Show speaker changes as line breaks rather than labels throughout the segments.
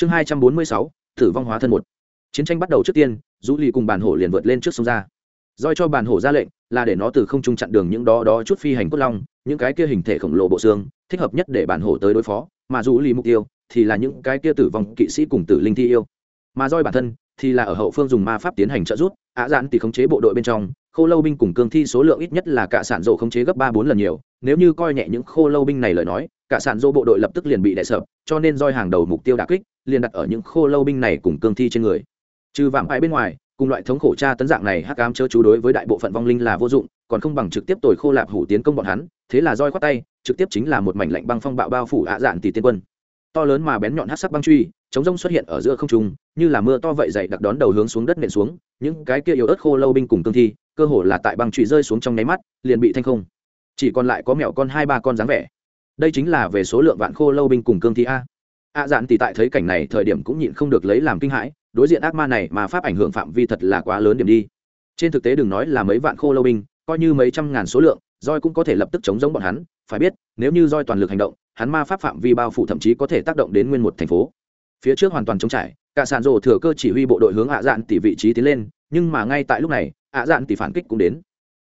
chương hai trăm bốn mươi sáu thử vong hóa thân một. Chiến tranh bắt đầu trước tiên du lì cùng bản hổ liền vượt lên trước sông ra. Doi cho bản hổ ra lệnh là để nó từ không trung chặn đường những đó đó chút phi hành cốt long, những cái kia hình thể khổng lồ bộ xương, thích hợp nhất để bản hổ tới đối phó, mà du lì mục tiêu thì là những cái kia tử vong kỵ sĩ cùng tử linh thi yêu. Mà roi bản thân thì là ở hậu phương dùng ma pháp tiến hành trợ giúp ạ dạn thì khống chế bộ đội bên trong, khô lâu binh cùng cương thi số lượng ít nhất là cả sản rộ khống chế gấp ba bốn lần nhiều, nếu như coi nhẹ những khô lâu binh này lời nói, cả sản rộ bộ đội lập tức liền bị đè sập, cho nên roi hàng đầu mục tiêu đà kích liền đặt ở những khô lâu binh này cùng cương thi trên người. Trừ vạm ải bên ngoài, cùng loại thống khổ tra tấn dạng này hắc ám chớ chú đối với đại bộ phận vong linh là vô dụng, còn không bằng trực tiếp tồi khô lạp hủ tiến công bọn hắn, thế là roi khoát tay, trực tiếp chính là một mảnh lạnh băng phong bạo bao phủ ạ dạn tỷ tiên quân. To lớn mà bén nhọn hắc sắc băng truy, chống rông xuất hiện ở giữa không trung, như là mưa to vậy dày đặc đón đầu hướng xuống đất nện xuống, những cái kia yếu ớt khô lâu binh cùng cương thi, cơ hồ là tại băng truy rơi xuống trong nháy mắt, liền bị thanh không. Chỉ còn lại có mẹo con hai ba con dáng vẻ. Đây chính là về số lượng vạn khô lâu binh cùng cương thi a a dạn thì tại thấy cảnh này thời điểm cũng nhịn không được lấy làm kinh hãi, đối diện ác ma này mà pháp ảnh hưởng phạm vi thật là quá lớn điểm đi. Trên thực tế đừng nói là mấy vạn khô lâu binh, coi như mấy trăm ngàn số lượng roi cũng có thể lập tức chống giống bọn hắn, phải biết, nếu như roi toàn lực hành động, hắn ma pháp phạm vi bao phủ thậm chí có thể tác động đến nguyên một thành phố. Phía trước hoàn toàn chống trải, cả sàn rồ thừa cơ chỉ huy bộ đội hướng ạ dạn tỷ vị trí tiến lên, nhưng mà ngay tại lúc này, ạ dạn tỷ phản kích cũng đến.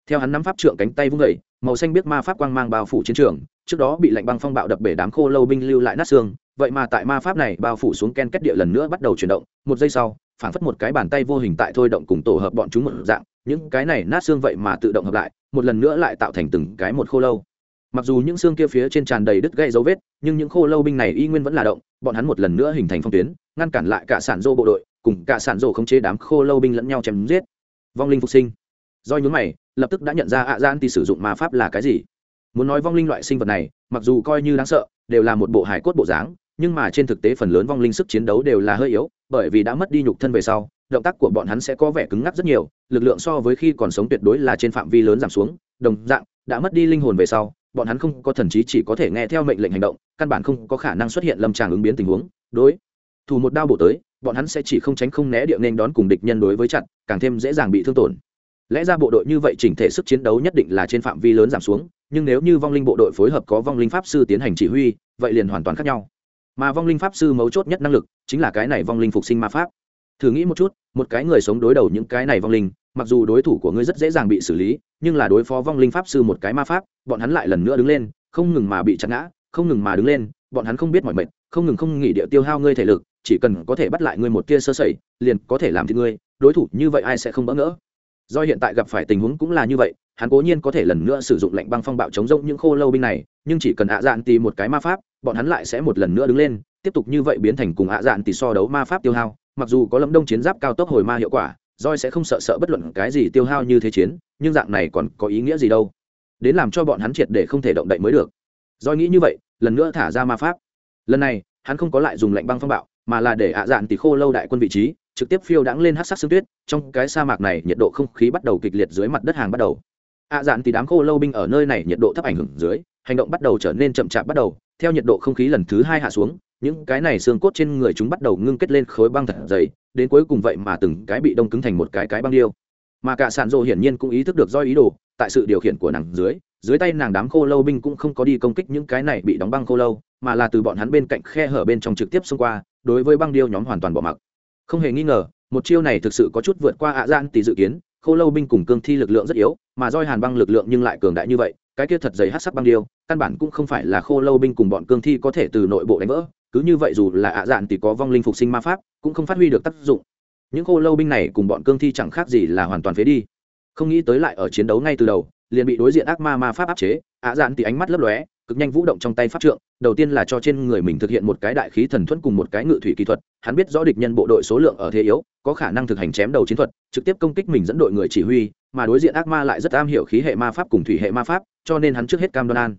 Theo hắn nắm pháp trượng cánh tay vung vẩy màu xanh biết ma pháp quang mang bao phủ chiến trường, trước đó bị lạnh băng phong bạo đập bể đám khô lâu binh lưu lại nát xương vậy mà tại ma pháp này bao phủ xuống ken kết địa lần nữa bắt đầu chuyển động, một giây sau, phảng phất một cái bàn tay vô hình tại thôi động cùng tổ hợp bọn chúng một dạng, những cái này nát xương vậy mà tự động hợp lại, một lần nữa lại tạo thành từng cái một khô lâu. Mặc dù những xương kia phía trên tràn đầy đứt gây dấu vết, nhưng những khô lâu binh này y nguyên vẫn là động, bọn hắn một lần nữa hình thành phong tuyến, ngăn cản lại cả sản dô bộ đội, cùng cả sản dô không chế đám khô lâu binh lẫn nhau chém giết. Vong linh phục sinh. Do nhún mày, lập tức đã nhận ra ạ gian thì sử dụng ma pháp là cái gì. Muốn nói vong linh loại sinh vật này, mặc dù coi như đáng sợ, đều là một bộ hài cốt bộ dáng nhưng mà trên thực tế phần lớn vong linh sức chiến đấu đều là hơi yếu, bởi vì đã mất đi nhục thân về sau, động tác của bọn hắn sẽ có vẻ cứng ngắc rất nhiều, lực lượng so với khi còn sống tuyệt đối là trên phạm vi lớn giảm xuống, đồng dạng, đã mất đi linh hồn về sau, bọn hắn không có thần trí chỉ có thể nghe theo mệnh lệnh hành động, căn bản không có khả năng xuất hiện lâm tràng ứng biến tình huống, đối thủ một đao bổ tới, bọn hắn sẽ chỉ không tránh không né địa nên đón cùng địch nhân đối với chặn, càng thêm dễ dàng bị thương tổn. Lẽ ra bộ đội như vậy chỉnh thể sức chiến đấu nhất định là trên phạm vi lớn giảm xuống, nhưng nếu như vong linh bộ đội phối hợp có vong linh pháp sư tiến hành chỉ huy, vậy liền hoàn toàn khác nhau mà vong linh pháp sư mấu chốt nhất năng lực chính là cái này vong linh phục sinh ma pháp. Thử nghĩ một chút, một cái người sống đối đầu những cái này vong linh, mặc dù đối thủ của ngươi rất dễ dàng bị xử lý, nhưng là đối phó vong linh pháp sư một cái ma pháp, bọn hắn lại lần nữa đứng lên, không ngừng mà bị chặt ngã, không ngừng mà đứng lên, bọn hắn không biết mọi mệnh, không ngừng không nghỉ địa tiêu hao ngươi thể lực, chỉ cần có thể bắt lại ngươi một tia sơ sẩy, liền có thể làm thì ngươi, đối thủ như vậy ai sẽ không bỡ ngỡ. Do hiện tại gặp phải tình huống cũng là như vậy, hắn cố nhiên có thể lần nữa sử dụng lệnh băng phong bạo chống rông những khô lâu binh này, nhưng chỉ cần ạ dạn tìm một cái ma pháp bọn hắn lại sẽ một lần nữa đứng lên, tiếp tục như vậy biến thành cùng ạ dạn tỷ so đấu ma pháp tiêu hao, mặc dù có lâm đông chiến giáp cao tốc hồi ma hiệu quả roi sẽ không sợ sợ bất luận cái gì tiêu hao như thế chiến, nhưng dạng này còn có ý nghĩa gì đâu? Đến làm cho bọn hắn triệt để không thể động đậy mới được. Roi nghĩ như vậy, lần nữa thả ra ma pháp. Lần này, hắn không có lại dùng lệnh băng phong bạo, mà là để ạ dạn tỷ khô lâu đại quân vị trí, trực tiếp phiêu đãng lên hát sắc xương tuyết, trong cái sa mạc này nhiệt độ không khí bắt đầu kịch liệt dưới mặt đất hàng bắt đầu. ạ dạn tỷ đám khô lâu binh ở nơi này nhiệt độ thấp ảnh hưởng dưới, hành động bắt đầu trở nên chậm chạp bắt đầu theo nhiệt độ không khí lần thứ hai hạ xuống, những cái này xương cốt trên người chúng bắt đầu ngưng kết lên khối băng thật dày, đến cuối cùng vậy mà từng cái bị đông cứng thành một cái cái băng điêu. Mà cả sản rộ hiển nhiên cũng ý thức được do ý đồ, tại sự điều khiển của nàng dưới dưới tay nàng đám khô lâu binh cũng không có đi công kích những cái này bị đóng băng khô lâu, mà là từ bọn hắn bên cạnh khe hở bên trong trực tiếp xông qua, đối với băng điêu nhóm hoàn toàn bỏ mặc. Không hề nghi ngờ, một chiêu này thực sự có chút vượt qua ạ gian tỷ dự kiến, khô lâu binh cùng cương thi lực lượng rất yếu, mà roi hàn băng lực lượng nhưng lại cường đại như vậy cái kia thật dày hát sắc băng điêu, căn bản cũng không phải là khô lâu binh cùng bọn cương thi có thể từ nội bộ đánh vỡ, cứ như vậy dù là ạ dạn thì có vong linh phục sinh ma pháp, cũng không phát huy được tác dụng. Những khô lâu binh này cùng bọn cương thi chẳng khác gì là hoàn toàn phế đi. Không nghĩ tới lại ở chiến đấu ngay từ đầu, liền bị đối diện ác ma ma pháp áp chế, ạ dạn thì ánh mắt lấp lóe, cực nhanh vũ động trong tay pháp trượng, đầu tiên là cho trên người mình thực hiện một cái đại khí thần thuẫn cùng một cái ngự thủy kỹ thuật, hắn biết rõ địch nhân bộ đội số lượng ở thế yếu, có khả năng thực hành chém đầu chiến thuật, trực tiếp công kích mình dẫn đội người chỉ huy mà đối diện ác ma lại rất am hiểu khí hệ ma pháp cùng thủy hệ ma pháp, cho nên hắn trước hết cam đoan an.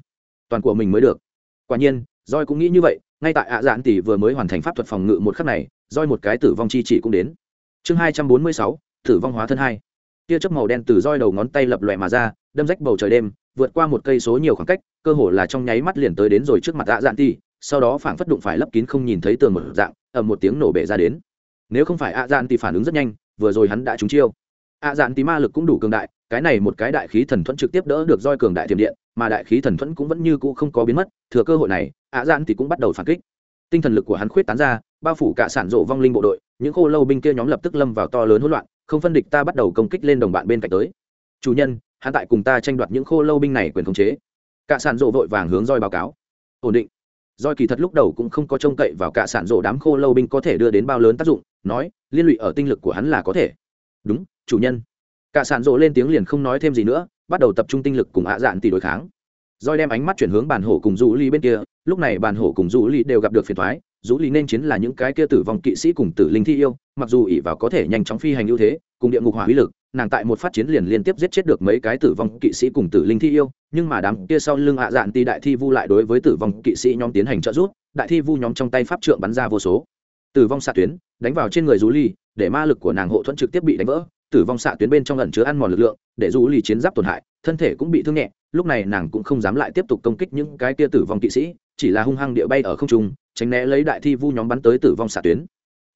Toàn của mình mới được. Quả nhiên roi cũng nghĩ như vậy, ngay tại ạ dạn tỷ vừa mới hoàn thành pháp thuật phòng ngự một khắc này roi một cái tử vong chi chỉ cũng đến. Chương hai trăm bốn mươi sáu, tử vong hóa thân hai. Tia chớp màu đen từ roi đầu ngón tay lập lòe mà ra, đâm rách bầu trời đêm, vượt qua một cây số nhiều khoảng cách, cơ hồ là trong nháy mắt liền tới đến rồi trước mặt ạ dạn tỷ, sau đó phảng phất đụng phải lấp kín không nhìn thấy tường một dạng, ầm một tiếng nổ bể ra đến. Nếu không phải ạ dạn tỷ phản ứng rất nhanh, vừa rồi hắn đã trúng chiêu ạ dạn tí ma lực cũng đủ cường đại, cái này một cái đại khí thần thuẫn trực tiếp đỡ được roi cường đại thiểm điện, mà đại khí thần thuẫn cũng vẫn như cũ không có biến mất, thừa cơ hội này, ạ dạn thì cũng bắt đầu phản kích. Tinh thần lực của hắn khuyết tán ra, bao phủ cả sản rộ vong linh bộ đội, những khô lâu binh kia nhóm lập tức lâm vào to lớn hỗn loạn, không phân địch ta bắt đầu công kích lên đồng bạn bên cạnh tới. Chủ nhân, hắn tại cùng ta tranh đoạt những khô lâu binh này quyền khống chế. Cả sản rộ vội vàng hướng roi báo cáo. Ổn định. Roi kỳ thật lúc đầu cũng không có trông cậy vào cả sản rộ đám khô lâu binh có thể đưa đến bao lớn tác dụng, nói, liên lụy ở tinh lực của hắn là có thể. Đúng chủ nhân. Cả sản rộ lên tiếng liền không nói thêm gì nữa, bắt đầu tập trung tinh lực cùng ạ dạn tỷ đối kháng. Roi đem ánh mắt chuyển hướng bàn hổ cùng du ly bên kia, lúc này bàn hổ cùng du ly đều gặp được phiền thoái du ly nên chiến là những cái kia tử vong kỵ sĩ cùng tử linh thi yêu, mặc dù ỷ vào có thể nhanh chóng phi hành ưu thế, cùng địa ngục hỏa uy lực, nàng tại một phát chiến liền liên tiếp giết chết được mấy cái tử vong kỵ sĩ cùng tử linh thi yêu, nhưng mà đám kia sau lưng hạ dạn ti đại thi vu lại đối với tử vong kỵ sĩ nhóm tiến hành trợ giúp, đại thi vu nhóm trong tay pháp trượng bắn ra vô số. Tử vong xạ tuyến, đánh vào trên người du ly để ma lực của nàng hộ thuẫn trực tiếp bị đánh vỡ tử vong xạ tuyến bên trong ẩn chứa ăn mòn lực lượng, để dù lì chiến giáp tổn hại, thân thể cũng bị thương nhẹ, lúc này nàng cũng không dám lại tiếp tục công kích những cái tia tử vong kỵ sĩ, chỉ là hung hăng địa bay ở không trung, tránh né lấy đại thi vu nhóm bắn tới tử vong xạ tuyến.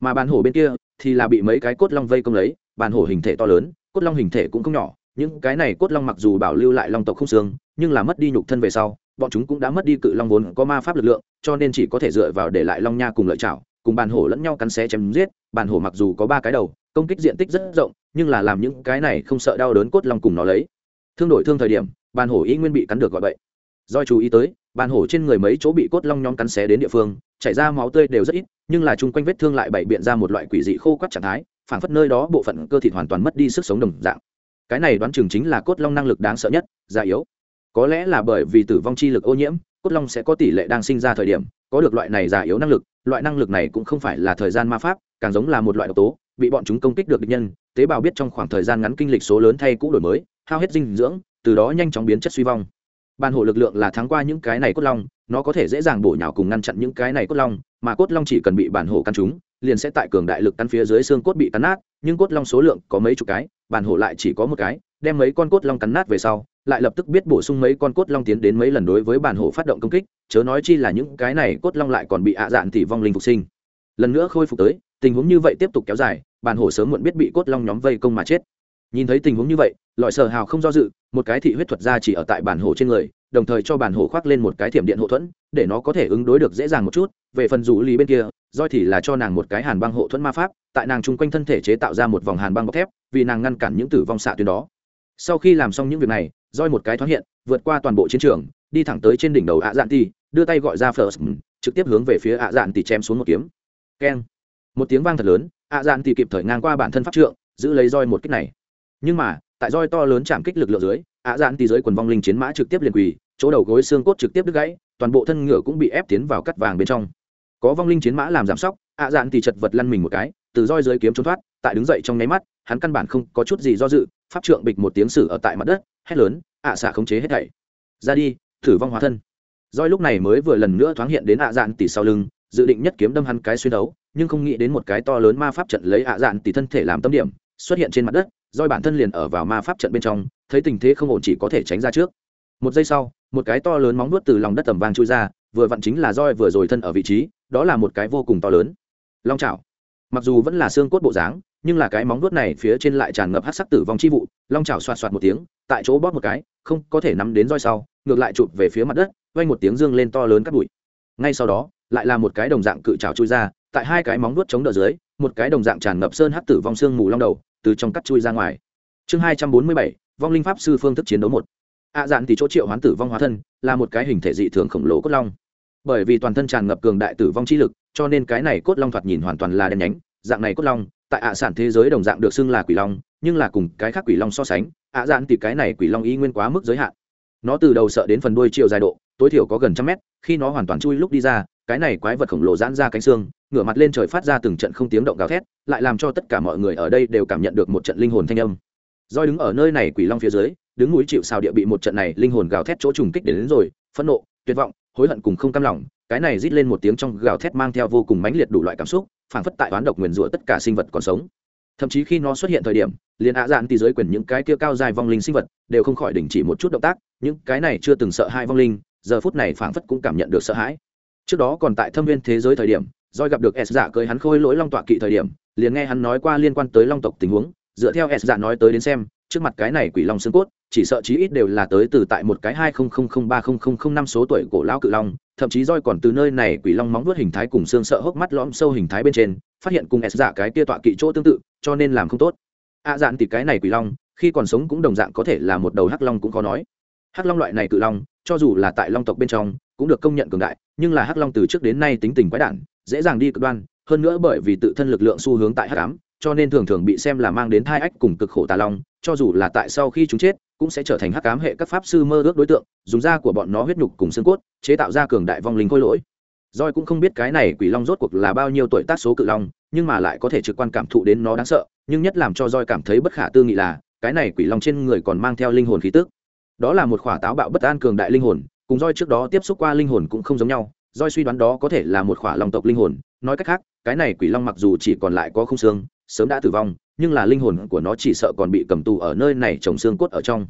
Mà bàn hổ bên kia thì là bị mấy cái cốt long vây công lấy, bàn hổ hình thể to lớn, cốt long hình thể cũng không nhỏ, những cái này cốt long mặc dù bảo lưu lại long tộc không xương, nhưng là mất đi nhục thân về sau, bọn chúng cũng đã mất đi cự long vốn có ma pháp lực lượng, cho nên chỉ có thể dựa vào để lại long nha cùng lợi chảo, cùng bàn hổ lẫn nhau cắn xé chém giết, bàn hổ mặc dù có ba cái đầu, công kích diện tích rất rộng nhưng là làm những cái này không sợ đau đớn cốt long cùng nó lấy. Thương đổi thương thời điểm, bàn hổ y nguyên bị cắn được gọi vậy do chú ý tới, bàn hổ trên người mấy chỗ bị cốt long nhóm cắn xé đến địa phương, chảy ra máu tươi đều rất ít, nhưng là chung quanh vết thương lại bày biện ra một loại quỷ dị khô quắt trạng thái phảng phất nơi đó bộ phận cơ thịt hoàn toàn mất đi sức sống đồng dạng. Cái này đoán chừng chính là cốt long năng lực đáng sợ nhất già yếu. Có lẽ là bởi vì tử vong chi lực ô nhiễm, cốt long sẽ có tỷ lệ đang sinh ra thời điểm có được loại này giả yếu năng lực, loại năng lực này cũng không phải là thời gian ma pháp, càng giống là một loại độc tố, bị bọn chúng công kích được địch nhân, tế bào biết trong khoảng thời gian ngắn kinh lịch số lớn thay cũ đổi mới, hao hết dinh dưỡng, từ đó nhanh chóng biến chất suy vong. Ban hộ lực lượng là thắng qua những cái này cốt long, nó có thể dễ dàng bổ nhào cùng ngăn chặn những cái này cốt long, mà cốt long chỉ cần bị bản hổ căn chúng liền sẽ tại cường đại lực căn phía dưới xương cốt bị cắn nát, nhưng cốt long số lượng có mấy chục cái, bản hổ lại chỉ có một cái, đem mấy con cốt long cắn nát về sau, lại lập tức biết bổ sung mấy con cốt long tiến đến mấy lần đối với bản hổ phát động công kích chớ nói chi là những cái này cốt long lại còn bị ạ dạn tỷ vong linh phục sinh. Lần nữa khôi phục tới, tình huống như vậy tiếp tục kéo dài bản hổ sớm muộn biết bị cốt long nhóm vây công mà chết. Nhìn thấy tình huống như vậy, lọi sở hào không do dự, một cái thị huyết thuật ra chỉ ở tại bản hổ trên người, đồng thời cho bản hổ khoác lên một cái thiểm điện hộ thuẫn, để nó có thể ứng đối được dễ dàng một chút. Về phần rủ lý bên kia doi thì là cho nàng một cái hàn băng hộ thuẫn ma pháp, tại nàng chung quanh thân thể chế tạo ra một vòng hàn băng bọc thép, vì nàng ngăn cản những tử vong xạ tuyến đó. Sau khi làm xong những việc này doi một cái thoáng hiện, vượt qua toàn bộ chiến trường đi thẳng tới trên đỉnh đầu ạ dạn ti đưa tay gọi ra first trực tiếp hướng về phía ạ dạn ti chém xuống một kiếm. Keng. Một tiếng vang thật lớn, ạ dạn ti kịp thời ngang qua bản thân pháp trượng, giữ lấy roi một kích này. Nhưng mà, tại roi to lớn chạm kích lực lượng dưới, ạ dạn ti dưới quần vong linh chiến mã trực tiếp liền quỳ, chỗ đầu gối xương cốt trực tiếp đứt gãy, toàn bộ thân ngựa cũng bị ép tiến vào cắt vàng bên trong. Có vong linh chiến mã làm giảm sóc, ạ dạn thì chật vật lăn mình một cái, từ roi dưới kiếm trốn thoát, tại đứng dậy trong nháy mắt, hắn căn bản không có chút gì do dự, pháp trượng bịch một tiếng sử ở tại mặt đất, hét lớn, ạ xả khống chế hết thảy. Ra đi thử vong hóa thân. Roi lúc này mới vừa lần nữa thoáng hiện đến ạ dạn tỷ sau lưng, dự định nhất kiếm đâm hắn cái xuyên đấu, nhưng không nghĩ đến một cái to lớn ma pháp trận lấy ạ dạn tỷ thân thể làm tâm điểm, xuất hiện trên mặt đất roi bản thân liền ở vào ma pháp trận bên trong, thấy tình thế không ổn chỉ có thể tránh ra trước. Một giây sau, một cái to lớn móng nuốt từ lòng đất tầm vang chui ra, vừa vặn chính là roi vừa rồi thân ở vị trí, đó là một cái vô cùng to lớn. Long chảo. Mặc dù vẫn là xương cốt bộ dáng nhưng là cái móng vuốt này phía trên lại tràn ngập hát sắc tử vong chi vụ, long chảo xoạt xoạt một tiếng, tại chỗ bóp một cái, không có thể nắm đến roi sau, ngược lại chụp về phía mặt đất, vang một tiếng dương lên to lớn cắt bụi. Ngay sau đó, lại là một cái đồng dạng cự chảo chui ra, tại hai cái móng vuốt chống đỡ dưới, một cái đồng dạng tràn ngập sơn hát tử vong xương mù long đầu, từ trong cắt chui ra ngoài. Chương hai trăm bốn mươi bảy, vong linh pháp sư phương thức chiến đấu một. Ạ dạn thì chỗ triệu hoán tử vong hóa thân, là một cái hình thể dị thường khổng lồ cốt long. Bởi vì toàn thân tràn ngập cường đại tử vong chi lực, cho nên cái này cốt long thoạt nhìn hoàn toàn là đen nhánh, dạng này cốt long tại ạ sản thế giới đồng dạng được xưng là quỷ long nhưng là cùng cái khác quỷ long so sánh ạ dạn thì cái này quỷ long y nguyên quá mức giới hạn. Nó từ đầu sợ đến phần đuôi chiều dài độ tối thiểu có gần trăm mét khi nó hoàn toàn chui lúc đi ra cái này quái vật khổng lồ giãn ra cánh xương ngửa mặt lên trời phát ra từng trận không tiếng động gào thét lại làm cho tất cả mọi người ở đây đều cảm nhận được một trận linh hồn thanh âm. Doi đứng ở nơi này quỷ long phía dưới đứng núi chịu sao địa bị một trận này linh hồn gào thét chỗ trùng kích đến, đến rồi phẫn nộ tuyệt vọng hối hận cùng không cam lòng cái này rít lên một tiếng trong gào thét mang theo vô cùng mãnh liệt đủ loại cảm xúc phảng phất tại toán độc nguyền rủa tất cả sinh vật còn sống. Thậm chí khi nó xuất hiện thời điểm, liền ạ dạn thì giới quyền những cái kia cao dài vong linh sinh vật đều không khỏi đình chỉ một chút động tác, những cái này chưa từng sợ hai vong linh, giờ phút này phảng phất cũng cảm nhận được sợ hãi. Trước đó còn tại thâm viên thế giới thời điểm doi gặp được s giả cưới hắn khôi lỗi long tọa kỵ thời điểm, liền nghe hắn nói qua liên quan tới long tộc tình huống, dựa theo s giả nói tới đến xem, trước mặt cái này quỷ long xương cốt, chỉ sợ chí ít đều là tới từ tại một cái hai không không không ba không không không năm số tuổi cổ lão cự long thậm chí roi còn từ nơi này quỷ long móng vuốt hình thái cùng xương sợ hốc mắt lõm sâu hình thái bên trên, phát hiện cùng s dạ cái kia tọa kỵ chỗ tương tự, cho nên làm không tốt. A à dạn thì cái này quỷ long, khi còn sống cũng đồng dạng có thể là một đầu hắc long cũng có nói. Hắc long loại này cự long, cho dù là tại long tộc bên trong, cũng được công nhận cường đại, nhưng là hắc long từ trước đến nay tính tình quái đản, dễ dàng đi cực đoan, hơn nữa bởi vì tự thân lực lượng xu hướng tại hắc ám, cho nên thường thường bị xem là mang đến thai ách cùng cực khổ tà long, cho dù là tại sau khi chúng chết cũng sẽ trở thành hắc ám hệ các pháp sư mơ ước đối tượng, dùng da của bọn nó huyết nhục cùng xương cốt, chế tạo ra cường đại vong linh khôi lỗi. Roi cũng không biết cái này quỷ long rốt cuộc là bao nhiêu tuổi tác số cự long, nhưng mà lại có thể trực quan cảm thụ đến nó đáng sợ, nhưng nhất làm cho roi cảm thấy bất khả tư nghị là, cái này quỷ long trên người còn mang theo linh hồn khí tức. Đó là một khỏa táo bạo bất an cường đại linh hồn, cùng roi trước đó tiếp xúc qua linh hồn cũng không giống nhau roi suy đoán đó có thể là một khỏa long tộc linh hồn, nói cách khác, cái này quỷ long mặc dù chỉ còn lại có không xương sớm đã tử vong, nhưng là linh hồn của nó chỉ sợ còn bị cầm tù ở nơi này trồng xương cốt ở trong.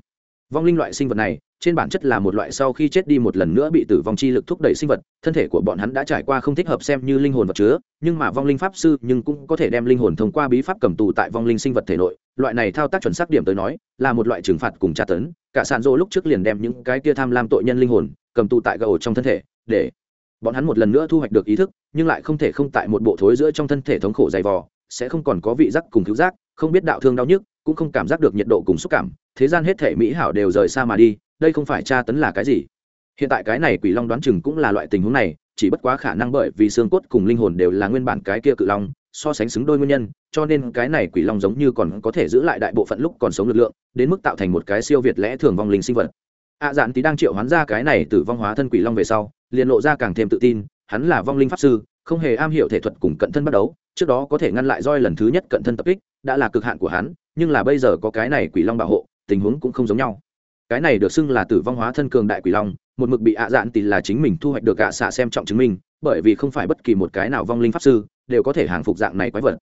Vong linh loại sinh vật này, trên bản chất là một loại sau khi chết đi một lần nữa bị tử vong chi lực thúc đẩy sinh vật, thân thể của bọn hắn đã trải qua không thích hợp xem như linh hồn vật chứa, nhưng mà vong linh pháp sư nhưng cũng có thể đem linh hồn thông qua bí pháp cầm tù tại vong linh sinh vật thể nội. Loại này thao tác chuẩn xác điểm tới nói, là một loại trừng phạt cùng tra tấn. Cả sàn rô lúc trước liền đem những cái kia tham lam tội nhân linh hồn cầm tù tại gầu trong thân thể, để bọn hắn một lần nữa thu hoạch được ý thức, nhưng lại không thể không tại một bộ thối giữa trong thân thể thống khổ dày vò sẽ không còn có vị giác cùng cứu giác không biết đạo thương đau nhức cũng không cảm giác được nhiệt độ cùng xúc cảm thế gian hết thể mỹ hảo đều rời xa mà đi đây không phải tra tấn là cái gì. Hiện tại cái này quỷ long đoán chừng cũng là loại tình huống này chỉ bất quá khả năng bởi vì xương cốt cùng linh hồn đều là nguyên bản cái kia cự long so sánh xứng đôi nguyên nhân cho nên cái này quỷ long giống như còn có thể giữ lại đại bộ phận lúc còn sống lực lượng đến mức tạo thành một cái siêu việt lẽ thường vong linh sinh vật. Ạ à, dạn tí đang triệu hoán ra cái này từ vong hóa thân quỷ long về sau liền lộ ra càng thêm tự tin hắn là vong linh pháp sư không hề am hiểu thể thuật cùng cận thân bắt đấu trước đó có thể ngăn lại roi lần thứ nhất cận thân tập kích, đã là cực hạn của hắn, nhưng là bây giờ có cái này quỷ long bảo hộ, tình huống cũng không giống nhau. Cái này được xưng là tử vong hóa thân cường đại quỷ long, một mực bị ạ dạn tỷ là chính mình thu hoạch được ạ xạ xem trọng chứng minh, bởi vì không phải bất kỳ một cái nào vong linh pháp sư đều có thể hàng phục dạng này quái vật.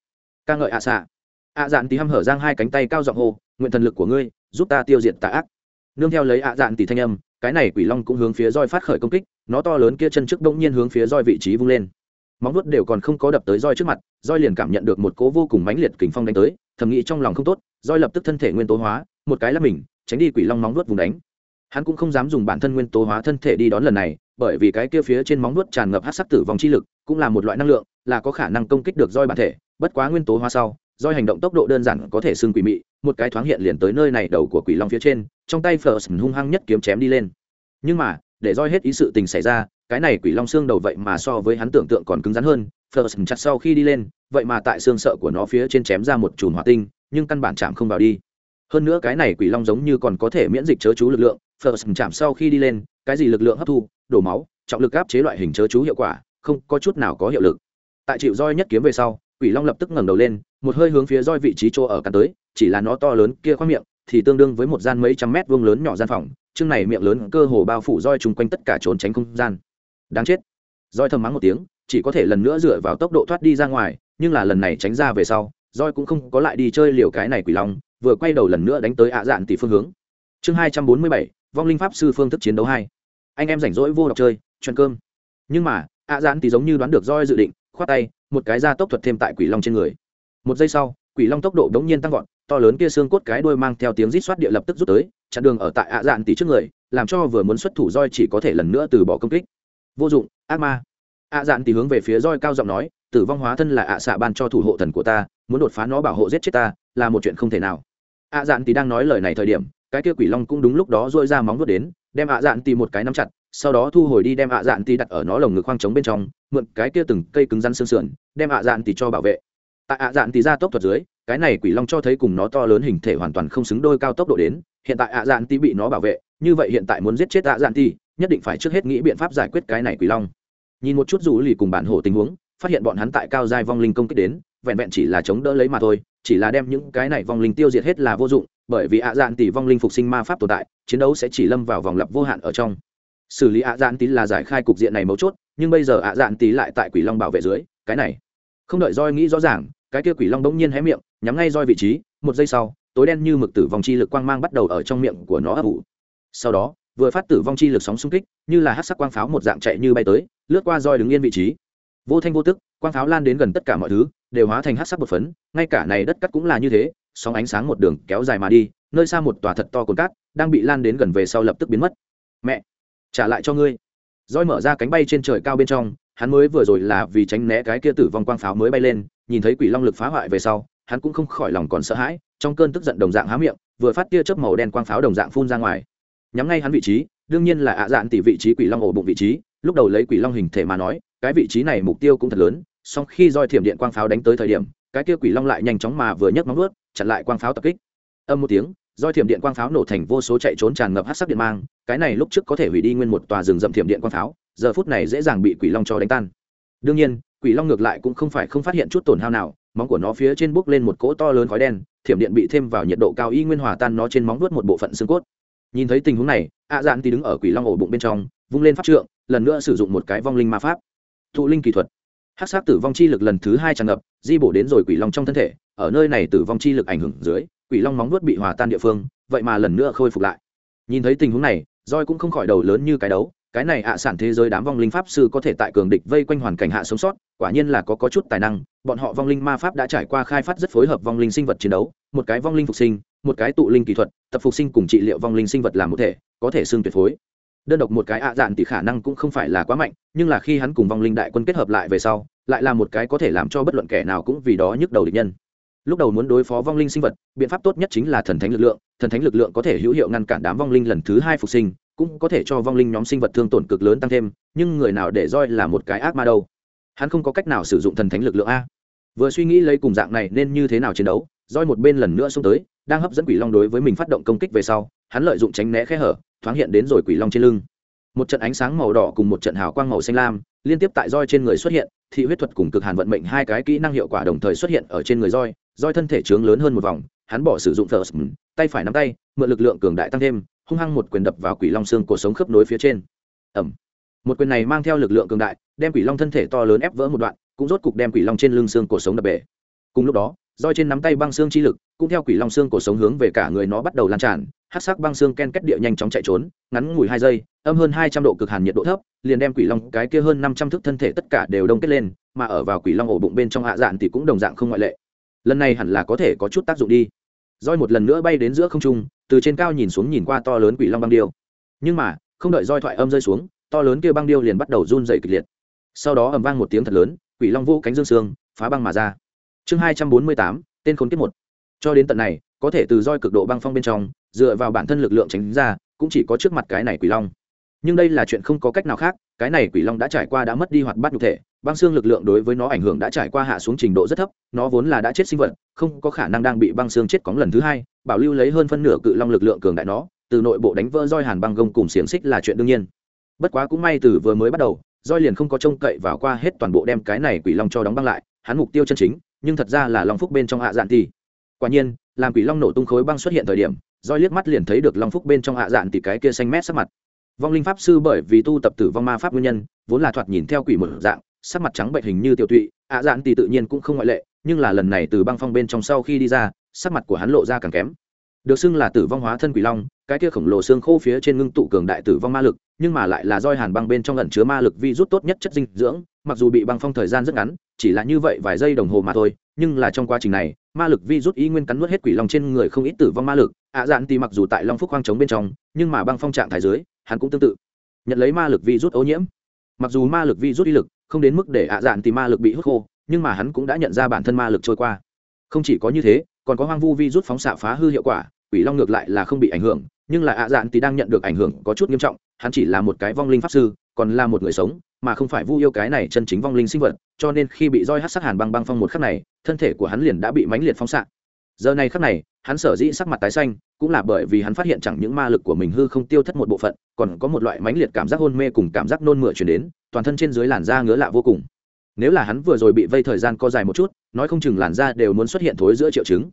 Ca ngợi ạ xạ. Ạ dạn tỷ hăm hở giang hai cánh tay cao giọng hô, nguyện thần lực của ngươi giúp ta tiêu diệt tà ác. Nương theo lấy ạ dạn tỷ thanh âm, cái này quỷ long cũng hướng phía roi phát khởi công kích, nó to lớn kia chân trước đông nhiên hướng phía roi vị trí vung lên móng vuốt đều còn không có đập tới roi trước mặt, roi liền cảm nhận được một cố vô cùng mãnh liệt kình phong đánh tới, thầm nghĩ trong lòng không tốt, roi lập tức thân thể nguyên tố hóa, một cái là mình, tránh đi quỷ long móng vuốt vùng đánh. Hắn cũng không dám dùng bản thân nguyên tố hóa thân thể đi đón lần này, bởi vì cái kia phía trên móng vuốt tràn ngập hát sắc tử vong chi lực, cũng là một loại năng lượng, là có khả năng công kích được roi bản thể, bất quá nguyên tố hóa sau, roi hành động tốc độ đơn giản có thể xưng quỷ mị, một cái thoáng hiện liền tới nơi này đầu của quỷ long phía trên, trong tay first hung hăng nhất kiếm chém đi lên. Nhưng mà, để roi hết ý sự tình xảy ra cái này quỷ long xương đầu vậy mà so với hắn tưởng tượng còn cứng rắn hơn Ferguson chặt sau khi đi lên, vậy mà tại xương sợ của nó phía trên chém ra một chùm hỏa tinh, nhưng căn bản chạm không vào đi. Hơn nữa cái này quỷ long giống như còn có thể miễn dịch chớ chú lực lượng Ferguson chạm sau khi đi lên, cái gì lực lượng hấp thu, đổ máu, trọng lực áp chế loại hình chớ chú hiệu quả, không có chút nào có hiệu lực. Tại chịu roi nhất kiếm về sau, quỷ long lập tức ngẩng đầu lên, một hơi hướng phía roi vị trí chỗ ở cắn tới, chỉ là nó to lớn kia khoang miệng, thì tương đương với một gian mấy trăm mét vuông lớn nhỏ gian phòng, chương này miệng lớn cơ hồ bao phủ roi chung quanh tất cả trốn tránh không gian đáng chết. Roi thầm mắng một tiếng, chỉ có thể lần nữa dựa vào tốc độ thoát đi ra ngoài, nhưng là lần này tránh ra về sau roi cũng không có lại đi chơi liều cái này quỷ long, vừa quay đầu lần nữa đánh tới ạ dạn tỷ phương hướng. Chương hai trăm bốn mươi bảy, vong linh pháp sư phương thức chiến đấu hai. Anh em rảnh rỗi vô đọc chơi chuyện cơm. Nhưng mà, ạ dạn tỷ giống như đoán được roi dự định, khoát tay, một cái ra tốc thuật thêm tại quỷ long trên người. Một giây sau, quỷ long tốc độ đống nhiên tăng vọt, to lớn kia xương cốt cái đuôi mang theo tiếng rít xoát địa lập tức rút tới, chặn đường ở tại ạ dạn tỷ trước người, làm cho vừa muốn xuất thủ roi chỉ có thể lần nữa từ bỏ công kích vô dụng, ác ma. Ạ dạn tỷ hướng về phía roi cao giọng nói, tử vong hóa thân là ạ xạ ban cho thủ hộ thần của ta, muốn đột phá nó bảo hộ giết chết ta, là một chuyện không thể nào. Ạ dạn tỷ đang nói lời này thời điểm, cái kia quỷ long cũng đúng lúc đó dôi ra móng vuốt đến, đem ạ dạn tỷ một cái nắm chặt, sau đó thu hồi đi đem ạ dạn tỷ đặt ở nó lồng ngực khoang trống bên trong, mượn cái kia từng cây cứng rắn xương sườn, đem ạ dạn tỷ cho bảo vệ. Tại ạ dạn tỷ ra tốc thuật dưới, cái này quỷ long cho thấy cùng nó to lớn hình thể hoàn toàn không xứng đôi cao tốc độ đến, hiện tại ạ dạn tỷ bị nó bảo vệ, như vậy hiện tại muốn giết chết ạ dạn tỷ nhất định phải trước hết nghĩ biện pháp giải quyết cái này quỷ long. Nhìn một chút dù lì cùng bản hổ tình huống, phát hiện bọn hắn tại cao giai vong linh công kích đến, vẹn vẹn chỉ là chống đỡ lấy mà thôi, chỉ là đem những cái này vong linh tiêu diệt hết là vô dụng, bởi vì ạ dạn tỷ vong linh phục sinh ma pháp tồn tại, chiến đấu sẽ chỉ lâm vào vòng lặp vô hạn ở trong. Xử lý ạ dạn tỷ là giải khai cục diện này mấu chốt, nhưng bây giờ ạ dạn tỷ lại tại quỷ long bảo vệ dưới, cái này. Không đợi roi nghĩ rõ ràng, cái kia quỷ long đống nhiên hé miệng, nhắm ngay roi vị trí, một giây sau, tối đen như mực tử vòng chi lực quang mang bắt đầu ở trong miệng của nó ấp ủ. Sau đó vừa phát tử vong chi lực sóng xung kích, như là hát sắc quang pháo một dạng chạy như bay tới, lướt qua roi đứng yên vị trí. Vô thanh vô tức, quang pháo lan đến gần tất cả mọi thứ, đều hóa thành hát sắc bột phấn, ngay cả này đất cắt cũng là như thế, sóng ánh sáng một đường kéo dài mà đi, nơi xa một tòa thật to cồn cát, đang bị lan đến gần về sau lập tức biến mất. Mẹ, trả lại cho ngươi. Roi mở ra cánh bay trên trời cao bên trong, hắn mới vừa rồi là vì tránh né cái kia tử vong quang pháo mới bay lên, nhìn thấy quỷ long lực phá hoại về sau, hắn cũng không khỏi lòng còn sợ hãi, trong cơn tức giận đồng dạng há miệng, vừa phát tia chớp màu đen quang pháo đồng dạng phun ra ngoài nhắm ngay hắn vị trí, đương nhiên là ạ dạn tỷ vị trí quỷ long ổ bụng vị trí, lúc đầu lấy quỷ long hình thể mà nói, cái vị trí này mục tiêu cũng thật lớn, song khi roi thiểm điện quang pháo đánh tới thời điểm, cái kia quỷ long lại nhanh chóng mà vừa nhấc móng vuốt, chặn lại quang pháo tập kích. Âm một tiếng, roi thiểm điện quang pháo nổ thành vô số chạy trốn tràn ngập hát sắc điện mang, cái này lúc trước có thể hủy đi nguyên một tòa rừng rậm thiểm điện quang pháo, giờ phút này dễ dàng bị quỷ long cho đánh tan. Đương nhiên, quỷ long ngược lại cũng không phải không phát hiện chút tổn hao nào, móng của nó phía trên bốc lên một cỗ to lớn khói đen, thiểm điện bị thêm vào nhiệt độ cao y nguyên hòa tan nó trên móng vuốt một bộ phận xương cốt nhìn thấy tình huống này, ạ dạn thì đứng ở quỷ long ổ bụng bên trong, vung lên pháp trượng, lần nữa sử dụng một cái vong linh ma pháp. Thụ linh kỳ thuật. Hát sát tử vong chi lực lần thứ hai tràn ngập, di bổ đến rồi quỷ long trong thân thể, ở nơi này tử vong chi lực ảnh hưởng dưới, quỷ long móng nuốt bị hòa tan địa phương, vậy mà lần nữa khôi phục lại. Nhìn thấy tình huống này roi cũng không khỏi đầu lớn như cái đấu, cái này ạ sản thế giới đám vong linh pháp sư có thể tại cường địch vây quanh hoàn cảnh hạ sống sót, quả nhiên là có có chút tài năng, bọn họ vong linh ma pháp đã trải qua khai phát rất phối hợp vong linh sinh vật chiến đấu, một cái vong linh phục sinh một cái tụ linh kỹ thuật, tập phục sinh cùng trị liệu vong linh sinh vật làm một thể, có thể xương tuyệt phối. Đơn độc một cái ạ dạn thì khả năng cũng không phải là quá mạnh, nhưng là khi hắn cùng vong linh đại quân kết hợp lại về sau, lại là một cái có thể làm cho bất luận kẻ nào cũng vì đó nhức đầu địch nhân. Lúc đầu muốn đối phó vong linh sinh vật, biện pháp tốt nhất chính là thần thánh lực lượng, thần thánh lực lượng có thể hữu hiệu ngăn cản đám vong linh lần thứ hai phục sinh, cũng có thể cho vong linh nhóm sinh vật thương tổn cực lớn tăng thêm, nhưng người nào để roi là một cái ác ma đâu. Hắn không có cách nào sử dụng thần thánh lực lượng a. Vừa suy nghĩ lấy cùng dạng này nên như thế nào chiến đấu, roi một bên lần nữa xông tới đang hấp dẫn quỷ long đối với mình phát động công kích về sau, hắn lợi dụng tránh né khe hở, thoáng hiện đến rồi quỷ long trên lưng. Một trận ánh sáng màu đỏ cùng một trận hào quang màu xanh lam, liên tiếp tại roi trên người xuất hiện, thị huyết thuật cùng cực hàn vận mệnh hai cái kỹ năng hiệu quả đồng thời xuất hiện ở trên người roi roi thân thể trướng lớn hơn một vòng, hắn bỏ sử dụng first, tay phải nắm tay, mượn lực lượng cường đại tăng thêm, hung hăng một quyền đập vào quỷ long xương cổ sống khớp nối phía trên. Ẩm một quyền này mang theo lực lượng cường đại, đem quỷ long thân thể to lớn ép vỡ một đoạn, cũng rốt cục đem quỷ long trên lưng xương cổ sống đập bể. Cùng lúc đó roi trên nắm tay băng xương chi lực, cũng theo quỷ long xương cổ sống hướng về cả người nó bắt đầu lan tràn hát sắc băng xương ken kết địa nhanh chóng chạy trốn, ngắn ngủi hai giây, âm hơn hai trăm độ cực hàn nhiệt độ thấp, liền đem quỷ long cái kia hơn năm trăm thước thân thể tất cả đều đông kết lên, mà ở vào quỷ long ổ bụng bên trong hạ dạn thì cũng đồng dạng không ngoại lệ. Lần này hẳn là có thể có chút tác dụng đi. Roi một lần nữa bay đến giữa không trung, từ trên cao nhìn xuống nhìn qua to lớn quỷ long băng điêu. Nhưng mà, không đợi roi thoại âm rơi xuống, to lớn kia băng điêu liền bắt đầu run dày kịch liệt. Sau đó ầm vang một tiếng thật lớn, quỷ long vô cánh dương xương, phá băng mà ra chương hai trăm bốn mươi tám, tên khốn kiếp một. Cho đến tận này, có thể từ roi cực độ băng phong bên trong, dựa vào bản thân lực lượng tránh ra, cũng chỉ có trước mặt cái này quỷ long. Nhưng đây là chuyện không có cách nào khác, cái này quỷ long đã trải qua đã mất đi hoạt bát nhục thể, băng xương lực lượng đối với nó ảnh hưởng đã trải qua hạ xuống trình độ rất thấp, nó vốn là đã chết sinh vật, không có khả năng đang bị băng xương chết cóng lần thứ hai, bảo lưu lấy hơn phân nửa cự long lực lượng cường đại nó, từ nội bộ đánh vỡ roi hàn băng gông cùng xiềng xích là chuyện đương nhiên. Bất quá cũng may từ vừa mới bắt đầu, roi liền không có trông cậy vào qua hết toàn bộ đem cái này quỷ long cho đóng băng lại, hắn mục tiêu chân chính nhưng thật ra là long phúc bên trong hạ dạn tỷ quả nhiên, làm quỷ long nổ tung khối băng xuất hiện thời điểm roi liếc mắt liền thấy được long phúc bên trong hạ dạn tỷ cái kia xanh mét sắc mặt. Vong linh pháp sư bởi vì tu tập tử vong ma pháp nguyên nhân, vốn là thoạt nhìn theo quỷ một dạng, sắc mặt trắng bệnh hình như tiểu tụy, ạ dạn tỷ tự nhiên cũng không ngoại lệ, nhưng là lần này từ băng phong bên trong sau khi đi ra, sắc mặt của hắn lộ ra càng kém. Được xưng là tử vong hóa thân quỷ long, cái kia khổng lồ xương khô phía trên ngưng tụ cường đại tử vong ma lực nhưng mà lại là roi hàn băng bên trong ẩn chứa ma lực vi rút tốt nhất chất dinh dưỡng, mặc dù bị băng phong thời gian rất ngắn, chỉ là như vậy vài giây đồng hồ mà thôi, nhưng là trong quá trình này, ma lực vi rút ý nguyên cắn nuốt hết quỷ long trên người không ít tử vong ma lực. Ạ dạn thì mặc dù tại long phúc hoang trống bên trong, nhưng mà băng phong trạng thái dưới, hắn cũng tương tự. Nhận lấy ma lực vi rút ô nhiễm. Mặc dù ma lực vi rút y lực không đến mức để ạ dạn thì ma lực bị hút khô, nhưng mà hắn cũng đã nhận ra bản thân ma lực trôi qua. Không chỉ có như thế, còn có hoang vu vi rút phóng xạ phá hư hiệu quả quỷ long ngược lại là không bị ảnh hưởng, nhưng là ạ dạn thì đang nhận được ảnh hưởng có chút nghiêm trọng, hắn chỉ là một cái vong linh pháp sư, còn là một người sống, mà không phải vu yêu cái này chân chính vong linh sinh vật, cho nên khi bị roi hát sắc hàn băng băng phong một khắc này, thân thể của hắn liền đã bị mãnh liệt phóng xạ. Giờ này khắc này, hắn sở dĩ sắc mặt tái xanh, cũng là bởi vì hắn phát hiện chẳng những ma lực của mình hư không tiêu thất một bộ phận, còn có một loại mãnh liệt cảm giác hôn mê cùng cảm giác nôn mửa chuyển đến, toàn thân trên dưới làn da ngứa lạ vô cùng. Nếu là hắn vừa rồi bị vây thời gian co dài một chút, nói không chừng làn da đều muốn xuất hiện thối giữa triệu chứng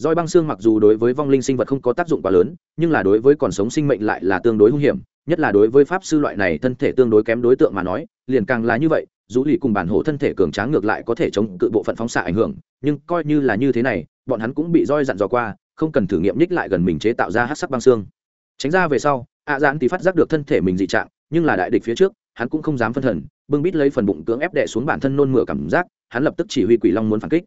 roi băng xương mặc dù đối với vong linh sinh vật không có tác dụng quá lớn, nhưng là đối với còn sống sinh mệnh lại là tương đối hung hiểm, nhất là đối với pháp sư loại này thân thể tương đối kém đối tượng mà nói, liền càng là như vậy, dù lì cùng bản hộ thân thể cường tráng ngược lại có thể chống cự bộ phận phóng xạ ảnh hưởng, nhưng coi như là như thế này, bọn hắn cũng bị roi dặn dò qua, không cần thử nghiệm nhích lại gần mình chế tạo ra hát sắc băng xương. Tránh ra về sau ạ à giãn thì phát giác được thân thể mình dị trạng, nhưng là đại địch phía trước, hắn cũng không dám phân thần, bưng bít lấy phần bụng cưỡng ép đệ xuống bản thân nôn mửa cảm giác, hắn lập tức chỉ huy quỷ long muốn phản kích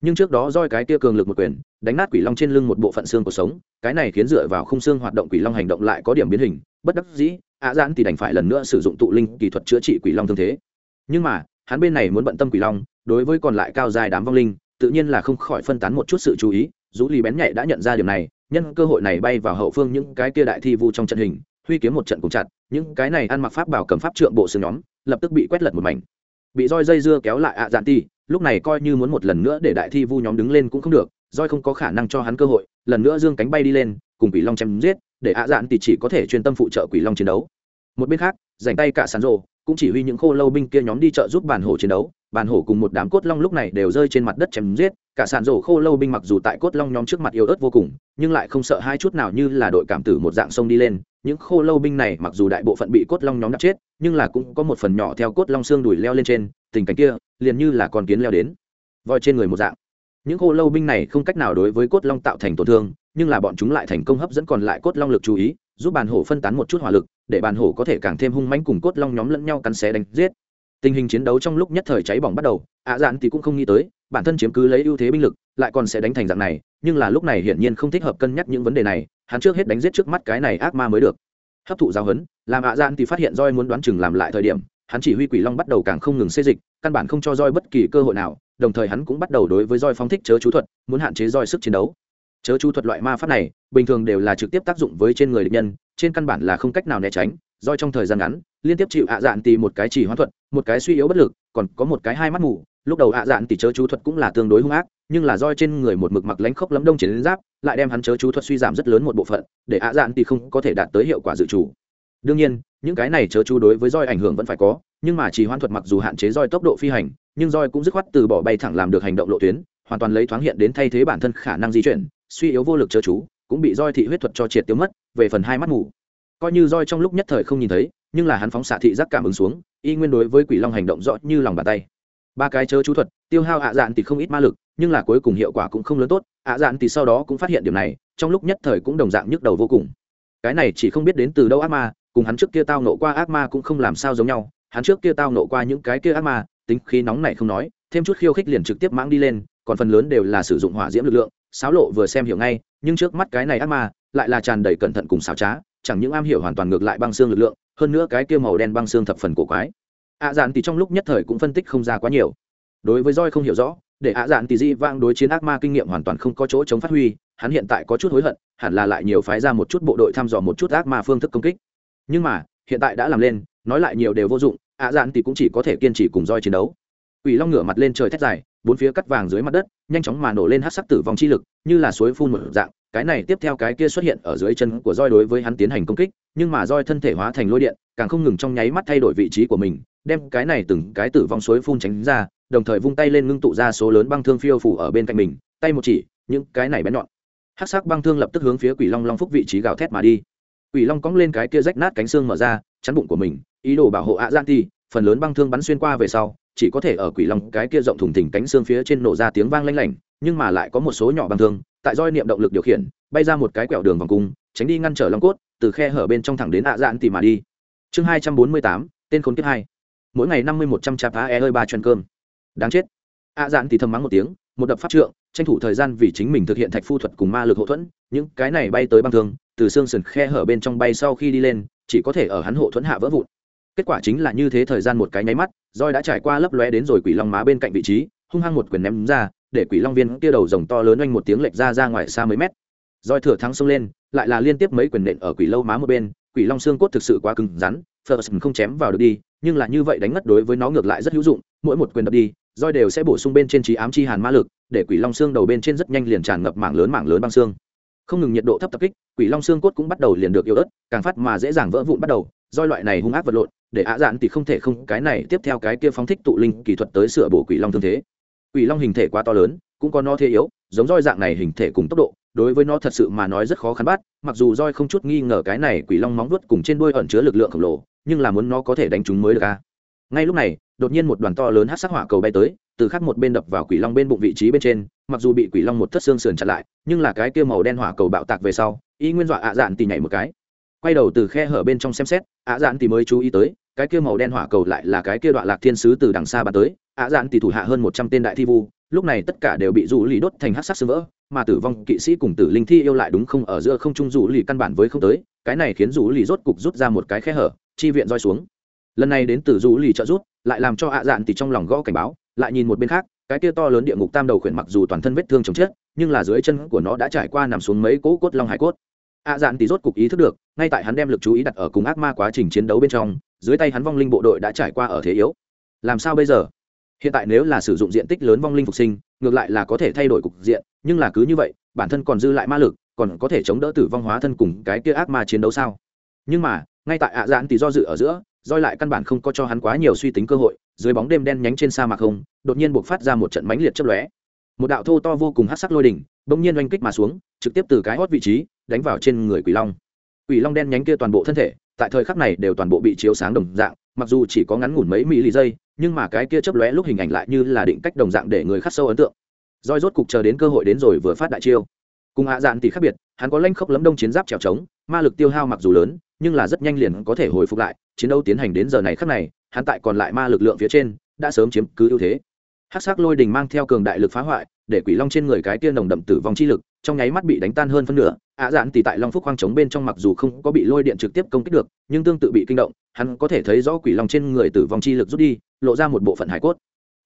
nhưng trước đó roi cái kia cường lực một quyền, đánh nát quỷ long trên lưng một bộ phận xương của sống, cái này khiến dựa vào khung xương hoạt động quỷ long hành động lại có điểm biến hình, bất đắc dĩ, ạ dạn thì đành phải lần nữa sử dụng tụ linh kỹ thuật chữa trị quỷ long thương thế. Nhưng mà, hắn bên này muốn bận tâm quỷ long, đối với còn lại cao dài đám vong linh, tự nhiên là không khỏi phân tán một chút sự chú ý, dù lì bén nhạy đã nhận ra điều này, nhân cơ hội này bay vào hậu phương những cái kia đại thi vu trong trận hình, huy kiếm một trận cùng chặt, những cái này ăn mặc pháp bảo cầm pháp trượng bộ xương nhóm, lập tức bị quét lật một mảnh. Bị roi dây dưa kéo lại ạ dạn ti lúc này coi như muốn một lần nữa để đại thi vu nhóm đứng lên cũng không được doi không có khả năng cho hắn cơ hội, lần nữa dương cánh bay đi lên, cùng quỷ long chém giết, để ạ dạn thì chỉ có thể chuyên tâm phụ trợ quỷ long chiến đấu. Một bên khác dành tay cả sàn rồ, cũng chỉ huy những khô lâu binh kia nhóm đi trợ giúp bản hổ chiến đấu. Bản hổ cùng một đám cốt long lúc này đều rơi trên mặt đất chém giết. Cả sàn rổ khô lâu binh mặc dù tại cốt long nhóm trước mặt yếu ớt vô cùng, nhưng lại không sợ hai chút nào như là đội cảm tử một dạng sông đi lên. Những khô lâu binh này mặc dù đại bộ phận bị cốt long nhóm đập chết, nhưng là cũng có một phần nhỏ theo cốt long xương đùi leo lên trên. Tình cảnh kia liền như là con kiến leo đến, voi trên người một dạng. Những khô lâu binh này không cách nào đối với cốt long tạo thành tổn thương, nhưng là bọn chúng lại thành công hấp dẫn còn lại cốt long lực chú ý, giúp bàn hổ phân tán một chút hỏa lực, để bàn hổ có thể càng thêm hung mãnh cùng cốt long nhóm lẫn nhau cắn xé đánh giết. Tình hình chiến đấu trong lúc nhất thời cháy bỏng bắt đầu, ạ dạn thì cũng không nghĩ tới, bản thân chiếm cứ lấy ưu thế binh lực, lại còn sẽ đánh thành dạng này, nhưng là lúc này hiển nhiên không thích hợp cân nhắc những vấn đề này, hắn trước hết đánh giết trước mắt cái này ác ma mới được. Hấp thụ giáo huấn, làm ạ dạn thì phát hiện roi muốn đoán chừng làm lại thời điểm hắn chỉ huy quỷ long bắt đầu càng không ngừng xê dịch, căn bản không cho roi bất kỳ cơ hội nào, đồng thời hắn cũng bắt đầu đối với roi phóng thích chớ chú thuật, muốn hạn chế roi sức chiến đấu chớ chú thuật loại ma pháp này, bình thường đều là trực tiếp tác dụng với trên người địch nhân, trên căn bản là không cách nào né tránh, roi trong thời gian ngắn, liên tiếp chịu ạ dạn tì một cái chỉ hoán thuật, một cái suy yếu bất lực, còn có một cái hai mắt mù, lúc đầu ạ dạn tì chớ chú thuật cũng là tương đối hung ác, nhưng là roi trên người một mực mặc lánh khốc lấm đông chiến giáp, lại đem hắn chớ chú thuật suy giảm rất lớn một bộ phận, để ạ dạn tì không có thể đạt tới hiệu quả dự chủ đương nhiên, những cái này chớ chú đối với roi ảnh hưởng vẫn phải có, nhưng mà chỉ hoan thuật mặc dù hạn chế roi tốc độ phi hành, nhưng roi cũng dứt khoát từ bỏ bay thẳng làm được hành động lộ tuyến, hoàn toàn lấy thoáng hiện đến thay thế bản thân khả năng di chuyển, suy yếu vô lực chớ chú, cũng bị roi thị huyết thuật cho triệt tiêu mất, về phần hai mắt mù coi như roi trong lúc nhất thời không nhìn thấy, nhưng là hắn phóng xạ thị giác cảm ứng xuống, y nguyên đối với quỷ long hành động rõ như lòng bàn tay. Ba cái chớ chú thuật, tiêu hao ạ dạn thì không ít ma lực, nhưng là cuối cùng hiệu quả cũng không lớn tốt, ạ dạn thì sau đó cũng phát hiện điểm này, trong lúc nhất thời cũng đồng dạng nhức đầu vô cùng. Cái này chỉ không biết đến từ đâu ác ma cùng hắn trước kia tao nộ qua ác ma cũng không làm sao giống nhau. Hắn trước kia tao nộ qua những cái kia ác ma, tính khí nóng này không nói, thêm chút khiêu khích liền trực tiếp mãng đi lên, còn phần lớn đều là sử dụng hỏa diễm lực lượng. Xáo lộ vừa xem hiểu ngay, nhưng trước mắt cái này ác ma, lại là tràn đầy cẩn thận cùng xảo trá, chẳng những am hiểu hoàn toàn ngược lại băng xương lực lượng, hơn nữa cái kia màu đen băng xương thập phần cổ quái. Ạ dạn thì trong lúc nhất thời cũng phân tích không ra quá nhiều. Đối với roi không hiểu rõ, để ạ dạn thì di vang đối chiến ác ma kinh nghiệm hoàn toàn không có chỗ chống phát huy, hắn hiện tại có chút hối hận, hẳn là lại nhiều phái ra một chút bộ đội thăm dò một chút ác ma phương thức công kích nhưng mà hiện tại đã làm lên nói lại nhiều đều vô dụng ạ dạn thì cũng chỉ có thể kiên trì cùng roi chiến đấu Quỷ Long ngửa mặt lên trời thét dài, bốn phía cắt vàng dưới mặt đất, nhanh chóng mà nổ lên hắc sắc tử vong chi lực, như là suối phun một dạng, cái này tiếp theo cái kia xuất hiện ở dưới chân của roi đối với hắn tiến hành công kích, nhưng mà roi thân thể hóa thành lôi điện, càng không ngừng trong nháy mắt thay đổi vị trí của mình, đem cái này từng cái tử vong suối phun tránh ra, đồng thời vung tay lên ngưng tụ ra số lớn băng thương phiêu phủ ở bên cạnh mình, tay một chỉ, những cái này bén nhọn. Hắc sắc băng thương lập tức hướng phía Quỷ Long Long phúc vị trí gào thét mà đi. Quỷ Long cong lên cái kia rách nát cánh xương mở ra, chắn bụng của mình, ý đồ bảo hộ ạ Gian Ti, phần lớn băng thương bắn xuyên qua về sau, chỉ có thể ở quỷ long cái kia rộng thùng thình cánh xương phía trên nổ ra tiếng vang lanh lảnh nhưng mà lại có một số nhỏ băng thương tại roi niệm động lực điều khiển bay ra một cái quẹo đường vòng cung tránh đi ngăn trở long cốt từ khe hở bên trong thẳng đến ạ dạn tìm mà đi. Chương hai trăm bốn mươi tám tên khốn kiếp hai. Mỗi ngày năm mươi một trăm chạp phá e ơi ba chân cơm. Đáng chết. Ạ dạn thì thầm mắng một tiếng một đập pháp trượng tranh thủ thời gian vì chính mình thực hiện thạch phu thuật cùng ma lực hậu thuẫn những cái này bay tới băng thương từ xương sườn khe hở bên trong bay sau khi đi lên, chỉ có thể ở hắn hộ thuẫn hạ vỡ vụn. Kết quả chính là như thế thời gian một cái nháy mắt, roi đã trải qua lấp lóe đến rồi quỷ long má bên cạnh vị trí, hung hăng một quyền ném ra, để quỷ long viên kia đầu rồng to lớn oanh một tiếng lệch ra ra ngoài xa mấy mét. Roi thừa thắng xông lên, lại là liên tiếp mấy quyền nện ở quỷ lâu má một bên, quỷ long xương cốt thực sự quá cứng rắn Ferguson không chém vào được đi, nhưng là như vậy đánh ngất đối với nó ngược lại rất hữu dụng, mỗi một quyền đập đi, roi đều sẽ bổ sung bên trên trí ám chi hàn ma lực, để quỷ long xương đầu bên trên rất nhanh liền tràn ngập mảng lớn mảng lớn băng xương không ngừng nhiệt độ thấp tập kích, quỷ long xương cốt cũng bắt đầu liền được yếu ớt, càng phát mà dễ dàng vỡ vụn bắt đầu roi loại này hung ác vật lộn, để ạ dạn thì không thể không, cái này tiếp theo cái kia phóng thích tụ linh kỹ thuật tới sửa bổ quỷ long thương thế. Quỷ long hình thể quá to lớn, cũng có nó thế yếu, giống roi dạng này hình thể cùng tốc độ, đối với nó thật sự mà nói rất khó khăn bắt, mặc dù roi không chút nghi ngờ cái này quỷ long móng vuốt cùng trên đuôi ẩn chứa lực lượng khổng lồ, nhưng là muốn nó có thể đánh chúng mới được a ngay lúc này, đột nhiên một đoàn to lớn hát sắc hỏa cầu bay tới từ khắc một bên đập vào quỷ long bên bụng vị trí bên trên, mặc dù bị quỷ long một thất xương sườn chặn lại, nhưng là cái kia màu đen hỏa cầu bạo tạc về sau, y nguyên dọa ạ dạn tì nhảy một cái. Quay đầu từ khe hở bên trong xem xét, ạ dạn tì mới chú ý tới, cái kia màu đen hỏa cầu lại là cái kia đoạn lạc thiên sứ từ đằng xa bắn tới, ạ dạn tì thủ hạ hơn một trăm tên đại thi vu, lúc này tất cả đều bị rủ lì đốt thành hát sắc sơ vỡ, mà tử vong kỵ sĩ cùng tử linh thi yêu lại đúng không ở giữa không trung rủ lì căn bản với không tới, cái này khiến rủ lì rốt cục rút ra một cái khe hở, chi viện roi xuống. Lần này đến từ rủ lì trợ rút lại làm cho ạ dạn thì trong lòng gõ cảnh báo lại nhìn một bên khác, cái kia to lớn địa ngục tam đầu khuyển mặc dù toàn thân vết thương chồng chết, nhưng là dưới chân của nó đã trải qua nằm xuống mấy cỗ cốt long hải cốt. Ạ dạn thì rốt cục ý thức được, ngay tại hắn đem lực chú ý đặt ở cùng ác ma quá trình chiến đấu bên trong, dưới tay hắn vong linh bộ đội đã trải qua ở thế yếu. Làm sao bây giờ? Hiện tại nếu là sử dụng diện tích lớn vong linh phục sinh, ngược lại là có thể thay đổi cục diện, nhưng là cứ như vậy, bản thân còn dư lại ma lực, còn có thể chống đỡ tử vong hóa thân cùng cái kia ác ma chiến đấu sao? Nhưng mà, ngay tại ạ dạn thì do dự ở giữa, roi lại căn bản không có cho hắn quá nhiều suy tính cơ hội dưới bóng đêm đen nhánh trên sa mạc không, đột nhiên buộc phát ra một trận mãnh liệt chấp lóe. Một đạo thô to vô cùng hát sắc lôi đỉnh, bỗng nhiên oanh kích mà xuống, trực tiếp từ cái hót vị trí đánh vào trên người quỷ long. Quỷ long đen nhánh kia toàn bộ thân thể, tại thời khắc này đều toàn bộ bị chiếu sáng đồng dạng, mặc dù chỉ có ngắn ngủn mấy mỹ lì giây, nhưng mà cái kia chấp lóe lúc hình ảnh lại như là định cách đồng dạng để người khắc sâu ấn tượng. Roi rốt cục chờ đến cơ hội đến rồi vừa phát đại chiêu. Cùng hạ dạn thì khác biệt, hắn có lanh khốc lấm đông chiến giáp trèo trống, ma lực tiêu hao mặc dù lớn, nhưng là rất nhanh liền có thể hồi phục lại, chiến đấu tiến hành đến giờ này khắc này hắn tại còn lại ma lực lượng phía trên, đã sớm chiếm cứ ưu thế. Hắc sắc lôi đình mang theo cường đại lực phá hoại, để quỷ long trên người cái kia nồng đậm tử vong chi lực, trong nháy mắt bị đánh tan hơn phân nửa. Ạ dạn thì tại long phúc khoang trống bên trong mặc dù không có bị lôi điện trực tiếp công kích được, nhưng tương tự bị kinh động, hắn có thể thấy rõ quỷ long trên người tử vong chi lực rút đi, lộ ra một bộ phận hải cốt.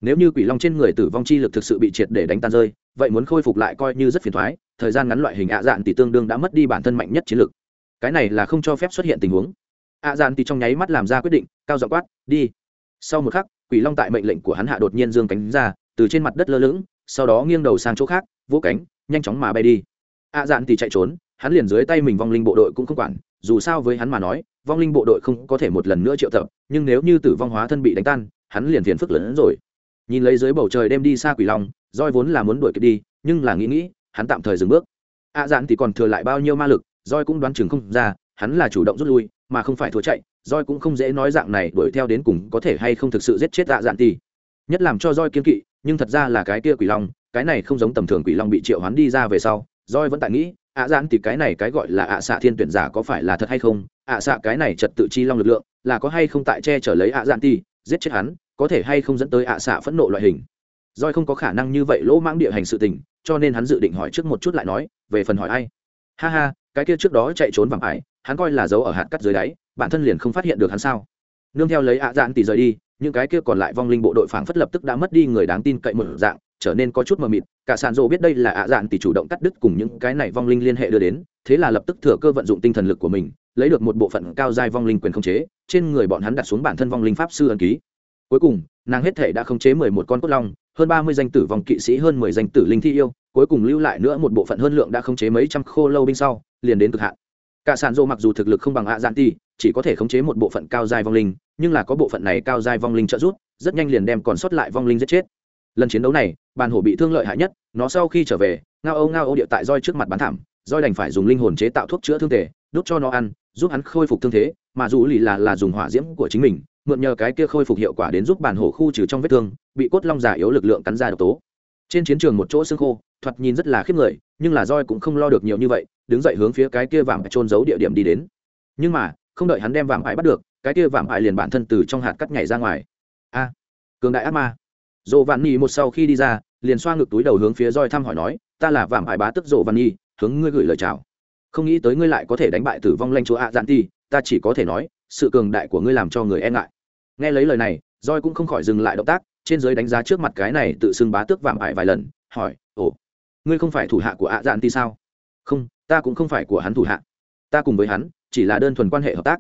Nếu như quỷ long trên người tử vong chi lực thực sự bị triệt để đánh tan rơi, vậy muốn khôi phục lại coi như rất phiền thoái thời gian ngắn loại hình ạ dạn thì tương đương đã mất đi bản thân mạnh nhất chiến lực. Cái này là không cho phép xuất hiện tình huống ạ dạn thì trong nháy mắt làm ra quyết định, cao dọ quát, đi. Sau một khắc, quỷ long tại mệnh lệnh của hắn hạ đột nhiên dương cánh ra, từ trên mặt đất lơ lửng, sau đó nghiêng đầu sang chỗ khác, vỗ cánh, nhanh chóng mà bay đi. Ạ dạn thì chạy trốn, hắn liền dưới tay mình vong linh bộ đội cũng không quản, dù sao với hắn mà nói, vong linh bộ đội không có thể một lần nữa triệu tập, nhưng nếu như tử vong hóa thân bị đánh tan, hắn liền phiền phức lớn hơn rồi. Nhìn lấy dưới bầu trời đem đi xa quỷ long roi vốn là muốn đuổi kịp đi, nhưng là nghĩ nghĩ, hắn tạm thời dừng bước. Ạ dạn thì còn thừa lại bao nhiêu ma lực roi cũng đoán chừng không ra hắn là chủ động rút lui, mà không phải thua chạy roi cũng không dễ nói dạng này đuổi theo đến cùng có thể hay không thực sự giết chết dạ dạn tỷ nhất làm cho roi kiên kỵ, nhưng thật ra là cái kia quỷ long, cái này không giống tầm thường quỷ long bị triệu hoán đi ra về sau roi vẫn tại nghĩ, ạ dạn thì cái này cái gọi là ạ xạ thiên tuyển giả có phải là thật hay không? Ạ xạ cái này trật tự chi long lực lượng, là có hay không tại che chở lấy ạ dạn tỷ giết chết hắn, có thể hay không dẫn tới ạ xạ phẫn nộ loại hình? Roi không có khả năng như vậy lỗ mãng địa hành sự tình, cho nên hắn dự định hỏi trước một chút lại nói, về phần hỏi ai? Ha ha, cái kia trước đó chạy trốn vàng ải hắn coi là dấu ở hạt cắt dưới đáy, bản thân liền không phát hiện được hắn sao? Nương theo lấy ạ dạn tỷ rời đi, những cái kia còn lại vong linh bộ đội phảng phất lập tức đã mất đi người đáng tin cậy một dạng, trở nên có chút mờ mịt. Cả sàn rộ biết đây là ạ dạn tỷ chủ động cắt đứt cùng những cái này vong linh liên hệ đưa đến, thế là lập tức thừa cơ vận dụng tinh thần lực của mình, lấy được một bộ phận cao giai vong linh quyền khống chế, trên người bọn hắn đặt xuống bản thân vong linh pháp sư ấn ký. Cuối cùng, nàng hết thể đã khống chế mười một con cốt long, hơn ba mươi danh tử vong kỵ sĩ, hơn mười danh tử linh thi yêu, cuối cùng lưu lại nữa một bộ phận hơn lượng đã khống chế mấy trăm khô lâu binh sau, liền đến cực hạn cả sản dô mặc dù thực lực không bằng ạ dạn ti chỉ có thể khống chế một bộ phận cao dài vong linh, nhưng là có bộ phận này cao dài vong linh trợ giúp, rất nhanh liền đem còn sót lại vong linh giết chết. Lần chiến đấu này, bàn hổ bị thương lợi hại nhất, nó sau khi trở về, ngao âu ngao âu địa tại roi trước mặt bán thảm, roi đành phải dùng linh hồn chế tạo thuốc chữa thương thể đút cho nó ăn, giúp hắn khôi phục thương thế, mà dù lì là là dùng hỏa diễm của chính mình, mượn nhờ cái kia khôi phục hiệu quả đến giúp bàn hổ khu trừ trong vết thương, bị cốt long giả yếu lực lượng cắn ra độc tố trên chiến trường một chỗ xương khô, thoạt nhìn rất là khiếp người, nhưng là roi cũng không lo được nhiều như vậy, đứng dậy hướng phía cái kia vàng trôn giấu địa điểm đi đến. Nhưng mà, không đợi hắn đem vàng ải bắt được, cái kia vàng ải liền bản thân từ trong hạt cắt nhảy ra ngoài. A, cường đại ác ma. Dồ vạn nhi một sau khi đi ra, liền xoa ngực túi đầu hướng phía roi thăm hỏi nói, ta là vàng ải bá tức dồ vạn nhi, hướng ngươi gửi lời chào. Không nghĩ tới ngươi lại có thể đánh bại tử vong lanh chúa ạ dạn ti, ta chỉ có thể nói, sự cường đại của ngươi làm cho người e ngại. Nghe lấy lời này, roi cũng không khỏi dừng lại động tác trên giới đánh giá trước mặt cái này tự xưng bá tước vạm ải vài lần, hỏi, ồ, ngươi không phải thủ hạ của ạ dạn ti sao? Không, ta cũng không phải của hắn thủ hạ. Ta cùng với hắn, chỉ là đơn thuần quan hệ hợp tác.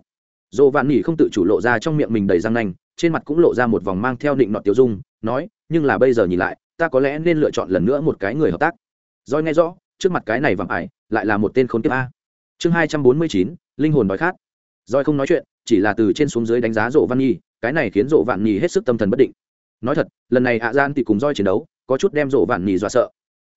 Dồ vạn nỉ không tự chủ lộ ra trong miệng mình đầy răng nanh, trên mặt cũng lộ ra một vòng mang theo định nọt tiêu dung, nói, nhưng là bây giờ nhìn lại, ta có lẽ nên lựa chọn lần nữa một cái người hợp tác. Doi nghe rõ, trước mặt cái này vạm ải, lại là một tên khốn kiếp a. Chương hai trăm bốn mươi chín, linh hồn đói khát. Doi không nói chuyện, chỉ là từ trên xuống dưới đánh giá rộ văn nhi cái này khiến rộ vạn nhi hết sức tâm thần bất định nói thật, lần này hạ gian thì cùng roi chiến đấu, có chút đem rộ vạn nhì dọa sợ.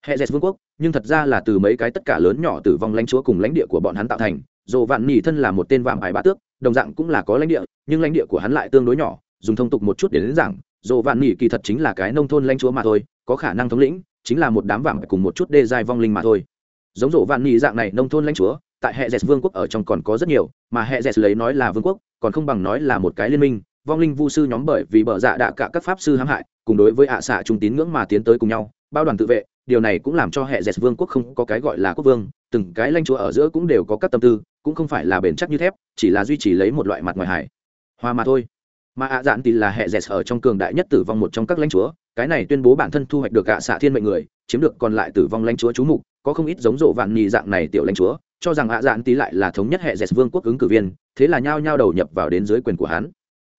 Hệ dệt vương quốc, nhưng thật ra là từ mấy cái tất cả lớn nhỏ tử vong lãnh chúa cùng lãnh địa của bọn hắn tạo thành. Rộ vạn nhì thân là một tên vạm ải bá tước, đồng dạng cũng là có lãnh địa, nhưng lãnh địa của hắn lại tương đối nhỏ, dùng thông tục một chút để đến rằng rộ vạn nhì kỳ thật chính là cái nông thôn lãnh chúa mà thôi, có khả năng thống lĩnh, chính là một đám vạm cùng một chút đê dài vong linh mà thôi. Giống rộ vạn nhì dạng này nông thôn lãnh chúa, tại hệ dệt vương quốc ở trong còn có rất nhiều, mà hệ dệt lấy nói là vương quốc, còn không bằng nói là một cái liên minh vong linh vu sư nhóm bởi vì bờ dạ đạ cả các pháp sư hãm hại, cùng đối với ạ xạ trung tín ngưỡng mà tiến tới cùng nhau, bao đoàn tự vệ, điều này cũng làm cho hệ dẹt vương quốc không có cái gọi là quốc vương, từng cái lãnh chúa ở giữa cũng đều có các tâm tư, cũng không phải là bền chắc như thép, chỉ là duy trì lấy một loại mặt ngoài hải hoa mà thôi. Mà ạ dạn thì là hệ dẹt ở trong cường đại nhất tử vong một trong các lãnh chúa, cái này tuyên bố bản thân thu hoạch được ạ xạ thiên mệnh người, chiếm được còn lại tử vong lãnh chúa chú mục, có không ít giống rộ vạn nhì dạng này tiểu lãnh chúa, cho rằng ạ dạn tí lại là thống nhất hệ dẹt vương quốc ứng cử viên, thế là nhao nhao đầu nhập vào đến dưới quyền của hắn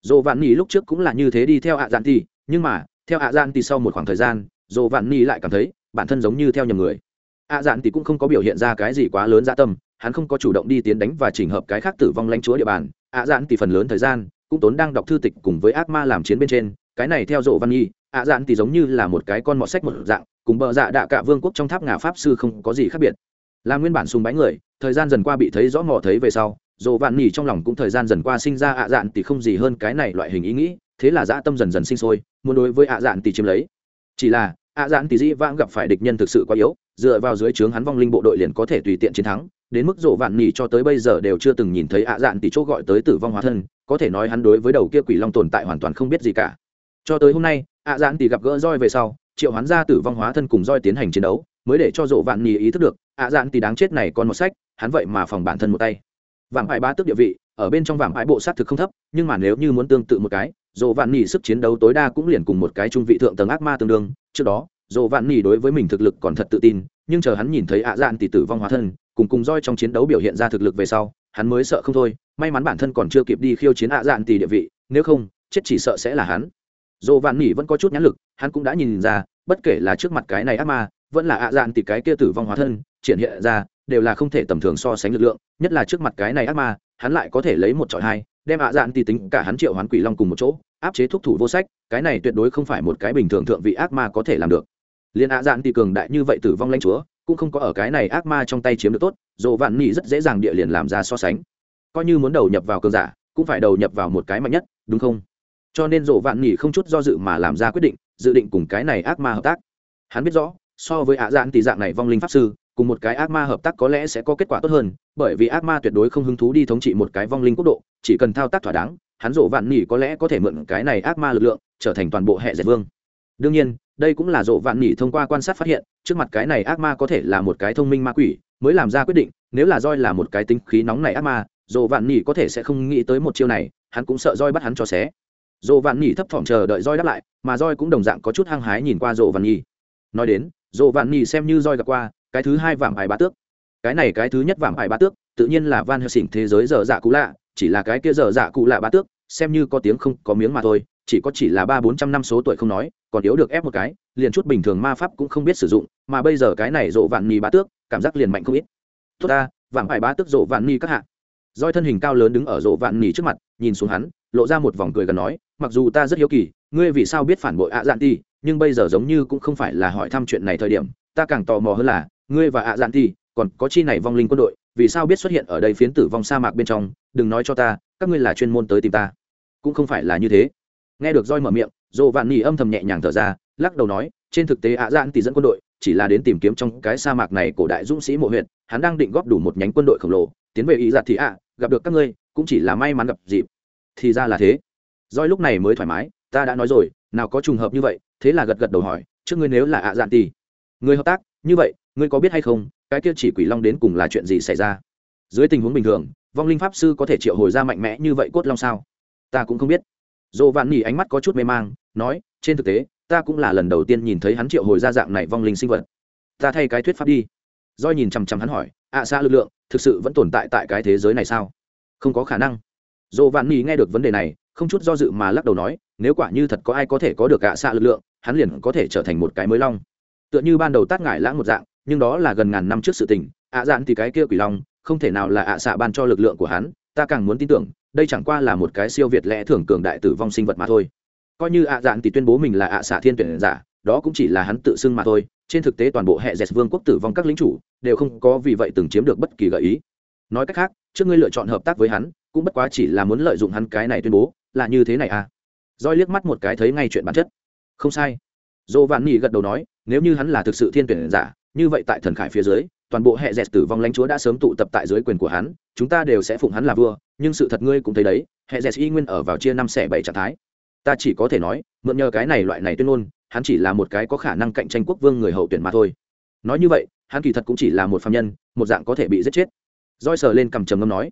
dồ vạn nhì lúc trước cũng là như thế đi theo ạ dạn thì, nhưng mà theo ạ dạn thì sau một khoảng thời gian dồ vạn nhì lại cảm thấy bản thân giống như theo nhầm người. Ạ dạn thì cũng không có biểu hiện ra cái gì quá lớn dạ tâm hắn không có chủ động đi tiến đánh và chỉnh hợp cái khác tử vong lãnh chúa địa bàn. Ạ dạn thì phần lớn thời gian cũng tốn đang đọc thư tịch cùng với ác ma làm chiến bên trên. Cái này theo dồ văn nhi ạ dạn thì giống như là một cái con mọt sách một dạng cùng bờ dạ đạ cả vương quốc trong tháp ngà pháp sư không có gì khác biệt. Là nguyên bản sùng bái người thời gian dần qua bị thấy rõ mò thấy về sau dồ vạn nỉ trong lòng cũng thời gian dần qua sinh ra ạ dạn thì không gì hơn cái này loại hình ý nghĩ, thế là dã tâm dần dần sinh sôi, muốn đối với ạ dạn thì chiếm lấy. Chỉ là, ạ dạn thì dĩ vãng gặp phải địch nhân thực sự quá yếu, dựa vào dưới trướng hắn vong linh bộ đội liền có thể tùy tiện chiến thắng, đến mức dồ vạn nỉ cho tới bây giờ đều chưa từng nhìn thấy ạ dạn thì chỗ gọi tới tử vong hóa thân, có thể nói hắn đối với đầu kia quỷ long tồn tại hoàn toàn không biết gì cả. Cho tới hôm nay, ạ dạn thì gặp gỡ roi về sau, triệu hoán ra tử vong hóa thân cùng roi tiến hành chiến đấu, mới để cho dỗ vạn nỉ ý thức được, ạ dạn thì đáng chết này còn một sách, hắn vậy mà phòng bản thân một tay vàng ải ba tước địa vị, ở bên trong vàng ải bộ sát thực không thấp, nhưng mà nếu như muốn tương tự một cái dồ vạn nỉ sức chiến đấu tối đa cũng liền cùng một cái trung vị thượng tầng ác ma tương đương. Trước đó dồ vạn nỉ đối với mình thực lực còn thật tự tin, nhưng chờ hắn nhìn thấy ạ dạn thì tử vong hóa thân, cùng cùng roi trong chiến đấu biểu hiện ra thực lực về sau, hắn mới sợ không thôi. May mắn bản thân còn chưa kịp đi khiêu chiến ạ dạn thì địa vị, nếu không, chết chỉ sợ sẽ là hắn. Dồ vạn nỉ vẫn có chút nhãn lực, hắn cũng đã nhìn ra, bất kể là trước mặt cái này ác ma, vẫn là ạ dạn thì cái kia tử vong hóa thân, triển hiện ra đều là không thể tầm thường so sánh lực lượng, nhất là trước mặt cái này ác ma, hắn lại có thể lấy một trọi hai, đem ạ dạn thì tính cả hắn triệu hoán quỷ long cùng một chỗ, áp chế thúc thủ vô sách, cái này tuyệt đối không phải một cái bình thường thượng vị ác ma có thể làm được. Liên ạ dạn thì cường đại như vậy tử vong lãnh chúa, cũng không có ở cái này ác ma trong tay chiếm được tốt dồ vạn nỉ rất dễ dàng địa liền làm ra so sánh. Coi như muốn đầu nhập vào cường giả, cũng phải đầu nhập vào một cái mạnh nhất, đúng không? Cho nên dồ vạn nỉ không chút do dự mà làm ra quyết định, dự định cùng cái này ác ma hợp tác. Hắn biết rõ, so với ạ dạn tỷ dạng này vong linh pháp sư cùng một cái ác ma hợp tác có lẽ sẽ có kết quả tốt hơn, bởi vì ác ma tuyệt đối không hứng thú đi thống trị một cái vong linh quốc độ, chỉ cần thao tác thỏa đáng, hắn rộ vạn nỉ có lẽ có thể mượn cái này ác ma lực lượng, trở thành toàn bộ hệ dệt vương. Đương nhiên, đây cũng là rộ vạn nỉ thông qua quan sát phát hiện, trước mặt cái này ác ma có thể là một cái thông minh ma quỷ, mới làm ra quyết định, nếu là roi là một cái tính khí nóng này ác ma rộ vạn nỉ có thể sẽ không nghĩ tới một chiêu này, hắn cũng sợ roi bắt hắn cho xé. Dồ vạn nhì thấp thỏm chờ đợi roi đáp lại, mà roi cũng đồng dạng có chút hăng hái nhìn qua dồ vạn nhì nói đến dồ vạn nhì xem như roi gặp qua cái thứ hai vạm ải bá tước. Cái này cái thứ nhất vạm ải bá tước, tự nhiên là van helsing thế giới dở dạ cũ lạ, chỉ là cái kia dở dạ cũ lạ bá tước, xem như có tiếng không có miếng mà thôi, chỉ có chỉ là ba bốn trăm năm số tuổi không nói, còn yếu được ép một cái, liền chút bình thường ma pháp cũng không biết sử dụng, mà bây giờ cái này rộ vạn nhì bá tước, cảm giác liền mạnh không ít. Tốt ta, vạm ải bá tước rộ vạn nhì các hạ. Roi thân hình cao lớn đứng ở rộ vạn nhì trước mặt, nhìn xuống hắn, lộ ra một vòng cười gần nói, mặc dù ta rất hiếu kỳ, ngươi vì sao biết phản bội ạ dạn ti, nhưng bây giờ giống như cũng không phải là hỏi thăm chuyện này thời điểm, ta càng tò mò hơn là ngươi và ạ dạn thì, còn có chi này vong linh quân đội, vì sao biết xuất hiện ở đây phiến tử vong sa mạc bên trong? Đừng nói cho ta, các ngươi là chuyên môn tới tìm ta. Cũng không phải là như thế. Nghe được roi mở miệng dồ vạn nỉ âm thầm nhẹ nhàng thở ra, lắc đầu nói, trên thực tế ạ dạn thì dẫn quân đội, chỉ là đến tìm kiếm trong cái sa mạc này cổ đại dũng sĩ mộ huyện hắn đang định góp đủ một nhánh quân đội khổng lồ, tiến về ý giặt thì ạ, gặp được các ngươi, cũng chỉ là may mắn gặp dịp. Thì ra là thế. Roi lúc này mới thoải mái, ta đã nói rồi, nào có trùng hợp như vậy, thế là gật gật đầu hỏi, trước ngươi nếu là ạ dạn thì, người hợp tác, như vậy ngươi có biết hay không, cái kia chỉ quỷ long đến cùng là chuyện gì xảy ra? Dưới tình huống bình thường, vong linh pháp sư có thể triệu hồi ra mạnh mẽ như vậy cốt long sao? Ta cũng không biết. Dồ vạn nỉ ánh mắt có chút mê mang, nói, trên thực tế, ta cũng là lần đầu tiên nhìn thấy hắn triệu hồi ra dạng này vong linh sinh vật. Ta thay cái thuyết pháp đi. Doi nhìn chằm chằm hắn hỏi ạ xa lực lượng, thực sự vẫn tồn tại tại cái thế giới này sao? Không có khả năng. Dồ vạn nỉ nghe được vấn đề này, không chút do dự mà lắc đầu nói, nếu quả như thật có ai có thể có được ạ xa lực lượng, hắn liền có thể trở thành một cái mới long. Tựa như ban đầu tát ngải lãng một dạng nhưng đó là gần ngàn năm trước sự tình, ạ dạn thì cái kia quỷ long, không thể nào là ạ xạ ban cho lực lượng của hắn, ta càng muốn tin tưởng, đây chẳng qua là một cái siêu việt lẽ thường cường đại tử vong sinh vật mà thôi. Coi như ạ dạn thì tuyên bố mình là ạ xạ thiên tuyển giả, đó cũng chỉ là hắn tự xưng mà thôi, trên thực tế toàn bộ hệ dẹt vương quốc tử vong các lính chủ đều không có vì vậy từng chiếm được bất kỳ gợi ý. Nói cách khác, trước ngươi lựa chọn hợp tác với hắn, cũng bất quá chỉ là muốn lợi dụng hắn cái này tuyên bố, là như thế này à? Roi liếc mắt một cái thấy ngay chuyện bản chất. Không sai. Dồ vạn nhị gật đầu nói, nếu như hắn là thực sự thiên tuyển giả như vậy tại thần khải phía dưới, toàn bộ hệ dẹt tử vong lãnh chúa đã sớm tụ tập tại dưới quyền của hắn, chúng ta đều sẽ phụng hắn là vua, nhưng sự thật ngươi cũng thấy đấy, hệ dẹt y nguyên ở vào chia năm xẻ bảy trạng thái. Ta chỉ có thể nói, mượn nhờ cái này loại này tuyên ngôn, hắn chỉ là một cái có khả năng cạnh tranh quốc vương người hậu tuyển mà thôi. Nói như vậy, hắn kỳ thật cũng chỉ là một phạm nhân, một dạng có thể bị giết chết. Roi sờ lên cầm trầm ngâm nói,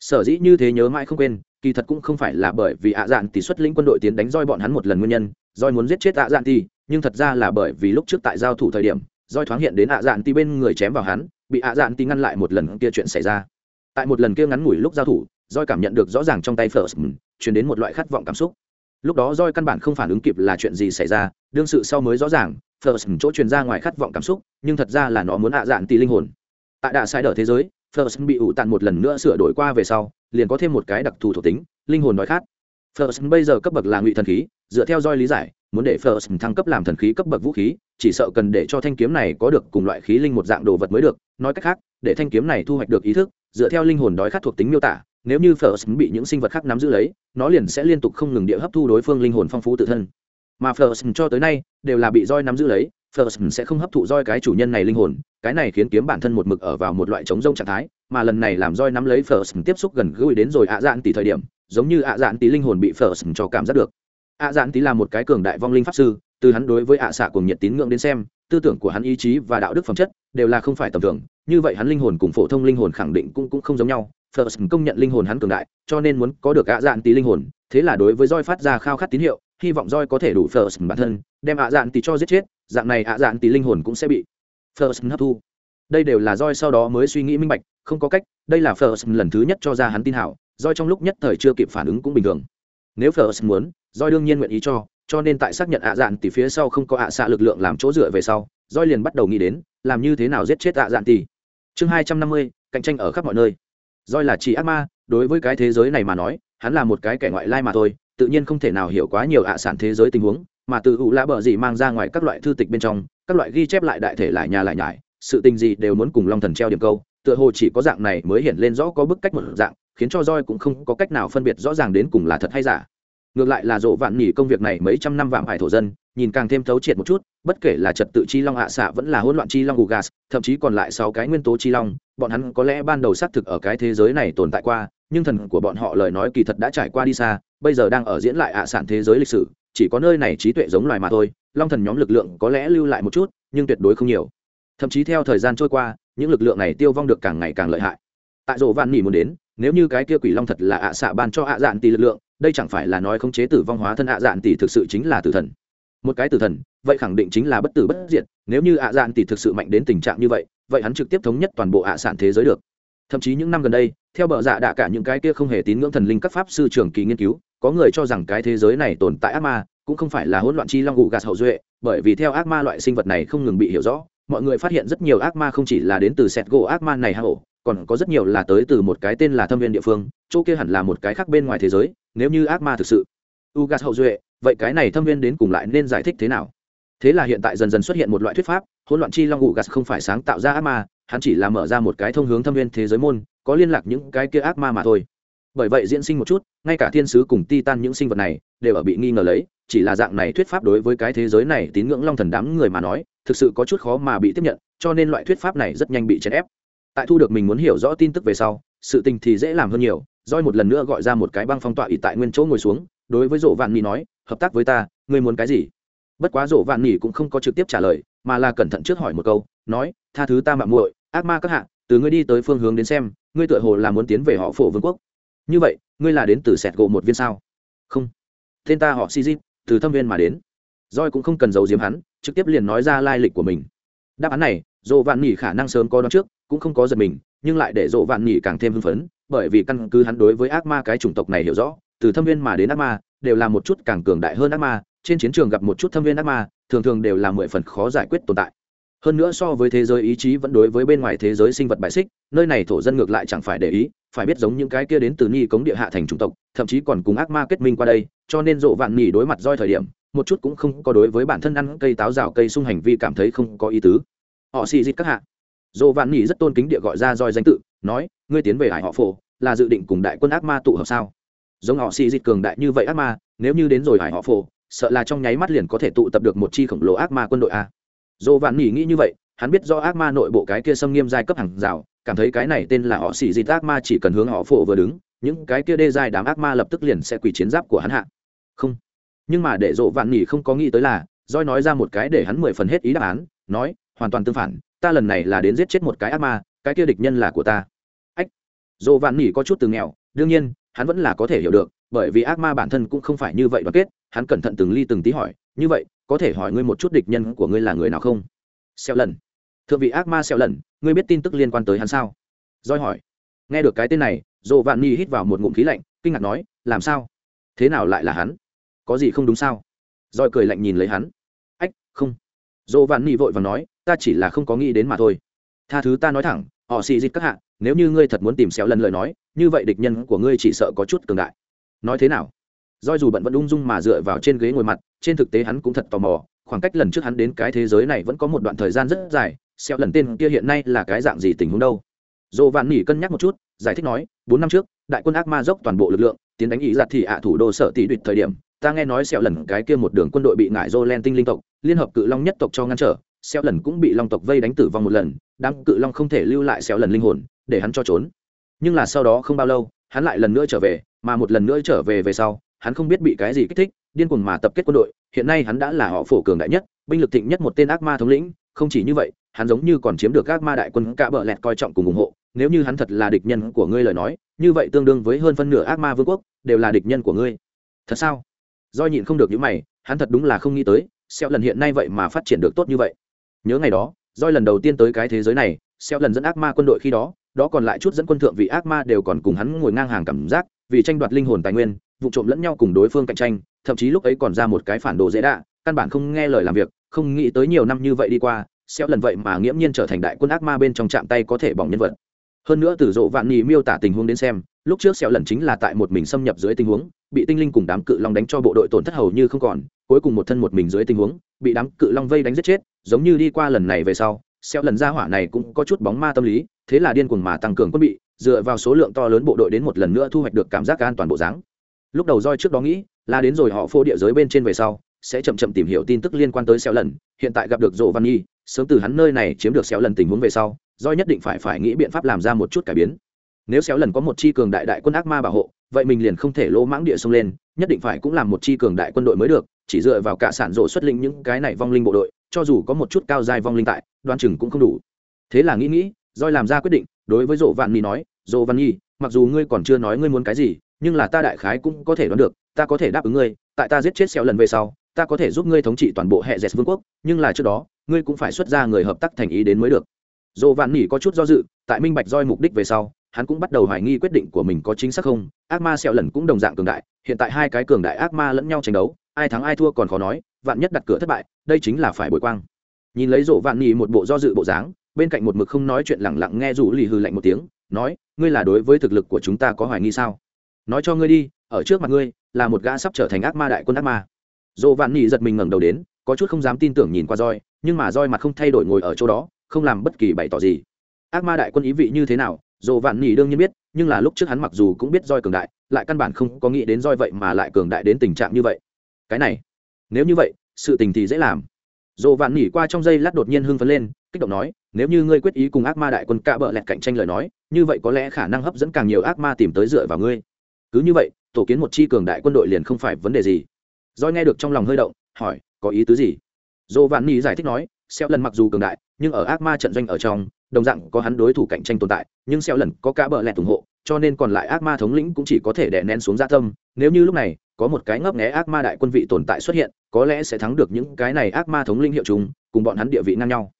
sở dĩ như thế nhớ mãi không quên, kỳ thật cũng không phải là bởi vì ạ dạn tỷ xuất lĩnh quân đội tiến đánh roi bọn hắn một lần nguyên nhân, roi muốn giết chết ạ dạn tỷ, nhưng thật ra là bởi vì lúc trước tại giao thủ thời điểm roi thoáng hiện đến ạ dạn tì bên người chém vào hắn bị ạ dạn tì ngăn lại một lần kia chuyện xảy ra. Tại một lần kia ngắn ngủi lúc giao thủ roi cảm nhận được rõ ràng trong tay first truyền đến một loại khát vọng cảm xúc. Lúc đó roi căn bản không phản ứng kịp là chuyện gì xảy ra đương sự sau mới rõ ràng first chỗ truyền ra ngoài khát vọng cảm xúc nhưng thật ra là nó muốn ạ dạn tì linh hồn. Tại đạ sai đỡ thế giới First bị ủ tàn một lần nữa sửa đổi qua về sau, liền có thêm một cái đặc thù thuộc tính, linh hồn đói khát. First bây giờ cấp bậc là ngụy thần khí, dựa theo roi lý giải, muốn để First thăng cấp làm thần khí cấp bậc vũ khí, chỉ sợ cần để cho thanh kiếm này có được cùng loại khí linh một dạng đồ vật mới được, nói cách khác, để thanh kiếm này thu hoạch được ý thức, dựa theo linh hồn đói khát thuộc tính miêu tả, nếu như First bị những sinh vật khác nắm giữ lấy, nó liền sẽ liên tục không ngừng địa hấp thu đối phương linh hồn phong phú tự thân. Mà First cho tới nay đều là bị roi nắm giữ lấy, First sẽ không hấp thụ roi cái chủ nhân này linh hồn, cái này khiến kiếm bản thân một mực ở vào một loại chống rông trạng thái, mà lần này làm roi nắm lấy First tiếp xúc gần gũi đến rồi ạ dạn tỷ thời điểm, giống như ạ dạn tỷ linh hồn bị First cho cảm giác được ạ dạn tí là một cái cường đại vong linh pháp sư, từ hắn đối với ạ xạ cùng nhiệt tín ngưỡng đến xem, tư tưởng của hắn ý chí và đạo đức phẩm chất đều là không phải tầm thường, như vậy hắn linh hồn cùng phổ thông linh hồn khẳng định cũng cũng không giống nhau. First công nhận linh hồn hắn cường đại, cho nên muốn có được ạ dạn tí linh hồn, thế là đối với roi phát ra khao khát tín hiệu, hy vọng roi có thể đủ First bản thân, đem ạ dạn tí cho giết chết, dạng này ạ dạn tí linh hồn cũng sẽ bị First hấp thu. Đây đều là roi sau đó mới suy nghĩ minh bạch, không có cách, đây là First lần thứ nhất cho ra hắn tin hảo, roi trong lúc nhất thời chưa kịp phản ứng cũng bình thường. Nếu First muốn, Doi đương nhiên nguyện ý cho, cho nên tại xác nhận ạ dạn tỷ phía sau không có ạ xạ lực lượng làm chỗ dựa về sau, Doi liền bắt đầu nghĩ đến, làm như thế nào giết chết ạ dạn tỷ. Chương hai trăm năm mươi cạnh tranh ở khắp mọi nơi. Doi là chỉ ác ma, đối với cái thế giới này mà nói, hắn là một cái kẻ ngoại lai mà thôi, tự nhiên không thể nào hiểu quá nhiều ạ sản thế giới tình huống, mà từ ủ lã bờ gì mang ra ngoài các loại thư tịch bên trong các loại ghi chép lại đại thể lại nhà lại nhải sự tình gì đều muốn cùng long thần treo điểm câu tựa hồ chỉ có dạng này mới hiện lên rõ có bức cách một dạng khiến cho roi cũng không có cách nào phân biệt rõ ràng đến cùng là thật hay giả. Ngược lại là dỗ vạn nhỉ công việc này mấy trăm năm vạm hải thổ dân, nhìn càng thêm thấu triệt một chút, bất kể là trật tự chi long hạ xạ vẫn là hỗn loạn chi long gù gas thậm chí còn lại sáu cái nguyên tố chi long, bọn hắn có lẽ ban đầu xác thực ở cái thế giới này tồn tại qua, nhưng thần của bọn họ lời nói kỳ thật đã trải qua đi xa, bây giờ đang ở diễn lại ạ sản thế giới lịch sử, chỉ có nơi này trí tuệ giống loài mà thôi, long thần nhóm lực lượng có lẽ lưu lại một chút, nhưng tuyệt đối không nhiều. Thậm chí theo thời gian trôi qua, những lực lượng này tiêu vong được càng ngày càng lợi hại. Tại rộ vạn nhỉ muốn đến nếu như cái kia quỷ long thật là ạ xạ ban cho ạ dạn tỷ lực lượng, đây chẳng phải là nói không chế tử vong hóa thân ạ dạn tỷ thực sự chính là tử thần. Một cái tử thần, vậy khẳng định chính là bất tử bất diệt, nếu như ạ dạn tỷ thực sự mạnh đến tình trạng như vậy vậy hắn trực tiếp thống nhất toàn bộ ạ sản thế giới được. Thậm chí những năm gần đây, theo bờ dạ đạ cả những cái kia không hề tín ngưỡng thần linh các pháp sư trường kỳ nghiên cứu, có người cho rằng cái thế giới này tồn tại ác ma, cũng không phải là hỗn loạn chi long gù gạt hậu duệ, bởi vì theo ác ma loại sinh vật này không ngừng bị hiểu rõ, mọi người phát hiện rất nhiều ác ma không chỉ là đến từ sẹt gỗ ác ma này hạ hổ còn có rất nhiều là tới từ một cái tên là thâm viên địa phương, chỗ kia hẳn là một cái khác bên ngoài thế giới, nếu như ác ma thực sự. Ugas hậu duệ, vậy cái này thâm viên đến cùng lại nên giải thích thế nào? Thế là hiện tại dần dần xuất hiện một loại thuyết pháp, hỗn loạn chi long ugas không phải sáng tạo ra ác ma, hắn chỉ là mở ra một cái thông hướng thâm viên thế giới môn, có liên lạc những cái kia ác ma mà thôi. Bởi vậy diễn sinh một chút, ngay cả thiên sứ cùng ti tan những sinh vật này đều ở bị nghi ngờ lấy, chỉ là dạng này thuyết pháp đối với cái thế giới này tín ngưỡng long thần đám người mà nói, thực sự có chút khó mà bị tiếp nhận, cho nên loại thuyết pháp này rất nhanh bị chèn ép tại thu được mình muốn hiểu rõ tin tức về sau, sự tình thì dễ làm hơn nhiều roi một lần nữa gọi ra một cái băng phong tọa ỉ tại nguyên chỗ ngồi xuống, đối với rộ vạn nỉ nói, hợp tác với ta, ngươi muốn cái gì? Bất quá rộ vạn nỉ cũng không có trực tiếp trả lời, mà là cẩn thận trước hỏi một câu, nói, tha thứ ta mạng muội, ác ma các hạ, từ ngươi đi tới phương hướng đến xem, ngươi tựa hồ là muốn tiến về họ phổ vương quốc. Như vậy, ngươi là đến từ sẹt gỗ một viên sao? Không. Tên ta họ si từ thâm viên mà đến. Roi cũng không cần giấu giếm hắn, trực tiếp liền nói ra lai lịch của mình. Đáp án này dồ vạn nhỉ khả năng sớm có đón trước, cũng không có giật mình, nhưng lại để dồ vạn nhỉ càng thêm hưng phấn, bởi vì căn cứ hắn đối với ác ma cái chủng tộc này hiểu rõ, từ thâm viên mà đến ác ma, đều là một chút càng cường đại hơn ác ma, trên chiến trường gặp một chút thâm viên ác ma, thường thường đều là mười phần khó giải quyết tồn tại. Hơn nữa so với thế giới ý chí vẫn đối với bên ngoài thế giới sinh vật bại xích, nơi này thổ dân ngược lại chẳng phải để ý, phải biết giống những cái kia đến từ ni cống địa hạ thành chủng tộc, thậm chí còn cùng ác ma kết minh qua đây, cho nên Dỗ vạn nỉ đối mặt roi thời điểm, một chút cũng không có đối với bản thân ăn cây táo rào cây sung hành vi cảm thấy không có ý tứ họ xì dịt các hạ. Dồ vạn nhỉ rất tôn kính địa gọi ra roi danh tự, nói, ngươi tiến về hải họ phổ, là dự định cùng đại quân ác ma tụ hợp sao? Giống họ xì dịt cường đại như vậy ác ma, nếu như đến rồi hải họ phổ, sợ là trong nháy mắt liền có thể tụ tập được một chi khổng lồ ác ma quân đội a. Dồ vạn nhỉ nghĩ như vậy, hắn biết do ác ma nội bộ cái kia xâm nghiêm giai cấp hàng rào, cảm thấy cái này tên là họ xì dịt ác ma chỉ cần hướng họ phổ vừa đứng, những cái kia đê giai đám ác ma lập tức liền sẽ quỳ chiến giáp của hắn hạ. Không. Nhưng mà để dồ vạn nhỉ không có nghĩ tới là, roi nói ra một cái để hắn mười phần hết ý đáp án, nói hoàn toàn tương phản, ta lần này là đến giết chết một cái ác ma, cái kia địch nhân là của ta. Ách dồ vạn Nỉ có chút từ nghèo, đương nhiên, hắn vẫn là có thể hiểu được, bởi vì ác ma bản thân cũng không phải như vậy đoàn kết, hắn cẩn thận từng ly từng tí hỏi, như vậy, có thể hỏi ngươi một chút địch nhân của ngươi là người nào không? Xẹo lần. Thượng vị ác ma xẹo lần, ngươi biết tin tức liên quan tới hắn sao? Roi hỏi. Nghe được cái tên này dồ vạn Nỉ hít vào một ngụm khí lạnh, kinh ngạc nói, làm sao? Thế nào lại là hắn? Có gì không đúng sao? Roi cười lạnh nhìn lấy hắn. Ách, không. Dỗ vạn Nỉ vội và nói, ta chỉ là không có nghĩ đến mà thôi. Tha thứ ta nói thẳng, họ xì dịch các hạ, nếu như ngươi thật muốn tìm xéo lần lời nói, như vậy địch nhân của ngươi chỉ sợ có chút cường đại. Nói thế nào? Doi dù bận vẫn ung dung mà dựa vào trên ghế ngồi mặt, trên thực tế hắn cũng thật tò mò, khoảng cách lần trước hắn đến cái thế giới này vẫn có một đoạn thời gian rất dài, xéo lần tên kia hiện nay là cái dạng gì tình huống đâu? Dồ vạn nỉ cân nhắc một chút, giải thích nói, bốn năm trước, đại quân ác ma dốc toàn bộ lực lượng, tiến đánh ý giặt thì ạ thủ đô sở tỷ địch thời điểm ta nghe nói sẹo lần cái kia một đường quân đội bị ngại dô len tinh linh tộc, liên hợp cự long nhất tộc cho ngăn trở, sẹo lần cũng bị long tộc vây đánh tử vong một lần, đám cự long không thể lưu lại sẹo lần linh hồn, để hắn cho trốn. Nhưng là sau đó không bao lâu, hắn lại lần nữa trở về, mà một lần nữa trở về về sau, hắn không biết bị cái gì kích thích, điên cuồng mà tập kết quân đội, hiện nay hắn đã là họ phổ cường đại nhất, binh lực thịnh nhất một tên ác ma thống lĩnh, không chỉ như vậy, hắn giống như còn chiếm được ác ma đại quân cả bờ lẹt coi trọng cùng ủng hộ, nếu như hắn thật là địch nhân của ngươi lời nói, như vậy tương đương với hơn phân nửa ác ma vương quốc, đều là địch nhân của ngươi. Thật sao? Do nhịn không được những mày, hắn thật đúng là không nghĩ tới xeo lần hiện nay vậy mà phát triển được tốt như vậy. Nhớ ngày đó doi lần đầu tiên tới cái thế giới này xeo lần dẫn ác ma quân đội khi đó đó còn lại chút dẫn quân thượng vị ác ma đều còn cùng hắn ngồi ngang hàng cảm giác, vì tranh đoạt linh hồn tài nguyên, vụ trộm lẫn nhau cùng đối phương cạnh tranh, thậm chí lúc ấy còn ra một cái phản đồ dễ đạ, căn bản không nghe lời làm việc, không nghĩ tới nhiều năm như vậy đi qua Xeo lần vậy mà nghiễm nhiên trở thành đại quân ác ma bên trong chạm tay có thể bỏng nhân vật. Hơn nữa từ dỗ vạn nhì miêu tả tình huống đến xem, lúc trước Xeo lần chính là tại một mình xâm nhập dưới tình huống bị tinh linh cùng đám cự long đánh cho bộ đội tổn thất hầu như không còn, cuối cùng một thân một mình dưới tình huống, bị đám cự long vây đánh giết chết, giống như đi qua lần này về sau xeo lần ra hỏa này cũng có chút bóng ma tâm lý, thế là điên cuồng mà tăng cường quân bị, dựa vào số lượng to lớn bộ đội đến một lần nữa thu hoạch được cảm giác an toàn bộ dáng. Lúc đầu roi trước đó nghĩ, là đến rồi họ phô địa giới bên trên về sau, sẽ chậm chậm tìm hiểu tin tức liên quan tới xeo lần, hiện tại gặp được rộ văn nhi, sớm từ hắn nơi này chiếm được xéo lần tình huống về sau roi nhất định phải phải nghĩ biện pháp làm ra một chút cải biến. Nếu xéo lần có một chi cường đại đại quân ác ma bảo hộ vậy mình liền không thể lỗ mãng địa sông lên, nhất định phải cũng làm một chi cường đại quân đội mới được, chỉ dựa vào cả sản rộ xuất linh những cái này vong linh bộ đội, cho dù có một chút cao dài vong linh tại đoan chừng cũng không đủ. Thế là nghĩ nghĩ roi làm ra quyết định, đối với rộ vạn nhi nói rộ văn nhi mặc dù ngươi còn chưa nói ngươi muốn cái gì, nhưng là ta đại khái cũng có thể đoán được, ta có thể đáp ứng ngươi, tại ta giết chết xéo lần về sau, ta có thể giúp ngươi thống trị toàn bộ hệ dẹt vương quốc, nhưng là trước đó, ngươi cũng phải xuất ra người hợp tác thành ý đến mới được. Dồ vạn nỉ có chút do dự, tại minh bạch roi mục đích về sau hắn cũng bắt đầu hoài nghi quyết định của mình có chính xác không. Ác ma xẹo lần cũng đồng dạng cường đại, hiện tại hai cái cường đại ác ma lẫn nhau tranh đấu, ai thắng ai thua còn khó nói, vạn nhất đặt cửa thất bại, đây chính là phải bồi quang. Nhìn lấy rộ vạn nỉ một bộ do dự bộ dáng, bên cạnh một mực không nói chuyện lẳng lặng nghe rủ lì hư lạnh một tiếng, nói, ngươi là đối với thực lực của chúng ta có hoài nghi sao? Nói cho ngươi đi, ở trước mặt ngươi, là một gã sắp trở thành ác ma đại quân ác ma. Dồ vạn nhị giật mình ngẩng đầu đến, có chút không dám tin tưởng nhìn qua roi, nhưng mà roi mặt không thay đổi ngồi ở chỗ đó, không làm bất kỳ bày tỏ gì. Ác ma đại quân ý vị như thế nào? Dồ vạn nhị đương nhiên biết, nhưng là lúc trước hắn mặc dù cũng biết roi cường đại, lại căn bản không có nghĩ đến roi vậy mà lại cường đại đến tình trạng như vậy. Cái này, nếu như vậy, sự tình thì dễ làm. Dồ vạn nhị qua trong giây lát đột nhiên hưng phấn lên, kích động nói, nếu như ngươi quyết ý cùng ác ma đại quân cạ bợ lẹt cạnh tranh lời nói, như vậy có lẽ khả năng hấp dẫn càng nhiều ác ma tìm tới dựa vào ngươi. Cứ như vậy, tổ kiến một chi cường đại quân đội liền không phải vấn đề gì. Roi nghe được trong lòng hơi động, hỏi, có ý tứ gì? Dồ vạn ni giải thích nói xeo lần mặc dù cường đại, nhưng ở ác ma trận doanh ở trong đồng dạng có hắn đối thủ cạnh tranh tồn tại, nhưng xeo lần có cả bờ lẹt ủng hộ, cho nên còn lại ác ma thống lĩnh cũng chỉ có thể đè nén xuống gia tâm. Nếu như lúc này, có một cái ngấp nghé ác ma đại quân vị tồn tại xuất hiện, có lẽ sẽ thắng được những cái này ác ma thống lĩnh hiệu chúng, cùng bọn hắn địa vị ngang nhau.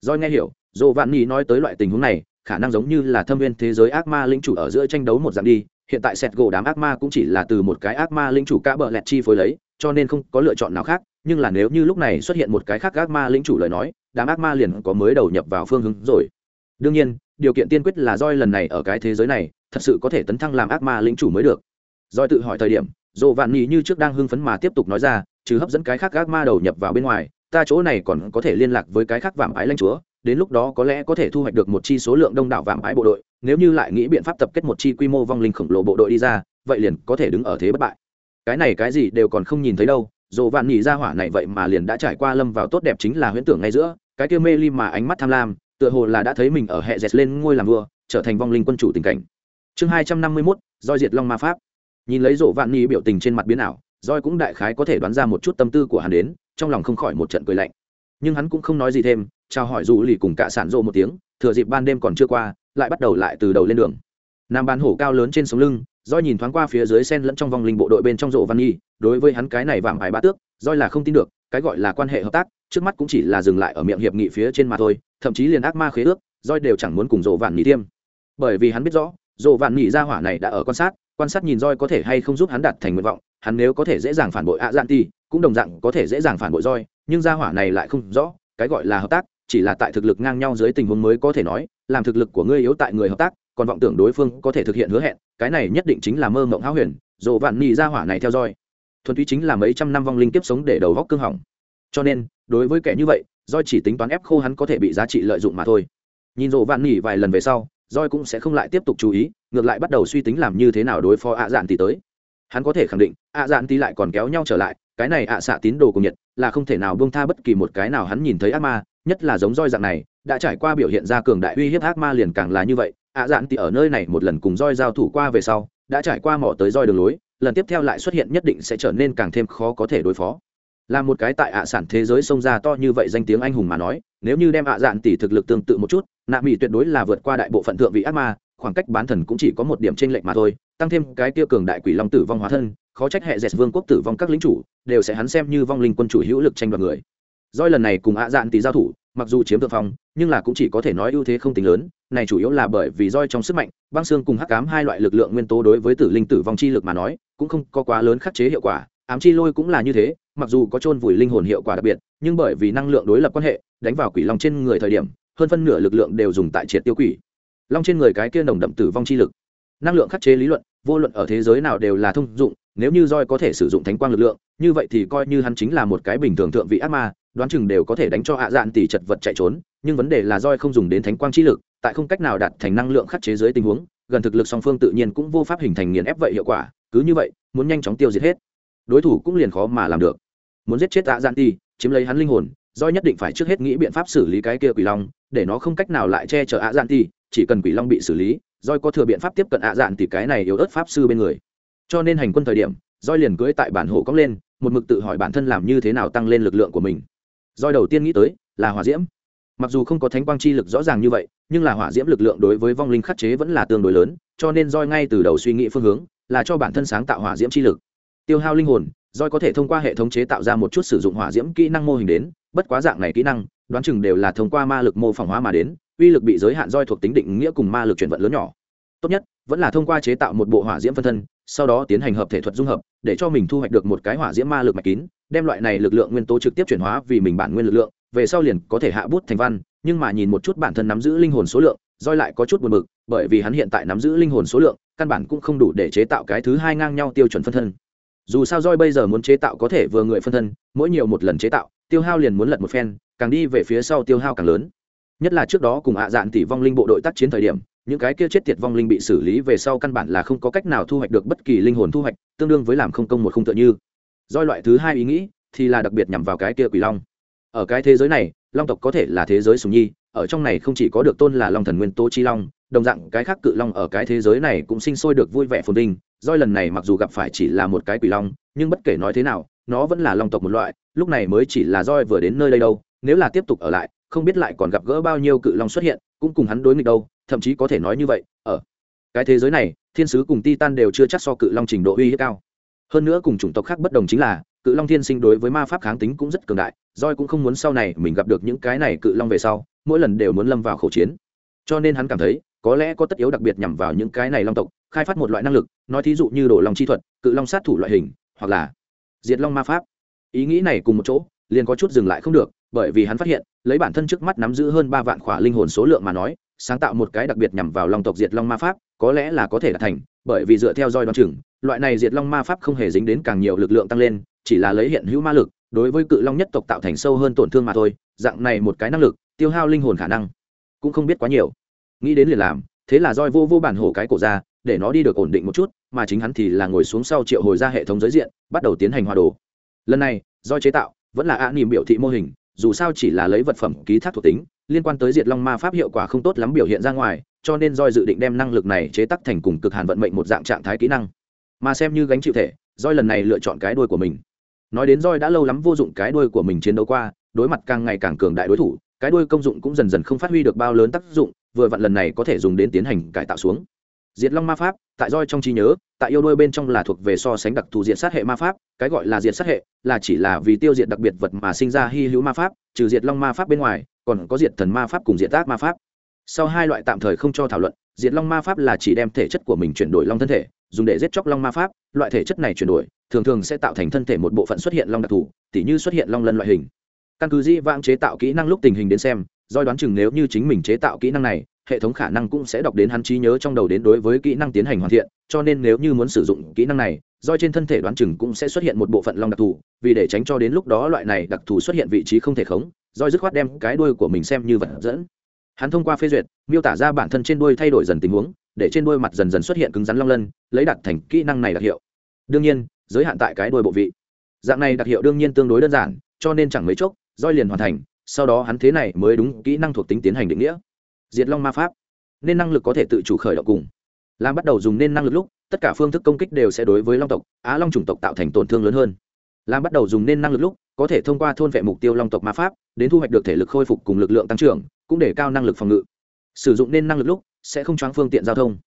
Doi nghe hiểu dồ vạn Nhi nói tới loại tình huống này, khả năng giống như là thâm viên thế giới ác ma lĩnh chủ ở giữa tranh đấu một dạng đi. Hiện tại sẹt gỗ đám ác ma cũng chỉ là từ một cái ác ma lĩnh chủ cả bờ lẹt chi phối lấy, cho nên không có lựa chọn nào khác. Nhưng là nếu như lúc này xuất hiện một cái khác ác ma lĩnh chủ lời nói, đám ác ma liền có mới đầu nhập vào phương hướng rồi đương nhiên, điều kiện tiên quyết là roi lần này ở cái thế giới này, thật sự có thể tấn thăng làm ác ma lĩnh chủ mới được. Roi tự hỏi thời điểm dồ vạn nhì như trước đang hưng phấn mà tiếp tục nói ra chứ hấp dẫn cái khác ác ma đầu nhập vào bên ngoài, ta chỗ này còn có thể liên lạc với cái khác vạm ái lãnh chúa, đến lúc đó có lẽ có thể thu hoạch được một chi số lượng đông đảo vạm ái bộ đội, nếu như lại nghĩ biện pháp tập kết một chi quy mô vong linh khổng lồ bộ đội đi ra, vậy liền có thể đứng ở thế bất bại. Cái này cái gì đều còn không nhìn thấy đâu dồ vạn nhị ra hỏa này vậy mà liền đã trải qua lâm vào tốt đẹp chính là huyễn tưởng ngay giữa, cái kia mê ly mà ánh mắt tham lam tựa hồ là đã thấy mình ở hệ dẹt lên ngôi làm vua, trở thành vong linh quân chủ tình cảnh. Chương hai trăm năm mươi mốt doi diệt long ma pháp. Nhìn lấy rộ vạn ni biểu tình trên mặt biến ảo, roi cũng đại khái có thể đoán ra một chút tâm tư của hắn đến, trong lòng không khỏi một trận cười lạnh. Nhưng hắn cũng không nói gì thêm, chào hỏi dù lì cùng cả sản rộ một tiếng, thừa dịp ban đêm còn chưa qua, lại bắt đầu lại từ đầu lên đường. Nam ban hổ cao lớn trên sống lưng, roi nhìn thoáng qua phía dưới sen lẫn trong vòng linh bộ đội bên trong rộ văn nhi đối với hắn cái này vàng bài ba tước, roi là không tin được, cái gọi là quan hệ hợp tác trước mắt cũng chỉ là dừng lại ở miệng hiệp nghị phía trên mà thôi, thậm chí liền ác ma khế ước, roi đều chẳng muốn cùng rộ vạn nhị tiêm bởi vì hắn biết rõ rộ vạn nhị gia hỏa này đã ở quan sát quan sát nhìn roi có thể hay không giúp hắn đạt thành nguyện vọng, hắn nếu có thể dễ dàng phản bội ạ dạn ti cũng đồng dạng có thể dễ dàng phản bội roi, nhưng gia hỏa này lại không rõ, cái gọi là hợp tác, chỉ là tại thực lực ngang nhau dưới tình huống mới có thể nói, làm thực lực của ngươi yếu tại người hợp tác, còn vọng tưởng đối phương có thể thực hiện hứa hẹn, cái này nhất định chính là mơ mộng háo huyền dồ vạn nhị gia hỏa này theo dõi thuần túy chính là mấy trăm năm vong linh kiếp sống để đầu góc cương hỏng. Cho nên đối với kẻ như vậy doi chỉ tính toán ép khô hắn có thể bị giá trị lợi dụng mà thôi. Nhìn rộ vạn nỉ vài lần về sau doi cũng sẽ không lại tiếp tục chú ý, ngược lại bắt đầu suy tính làm như thế nào đối phó ạ dạn tỷ tới. Hắn có thể khẳng định, ạ dạn tỷ lại còn kéo nhau trở lại, cái này ạ xạ tín đồ của nhiệt là không thể nào buông tha bất kỳ một cái nào hắn nhìn thấy ác ma, nhất là giống roi dạng này, đã trải qua biểu hiện ra cường đại uy hiếp ác ma liền càng là như vậy. Ạ dạn tỷ ở nơi này một lần cùng roi giao thủ qua về sau, đã trải qua mỏ tới roi đường lối, lần tiếp theo lại xuất hiện nhất định sẽ trở nên càng thêm khó có thể đối phó là một cái tại ạ sản thế giới xông ra to như vậy danh tiếng anh hùng mà nói, nếu như đem ạ dạn tỷ thực lực tương tự một chút, nạ mỹ tuyệt đối là vượt qua đại bộ phận thượng vị ác ma, khoảng cách bán thần cũng chỉ có một điểm trên lệch mà thôi, tăng thêm cái tiêu cường đại quỷ long tử vong hóa thân, khó trách hệ dẹt vương quốc tử vong các lính chủ đều sẽ hắn xem như vong linh quân chủ hữu lực tranh đoạt người. Doi lần này cùng ạ dạn tỷ giao thủ, mặc dù chiếm thượng phong, nhưng là cũng chỉ có thể nói ưu thế không tính lớn, này chủ yếu là bởi vì roi trong sức mạnh, băng xương cùng hắc cám hai loại lực lượng nguyên tố đối với tử linh tử vong chi lực mà nói, cũng không có quá lớn khắc chế hiệu quả ám chi lôi cũng là như thế, mặc dù có chôn vùi linh hồn hiệu quả đặc biệt, nhưng bởi vì năng lượng đối lập quan hệ, đánh vào quỷ long trên người thời điểm, hơn phân nửa lực lượng đều dùng tại triệt tiêu quỷ long trên người cái kia nồng đậm tử vong chi lực. Năng lượng khắc chế lý luận, vô luận ở thế giới nào đều là thông dụng, nếu như roi có thể sử dụng thánh quang lực lượng, như vậy thì coi như hắn chính là một cái bình thường thượng vị ác ma, đoán chừng đều có thể đánh cho hạ dạn tỷ chật vật chạy trốn, nhưng vấn đề là roi không dùng đến thánh quang chi lực, tại không cách nào đạt thành năng lượng khắc chế dưới tình huống, gần thực lực song phương tự nhiên cũng vô pháp hình thành nghiền ép vậy hiệu quả, cứ như vậy, muốn nhanh chóng tiêu diệt hết đối thủ cũng liền khó mà làm được. Muốn giết chết tạ dạn Ti, chiếm lấy hắn linh hồn do nhất định phải trước hết nghĩ biện pháp xử lý cái kia quỷ long để nó không cách nào lại che chở ạ dạn Ti. chỉ cần quỷ long bị xử lý roi có thừa biện pháp tiếp cận ạ dạn thì cái này yếu ớt pháp sư bên người. Cho nên hành quân thời điểm roi liền cưỡi tại bản hộ cong lên một mực tự hỏi bản thân làm như thế nào tăng lên lực lượng của mình. Roi đầu tiên nghĩ tới là hỏa diễm. Mặc dù không có thánh quang chi lực rõ ràng như vậy nhưng là hỏa diễm lực lượng đối với vong linh khắc chế vẫn là tương đối lớn cho nên roi ngay từ đầu suy nghĩ phương hướng là cho bản thân sáng tạo hỏa diễm chi lực tiêu hao linh hồn, roi có thể thông qua hệ thống chế tạo ra một chút sử dụng hỏa diễm kỹ năng mô hình đến, bất quá dạng này kỹ năng, đoán chừng đều là thông qua ma lực mô phỏng hóa mà đến, uy lực bị giới hạn roi thuộc tính định nghĩa cùng ma lực chuyển vận lớn nhỏ. Tốt nhất, vẫn là thông qua chế tạo một bộ hỏa diễm phân thân, sau đó tiến hành hợp thể thuật dung hợp, để cho mình thu hoạch được một cái hỏa diễm ma lực mạch kín, đem loại này lực lượng nguyên tố trực tiếp chuyển hóa vì mình bản nguyên lực lượng, về sau liền có thể hạ bút thành văn, nhưng mà nhìn một chút bản thân nắm giữ linh hồn số lượng, roi lại có chút buồn bực, bởi vì hắn hiện tại nắm giữ linh hồn số lượng, căn bản cũng không đủ để chế tạo cái thứ hai ngang nhau tiêu chuẩn phân thân dù sao roi bây giờ muốn chế tạo có thể vừa người phân thân, mỗi nhiều một lần chế tạo, tiêu hao liền muốn lật một phen, càng đi về phía sau tiêu hao càng lớn. Nhất là trước đó cùng hạ dạn tỷ vong linh bộ đội tác chiến thời điểm, những cái kia chết tiệt vong linh bị xử lý về sau căn bản là không có cách nào thu hoạch được bất kỳ linh hồn thu hoạch, tương đương với làm không công một khung tựa như. Doi loại thứ hai ý nghĩ thì là đặc biệt nhằm vào cái kia quỷ long. Ở cái thế giới này, long tộc có thể là thế giới sùng nhi ở trong này không chỉ có được tôn là long thần nguyên tố chi long, đồng dạng cái khác cự long ở cái thế giới này cũng sinh sôi được vui vẻ phồn vinh. Doi lần này mặc dù gặp phải chỉ là một cái quỷ long, nhưng bất kể nói thế nào, nó vẫn là long tộc một loại, lúc này mới chỉ là roi vừa đến nơi đây đâu, nếu là tiếp tục ở lại, không biết lại còn gặp gỡ bao nhiêu cự long xuất hiện, cũng cùng hắn đối nghịch đâu, thậm chí có thể nói như vậy, ở cái thế giới này, thiên sứ cùng titan đều chưa chắc so cự long trình độ uy hiếp cao. Hơn nữa cùng chủng tộc khác bất đồng chính là cự long thiên sinh đối với ma pháp kháng tính cũng rất cường đại roi cũng không muốn sau này mình gặp được những cái này cự long về sau, mỗi lần đều muốn lâm vào khẩu chiến. Cho nên hắn cảm thấy, có lẽ có tất yếu đặc biệt nhằm vào những cái này long tộc, khai phát một loại năng lực, nói thí dụ như đổ long chi thuật, cự long sát thủ loại hình, hoặc là diệt long ma pháp. Ý nghĩ này cùng một chỗ, liền có chút dừng lại không được, bởi vì hắn phát hiện, lấy bản thân trước mắt nắm giữ hơn ba vạn khỏa linh hồn số lượng mà nói, sáng tạo một cái đặc biệt nhằm vào long tộc diệt long ma pháp, có lẽ là có thể đạt thành, bởi vì dựa theo roi đoán chừng, loại này diệt long ma pháp không hề dính đến càng nhiều lực lượng tăng lên chỉ là lấy hiện hữu ma lực, đối với cự long nhất tộc tạo thành sâu hơn tổn thương mà thôi, dạng này một cái năng lực, tiêu hao linh hồn khả năng cũng không biết quá nhiều. Nghĩ đến liền làm, thế là roi vô vô bản hổ cái cổ ra, để nó đi được ổn định một chút, mà chính hắn thì là ngồi xuống sau triệu hồi ra hệ thống giới diện, bắt đầu tiến hành hòa đồ. Lần này, roi chế tạo vẫn là ạ niềm biểu thị mô hình, dù sao chỉ là lấy vật phẩm ký thác thuộc tính, liên quan tới diệt long ma pháp hiệu quả không tốt lắm biểu hiện ra ngoài, cho nên roi dự định đem năng lực này chế tác thành cùng cực hàn vận mệnh một dạng trạng thái kỹ năng. Mà xem như gánh chịu thể, roi lần này lựa chọn cái đuôi của mình nói đến roi đã lâu lắm vô dụng cái đuôi của mình chiến đấu qua, đối mặt càng ngày càng cường đại đối thủ, cái đuôi công dụng cũng dần dần không phát huy được bao lớn tác dụng, vừa vặn lần này có thể dùng đến tiến hành cải tạo xuống. Diệt long ma pháp, tại roi trong trí nhớ, tại yêu đôi bên trong là thuộc về so sánh đặc thù diệt sát hệ ma pháp, cái gọi là diệt sát hệ là chỉ là vì tiêu diệt đặc biệt vật mà sinh ra hy hữu ma pháp, trừ diệt long ma pháp bên ngoài, còn có diệt thần ma pháp cùng diệt tác ma pháp. Sau hai loại tạm thời không cho thảo luận, diệt long ma pháp là chỉ đem thể chất của mình chuyển đổi long thân thể dùng để giết chóc long ma pháp, loại thể chất này chuyển đổi, thường thường sẽ tạo thành thân thể một bộ phận xuất hiện long đặc thù, tỉ như xuất hiện long lân loại hình. Căn cứ di vãng chế tạo kỹ năng lúc tình hình đến xem doi đoán chừng nếu như chính mình chế tạo kỹ năng này, hệ thống khả năng cũng sẽ đọc đến hắn trí nhớ trong đầu đến đối với kỹ năng tiến hành hoàn thiện, cho nên nếu như muốn sử dụng kỹ năng này, do trên thân thể đoán chừng cũng sẽ xuất hiện một bộ phận long đặc thù, vì để tránh cho đến lúc đó loại này đặc thù xuất hiện vị trí không thể khống doi dứt khoát đem cái đuôi của mình xem như vật dẫn. Hắn thông qua phê duyệt, miêu tả ra bản thân trên đuôi thay đổi dần tình huống để trên đuôi mặt dần dần xuất hiện cứng rắn long lân, lấy đặt thành kỹ năng này đặc hiệu. Đương nhiên, giới hạn tại cái đuôi bộ vị. Dạng này đặc hiệu đương nhiên tương đối đơn giản, cho nên chẳng mấy chốc, roi liền hoàn thành, sau đó hắn thế này mới đúng kỹ năng thuộc tính tiến hành định nghĩa. Diệt long ma pháp. Nên năng lực có thể tự chủ khởi động cùng. Làm bắt đầu dùng nên năng lực lúc, tất cả phương thức công kích đều sẽ đối với long tộc, á long chủng tộc tạo thành tổn thương lớn hơn. Làm bắt đầu dùng nên năng lực lúc, có thể thông qua thôn vệ mục tiêu long tộc ma pháp, đến thu hoạch được thể lực khôi phục cùng lực lượng tăng trưởng, cũng để cao năng lực phòng ngự sử dụng nên năng lực lúc sẽ không choáng phương tiện giao thông.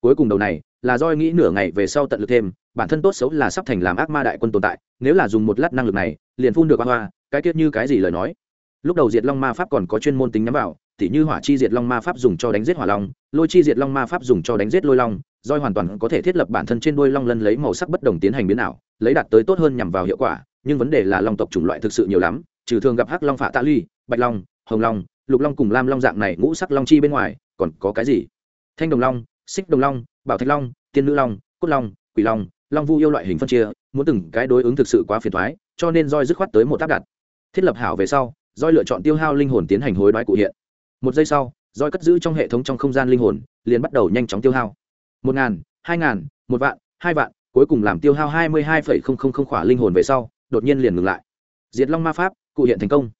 Cuối cùng đầu này là doi nghĩ nửa ngày về sau tận lực thêm, bản thân tốt xấu là sắp thành làm ác ma đại quân tồn tại, nếu là dùng một lát năng lực này, liền phun được hoa cái tiết như cái gì lời nói. Lúc đầu diệt long ma pháp còn có chuyên môn tính nhắm vào, tỉ như hỏa chi diệt long ma pháp dùng cho đánh giết hỏa long, lôi chi diệt long ma pháp dùng cho đánh giết lôi long doi hoàn toàn có thể thiết lập bản thân trên đuôi long lân lấy màu sắc bất đồng tiến hành biến ảo, lấy đạt tới tốt hơn nhằm vào hiệu quả, nhưng vấn đề là long tộc chủng loại thực sự nhiều lắm, trừ thường gặp hắc long phạ tạ ly, bạch long, hồng long lục long cùng lam long dạng này ngũ sắc long chi bên ngoài, còn có cái gì? Thanh đồng long, xích đồng long, bảo thạch long, tiên nữ long, cốt long, quỷ long long vu yêu loại hình phân chia, muốn từng cái đối ứng thực sự quá phiền thoái cho nên roi dứt khoát tới một áp đặt. Thiết lập hảo về sau, roi lựa chọn tiêu hao linh hồn tiến hành hối đoái cụ hiện. Một giây sau, roi cất giữ trong hệ thống trong không gian linh hồn, liền bắt đầu nhanh chóng tiêu hao. Một ngàn, hai ngàn, một vạn, hai vạn, cuối cùng làm tiêu hao hai mươi hai phẩy không không không khỏa linh hồn về sau, đột nhiên liền ngừng lại. Diệt long ma pháp, cụ hiện thành công.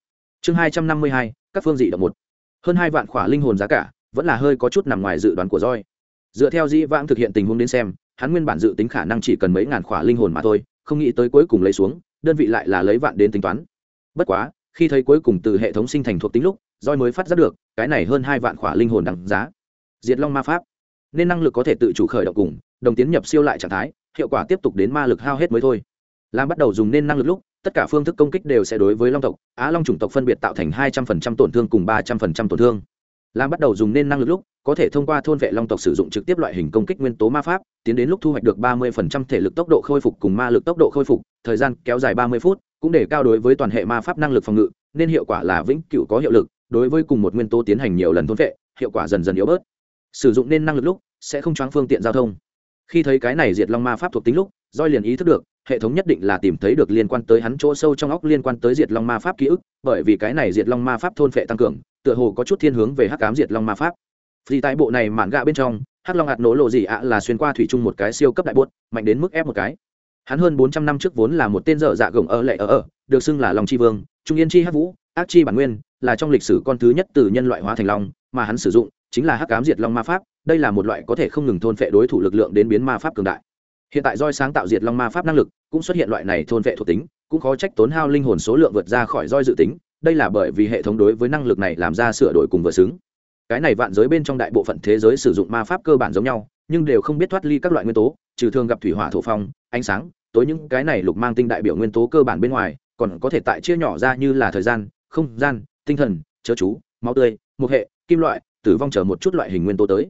Chương hai trăm năm mươi hai các phương dị động một. Hơn hai vạn khỏa linh hồn giá cả, vẫn là hơi có chút nằm ngoài dự đoán của roi dựa theo dĩ vãng thực hiện tình huống đến xem, hắn nguyên bản dự tính khả năng chỉ cần mấy ngàn khỏa linh hồn mà thôi, không nghĩ tới cuối cùng lấy xuống, đơn vị lại là lấy vạn đến tính toán. Bất quá, khi thấy cuối cùng từ hệ thống sinh thành thuộc tính lúc roi mới phát giác được, cái này hơn hai vạn khỏa linh hồn đằng giá. Diệt long ma pháp. Nên năng lực có thể tự chủ khởi động cùng, đồng tiến nhập siêu lại trạng thái, hiệu quả tiếp tục đến ma lực hao hết mới thôi. Làm bắt đầu dùng nên năng lực lúc tất cả phương thức công kích đều sẽ đối với long tộc, á long chủng tộc phân biệt tạo thành hai trăm phần trăm tổn thương cùng ba trăm phần trăm tổn thương. Lam bắt đầu dùng nên năng lực lúc, có thể thông qua thôn vệ long tộc sử dụng trực tiếp loại hình công kích nguyên tố ma pháp, tiến đến lúc thu hoạch được ba mươi phần trăm thể lực tốc độ khôi phục cùng ma lực tốc độ khôi phục, thời gian kéo dài ba mươi phút, cũng để cao đối với toàn hệ ma pháp năng lực phòng ngự, nên hiệu quả là vĩnh cửu có hiệu lực, đối với cùng một nguyên tố tiến hành nhiều lần thôn vệ, hiệu quả dần dần yếu bớt. Sử dụng nên năng lực lúc, sẽ không choáng phương tiện giao thông. Khi thấy cái này diệt long ma pháp thuộc tính lúc doi liền ý thức được hệ thống nhất định là tìm thấy được liên quan tới hắn chỗ sâu trong óc liên quan tới diệt long ma pháp ký ức, bởi vì cái này diệt long ma pháp thôn phệ tăng cường, tựa hồ có chút thiên hướng về hắc cám diệt long ma pháp. Vì tại bộ này mạn gạ bên trong, hắc long hạt nổ lộ gì ạ là xuyên qua thủy chung một cái siêu cấp đại buốt mạnh đến mức ép một cái. Hắn hơn bốn trăm năm trước vốn là một tên dở dạ gồng ở lệ ở ở, được xưng là long chi vương, trung yên chi hắc vũ, ác chi bản nguyên, là trong lịch sử con thứ nhất từ nhân loại hóa thành long mà hắn sử dụng, chính là hắc cám diệt long ma pháp, đây là một loại có thể không ngừng thôn phệ đối thủ lực lượng đến biến ma pháp cường đại hiện tại roi sáng tạo diệt long ma pháp năng lực, cũng xuất hiện loại này thôn vệ thuộc tính, cũng khó trách tốn hao linh hồn số lượng vượt ra khỏi roi dự tính, đây là bởi vì hệ thống đối với năng lực này làm ra sửa đổi cùng vừa xứng. Cái này vạn giới bên trong đại bộ phận thế giới sử dụng ma pháp cơ bản giống nhau, nhưng đều không biết thoát ly các loại nguyên tố, trừ thường gặp thủy hỏa thổ phong, ánh sáng, tối những cái này lục mang tinh đại biểu nguyên tố cơ bản bên ngoài, còn có thể tại chia nhỏ ra như là thời gian, không gian, tinh thần, chớ chú, máu tươi, một hệ, kim loại, tử vong chờ một chút loại hình nguyên tố tới.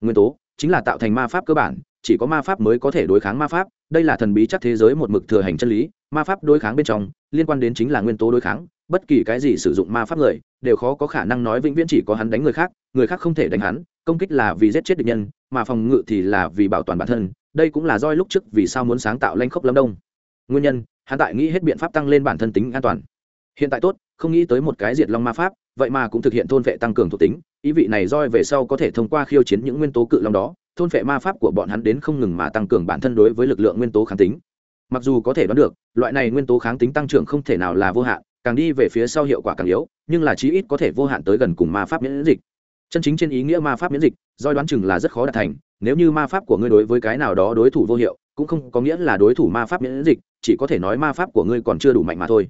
Nguyên tố chính là tạo thành ma pháp cơ bản chỉ có ma pháp mới có thể đối kháng ma pháp, đây là thần bí chắc thế giới một mực thừa hành chân lý, ma pháp đối kháng bên trong, liên quan đến chính là nguyên tố đối kháng, bất kỳ cái gì sử dụng ma pháp người, đều khó có khả năng nói vĩnh viễn chỉ có hắn đánh người khác người khác không thể đánh hắn, công kích là vì giết chết địch nhân, mà phòng ngự thì là vì bảo toàn bản thân, đây cũng là doi lúc trước vì sao muốn sáng tạo lanh khốc lâm đông. Nguyên nhân, hắn tại nghĩ hết biện pháp tăng lên bản thân tính an toàn. Hiện tại tốt, không nghĩ tới một cái diệt long ma pháp, vậy mà cũng thực hiện thôn vệ tăng cường thuộc tính, ý vị này roi về sau có thể thông qua khiêu chiến những nguyên tố cự long đó thôn phệ ma pháp của bọn hắn đến không ngừng mà tăng cường bản thân đối với lực lượng nguyên tố kháng tính. Mặc dù có thể đoán được, loại này nguyên tố kháng tính tăng trưởng không thể nào là vô hạn, càng đi về phía sau hiệu quả càng yếu, nhưng là chí ít có thể vô hạn tới gần cùng ma pháp miễn dịch. Chân chính trên ý nghĩa ma pháp miễn dịch doi đoán chừng là rất khó đạt thành, nếu như ma pháp của ngươi đối với cái nào đó đối thủ vô hiệu, cũng không có nghĩa là đối thủ ma pháp miễn dịch, chỉ có thể nói ma pháp của ngươi còn chưa đủ mạnh mà thôi.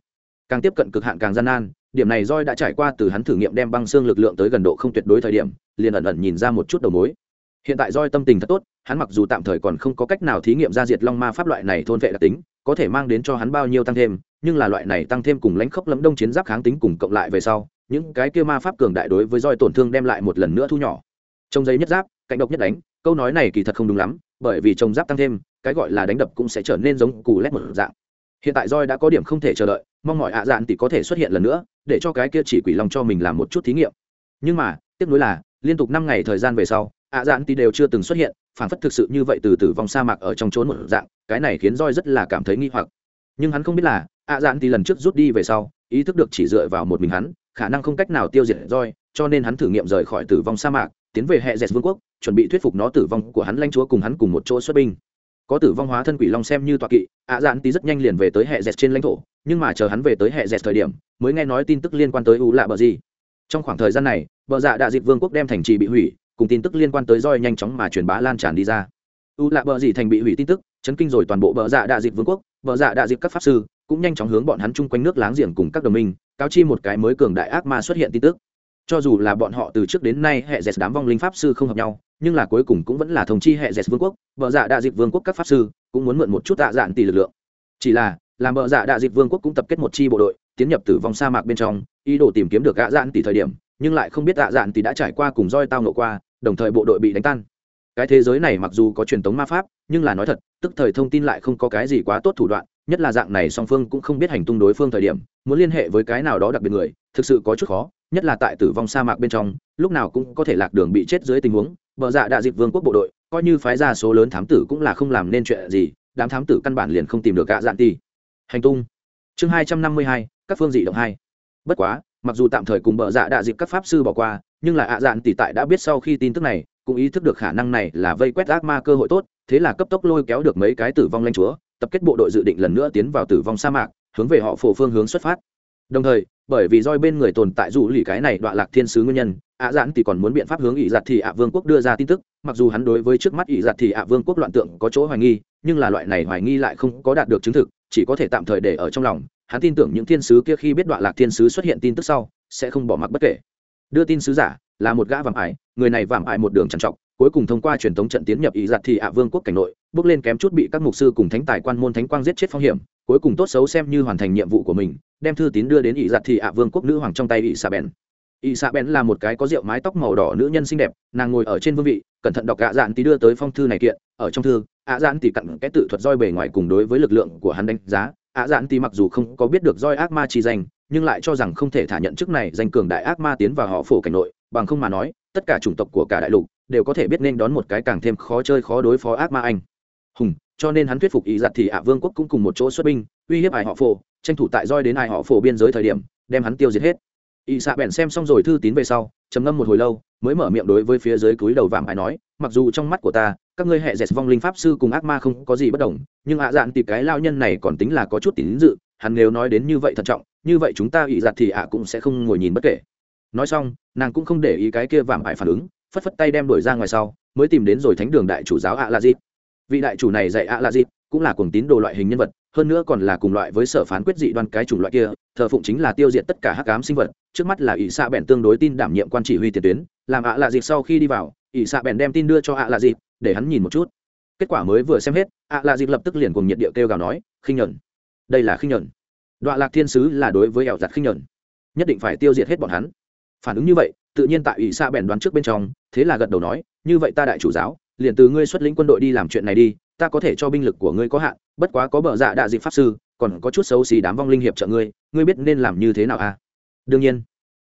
Càng tiếp cận cực hạn càng gian nan, điểm này roi đã trải qua từ hắn thử nghiệm đem băng xương lực lượng tới gần độ không tuyệt đối thời điểm, liền ẩn ẩn nhìn ra một chút đầu mối hiện tại roi tâm tình thật tốt, hắn mặc dù tạm thời còn không có cách nào thí nghiệm ra diệt long ma pháp loại này thôn vệ đặc tính, có thể mang đến cho hắn bao nhiêu tăng thêm, nhưng là loại này tăng thêm cùng lãnh khốc lấm đông chiến giáp kháng tính cùng cộng lại về sau, những cái kia ma pháp cường đại đối với roi tổn thương đem lại một lần nữa thu nhỏ. Trong giấy nhất giáp, cạnh độc nhất đánh, câu nói này kỳ thật không đúng lắm, bởi vì trồng giáp tăng thêm, cái gọi là đánh đập cũng sẽ trở nên giống cù lét một dạng. Hiện tại roi đã có điểm không thể chờ đợi, mong mọi ạ dạn thì có thể xuất hiện lần nữa, để cho cái kia chỉ quỷ lòng cho mình làm một chút thí nghiệm. Nhưng mà, tiếc nuối là, liên tục năm ngày thời gian về sau ạ dạn tí đều chưa từng xuất hiện phản phất thực sự như vậy từ tử vong sa mạc ở trong trốn một dạng, cái này khiến roi rất là cảm thấy nghi hoặc. Nhưng hắn không biết là, ạ dạn tí lần trước rút đi về sau, ý thức được chỉ dựa vào một mình hắn, khả năng không cách nào tiêu diệt roi cho nên hắn thử nghiệm rời khỏi tử vong sa mạc, tiến về hệ dẹt vương quốc, chuẩn bị thuyết phục nó tử vong của hắn lãnh chúa cùng hắn cùng một chỗ xuất binh. Có tử vong hóa thân quỷ long xem như tọa kỵ, ạ dạn tí rất nhanh liền về tới hệ dẹt trên lãnh thổ, nhưng mà chờ hắn về tới hệ dẹt thời điểm, mới nghe nói tin tức liên quan tới u lạ bờ gì. Trong khoảng thời gian này, bờ dạ đại dịch vương quốc đem thành trì bị hủy cùng tin tức liên quan tới roi nhanh chóng mà truyền bá lan tràn đi ra. U lạ bờ gì thành bị hủy tin tức, chấn kinh rồi toàn bộ bờ dạ đại dịch vương quốc bờ dạ đại dịch các pháp sư cũng nhanh chóng hướng bọn hắn chung quanh nước láng giềng cùng các đồng minh, cáo chi một cái mới cường đại ác ma xuất hiện tin tức. Cho dù là bọn họ từ trước đến nay hệ dẹt đám vong linh pháp sư không hợp nhau, nhưng là cuối cùng cũng vẫn là thống chi hệ dẹt vương quốc vợ dạ đại dịch vương quốc các pháp sư cũng muốn mượn một chút tạ dạn tỷ lực lượng. Chỉ là, làm vợ dạ đại dịch vương quốc cũng tập kết một chi bộ đội, tiến nhập tử vong sa mạc bên trong, ý đồ tìm kiếm được tạ dạn tỷ thời điểm, nhưng lại không biết tạ dạn tỷ đã trải qua cùng roi tao nộ qua đồng thời bộ đội bị đánh tan. Cái thế giới này mặc dù có truyền thống ma pháp, nhưng là nói thật, tức thời thông tin lại không có cái gì quá tốt thủ đoạn, nhất là dạng này song phương cũng không biết hành tung đối phương thời điểm, muốn liên hệ với cái nào đó đặc biệt người, thực sự có chút khó, nhất là tại tử vong sa mạc bên trong, lúc nào cũng có thể lạc đường bị chết dưới tình huống, bờ dạ đại dịch vương quốc bộ đội, coi như phái ra số lớn thám tử cũng là không làm nên chuyện gì, đám thám tử căn bản liền không tìm được gạ dạn ti. Hành tung. Chương hai trăm năm mươi hai, các phương dị động hai. Bất quá mặc dù tạm thời cùng bợ dạ đại dịp các pháp sư bỏ qua, nhưng là ạ dạn tỷ tại đã biết sau khi tin tức này, cũng ý thức được khả năng này là vây quét ác ma cơ hội tốt, thế là cấp tốc lôi kéo được mấy cái tử vong lanh chúa, tập kết bộ đội dự định lần nữa tiến vào tử vong sa mạc, hướng về họ phổ phương hướng xuất phát. Đồng thời, bởi vì roi bên người tồn tại dù lì cái này đoạn lạc thiên sứ nguyên nhân, ạ dạn thì còn muốn biện pháp hướng ỷ giặt thì ạ vương quốc đưa ra tin tức, mặc dù hắn đối với trước mắt ỷ giặt thì ạ vương quốc loạn tượng có chỗ hoài nghi, nhưng là loại này hoài nghi lại không có đạt được chứng thực, chỉ có thể tạm thời để ở trong lòng hắn tin tưởng những thiên sứ kia khi biết đoạn lạc thiên sứ xuất hiện tin tức sau, sẽ không bỏ mặc bất kể. Đưa tin sứ giả là một gã vàm ải, người này vàm ải một đường trằn trọc, cuối cùng thông qua truyền thống trận tiến nhập Ý giặt thì ạ vương quốc cảnh nội, bước lên kém chút bị các mục sư cùng thánh tài quan môn thánh quang giết chết phong hiểm, cuối cùng tốt xấu xem như hoàn thành nhiệm vụ của mình, đem thư tín đưa đến Ý giặt thì ạ vương quốc nữ hoàng trong tay Ý xà bèn. Ý xà bèn là một cái có rượu mái tóc màu đỏ nữ nhân xinh đẹp, nàng ngồi ở trên vương vị, cẩn thận đọc ạ dạn tí đưa tới phong thư này kiện, ở trong thư, ạ dạn tỷ cặn cái tự thuật roi bề ngoài cùng đối với lực lượng của hắn đánh giá ạ dạn tì mặc dù không có biết được roi ác ma chi danh, nhưng lại cho rằng không thể thả nhận chức này danh cường đại ác ma tiến vào họ phổ cảnh nội, bằng không mà nói, tất cả chủng tộc của cả đại lục đều có thể biết nên đón một cái càng thêm khó chơi khó đối phó ác ma anh. Hùng, cho nên hắn thuyết phục ý giặt thì ạ vương quốc cũng cùng một chỗ xuất binh, uy hiếp ai họ phổ, tranh thủ tại roi đến ai họ phổ biên giới thời điểm, đem hắn tiêu diệt hết. Y xạ bèn xem xong rồi thư tín về sau, trầm ngâm một hồi lâu, mới mở miệng đối với phía dưới cúi đầu vàng ai nói, mặc dù trong mắt của ta các ngươi hệ dẹt vong linh pháp sư cùng ác ma không có gì bất đồng, nhưng ạ dạn tìm cái lao nhân này còn tính là có chút tín dự, hắn nếu nói đến như vậy thận trọng, như vậy chúng ta ị giặt thì ạ cũng sẽ không ngồi nhìn bất kể. Nói xong, nàng cũng không để ý cái kia vảm ải phản ứng, phất phất tay đem đuổi ra ngoài sau, mới tìm đến rồi thánh đường đại chủ giáo ạ la dịp. Vị đại chủ này dạy ạ la dịp cũng là cuồng tín đồ loại hình nhân vật, hơn nữa còn là cùng loại với sở phán quyết dị đoan cái chủng loại kia, thờ phụng chính là tiêu diệt tất cả hắc ám sinh vật, trước mắt là ỷ xạ bèn tương đối tin đảm nhiệm quan chỉ huy tiền tuyến, làm ạ là dịp sau khi đi vào, ỷ xạ bèn đem tin đưa cho ạ là dịp để hắn nhìn một chút. Kết quả mới vừa xem hết, ạ lạ dịp lập tức liền cùng nhiệt địa kêu gào nói, khinh nhẫn đây là khinh nhẫn đoạn lạc thiên sứ là đối với ẻo giặt khinh nhẫn nhất định phải tiêu diệt hết bọn hắn! Phản ứng như vậy, tự nhiên tại ủy xa bèn đoán trước bên trong, thế là gật đầu nói, như vậy ta đại chủ giáo, liền từ ngươi xuất lĩnh quân đội đi làm chuyện này đi, ta có thể cho binh lực của ngươi có hạn, bất quá có bờ dạ đạ dịp pháp sư, còn có chút xấu xí đám vong linh hiệp trợ ngươi ngươi biết nên làm như thế nào à? Đương nhiên,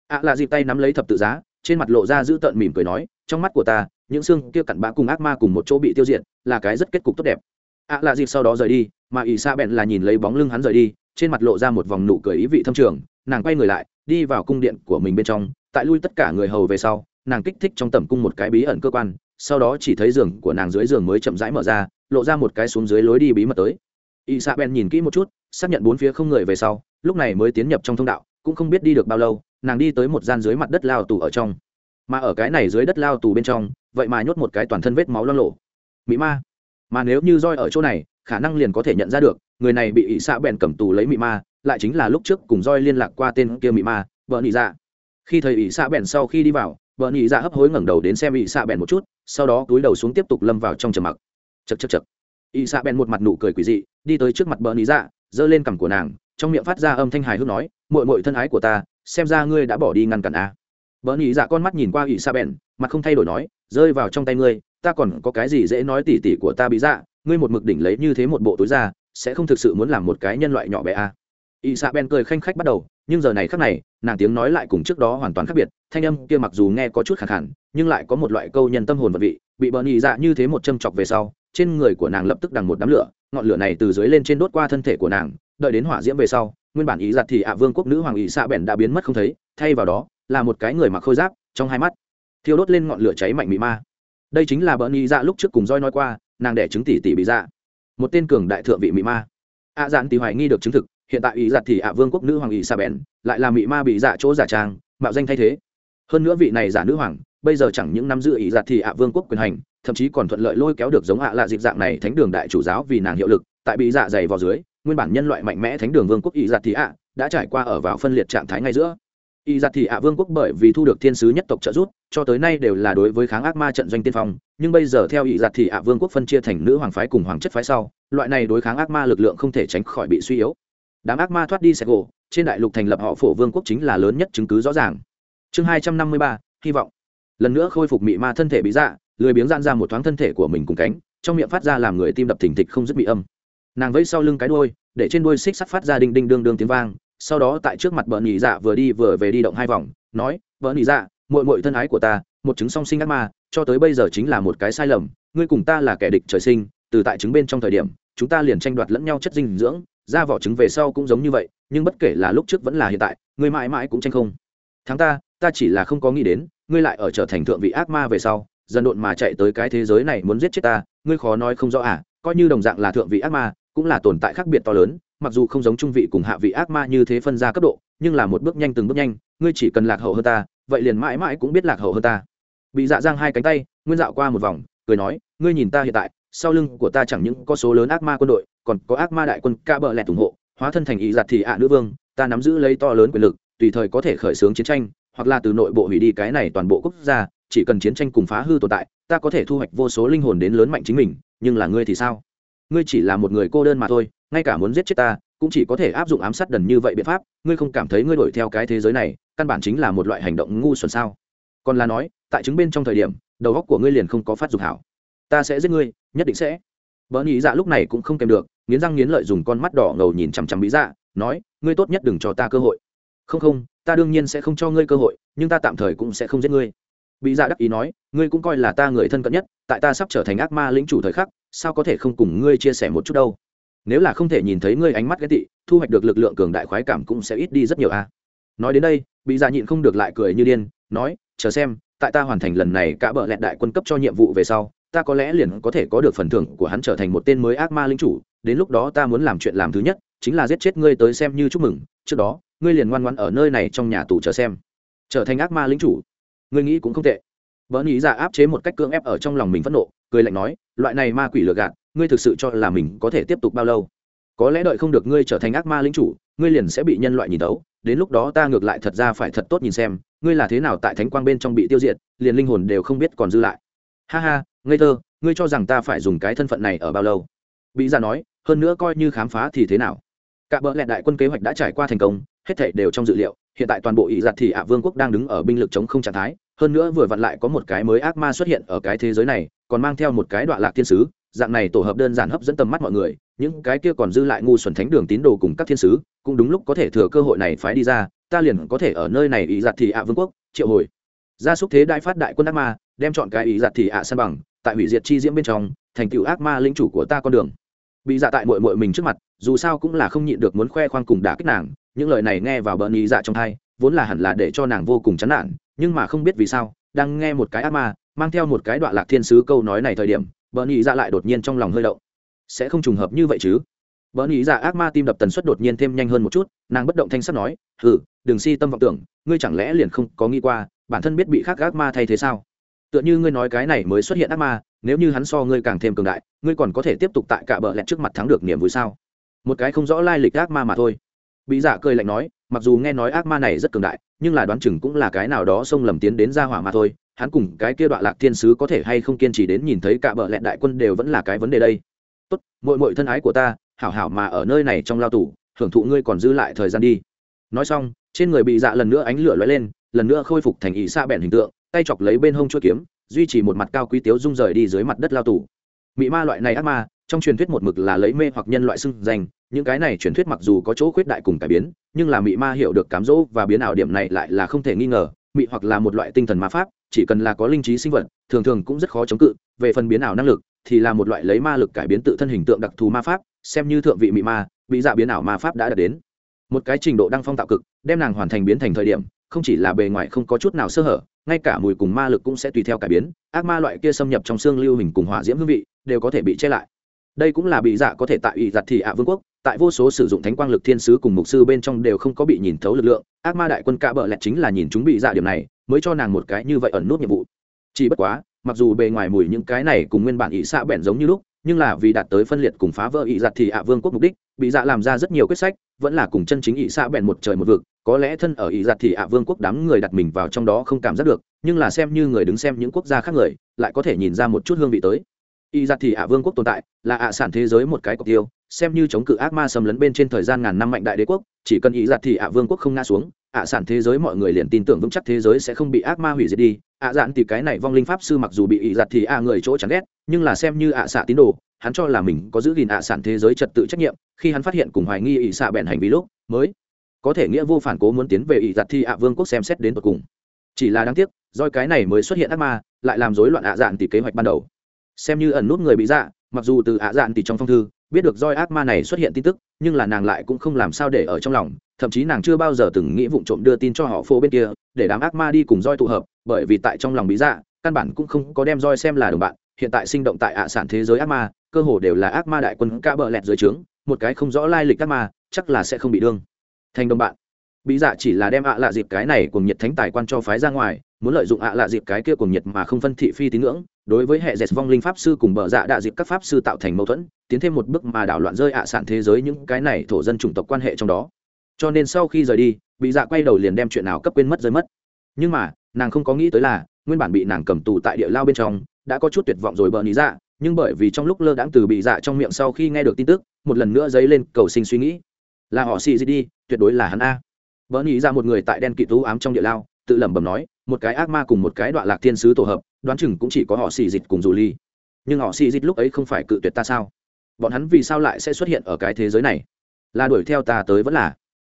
ạ à là dịp tay nắm lấy thập tự giá, trên mặt lộ ra giữ tợn mỉm cười nói, trong mắt của ta những xương kia cặn bã cùng ác ma cùng một chỗ bị tiêu diệt, là cái rất kết cục tốt đẹp. Ạ à là dịp sau đó rời đi, mà ỷ xa bèn là nhìn lấy bóng lưng hắn rời đi, trên mặt lộ ra một vòng nụ cười ý vị thâm trường, nàng quay người lại, đi vào cung điện của mình bên trong, tại lui tất cả người hầu về sau, nàng kích thích trong tầm cung một cái bí ẩn cơ quan, sau đó chỉ thấy giường của nàng dưới giường mới chậm rãi mở ra, lộ ra một cái xuống dưới lối đi bí mật tới. Y ben nhìn kỹ một chút, xác nhận bốn phía không người về sau, lúc này mới tiến nhập trong thông đạo, cũng không biết đi được bao lâu, nàng đi tới một gian dưới mặt đất lao tù ở trong. Mà ở cái này dưới đất lao tù bên trong vậy mà nhốt một cái toàn thân vết máu loang lộ mỹ ma. Mà nếu như roi ở chỗ này, khả năng liền có thể nhận ra được, người này bị ỷ xạ bèn cầm tù lấy mỹ ma, lại chính là lúc trước cùng roi liên lạc qua tên kia mỹ ma, vợ nị dạ. Khi thầy ỷ xạ bèn sau khi đi vào, vợ nị dạ hấp hối ngẩng đầu đến xem ỷ xạ bèn một chút, sau đó túi đầu xuống tiếp tục lâm vào trong trầm mặc. Chật chật chật ỷ xạ bèn một mặt nụ cười quỷ dị, đi tới trước mặt vợ nị dạ giơ lên cằm của nàng, trong miệng phát ra âm thanh hài hước nói mội mội thân ái của ta, xem ra ngươi đã bỏ đi ngăn cản a. À. vợ nị dạ con mắt nhìn qua ỷ xạ bèn, mặt không thay đổi nói rơi vào trong tay ngươi, ta còn có cái gì dễ nói tỉ tỉ của ta bị dạ ngươi một mực đỉnh lấy như thế một bộ túi ra, sẽ không thực sự muốn làm một cái nhân loại nhỏ bé à. y sa ben cười khanh khách bắt đầu, nhưng giờ này khác này, nàng tiếng nói lại cùng trước đó hoàn toàn khác biệt, thanh âm kia mặc dù nghe có chút khẳng hẳn nhưng lại có một loại câu nhân tâm hồn vật vị, bị bợn y dạ như thế một châm chọc về sau, trên người của nàng lập tức đằng một đám lửa, ngọn lửa này từ dưới lên trên đốt qua thân thể của nàng, đợi đến hỏa diễm về sau, nguyên bản ý giặt thì ạ vương quốc nữ hoàng Ý xạ bèn đã biến mất không thấy, thay vào đó, là một cái người mặc khôi giáp, trong hai mắt thiêu đốt lên ngọn lửa cháy mạnh mị ma. Đây chính là bợn ỵ dạ lúc trước cùng roi nói qua, nàng đẻ trứng tỷ tỷ bị dạ. Một tên cường đại thượng vị mị ma. Ạ dạn tỷ hoài nghi được chứng thực, hiện tại ý giặt thì ạ vương quốc nữ hoàng ý sa bèn, lại là mị ma bị dạ chỗ giả trang, mạo danh thay thế. Hơn nữa vị này giả nữ hoàng, bây giờ chẳng những năm giữ ý giặt thì ạ vương quốc quyền hành, thậm chí còn thuận lợi lôi kéo được giống ạ lạ dịp dạng này thánh đường đại chủ giáo vì nàng hiệu lực, tại bị dạ dày vào dưới, nguyên bản nhân loại mạnh mẽ thánh đường vương quốc ý giặt thì ạ, đã trải qua ở vào phân liệt trạng thái ngay giữa y dạ giặt thì ạ vương quốc bởi vì thu được thiên sứ nhất tộc trợ giúp, cho tới nay đều là đối với kháng ác ma trận doanh tiên phong, nhưng bây giờ theo y dạ giặt thì ạ vương quốc phân chia thành nữ hoàng phái cùng hoàng chất phái sau, loại này đối kháng ác ma lực lượng không thể tránh khỏi bị suy yếu. Đám ác ma thoát đi sẹt gỗ trên đại lục thành lập họ phổ vương quốc chính là lớn nhất chứng cứ rõ ràng. Chương hai trăm năm mươi ba, hy vọng. Lần nữa khôi phục mị ma thân thể bị dạ lười biếng gian ra một thoáng thân thể của mình cùng cánh, trong miệng phát ra làm người tim đập thình thịch không dứt bị âm. Nàng vẫy sau lưng cái đuôi, để trên đuôi xích sắt phát ra đinh đinh đương đương tiếng vang sau đó tại trước mặt bờ nhị dạ vừa đi vừa về đi động hai vòng, nói, bờ nhị dạ muội muội thân ái của ta, một chứng song sinh ác ma, cho tới bây giờ chính là một cái sai lầm, ngươi cùng ta là kẻ địch trời sinh, từ tại chứng bên trong thời điểm, chúng ta liền tranh đoạt lẫn nhau chất dinh dưỡng, ra vỏ trứng về sau cũng giống như vậy, nhưng bất kể là lúc trước vẫn là hiện tại, ngươi mãi mãi cũng tranh không. Tháng ta ta chỉ là không có nghĩ đến, ngươi lại ở trở thành thượng vị ác ma về sau, dần độn mà chạy tới cái thế giới này muốn giết chết ta, ngươi khó nói không rõ à coi như đồng dạng là thượng vị ác ma, cũng là tồn tại khác biệt to lớn mặc dù không giống trung vị cùng hạ vị ác ma như thế phân ra cấp độ, nhưng là một bước nhanh từng bước nhanh, ngươi chỉ cần lạc hậu hơn ta, vậy liền mãi mãi cũng biết lạc hậu hơn ta. Bị dạ giang hai cánh tay, nguyên dạo qua một vòng, cười nói, ngươi nhìn ta hiện tại, sau lưng của ta chẳng những có số lớn ác ma quân đội, còn có ác ma đại quân ca bờ lẹt ủng hộ, hóa thân thành ý giặt thì ạ nữ vương, ta nắm giữ lấy to lớn quyền lực, tùy thời có thể khởi xướng chiến tranh, hoặc là từ nội bộ hủy đi cái này toàn bộ quốc gia, chỉ cần chiến tranh cùng phá hư tồn tại, ta có thể thu hoạch vô số linh hồn đến lớn mạnh chính mình, nhưng là ngươi thì sao? Ngươi chỉ là một người cô đơn mà thôi ngay cả muốn giết chết ta, cũng chỉ có thể áp dụng ám sát đần như vậy biện pháp, ngươi không cảm thấy ngươi đổi theo cái thế giới này, căn bản chính là một loại hành động ngu xuẩn sao? Còn là nói, tại chứng bên trong thời điểm, đầu góc của ngươi liền không có phát dục hảo. Ta sẽ giết ngươi, nhất định sẽ. Vợ nhị dạ lúc này cũng không kèm được, nghiến răng nghiến lợi dùng con mắt đỏ ngầu nhìn chằm chằm bí dạ nói, ngươi tốt nhất đừng cho ta cơ hội. Không không, ta đương nhiên sẽ không cho ngươi cơ hội, nhưng ta tạm thời cũng sẽ không giết ngươi. Bí dạ đắc ý nói, ngươi cũng coi là ta người thân cận nhất, tại ta sắp trở thành ác ma lĩnh chủ thời khắc, sao có thể không cùng ngươi chia sẻ một chút đâu? Nếu là không thể nhìn thấy ngươi ánh mắt ghét tị, thu hoạch được lực lượng cường đại khoái cảm cũng sẽ ít đi rất nhiều a. Nói đến đây, bị dạ nhịn không được lại cười như điên, nói, chờ xem, tại ta hoàn thành lần này cả bợ lẹt đại quân cấp cho nhiệm vụ về sau, ta có lẽ liền có thể có được phần thưởng của hắn trở thành một tên mới ác ma linh chủ, đến lúc đó ta muốn làm chuyện làm thứ nhất, chính là giết chết ngươi tới xem như chúc mừng, trước đó, ngươi liền ngoan ngoan ở nơi này trong nhà tù chờ xem. Trở thành ác ma linh chủ? Ngươi nghĩ cũng không tệ. Vợ nghĩ ra dạ áp chế một cách cưỡng ép ở trong lòng mình phẫn nộ, cười lạnh nói, loại này ma quỷ lừa gạt ngươi thực sự cho là mình có thể tiếp tục bao lâu? Có lẽ đợi không được ngươi trở thành ác ma lính chủ, ngươi liền sẽ bị nhân loại nhìn tấu đến lúc đó ta ngược lại thật ra phải thật tốt nhìn xem, ngươi là thế nào tại thánh quang bên trong bị tiêu diệt, liền linh hồn đều không biết còn dư lại. Ha ha, ngây thơ, ngươi cho rằng ta phải dùng cái thân phận này ở bao lâu? Bị ra nói, hơn nữa coi như khám phá thì thế nào? Cả bỡ lẹn đại quân kế hoạch đã trải qua thành công, hết thảy đều trong dự liệu. Hiện tại toàn bộ ỵ giặt thì ạ vương quốc đang đứng ở binh lực chống không trạng thái. Hơn nữa vừa vặn lại có một cái mới ác ma xuất hiện ở cái thế giới này, còn mang theo một cái đoạn lạc thiên sứ dạng này tổ hợp đơn giản hấp dẫn tầm mắt mọi người, những cái kia còn dư lại ngu xuẩn thánh đường tín đồ cùng các thiên sứ, cũng đúng lúc có thể thừa cơ hội này phái đi ra, ta liền có thể ở nơi này ý giặt thì ạ vương quốc, triệu hồi. Gia súc thế đại phát đại quân ác ma, đem chọn cái ý giặt thì ạ san bằng, tại hủy diệt chi diễm bên trong, thành tựu ác ma linh chủ của ta con đường. Bị dạ tại mội mội mình trước mặt, dù sao cũng là không nhịn được muốn khoe khoang cùng đả kích nàng, những lời này nghe vào bờ nhị dạ trong thai vốn là hẳn là để cho nàng vô cùng chán nản, nhưng mà không biết vì sao, đang nghe một cái ác ma, mang theo một cái đoạn lạc thiên sứ câu nói này thời điểm bờ nhị dạ lại đột nhiên trong lòng hơi động. Sẽ không trùng hợp như vậy chứ? Vợ nghĩ dạ ác ma tim đập tần suất đột nhiên thêm nhanh hơn một chút, nàng bất động thanh sắt nói ừ đừng si tâm vọng tưởng, ngươi chẳng lẽ liền không có nghĩ qua, bản thân biết bị khác ác ma thay thế sao? Tựa như ngươi nói cái này mới xuất hiện ác ma, nếu như hắn so ngươi càng thêm cường đại, ngươi còn có thể tiếp tục tại cả bờ lẹt trước mặt thắng được niềm vui sao? Một cái không rõ lai lịch ác ma mà thôi. Bị giả dạ cười lạnh nói, mặc dù nghe nói ác ma này rất cường đại, nhưng là đoán chừng cũng là cái nào đó xông lầm tiến đến ra hỏa mà thôi hắn cùng cái kia đoạn lạc thiên sứ có thể hay không kiên trì đến nhìn thấy cả bờ lẹn đại quân đều vẫn là cái vấn đề đây. Tốt mội mội thân ái của ta, hảo hảo mà ở nơi này trong lao tù, hưởng thụ ngươi còn dư lại thời gian đi. Nói xong, trên người bị dạ lần nữa ánh lửa lóe lên, lần nữa khôi phục thành ý xa bẹn hình tượng, tay chọc lấy bên hông chuỗi kiếm, duy trì một mặt cao quý tiếu rung rời đi dưới mặt đất lao tù. Mị ma loại này ác ma, trong truyền thuyết một mực là lấy mê hoặc nhân loại xưng danh, những cái này truyền thuyết mặc dù có chỗ khuyết đại cùng cải biến, nhưng là mị ma hiểu được cám dỗ và biến ảo điểm này lại là không thể nghi ngờ mị hoặc là một loại tinh thần ma pháp, chỉ cần là có linh trí sinh vật, thường thường cũng rất khó chống cự. Về phần biến ảo năng lực, thì là một loại lấy ma lực cải biến tự thân hình tượng đặc thù ma pháp, xem như thượng vị mị ma, bị dạ biến ảo ma pháp đã đạt đến. Một cái trình độ đăng phong tạo cực, đem nàng hoàn thành biến thành thời điểm, không chỉ là bề ngoài không có chút nào sơ hở, ngay cả mùi cùng ma lực cũng sẽ tùy theo cải biến. Ác ma loại kia xâm nhập trong xương lưu hình cùng hỏa diễm hương vị, đều có thể bị che lại. Đây cũng là bị dạ có thể tại ủy giặt thì ạ vương quốc tại vô số sử dụng thánh quang lực thiên sứ cùng mục sư bên trong đều không có bị nhìn thấu lực lượng, ác ma đại quân cạ bợ lẹt chính là nhìn chúng bị dạ điểm này, mới cho nàng một cái như vậy ẩn nút nhiệm vụ. Chỉ bất quá, mặc dù bề ngoài mùi những cái này cùng nguyên bản ý xạ bẹn giống như lúc, nhưng là vì đạt tới phân liệt cùng phá vỡ ý giặt dạ thì ạ vương quốc mục đích, bị dạ làm ra rất nhiều quyết sách, vẫn là cùng chân chính ý xạ bẹn một trời một vực, có lẽ thân ở ý giặt dạ thì ạ vương quốc đám người đặt mình vào trong đó không cảm giác được, nhưng là xem như người đứng xem những quốc gia khác người, lại có thể nhìn ra một chút hương vị tới. Ý giặt dạ thì ạ vương quốc tồn tại, là ạ sản thế giới một cái cọc tiêu xem như chống cự ác ma xâm lấn bên trên thời gian ngàn năm mạnh đại đế quốc, chỉ cần ý giặt thì ạ vương quốc không ngã xuống, ạ sản thế giới mọi người liền tin tưởng vững chắc thế giới sẽ không bị ác ma hủy diệt đi. Ạ dạn thì cái này vong linh pháp sư mặc dù bị ý giặt thì ạ người chỗ chẳng ghét, nhưng là xem như ạ xạ tín đồ, hắn cho là mình có giữ gìn ạ sản thế giới trật tự trách nhiệm, khi hắn phát hiện cùng hoài nghi ý xạ bèn hành vi lúc mới có thể nghĩa vô phản cố muốn tiến về ý giặt thì ạ vương quốc xem xét đến tận cùng. Chỉ là đáng tiếc, do cái này mới xuất hiện ác ma, lại làm rối loạn ạ dạn thì kế hoạch ban đầu. Xem như ẩn nút người bị dạ mặc dù từ ạ dạn thì trong phong thư biết được roi ác ma này xuất hiện tin tức, nhưng là nàng lại cũng không làm sao để ở trong lòng, thậm chí nàng chưa bao giờ từng nghĩ vụng trộm đưa tin cho họ phố bên kia, để đám ác ma đi cùng roi tụ hợp, bởi vì tại trong lòng bí dạ căn bản cũng không có đem roi xem là đồng bạn, hiện tại sinh động tại ạ sản thế giới ác ma, cơ hồ đều là ác ma đại quân ca bờ lẹt dưới trướng, một cái không rõ lai lịch ác ma, chắc là sẽ không bị đương thành đồng bạn. Bí dạ chỉ là đem ạ lạ dịp cái này cùng nhiệt thánh tài quan cho phái ra ngoài muốn lợi dụng ạ lạ dịp cái kia cùng nhiệt mà không phân thị phi tín ngưỡng, đối với hệ dệt vong linh pháp sư cùng bờ dạ đạ dịp các pháp sư tạo thành mâu thuẫn, tiến thêm một bước mà đảo loạn rơi ạ sản thế giới những cái này thổ dân chủng tộc quan hệ trong đó. Cho nên sau khi rời đi, bị dạ quay đầu liền đem chuyện nào cấp quên mất rơi mất. Nhưng mà, nàng không có nghĩ tới là, nguyên bản bị nàng cầm tù tại địa lao bên trong, đã có chút tuyệt vọng rồi bờ lý dạ nhưng bởi vì trong lúc lơ đãng từ bị dạ trong miệng sau khi nghe được tin tức, một lần nữa dấy lên cầu sinh suy nghĩ. Là họ xì gì đi, tuyệt đối là hắn a. Bờ nghĩ ra một người tại đen kỵ tú ám trong địa lao, tự lẩm bẩm nói một cái ác ma cùng một cái đoạn lạc thiên sứ tổ hợp, đoán chừng cũng chỉ có họ xì dịch cùng dù ly. Nhưng họ xì dịch lúc ấy không phải cự tuyệt ta sao? Bọn hắn vì sao lại sẽ xuất hiện ở cái thế giới này? Là đuổi theo ta tới vẫn là?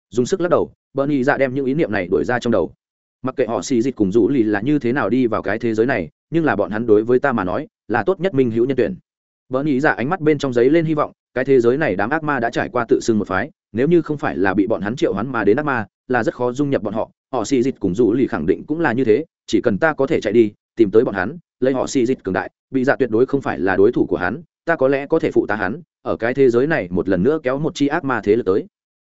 Dùng sức lắc đầu, Bernie nghĩ ra đem những ý niệm này đuổi ra trong đầu. Mặc kệ họ xì dịch cùng rũ lì là như thế nào đi vào cái thế giới này, nhưng là bọn hắn đối với ta mà nói, là tốt nhất minh hữu nhân tuyển. Bernie nghĩ dạ ánh mắt bên trong giấy lên hy vọng, cái thế giới này đám ác ma đã trải qua tự xưng một phái, nếu như không phải là bị bọn hắn triệu hắn mà đến ác ma, là rất khó dung nhập bọn họ họ xì dịch cùng dù lì khẳng định cũng là như thế, chỉ cần ta có thể chạy đi, tìm tới bọn hắn, lấy họ xì dịch cường đại, bị dạ tuyệt đối không phải là đối thủ của hắn, ta có lẽ có thể phụ ta hắn, ở cái thế giới này một lần nữa kéo một chi ác ma thế lực tới.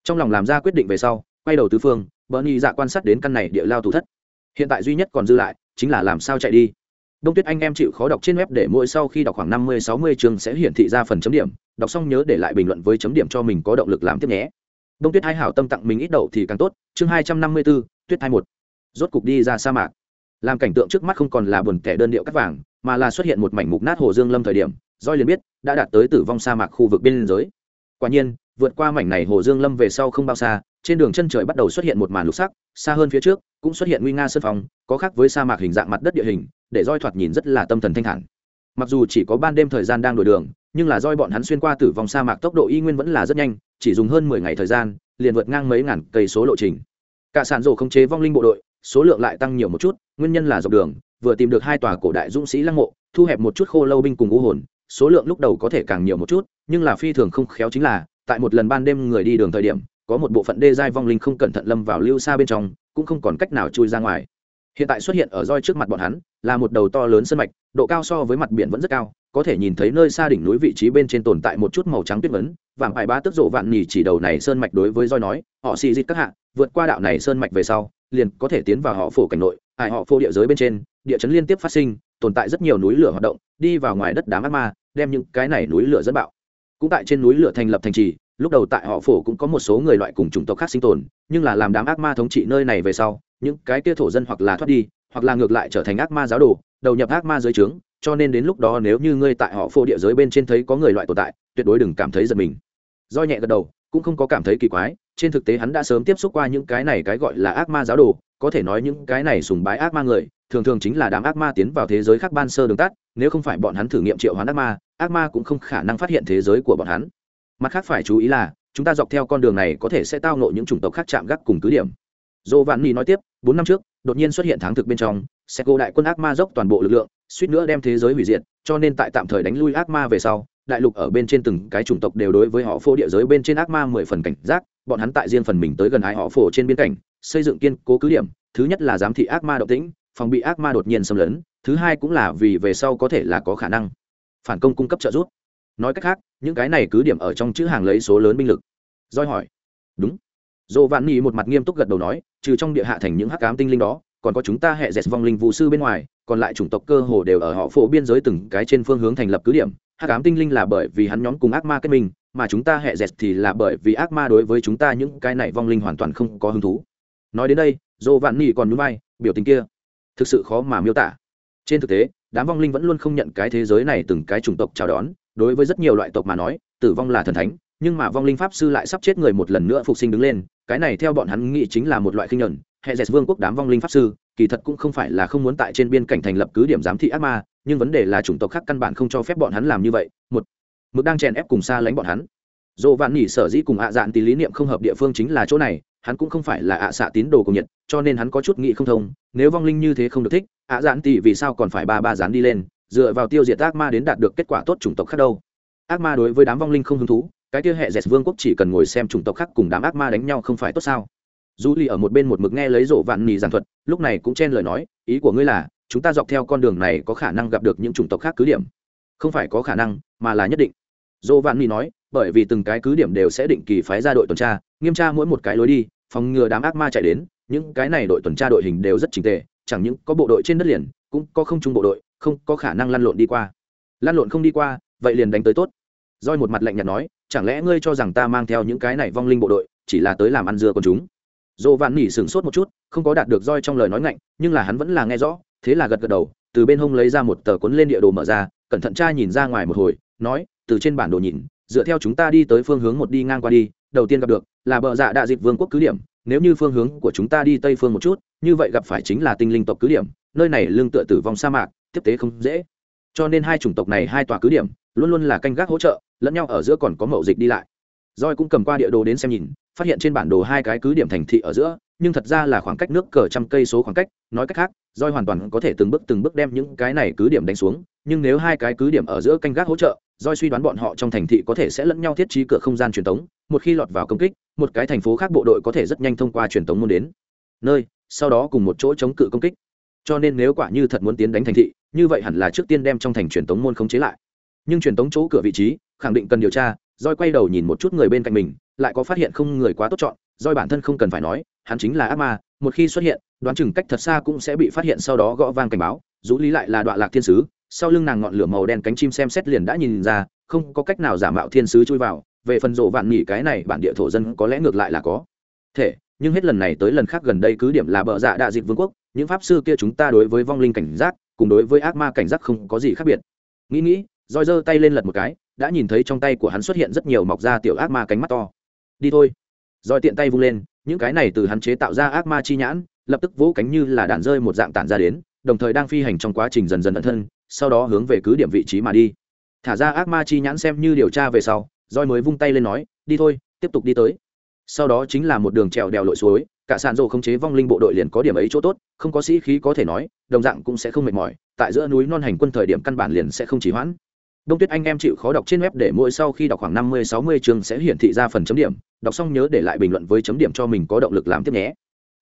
Trong lòng làm ra quyết định về sau, quay đầu tứ phương bờ ni dạ quan sát đến căn này địa lao tù thất. Hiện tại duy nhất còn dư lại, chính là làm sao chạy đi. Đông tuyết anh em chịu khó đọc trên web để mỗi sau khi đọc khoảng năm mươi, sáu mươi chương sẽ hiển thị ra phần chấm điểm, đọc xong nhớ để lại bình luận với chấm điểm cho mình có động lực làm tiếp nhé. Đông tuyết hai hảo tâm tặng mình ít đậu thì càng tốt, chương hai trăm năm mươi bốn tuyết thai một. Rốt cục đi ra sa mạc. Làm cảnh tượng trước mắt không còn là buồn kẻ đơn điệu cắt vàng, mà là xuất hiện một mảnh mục nát hồ dương lâm thời điểm doi liền biết đã đạt tới tử vong sa mạc khu vực biên giới. Quả nhiên, vượt qua mảnh này hồ dương lâm về sau không bao xa, trên đường chân trời bắt đầu xuất hiện một màn lục sắc, xa hơn phía trước, cũng xuất hiện nguy nga sân phòng có khác với sa mạc hình dạng mặt đất địa hình, để roi thoạt nhìn rất là tâm thần thanh thản. Mặc dù chỉ có ban đêm thời gian đang đổi đường, nhưng là roi bọn hắn xuyên qua tử vong sa mạc tốc độ y nguyên vẫn là rất nhanh, chỉ dùng hơn mười ngày thời gian, liền vượt ngang mấy ngàn cây số lộ trình cả sản rổ không chế vong linh bộ đội, số lượng lại tăng nhiều một chút, nguyên nhân là dọc đường, vừa tìm được hai tòa cổ đại dũng sĩ lăng mộ, thu hẹp một chút khô lâu binh cùng u hồn, số lượng lúc đầu có thể càng nhiều một chút, nhưng là phi thường không khéo chính là, tại một lần ban đêm người đi đường thời điểm, có một bộ phận đê giai vong linh không cẩn thận lâm vào lưu xa bên trong, cũng không còn cách nào chui ra ngoài. Hiện tại xuất hiện ở roi trước mặt bọn hắn, là một đầu to lớn sân mạch, độ cao so với mặt biển vẫn rất cao, có thể nhìn thấy nơi xa đỉnh núi vị trí bên trên tồn tại một chút màu trắng tuyết vấn, vàng bài ba tức rộ vạn nhì chỉ đầu này sơn mạch đối với roi nói, họ xì dịch các hạ vượt qua đạo này sơn mạch về sau, liền có thể tiến vào họ phổ cảnh nội, ải họ phổ địa giới bên trên, địa chấn liên tiếp phát sinh, tồn tại rất nhiều núi lửa hoạt động, đi vào ngoài đất đám ác ma, đem những cái này núi lửa dẫn bạo. Cũng tại trên núi lửa thành lập thành trì, lúc đầu tại họ phổ cũng có một số người loại cùng chủng tộc khác sinh tồn, nhưng là làm đám ác ma thống trị nơi này về sau, những cái kia thổ dân hoặc là thoát đi, hoặc là ngược lại trở thành ác ma giáo đồ, đầu nhập ác ma dưới trướng, cho nên đến lúc đó nếu như ngươi tại họ phổ địa giới bên trên thấy có người loại tồn tại, tuyệt đối đừng cảm thấy giật mình. Do nhẹ gật đầu cũng không có cảm thấy kỳ quái, trên thực tế hắn đã sớm tiếp xúc qua những cái này cái gọi là ác ma giáo đồ, có thể nói những cái này sùng bái ác ma người, thường thường chính là đám ác ma tiến vào thế giới khác ban sơ đường tắt, nếu không phải bọn hắn thử nghiệm triệu hoán ác ma ác ma cũng không khả năng phát hiện thế giới của bọn hắn. Mặt khác phải chú ý là, chúng ta dọc theo con đường này có thể sẽ tao nộ những chủng tộc khác chạm gác cùng cứ điểm. Dồ vạn ni nói tiếp, bốn năm trước, đột nhiên xuất hiện tháng thực bên trong sẽ cô đại quân ác ma dốc toàn bộ lực lượng, suýt nữa đem thế giới hủy diệt, cho nên tại tạm thời đánh lui ác ma về sau đại lục ở bên trên từng cái chủng tộc đều đối với họ phô địa giới bên trên ác ma mười phần cảnh giác, bọn hắn tại riêng phần mình tới gần ai họ phổ trên biên cảnh, xây dựng kiên cố cứ điểm, thứ nhất là giám thị ác ma động tĩnh, phòng bị ác ma đột nhiên xâm lấn, thứ hai cũng là vì về sau có thể là có khả năng phản công cung cấp trợ giúp. Nói cách khác, những cái này cứ điểm ở trong chữ hàng lấy số lớn binh lực. Doi hỏi, đúng. Dồ vạn nghị một mặt nghiêm túc gật đầu nói, trừ trong địa hạ thành những hắc cám tinh linh đó còn có chúng ta hệ dệt vong linh vũ sư bên ngoài, còn lại chủng tộc cơ hồ đều ở họ phổ biên giới từng cái trên phương hướng thành lập cứ điểm. Hắc ám tinh linh là bởi vì hắn nhóm cùng ác ma kết minh, mà chúng ta hệ dệt thì là bởi vì ác ma đối với chúng ta những cái này vong linh hoàn toàn không có hứng thú. Nói đến đây dồ vạn nghị còn núi bay biểu tình kia, thực sự khó mà miêu tả. Trên thực tế, đám vong linh vẫn luôn không nhận cái thế giới này từng cái chủng tộc chào đón, đối với rất nhiều loại tộc mà nói, tử vong là thần thánh, nhưng mà vong linh pháp sư lại sắp chết người một lần nữa phục sinh đứng lên, cái này theo bọn hắn nghĩ chính là một loại khinh nhuận hệ dệt vương quốc đám vong linh pháp sư, kỳ thật cũng không phải là không muốn tại trên biên cảnh thành lập cứ điểm giám thị ác ma, nhưng vấn đề là chủng tộc khác căn bản không cho phép bọn hắn làm như vậy. Một, mực đang chèn ép cùng xa lánh bọn hắn. Dồ vạn nhỉ sở dĩ cùng ạ dạn tí lý niệm không hợp địa phương chính là chỗ này, hắn cũng không phải là ạ xạ tín đồ của nhiệt cho nên hắn có chút nghị không thông, nếu vong linh như thế không được thích, ạ dạn tỉ vì sao còn phải ba ba dán đi lên, dựa vào tiêu diệt ác ma đến đạt được kết quả tốt chủng tộc khác đâu? Ác ma đối với đám vong linh không hứng thú, cái kia hệ dẹt vương quốc chỉ cần ngồi xem chủng tộc khác cùng đám ác ma đánh nhau không phải tốt sao? Dù ly ở một bên một mực nghe lấy rộ vạn nỉ giảng thuật, lúc này cũng chen lời nói, ý của ngươi là, chúng ta dọc theo con đường này có khả năng gặp được những chủng tộc khác cứ điểm. Không phải có khả năng, mà là nhất định. Dỗ vạn nỉ nói, bởi vì từng cái cứ điểm đều sẽ định kỳ phái ra đội tuần tra, nghiêm tra mỗi một cái lối đi, phòng ngừa đám ác ma chạy đến, những cái này đội tuần tra đội hình đều rất trình tề, chẳng những có bộ đội trên đất liền, cũng có không chung bộ đội, không có khả năng lăn lộn đi qua. Lăn lộn không đi qua, vậy liền đánh tới tốt. Roi một mặt lạnh nhạt nói, chẳng lẽ ngươi cho rằng ta mang theo những cái này vong linh bộ đội, chỉ là tới làm ăn dưa con chúng? Dồ vạn nỉ sửng sốt một chút, không có đạt được roi trong lời nói ngạnh, nhưng là hắn vẫn là nghe rõ, thế là gật gật đầu, từ bên hông lấy ra một tờ cuốn lên địa đồ mở ra, cẩn thận tra nhìn ra ngoài một hồi, nói, từ trên bản đồ nhìn, dựa theo chúng ta đi tới phương hướng một đi ngang qua đi, đầu tiên gặp được, là bờ dạ đạ dịp vương quốc cứ điểm, nếu như phương hướng của chúng ta đi tây phương một chút, như vậy gặp phải chính là tinh linh tộc cứ điểm, nơi này lương tựa tử vong sa mạc, tiếp tế không dễ. Cho nên hai chủng tộc này hai tòa cứ điểm, luôn luôn là canh gác hỗ trợ, lẫn nhau ở giữa còn có mậu dịch đi lại. Roi cũng cầm qua địa đồ đến xem nhìn phát hiện trên bản đồ hai cái cứ điểm thành thị ở giữa, nhưng thật ra là khoảng cách nước cờ trăm cây số khoảng cách, nói cách khác roi hoàn toàn có thể từng bước từng bước đem những cái này cứ điểm đánh xuống, nhưng nếu hai cái cứ điểm ở giữa canh gác hỗ trợ roi suy đoán bọn họ trong thành thị có thể sẽ lẫn nhau thiết trí cửa không gian truyền tống, một khi lọt vào công kích, một cái thành phố khác bộ đội có thể rất nhanh thông qua truyền tống muốn đến. Nơi, sau đó cùng một chỗ chống cự công kích. Cho nên nếu quả như thật muốn tiến đánh thành thị, như vậy hẳn là trước tiên đem trong thành truyền tống môn khống chế lại. Nhưng truyền tống chỗ cửa vị trí, khẳng định cần điều tra roi quay đầu nhìn một chút người bên cạnh mình, lại có phát hiện không người quá tốt chọn. Roi bản thân không cần phải nói, hắn chính là ác ma, một khi xuất hiện, đoán chừng cách thật xa cũng sẽ bị phát hiện sau đó gõ vang cảnh báo. Rũ lý lại là đoạn lạc thiên sứ, sau lưng nàng ngọn lửa màu đen cánh chim xem xét liền đã nhìn ra, không có cách nào giả mạo thiên sứ chui vào. Về phần rộ vạn nghỉ cái này, bản địa thổ dân có lẽ ngược lại là có. Thể, nhưng hết lần này tới lần khác gần đây cứ điểm là bợ dạ đạ dịp vương quốc, những pháp sư kia chúng ta đối với vong linh cảnh giác, cùng đối với ác ma cảnh giác không có gì khác biệt. Nghĩ nghĩ, roi giơ tay lên lật một cái đã nhìn thấy trong tay của hắn xuất hiện rất nhiều mọc ra tiểu ác ma cánh mắt to. Đi thôi. Roi tiện tay vung lên, những cái này từ hắn chế tạo ra ác ma chi nhãn, lập tức vỗ cánh như là đạn rơi một dạng tản ra đến, đồng thời đang phi hành trong quá trình dần dần ẩn thân, sau đó hướng về cứ điểm vị trí mà đi. Thả ra ác ma chi nhãn xem như điều tra về sau roi mới vung tay lên nói, đi thôi, tiếp tục đi tới. Sau đó chính là một đường trèo đèo lội suối, cả sàn rộ không chế vong linh bộ đội liền có điểm ấy chỗ tốt, không có sĩ khí có thể nói, đồng dạng cũng sẽ không mệt mỏi, tại giữa núi non hành quân thời điểm căn bản liền sẽ không chỉ hoãn đông tuyết anh em chịu khó đọc trên web để mỗi sau khi đọc khoảng năm mươi, sáu mươi chương sẽ hiển thị ra phần chấm điểm. Đọc xong nhớ để lại bình luận với chấm điểm cho mình có động lực làm tiếp nhé.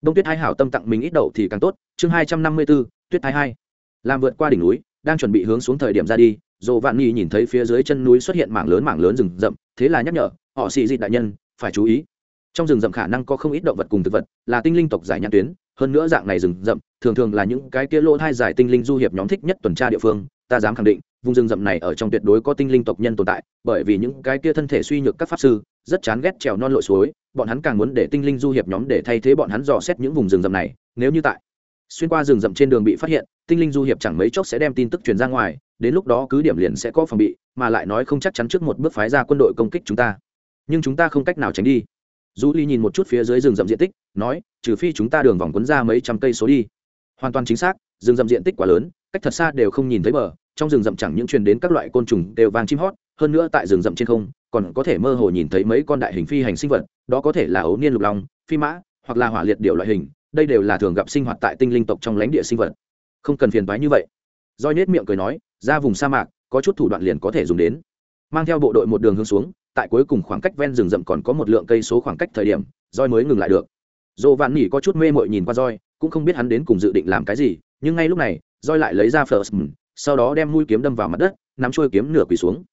Đông tuyết hai hảo tâm tặng mình ít đậu thì càng tốt. Chương hai trăm năm mươi b ố tuyết Thái hai. Làm vượt qua đỉnh núi, đang chuẩn bị hướng xuống thời điểm ra đi dồ vạn nhi nhìn thấy phía dưới chân núi xuất hiện mảng lớn mảng lớn rừng rậm, thế là nhắc nhở, họ xì dị đại nhân, phải chú ý. Trong rừng rậm khả năng có không ít động vật cùng thực vật, là tinh linh tộc giải nhãn tuyến, hơn nữa dạng này rừng rậm thường thường là những cái kia lỗ thai giải tinh linh du hiệp nhóm thích nhất tuần tra địa phương, ta dám khẳng định, vùng rừng rậm này ở trong tuyệt đối có tinh linh tộc nhân tồn tại, bởi vì những cái kia thân thể suy nhược các pháp sư, rất chán ghét trèo non lội suối, bọn hắn càng muốn để tinh linh du hiệp nhóm để thay thế bọn hắn dò xét những vùng rừng rậm này, nếu như tại xuyên qua rừng rậm trên đường bị phát hiện, tinh linh du hiệp chẳng mấy chốc sẽ đem tin tức truyền ra ngoài, đến lúc đó cứ điểm liền sẽ có phòng bị, mà lại nói không chắc chắn trước một bước phái ra quân đội công kích chúng ta. Nhưng chúng ta không cách nào tránh đi. Du ly nhìn một chút phía dưới rừng rậm diện tích, nói, trừ phi chúng ta đường vòng quấn ra mấy trăm cây số đi hoàn toàn chính xác, rừng rậm diện tích quá lớn, cách thật xa đều không nhìn thấy bờ, trong rừng rậm chẳng những truyền đến các loại côn trùng đều vang chim hót, hơn nữa tại rừng rậm trên không, còn có thể mơ hồ nhìn thấy mấy con đại hình phi hành sinh vật, đó có thể là ấu niên lục long, phi mã, hoặc là hỏa liệt điệu loại hình, đây đều là thường gặp sinh hoạt tại tinh linh tộc trong lãnh địa sinh vật. Không cần phiền toái như vậy. Doi nết miệng cười nói, ra vùng sa mạc, có chút thủ đoạn liền có thể dùng đến. Mang theo bộ đội một đường hướng xuống, tại cuối cùng khoảng cách ven rừng rậm còn có một lượng cây số khoảng cách thời điểm roi mới ngừng lại được. Dồ vạn nỉ có chút mê mội nhìn qua roi cũng không biết hắn đến cùng dự định làm cái gì, nhưng ngay lúc này, roi lại lấy ra first sau đó đem mũi kiếm đâm vào mặt đất, nắm trôi kiếm nửa quỳ xuống.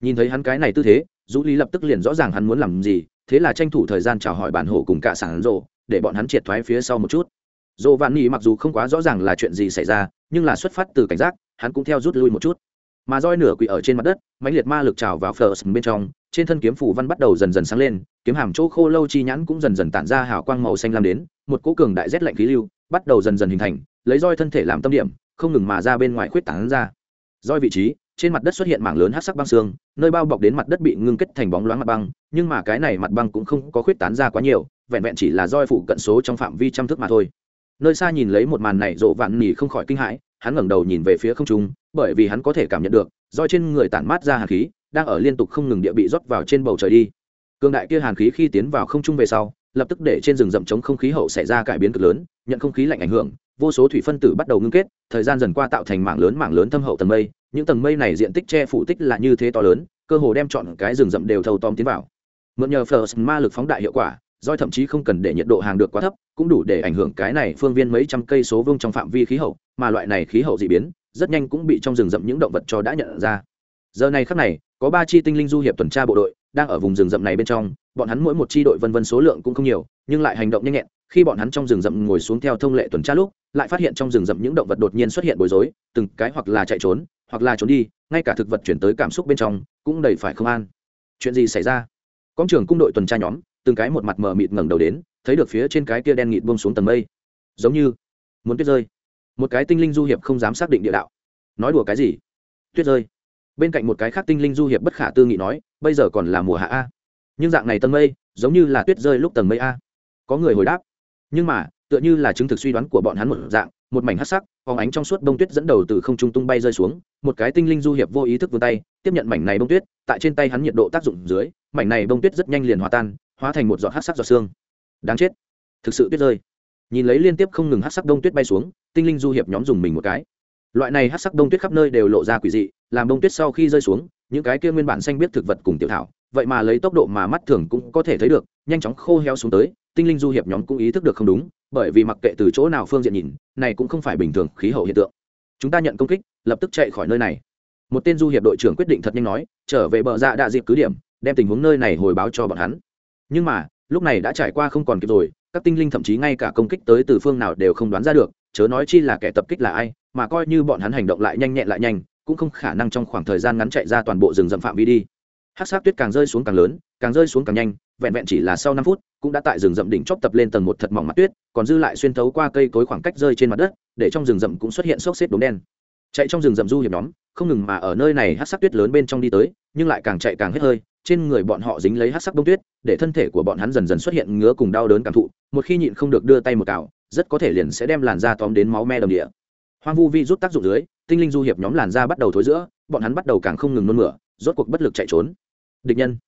Nhìn thấy hắn cái này tư thế, dũ lý lập tức liền rõ ràng hắn muốn làm gì, thế là tranh thủ thời gian chào hỏi bản hộ cùng cả sản rộ để bọn hắn triệt thoái phía sau một chút. Dồ vạn nhị mặc dù không quá rõ ràng là chuyện gì xảy ra, nhưng là xuất phát từ cảnh giác, hắn cũng theo rút lui một chút. Mà roi nửa quỳ ở trên mặt đất, mãnh liệt ma lực trào vào first bên trong, trên thân kiếm phủ văn bắt đầu dần dần sáng lên, kiếm hàm chỗ khô lâu chi nhãn cũng dần dần tản ra hào quang màu xanh lam đến một cỗ cường đại rét lạnh khí lưu bắt đầu dần dần hình thành, lấy roi thân thể làm tâm điểm, không ngừng mà ra bên ngoài khuyết tảng ra. Roi vị trí, trên mặt đất xuất hiện mảng lớn hát sắc băng xương, nơi bao bọc đến mặt đất bị ngưng kết thành bóng loáng mặt băng, nhưng mà cái này mặt băng cũng không có khuyết tán ra quá nhiều, vẹn vẹn chỉ là roi phụ cận số trong phạm vi trăm thước mà thôi. Nơi xa nhìn lấy một màn này rộ vạn nỉ không khỏi kinh hãi, hắn ngẩng đầu nhìn về phía không trung, bởi vì hắn có thể cảm nhận được, roi trên người tản mát ra hàn khí, đang ở liên tục không ngừng địa bị rót vào trên bầu trời đi. Cương đại kia hàn khí khi tiến vào không trung về sau lập tức để trên rừng rậm chống không khí hậu xảy ra cải biến cực lớn, nhận không khí lạnh ảnh hưởng, vô số thủy phân tử bắt đầu ngưng kết, thời gian dần qua tạo thành mảng lớn mảng lớn thâm hậu tầng mây, những tầng mây này diện tích che phủ tích là như thế to lớn, cơ hồ đem chọn cái rừng rậm đều thâu tóm tiến vào. Mượn nhờ first ma lực phóng đại hiệu quả doi thậm chí không cần để nhiệt độ hàng được quá thấp, cũng đủ để ảnh hưởng cái này phương viên mấy trăm cây số vương trong phạm vi khí hậu, mà loại này khí hậu dị biến, rất nhanh cũng bị trong rừng rậm những động vật cho đã nhận ra. Giờ này khắc này, có ba chi tinh linh du hiệp tuần tra bộ đội đang ở vùng rừng rậm này bên trong, bọn hắn mỗi một chi đội vân vân số lượng cũng không nhiều, nhưng lại hành động nhanh nhẹn, khi bọn hắn trong rừng rậm ngồi xuống theo thông lệ tuần tra lúc, lại phát hiện trong rừng rậm những động vật đột nhiên xuất hiện bối rối, từng cái hoặc là chạy trốn, hoặc là trốn đi, ngay cả thực vật chuyển tới cảm xúc bên trong, cũng đầy phải không an. Chuyện gì xảy ra? Công trưởng cung đội tuần tra nhóm, từng cái một mặt mờ mịt ngẩng đầu đến, thấy được phía trên cái kia đen nghịt buông xuống tầng mây. Giống như muốn tuyết rơi. Một cái tinh linh du hiệp không dám xác định địa đạo. Nói đùa cái gì? Tuyết rơi. Bên cạnh một cái khác tinh linh du hiệp bất khả tư nghị nói bây giờ còn là mùa hạ a. Nhưng dạng này tầng mây, giống như là tuyết rơi lúc tầng mây a. Có người hồi đáp. Nhưng mà, tựa như là chứng thực suy đoán của bọn hắn một dạng, một mảnh hắc sắc, phóng ánh trong suốt bông tuyết dẫn đầu từ không trung tung bay rơi xuống, một cái tinh linh du hiệp vô ý thức vươn tay, tiếp nhận mảnh này bông tuyết, tại trên tay hắn nhiệt độ tác dụng dưới, mảnh này bông tuyết rất nhanh liền hòa tan, hóa thành một giọt hắc sắc giọt xương đáng chết. Thực sự tuyết rơi. Nhìn lấy liên tiếp không ngừng hắc sắc đông tuyết bay xuống, tinh linh du hiệp nhóm dùng mình một cái. Loại này hắc sắc đông tuyết khắp nơi đều lộ ra quỷ dị, làm đông tuyết sau khi rơi xuống những cái kia nguyên bản xanh biết thực vật cùng tiểu thảo, vậy mà lấy tốc độ mà mắt thường cũng có thể thấy được, nhanh chóng khô heo xuống tới, tinh linh du hiệp nhóm cũng ý thức được không đúng, bởi vì mặc kệ từ chỗ nào phương diện nhìn, này cũng không phải bình thường khí hậu hiện tượng. Chúng ta nhận công kích, lập tức chạy khỏi nơi này. Một tên du hiệp đội trưởng quyết định thật nhanh nói, trở về bờ dạ đạ dịp cứ điểm, đem tình huống nơi này hồi báo cho bọn hắn. Nhưng mà, lúc này đã trải qua không còn kịp rồi, các tinh linh thậm chí ngay cả công kích tới từ phương nào đều không đoán ra được, chớ nói chi là kẻ tập kích là ai, mà coi như bọn hắn hành động lại nhanh nhẹn lại nhanh cũng không khả năng trong khoảng thời gian ngắn chạy ra toàn bộ rừng rậm phạm vi đi. Hát sát tuyết càng rơi xuống càng lớn, càng rơi xuống càng nhanh, vẹn vẹn chỉ là sau năm phút, cũng đã tại rừng rậm đỉnh chóp tập lên tầng một thật mỏng mặt tuyết, còn dư lại xuyên thấu qua cây cối khoảng cách rơi trên mặt đất, để trong rừng rậm cũng xuất hiện xốc xếp đốm đen. Chạy trong rừng rậm du hiệp nhóm, không ngừng mà ở nơi này hát sắc tuyết lớn bên trong đi tới, nhưng lại càng chạy càng hết hơi, trên người bọn họ dính lấy hát sắc bông tuyết, để thân thể của bọn hắn dần dần xuất hiện ngứa cùng đau đớn cảm thụ, một khi nhịn không được đưa tay một cào, rất có thể liền sẽ đem làn da tóm đến máu me đồng địa. Hoang vu vi rút tác dụng dưới tinh linh du hiệp nhóm làn da bắt đầu thối giữa, bọn hắn bắt đầu càng không ngừng nôn mửa, rốt cuộc bất lực chạy trốn. Địch nhân,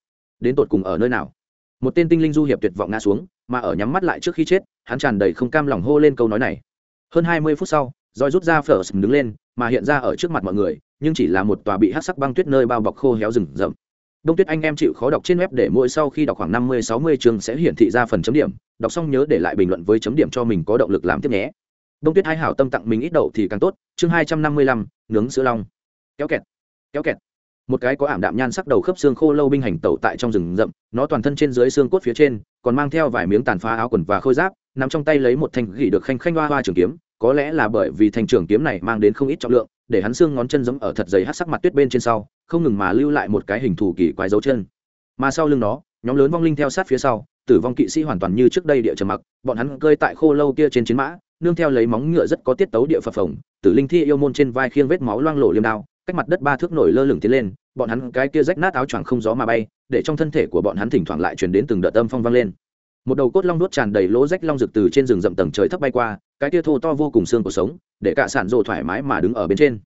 đến tột cùng ở nơi nào? Một tên tinh linh du hiệp tuyệt vọng ngã xuống, mà ở nhắm mắt lại trước khi chết, hắn tràn đầy không cam lòng hô lên câu nói này. Hơn hai mươi phút sau, roi rút ra phở đứng lên, mà hiện ra ở trước mặt mọi người, nhưng chỉ là một tòa bị hát sắc băng tuyết nơi bao bọc khô héo rừng rậm. Đông tuyết anh em chịu khó đọc trên web để mỗi sau khi đọc khoảng năm mươi, sáu mươi chương sẽ hiển thị ra phần chấm điểm, đọc xong nhớ để lại bình luận với chấm điểm cho mình có động lực làm tiếp nhé đông tuyết hai hảo tâm tặng mình ít đậu thì càng tốt, chương hai trăm năm mươi lăm, nướng sữa long. Kéo kẹt kéo kẹt. Một cái có ảm đạm nhan sắc đầu khớp xương khô lâu binh hành tẩu tại trong rừng rậm, nó toàn thân trên dưới xương cốt phía trên, còn mang theo vài miếng tàn phá áo quần và khôi giáp, nằm trong tay lấy một thanh gỉ được khanh khanh hoa hoa trường kiếm, có lẽ là bởi vì thanh trường kiếm này mang đến không ít trọng lượng, để hắn xương ngón chân giẫm ở thật dày hắc sắc mặt tuyết bên trên sau, không ngừng mà lưu lại một cái hình thù kỳ quái dấu chân. Mà sau lưng nó, nhóm lớn vong linh theo sát phía sau, tử vong kỵ sĩ hoàn toàn như trước đây địa trầm mặc, bọn hắn cơi tại khô lâu kia trên chiến mã nương theo lấy móng ngựa rất có tiết tấu địa phập phồng, tử linh thi yêu môn trên vai khiêng vết máu loang lộ liêm đao, cách mặt đất ba thước nổi lơ lửng tiến lên, bọn hắn cái kia rách nát áo choàng không gió mà bay, để trong thân thể của bọn hắn thỉnh thoảng lại truyền đến từng đợt âm phong vang lên. Một đầu cốt long đốt tràn đầy lỗ rách long rực từ trên rừng rậm tầng trời thấp bay qua, cái kia thô to vô cùng xương của sống, để cả sản rộ thoải mái mà đứng ở bên trên.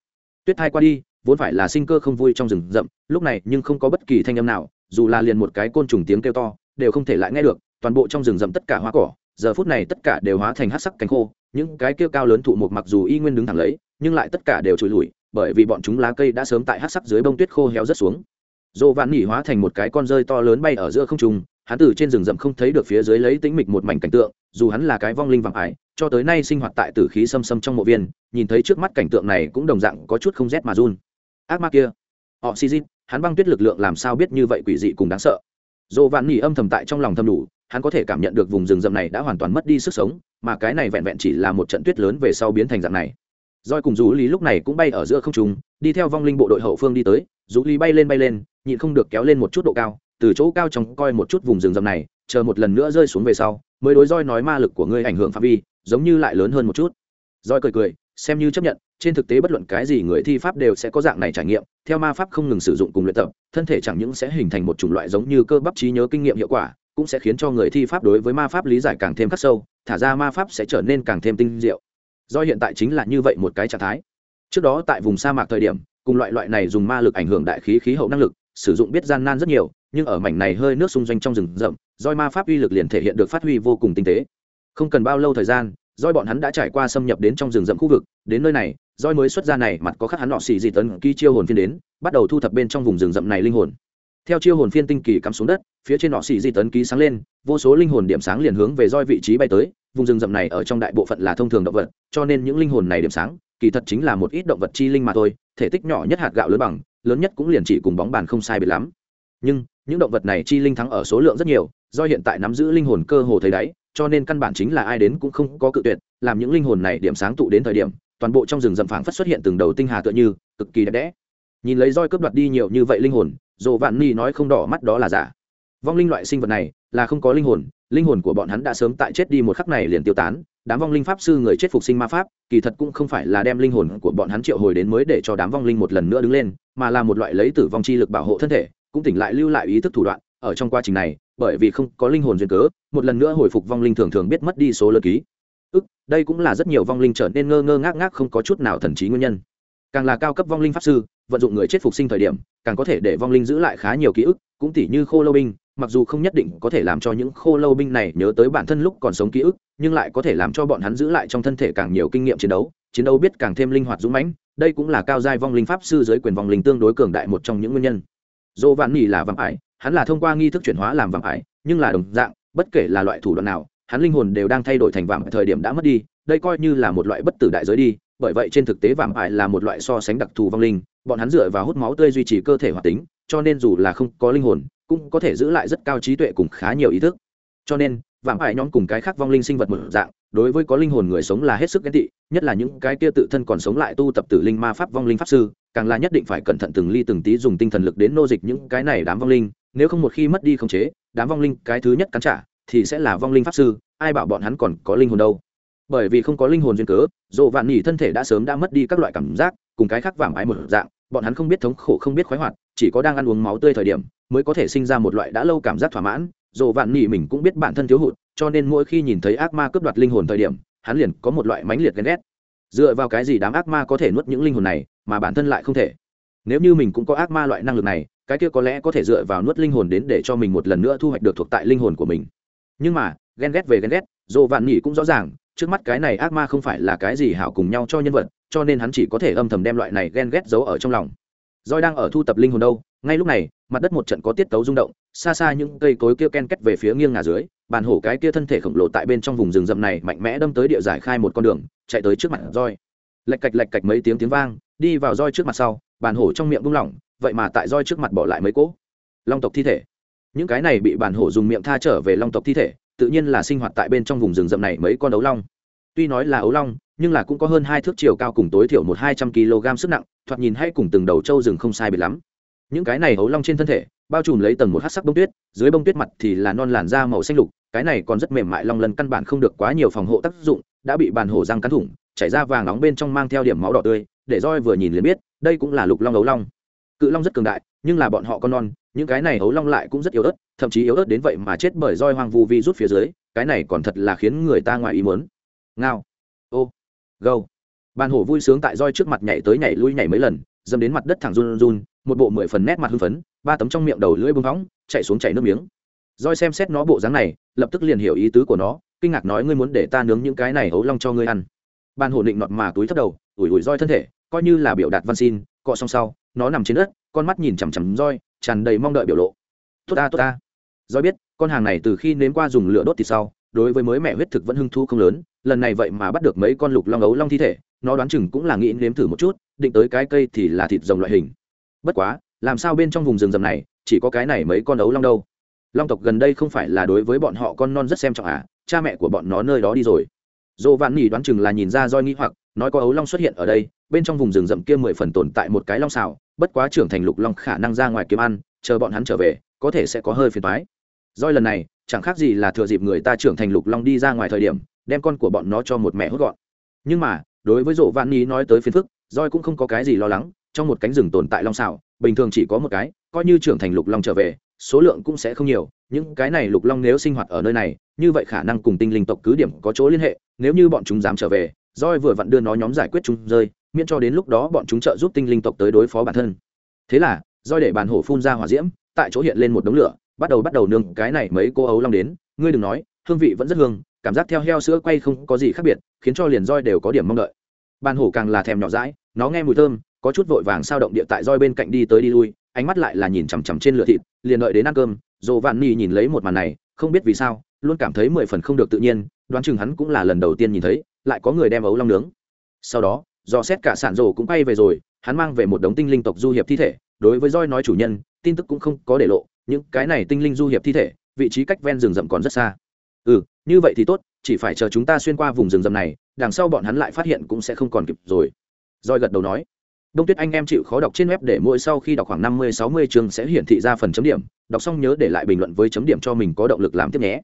Tuyết thai qua đi, vốn phải là sinh cơ không vui trong rừng rậm, lúc này nhưng không có bất kỳ thanh âm nào, dù là liền một cái côn trùng tiếng kêu to, đều không thể lại nghe được, toàn bộ trong rừng rậm tất cả hoa cỏ, giờ phút này tất cả đều hóa thành hát sắc cánh khô những cái kia cao lớn thụ một mặc dù y nguyên đứng thẳng lấy nhưng lại tất cả đều trôi lùi, bởi vì bọn chúng lá cây đã sớm tại hát sắc dưới bông tuyết khô héo rất xuống. Dồ vạn nỉ hóa thành một cái con rơi to lớn bay ở giữa không trung hắn từ trên rừng rậm không thấy được phía dưới lấy tĩnh mịch một mảnh cảnh tượng dù hắn là cái vong linh vàng ải cho tới nay sinh hoạt tại tử khí xâm xâm trong mộ viên nhìn thấy trước mắt cảnh tượng này cũng đồng dạng có chút không rét mà run. Ác ma kia họ xì dít hắn băng tuyết lực lượng làm sao biết như vậy quỷ dị cùng đáng sợ? Dồ vạn nỉ âm thầm tại trong lòng thầm đủ hắn có thể cảm nhận được vùng rừng rậm này đã hoàn toàn mất đi sức sống mà cái này vẹn vẹn chỉ là một trận tuyết lớn về sau biến thành dạng này. Roi cùng rú lý lúc này cũng bay ở giữa không trung, đi theo vong linh bộ đội hậu phương đi tới rú lý bay lên bay lên, nhịn không được kéo lên một chút độ cao, từ chỗ cao trong coi một chút vùng rừng rậm này, chờ một lần nữa rơi xuống về sau, mới đối roi nói ma lực của ngươi ảnh hưởng phạm vi, giống như lại lớn hơn một chút. Roi cười cười, xem như chấp nhận, trên thực tế bất luận cái gì người thi pháp đều sẽ có dạng này trải nghiệm, theo ma pháp không ngừng sử dụng cùng luyện tập, thân thể chẳng những sẽ hình thành một chủng loại giống như cơ bắp trí nhớ kinh nghiệm hiệu quả, cũng sẽ khiến cho người thi pháp đối với ma pháp lý giải càng thêm khắc sâu thả ra ma pháp sẽ trở nên càng thêm tinh diệu. Do hiện tại chính là như vậy một cái trạng thái. Trước đó tại vùng sa mạc thời điểm, cùng loại loại này dùng ma lực ảnh hưởng đại khí khí hậu năng lực, sử dụng biết gian nan rất nhiều, nhưng ở mảnh này hơi nước xung doanh trong rừng rậm, roi ma pháp uy lực liền thể hiện được phát huy vô cùng tinh tế. Không cần bao lâu thời gian, roi bọn hắn đã trải qua xâm nhập đến trong rừng rậm khu vực, đến nơi này, roi mới xuất ra này, mặt có khắc hắn nọ xì gì tấn ký chiêu hồn phiên đến, bắt đầu thu thập bên trong vùng rừng rậm này linh hồn. Theo chiêu hồn phiên tinh kỳ cắm xuống đất, phía trên nọ xì di tấn ký sáng lên, vô số linh hồn điểm sáng liền hướng về roi vị trí bay tới vùng rừng rậm này ở trong đại bộ phận là thông thường động vật, cho nên những linh hồn này điểm sáng, kỳ thật chính là một ít động vật chi linh mà thôi, thể tích nhỏ nhất hạt gạo lớn bằng, lớn nhất cũng liền chỉ cùng bóng bàn không sai biệt lắm. Nhưng, những động vật này chi linh thắng ở số lượng rất nhiều, do hiện tại nắm giữ linh hồn cơ hồ thấy đáy, cho nên căn bản chính là ai đến cũng không có cự tuyệt, làm những linh hồn này điểm sáng tụ đến thời điểm, toàn bộ trong rừng rậm phảng phất xuất hiện từng đầu tinh hà tựa như, cực kỳ đẹp đẽ. Nhìn lấy roi cướp đoạt đi nhiều như vậy linh hồn dồ vạn ni nói không đỏ mắt đó là giả. Vong linh loại sinh vật này là không có linh hồn linh hồn của bọn hắn đã sớm tại chết đi một khắc này liền tiêu tán, đám vong linh pháp sư người chết phục sinh ma pháp, kỳ thật cũng không phải là đem linh hồn của bọn hắn triệu hồi đến mới để cho đám vong linh một lần nữa đứng lên, mà là một loại lấy tử vong chi lực bảo hộ thân thể, cũng tỉnh lại lưu lại ý thức thủ đoạn, ở trong quá trình này, bởi vì không có linh hồn duyên cớ, một lần nữa hồi phục vong linh thường thường biết mất đi số lớn ký. Ức, đây cũng là rất nhiều vong linh trở nên ngơ ngơ ngác ngác không có chút nào thần trí nguyên nhân. Càng là cao cấp vong linh pháp sư, vận dụng người chết phục sinh thời điểm, càng có thể để vong linh giữ lại khá nhiều ký ức, cũng tỉ như khô lâu binh mặc dù không nhất định có thể làm cho những khô lâu binh này nhớ tới bản thân lúc còn sống ký ức, nhưng lại có thể làm cho bọn hắn giữ lại trong thân thể càng nhiều kinh nghiệm chiến đấu chiến đấu biết càng thêm linh hoạt dũng mãnh, đây cũng là cao giai vong linh pháp sư dưới quyền vong linh tương đối cường đại một trong những nguyên nhân. Dỗ vạn nỉ là vàng ải, hắn là thông qua nghi thức chuyển hóa làm vàng ải, nhưng là đồng dạng, bất kể là loại thủ đoạn nào, hắn linh hồn đều đang thay đổi thành vàng thời điểm đã mất đi, đây coi như là một loại bất tử đại giới đi, bởi vậy trên thực tế vàng ải là một loại so sánh đặc thù vong linh, bọn hắn dựa vào hút máu tươi duy trì cơ thể hoạt tính, cho nên dù là không có linh hồn cũng có thể giữ lại rất cao trí tuệ cùng khá nhiều ý thức. Cho nên, vạm ải nhóm cùng cái khác vong linh sinh vật một dạng, đối với có linh hồn người sống là hết sức ghen tị, nhất là những cái kia tự thân còn sống lại tu tập tử linh ma pháp vong linh pháp sư, càng là nhất định phải cẩn thận từng ly từng tí dùng tinh thần lực đến nô dịch những cái này đám vong linh, nếu không một khi mất đi khống chế, đám vong linh cái thứ nhất cắn trả, thì sẽ là vong linh pháp sư, ai bảo bọn hắn còn có linh hồn đâu. Bởi vì không có linh hồn duyên cớ dồ vạn nhỉ thân thể đã sớm đã mất đi các loại cảm giác, cùng cái khác vàng ái một dạng bọn hắn không biết thống khổ, không biết khoái hoạt, chỉ có đang ăn uống máu tươi thời điểm mới có thể sinh ra một loại đã lâu cảm giác thỏa mãn. Dồ vạn nỉ mình cũng biết bản thân thiếu hụt, cho nên mỗi khi nhìn thấy ác ma cướp đoạt linh hồn thời điểm, hắn liền có một loại mãnh liệt ghen ghét. Dựa vào cái gì đám ác ma có thể nuốt những linh hồn này mà bản thân lại không thể? Nếu như mình cũng có ác ma loại năng lực này, cái kia có lẽ có thể dựa vào nuốt linh hồn đến để cho mình một lần nữa thu hoạch được thuộc tại linh hồn của mình. Nhưng mà, ghen ghét về ghen ghét dồ vạn nỉ cũng rõ ràng, trước mắt cái này ác ma không phải là cái gì hảo cùng nhau cho nhân vật cho nên hắn chỉ có thể âm thầm đem loại này ghen ghét giấu ở trong lòng. Roi đang ở thu tập linh hồn đâu, ngay lúc này, mặt đất một trận có tiết tấu rung động, xa xa những cây cối kia ken két về phía nghiêng ngả dưới, bàn hổ cái kia thân thể khổng lồ tại bên trong vùng rừng rậm này mạnh mẽ đâm tới địa giải khai một con đường, chạy tới trước mặt roi lạch cạch lạch cạch mấy tiếng tiếng vang, đi vào roi trước mặt sau, bàn hổ trong miệng buông lỏng, vậy mà tại roi trước mặt bỏ lại mấy cỗ. Long tộc thi thể. Những cái này bị bàn hổ dùng miệng tha trở về long tộc thi thể, tự nhiên là sinh hoạt tại bên trong vùng rừng rậm này mấy con ấu long. Tuy nói là ấu long nhưng là cũng có hơn hai thước chiều cao cùng tối thiểu một hai trăm kg sức nặng, thoạt nhìn hay cùng từng đầu trâu rừng không sai biệt lắm. Những cái này hấu long trên thân thể, bao trùm lấy tầng một hát sắc bông tuyết, dưới bông tuyết mặt thì là non làn da màu xanh lục, cái này còn rất mềm mại long lần căn bản không được quá nhiều phòng hộ tác dụng, đã bị bàn hổ răng cắn thủng, chảy ra vàng nóng bên trong mang theo điểm máu đỏ tươi, để roi vừa nhìn liền biết, đây cũng là lục long ấu long. Cự long rất cường đại, nhưng là bọn họ con non, những cái này ấu long lại cũng rất yếu ớt, thậm chí yếu ớt đến vậy mà chết bởi roi hoang vu vi rút phía dưới, cái này còn thật là khiến người ta ngoài ý muốn. Ngao. Ô gâu. Bàn hổ vui sướng tại roi trước mặt nhảy tới nhảy lui nhảy mấy lần dâm đến mặt đất thẳng run run một bộ mười phần nét mặt hưng phấn ba tấm trong miệng đầu lưỡi bưng võng, chạy xuống chảy nước miếng. Roi xem xét nó bộ dáng này lập tức liền hiểu ý tứ của nó kinh ngạc nói ngươi muốn để ta nướng những cái này hấu long cho ngươi ăn. Bàn hổ định nọt mà túi thấp đầu ủi ủi roi thân thể coi như là biểu đạt văn xin cọ xong sau nó nằm trên đất con mắt nhìn chằm chằm roi tràn đầy mong đợi biểu lộ. Tốt ta tốt ta. Roi biết con hàng này từ khi nếm qua dùng lửa đốt thì sau đối với mới mẹ huyết thực vẫn hưng thu không lớn lần này vậy mà bắt được mấy con lục long ấu long thi thể, nó đoán chừng cũng là nghĩ nếm thử một chút, định tới cái cây thì là thịt rồng loại hình. Bất quá, làm sao bên trong vùng rừng rầm này, chỉ có cái này mấy con ấu long đâu? Long tộc gần đây không phải là đối với bọn họ con non rất xem trọng à? Cha mẹ của bọn nó nơi đó đi rồi. Dồ vạn nỉ đoán chừng là nhìn ra roi nghĩ hoặc, nói có ấu long xuất hiện ở đây, bên trong vùng rừng rậm kia mười phần tồn tại một cái long xào, bất quá trưởng thành lục long khả năng ra ngoài kiếm ăn, chờ bọn hắn trở về, có thể sẽ có hơi phiền toái. Roi lần này, chẳng khác gì là thừa dịp người ta trưởng thành lục long đi ra ngoài thời điểm đem con của bọn nó cho một mẹ hốt gọn. Nhưng mà, đối với rộ vạn ni nói tới phiền phức roi cũng không có cái gì lo lắng, trong một cánh rừng tồn tại long xảo, bình thường chỉ có một cái, coi như trưởng thành lục long trở về, số lượng cũng sẽ không nhiều, những cái này lục long nếu sinh hoạt ở nơi này, như vậy khả năng cùng tinh linh tộc cứ điểm có chỗ liên hệ, nếu như bọn chúng dám trở về roi vừa vặn đưa nó nhóm giải quyết chúng rơi, miễn cho đến lúc đó bọn chúng trợ giúp tinh linh tộc tới đối phó bản thân. Thế là roi để bàn hổ phun ra hỏa diễm, tại chỗ hiện lên một đống lửa, bắt đầu bắt đầu nương cái này mấy cô ấu long đến, ngươi đừng nói, hương vị vẫn rất hương cảm giác theo heo sữa quay không có gì khác biệt, khiến cho liền roi đều có điểm mong đợi. Bàn hổ càng là thèm nhỏ dãi, nó nghe mùi thơm, có chút vội vàng sao động địa tại roi bên cạnh đi tới đi lui, ánh mắt lại là nhìn chằm chằm trên lửa thịt, liền đợi đến ăn cơm dồ vạn ni nhìn lấy một màn này, không biết vì sao, luôn cảm thấy mười phần không được tự nhiên, đoán chừng hắn cũng là lần đầu tiên nhìn thấy, lại có người đem ấu long nướng. Sau đó, do xét cả sản rổ cũng bay về rồi, hắn mang về một đống tinh linh tộc du hiệp thi thể, đối với roi nói chủ nhân, tin tức cũng không có để lộ, những cái này tinh linh du hiệp thi thể, vị trí cách ven rừng rậm còn rất xa ừ như vậy thì tốt, chỉ phải chờ chúng ta xuyên qua vùng rừng rậm này, đằng sau bọn hắn lại phát hiện cũng sẽ không còn kịp rồi. Roi gật đầu nói. Đông tuyết anh em chịu khó đọc trên web để mỗi sau khi đọc khoảng năm mươi, sáu mươi chương sẽ hiển thị ra phần chấm điểm. Đọc xong nhớ để lại bình luận với chấm điểm cho mình có động lực làm tiếp nhé.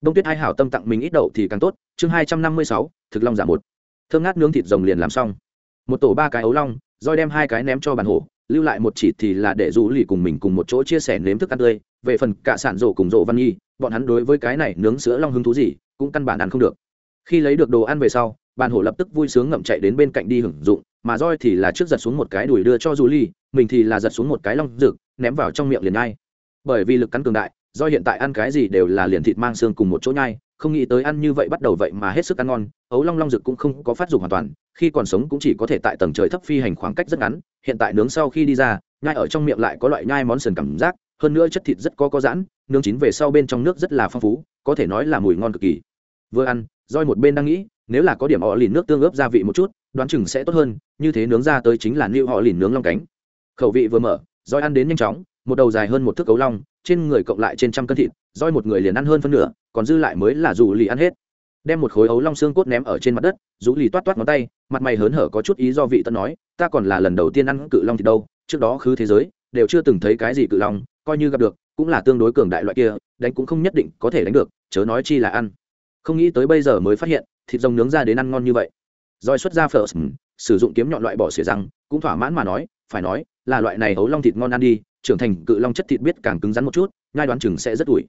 Đông tuyết hai hảo tâm tặng mình ít đậu thì càng tốt, chương hai trăm năm mươi sáu, thực long giả một. Thơm ngát nướng thịt rồng liền làm xong. Một tổ ba cái ấu long roi đem hai cái ném cho bàn hổ lưu lại một chỉ thì là để rủ lì cùng mình cùng một chỗ chia sẻ nếm thức ăn tươi. Về phần cả sản rổ cùng rổ văn nhi bọn hắn đối với cái này nướng sữa long hứng thú gì, cũng căn bản ăn không được. Khi lấy được đồ ăn về sau, bàn hổ lập tức vui sướng ngậm chạy đến bên cạnh đi hưởng dụng, mà roi thì là trước giật xuống một cái đùi đưa cho du ly mình thì là giật xuống một cái long rực, ném vào trong miệng liền nhai. Bởi vì lực cắn cường đại do hiện tại ăn cái gì đều là liền thịt mang xương cùng một chỗ nhai không nghĩ tới ăn như vậy bắt đầu vậy mà hết sức ăn ngon, ấu long long rực cũng không có phát dục hoàn toàn, khi còn sống cũng chỉ có thể tại tầng trời thấp phi hành khoảng cách rất ngắn, hiện tại nướng sau khi đi ra, nhai ở trong miệng lại có loại nhai món sườn cảm giác, hơn nữa chất thịt rất có có giãn, nướng chín về sau bên trong nước rất là phong phú, có thể nói là mùi ngon cực kỳ. Vừa ăn roi một bên đang nghĩ, nếu là có điểm họ lìn nước tương ướp gia vị một chút, đoán chừng sẽ tốt hơn, như thế nướng ra tới chính là nịu họ lìn nướng long cánh. Khẩu vị vừa mở roi ăn đến nhanh chóng, một đầu dài hơn một thước cấu long trên người cộng lại trên trăm cân thịt, roi một người liền ăn hơn phân nửa, còn dư lại mới là dù lì ăn hết. Đem một khối ấu long xương cốt ném ở trên mặt đất dù lì toát toát ngón tay, mặt mày hớn hở có chút ý do vị tân nói, ta còn là lần đầu tiên ăn cự long thì đâu, trước đó khứ thế giới, đều chưa từng thấy cái gì cự long, coi như gặp được, cũng là tương đối cường đại loại kia, đánh cũng không nhất định có thể đánh được, chớ nói chi là ăn. Không nghĩ tới bây giờ mới phát hiện, thịt rồng nướng ra đến ăn ngon như vậy. Roi xuất ra phở, sử dụng kiếm nhọn loại bỏ xỉa răng, cũng thỏa mãn mà nói, phải nói, là loại này hấu long thịt ngon ăn đi trưởng thành cự long chất thịt biết càng cứng rắn một chút ngai đoán chừng sẽ rất ủi.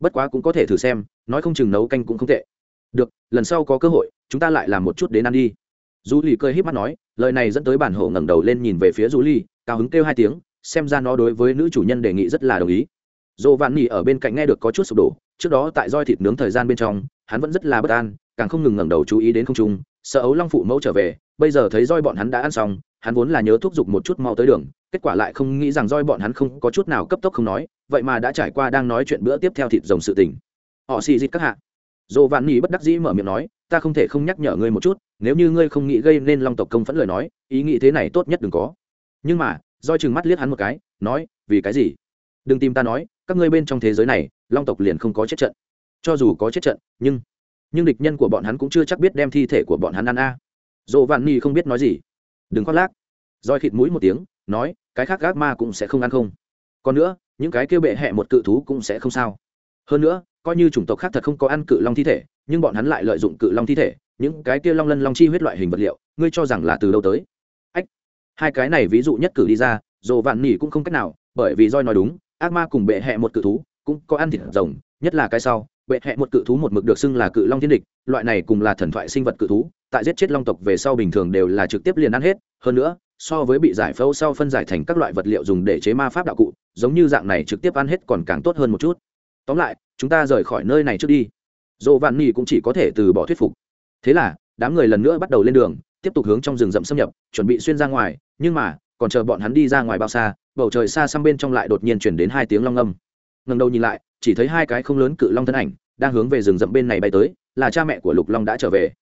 Bất quá cũng có thể thử xem, nói không chừng nấu canh cũng không tệ. Được, lần sau có cơ hội, chúng ta lại làm một chút đến ăn đi. Du lì cơi híp mắt nói, lời này dẫn tới bản hộ ngẩng đầu lên nhìn về phía du lì cao hứng kêu hai tiếng, xem ra nó đối với nữ chủ nhân đề nghị rất là đồng ý. Dồ vạn nỉ ở bên cạnh nghe được có chút sụp đổ, trước đó tại roi thịt nướng thời gian bên trong, hắn vẫn rất là bất an, càng không ngừng ngẩng đầu chú ý đến không trung, sợ ấu long phụ mẫu trở về, bây giờ thấy roi bọn hắn đã ăn xong, hắn vốn là nhớ thúc giục một chút mau tới đường kết quả lại không nghĩ rằng roi bọn hắn không có chút nào cấp tốc không nói, vậy mà đã trải qua đang nói chuyện bữa tiếp theo thịt rồng sự tình. Họ xì dịt các hạ. Dồ vạn nhì bất đắc dĩ mở miệng nói, ta không thể không nhắc nhở ngươi một chút, nếu như ngươi không nghĩ gây nên long tộc công phẫn lời nói, ý nghĩ thế này tốt nhất đừng có. Nhưng mà, roi chừng mắt liếc hắn một cái, nói, vì cái gì? Đừng tìm ta nói, các ngươi bên trong thế giới này, long tộc liền không có chết trận. Cho dù có chết trận, nhưng nhưng địch nhân của bọn hắn cũng chưa chắc biết đem thi thể của bọn hắn ăn a. À. dồ vạn nỉ không biết nói gì. Đừng khoác lác. Roi khịt mũi một tiếng nói, cái khác gác ma cũng sẽ không ăn không. Còn nữa, những cái kêu bệ hẹ một cự thú cũng sẽ không sao. Hơn nữa, coi như chủng tộc khác thật không có ăn cự long thi thể, nhưng bọn hắn lại lợi dụng cự long thi thể, những cái kia long lân long chi huyết loại hình vật liệu, ngươi cho rằng là từ đâu tới? Ách, hai cái này ví dụ nhất cử đi ra, dồ vạn nỉ cũng không cách nào, bởi vì roi nói đúng, ác ma cùng bệ hẹ một cự thú cũng có ăn thịt rồng, nhất là cái sau, bệ hẹ một cự thú một mực được xưng là cự long thiên địch, loại này cùng là thần thoại sinh vật cự thú, tại giết chết long tộc về sau bình thường đều là trực tiếp liền ăn hết, hơn nữa so với bị giải phẫu sau phân giải thành các loại vật liệu dùng để chế ma pháp đạo cụ, giống như dạng này trực tiếp ăn hết còn càng tốt hơn một chút. Tóm lại, chúng ta rời khỏi nơi này trước đi. Dồ vạn nỉ cũng chỉ có thể từ bỏ thuyết phục. Thế là, đám người lần nữa bắt đầu lên đường, tiếp tục hướng trong rừng rậm xâm nhập, chuẩn bị xuyên ra ngoài, nhưng mà, còn chờ bọn hắn đi ra ngoài bao xa, bầu trời xa xăm bên trong lại đột nhiên chuyển đến hai tiếng long âm. Ngần đầu nhìn lại, chỉ thấy hai cái không lớn cự long thân ảnh, đang hướng về rừng rậm bên này bay tới, là cha mẹ của lục long đã trở về.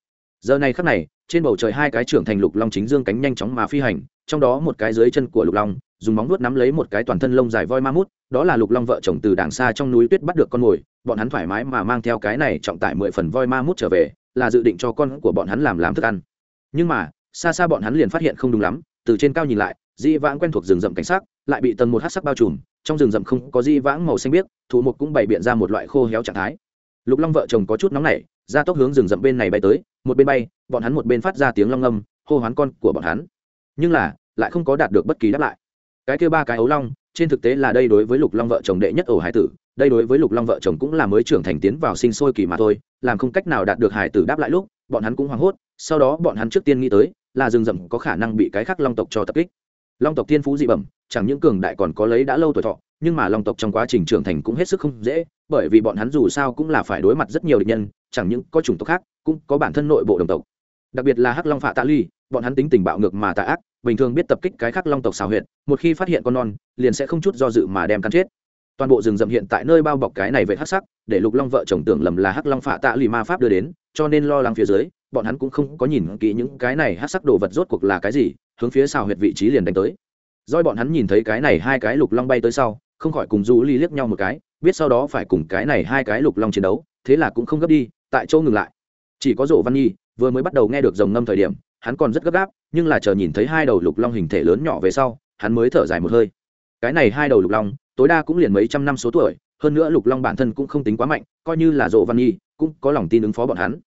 Giờ này khắc này trên bầu trời hai cái trưởng thành lục long chính dương cánh nhanh chóng mà phi hành, trong đó một cái dưới chân của lục long, dùng móng nuốt nắm lấy một cái toàn thân lông dài voi ma mút, đó là lục long vợ chồng từ đàng xa trong núi tuyết bắt được con mồi, bọn hắn thoải mái mà mang theo cái này trọng tải mười phần voi ma mút trở về, là dự định cho con của bọn hắn làm làm thức ăn. Nhưng mà, xa xa bọn hắn liền phát hiện không đúng lắm, từ trên cao nhìn lại di vãng quen thuộc rừng rậm cảnh sát lại bị tầng một hát sắc bao trùm, trong rừng rậm không có di vãng màu xanh biếc, thụ mục cũng bày biện ra một loại khô héo trạng thái lục long vợ chồng có chút nóng nảy, ra tốc hướng rừng rậm bên này bay tới, một bên bay, bọn hắn một bên phát ra tiếng long âm hô hoán con của bọn hắn. Nhưng là, lại không có đạt được bất kỳ đáp lại. Cái kia ba cái ấu long, trên thực tế là đây đối với lục long vợ chồng đệ nhất ổ hải tử, đây đối với lục long vợ chồng cũng là mới trưởng thành tiến vào sinh sôi kỳ mà thôi, làm không cách nào đạt được hải tử đáp lại lúc, bọn hắn cũng hoảng hốt, sau đó bọn hắn trước tiên nghĩ tới, là rừng rậm có khả năng bị cái khác long tộc cho tập kích long tộc thiên phú dị bẩm, chẳng những cường đại còn có lấy đã lâu tuổi thọ, nhưng mà long tộc trong quá trình trưởng thành cũng hết sức không dễ, bởi vì bọn hắn dù sao cũng là phải đối mặt rất nhiều địch nhân, chẳng những có chủng tộc khác, cũng có bản thân nội bộ đồng tộc. Đặc biệt là hắc long phạ tạ ly, bọn hắn tính tình bạo ngược mà tà ác, bình thường biết tập kích cái khác long tộc xào huyện một khi phát hiện con non, liền sẽ không chút do dự mà đem cắn chết. Toàn bộ rừng rậm hiện tại nơi bao bọc cái này về hắc sắc, để lục long vợ chồng tưởng lầm là hắc long phạ tạ lì ma pháp đưa đến, cho nên lo lắng phía dưới bọn hắn cũng không có nhìn kỹ những cái này hắc sắc đồ vật rốt cuộc là cái gì, hướng phía xào huyệt vị trí liền đánh tới. Doi bọn hắn nhìn thấy cái này hai cái lục long bay tới sau, không khỏi cùng du ly liếc nhau một cái, biết sau đó phải cùng cái này hai cái lục long chiến đấu, thế là cũng không gấp đi, tại chỗ ngừng lại. Chỉ có rộ văn nhi, vừa mới bắt đầu nghe được dòng ngâm thời điểm, hắn còn rất gấp gáp, nhưng là chờ nhìn thấy hai đầu lục long hình thể lớn nhỏ về sau, hắn mới thở dài một hơi. Cái này hai đầu lục long, tối đa cũng liền mấy trăm năm số tuổi, hơn nữa lục long bản thân cũng không tính quá mạnh, coi như là rộ văn nhi, cũng có lòng tin ứng phó bọn hắn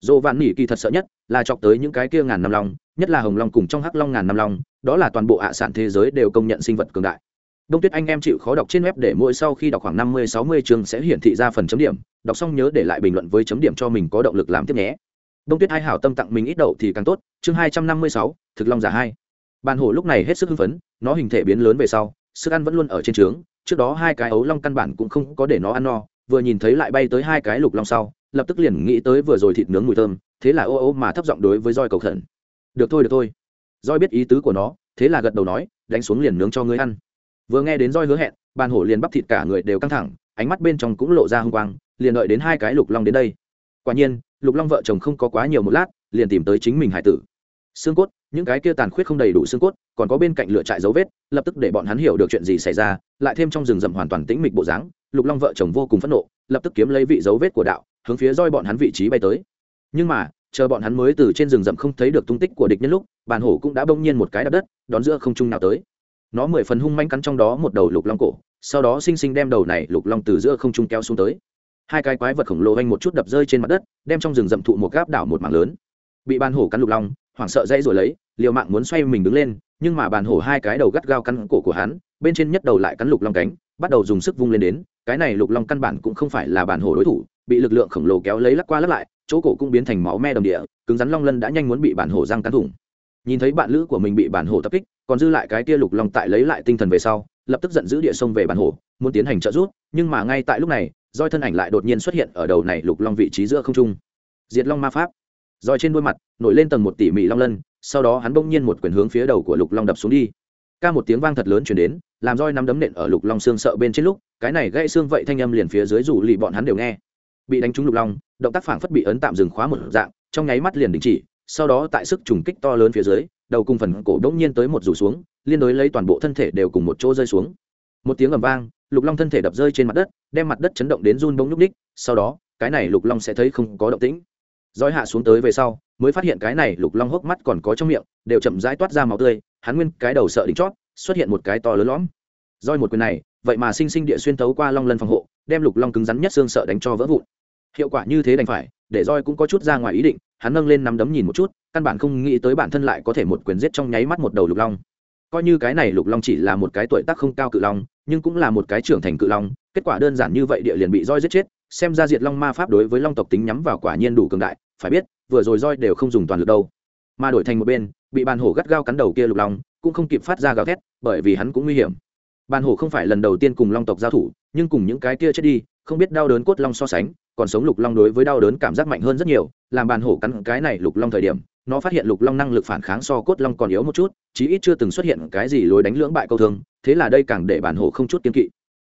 dồ vạn nỉ kỳ thật sợ nhất là chọc tới những cái kia ngàn năm long, nhất là hồng long cùng trong hắc long ngàn năm long, đó là toàn bộ hạ sản thế giới đều công nhận sinh vật cường đại. Đông tuyết anh em chịu khó đọc trên web để mỗi sau khi đọc khoảng năm mươi, sáu mươi chương sẽ hiển thị ra phần chấm điểm, đọc xong nhớ để lại bình luận với chấm điểm cho mình có động lực làm tiếp nhé. Đông tuyết hai hảo tâm tặng mình ít đậu thì càng tốt, chương hai trăm năm mươi sáu, thực long giả hai. Bàn hổ lúc này hết sức hưng phấn, nó hình thể biến lớn về sau, sức ăn vẫn luôn ở trên trướng, trước đó hai cái ấu long căn bản cũng không có để nó ăn no vừa nhìn thấy lại bay tới hai cái lục long sau, lập tức liền nghĩ tới vừa rồi thịt nướng mùi thơm, thế là ô ô mà thấp giọng đối với roi cầu khẩn. Được thôi được thôi. Roi biết ý tứ của nó, thế là gật đầu nói, đánh xuống liền nướng cho ngươi ăn. Vừa nghe đến roi hứa hẹn, bàn hổ liền bắp thịt cả người đều căng thẳng, ánh mắt bên trong cũng lộ ra hung quang, liền đợi đến hai cái lục long đến đây. Quả nhiên, lục long vợ chồng không có quá nhiều một lát, liền tìm tới chính mình hải tử. Xương cốt, những cái kia tàn khuyết không đầy đủ xương cốt, còn có bên cạnh lửa trại dấu vết, lập tức để bọn hắn hiểu được chuyện gì xảy ra, lại thêm trong rừng rậm hoàn toàn tĩnh mịch bộ dáng lục long vợ chồng vô cùng phẫn nộ, lập tức kiếm lấy vị dấu vết của đạo, hướng phía roi bọn hắn vị trí bay tới. Nhưng mà, chờ bọn hắn mới từ trên rừng rậm không thấy được tung tích của địch nhân lúc, bàn hổ cũng đã bỗng nhiên một cái đập đất, đón giữa không trung nào tới. Nó mười phần hung manh cắn trong đó một đầu lục long cổ, sau đó xinh xinh đem đầu này lục long từ giữa không trung kéo xuống tới. Hai cái quái vật khổng lồ anh một chút đập rơi trên mặt đất, đem trong rừng rậm thụ một gáp đảo một mảng lớn. Bị bàn hổ cắn lục long, hoảng sợ dây rồi lấy, liều mạng muốn xoay mình đứng lên, nhưng mà bàn hổ hai cái đầu gắt gao cắn cổ của hắn, bên trên nhất đầu lại cắn lục long cánh, bắt đầu dùng sức vung lên đến cái này lục long căn bản cũng không phải là bản hổ đối thủ, bị lực lượng khổng lồ kéo lấy lắc qua lắc lại, chỗ cổ cũng biến thành máu me đồng địa, cứng rắn long lân đã nhanh muốn bị bản hổ răng cắn thủng. Nhìn thấy bạn lữ của mình bị bản hổ tập kích, còn dư lại cái tia lục long tại lấy lại tinh thần về sau, lập tức giận dữ địa sông về bản hổ muốn tiến hành trợ giúp, nhưng mà ngay tại lúc này, roi thân ảnh lại đột nhiên xuất hiện ở đầu này lục long vị trí giữa không trung. Diệt long ma pháp. Roi trên đôi mặt, nổi lên tầng một tỉ mỉ long lân, sau đó hắn bỗng nhiên một quyền hướng phía đầu của lục long đập xuống đi. Ca một tiếng vang thật lớn chuyển đến làm roi nắm đấm nện ở lục long xương sợ bên trên lúc, cái này gãy xương vậy thanh âm liền phía dưới rủ lì bọn hắn đều nghe. Bị đánh trúng lục long, động tác phảng phất bị ấn tạm dừng khóa một dạng, trong nháy mắt liền đình chỉ, sau đó tại sức trùng kích to lớn phía dưới, đầu cùng phần cổ đống nhiên tới một rủ xuống, liên đối lấy toàn bộ thân thể đều cùng một chỗ rơi xuống. Một tiếng ầm vang, lục long thân thể đập rơi trên mặt đất, đem mặt đất chấn động đến run bông nhúc ních sau đó, cái này lục long sẽ thấy không có động tĩnh. Roi hạ xuống tới về sau, mới phát hiện cái này lục long hốc mắt còn có trong miệng, đều chậm rãi toát ra máu tươi, hắn nguyên cái đầu sợ đỉnh chót xuất hiện một cái to lớn lõm. Roi một quyền này, vậy mà sinh sinh địa xuyên tấu qua long lân phòng hộ, đem lục long cứng rắn nhất xương sợ đánh cho vỡ vụn. Hiệu quả như thế đành phải, để roi cũng có chút ra ngoài ý định, hắn nâng lên nắm đấm nhìn một chút, căn bản không nghĩ tới bản thân lại có thể một quyền giết trong nháy mắt một đầu lục long. Coi như cái này lục long chỉ là một cái tuổi tác không cao cự long, nhưng cũng là một cái trưởng thành cự long, kết quả đơn giản như vậy địa liền bị roi giết chết, xem ra diệt long ma pháp đối với long tộc tính nhắm vào quả nhiên đủ cường đại, phải biết, vừa rồi roi đều không dùng toàn lực đâu. Mà đổi thành một bên bị bàn hổ gắt gao cắn đầu kia lục long, cũng không kịp phát ra gào thét, bởi vì hắn cũng nguy hiểm. Bàn hổ không phải lần đầu tiên cùng long tộc giao thủ, nhưng cùng những cái kia chết đi, không biết đau đớn cốt long so sánh, còn sống lục long đối với đau đớn cảm giác mạnh hơn rất nhiều, làm bàn hổ cắn cái này lục long thời điểm, nó phát hiện lục long năng lực phản kháng so cốt long còn yếu một chút, chí ít chưa từng xuất hiện cái gì lối đánh lưỡng bại câu thương, thế là đây càng để bản hổ không chút kiên kỵ.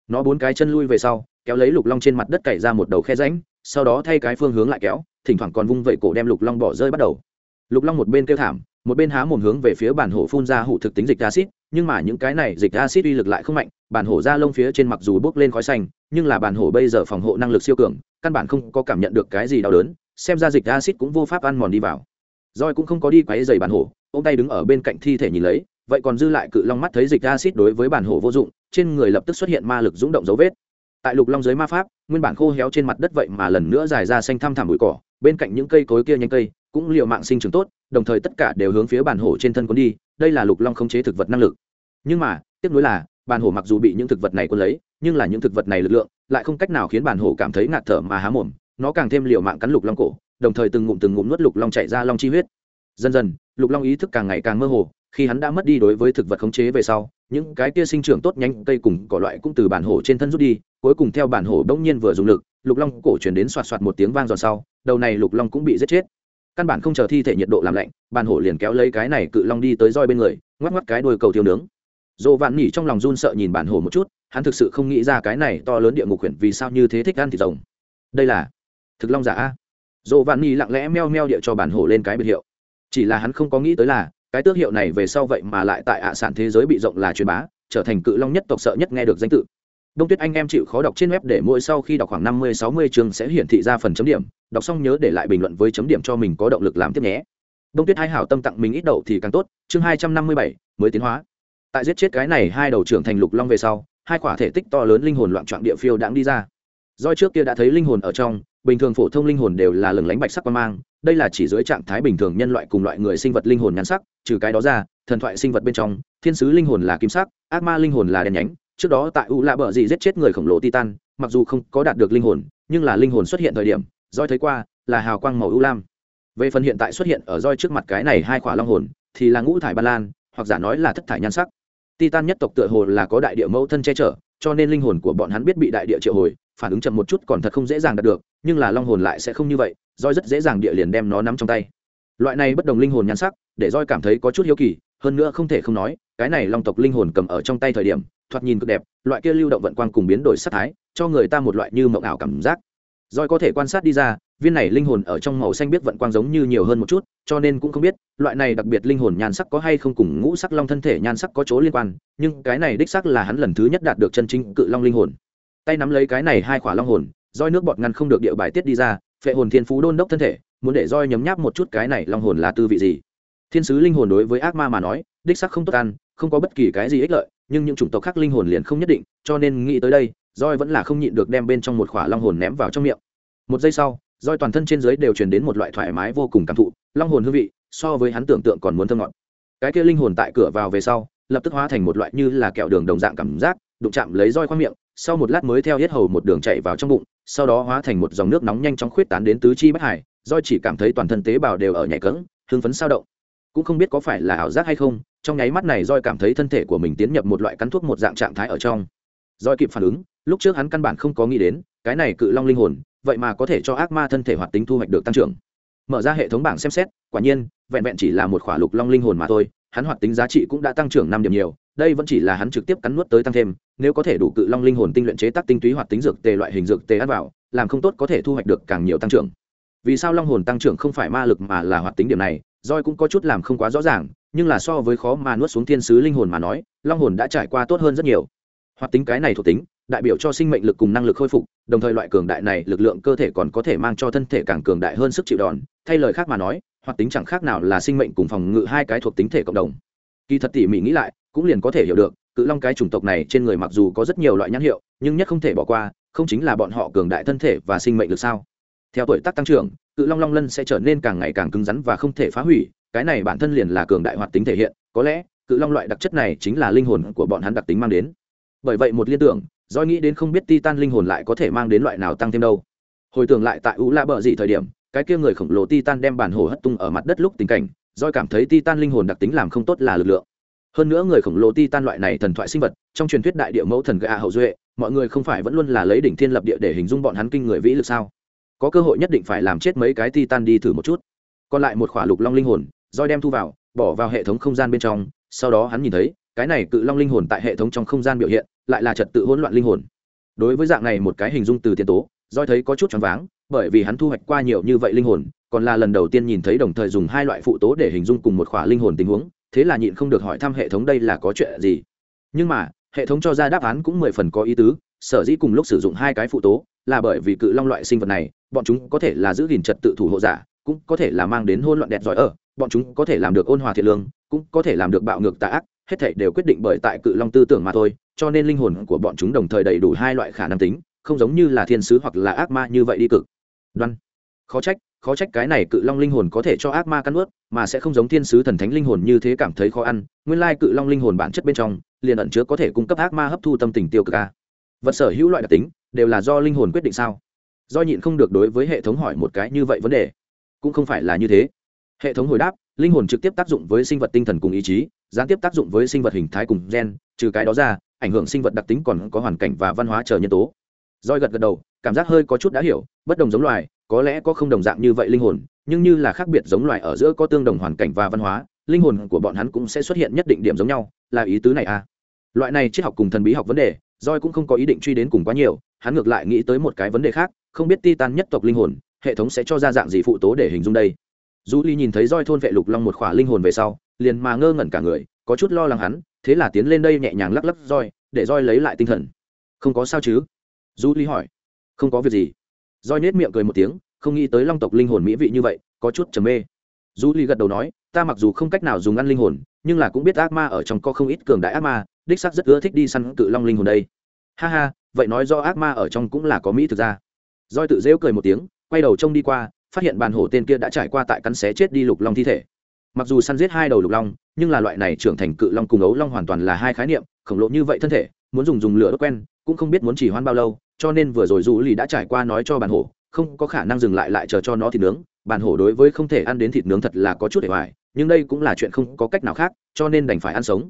Nó bốn cái chân lui về sau, kéo lấy lục long trên mặt đất cày ra một đầu khe ránh sau đó thay cái phương hướng lại kéo, thỉnh thoảng còn vung vẩy cổ đem lục long bỏ rơi bắt đầu. Lục long một bên kêu thảm một bên há mồm hướng về phía bản hổ phun ra hụ thực tính dịch acid nhưng mà những cái này dịch acid uy lực lại không mạnh, bản hổ ra lông phía trên mặc dù bốc lên khói xanh, nhưng là bản hổ bây giờ phòng hộ năng lực siêu cường, căn bản không có cảm nhận được cái gì đau đớn, xem ra dịch acid cũng vô pháp ăn mòn đi vào. Roi cũng không có đi quấy giày bản hổ ông tay đứng ở bên cạnh thi thể nhìn lấy, vậy còn dư lại cự long mắt thấy dịch acid đối với bản hổ vô dụng, trên người lập tức xuất hiện ma lực dũng động dấu vết. Tại lục long dưới ma pháp, nguyên bản khô héo trên mặt đất vậy mà lần nữa dài ra xanh thăm thẳm bụi cỏ bên cạnh những cây cối kia nhánh cây, cũng liệu mạng sinh trưởng tốt, đồng thời tất cả đều hướng phía bản hổ trên thân cuốn đi, đây là lục long khống chế thực vật năng lực. Nhưng mà tiếp nối là bản hổ mặc dù bị những thực vật này cuốn lấy, nhưng là những thực vật này lực lượng, lại không cách nào khiến bản hổ cảm thấy ngạt thở mà há mồm, nó càng thêm liều mạng cắn lục long cổ, đồng thời từng ngụm từng ngụm nuốt lục long chạy ra long chi huyết. Dần dần, lục long ý thức càng ngày càng mơ hồ, khi hắn đã mất đi đối với thực vật khống chế về sau, những cái kia sinh trưởng tốt nhanh cây cùng cỏ loại cũng từ bản hổ trên thân rút đi, cuối cùng theo bản hổ đông nhiên vừa dùng lực, lục long cổ chuyển đến soạt soạt một tiếng vang giòn sau đầu này lục long cũng bị giết chết. Căn bản không chờ thi thể nhiệt độ làm lạnh bản hổ liền kéo lấy cái này cự long đi tới roi bên người, ngoắc ngoắc cái đôi cầu thiêu nướng. Dồ vạn nỉ trong lòng run sợ nhìn bản hổ một chút, hắn thực sự không nghĩ ra cái này to lớn địa ngục quyển vì sao như thế thích ăn thịt rồng. Đây là thực long giả a. Dồ vạn nỉ lặng lẽ meo meo địa cho bản hổ lên cái biệt hiệu. Chỉ là hắn không có nghĩ tới là, cái tước hiệu này về sau vậy mà lại tại ạ sản thế giới bị rộng là truyền bá, trở thành cự long nhất tộc sợ nhất nghe được danh tự đông tuyết anh em chịu khó đọc trên web để mỗi sau khi đọc khoảng năm mươi, sáu mươi chương sẽ hiển thị ra phần chấm điểm. Đọc xong nhớ để lại bình luận với chấm điểm cho mình có động lực làm tiếp nhé. Đông tuyết hai hảo tâm tặng mình ít đậu thì càng tốt, chương hai trăm năm mươi bảy, mới tiến hóa. Tại giết chết cái này hai đầu trưởng thành lục long về sau, hai quả thể tích to lớn linh hồn loạn trạng địa phiêu đãng đi ra. Doi trước kia đã thấy linh hồn ở trong, bình thường phổ thông linh hồn đều là lừng lánh bạch sắc quang mang, đây là chỉ dưới trạng thái bình thường nhân loại cùng loại người sinh vật linh hồn nhan sắc, trừ cái đó ra, thần thoại sinh vật bên trong, thiên sứ linh hồn là kim sắc, ác ma linh hồn là đen nhánh trước đó tại u lạ bờ gì giết chết người khổng lồ titan, mặc dù không có đạt được linh hồn, nhưng là linh hồn xuất hiện thời điểm, roi thấy qua, là hào quang màu u lam. Về phần hiện tại xuất hiện ở roi trước mặt cái này hai khỏa long hồn, thì là ngũ thải ba lan, hoặc giả nói là thất thải nhan sắc. Titan nhất tộc tựa hồ là có đại địa mẫu thân che chở, cho nên linh hồn của bọn hắn biết bị đại địa triệu hồi, phản ứng chậm một chút còn thật không dễ dàng đạt được, nhưng là long hồn lại sẽ không như vậy, roi rất dễ dàng địa liền đem nó nắm trong tay. Loại này bất đồng linh hồn nhan sắc, để roi cảm thấy có chút hiếu kỳ, hơn nữa không thể không nói, cái này long tộc linh hồn cầm ở trong tay thời điểm thoạt nhìn cực đẹp, loại kia lưu động vận quang cùng biến đổi sắc thái, cho người ta một loại như mộng ảo cảm giác. Roi có thể quan sát đi ra, viên này linh hồn ở trong màu xanh biết vận quang giống như nhiều hơn một chút, cho nên cũng không biết, loại này đặc biệt linh hồn nhan sắc có hay không cùng ngũ sắc long thân thể nhan sắc có chỗ liên quan, nhưng cái này đích sắc là hắn lần thứ nhất đạt được chân chính cự long linh hồn. Tay nắm lấy cái này hai khỏa long hồn, roi nước bọt ngăn không được địa bài tiết đi ra, phệ hồn thiên phú đôn đốc thân thể, muốn để roi nhấm nháp một chút cái này long hồn là tư vị gì. Thiên sứ linh hồn đối với ác ma mà nói, đích sắc không tốt ăn không có bất kỳ cái gì ích lợi, nhưng những chủng tộc khác linh hồn liền không nhất định, cho nên nghĩ tới đây roi vẫn là không nhịn được đem bên trong một khỏa long hồn ném vào trong miệng. Một giây sau roi toàn thân trên dưới đều truyền đến một loại thoải mái vô cùng cảm thụ, long hồn hương vị, so với hắn tưởng tượng còn muốn thơm ngọt. Cái kia linh hồn tại cửa vào về sau, lập tức hóa thành một loại như là kẹo đường đồng dạng cảm giác, đụng chạm lấy roi qua miệng, sau một lát mới theo hết hầu một đường chạy vào trong bụng, sau đó hóa thành một dòng nước nóng nhanh chóng khuyết tán đến tứ chi bất hải roi chỉ cảm thấy toàn thân tế bào đều ở nhảy cẫng, hưng phấn sao động cũng không biết có phải là ảo giác hay không, trong nháy mắt này roi cảm thấy thân thể của mình tiến nhập một loại cắn thuốc một dạng trạng thái ở trong. Roi kịp phản ứng, lúc trước hắn căn bản không có nghĩ đến, cái này cự long linh hồn, vậy mà có thể cho ác ma thân thể hoạt tính thu hoạch được tăng trưởng. Mở ra hệ thống bảng xem xét, quả nhiên, vẹn vẹn chỉ là một khỏa lục long linh hồn mà thôi, hắn hoạt tính giá trị cũng đã tăng trưởng năm điểm nhiều, đây vẫn chỉ là hắn trực tiếp cắn nuốt tới tăng thêm, nếu có thể đủ cự long linh hồn tinh luyện chế tác tinh túy hoạt tính dược tề loại hình dược tề ăn vào, làm không tốt có thể thu hoạch được càng nhiều tăng trưởng. Vì sao long hồn tăng trưởng không phải ma lực mà là hoạt tính điểm này roi cũng có chút làm không quá rõ ràng, nhưng là so với khó mà nuốt xuống thiên sứ linh hồn mà nói, long hồn đã trải qua tốt hơn rất nhiều. Hoạt tính cái này thuộc tính, đại biểu cho sinh mệnh lực cùng năng lực khôi phục, đồng thời loại cường đại này lực lượng cơ thể còn có thể mang cho thân thể càng cường đại hơn sức chịu đòn. Thay lời khác mà nói, hoạt tính chẳng khác nào là sinh mệnh cùng phòng ngự hai cái thuộc tính thể cộng đồng. Kỳ thật tỉ mỉ nghĩ lại, cũng liền có thể hiểu được, cự long cái chủng tộc này trên người mặc dù có rất nhiều loại nhãn hiệu, nhưng nhất không thể bỏ qua, không chính là bọn họ cường đại thân thể và sinh mệnh lực sao? Theo tuổi tác tăng trưởng cự long long lân sẽ trở nên càng ngày càng cứng rắn và không thể phá hủy, cái này bản thân liền là cường đại hoạt tính thể hiện, có lẽ, cự long loại đặc chất này chính là linh hồn của bọn hắn đặc tính mang đến. Bởi vậy một liên tưởng do nghĩ đến không biết titan linh hồn lại có thể mang đến loại nào tăng thêm đâu. Hồi tưởng lại tại u la bờ dị thời điểm, cái kia người khổng lồ titan đem bản hồ hất tung ở mặt đất lúc tình cảnh doi cảm thấy titan linh hồn đặc tính làm không tốt là lực lượng. Hơn nữa người khổng lồ titan loại này thần thoại sinh vật, trong truyền thuyết đại địa mẫu thần gạ hậu duệ, mọi người không phải vẫn luôn là lấy đỉnh thiên lập địa để hình dung bọn hắn kinh người vĩ lực sao? Có cơ hội nhất định phải làm chết mấy cái titan đi thử một chút. Còn lại một khỏa lục long linh hồn, roi đem thu vào, bỏ vào hệ thống không gian bên trong, sau đó hắn nhìn thấy, cái này cự long linh hồn tại hệ thống trong không gian biểu hiện, lại là trật tự hỗn loạn linh hồn. Đối với dạng này một cái hình dung từ tiền tố, roi thấy có chút choáng váng, bởi vì hắn thu hoạch qua nhiều như vậy linh hồn, còn là lần đầu tiên nhìn thấy đồng thời dùng hai loại phụ tố để hình dung cùng một khỏa linh hồn tình huống, thế là nhịn không được hỏi thăm hệ thống đây là có chuyện gì. Nhưng mà, hệ thống cho ra đáp án cũng mười phần có ý tứ sở dĩ cùng lúc sử dụng hai cái phụ tố là bởi vì cự long loại sinh vật này, bọn chúng có thể là giữ gìn trật tự thủ hộ giả, cũng có thể là mang đến hôn loạn đẹp giỏi ở, bọn chúng có thể làm được ôn hòa thiện lương, cũng có thể làm được bạo ngược tà ác, hết thể đều quyết định bởi tại cự long tư tưởng mà thôi, cho nên linh hồn của bọn chúng đồng thời đầy đủ hai loại khả năng tính, không giống như là thiên sứ hoặc là ác ma như vậy đi cực. Đoan. Khó trách khó trách cái này cự long linh hồn có thể cho ác ma cắn ướt mà sẽ không giống thiên sứ thần thánh linh hồn như thế cảm thấy khó ăn, nguyên lai cự long linh hồn bản chất bên trong, liền ẩn chứa có thể cung cấp ác ma hấp thu tâm tình tiêu cực a vật sở hữu loại đặc tính, đều là do linh hồn quyết định sao? Do nhịn không được đối với hệ thống hỏi một cái như vậy vấn đề. Cũng không phải là như thế. Hệ thống hồi đáp, linh hồn trực tiếp tác dụng với sinh vật tinh thần cùng ý chí, gián tiếp tác dụng với sinh vật hình thái cùng gen, trừ cái đó ra, ảnh hưởng sinh vật đặc tính còn có hoàn cảnh và văn hóa chờ nhân tố. Roi gật gật đầu, cảm giác hơi có chút đã hiểu, bất đồng giống loài, có lẽ có không đồng dạng như vậy linh hồn, nhưng như là khác biệt giống loài ở giữa có tương đồng hoàn cảnh và văn hóa, linh hồn của bọn hắn cũng sẽ xuất hiện nhất định điểm giống nhau, là ý tứ này à? Loại này triết học cùng thần bí học vấn đề roi cũng không có ý định truy đến cùng quá nhiều, hắn ngược lại nghĩ tới một cái vấn đề khác, không biết titan nhất tộc linh hồn, hệ thống sẽ cho ra dạng gì phụ tố để hình dung đây. Du ly nhìn thấy roi thôn vệ lục long một khỏa linh hồn về sau, liền mà ngơ ngẩn cả người, có chút lo lắng hắn, thế là tiến lên đây nhẹ nhàng lắc lắc roi để roi lấy lại tinh thần. Không có sao chứ? Du ly hỏi. Không có việc gì. Roi nết miệng cười một tiếng, không nghĩ tới long tộc linh hồn mỹ vị như vậy, có chút trầm mê. Du ly gật đầu nói, ta mặc dù không cách nào dùng ăn linh hồn, nhưng là cũng biết ác ma ở trong có không ít cường đại ác ma đích sắc rất ưa thích đi săn cự long linh hồn đây. Ha ha, vậy nói do ác ma ở trong cũng là có mỹ thực ra. Roi tự dễu cười một tiếng, quay đầu trông đi qua, phát hiện bàn hổ tên kia đã trải qua tại cắn xé chết đi lục long thi thể. Mặc dù săn giết hai đầu lục long, nhưng là loại này trưởng thành cự long cùng ấu long hoàn toàn là hai khái niệm, khổng lồ như vậy thân thể, muốn dùng dùng lửa đốt quen, cũng không biết muốn chỉ hoan bao lâu, cho nên vừa rồi dù lì đã trải qua nói cho bàn hổ, không có khả năng dừng lại lại chờ cho nó thịt nướng. Bàn hổ đối với không thể ăn đến thịt nướng thật là có chút để hoài, nhưng đây cũng là chuyện không có cách nào khác, cho nên đành phải ăn sống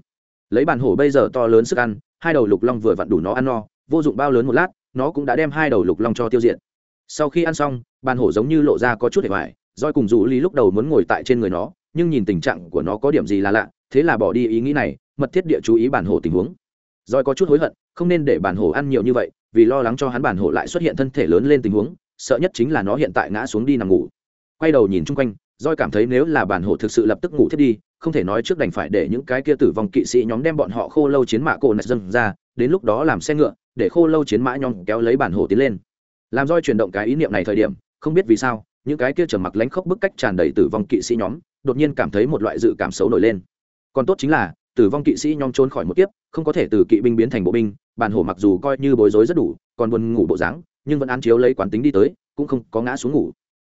lấy bàn hổ bây giờ to lớn sức ăn, hai đầu lục long vừa vặn đủ nó ăn no, vô dụng bao lớn một lát, nó cũng đã đem hai đầu lục long cho tiêu diệt. Sau khi ăn xong, bàn hổ giống như lộ ra có chút hệ hoài, roi cùng dù lý lúc đầu muốn ngồi tại trên người nó, nhưng nhìn tình trạng của nó có điểm gì là lạ, thế là bỏ đi ý nghĩ này, mật thiết địa chú ý bản hổ tình huống. Roi có chút hối hận, không nên để bản hổ ăn nhiều như vậy, vì lo lắng cho hắn bản hổ lại xuất hiện thân thể lớn lên tình huống, sợ nhất chính là nó hiện tại ngã xuống đi nằm ngủ. Quay đầu nhìn chung quanh, roi cảm thấy nếu là bản hổ thực sự lập tức ngủ thiết đi không thể nói trước đành phải để những cái kia tử vong kỵ sĩ nhóm đem bọn họ khô lâu chiến mã cổ nạch dâng ra, đến lúc đó làm xe ngựa, để khô lâu chiến mã nhóm kéo lấy bản hồ tiến lên. Làm roi chuyển động cái ý niệm này thời điểm, không biết vì sao, những cái kia trầm mặc lánh khốc bức cách tràn đầy tử vong kỵ sĩ nhóm, đột nhiên cảm thấy một loại dự cảm xấu nổi lên. Còn tốt chính là, tử vong kỵ sĩ nhóm trốn khỏi một kiếp, không có thể từ kỵ binh biến thành bộ binh, bản hổ mặc dù coi như bối rối rất đủ, còn buồn ngủ bộ dáng, nhưng vẫn án chiếu lấy quán tính đi tới, cũng không có ngã xuống ngủ.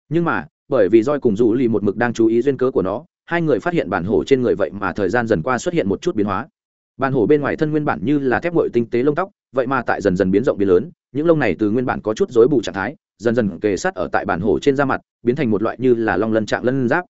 Nhưng mà, bởi vì roi cùng rủ lì một mực đang chú ý duyên cớ của nó hai người phát hiện bản hổ trên người vậy mà thời gian dần qua xuất hiện một chút biến hóa. Bản hổ bên ngoài thân nguyên bản như là thép ngội tinh tế lông tóc, vậy mà tại dần dần biến rộng biến lớn, những lông này từ nguyên bản có chút rối bù trạng thái, dần dần kề sát ở tại bản hổ trên da mặt, biến thành một loại như là long lân trạng lân giáp.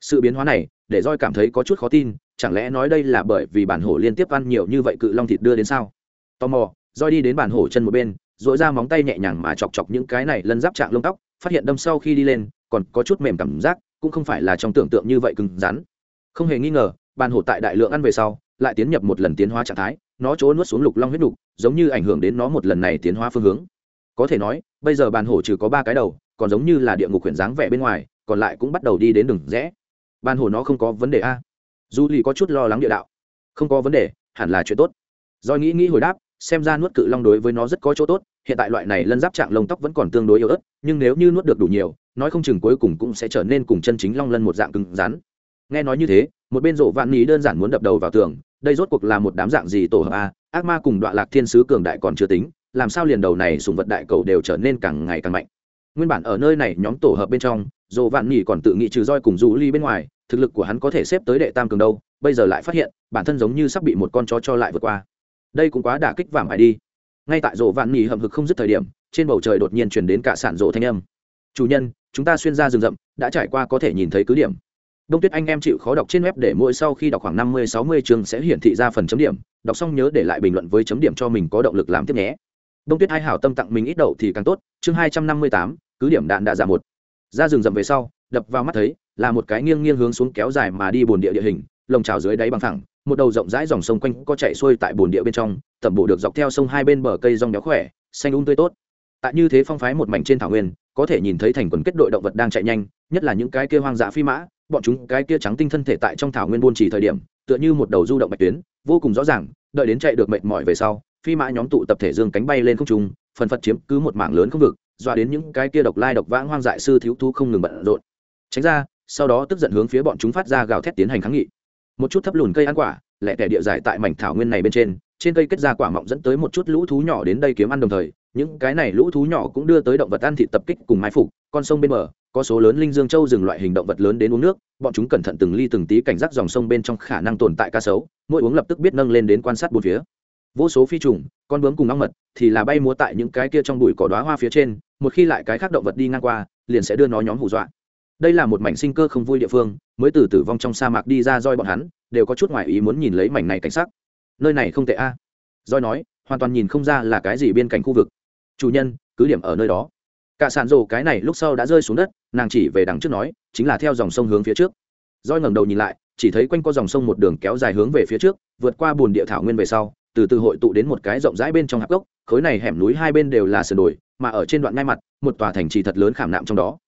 Sự biến hóa này, để roi cảm thấy có chút khó tin, chẳng lẽ nói đây là bởi vì bản hổ liên tiếp ăn nhiều như vậy cự long thịt đưa đến sao? Tò mò roi đi đến bản hổ chân một bên dội ra móng tay nhẹ nhàng mà chọc chọc những cái này lân giáp trạng lông tóc, phát hiện đâm sau khi đi lên, còn có chút mềm cảm giác cũng không phải là trong tưởng tượng như vậy cứng rắn. Không hề nghi ngờ, bàn hổ tại đại lượng ăn về sau, lại tiến nhập một lần tiến hóa trạng thái, nó chỗ nuốt xuống lục long huyết đục giống như ảnh hưởng đến nó một lần này tiến hóa phương hướng. Có thể nói, bây giờ bàn hổ trừ có ba cái đầu, còn giống như là địa ngục huyền dáng vẻ bên ngoài, còn lại cũng bắt đầu đi đến đường rẽ. Bàn hổ nó không có vấn đề a. Du lì có chút lo lắng địa đạo. Không có vấn đề, hẳn là chuyện tốt. Do nghĩ nghĩ hồi đáp, xem ra nuốt cự long đối với nó rất có chỗ tốt, hiện tại loại này lân giáp trạng lông tóc vẫn còn tương đối yếu ớt, nhưng nếu như nuốt được đủ nhiều nói không chừng cuối cùng cũng sẽ trở nên cùng chân chính long lân một dạng cứng rắn. Nghe nói như thế, một bên rộ vạn nhí đơn giản muốn đập đầu vào tường, đây rốt cuộc là một đám dạng gì tổ hợp a? Ác ma cùng đoạn lạc thiên sứ cường đại còn chưa tính, làm sao liền đầu này sùng vật đại cầu đều trở nên càng ngày càng mạnh? Nguyên bản ở nơi này nhóm tổ hợp bên trong dồ vạn nhỉ còn tự nghĩ trừ roi cùng du ly bên ngoài, thực lực của hắn có thể xếp tới đệ tam cường đâu, bây giờ lại phát hiện, bản thân giống như sắp bị một con chó cho lại vượt qua. Đây cũng quá đả kích vảm hại đi. Ngay tại dồ vạn nhỉ hậm hực không dứt thời điểm, trên bầu trời đột nhiên chuyển đến cả sản rộ thanh âm. Chủ nhân chúng ta xuyên ra rừng rậm, đã trải qua có thể nhìn thấy cứ điểm. Đông tuyết anh em chịu khó đọc trên web để mỗi sau khi đọc khoảng năm mươi, sáu mươi chương sẽ hiển thị ra phần chấm điểm, đọc xong nhớ để lại bình luận với chấm điểm cho mình có động lực làm tiếp nhé. Đông tuyết hai hảo tâm tặng mình ít đậu thì càng tốt, chương hai trăm năm mươi tám, cứ điểm đạn đã giả một. Ra rừng rậm về sau, đập vào mắt thấy, là một cái nghiêng nghiêng hướng xuống kéo dài mà đi bồn địa địa hình, lồng trào dưới đáy bằng thẳng, một đầu rộng rãi dòng sông quanh có chạy xuôi tại bồn địa bên trong, tẩm bộ được dọc theo sông hai bên bờ cây rong béo khỏe, xanh ung um tươi tốt. Tại như thế phong phái một mảnh trên thảo nguyên có thể nhìn thấy thành quần kết đội động vật đang chạy nhanh, nhất là những cái kia hoang dã phi mã, bọn chúng cái kia trắng tinh thân thể tại trong thảo nguyên buôn chỉ thời điểm, tựa như một đầu du động bạch tuyến, vô cùng rõ ràng, đợi đến chạy được mệt mỏi về sau, phi mã nhóm tụ tập thể dương cánh bay lên không trung, phần phật chiếm cứ một mảng lớn không vực, dọa đến những cái kia độc lai độc vãng hoang dại sư thiếu thu không ngừng bận rộn. Tránh ra, sau đó tức giận hướng phía bọn chúng phát ra gào thét tiến hành kháng nghị. Một chút thấp lùn cây ăn quả lẹ tẻ địa giải tại mảnh thảo nguyên này bên trên trên cây kết ra quả mọng dẫn tới một chút lũ thú nhỏ đến đây kiếm ăn đồng thời những cái này lũ thú nhỏ cũng đưa tới động vật ăn thịt tập kích cùng mai phục, con sông bên bờ, có số lớn linh dương châu dừng loại hình động vật lớn đến uống nước, bọn chúng cẩn thận từng ly từng tí cảnh giác dòng sông bên trong khả năng tồn tại cá sấu, mỗi uống lập tức biết nâng lên đến quan sát bốn phía. Vô số phi trùng, con bướm cùng ong mật thì là bay múa tại những cái kia trong bụi cỏ đoá hoa phía trên, một khi lại cái khác động vật đi ngang qua, liền sẽ đưa nó nhóm hù dọa. Đây là một mảnh sinh cơ không vui địa phương, mới từ tử vong trong sa mạc đi ra roi bọn hắn, đều có chút ngoại ý muốn nhìn lấy mảnh này cảnh sắc. Nơi này không tệ a. Roi nói, hoàn toàn nhìn không ra là cái gì bên cạnh khu vực chủ nhân, cứ điểm ở nơi đó. Cả sàn rồ cái này lúc sau đã rơi xuống đất, nàng chỉ về đằng trước nói, chính là theo dòng sông hướng phía trước. Roi ngẩng đầu nhìn lại, chỉ thấy quanh co dòng sông một đường kéo dài hướng về phía trước, vượt qua bùn địa thảo nguyên về sau, từ từ hội tụ đến một cái rộng rãi bên trong hạp gốc, khối này hẻm núi hai bên đều là sườn đồi, mà ở trên đoạn ngay mặt, một tòa thành trì thật lớn khảm nạm trong đó.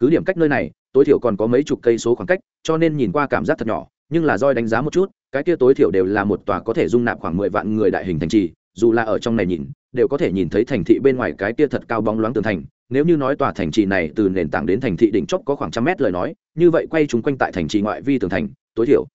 Cứ điểm cách nơi này, tối thiểu còn có mấy chục cây số khoảng cách, cho nên nhìn qua cảm giác thật nhỏ, nhưng là roi đánh giá một chút, cái kia tối thiểu đều là một tòa có thể dung nạp khoảng mười vạn người đại hình thành trì, dù là ở trong này nhìn đều có thể nhìn thấy thành thị bên ngoài cái kia thật cao bóng loáng tường thành. Nếu như nói tòa thành trì này từ nền tảng đến thành thị đỉnh chóp có khoảng trăm mét lời nói, như vậy quay chúng quanh tại thành trì ngoại vi tường thành, tối thiểu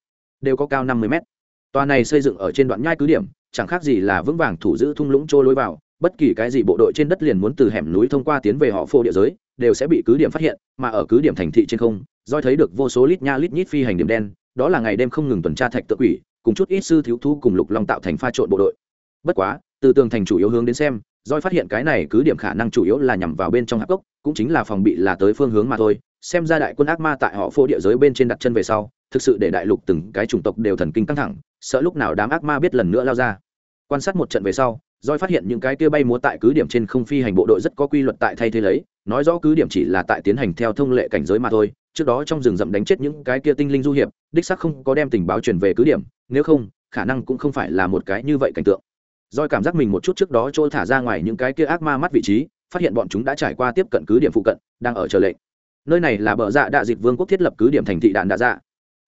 đều có cao năm mươi mét. Tòa này xây dựng ở trên đoạn nhai cứ điểm, chẳng khác gì là vững vàng thủ giữ thung lũng trôi lối vào, bất kỳ cái gì bộ đội trên đất liền muốn từ hẻm núi thông qua tiến về họ phô địa giới, đều sẽ bị cứ điểm phát hiện, mà ở cứ điểm thành thị trên không doi thấy được vô số lít nha lít nhít phi hành điểm đen, đó là ngày đêm không ngừng tuần tra thạch tự quỷ, cùng chút ít sư thiếu thu cùng lục long tạo thành pha trộn bộ đội. Bất quá từ tường thành chủ yếu hướng đến xem doi phát hiện cái này cứ điểm khả năng chủ yếu là nhằm vào bên trong hạp gốc, cũng chính là phòng bị là tới phương hướng mà thôi. Xem ra đại quân ác ma tại họ phô địa giới bên trên đặt chân về sau, thực sự để đại lục từng cái chủng tộc đều thần kinh căng thẳng, sợ lúc nào đám ác ma biết lần nữa lao ra. Quan sát một trận về sau doi phát hiện những cái kia bay múa tại cứ điểm trên không phi hành bộ đội rất có quy luật tại thay thế lấy, nói rõ cứ điểm chỉ là tại tiến hành theo thông lệ cảnh giới mà thôi. Trước đó trong rừng rậm đánh chết những cái kia tinh linh du hiệp, đích sắc không có đem tình báo truyền về cứ điểm, nếu không, khả năng cũng không phải là một cái như vậy cảnh tượng doi cảm giác mình một chút trước đó trôi thả ra ngoài những cái kia ác ma mắt vị trí, phát hiện bọn chúng đã trải qua tiếp cận cứ điểm phụ cận, đang ở chờ lệnh. Nơi này là bờ dạ đạ dịch vương quốc thiết lập cứ điểm thành thị đạn đạ dạ.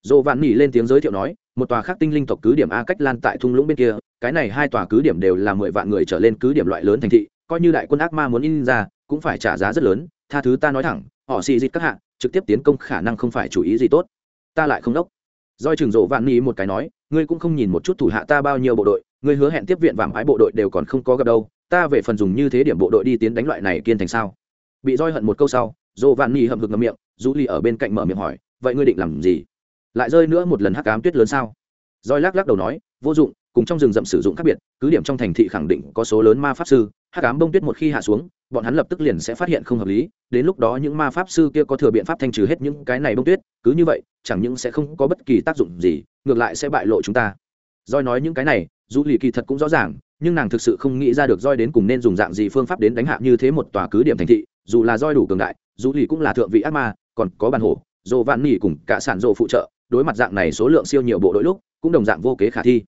Dô vạn nỉ lên tiếng giới thiệu nói, một tòa khác tinh linh tộc cứ điểm a cách lan tại thung lũng bên kia, cái này hai tòa cứ điểm đều là mười vạn người trở lên cứ điểm loại lớn thành thị, coi như đại quân ác ma muốn in ra, cũng phải trả giá rất lớn, tha thứ ta nói thẳng, họ xì dịch các hạ, trực tiếp tiến công khả năng không phải chủ ý gì tốt. Ta lại không đốc. Doi trừng Dô vạn nỉ một cái nói, ngươi cũng không nhìn một chút thủ hạ ta bao nhiêu bộ đội ngươi hứa hẹn tiếp viện vàng ái bộ đội đều còn không có gặp đâu, ta về phần dùng như thế điểm bộ đội đi tiến đánh loại này kiên thành sao? Bị roi hận một câu sau dồ vạn Nhi hậm hực ngậm miệng du ly ở bên cạnh mở miệng hỏi, vậy ngươi định làm gì? Lại rơi nữa một lần hắc ám tuyết lớn sao? Roi lắc lắc đầu nói, vô dụng, cùng trong rừng rậm sử dụng khác biệt, cứ điểm trong thành thị khẳng định có số lớn ma pháp sư, hắc ám bông tuyết một khi hạ xuống, bọn hắn lập tức liền sẽ phát hiện không hợp lý, đến lúc đó những ma pháp sư kia có thừa biện pháp thanh trừ hết những cái này bông tuyết, cứ như vậy, chẳng những sẽ không có bất kỳ tác dụng gì, ngược lại sẽ bại lộ chúng ta. Doi nói những cái này, dù lì kỳ thật cũng rõ ràng, nhưng nàng thực sự không nghĩ ra được Doi đến cùng nên dùng dạng gì phương pháp đến đánh hạ như thế một tòa cứ điểm thành thị, dù là Doi đủ cường đại, dù lì cũng là thượng vị ác ma, còn có bàn hổ dồ vạn nỉ cùng cả sản dồ phụ trợ, đối mặt dạng này số lượng siêu nhiều bộ đội lúc, cũng đồng dạng vô kế khả thi.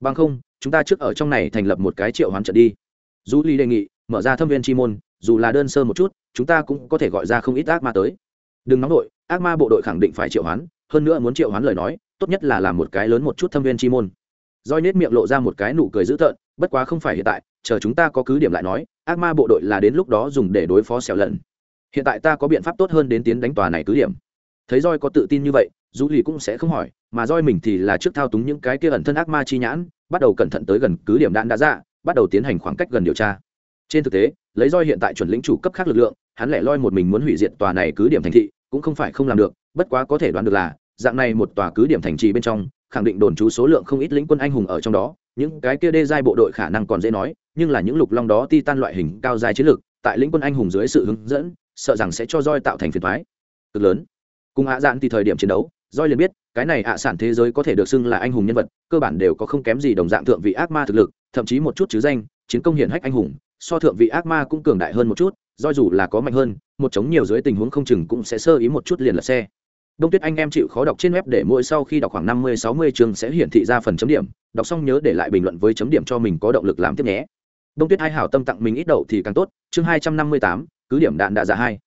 Bằng không, chúng ta trước ở trong này thành lập một cái triệu hoán trận đi. Dù lì đề nghị, mở ra thâm viên chi môn, dù là đơn sơ một chút, chúng ta cũng có thể gọi ra không ít ác ma tới. Đừng nóng đội ác ma bộ đội khẳng định phải triệu hoán, hơn nữa muốn triệu hoán lời nói, tốt nhất là làm một cái lớn một chút thâm viên chi môn roi nết miệng lộ ra một cái nụ cười dữ tợn, bất quá không phải hiện tại, chờ chúng ta có cứ điểm lại nói, ác ma bộ đội là đến lúc đó dùng để đối phó xẻo lần hiện tại ta có biện pháp tốt hơn đến tiến đánh tòa này cứ điểm. Thấy roi có tự tin như vậy, dù lì cũng sẽ không hỏi, mà roi mình thì là trước thao túng những cái kia ẩn thân ác ma chi nhãn, bắt đầu cẩn thận tới gần cứ điểm đạn đã ra, bắt đầu tiến hành khoảng cách gần điều tra. Trên thực tế, lấy roi hiện tại chuẩn lĩnh chủ cấp khác lực lượng, hắn lẻ loi một mình muốn hủy diệt tòa này cứ điểm thành thị, cũng không phải không làm được, bất quá có thể đoán được là, dạng này một tòa cứ điểm thành trì bên trong khẳng định đồn trú số lượng không ít lĩnh quân anh hùng ở trong đó, những cái kia đê giai bộ đội khả năng còn dễ nói, nhưng là những lục long đó ti tan loại hình cao dài chiến lược, tại lĩnh quân anh hùng dưới sự hướng dẫn, sợ rằng sẽ cho roi tạo thành phiền thoái cực lớn. Cùng hạ dạn thì thời điểm chiến đấu, roi liền biết, cái này ạ sản thế giới có thể được xưng là anh hùng nhân vật, cơ bản đều có không kém gì đồng dạng thượng vị ác ma thực lực, thậm chí một chút chứ danh, chiến công hiển hách anh hùng, so thượng vị ác ma cũng cường đại hơn một chút do dù là có mạnh hơn, một chống nhiều dưới tình huống không chừng cũng sẽ sơ ý một chút liền là xe đông tuyết anh em chịu khó đọc trên web để mỗi sau khi đọc khoảng năm mươi, sáu mươi chương sẽ hiển thị ra phần chấm điểm. Đọc xong nhớ để lại bình luận với chấm điểm cho mình có động lực làm tiếp nhé. Đông tuyết hai hảo tâm tặng mình ít đậu thì càng tốt. Chương hai trăm năm mươi tám, cứ điểm đạn đạ dạ hai.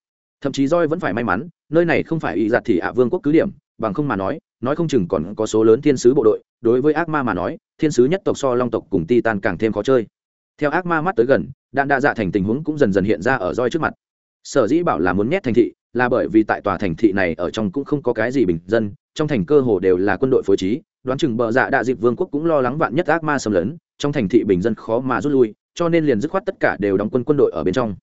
Thậm chí roi vẫn phải may mắn, nơi này không phải y giặt thì ạ vương quốc cứ điểm, bằng không mà nói nói không chừng còn có số lớn thiên sứ bộ đội. Đối với ác ma mà nói, thiên sứ nhất tộc so long tộc cùng ti tan càng thêm khó chơi. Theo ác ma mắt tới gần, đạn đa dạ thành tình huống cũng dần dần hiện ra ở roi trước mặt. Sở dĩ bảo là muốn nhét thành thị là bởi vì tại tòa thành thị này ở trong cũng không có cái gì bình dân, trong thành cơ hồ đều là quân đội phối trí, đoán chừng bờ dạ đạ dịp vương quốc cũng lo lắng vạn nhất ác ma xâm lấn, trong thành thị bình dân khó mà rút lui, cho nên liền dứt khoát tất cả đều đóng quân quân đội ở bên trong.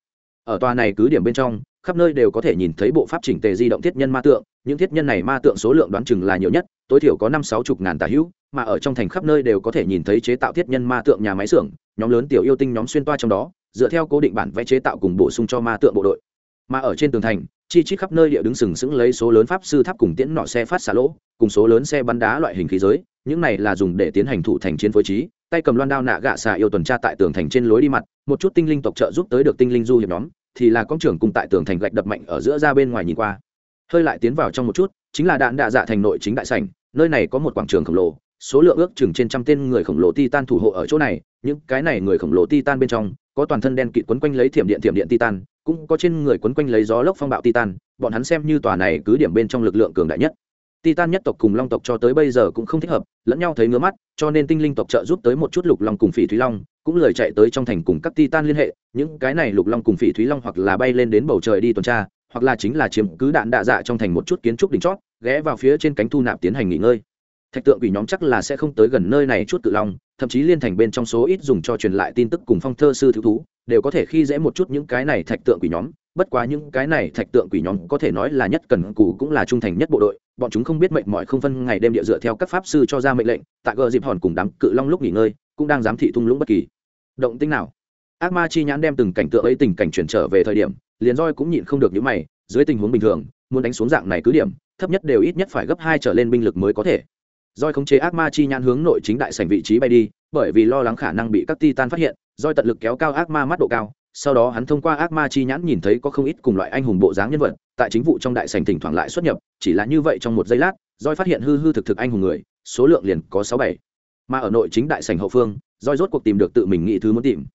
Ở tòa này cứ điểm bên trong, khắp nơi đều có thể nhìn thấy bộ pháp chỉnh tề di động thiết nhân ma tượng, những thiết nhân này ma tượng số lượng đoán chừng là nhiều nhất, tối thiểu có năm sáu chục ngàn tà hữu, mà ở trong thành khắp nơi đều có thể nhìn thấy chế tạo thiết nhân ma tượng nhà máy xưởng, nhóm lớn tiểu yêu tinh nhóm xuyên toa trong đó, dựa theo cố định bản vẽ chế tạo cùng bổ sung cho ma tượng bộ đội. Mà ở trên tường thành chi chít khắp nơi địa đứng sừng sững lấy số lớn pháp sư tháp cùng tiễn nọ xe phát xả lỗ, cùng số lớn xe bắn đá loại hình khí giới, những này là dùng để tiến hành thủ thành chiến phối trí, tay cầm loan đao nạ gạ xà yêu tuần tra tại tường thành trên lối đi mặt, một chút tinh linh tộc trợ giúp tới được tinh linh du hiệp nhóm, thì là con trưởng cùng tại tường thành gạch đập mạnh ở giữa ra bên ngoài nhìn qua. Hơi lại tiến vào trong một chút, chính là đạn đạ dạ thành nội chính đại sảnh, nơi này có một quảng trường khổng lồ, số lượng ước chừng trên trăm tên người khổng lồ titan thủ hộ ở chỗ này, những cái này người khổng lồ titan bên trong có toàn thân đen kịt quấn quanh lấy thiểm điện thiểm điện titan, cũng có trên người quấn quanh lấy gió lốc phong bạo titan, bọn hắn xem như tòa này cứ điểm bên trong lực lượng cường đại nhất. Titan nhất tộc cùng long tộc cho tới bây giờ cũng không thích hợp, lẫn nhau thấy ngứa mắt, cho nên tinh linh tộc trợ giúp tới một chút lục long cùng phỉ thúy long, cũng lời chạy tới trong thành cùng các titan liên hệ, những cái này lục long cùng phỉ thúy long hoặc là bay lên đến bầu trời đi tuần tra, hoặc là chính là chiếm cứ đạn đạ dạ trong thành một chút kiến trúc đỉnh chót, ghé vào phía trên cánh thu nạp tiến hành nghỉ ngơi. Thạch tượng quỷ nhóm chắc là sẽ không tới gần nơi này chút tự long thậm chí liên thành bên trong số ít dùng cho truyền lại tin tức cùng phong thơ sư thứ thú, đều có thể khi dễ một chút những cái này thạch tượng quỷ nhóm. Bất quá những cái này thạch tượng quỷ nhóm có thể nói là nhất cần cù cũng là trung thành nhất bộ đội. Bọn chúng không biết mệnh mọi không phân, ngày đêm địa dựa theo các pháp sư cho ra mệnh lệnh, tại gờ dịp hòn cùng đám cự long lúc nghỉ ngơi, cũng đang giám thị thung lũng bất kỳ. Động tinh nào? Ác ma chi nhãn đem từng cảnh tượng ấy tình cảnh chuyển trở về thời điểm, liền roi cũng nhịn không được những mày, dưới tình huống bình thường, muốn đánh xuống dạng này cứ điểm, thấp nhất đều ít nhất phải gấp hai trở lên binh lực mới có thể. Doi khống chế ác ma chi nhãn hướng nội chính đại sảnh vị trí bay đi, bởi vì lo lắng khả năng bị các titan phát hiện, Doi tận lực kéo cao ác ma mắt độ cao, sau đó hắn thông qua ác ma chi nhãn nhìn thấy có không ít cùng loại anh hùng bộ dáng nhân vật, tại chính vụ trong đại sảnh thỉnh thoảng lại xuất nhập, chỉ là như vậy trong một giây lát, Doi phát hiện hư hư thực thực anh hùng người, số lượng liền có sáu bảy. Mà ở nội chính đại sảnh hậu phương, Doi rốt cuộc tìm được tự mình nghĩ thứ muốn tìm.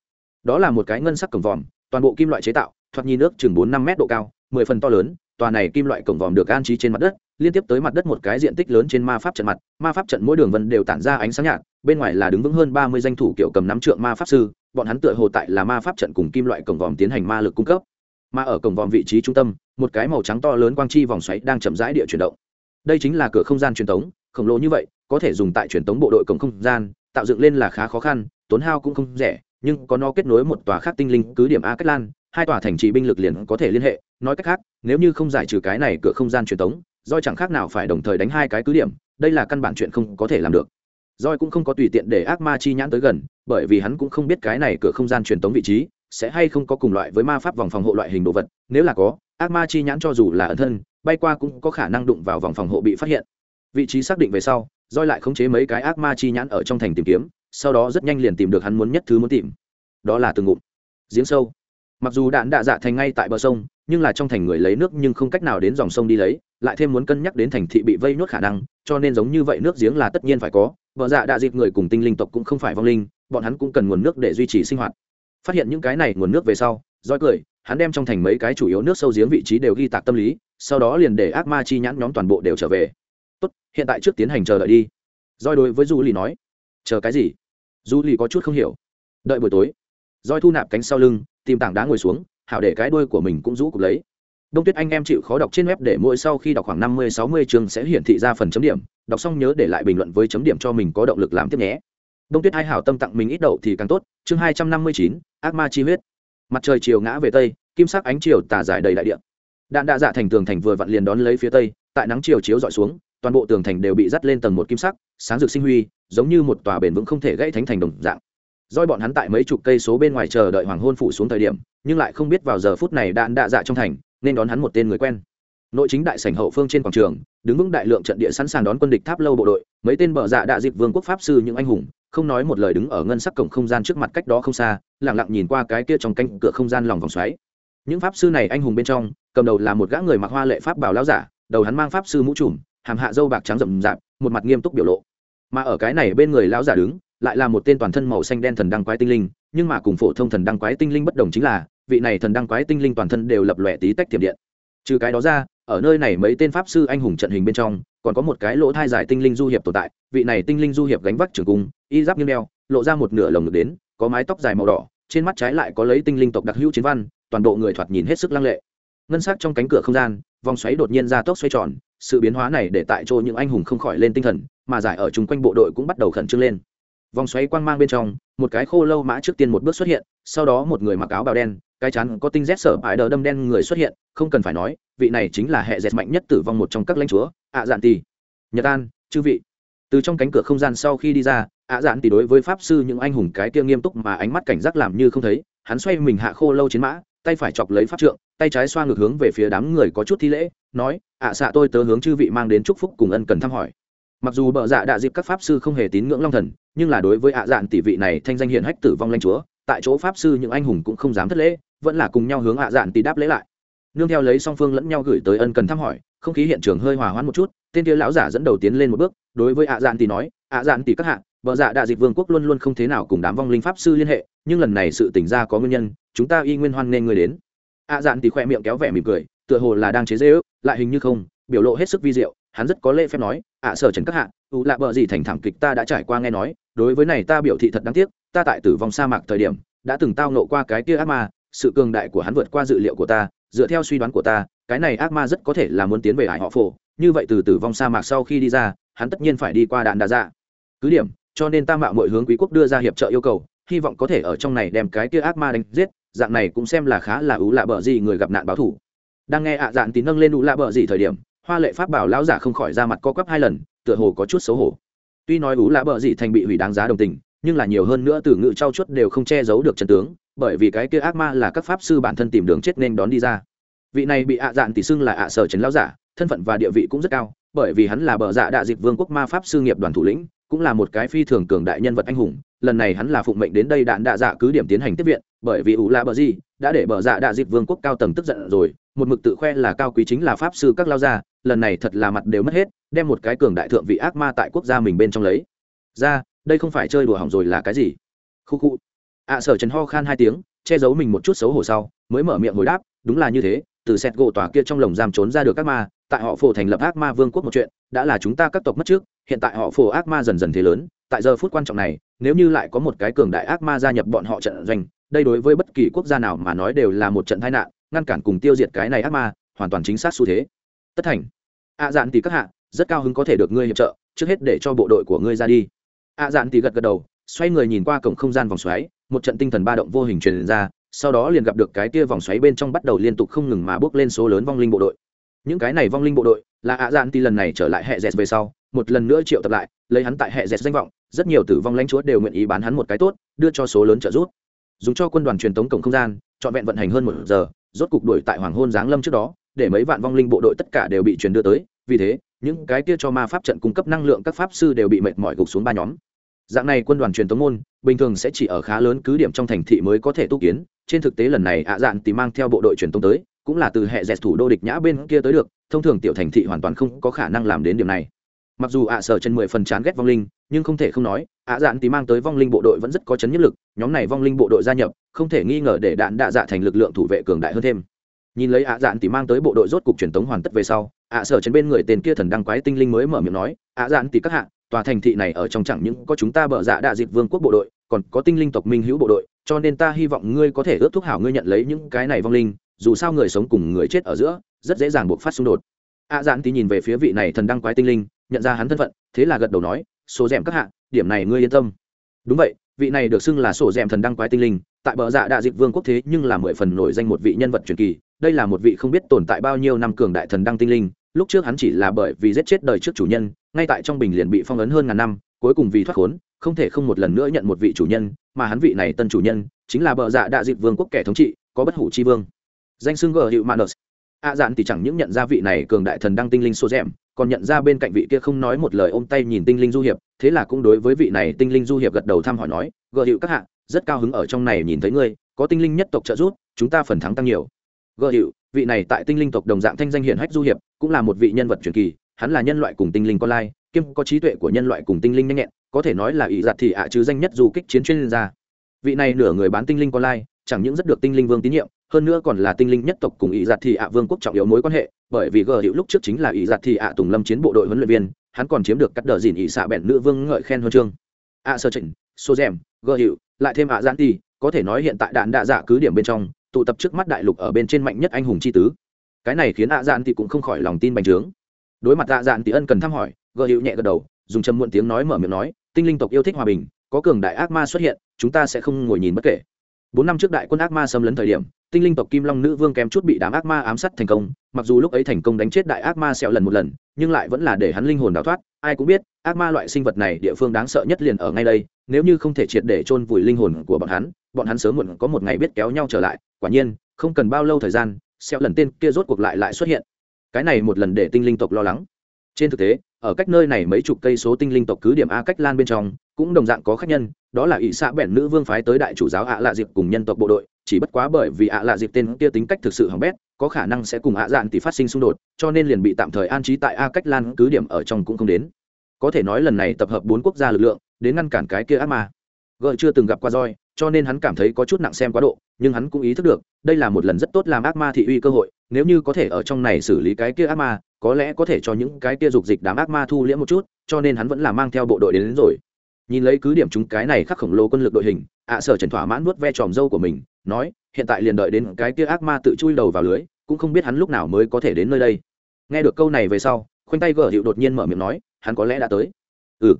Đó là một cái ngân sắc cổng vòm, toàn bộ kim loại chế tạo, thoạt nhìn nước chừng bốn năm mét độ cao, mười phần to lớn, tòa này kim loại cổng vòm được an trí trên mặt đất liên tiếp tới mặt đất một cái diện tích lớn trên ma pháp trận mặt ma pháp trận mỗi đường vân đều tản ra ánh sáng nhạt bên ngoài là đứng vững hơn ba mươi danh thủ kiểu cầm nắm trượng ma pháp sư bọn hắn tựa hồ tại là ma pháp trận cùng kim loại cổng vòm tiến hành ma lực cung cấp mà ở cổng vòm vị trí trung tâm một cái màu trắng to lớn quang chi vòng xoáy đang chậm rãi địa chuyển động đây chính là cửa không gian truyền thống, khổng lồ như vậy có thể dùng tại truyền thống bộ đội cổng không gian tạo dựng lên là khá khó khăn tốn hao cũng không rẻ nhưng có nó kết nối một tòa khác tinh linh cứ điểm a cách lan hai tòa thành trì binh lực liền có thể liên hệ nói cách khác nếu như không giải trừ cái này cửa không gian truyền thống doi chẳng khác nào phải đồng thời đánh hai cái cứ điểm, đây là căn bản chuyện không có thể làm được. Doi cũng không có tùy tiện để ác ma chi nhãn tới gần, bởi vì hắn cũng không biết cái này cửa không gian truyền tống vị trí, sẽ hay không có cùng loại với ma pháp vòng phòng hộ loại hình đồ vật, nếu là có, ác ma chi nhãn cho dù là ẩn thân, bay qua cũng có khả năng đụng vào vòng phòng hộ bị phát hiện. Vị trí xác định về sau doi lại khống chế mấy cái ác ma chi nhãn ở trong thành tìm kiếm, sau đó rất nhanh liền tìm được hắn muốn nhất thứ muốn tìm. Đó là từng ngụm. Giếng sâu. Mặc dù đạn đạ dạ thành ngay tại bờ sông nhưng là trong thành người lấy nước nhưng không cách nào đến dòng sông đi lấy, lại thêm muốn cân nhắc đến thành thị bị vây nuốt khả năng, cho nên giống như vậy nước giếng là tất nhiên phải có. Vợ dạ đạ dịp người cùng tinh linh tộc cũng không phải vong linh, bọn hắn cũng cần nguồn nước để duy trì sinh hoạt. Phát hiện những cái này nguồn nước về sau roi cười, hắn đem trong thành mấy cái chủ yếu nước sâu giếng vị trí đều ghi tạc tâm lý, sau đó liền để ác ma chi nhãn nhóm toàn bộ đều trở về. Tốt, hiện tại trước tiến hành chờ đợi đi. Roi đối với du lì nói. Chờ cái gì? Du lì có chút không hiểu. Đợi buổi tối. Roi thu nạp cánh sau lưng, tìm tảng đá ngồi xuống hảo để cái đuôi của mình cũng rũ cục lấy. Đông tuyết anh em chịu khó đọc trên web để mỗi sau khi đọc khoảng năm mươi, sáu mươi chương sẽ hiển thị ra phần chấm điểm, đọc xong nhớ để lại bình luận với chấm điểm cho mình có động lực làm tiếp nhé. Đông tuyết hai hảo tâm tặng mình ít đậu thì càng tốt, chương hai trăm năm mươi chín, ác ma chi huyết. Mặt trời chiều ngã về tây, kim sắc ánh chiều tà dài đầy đại địa. Đạn đạ dạ thành tường thành vừa vặn liền đón lấy phía tây, tại nắng chiều chiếu dọi xuống, toàn bộ tường thành đều bị dắt lên tầng một kim sắc, sáng rực sinh huy, giống như một tòa bền vững không thể gãy thánh thành đồng dạng doi bọn hắn tại mấy chục cây số bên ngoài chờ đợi hoàng hôn phủ xuống thời điểm, nhưng lại không biết vào giờ phút này đạn đạ dạ trong thành, nên đón hắn một tên người quen. Nội chính đại sảnh hậu phương trên quảng trường, đứng vững đại lượng trận địa sẵn sàng đón quân địch tháp lâu bộ đội, mấy tên bờ dạ đạ dịp vương quốc pháp sư những anh hùng, không nói một lời đứng ở ngân sắc cổng không gian trước mặt cách đó không xa lẳng lặng nhìn qua cái kia trong canh cửa không gian lòng vòng xoáy. Những pháp sư này anh hùng bên trong, cầm đầu là một gã người mặc hoa lệ pháp bảo lão giả, đầu hắn mang pháp sư mũ trùm, hàm hạ dâu bạc trắng rậm rạp, một mặt nghiêm túc biểu lộ. Mà ở cái này bên người lão giả đứng lại là một tên toàn thân màu xanh đen thần đăng quái tinh linh, nhưng mà cùng phổ thông thần đăng quái tinh linh bất đồng chính là, vị này thần đăng quái tinh linh toàn thân đều lập lòe tí tách tiềm điện. Trừ cái đó ra, ở nơi này mấy tên pháp sư anh hùng trận hình bên trong, còn có một cái lỗ thai dài tinh linh du hiệp tồn tại, vị này tinh linh du hiệp gánh vác trường cung, y giáp như đeo, lộ ra một nửa lồng ngực đến, có mái tóc dài màu đỏ, trên mắt trái lại có lấy tinh linh tộc đặc hữu chiến văn, toàn bộ người thoạt nhìn hết sức lăng lệ. Ngân sắc trong cánh cửa không gian, vòng xoáy đột nhiên ra tốc xoay tròn, sự biến hóa này để tại chỗ những anh hùng không khỏi lên tinh thần, mà giải ở chung quanh bộ đội cũng bắt đầu khẩn trương lên vòng xoáy quang mang bên trong, một cái khô lâu mã trước tiên một bước xuất hiện, sau đó một người mặc áo bào đen, cái chắn có tinh rét sở ải đờ đâm đen người xuất hiện, không cần phải nói, vị này chính là hệ dẹt mạnh nhất tử vong một trong các lãnh chúa, ạ dạn tì. Nhật an, chư vị. Từ trong cánh cửa không gian sau khi đi ra, ạ dạn tì đối với pháp sư những anh hùng cái kia nghiêm túc mà ánh mắt cảnh giác làm như không thấy, hắn xoay mình hạ khô lâu chiến mã, tay phải chọc lấy pháp trượng, tay trái xoa ngược hướng về phía đám người có chút thi lễ, nói, ạ xạ tôi tớ hướng chư vị mang đến chúc phúc cùng ân cần thăm hỏi mặc dù bợ dạ đạ dịp các pháp sư không hề tín ngưỡng long thần, nhưng là đối với ạ dạn tỷ vị này thanh danh hiển hách tử vong lanh chúa, tại chỗ pháp sư những anh hùng cũng không dám thất lễ, vẫn là cùng nhau hướng ạ dạn tỷ đáp lễ lại. Nương theo lấy song phương lẫn nhau gửi tới ân cần thăm hỏi, không khí hiện trường hơi hòa hoãn một chút, tên kia lão giả dẫn đầu tiến lên một bước, đối với ạ dạn tỷ nói, ạ dạn tỷ các hạ, bợ dạ đạ dịp vương quốc luôn luôn không thế nào cùng đám vong linh pháp sư liên hệ, nhưng lần này sự tỉnh ra có nguyên nhân, chúng ta y nguyên hoan nên người đến. Ạ dạn tỷ khoe miệng kéo vẻ mỉm cười, tựa hồ là đang chế dễ ước lại hình như không, biểu lộ hết sức vi diệu, hắn rất có lễ phép nói ạ sở trần các hạ, ủ lạ bờ gì thành thảm kịch ta đã trải qua nghe nói, đối với này ta biểu thị thật đáng tiếc, ta tại tử vong sa mạc thời điểm, đã từng tao nộ qua cái kia ác ma, sự cường đại của hắn vượt qua dự liệu của ta, dựa theo suy đoán của ta, cái này ác ma rất có thể là muốn tiến về hải họ phổ, như vậy từ tử vong sa mạc sau khi đi ra, hắn tất nhiên phải đi qua đạn đà dạ. Cứ điểm, cho nên ta mạo mọi hướng quý quốc đưa ra hiệp trợ yêu cầu, hy vọng có thể ở trong này đem cái kia ác ma đánh giết, dạng này cũng xem là khá là ú lạ bờ gì người gặp nạn báo thủ. Đang nghe ạ à dạn tín nâng lên ú lạ bờ gì thời điểm hoa lệ pháp bảo lão giả không khỏi ra mặt co quắp hai lần, tựa hồ có chút xấu hổ. Tuy nói ú lá bờ gì thành bị hủy đáng giá đồng tình, nhưng là nhiều hơn nữa từ ngự trau chuốt đều không che giấu được chân tướng, bởi vì cái kia ác ma là các pháp sư bản thân tìm đường chết nên đón đi ra. Vị này bị ạ à dạn tỷ xưng là ạ sở trấn lão giả, thân phận và địa vị cũng rất cao, bởi vì hắn là bờ dạ đạ dịch vương quốc ma pháp sư nghiệp đoàn thủ lĩnh, cũng là một cái phi thường cường đại nhân vật anh hùng. Lần này hắn là phụng mệnh đến đây đạn đạ dạ cứ điểm tiến hành tiếp viện, bởi vì ủ lạ bờ gì đã để bờ dạ đạ dịch vương quốc cao tầng tức giận rồi một mực tự khoe là cao quý chính là pháp sư các lao gia, lần này thật là mặt đều mất hết, đem một cái cường đại thượng vị ác ma tại quốc gia mình bên trong lấy. Ra, đây không phải chơi đùa hỏng rồi là cái gì? Khu khu. Ạ sở trần ho khan hai tiếng, che giấu mình một chút xấu hổ sau, mới mở miệng hồi đáp, đúng là như thế, từ xét gỗ tòa kia trong lồng giam trốn ra được các ma, tại họ phổ thành lập ác ma vương quốc một chuyện, đã là chúng ta các tộc mất trước, hiện tại họ phổ ác ma dần dần thế lớn, tại giờ phút quan trọng này, nếu như lại có một cái cường đại ác ma gia nhập bọn họ trận doanh, đây đối với bất kỳ quốc gia nào mà nói đều là một trận tai nạn ngăn cản cùng tiêu diệt cái này ác ma, hoàn toàn chính xác xu thế. Tất thành. Ạ à dạn thì các hạ, rất cao hứng có thể được ngươi hiệp trợ, trước hết để cho bộ đội của ngươi ra đi. Ạ à dạn thì gật gật đầu, xoay người nhìn qua cổng không gian vòng xoáy, một trận tinh thần ba động vô hình truyền ra, sau đó liền gặp được cái kia vòng xoáy bên trong bắt đầu liên tục không ngừng mà bước lên số lớn vong linh bộ đội. Những cái này vong linh bộ đội là ạ dạn thì lần này trở lại hệ dẹt về sau, một lần nữa triệu tập lại, lấy hắn tại hệ dẹt danh vọng, rất nhiều tử vong lãnh chúa đều nguyện ý bán hắn một cái tốt, đưa cho số lớn trợ giúp. Dùng cho quân đoàn truyền tống cổng không gian, trọn vẹn vận hành hơn một giờ rốt cục đuổi tại hoàng hôn giáng lâm trước đó, để mấy vạn vong linh bộ đội tất cả đều bị truyền đưa tới, vì thế, những cái kia cho ma pháp trận cung cấp năng lượng các pháp sư đều bị mệt mỏi gục xuống ba nhóm. Dạng này quân đoàn truyền tống môn, bình thường sẽ chỉ ở khá lớn cứ điểm trong thành thị mới có thể tu kiến, trên thực tế lần này ạ dạn thì mang theo bộ đội truyền tống tới, cũng là từ hệ dẹt thủ đô địch nhã bên kia tới được, thông thường tiểu thành thị hoàn toàn không có khả năng làm đến điểm này mặc dù ạ sở chân mười phần chán ghét vong linh, nhưng không thể không nói, ạ dạn tí mang tới vong linh bộ đội vẫn rất có chấn nhất lực, nhóm này vong linh bộ đội gia nhập, không thể nghi ngờ để đạn đạ dạ thành lực lượng thủ vệ cường đại hơn thêm. Nhìn lấy ạ dạn tí mang tới bộ đội rốt cục truyền tống hoàn tất về sau, ạ sở chân bên người tên kia thần đăng quái tinh linh mới mở miệng nói, ạ dạn tí các hạ, tòa thành thị này ở trong chẳng những có chúng ta bờ dạ đạ dịp vương quốc bộ đội, còn có tinh linh tộc minh hữu bộ đội, cho nên ta hy vọng ngươi có thể ước thúc hảo ngươi nhận lấy những cái này vong linh, dù sao người sống cùng người chết ở giữa, rất dễ dàng buộc phát xung đột. A dạn tí nhìn về phía vị này thần đăng quái tinh linh nhận ra hắn thân phận, thế là gật đầu nói, sổ d các hạ, điểm này ngươi yên tâm. Đúng vậy, vị này được xưng là sổ d thần đăng quái tinh linh, tại bờ dạ đạ dịch vương quốc thế nhưng là mười phần nổi danh một vị nhân vật truyền kỳ, đây là một vị không biết tồn tại bao nhiêu năm cường đại thần đăng tinh linh, lúc trước hắn chỉ là bởi vì giết chết đời trước chủ nhân, ngay tại trong bình liền bị phong ấn hơn ngàn năm, cuối cùng vì thoát khốn, không thể không một lần nữa nhận một vị chủ nhân, mà hắn vị này tân chủ nhân, chính là bờ dạ đạ dịch vương quốc kẻ thống trị, có bất hủ chi vương. Danh xưng gờ hiệu manus a dạn thì chẳng những nhận ra vị này cường đại thần đăng tinh linh số rèm còn nhận ra bên cạnh vị kia không nói một lời ôm tay nhìn tinh linh du hiệp, thế là cũng đối với vị này tinh linh du hiệp gật đầu thăm hỏi nói gợ hiệu các hạ, rất cao hứng ở trong này nhìn thấy ngươi, có tinh linh nhất tộc trợ giúp, chúng ta phần thắng tăng nhiều. Gợ hiệu vị này tại tinh linh tộc đồng dạng thanh danh hiển hách du hiệp, cũng là một vị nhân vật truyền kỳ, hắn là nhân loại cùng tinh linh con lai, kiêm có trí tuệ của nhân loại cùng tinh linh nhanh nhẹn, có thể nói là ỷ giặt thì ạ chứ danh nhất du kích chiến chuyên gia. Vị này nửa người bán tinh linh con lai, chẳng những rất được tinh linh vương tín nhiệm, hơn nữa còn là tinh linh nhất tộc cùng ỷ giặt thì ạ vương quốc trọng yếu mối quan hệ bởi vì gờ hiệu lúc trước chính là ý giặt thì ạ tùng lâm chiến bộ đội huấn luyện viên, hắn còn chiếm được cắt đờ dìn ý xạ bẹn nữ vương ngợi khen huân chương. Ạ sơ trịnh số rèm, gờ hiệu lại thêm ạ giãn ti có thể nói hiện tại đạn đạ dạ cứ điểm bên trong, tụ tập trước mắt đại lục ở bên trên mạnh nhất anh hùng chi tứ. Cái này khiến ạ giãn ti cũng không khỏi lòng tin bành trướng. Đối mặt ạ giãn ti ân cần thăm hỏi, gờ hiệu nhẹ gật đầu, dùng châm muộn tiếng nói mở miệng nói, tinh linh tộc yêu thích hòa bình, có cường đại ác ma xuất hiện, chúng ta sẽ không ngồi nhìn bất kể bốn năm trước đại quân ác ma xâm lấn thời điểm, tinh linh tộc kim long nữ vương kém chút bị đám ác ma ám sát thành công, mặc dù lúc ấy thành công đánh chết đại ác ma sẹo lần một lần, nhưng lại vẫn là để hắn linh hồn đào thoát. Ai cũng biết, ác ma loại sinh vật này địa phương đáng sợ nhất liền ở ngay đây, nếu như không thể triệt để chôn vùi linh hồn của bọn hắn bọn hắn sớm muộn có một ngày biết kéo nhau trở lại. Quả nhiên, không cần bao lâu thời gian sẹo lần tên kia rốt cuộc lại lại xuất hiện. Cái này một lần để tinh linh tộc lo lắng trên thực tế, ở cách nơi này mấy chục cây số tinh linh tộc cứ điểm a cách lan bên trong, cũng đồng dạng có khách nhân, đó là ỷ xạ bẹn nữ vương phái tới đại chủ giáo ạ lạ dịp cùng nhân tộc bộ đội, chỉ bất quá bởi vì ạ lạ dịp tên kia tính cách thực sự hỏng bét, có khả năng sẽ cùng ạ dạn tỷ phát sinh xung đột, cho nên liền bị tạm thời an trí tại a cách lan cứ điểm ở trong cũng không đến. Có thể nói lần này tập hợp bốn quốc gia lực lượng, đến ngăn cản cái kia ác ma. Gợ chưa từng gặp qua roi, cho nên hắn cảm thấy có chút nặng xem quá độ, nhưng hắn cũng ý thức được, đây là một lần rất tốt làm ác ma thị uy cơ hội nếu như có thể ở trong này xử lý cái kia ác ma có lẽ có thể cho những cái kia dục dịch đám ác ma thu liễm một chút cho nên hắn vẫn là mang theo bộ đội đến, đến rồi. Nhìn lấy cứ điểm chúng cái này khắc khổng lồ quân lực đội hình ạ sở trần thỏa mãn nuốt ve tròm dâu của mình nói hiện tại liền đợi đến cái kia ác ma tự chui đầu vào lưới cũng không biết hắn lúc nào mới có thể đến nơi đây. Nghe được câu này về sau khoanh tay gở hiệu đột nhiên mở miệng nói hắn có lẽ đã tới. Ừ.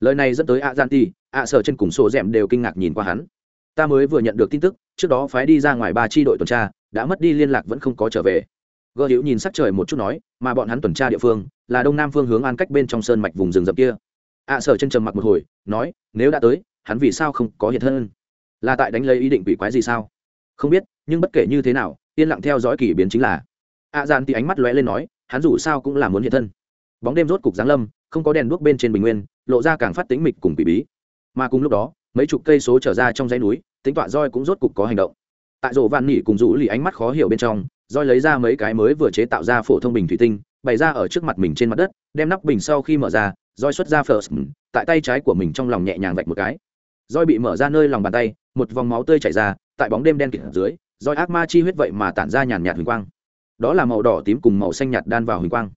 Lời này dẫn tới ạ gian ti ạ sở chân cùng sổ d đều kinh ngạc nhìn qua hắn. Ta mới vừa nhận được tin tức trước đó phái đi ra ngoài ba tri đội tuần tra đã mất đi liên lạc vẫn không có trở về. Gợ hữu nhìn sắc trời một chút nói, mà bọn hắn tuần tra địa phương, là đông nam phương hướng an cách bên trong sơn mạch vùng rừng rậm kia. Ạ sở chân trầm mặc một hồi, nói, nếu đã tới, hắn vì sao không có hiện thân? Là tại đánh lấy ý định quỷ quái gì sao? Không biết, nhưng bất kể như thế nào, yên lặng theo dõi kỳ biến chính là. Ạ dàn thì ánh mắt lóe lên nói, hắn dù sao cũng là muốn hiện thân. Bóng đêm rốt cục giáng lâm, không có đèn đuốc bên trên bình nguyên, lộ ra càng phát tính mịch cùng bị bí. Mà cùng lúc đó, mấy chục cây số trở ra trong dãy núi tính tọa roi cũng rốt cục có hành động tại rổ van nỉ cùng rũ lì ánh mắt khó hiểu bên trong roi lấy ra mấy cái mới vừa chế tạo ra phổ thông bình thủy tinh, bày ra ở trước mặt mình trên mặt đất, đem nắp bình sau khi mở ra roi xuất ra first, tại tay trái của mình trong lòng nhẹ nhàng vạch một cái. Roi bị mở ra nơi lòng bàn tay, một vòng máu tươi chảy ra, tại bóng đêm đen kịt dưới roi ác ma chi huyết vậy mà tản ra nhàn nhạt huỳnh quang. Đó là màu đỏ tím cùng màu xanh nhạt đan vào huỳnh quang.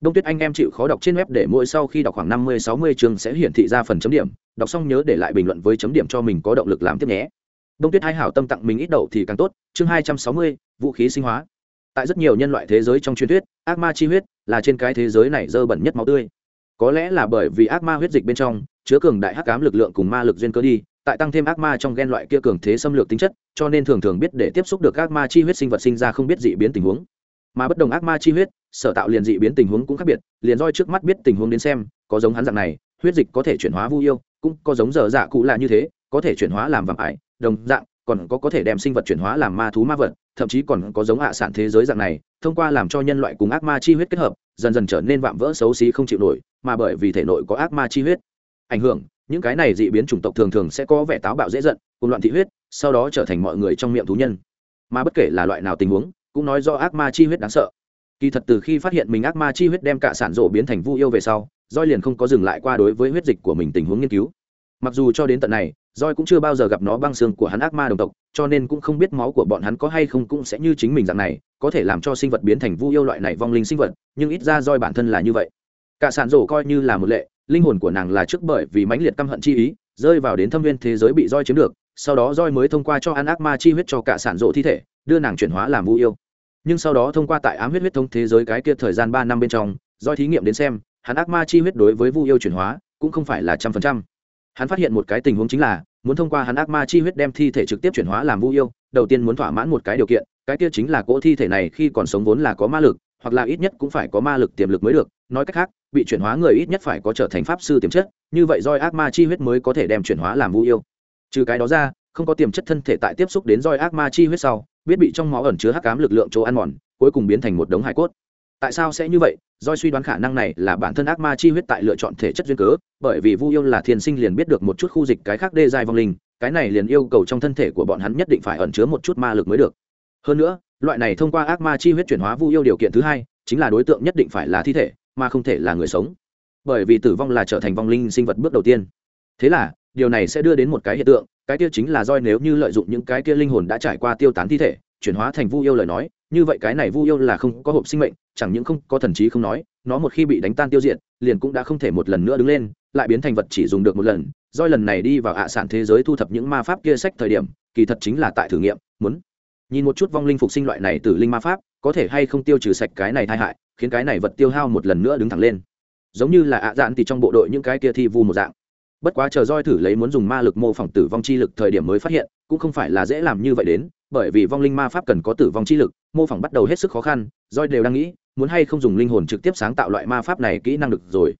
Đông tuyết anh em chịu khó đọc trên web để mỗi sau khi đọc khoảng năm mươi, sáu mươi chương sẽ hiển thị ra phần chấm điểm. Đọc xong nhớ để lại bình luận với chấm điểm cho mình có động lực làm tiếp nhé đông tuyết hai hảo tâm tặng mình ít đậu thì càng tốt, chương hai trăm sáu mươi, vũ khí sinh hóa. Tại rất nhiều nhân loại thế giới trong truyền thuyết, ác ma chi huyết là trên cái thế giới này dơ bẩn nhất máu tươi. Có lẽ là bởi vì ác ma huyết dịch bên trong chứa cường đại hắc ám lực lượng cùng ma lực duyên cơ đi, tại tăng thêm ác ma trong gen loại kia cường thế xâm lược tính chất, cho nên thường thường biết để tiếp xúc được ác ma chi huyết sinh vật sinh ra không biết dị biến tình huống. Mà bất đồng ác ma chi huyết, sở tạo liền dị biến tình huống cũng khác biệt, liền roi trước mắt biết tình huống đến xem, có giống hắn dạng này, huyết dịch có thể chuyển hóa vu yêu, cũng có giống giờ dạ cụ là như thế, có thể chuyển hóa làm vạm ải đồng dạng, còn có có thể đem sinh vật chuyển hóa làm ma thú ma vật, thậm chí còn có giống hạ sản thế giới dạng này, thông qua làm cho nhân loại cùng ác ma chi huyết kết hợp, dần dần trở nên vạm vỡ xấu xí không chịu nổi, mà bởi vì thể nội có ác ma chi huyết. Ảnh hưởng, những cái này dị biến chủng tộc thường thường sẽ có vẻ táo bạo dễ giận cùng loạn thị huyết, sau đó trở thành mọi người trong miệng thú nhân. Mà bất kể là loại nào tình huống, cũng nói do ác ma chi huyết đáng sợ. Kỳ thật từ khi phát hiện mình ác ma chi huyết đem cả sản rộ biến thành vu yêu về sau roi liền không có dừng lại qua đối với huyết dịch của mình tình huống nghiên cứu. Mặc dù cho đến tận này roi cũng chưa bao giờ gặp nó băng xương của hắn ác ma đồng tộc, cho nên cũng không biết máu của bọn hắn có hay không cũng sẽ như chính mình dạng này, có thể làm cho sinh vật biến thành vu yêu loại này vong linh sinh vật, nhưng ít ra roi bản thân là như vậy. Cả sản rổ coi như là một lệ, linh hồn của nàng là trước bởi vì mãnh liệt căm hận chi ý, rơi vào đến thâm viên thế giới bị roi chiếm được, sau đó roi mới thông qua cho ăn ác ma chi huyết cho cả sản rộ thi thể, đưa nàng chuyển hóa làm vu yêu. Nhưng sau đó thông qua tại ám huyết huyết thông thế giới cái kia thời gian ba năm bên trong roi thí nghiệm đến xem, hắn ác ma chi huyết đối với vu yêu chuyển hóa cũng không phải là trăm phần trăm hắn phát hiện một cái tình huống chính là, muốn thông qua hắn ác ma chi huyết đem thi thể trực tiếp chuyển hóa làm vu yêu, đầu tiên muốn thỏa mãn một cái điều kiện, cái kia chính là cỗ thi thể này khi còn sống vốn là có ma lực, hoặc là ít nhất cũng phải có ma lực tiềm lực mới được. Nói cách khác, bị chuyển hóa người ít nhất phải có trở thành pháp sư tiềm chất, như vậy roi ác ma chi huyết mới có thể đem chuyển hóa làm vu yêu. Trừ cái đó ra, không có tiềm chất thân thể tại tiếp xúc đến roi ác ma chi huyết sau, biết bị trong máu ẩn chứa hắc ám lực lượng chỗ ăn mòn, cuối cùng biến thành một đống hải cốt tại sao sẽ như vậy? Doi suy đoán khả năng này là bản thân ác ma chi huyết tại lựa chọn thể chất duyên cớ, bởi vì vu yêu là thiên sinh liền biết được một chút khu dịch cái khác đê dài vong linh, cái này liền yêu cầu trong thân thể của bọn hắn nhất định phải ẩn chứa một chút ma lực mới được. Hơn nữa, loại này thông qua ác ma chi huyết chuyển hóa vu yêu điều kiện thứ hai, chính là đối tượng nhất định phải là thi thể, mà không thể là người sống. Bởi vì tử vong là trở thành vong linh sinh vật bước đầu tiên. Thế là, điều này sẽ đưa đến một cái hiện tượng, cái kia chính là roi nếu như lợi dụng những cái kia linh hồn đã trải qua tiêu tán thi thể chuyển hóa thành vu yêu lời nói, như vậy cái này vu yêu là không có hộp sinh mệnh, chẳng những không có thần trí không nói, nó một khi bị đánh tan tiêu diệt, liền cũng đã không thể một lần nữa đứng lên, lại biến thành vật chỉ dùng được một lần. Doi lần này đi vào ạ sản thế giới thu thập những ma pháp kia sách thời điểm, kỳ thật chính là tại thử nghiệm, muốn nhìn một chút vong linh phục sinh loại này từ linh ma pháp, có thể hay không tiêu trừ sạch cái này tai hại, khiến cái này vật tiêu hao một lần nữa đứng thẳng lên. Giống như là ạ dạn thì trong bộ đội những cái kia thi vu một dạng. Bất quá chờ roi thử lấy muốn dùng ma lực mô phỏng tử vong chi lực thời điểm mới phát hiện, cũng không phải là dễ làm như vậy đến bởi vì vong linh ma pháp cần có tử vong chi lực, mô phỏng bắt đầu hết sức khó khăn Doi đều đang nghĩ, muốn hay không dùng linh hồn trực tiếp sáng tạo loại ma pháp này kỹ năng được rồi.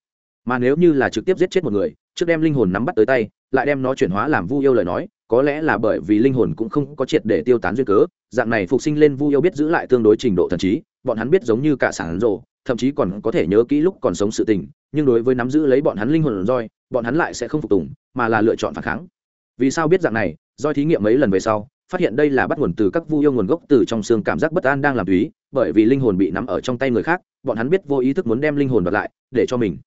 Mà nếu như là trực tiếp giết chết một người, trước đem linh hồn nắm bắt tới tay, lại đem nó chuyển hóa làm vu yêu lời nói, có lẽ là bởi vì linh hồn cũng không có triệt để tiêu tán duyên cớ, dạng này phục sinh lên vu yêu biết giữ lại tương đối trình độ thần trí, bọn hắn biết giống như cả sản rộ thậm chí còn có thể nhớ kỹ lúc còn sống sự tình, nhưng đối với nắm giữ lấy bọn hắn linh hồn roi bọn hắn lại sẽ không phục tùng, mà là lựa chọn phản kháng. Vì sao biết dạng này do thí nghiệm mấy lần về sau phát hiện đây là bắt nguồn từ các vu yêu nguồn gốc từ trong xương cảm giác bất an đang làm túy, bởi vì linh hồn bị nắm ở trong tay người khác, bọn hắn biết vô ý thức muốn đem linh hồn bật lại, để cho mình.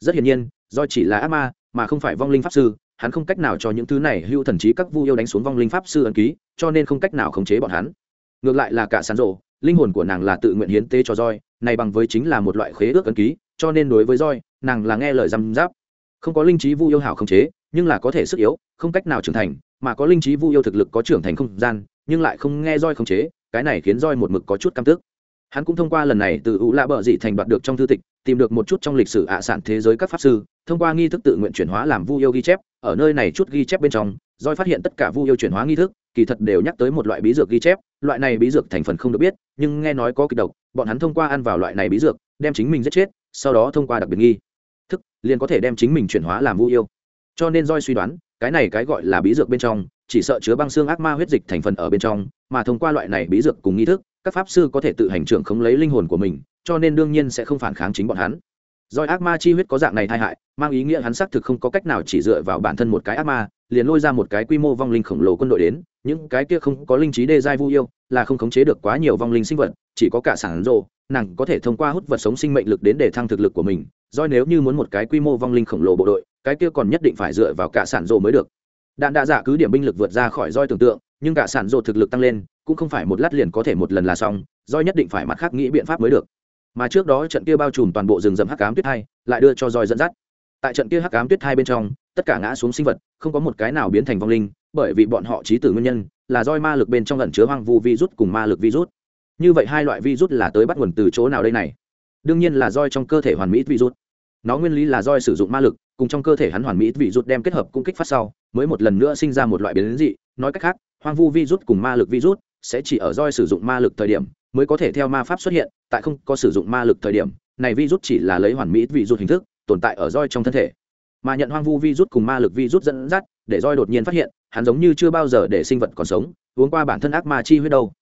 Rất hiển nhiên, do chỉ là ác ma, mà không phải vong linh pháp sư, hắn không cách nào cho những thứ này hưu thần trí các vu yêu đánh xuống vong linh pháp sư ấn ký, cho nên không cách nào khống chế bọn hắn. Ngược lại là cả sán rộ linh hồn của nàng là tự nguyện hiến tế cho roi này bằng với chính là một loại khế ước ấn ký, cho nên đối với roi nàng là nghe lời răm giáp không có linh trí vu yêu hảo khống chế nhưng là có thể sức yếu, không cách nào trưởng thành, mà có linh trí vu yêu thực lực có trưởng thành không gian, nhưng lại không nghe roi khống chế, cái này khiến roi một mực có chút căm tức. Hắn cũng thông qua lần này từ ủ lạ bợ dị thành đoạt được trong thư tịch, tìm được một chút trong lịch sử ạ à sản thế giới các pháp sư, thông qua nghi thức tự nguyện chuyển hóa làm vu yêu ghi chép, ở nơi này chút ghi chép bên trong, roi phát hiện tất cả vu yêu chuyển hóa nghi thức, kỳ thật đều nhắc tới một loại bí dược ghi chép, loại này bí dược thành phần không được biết, nhưng nghe nói có kịch độc, bọn hắn thông qua ăn vào loại này bí dược, đem chính mình giết chết, sau đó thông qua đặc biệt nghi thức, liền có thể đem chính mình chuyển hóa làm vu yêu cho nên roi suy đoán, cái này cái gọi là bí dược bên trong, chỉ sợ chứa băng xương ác ma huyết dịch thành phần ở bên trong, mà thông qua loại này bí dược cùng nghi thức, các pháp sư có thể tự hành trưởng không lấy linh hồn của mình, cho nên đương nhiên sẽ không phản kháng chính bọn hắn. Doi ác ma chi huyết có dạng này tai hại, mang ý nghĩa hắn xác thực không có cách nào chỉ dựa vào bản thân một cái ác ma, liền lôi ra một cái quy mô vong linh khổng lồ quân đội đến, những cái kia không có linh trí đê giai vu yêu, là không khống chế được quá nhiều vong linh sinh vật, chỉ có cả sản rộ nàng có thể thông qua hút vật sống sinh mệnh lực đến để thăng thực lực của mình doi nếu như muốn một cái quy mô vong linh khổng lồ bộ đội, cái kia còn nhất định phải dựa vào cả sản rộ mới được. Đạn đã dạ cứ điểm binh lực vượt ra khỏi roi tưởng tượng, nhưng cả sản rộ thực lực tăng lên, cũng không phải một lát liền có thể một lần là xong Doi nhất định phải mặt khác nghĩ biện pháp mới được. Mà trước đó trận kia bao trùm toàn bộ rừng rậm hắc ám tuyết hai lại đưa cho roi dẫn dắt. Tại trận kia hắc ám tuyết hai bên trong, tất cả ngã xuống sinh vật, không có một cái nào biến thành vong linh, bởi vì bọn họ trí tử nguyên nhân, là roi ma lực bên trong lần chứa hoang vu virus cùng ma lực virus. Như vậy hai loại virus là tới bắt nguồn từ chỗ nào đây này? Đương nhiên là roi trong cơ thể hoàn mỹ virus nó nguyên lý là roi sử dụng ma lực, cùng trong cơ thể hắn hoàn mỹ virus đem kết hợp cung kích phát sau, mới một lần nữa sinh ra một loại biến dị. Nói cách khác, hoang vu virus cùng ma lực virus sẽ chỉ ở roi sử dụng ma lực thời điểm mới có thể theo ma pháp xuất hiện, tại không có sử dụng ma lực thời điểm, này virus chỉ là lấy hoàn mỹ virus hình thức tồn tại ở roi trong thân thể. Mà nhận hoang vu virus cùng ma lực virus dẫn dắt, để roi đột nhiên phát hiện, hắn giống như chưa bao giờ để sinh vật còn sống, uống qua bản thân ác ma chi huyết đâu.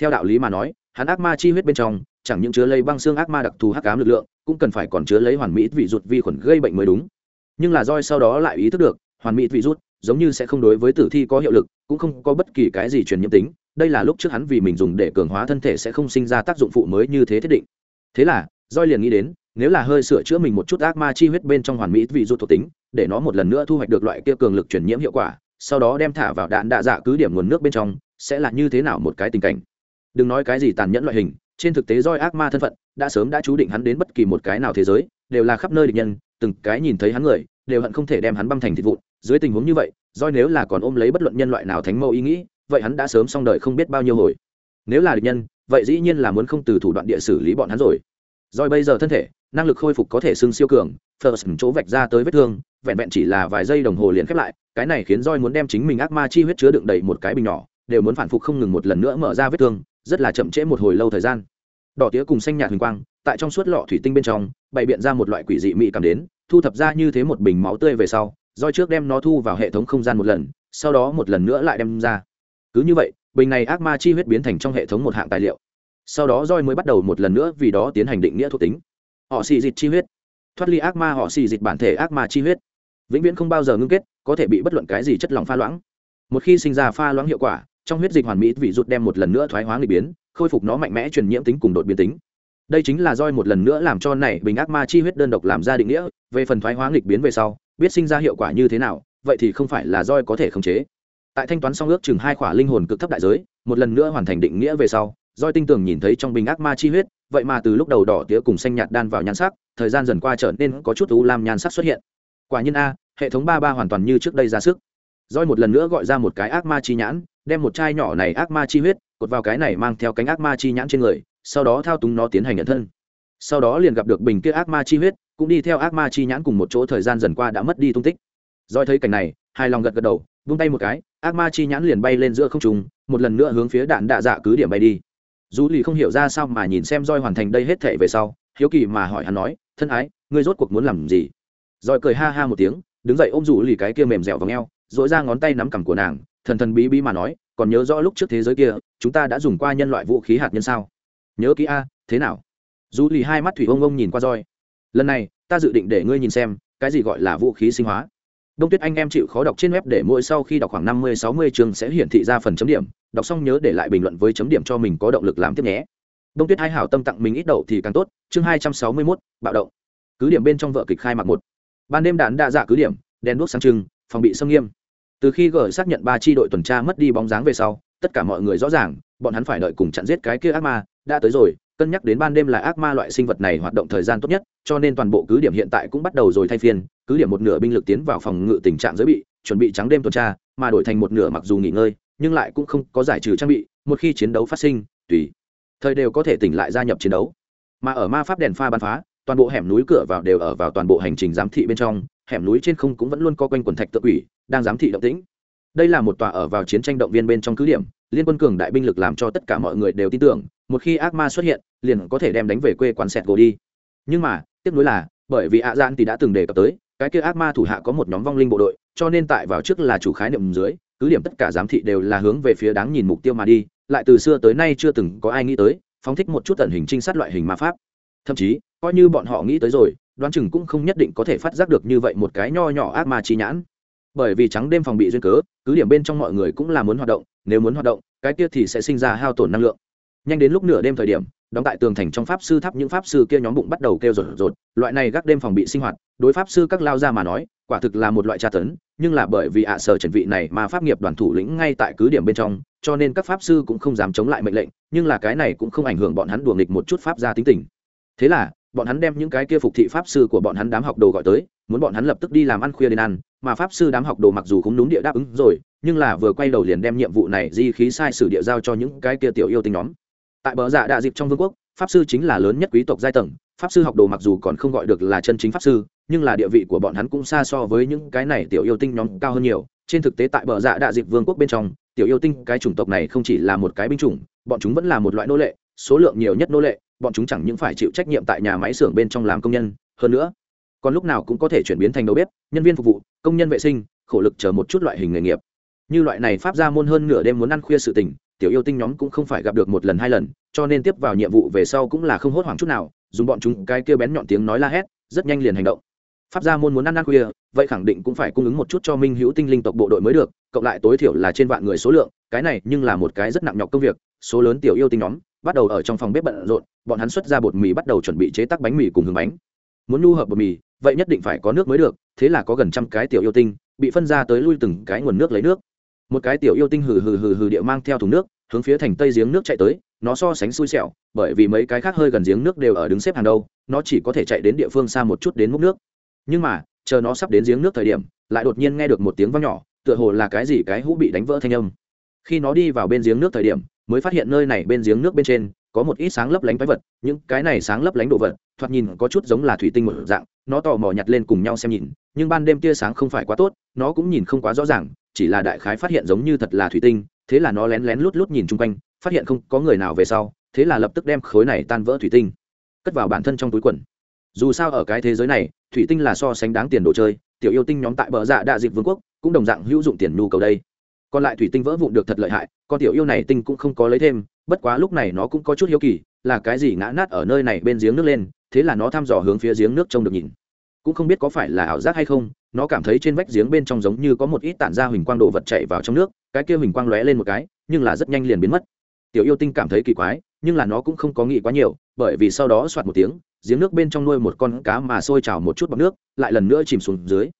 Theo đạo lý mà nói hắn ác ma chi huyết bên trong, chẳng những chứa lấy băng xương ác ma đặc thù hắc ám lực lượng, cũng cần phải còn chứa lấy hoàn mỹ vị ruột vi khuẩn gây bệnh mới đúng. Nhưng là roi sau đó lại ý thức được, hoàn mỹ vị rút giống như sẽ không đối với tử thi có hiệu lực, cũng không có bất kỳ cái gì truyền nhiễm tính, đây là lúc trước hắn vì mình dùng để cường hóa thân thể sẽ không sinh ra tác dụng phụ mới như thế thiết định. Thế là, roi liền nghĩ đến, nếu là hơi sửa chữa mình một chút ác ma chi huyết bên trong hoàn mỹ vị rút thuộc tính, để nó một lần nữa thu hoạch được loại kia cường lực truyền nhiễm hiệu quả, sau đó đem thả vào đạn đạ dạ cứ điểm nguồn nước bên trong, sẽ là như thế nào một cái tình cảnh? Đừng nói cái gì tàn nhẫn loại hình, trên thực tế roi ác ma thân phận, đã sớm đã chú định hắn đến bất kỳ một cái nào thế giới, đều là khắp nơi địch nhân, từng cái nhìn thấy hắn người, đều hận không thể đem hắn băm thành thịt vụn. Dưới tình huống như vậy, roi nếu là còn ôm lấy bất luận nhân loại nào thánh mẫu ý nghĩ, vậy hắn đã sớm xong đời không biết bao nhiêu hồi. Nếu là địch nhân, vậy dĩ nhiên là muốn không từ thủ đoạn địa xử lý bọn hắn rồi. Roi bây giờ thân thể, năng lực khôi phục có thể xưng siêu cường, first chỗ vạch ra tới vết thương, vẹn vẹn chỉ là vài giây đồng hồ liền khép lại, cái này khiến roi muốn đem chính mình ác ma chi huyết chứa đựng đầy một cái bình nhỏ, đều muốn phản phục không ngừng một lần nữa mở ra vết thương rất là chậm trễ một hồi lâu thời gian. Đỏ tía cùng xanh nhạt huỳnh quang, tại trong suốt lọ thủy tinh bên trong, bày biện ra một loại quỷ dị mị cảm đến, thu thập ra như thế một bình máu tươi về sau, roi trước đem nó thu vào hệ thống không gian một lần, sau đó một lần nữa lại đem ra. Cứ như vậy, bình này ác ma chi huyết biến thành trong hệ thống một hạng tài liệu. Sau đó roi mới bắt đầu một lần nữa vì đó tiến hành định nghĩa thuộc tính. Họ xì dịch chi huyết. Thoát ly ác ma họ xì dịch bản thể ác ma chi huyết. Vĩnh viễn không bao giờ ngưng kết, có thể bị bất luận cái gì chất lỏng pha loãng. Một khi sinh ra pha loãng hiệu quả trong huyết dịch hoàn mỹ vị rút đem một lần nữa thoái hóa nghịch biến, khôi phục nó mạnh mẽ truyền nhiễm tính cùng đột biến tính. Đây chính là roi một lần nữa làm cho này bình ác ma chi huyết đơn độc làm ra định nghĩa, về phần thoái hóa nghịch biến về sau, biết sinh ra hiệu quả như thế nào, vậy thì không phải là roi có thể khống chế. Tại thanh toán xong ước chừng hai khỏa linh hồn cực thấp đại giới, một lần nữa hoàn thành định nghĩa về sau, roi tinh tường nhìn thấy trong bình ác ma chi huyết, vậy mà từ lúc đầu đỏ tía cùng xanh nhạt đan vào nhan sắc, thời gian dần qua trở nên có chút u lam nhan sắc xuất hiện. Quả nhiên a, hệ thống ba ba hoàn toàn như trước đây ra sức. Roi một lần nữa gọi ra một cái ác ma chi nhãn đem một chai nhỏ này ác ma chi huyết, cột vào cái này mang theo cánh ác ma chi nhãn trên người, sau đó thao túng nó tiến hành nhận thân. Sau đó liền gặp được bình kia ác ma chi huyết, cũng đi theo ác ma chi nhãn cùng một chỗ thời gian dần qua đã mất đi tung tích. Doi thấy cảnh này, hài lòng gật gật đầu, vung tay một cái, ác ma chi nhãn liền bay lên giữa không trung, một lần nữa hướng phía đạn đạ dạ cứ điểm bay đi. Dù lì không hiểu ra sao mà nhìn xem roi hoàn thành đây hết thể về sau, hiếu kỳ mà hỏi hắn nói, thân ái, ngươi rốt cuộc muốn làm gì? Roi cười ha ha một tiếng, đứng dậy ôm dù lì cái kia mềm dẻo vào ngheo dỗi ra ngón tay nắm cằm của nàng thần thần bí bí mà nói, còn nhớ rõ lúc trước thế giới kia, chúng ta đã dùng qua nhân loại vũ khí hạt nhân sao? Nhớ kỹ a, thế nào? Dù lì hai mắt thủy ông ông nhìn qua roi. Lần này, ta dự định để ngươi nhìn xem, cái gì gọi là vũ khí sinh hóa. Đông tuyết anh em chịu khó đọc trên web để mỗi sau khi đọc khoảng năm mươi, sáu mươi chương sẽ hiển thị ra phần chấm điểm, đọc xong nhớ để lại bình luận với chấm điểm cho mình có động lực làm tiếp nhé. Đông tuyết hai hảo tâm tặng mình ít đậu thì càng tốt, chương hai trăm sáu mươi mốt, bạo động. Cứ điểm bên trong vợ kịch khai mạc một. Ban đêm đạn đa dạ cứ điểm, đèn đuốc sáng trưng, phòng bị xâm nghiêm từ khi gờ xác nhận ba tri đội tuần tra mất đi bóng dáng về sau, tất cả mọi người rõ ràng, bọn hắn phải đợi cùng chặn giết cái kia ác ma, đã tới rồi, cân nhắc đến ban đêm là ác ma loại sinh vật này hoạt động thời gian tốt nhất, cho nên toàn bộ cứ điểm hiện tại cũng bắt đầu rồi thay phiên, cứ điểm một nửa binh lực tiến vào phòng ngự tình trạng giới bị, chuẩn bị trắng đêm tuần tra, mà đổi thành một nửa mặc dù nghỉ ngơi, nhưng lại cũng không có giải trừ trang bị, một khi chiến đấu phát sinh, tùy thời đều có thể tỉnh lại gia nhập chiến đấu. Mà ở ma pháp đèn pha bắn phá, toàn bộ hẻm núi cửa vào đều ở vào toàn bộ hành trình giám thị bên trong hẻm núi trên không cũng vẫn luôn có quanh quần thạch tự quỷ, đang giám thị động tĩnh. Đây là một tòa ở vào chiến tranh động viên bên trong cứ điểm, liên quân cường đại binh lực làm cho tất cả mọi người đều tin tưởng, một khi ác ma xuất hiện, liền có thể đem đánh về quê quán sẹt gỗ đi. Nhưng mà, tiếc nuối là, bởi vì ạ à thì đã từng đề cập tới, cái kia ác ma thủ hạ có một nhóm vong linh bộ đội, cho nên tại vào trước là chủ khái niệm dưới, cứ điểm tất cả giám thị đều là hướng về phía đáng nhìn mục tiêu mà đi, lại từ xưa tới nay chưa từng có ai nghĩ tới, phóng thích một chút tận hình trinh sát loại hình ma pháp. Thậm chí, coi như bọn họ nghĩ tới rồi đoán chừng cũng không nhất định có thể phát giác được như vậy một cái nho nhỏ ác ma chi nhãn. Bởi vì trắng đêm phòng bị duyên cớ, cứ điểm bên trong mọi người cũng là muốn hoạt động, nếu muốn hoạt động, cái kia thì sẽ sinh ra hao tổn năng lượng. Nhanh đến lúc nửa đêm thời điểm, đóng tại tường thành trong pháp sư tháp những pháp sư kia nhóm bụng bắt đầu kêu rột rột, loại này gác đêm phòng bị sinh hoạt, đối pháp sư các lao ra mà nói, quả thực là một loại tra tấn, nhưng là bởi vì ạ sở trần vị này mà pháp nghiệp đoàn thủ lĩnh ngay tại cứ điểm bên trong, cho nên các pháp sư cũng không dám chống lại mệnh lệnh, nhưng là cái này cũng không ảnh hưởng bọn hắn đùa nghịch một chút pháp ra tính tình. Thế là bọn hắn đem những cái kia phục thị pháp sư của bọn hắn đám học đồ gọi tới, muốn bọn hắn lập tức đi làm ăn khuya đến ăn, mà pháp sư đám học đồ mặc dù cũng đúng địa đáp ứng rồi, nhưng là vừa quay đầu liền đem nhiệm vụ này di khí sai sử địa giao cho những cái kia tiểu yêu tinh nhóm. Tại bờ dạ đạ dịp trong vương quốc, pháp sư chính là lớn nhất quý tộc giai tầng, pháp sư học đồ mặc dù còn không gọi được là chân chính pháp sư, nhưng là địa vị của bọn hắn cũng xa so với những cái này tiểu yêu tinh nhóm cao hơn nhiều. Trên thực tế tại bờ dạ đạ dịp vương quốc bên trong, tiểu yêu tinh cái chủng tộc này không chỉ là một cái binh chủng, bọn chúng vẫn là một loại nô lệ, số lượng nhiều nhất nô lệ bọn chúng chẳng những phải chịu trách nhiệm tại nhà máy xưởng bên trong làm công nhân, hơn nữa, còn lúc nào cũng có thể chuyển biến thành đầu bếp, nhân viên phục vụ, công nhân vệ sinh, khổ lực chờ một chút loại hình nghề nghiệp. Như loại này pháp ra môn hơn nửa đêm muốn ăn khuya sự tình, tiểu yêu tinh nhóm cũng không phải gặp được một lần hai lần, cho nên tiếp vào nhiệm vụ về sau cũng là không hốt hoảng chút nào, dùng bọn chúng cái kia bén nhọn tiếng nói la hét, rất nhanh liền hành động pháp gia môn muốn ăn ăn khuya, vậy khẳng định cũng phải cung ứng một chút cho minh hữu tinh linh tộc bộ đội mới được, cộng lại tối thiểu là trên vạn người số lượng, cái này nhưng là một cái rất nặng nhọc công việc, số lớn tiểu yêu tinh nhóm bắt đầu ở trong phòng bếp bận rộn, bọn hắn xuất ra bột mì bắt đầu chuẩn bị chế tác bánh mì cùng hướng bánh. Muốn nhu hợp bột mì, vậy nhất định phải có nước mới được, thế là có gần trăm cái tiểu yêu tinh bị phân ra tới lui từng cái nguồn nước lấy nước. Một cái tiểu yêu tinh hừ hừ hừ hừ địa mang theo thùng nước, hướng phía thành tây giếng nước chạy tới, nó so sánh xui xẻo, bởi vì mấy cái khác hơi gần giếng nước đều ở đứng xếp hàng đâu, nó chỉ có thể chạy đến địa phương xa một chút đến múc nước nhưng mà, chờ nó sắp đến giếng nước thời điểm, lại đột nhiên nghe được một tiếng vang nhỏ, tựa hồ là cái gì cái hũ bị đánh vỡ thanh âm. Khi nó đi vào bên giếng nước thời điểm, mới phát hiện nơi này bên giếng nước bên trên, có một ít sáng lấp lánh quái vật, những cái này sáng lấp lánh đồ vật, thoạt nhìn có chút giống là thủy tinh một dạng, nó tò mò nhặt lên cùng nhau xem nhìn, nhưng ban đêm tia sáng không phải quá tốt, nó cũng nhìn không quá rõ ràng, chỉ là đại khái phát hiện giống như thật là thủy tinh, thế là nó lén lén lút lút nhìn chung quanh, phát hiện không có người nào về sau, thế là lập tức đem khối này tan vỡ thủy tinh, cất vào bản thân trong túi quần. Dù sao ở cái thế giới này thủy tinh là so sánh đáng tiền đồ chơi, tiểu yêu tinh nhóm tại bờ dạ đạ dịch vương quốc cũng đồng dạng hữu dụng tiền nhu cầu đây. Còn lại thủy tinh vỡ vụn được thật lợi hại, con tiểu yêu này tinh cũng không có lấy thêm, bất quá lúc này nó cũng có chút hiếu kỳ, là cái gì ngã nát ở nơi này bên giếng nước lên, thế là nó thăm dò hướng phía giếng nước trông được nhìn. Cũng không biết có phải là ảo giác hay không, nó cảm thấy trên vách giếng bên trong giống như có một ít tản ra huỳnh quang đồ vật chạy vào trong nước, cái kia huỳnh quang lóe lên một cái, nhưng là rất nhanh liền biến mất. Tiểu yêu tinh cảm thấy kỳ quái, nhưng là nó cũng không có nghĩ quá nhiều, bởi vì sau đó soạt một tiếng giếng nước bên trong nuôi một con cá mà sôi trào một chút bọc nước, lại lần nữa chìm xuống dưới.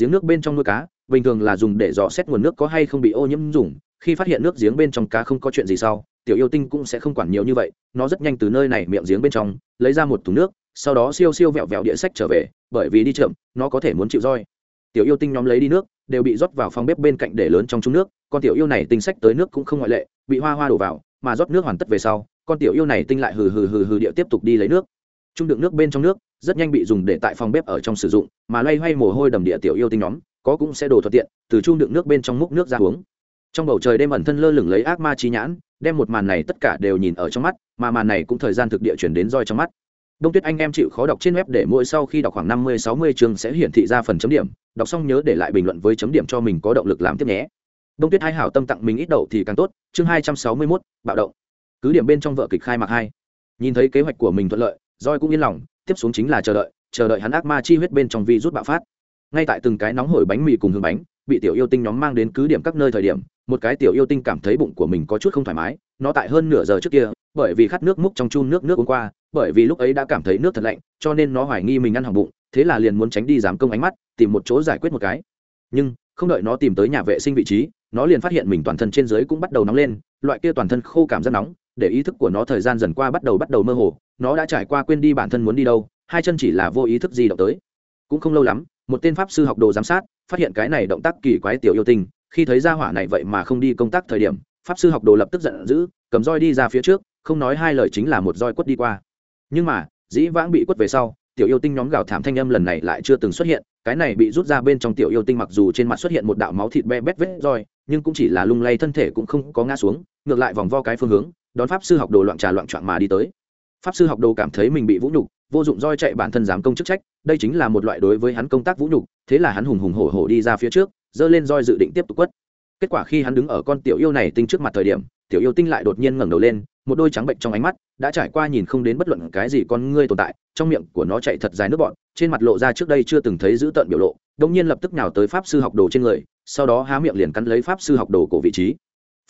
Giếng nước bên trong nuôi cá, bình thường là dùng để dò xét nguồn nước có hay không bị ô nhiễm dùng. Khi phát hiện nước giếng bên trong cá không có chuyện gì sau, tiểu yêu tinh cũng sẽ không quản nhiều như vậy. Nó rất nhanh từ nơi này miệng giếng bên trong, lấy ra một thùng nước, sau đó siêu siêu vẹo vẹo địa sách trở về, bởi vì đi chậm, nó có thể muốn chịu roi. Tiểu yêu tinh nhóm lấy đi nước, đều bị rót vào phòng bếp bên cạnh để lớn trong chung nước. Con tiểu yêu này tinh sách tới nước cũng không ngoại lệ, bị hoa hoa đổ vào, mà rót nước hoàn tất về sau, con tiểu yêu này tinh lại hừ hừ hừ hừ địa tiếp tục đi lấy nước trung đựng nước bên trong nước, rất nhanh bị dùng để tại phòng bếp ở trong sử dụng, mà loay hoay mồ hôi đầm địa tiểu yêu tinh nhóm, có cũng sẽ đổ thuận tiện, từ trung đựng nước bên trong múc nước ra uống. Trong bầu trời đêm ẩn thân lơ lửng lấy ác ma trí nhãn, đem một màn này tất cả đều nhìn ở trong mắt, mà màn này cũng thời gian thực địa chuyển đến roi trong mắt. Đông tuyết anh em chịu khó đọc trên web để mỗi sau khi đọc khoảng năm mươi, sáu mươi chương sẽ hiển thị ra phần chấm điểm, đọc xong nhớ để lại bình luận với chấm điểm cho mình có động lực làm tiếp nhé. Đông tuyết hai hảo tâm tặng mình ít đậu thì càng tốt, chương hai trăm sáu mươi mốt, bạo động. Cứ điểm bên trong vợ kịch khai mạc hai. Nhìn thấy kế hoạch của mình thuận lợi roi cũng yên lòng, tiếp xuống chính là chờ đợi chờ đợi hắn ác ma chi huyết bên trong vi rút bạo phát. Ngay tại từng cái nóng hổi bánh mì cùng hương bánh, bị tiểu yêu tinh nhóm mang đến cứ điểm các nơi thời điểm, một cái tiểu yêu tinh cảm thấy bụng của mình có chút không thoải mái, nó tại hơn nửa giờ trước kia, bởi vì khát nước múc trong chun nước nước uống qua, bởi vì lúc ấy đã cảm thấy nước thật lạnh, cho nên nó hoài nghi mình ăn hỏng bụng, thế là liền muốn tránh đi giảm công ánh mắt, tìm một chỗ giải quyết một cái. Nhưng, không đợi nó tìm tới nhà vệ sinh vị trí, nó liền phát hiện mình toàn thân trên dưới cũng bắt đầu nóng lên, loại kia toàn thân khô cảm rất nóng, để ý thức của nó thời gian dần qua bắt đầu bắt đầu mơ hồ nó đã trải qua quên đi bản thân muốn đi đâu, hai chân chỉ là vô ý thức gì động tới. Cũng không lâu lắm, một tên pháp sư học đồ giám sát phát hiện cái này động tác kỳ quái tiểu yêu tinh, khi thấy ra hỏa này vậy mà không đi công tác thời điểm, pháp sư học đồ lập tức giận dữ, cầm roi đi ra phía trước, không nói hai lời chính là một roi quất đi qua. Nhưng mà, dĩ vãng bị quất về sau, tiểu yêu tinh nhóm gào thảm thanh âm lần này lại chưa từng xuất hiện, cái này bị rút ra bên trong tiểu yêu tinh mặc dù trên mặt xuất hiện một đạo máu thịt be bét vết roi, nhưng cũng chỉ là lung lay thân thể cũng không có ngã xuống, ngược lại vòng vo cái phương hướng, đón pháp sư học đồ loạn trà loạn trọn mà đi tới pháp sư học đồ cảm thấy mình bị vũ nhục, vô dụng roi chạy bản thân giám công chức trách, đây chính là một loại đối với hắn công tác vũ nhục, thế là hắn hùng hùng hổ hổ đi ra phía trước, giơ lên roi dự định tiếp tục quất. Kết quả khi hắn đứng ở con tiểu yêu này tinh trước mặt thời điểm, tiểu yêu tinh lại đột nhiên ngẩng đầu lên, một đôi trắng bệnh trong ánh mắt đã trải qua nhìn không đến bất luận cái gì con ngươi tồn tại, trong miệng của nó chạy thật dài nước bọn trên mặt lộ ra trước đây chưa từng thấy dữ tợn biểu lộ đông nhiên lập tức nào tới pháp sư học đồ trên người, sau đó há miệng liền cắn lấy pháp sư học đồ cổ vị trí.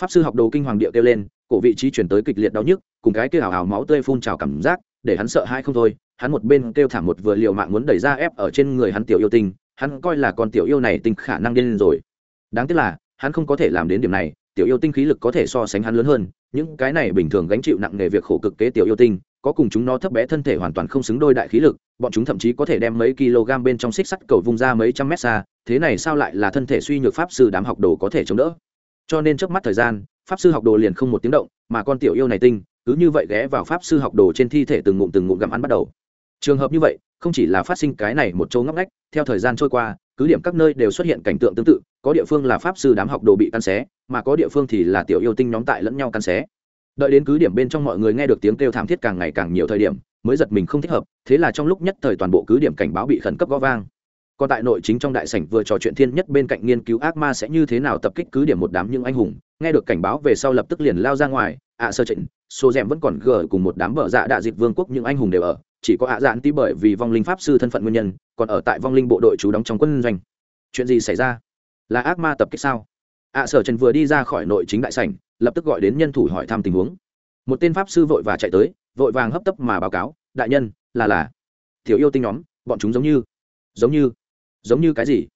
Pháp sư học đồ kinh hoàng địa kêu lên, cổ vị trí chuyển tới kịch liệt đau nhức cùng cái kia hào hào máu tươi phun trào cảm giác, để hắn sợ hai không thôi, hắn một bên kêu thảm một vừa liều mạng muốn đẩy ra ép ở trên người hắn tiểu yêu tinh, hắn coi là con tiểu yêu này tinh khả năng điên rồi. Đáng tiếc là, hắn không có thể làm đến điểm này, tiểu yêu tinh khí lực có thể so sánh hắn lớn hơn, những cái này bình thường gánh chịu nặng nghề việc khổ cực kế tiểu yêu tinh, có cùng chúng nó thấp bé thân thể hoàn toàn không xứng đôi đại khí lực, bọn chúng thậm chí có thể đem mấy kg bên trong xích sắt cầu vung ra mấy trăm mét xa, thế này sao lại là thân thể suy nhược pháp sư đám học đồ có thể chống đỡ? Cho nên trước mắt thời gian, pháp sư học đồ liền không một tiếng động, mà con tiểu yêu này tinh cứ như vậy ghé vào pháp sư học đồ trên thi thể từng ngụm từng ngụm gặm ăn bắt đầu. Trường hợp như vậy, không chỉ là phát sinh cái này một chỗ ngóc ngách, theo thời gian trôi qua, cứ điểm các nơi đều xuất hiện cảnh tượng tương tự, có địa phương là pháp sư đám học đồ bị căn xé, mà có địa phương thì là tiểu yêu tinh nhóm tại lẫn nhau căn xé. Đợi đến cứ điểm bên trong mọi người nghe được tiếng kêu thảm thiết càng ngày càng nhiều thời điểm, mới giật mình không thích hợp, thế là trong lúc nhất thời toàn bộ cứ điểm cảnh báo bị khẩn cấp gõ vang. Còn tại nội chính trong đại sảnh vừa trò chuyện thiên nhất bên cạnh nghiên cứu ác ma sẽ như thế nào tập kích cứ điểm một đám những anh hùng, nghe được cảnh báo về sau lập tức liền lao ra ngoài ạ sơ trịnh số rèm vẫn còn gờ cùng một đám vợ dạ đạ dịch vương quốc những anh hùng đều ở, chỉ có ạ dạn tí bởi vì vong linh pháp sư thân phận nguyên nhân, còn ở tại vong linh bộ đội trú đóng trong quân doanh. Chuyện gì xảy ra? Là ác ma tập kích sao? Ạ sở trần vừa đi ra khỏi nội chính đại sảnh, lập tức gọi đến nhân thủ hỏi thăm tình huống. Một tên pháp sư vội và chạy tới, vội vàng hấp tấp mà báo cáo, đại nhân, là là, tiểu yêu tinh nhóm, bọn chúng giống như giống như giống như cái gì?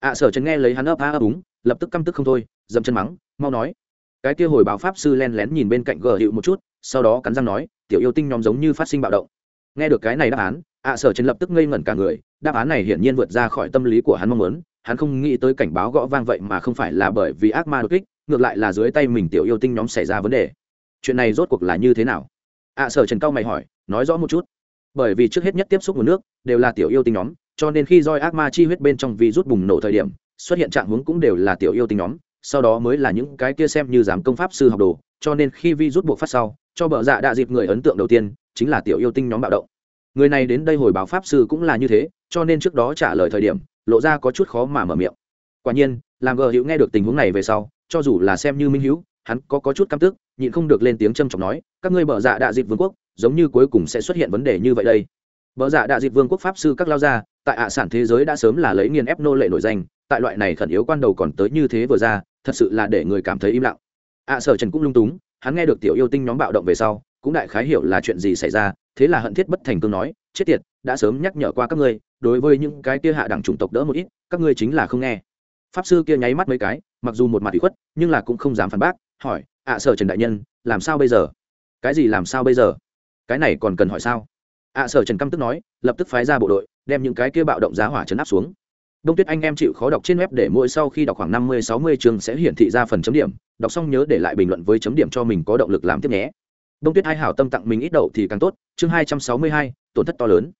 Ạ sở trần nghe lấy hắn ấp a ấp úng, lập tức căm tức không thôi, dậm chân mắng, mau nói cái kia hồi báo pháp sư len lén nhìn bên cạnh gờ hiệu một chút, sau đó cắn răng nói, tiểu yêu tinh nhóm giống như phát sinh bạo động. Nghe được cái này đáp án, ạ sở trần lập tức ngây ngẩn cả người, đáp án này hiển nhiên vượt ra khỏi tâm lý của hắn mong muốn, hắn không nghĩ tới cảnh báo gõ vang vậy mà không phải là bởi vì ác ma đột kích, ngược lại là dưới tay mình tiểu yêu tinh nhóm xảy ra vấn đề. Chuyện này rốt cuộc là như thế nào? Ạ sở trần cao mày hỏi, nói rõ một chút. Bởi vì trước hết nhất tiếp xúc nguồn nước, đều là tiểu yêu tinh nhóm, cho nên khi roi ác ma chi huyết bên trong vi rút bùng nổ thời điểm, xuất hiện trạng hướng cũng đều là tiểu yêu tinh nhóm sau đó mới là những cái kia xem như giám công pháp sư học đồ cho nên khi vi rút buộc phát sau cho bờ dạ đạ dịp người ấn tượng đầu tiên chính là tiểu yêu tinh nhóm bạo động. Người này đến đây hồi báo pháp sư cũng là như thế cho nên trước đó trả lời thời điểm lộ ra có chút khó mà mở miệng. Quả nhiên làm gờ hữu nghe được tình huống này về sau cho dù là xem như minh hữu hắn có, có chút căm tức nhịn không được lên tiếng trầm trọng nói các ngươi bờ dạ đạ dịp vương quốc giống như cuối cùng sẽ xuất hiện vấn đề như vậy đây. Bờ dạ đạ dịp vương quốc pháp sư các lao gia tại ạ sản thế giới đã sớm là lấy nghiền ép nô lệ nổi danh tại loại này khẩn yếu quan đầu còn tới như thế vừa ra thật sự là để người cảm thấy im lặng. Ạ sở trần cũng lung túng, hắn nghe được tiểu yêu tinh nhóm bạo động về sau, cũng đại khái hiểu là chuyện gì xảy ra, thế là hận thiết bất thành cương nói, chết tiệt, đã sớm nhắc nhở qua các ngươi, đối với những cái kia hạ đẳng chủng tộc đỡ một ít, các ngươi chính là không nghe. Pháp sư kia nháy mắt mấy cái, mặc dù một mặt bị khuất, nhưng là cũng không dám phản bác, hỏi ạ sở trần đại nhân, làm sao bây giờ? Cái gì làm sao bây giờ? Cái này còn cần hỏi sao? Ạ sở trần căm tức nói, lập tức phái ra bộ đội, đem những cái kia bạo động giá hỏa chấn áp xuống đông tuyết anh em chịu khó đọc trên web để mỗi sau khi đọc khoảng năm mươi, sáu mươi chương sẽ hiển thị ra phần chấm điểm. Đọc xong nhớ để lại bình luận với chấm điểm cho mình có động lực làm tiếp nhé. Đông tuyết hai hảo tâm tặng mình ít đậu thì càng tốt. Chương hai trăm sáu mươi hai, tổn thất to lớn.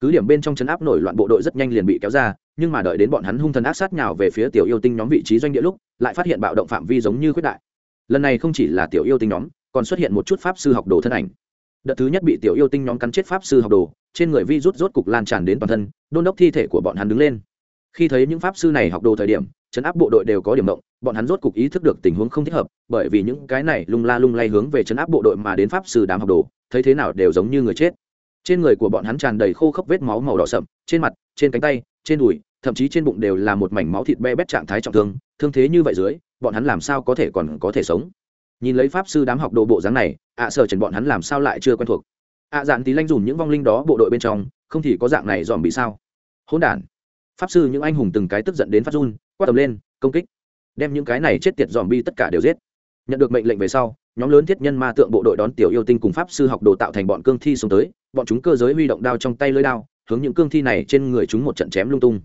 Cứ điểm bên trong chấn áp nổi loạn bộ đội rất nhanh liền bị kéo ra, nhưng mà đợi đến bọn hắn hung thần ác sát nhào về phía tiểu yêu tinh nhóm vị trí doanh địa lúc, lại phát hiện bạo động phạm vi giống như khuyết đại. Lần này không chỉ là tiểu yêu tinh nhóm, còn xuất hiện một chút pháp sư học đồ thân ảnh. Đợt thứ nhất bị tiểu yêu tinh nhóm cắn chết pháp sư học đồ, trên người vi rút rốt cục lan tràn đến toàn thân, đôn đốc thi thể của bọn hắn đứng lên khi thấy những pháp sư này học đồ thời điểm chấn áp bộ đội đều có điểm động, bọn hắn rốt cục ý thức được tình huống không thích hợp, bởi vì những cái này lung la lung lay hướng về chấn áp bộ đội mà đến pháp sư đám học đồ, thấy thế nào đều giống như người chết. Trên người của bọn hắn tràn đầy khô khốc vết máu màu đỏ sậm, trên mặt, trên cánh tay, trên đùi, thậm chí trên bụng đều là một mảnh máu thịt be bét trạng thái trọng thương thương thế như vậy dưới, bọn hắn làm sao có thể còn có thể sống? Nhìn lấy pháp sư đám học đồ bộ dáng này, ạ à sợ trần bọn hắn làm sao lại chưa quen thuộc. Ạ dạn tí lanh dùm những vong linh đó bộ đội bên trong, không thì có dạng này dòm bị sao? Hỗn đản pháp sư những anh hùng từng cái tức giận đến phát run, quát tầm lên, công kích! Đem những cái này chết tiệt dòm bi tất cả đều giết! Nhận được mệnh lệnh về sau, nhóm lớn thiết nhân ma tượng bộ đội đón tiểu yêu tinh cùng pháp sư học đồ tạo thành bọn cương thi xuống tới, bọn chúng cơ giới huy động đao trong tay lưới đao, hướng những cương thi này trên người chúng một trận chém lung tung.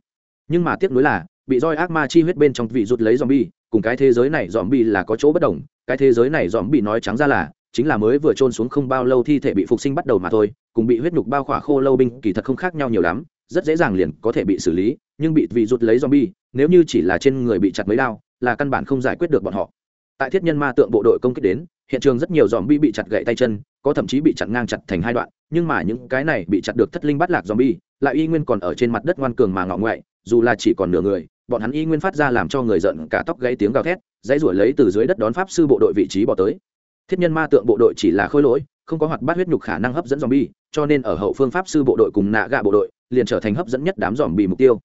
Nhưng mà tiếc nuối là, bị roi ác ma chi huyết bên trong vị rút lấy dòm bi cùng cái thế giới này dòm bi là có chỗ bất đồng, cái thế giới này dòm bi nói trắng ra là, chính là mới vừa trôn xuống không bao lâu thi thể bị phục sinh bắt đầu mà thôi, cùng bị huyết nhục bao khỏa khô lâu binh kỳ thật không khác nhau nhiều lắm, rất dễ dàng liền có thể bị xử lý nhưng bị vị rút lấy zombie, nếu như chỉ là trên người bị chặt mấy đao, là căn bản không giải quyết được bọn họ. Tại thiết nhân ma tượng bộ đội công kích đến, hiện trường rất nhiều zombie bị chặt gãy tay chân, có thậm chí bị chặt ngang chặt thành hai đoạn, nhưng mà những cái này bị chặt được thất linh bắt lạc zombie, lại y nguyên còn ở trên mặt đất ngoan cường mà ngọ ngoại, dù là chỉ còn nửa người, bọn hắn y nguyên phát ra làm cho người giận cả tóc gãy tiếng gào thét, dãy ruổi lấy từ dưới đất đón pháp sư bộ đội vị trí bỏ tới. Thiết nhân ma tượng bộ đội chỉ là khôi lỗi, không có hoạt bát huyết nhục khả năng hấp dẫn zombie, cho nên ở hậu phương pháp sư bộ đội cùng nạ gạ bộ đội, liền trở thành hấp dẫn nhất đám zombie mục tiêu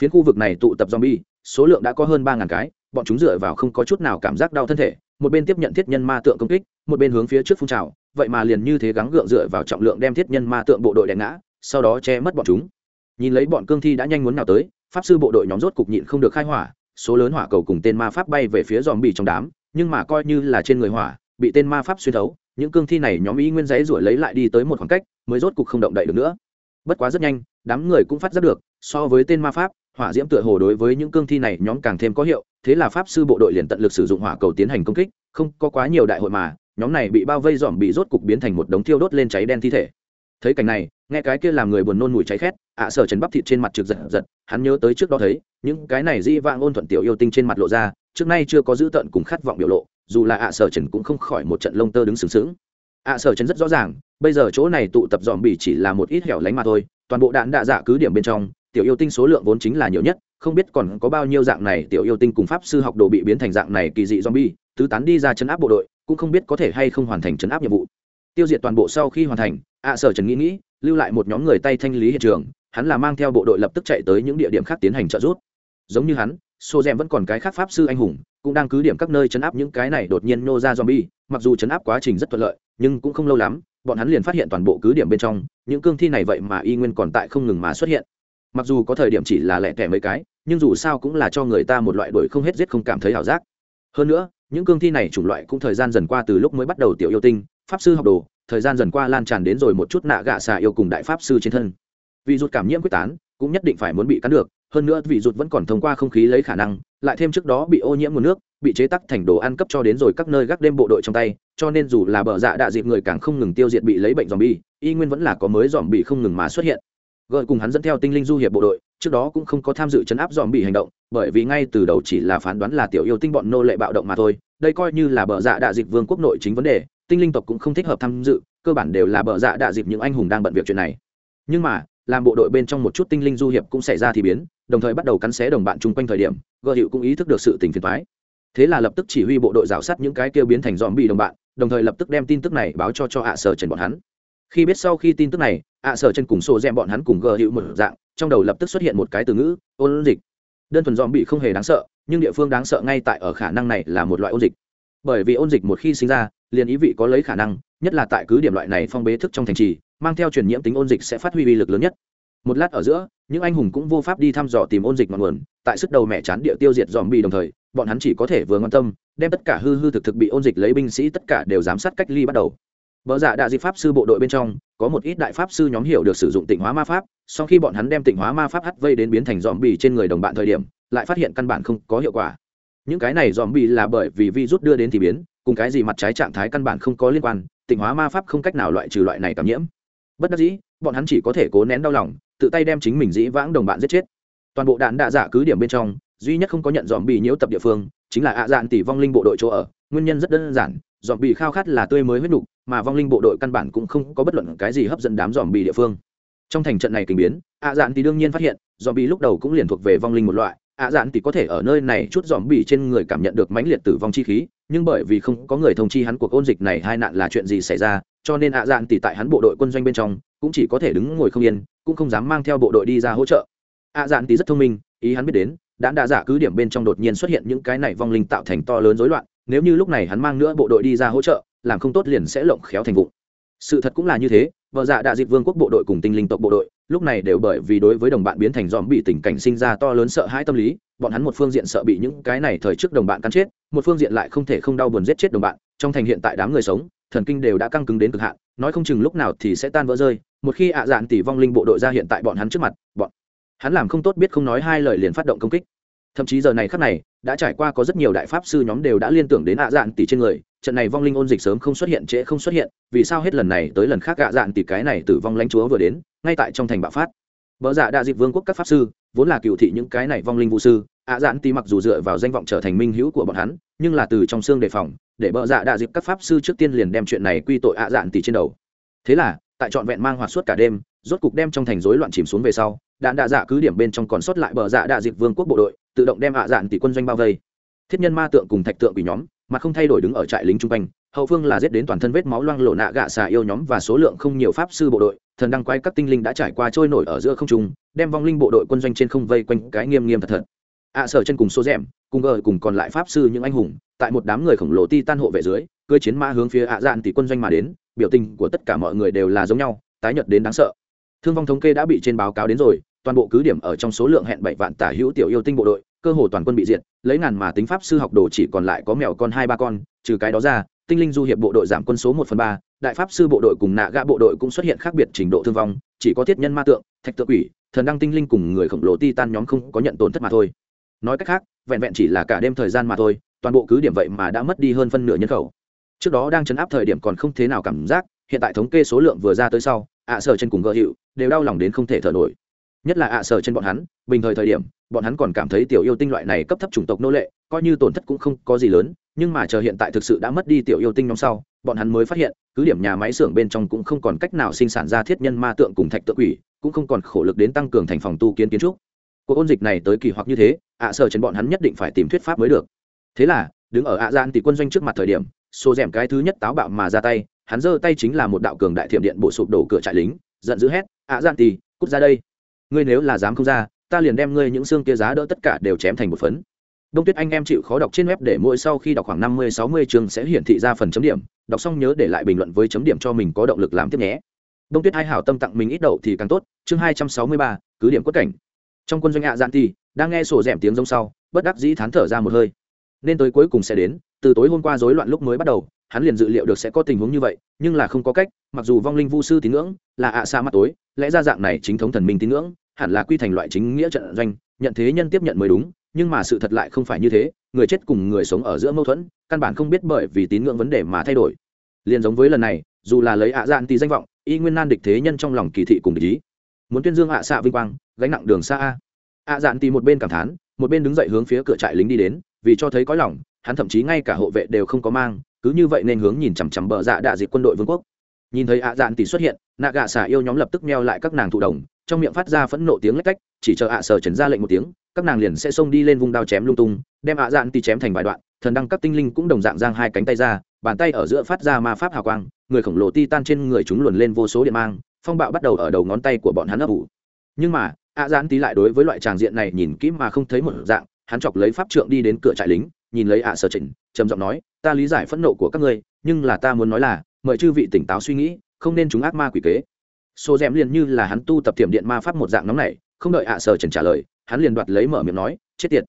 phiến khu vực này tụ tập zombie, số lượng đã có hơn ba ngàn cái, bọn chúng dựa vào không có chút nào cảm giác đau thân thể, một bên tiếp nhận thiết nhân ma tượng công kích, một bên hướng phía trước phun trào, vậy mà liền như thế gắng gượng dựa vào trọng lượng đem thiết nhân ma tượng bộ đội đè ngã, sau đó che mất bọn chúng. Nhìn lấy bọn cương thi đã nhanh muốn nào tới, pháp sư bộ đội nhóm rốt cục nhịn không được khai hỏa, số lớn hỏa cầu cùng tên ma pháp bay về phía zombie trong đám, nhưng mà coi như là trên người hỏa, bị tên ma pháp xuyên thấu, những cương thi này nhóm ý nguyên giấy ruổi lấy lại đi tới một khoảng cách, mới rốt cục không động đậy được nữa. Bất quá rất nhanh, đám người cũng phát giác được, so với tên ma pháp hỏa diễm tựa hồ đối với những cương thi này nhóm càng thêm có hiệu, thế là pháp sư bộ đội liền tận lực sử dụng hỏa cầu tiến hành công kích, không có quá nhiều đại hội mà, nhóm này bị bao vây dòm bị rốt cục biến thành một đống thiêu đốt lên cháy đen thi thể. Thấy cảnh này, nghe cái kia làm người buồn nôn mùi cháy khét, ạ sở trần bắp thịt trên mặt trực giật giật, hắn nhớ tới trước đó thấy, những cái này di vang ôn thuận tiểu yêu tinh trên mặt lộ ra, trước nay chưa có dữ tợn cùng khát vọng biểu lộ, dù là ạ sở trần cũng không khỏi một trận lông tơ đứng sướng sướng ạ sở trần rất rõ ràng, bây giờ chỗ này tụ tập dòm bỉ chỉ là một ít hẻo lánh mà thôi, toàn bộ đạn đạ giả cứ điểm bên trong tiểu yêu tinh số lượng vốn chính là nhiều nhất, không biết còn có bao nhiêu dạng này tiểu yêu tinh cùng pháp sư học đồ bị biến thành dạng này kỳ dị zombie, tứ tán đi ra chấn áp bộ đội, cũng không biết có thể hay không hoàn thành chấn áp nhiệm vụ. Tiêu diệt toàn bộ sau khi hoàn thành, ạ sở trần nghĩ nghĩ, lưu lại một nhóm người tay thanh lý hiện trường, hắn là mang theo bộ đội lập tức chạy tới những địa điểm khác tiến hành trợ giúp. Giống như hắn, sô rèm vẫn còn cái khác pháp sư anh hùng, cũng đang cứ điểm các nơi chấn áp những cái này đột nhiên nô ra zombie, mặc dù chấn áp quá trình rất thuận lợi, nhưng cũng không lâu lắm, bọn hắn liền phát hiện toàn bộ cứ điểm bên trong, những cương thi này vậy mà y nguyên còn tại không ngừng mà xuất hiện mặc dù có thời điểm chỉ là lẻ tẻ mấy cái, nhưng dù sao cũng là cho người ta một loại đuổi không hết giết không cảm thấy ảo giác. Hơn nữa, những cương thi này chủng loại cũng thời gian dần qua từ lúc mới bắt đầu tiểu yêu tinh, pháp sư học đồ, thời gian dần qua lan tràn đến rồi một chút nạ gạ xà yêu cùng đại pháp sư trên thân. Vì rụt cảm nhiễm quyết tán, cũng nhất định phải muốn bị cắn được, hơn nữa vì rụt vẫn còn thông qua không khí lấy khả năng, lại thêm trước đó bị ô nhiễm nguồn nước, bị chế tắc thành đồ ăn cấp cho đến rồi các nơi gác đêm bộ đội trong tay, cho nên dù là bờ dạ đạ dịp người càng không ngừng tiêu diệt bị lấy bệnh dòm bi y nguyên vẫn là có mới dòm bị không ngừng mà xuất hiện gợi cùng hắn dẫn theo tinh linh du hiệp bộ đội, trước đó cũng không có tham dự chấn áp dòm bị hành động, bởi vì ngay từ đầu chỉ là phán đoán là tiểu yêu tinh bọn nô lệ bạo động mà thôi. Đây coi như là bờ dạ đạ dịch vương quốc nội chính vấn đề, tinh linh tộc cũng không thích hợp tham dự, cơ bản đều là bờ dạ đạ dịch những anh hùng đang bận việc chuyện này. Nhưng mà, làm bộ đội bên trong một chút tinh linh du hiệp cũng xảy ra thì biến, đồng thời bắt đầu cắn xé đồng bạn chung quanh thời điểm gợ hiệu cũng ý thức được sự tình phiền thoái thế là lập tức chỉ huy bộ đội rào sát những cái kêu biến thành dòm bị đồng bạn, đồng thời lập tức đem tin tức này báo cho cho hạ sở trần bọn hắn khi biết sau khi tin tức này, ạ sở chân cùng sổ rèm bọn hắn cùng gờ hiệu một dạng, trong đầu lập tức xuất hiện một cái từ ngữ, ôn dịch. Đơn thuần dòm bị không hề đáng sợ, nhưng địa phương đáng sợ ngay tại ở khả năng này là một loại ôn dịch. Bởi vì ôn dịch một khi sinh ra, liền ý vị có lấy khả năng, nhất là tại cứ điểm loại này phong bế thức trong thành trì, mang theo truyền nhiễm tính ôn dịch sẽ phát huy uy lực lớn nhất. Một lát ở giữa, những anh hùng cũng vô pháp đi thăm dò tìm ôn dịch ngọn nguồn, tại sức đầu mẹ chán địa tiêu diệt dòm bị đồng thời, bọn hắn chỉ có thể vừa quan tâm, đem tất cả hư hư thực thực bị ôn dịch lấy binh sĩ tất cả đều giám sát cách ly bắt đầu. Bỡ dạ đại dị pháp sư bộ đội bên trong, có một ít đại pháp sư nhóm hiểu được sử dụng tịnh hóa ma pháp, sau khi bọn hắn đem tịnh hóa ma pháp hắt vây đến biến thành zombie bì trên người đồng bạn thời điểm, lại phát hiện căn bản không có hiệu quả. Những cái này zombie bì là bởi vì virus đưa đến thì biến, cùng cái gì mặt trái trạng thái căn bản không có liên quan, tịnh hóa ma pháp không cách nào loại trừ loại này cảm nhiễm. Bất đắc dĩ, bọn hắn chỉ có thể cố nén đau lòng, tự tay đem chính mình dĩ vãng đồng bạn giết chết. Toàn bộ đạn đạ dạ cứ điểm bên trong, duy nhất không có nhận dòm bị nhiễu tập địa phương, chính là ạ dạn tỷ vong linh bộ đội chỗ ở, nguyên nhân rất đơn giản dòm bị khao khát là tươi mới huyết nục, mà vong linh bộ đội căn bản cũng không có bất luận cái gì hấp dẫn đám dòm bị địa phương. Trong thành trận này kình biến, ạ dạn thì đương nhiên phát hiện dòm bị lúc đầu cũng liền thuộc về vong linh một loại. Ạ dạn thì có thể ở nơi này chút dòm bị trên người cảm nhận được mãnh liệt tử vong chi khí, nhưng bởi vì không có người thông chi hắn cuộc ôn dịch này hai nạn là chuyện gì xảy ra, cho nên ạ dạn thì tại hắn bộ đội quân doanh bên trong, cũng chỉ có thể đứng ngồi không yên, cũng không dám mang theo bộ đội đi ra hỗ trợ. Ạ dạn thì rất thông minh, ý hắn biết đến đã đã giả cứ điểm bên trong đột nhiên xuất hiện những cái này vong linh tạo thành to lớn rối loạn nếu như lúc này hắn mang nữa bộ đội đi ra hỗ trợ, làm không tốt liền sẽ lộng khéo thành vụ. Sự thật cũng là như thế, vợ dạ đại dịch vương quốc bộ đội cùng tinh linh tộc bộ đội, lúc này đều bởi vì đối với đồng bạn biến thành dòm bị tình cảnh sinh ra to lớn sợ hãi tâm lý, bọn hắn một phương diện sợ bị những cái này thời trước đồng bạn cắn chết, một phương diện lại không thể không đau buồn giết chết đồng bạn, trong thành hiện tại đám người sống, thần kinh đều đã căng cứng đến cực hạn, nói không chừng lúc nào thì sẽ tan vỡ rơi, một khi ạ dạn tỷ vong linh bộ đội ra hiện tại bọn hắn trước mặt, bọn hắn làm không tốt biết không nói hai lời liền phát động công kích thậm chí giờ này khắc này, đã trải qua có rất nhiều đại pháp sư nhóm đều đã liên tưởng đến ạ dạn tỷ trên người, trận này vong linh ôn dịch sớm không xuất hiện trễ không xuất hiện, vì sao hết lần này tới lần khác ạ dạn tỷ cái này tử vong lãnh chúa vừa đến, ngay tại trong thành bạo phát. Vợ dạ đại dịp vương quốc các pháp sư, vốn là cựu thị những cái này vong linh vũ sư, ạ dạn tỷ mặc dù dựa vào danh vọng trở thành minh hữu của bọn hắn, nhưng là từ trong xương đề phòng, để vợ dạ đại dịp các pháp sư trước tiên liền đem chuyện này quy tội ạ dạn tỷ trên đầu. Thế là, tại trọn vẹn mang hoạt suốt cả đêm, rốt cục đem trong thành rối loạn chìm xuống về sau, đạn đạ dạ cứ điểm bên trong còn sót lại bờ dạ đạ dịp vương quốc bộ đội tự động đem hạ dạn tỷ quân doanh bao vây. Thiết nhân ma tượng cùng thạch tượng quỷ nhóm, mà không thay đổi đứng ở trại lính chung quanh, hậu phương là giết đến toàn thân vết máu loang lộ nạ gạ xà yêu nhóm và số lượng không nhiều pháp sư bộ đội, thần đăng quay các tinh linh đã trải qua trôi nổi ở giữa không trung, đem vong linh bộ đội quân doanh trên không vây quanh cái nghiêm nghiêm thật thật. Ạ sở chân cùng số rèm cùng gờ cùng còn lại pháp sư những anh hùng, tại một đám người khổng lồ ti tan hộ vệ dưới, cưỡi chiến mã hướng phía ạ dạn tỷ quân doanh mà đến, biểu tình của tất cả mọi người đều là giống nhau, tái nhợt đến đáng sợ. Thương vong thống kê đã bị trên báo cáo đến rồi toàn bộ cứ điểm ở trong số lượng hẹn bảy vạn tả hữu tiểu yêu tinh bộ đội, cơ hồ toàn quân bị diệt, lấy ngàn mà tính pháp sư học đồ chỉ còn lại có mèo con hai ba con, trừ cái đó ra, tinh linh du hiệp bộ đội giảm quân số một phần ba, đại pháp sư bộ đội cùng nạ gã bộ đội cũng xuất hiện khác biệt trình độ thương vong, chỉ có thiết nhân ma tượng, thạch tượng quỷ, thần đăng tinh linh cùng người khổng lồ ti tan nhóm không có nhận tổn thất mà thôi. Nói cách khác, vẹn vẹn chỉ là cả đêm thời gian mà thôi, toàn bộ cứ điểm vậy mà đã mất đi hơn phân nửa nhân khẩu. Trước đó đang chấn áp thời điểm còn không thế nào cảm giác, hiện tại thống kê số lượng vừa ra tới sau, ạ sở chân cùng gợ hiệu, đều đau lòng đến không thể thở nổi nhất là ạ sở trên bọn hắn, bình thời thời điểm, bọn hắn còn cảm thấy tiểu yêu tinh loại này cấp thấp chủng tộc nô lệ, coi như tổn thất cũng không có gì lớn, nhưng mà chờ hiện tại thực sự đã mất đi tiểu yêu tinh nhóm sau, bọn hắn mới phát hiện, cứ điểm nhà máy xưởng bên trong cũng không còn cách nào sinh sản ra thiết nhân ma tượng cùng thạch tượng quỷ, cũng không còn khổ lực đến tăng cường thành phòng tu kiến kiến trúc. Cuộc ôn dịch này tới kỳ hoặc như thế, ạ sở trên bọn hắn nhất định phải tìm thuyết pháp mới được. Thế là, đứng ở ạ gian thì quân doanh trước mặt thời điểm, xô rèm cái thứ nhất táo bạo mà ra tay, hắn giơ tay chính là một đạo cường đại thiểm điện bổ sụp đổ cửa trại lính, giận dữ hét, ạ gian thì, cút ra đây ngươi nếu là dám không ra, ta liền đem ngươi những xương kia giá đỡ tất cả đều chém thành một phấn. Đông tuyết anh em chịu khó đọc trên web để mỗi sau khi đọc khoảng năm mươi, sáu mươi chương sẽ hiển thị ra phần chấm điểm. Đọc xong nhớ để lại bình luận với chấm điểm cho mình có động lực làm tiếp nhé. Đông tuyết hai hảo tâm tặng mình ít đậu thì càng tốt. Chương hai trăm sáu mươi ba, cứ điểm quất cảnh. Trong quân doanh hạ dạn thì, đang nghe sổ rèm tiếng rông sau, bất đắc dĩ thán thở ra một hơi. Nên tới cuối cùng sẽ đến, từ tối hôm qua rối loạn lúc mới bắt đầu, hắn liền dự liệu được sẽ có tình huống như vậy, nhưng là không có cách, mặc dù vong linh vu sư tín ngưỡng, là ạ xa mắt tối, lẽ ra dạng này chính thống thần minh tín ngưỡng hẳn là quy thành loại chính nghĩa trận doanh, nhận thế nhân tiếp nhận mới đúng, nhưng mà sự thật lại không phải như thế, người chết cùng người sống ở giữa mâu thuẫn, căn bản không biết bởi vì tín ngưỡng vấn đề mà thay đổi. Liền giống với lần này, dù là lấy ạ dạn thì danh vọng, y nguyên nan địch thế nhân trong lòng kỳ thị cùng địch ý. Muốn tuyên dương ạ xạ vinh quang, gánh nặng đường xa a. Ạ dạn thì một bên cảm thán, một bên đứng dậy hướng phía cửa trại lính đi đến, vì cho thấy có lòng, hắn thậm chí ngay cả hộ vệ đều không có mang, cứ như vậy nên hướng nhìn chằm chằm bờ dạ đạ dịp quân đội vương quốc. Nhìn thấy ạ dạn tỷ xuất hiện, nạ gạ xả yêu nhóm lập tức meo lại các nàng thụ đồng trong miệng phát ra phẫn nộ tiếng lách cách, chỉ chờ ạ sở trần ra lệnh một tiếng, các nàng liền sẽ xông đi lên vung đao chém lung tung, đem ạ dạn tì chém thành vài đoạn, thần đăng các tinh linh cũng đồng dạng giang hai cánh tay ra, bàn tay ở giữa phát ra ma pháp hào quang, người khổng lồ ti tan trên người chúng luồn lên vô số điện mang, phong bạo bắt đầu ở đầu ngón tay của bọn hắn ấp ủ. Nhưng mà, ạ dạn tì lại đối với loại tràng diện này nhìn kỹ mà không thấy một dạng, hắn chọc lấy pháp trượng đi đến cửa trại lính, nhìn lấy ạ sở trịnh trầm giọng nói, ta lý giải phẫn nộ của các ngươi, nhưng là ta muốn nói là, mời chư vị tỉnh táo suy nghĩ, không nên chúng ác ma quỷ kế số rèm liền như là hắn tu tập tiềm điện ma pháp một dạng nóng này, không đợi ạ sở trần trả lời, hắn liền đoạt lấy mở miệng nói, chết tiệt!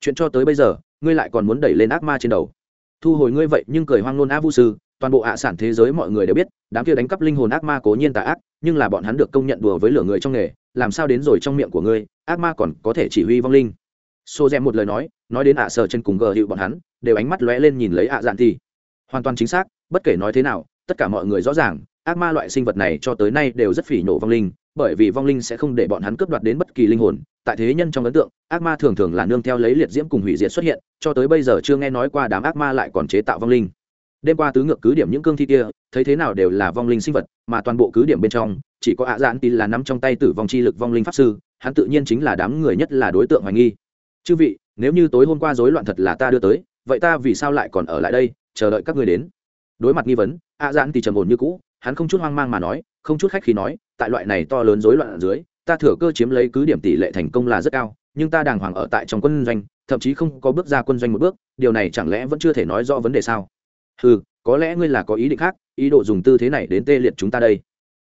Chuyện cho tới bây giờ, ngươi lại còn muốn đẩy lên ác ma trên đầu. Thu hồi ngươi vậy nhưng cười hoang nôn á vu sư, toàn bộ ạ sản thế giới mọi người đều biết, đám kia đánh cắp linh hồn ác ma cố nhiên tà ác, nhưng là bọn hắn được công nhận đùa với lửa người trong nghề, làm sao đến rồi trong miệng của ngươi, ác ma còn có thể chỉ huy vong linh. Xô rèm một lời nói nói đến ạ sở chân cùng gờ hiệu bọn hắn, đều ánh mắt lóe lên nhìn lấy ạ dạn thì. Hoàn toàn chính xác, bất kể nói thế nào, tất cả mọi người rõ ràng ác ma loại sinh vật này cho tới nay đều rất phỉ nổ vong linh, bởi vì vong linh sẽ không để bọn hắn cướp đoạt đến bất kỳ linh hồn. Tại thế nhân trong ấn tượng, ác ma thường thường là nương theo lấy liệt diễm cùng hủy diệt xuất hiện, cho tới bây giờ chưa nghe nói qua đám ác ma lại còn chế tạo vong linh. Đêm qua tứ ngược cứ điểm những cương thi kia, thấy thế nào đều là vong linh sinh vật, mà toàn bộ cứ điểm bên trong, chỉ có ạ dạn tin là nắm trong tay tử vong chi lực vong linh pháp sư, hắn tự nhiên chính là đám người nhất là đối tượng hoài nghi. Chư vị, nếu như tối hôm qua rối loạn thật là ta đưa tới, vậy ta vì sao lại còn ở lại đây, chờ đợi các người đến? Đối mặt nghi vấn ạ giãn thì trầm ổn như cũ hắn không chút hoang mang mà nói, không chút khách khi nói, tại loại này to lớn rối loạn ở dưới, ta thừa cơ chiếm lấy cứ điểm tỷ lệ thành công là rất cao, nhưng ta đàng hoàng ở tại trong quân doanh, thậm chí không có bước ra quân doanh một bước, điều này chẳng lẽ vẫn chưa thể nói rõ vấn đề sao? Ừ có lẽ ngươi là có ý định khác, ý đồ dùng tư thế này đến tê liệt chúng ta đây.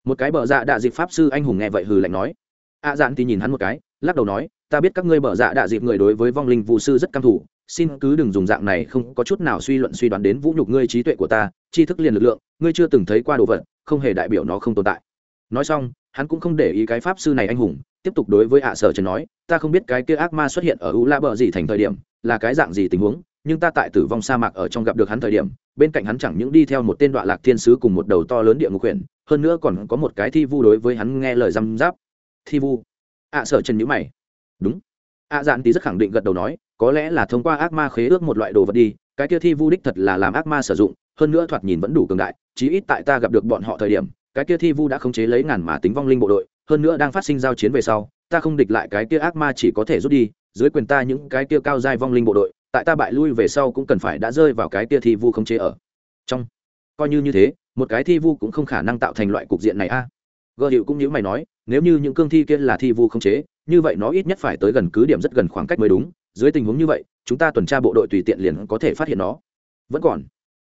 Một cái bờ dạ đạ dịp pháp sư anh hùng nghe vậy hừ lạnh nói. A dạn thì nhìn hắn một cái, lắc đầu nói, ta biết các ngươi bờ dạ đạ dịp người đối với vong linh vụ sư rất căm thủ xin cứ đừng dùng dạng này, không có chút nào suy luận suy đoán đến vũ nhục ngươi trí tuệ của ta, tri thức liền lực lượng, ngươi chưa từng thấy qua đồ vật, không hề đại biểu nó không tồn tại. Nói xong, hắn cũng không để ý cái pháp sư này anh hùng, tiếp tục đối với ạ sở trần nói, ta không biết cái kia ác ma xuất hiện ở u la bờ gì thành thời điểm, là cái dạng gì tình huống, nhưng ta tại tử vong sa mạc ở trong gặp được hắn thời điểm, bên cạnh hắn chẳng những đi theo một tên đoạn lạc thiên sứ cùng một đầu to lớn địa ngục huyện hơn nữa còn có một cái thi vu đối với hắn nghe lời răm giáp thi vu? ạ sở trần nhữ mày. Đúng ạ dạn tí rất khẳng định gật đầu nói, có lẽ là thông qua ác ma khế ước một loại đồ vật đi, cái kia thi vu đích thật là làm ác ma sử dụng, hơn nữa thoạt nhìn vẫn đủ cường đại, chí ít tại ta gặp được bọn họ thời điểm, cái kia thi vu đã khống chế lấy ngàn mà tính vong linh bộ đội, hơn nữa đang phát sinh giao chiến về sau, ta không địch lại cái kia ác ma chỉ có thể rút đi, dưới quyền ta những cái kia cao giai vong linh bộ đội, tại ta bại lui về sau cũng cần phải đã rơi vào cái kia thi vu khống chế ở trong. Coi như như thế, một cái thi vu cũng không khả năng tạo thành loại cục diện này a. Gợ hiệu cũng như mày nói nếu như những cương thi kia là thi vu không chế, như vậy nó ít nhất phải tới gần cứ điểm rất gần khoảng cách mới đúng. Dưới tình huống như vậy, chúng ta tuần tra bộ đội tùy tiện liền có thể phát hiện nó. Vẫn còn.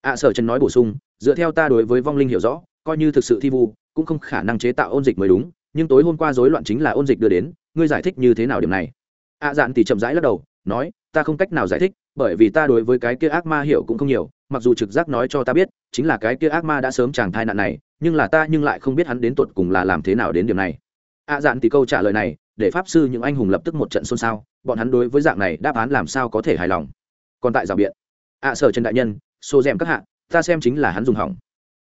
Ạ sở trần nói bổ sung, dựa theo ta đối với vong linh hiểu rõ, coi như thực sự thi vu, cũng không khả năng chế tạo ôn dịch mới đúng, nhưng tối hôm qua rối loạn chính là ôn dịch đưa đến, ngươi giải thích như thế nào điểm này? Ạ dạn thì chậm rãi lắc đầu, nói, ta không cách nào giải thích, bởi vì ta đối với cái kia ác ma hiểu cũng không nhiều, mặc dù trực giác nói cho ta biết chính là cái kia ác ma đã sớm chàng thai nạn này, nhưng là ta nhưng lại không biết hắn đến tột cùng là làm thế nào đến điểm này. Ạ dạn thì câu trả lời này, để pháp sư những anh hùng lập tức một trận xôn xao, bọn hắn đối với dạng này đáp án làm sao có thể hài lòng. Còn tại rào biện ạ sở trần đại nhân, xô rèm các hạ, ta xem chính là hắn dùng hỏng.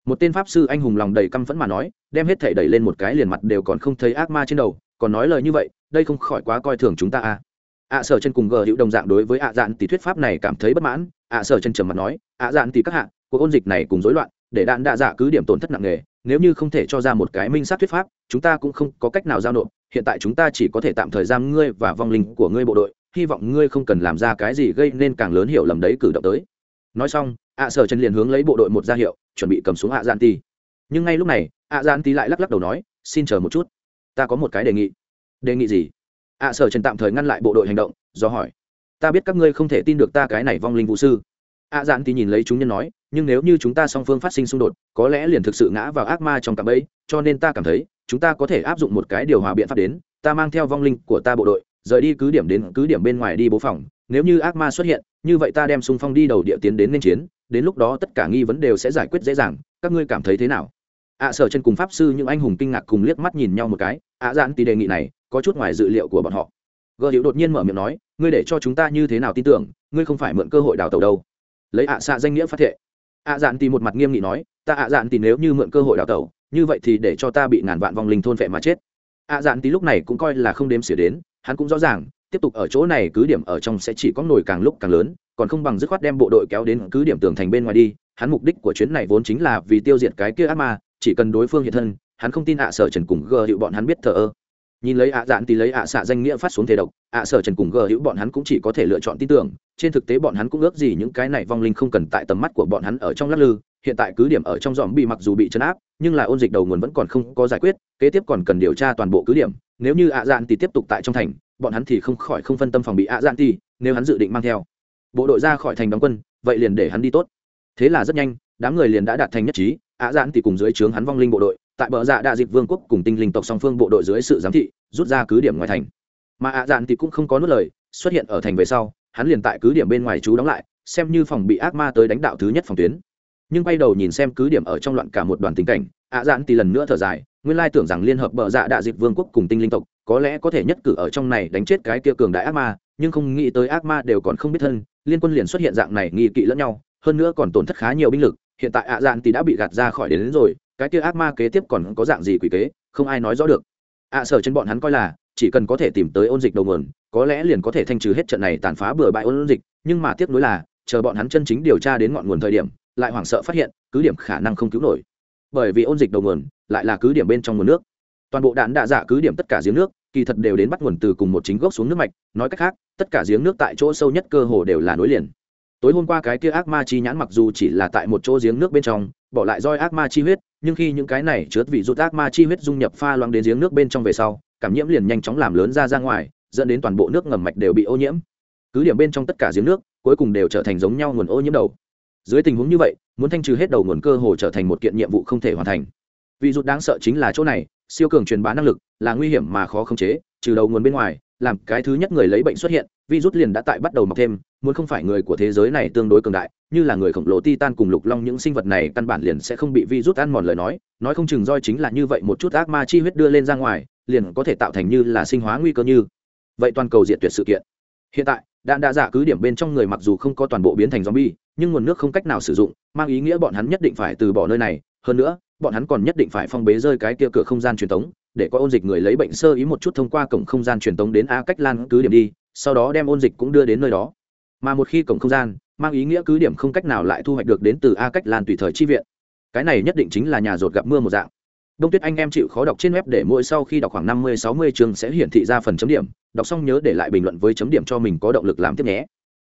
Một tên pháp sư anh hùng lòng đầy căm phẫn mà nói, đem hết thể đẩy lên một cái liền mặt đều còn không thấy ác ma trên đầu, còn nói lời như vậy, đây không khỏi quá coi thường chúng ta à ạ sở chân cùng gờ hữu đồng dạng đối với ạ dạn tỷ thuyết pháp này cảm thấy bất mãn ạ sở chân trầm mặt nói ạ dạn tỷ các hạ cuộc ôn dịch này cùng rối loạn, để đạn đạ dạ cứ điểm tổn thất nặng nề, nếu như không thể cho ra một cái minh sát thuyết pháp, chúng ta cũng không có cách nào giao nộp, hiện tại chúng ta chỉ có thể tạm thời giam ngươi và vong linh của ngươi bộ đội, hy vọng ngươi không cần làm ra cái gì gây nên càng lớn hiểu lầm đấy cử động tới. Nói xong, ạ sở chân liền hướng lấy bộ đội một ra hiệu, chuẩn bị cầm xuống ạ gian ti nhưng ngay lúc này, ạ gian ti lại lắc lắc đầu nói, xin chờ một chút, ta có một cái đề nghị. Đề nghị gì? ạ sở trần tạm thời ngăn lại bộ đội hành động, do hỏi, ta biết các ngươi không thể tin được ta cái này vong linh vũ sư. A dạn thì nhìn lấy chúng nhân nói, nhưng nếu như chúng ta song phương phát sinh xung đột, có lẽ liền thực sự ngã vào ác ma trong cạm ấy cho nên ta cảm thấy, chúng ta có thể áp dụng một cái điều hòa biện pháp đến, ta mang theo vong linh của ta bộ đội, rời đi cứ điểm đến cứ điểm bên ngoài đi bố phòng, nếu như ác ma xuất hiện, như vậy ta đem xung phong đi đầu địa tiến đến nên chiến, đến lúc đó tất cả nghi vấn đều sẽ giải quyết dễ dàng, các ngươi cảm thấy thế nào? Ạ sở chân cùng pháp sư những anh hùng kinh ngạc cùng liếc mắt nhìn nhau một cái ạ dạn thì đề nghị này, có chút ngoài dự liệu của bọn họ. Gợ hiệu đột nhiên mở miệng nói, ngươi để cho chúng ta như thế nào tin tưởng, ngươi không phải mượn cơ hội đào tàu đâu lấy ạ xạ danh nghĩa phát thệ. Ạ dạn tì một mặt nghiêm nghị nói ta ạ dạn tì nếu như mượn cơ hội đào tẩu, như vậy thì để cho ta bị ngàn vạn vong linh thôn vệ mà chết. Ạ dạn tì lúc này cũng coi là không đếm xỉa đến hắn cũng rõ ràng tiếp tục ở chỗ này cứ điểm ở trong sẽ chỉ có nổi càng lúc càng lớn còn không bằng dứt khoát đem bộ đội kéo đến cứ điểm tường thành bên ngoài đi. Hắn mục đích của chuyến này vốn chính là vì tiêu diệt cái kia ác ma chỉ cần đối phương hiện thân hắn không tin ạ sở trần cùng gờ hiệu bọn hắn biết thờ ơ nhìn lấy ạ dạn thì lấy ạ xạ danh nghĩa phát xuống thể độc, ạ sở trần cùng gờ hữu bọn hắn cũng chỉ có thể lựa chọn tin tưởng, trên thực tế bọn hắn cũng ước gì những cái này vong linh không cần tại tầm mắt của bọn hắn ở trong lắc lư, hiện tại cứ điểm ở trong dòm bị mặc dù bị chấn áp, nhưng là ôn dịch đầu nguồn vẫn còn không có giải quyết, kế tiếp còn cần điều tra toàn bộ cứ điểm, nếu như ạ dạn thì tiếp tục tại trong thành, bọn hắn thì không khỏi không phân tâm phòng bị ạ dạn thì, nếu hắn dự định mang theo bộ đội ra khỏi thành đóng quân, vậy liền để hắn đi tốt. Thế là rất nhanh, đám người liền đã đạt thành nhất trí, ạ dạn thì cùng dưới trướng hắn vong linh bộ đội tại bờ dạ đạ dịp vương quốc cùng tinh linh tộc song phương bộ đội dưới sự giám thị rút ra cứ điểm ngoài thành. Mà ạ dạn thì cũng không có nuốt lời xuất hiện ở thành về sau hắn liền tại cứ điểm bên ngoài chú đóng lại xem như phòng bị ác ma tới đánh đạo thứ nhất phòng tuyến. Nhưng quay đầu nhìn xem cứ điểm ở trong loạn cả một đoàn tình cảnh ạ dạn thì lần nữa thở dài nguyên lai tưởng rằng liên hợp bờ dạ đạ dịp vương quốc cùng tinh linh tộc có lẽ có thể nhất cử ở trong này đánh chết cái kia cường đại ác ma nhưng không nghĩ tới ác ma đều còn không biết thân liên quân liền xuất hiện dạng này nghi kỵ lẫn nhau hơn nữa còn tổn thất khá nhiều binh lực hiện tại ạ dạn thì đã bị gạt ra khỏi đến, đến rồi cái kia ác ma kế tiếp còn có dạng gì quỷ kế, không ai nói rõ được. Ạ sở trên bọn hắn coi là, chỉ cần có thể tìm tới ôn dịch đầu nguồn, có lẽ liền có thể thanh trừ hết trận này tàn phá bừa bãi ôn dịch, nhưng mà tiếc nuối là, chờ bọn hắn chân chính điều tra đến ngọn nguồn thời điểm, lại hoảng sợ phát hiện, cứ điểm khả năng không cứu nổi. Bởi vì ôn dịch đầu nguồn, lại là cứ điểm bên trong nguồn nước. Toàn bộ đạn đạ giả cứ điểm tất cả giếng nước, kỳ thật đều đến bắt nguồn từ cùng một chính gốc xuống nước mạch, nói cách khác, tất cả giếng nước tại chỗ sâu nhất cơ hồ đều là nối liền. Tối hôm qua cái kia ác ma chi nhãn mặc dù chỉ là tại một chỗ giếng nước bên trong bỏ lại roi ác ma chi huyết, nhưng khi những cái này chứa vị rút ác ma chi huyết dung nhập pha loang đến giếng nước bên trong về sau, cảm nhiễm liền nhanh chóng làm lớn ra ra ngoài, dẫn đến toàn bộ nước ngầm mạch đều bị ô nhiễm. Cứ điểm bên trong tất cả giếng nước, cuối cùng đều trở thành giống nhau nguồn ô nhiễm đầu. Dưới tình huống như vậy, muốn thanh trừ hết đầu nguồn cơ hồ trở thành một kiện nhiệm vụ không thể hoàn thành. Vị rút đáng sợ chính là chỗ này, siêu cường truyền bá năng lực là nguy hiểm mà khó khống chế, trừ đầu nguồn bên ngoài, làm cái thứ nhất người lấy bệnh xuất hiện virus liền đã tại bắt đầu mọc thêm, muốn không phải người của thế giới này tương đối cường đại như là người khổng lồ titan cùng lục long, những sinh vật này căn bản liền sẽ không bị virus ăn mòn lời nói. Nói không chừng roi chính là như vậy một chút ác ma chi huyết đưa lên ra ngoài, liền có thể tạo thành như là sinh hóa nguy cơ như vậy toàn cầu diệt tuyệt sự kiện. Hiện tại, đạn đã giả dạ cứ điểm bên trong người mặc dù không có toàn bộ biến thành zombie, nhưng nguồn nước không cách nào sử dụng, mang ý nghĩa bọn hắn nhất định phải từ bỏ nơi này. Hơn nữa, bọn hắn còn nhất định phải phong bế rơi cái kia cửa không gian truyền thống để có ôn dịch người lấy bệnh sơ ý một chút thông qua cổng không gian truyền tống đến a cách lan cứ điểm đi, sau đó đem ôn dịch cũng đưa đến nơi đó mà một khi cổng không gian, mang ý nghĩa cứ điểm không cách nào lại thu hoạch được đến từ a cách lan tùy thời chi viện. Cái này nhất định chính là nhà rột gặp mưa một dạng. Đông tuyết anh em chịu khó đọc trên web để mỗi sau khi đọc khoảng năm mươi, sáu mươi chương sẽ hiển thị ra phần chấm điểm. Đọc xong nhớ để lại bình luận với chấm điểm cho mình có động lực làm tiếp nhé.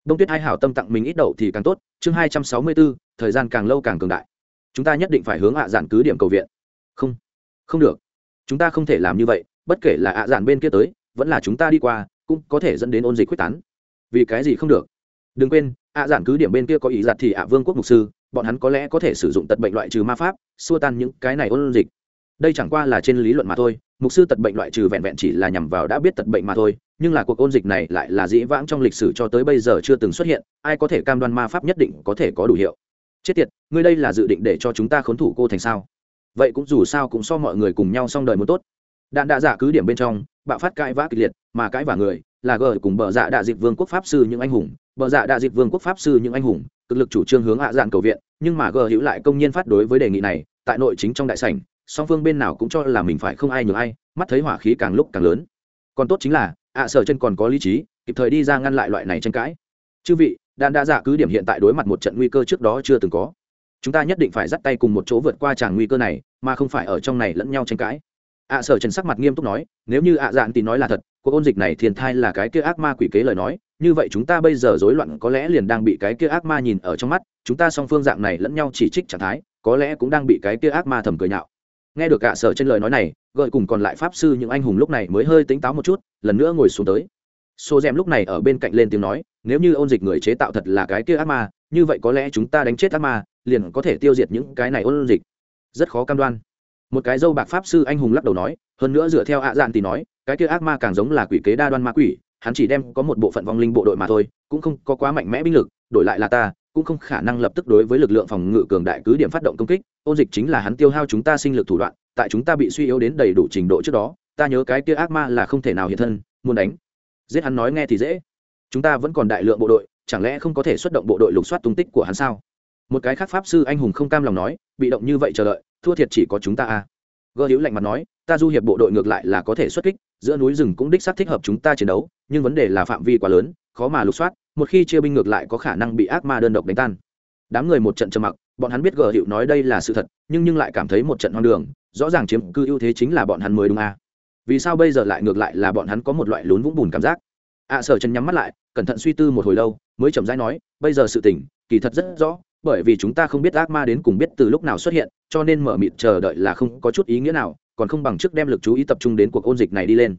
Đông tuyết hai hảo tâm tặng mình ít đậu thì càng tốt, chương hai trăm sáu mươi bốn thời gian càng lâu càng cường đại. Chúng ta nhất định phải hướng hạ giản cứ điểm cầu viện. Không không được. Chúng ta không thể làm như vậy, bất kể là ạ à bên kia tới, vẫn là chúng ta đi qua, cũng có thể dẫn đến ôn dịch quyết tán. Vì cái gì không được? Đừng quên, ạ à cứ điểm bên kia có ý giặt thì ạ vương quốc mục sư, bọn hắn có lẽ có thể sử dụng tật bệnh loại trừ ma pháp, xua tan những cái này ôn dịch. Đây chẳng qua là trên lý luận mà thôi, mục sư tật bệnh loại trừ vẹn vẹn chỉ là nhằm vào đã biết tật bệnh mà thôi, nhưng là cuộc ôn dịch này lại là dĩ vãng trong lịch sử cho tới bây giờ chưa từng xuất hiện, ai có thể cam đoan ma pháp nhất định có thể có đủ hiệu. Chết tiệt, ngươi đây là dự định để cho chúng ta khốn thủ cô thành sao? Vậy cũng dù sao cũng so mọi người cùng nhau xong đời muốn tốt. Đạn đạ giả cứ điểm bên trong, bạo phát cãi vã kịch liệt, mà cãi vả người là gờ cùng bờ dạ đạ dịp vương quốc pháp sư những anh hùng. Bờ dạ đạ dịp vương quốc pháp sư những anh hùng, cực lực chủ trương hướng hạ dạng cầu viện, nhưng mà gờ hữu lại công nhiên phát đối với đề nghị này, tại nội chính trong đại sảnh, song phương bên nào cũng cho là mình phải không ai nhường ai, mắt thấy hỏa khí càng lúc càng lớn. Còn tốt chính là, ạ sở chân còn có lý trí, kịp thời đi ra ngăn lại loại này tranh cãi. Chư vị, đan đa dạ cứ điểm hiện tại đối mặt một trận nguy cơ trước đó chưa từng có. Chúng ta nhất định phải dắt tay cùng một chỗ vượt qua tràng nguy cơ này, mà không phải ở trong này lẫn nhau tranh cãi. Ạ sở trần sắc mặt nghiêm túc nói, nếu như ạ dạn tín nói là thật cuộc ôn dịch này thiên thai là cái kia ác ma quỷ kế lời nói, như vậy chúng ta bây giờ rối loạn có lẽ liền đang bị cái kia ác ma nhìn ở trong mắt, chúng ta song phương dạng này lẫn nhau chỉ trích trạng thái, có lẽ cũng đang bị cái kia ác ma thầm cười nhạo. Nghe được cả sở trên lời nói này, gợi cùng còn lại pháp sư những anh hùng lúc này mới hơi tính táo một chút, lần nữa ngồi xuống tới. Xô rèm lúc này ở bên cạnh lên tiếng nói, nếu như ôn dịch người chế tạo thật là cái kia ác ma, như vậy có lẽ chúng ta đánh chết ác ma, liền có thể tiêu diệt những cái này ôn dịch. Rất khó cam đoan. Một cái dâu bạc pháp sư anh hùng lắc đầu nói, hơn nữa dựa theo ạ dạn thì nói cái kia ác ma càng giống là quỷ kế đa đoan ma quỷ, hắn chỉ đem có một bộ phận vong linh bộ đội mà thôi, cũng không có quá mạnh mẽ binh lực, đổi lại là ta, cũng không khả năng lập tức đối với lực lượng phòng ngự cường đại cứ điểm phát động công kích, ôn dịch chính là hắn tiêu hao chúng ta sinh lực thủ đoạn, tại chúng ta bị suy yếu đến đầy đủ trình độ trước đó, ta nhớ cái kia ác ma là không thể nào hiện thân, muốn đánh. Giết hắn nói nghe thì dễ. Chúng ta vẫn còn đại lượng bộ đội, chẳng lẽ không có thể xuất động bộ đội lục soát tung tích của hắn sao? Một cái khác pháp sư anh hùng không cam lòng nói, bị động như vậy chờ đợi, thua thiệt chỉ có chúng ta à gơ hữu lạnh mặt nói ta du hiệp bộ đội ngược lại là có thể xuất kích, giữa núi rừng cũng đích xác thích hợp chúng ta chiến đấu, nhưng vấn đề là phạm vi quá lớn, khó mà lục soát, một khi chia binh ngược lại có khả năng bị ác ma đơn độc đánh tan. Đám người một trận trầm mặc, bọn hắn biết gờ hiệu nói đây là sự thật, nhưng nhưng lại cảm thấy một trận hoang đường, rõ ràng chiếm cư ưu thế chính là bọn hắn mới đúng à. vì sao bây giờ lại ngược lại là bọn hắn có một loại lún vũng bùn cảm giác? Ạ sở chân nhắm mắt lại, cẩn thận suy tư một hồi lâu, mới chậm rãi nói, bây giờ sự tỉnh kỳ thật rất rõ, bởi vì chúng ta không biết ác ma đến cùng biết từ lúc nào xuất hiện, cho nên mở mịt chờ đợi là không có chút ý nghĩa nào còn không bằng trước đem lực chú ý tập trung đến cuộc ôn dịch này đi lên.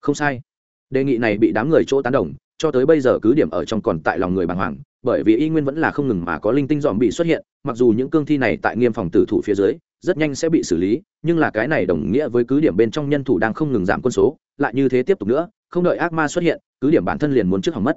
Không sai. Đề nghị này bị đám người chỗ tán đồng, cho tới bây giờ cứ điểm ở trong còn tại lòng người bàng hoàng, bởi vì y nguyên vẫn là không ngừng mà có linh tinh dòm bị xuất hiện, mặc dù những cương thi này tại nghiêm phòng tử thủ phía dưới, rất nhanh sẽ bị xử lý, nhưng là cái này đồng nghĩa với cứ điểm bên trong nhân thủ đang không ngừng giảm quân số, lại như thế tiếp tục nữa, không đợi ác ma xuất hiện, cứ điểm bản thân liền muốn trước hỏng mất